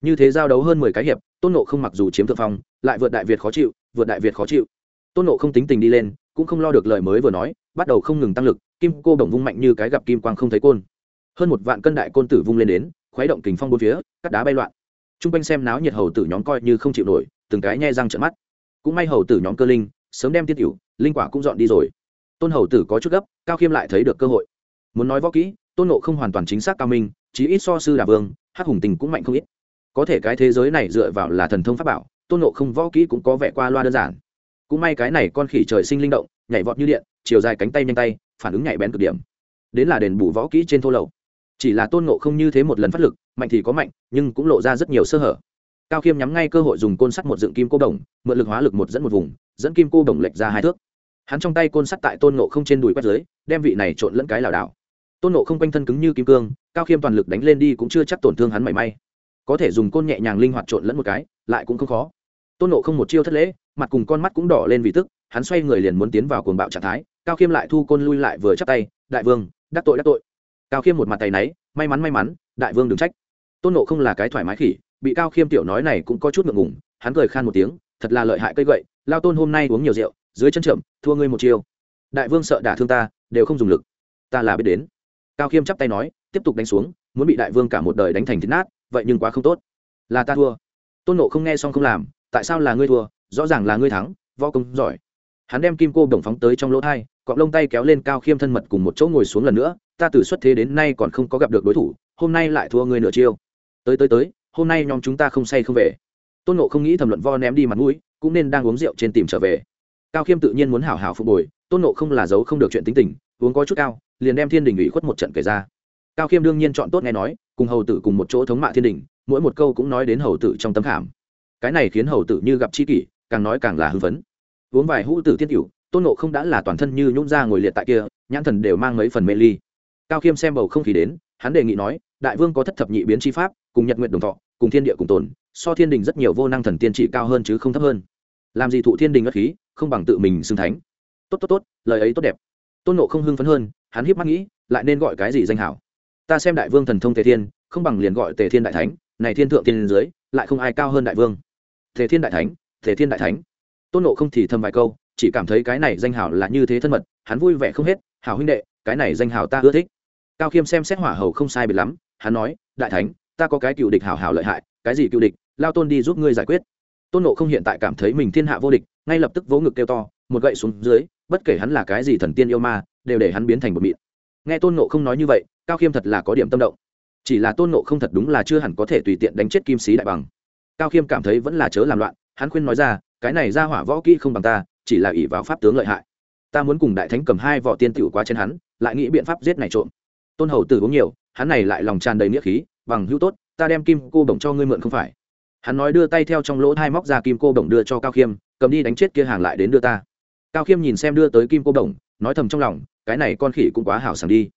Như thế giao đấu hơn mười cái hiệp, tôn nộ không mặc dù chiếm thượng phong, lại vượt đại việt khó chịu, vượt đại việt khó chịu. Tôn nộ không tính tình đi lên, cũng không lo được lời mới vừa nói, bắt đầu không ngừng tăng lực kim cô đồng vung mạnh như cái gặp kim quang không thấy côn. Hơn một vạn cân đại côn tử vung lên đến, khuấy động kình phong bốn phía, cắt đá bay loạn. T r u n g quanh xem náo nhiệt hầu tử nhóm coi như không chịu nổi, từng cái nhe răng trợn mắt. Cũng may hầu tử nhóm cơ linh, sớm đem tiết cửu linh quả cũng dọn đi rồi. Tôn hầu tử có chút gấp, cao khiêm lại thấy được cơ hội. Muốn nói võ kỹ, tôn nộ không hoàn toàn chính xác cao minh, chí ít so sư đà vương, hắc hùng tình cũng mạnh không ít. Có thể cái thế giới này dựa vào là thần thông pháp bảo, tôn nộ không võ kỹ cũng có vẻ qua loa đơn giản. Cũng may cái này con khỉ trời sinh linh động, nhảy vọt như điện, chiều dài cánh tay nhanh tay phản ứng nhạy bén cực điểm. Đến là đền bù võ kỹ trên thô lậu. Chỉ là tôn nộ không như thế một lần phát lực, mạnh thì có mạnh, nhưng cũng lộ ra rất nhiều sơ hở. Cao khiêm nhắm ngay cơ hội dùng côn sắt một dựng kim cô đồng, mượn lực hóa lực một dẫn một vùng, dẫn kim cô đồng lệch ra hai thước. Hắn trong tay côn sắt tại tôn nộ không trên đùi quét dưới, đem vị này trộn lẫn cái lảo đảo. Tôn nộ không quanh thân cứng như kim cương, cao khiêm toàn lực đánh lên đi cũng chưa chắc tổn thương hắn mảy may. Có thể dùng côn nhẹ nhàng linh hoạt trộn lẫn một cái, lại cũng không khó. Tôn nộ không một chiêu thất lễ, mặt cùng con mắt cũng đỏ lên vì tức, hắn xoay người liền muốn tiến vào cuồng bạo trạng thái cao khiêm lại thu côn lui lại vừa chắp tay, đại vương, đắc tội đắc tội. Cao khiêm một mặt tay náy, may mắn may mắn, đại vương đừng trách. Tôn nộ không là cái thoải mái khỉ, bị cao khiêm tiểu nói này cũng có chút ngượng ngùng, hắn cười khan một tiếng, thật là lợi hại cây gậy, lao tôn hôm nay uống nhiều rượu, dưới chân trượm thua ngươi một chiêu. Đại vương sợ đả thương ta, đều không dùng lực. Ta là biết đến. Cao khiêm chắp tay nói, tiếp tục đánh xuống, muốn bị đại vương cả một đời đánh thành thịt nát, vậy nhưng quá không tốt. Là ta thua. Tôn nộ không nghe xong không làm, tại sao là ngươi thua? Rõ ràng là ngươi thắng, võ công giỏi hắn đem kim cô đồng phóng tới trong lỗ thai cọng lông tay kéo lên cao khiêm thân mật cùng một chỗ ngồi xuống lần nữa, ta từ xuất thế đến nay còn không có gặp được đối thủ, hôm nay lại thua ngươi nửa chiêu. Tới tới tới, hôm nay nhóm chúng ta không say không về. Tôn nộ không nghĩ thầm luận vo ném đi mặt mũi, cũng nên đang uống rượu trên tìm trở về. Cao khiêm tự nhiên muốn hảo hảo phục hồi, tôn nộ không là giấu không được chuyện tính tình, uống có chút cao, liền đem thiên đình ủy khuất một trận kể ra. Cao khiêm đương nhiên chọn tốt nghe nói, cùng hầu tử cùng một chỗ thống mạ thiên đình, mỗi một câu cũng nói đến hầu tử trong tấm khảm. Cái này khiến hầu tử như gặp chi kỷ, càng nói càng là hưng phấn uống vài hũ tử thiên cửu, tôn nộ không đã là toàn thân như nhũn ra ngồi liệt tại kia, nhãn thần đều mang mấy phần mê ly. Cao khiêm xem bầu không khí đến, hắn đề nghị nói, đại vương có thất thập nhị biến chi pháp, cùng nhật nguyện đồng thọ, cùng thiên địa cùng tồn, so thiên đình rất nhiều vô năng thần tiên trị cao hơn chứ không thấp hơn. Làm gì thụ thiên đình ngất khí, không bằng tự mình xưng thánh. Tốt tốt tốt, lời ấy tốt đẹp. Tôn nộ không hưng phấn hơn, hắn hiếp mắt nghĩ, lại nên gọi cái gì danh hảo? Ta xem đại vương thần thông tề thiên, không bằng liền gọi tề thiên đại thánh, này thiên thượng thiên dưới, lại không ai cao hơn đại vương. Tề thiên đại thánh, tề thiên đại thánh tôn nộ không thì thầm vài câu, chỉ cảm thấy cái này danh hào là như thế thân mật, hắn vui vẻ không hết, hảo huynh đệ, cái này danh hào ta ưa thích. Cao khiêm xem xét hỏa hầu không sai biệt lắm, hắn nói, đại thánh, ta có cái cựu địch hảo hảo lợi hại, cái gì cựu địch, lao tôn đi giúp ngươi giải quyết. Tôn nộ không hiện tại cảm thấy mình thiên hạ vô địch, ngay lập tức vỗ ngực kêu to, một gậy xuống dưới, bất kể hắn là cái gì thần tiên yêu ma, đều để hắn biến thành một mịn. Nghe tôn nộ không nói như vậy, cao khiêm thật là có điểm tâm động. Chỉ là tôn nộ không thật đúng là chưa hẳn có thể tùy tiện đánh chết kim sĩ đại bằng. Cao khiêm cảm thấy vẫn là chớ làm loạn, hắn khuyên nói ra cái này ra hỏa võ kỹ không bằng ta, chỉ là ỷ vào pháp tướng lợi hại. Ta muốn cùng đại thánh cầm hai võ tiên tiểu qua trên hắn, lại nghĩ biện pháp giết này trộm. Tôn hầu tử uống nhiều, hắn này lại lòng tràn đầy nghĩa khí, bằng hữu tốt, ta đem kim cô bổng cho ngươi mượn không phải. Hắn nói đưa tay theo trong lỗ thai móc ra kim cô bổng đưa cho cao khiêm, cầm đi đánh chết kia hàng lại đến đưa ta. Cao khiêm nhìn xem đưa tới kim cô bổng, nói thầm trong lòng, cái này con khỉ cũng quá hảo sảng đi.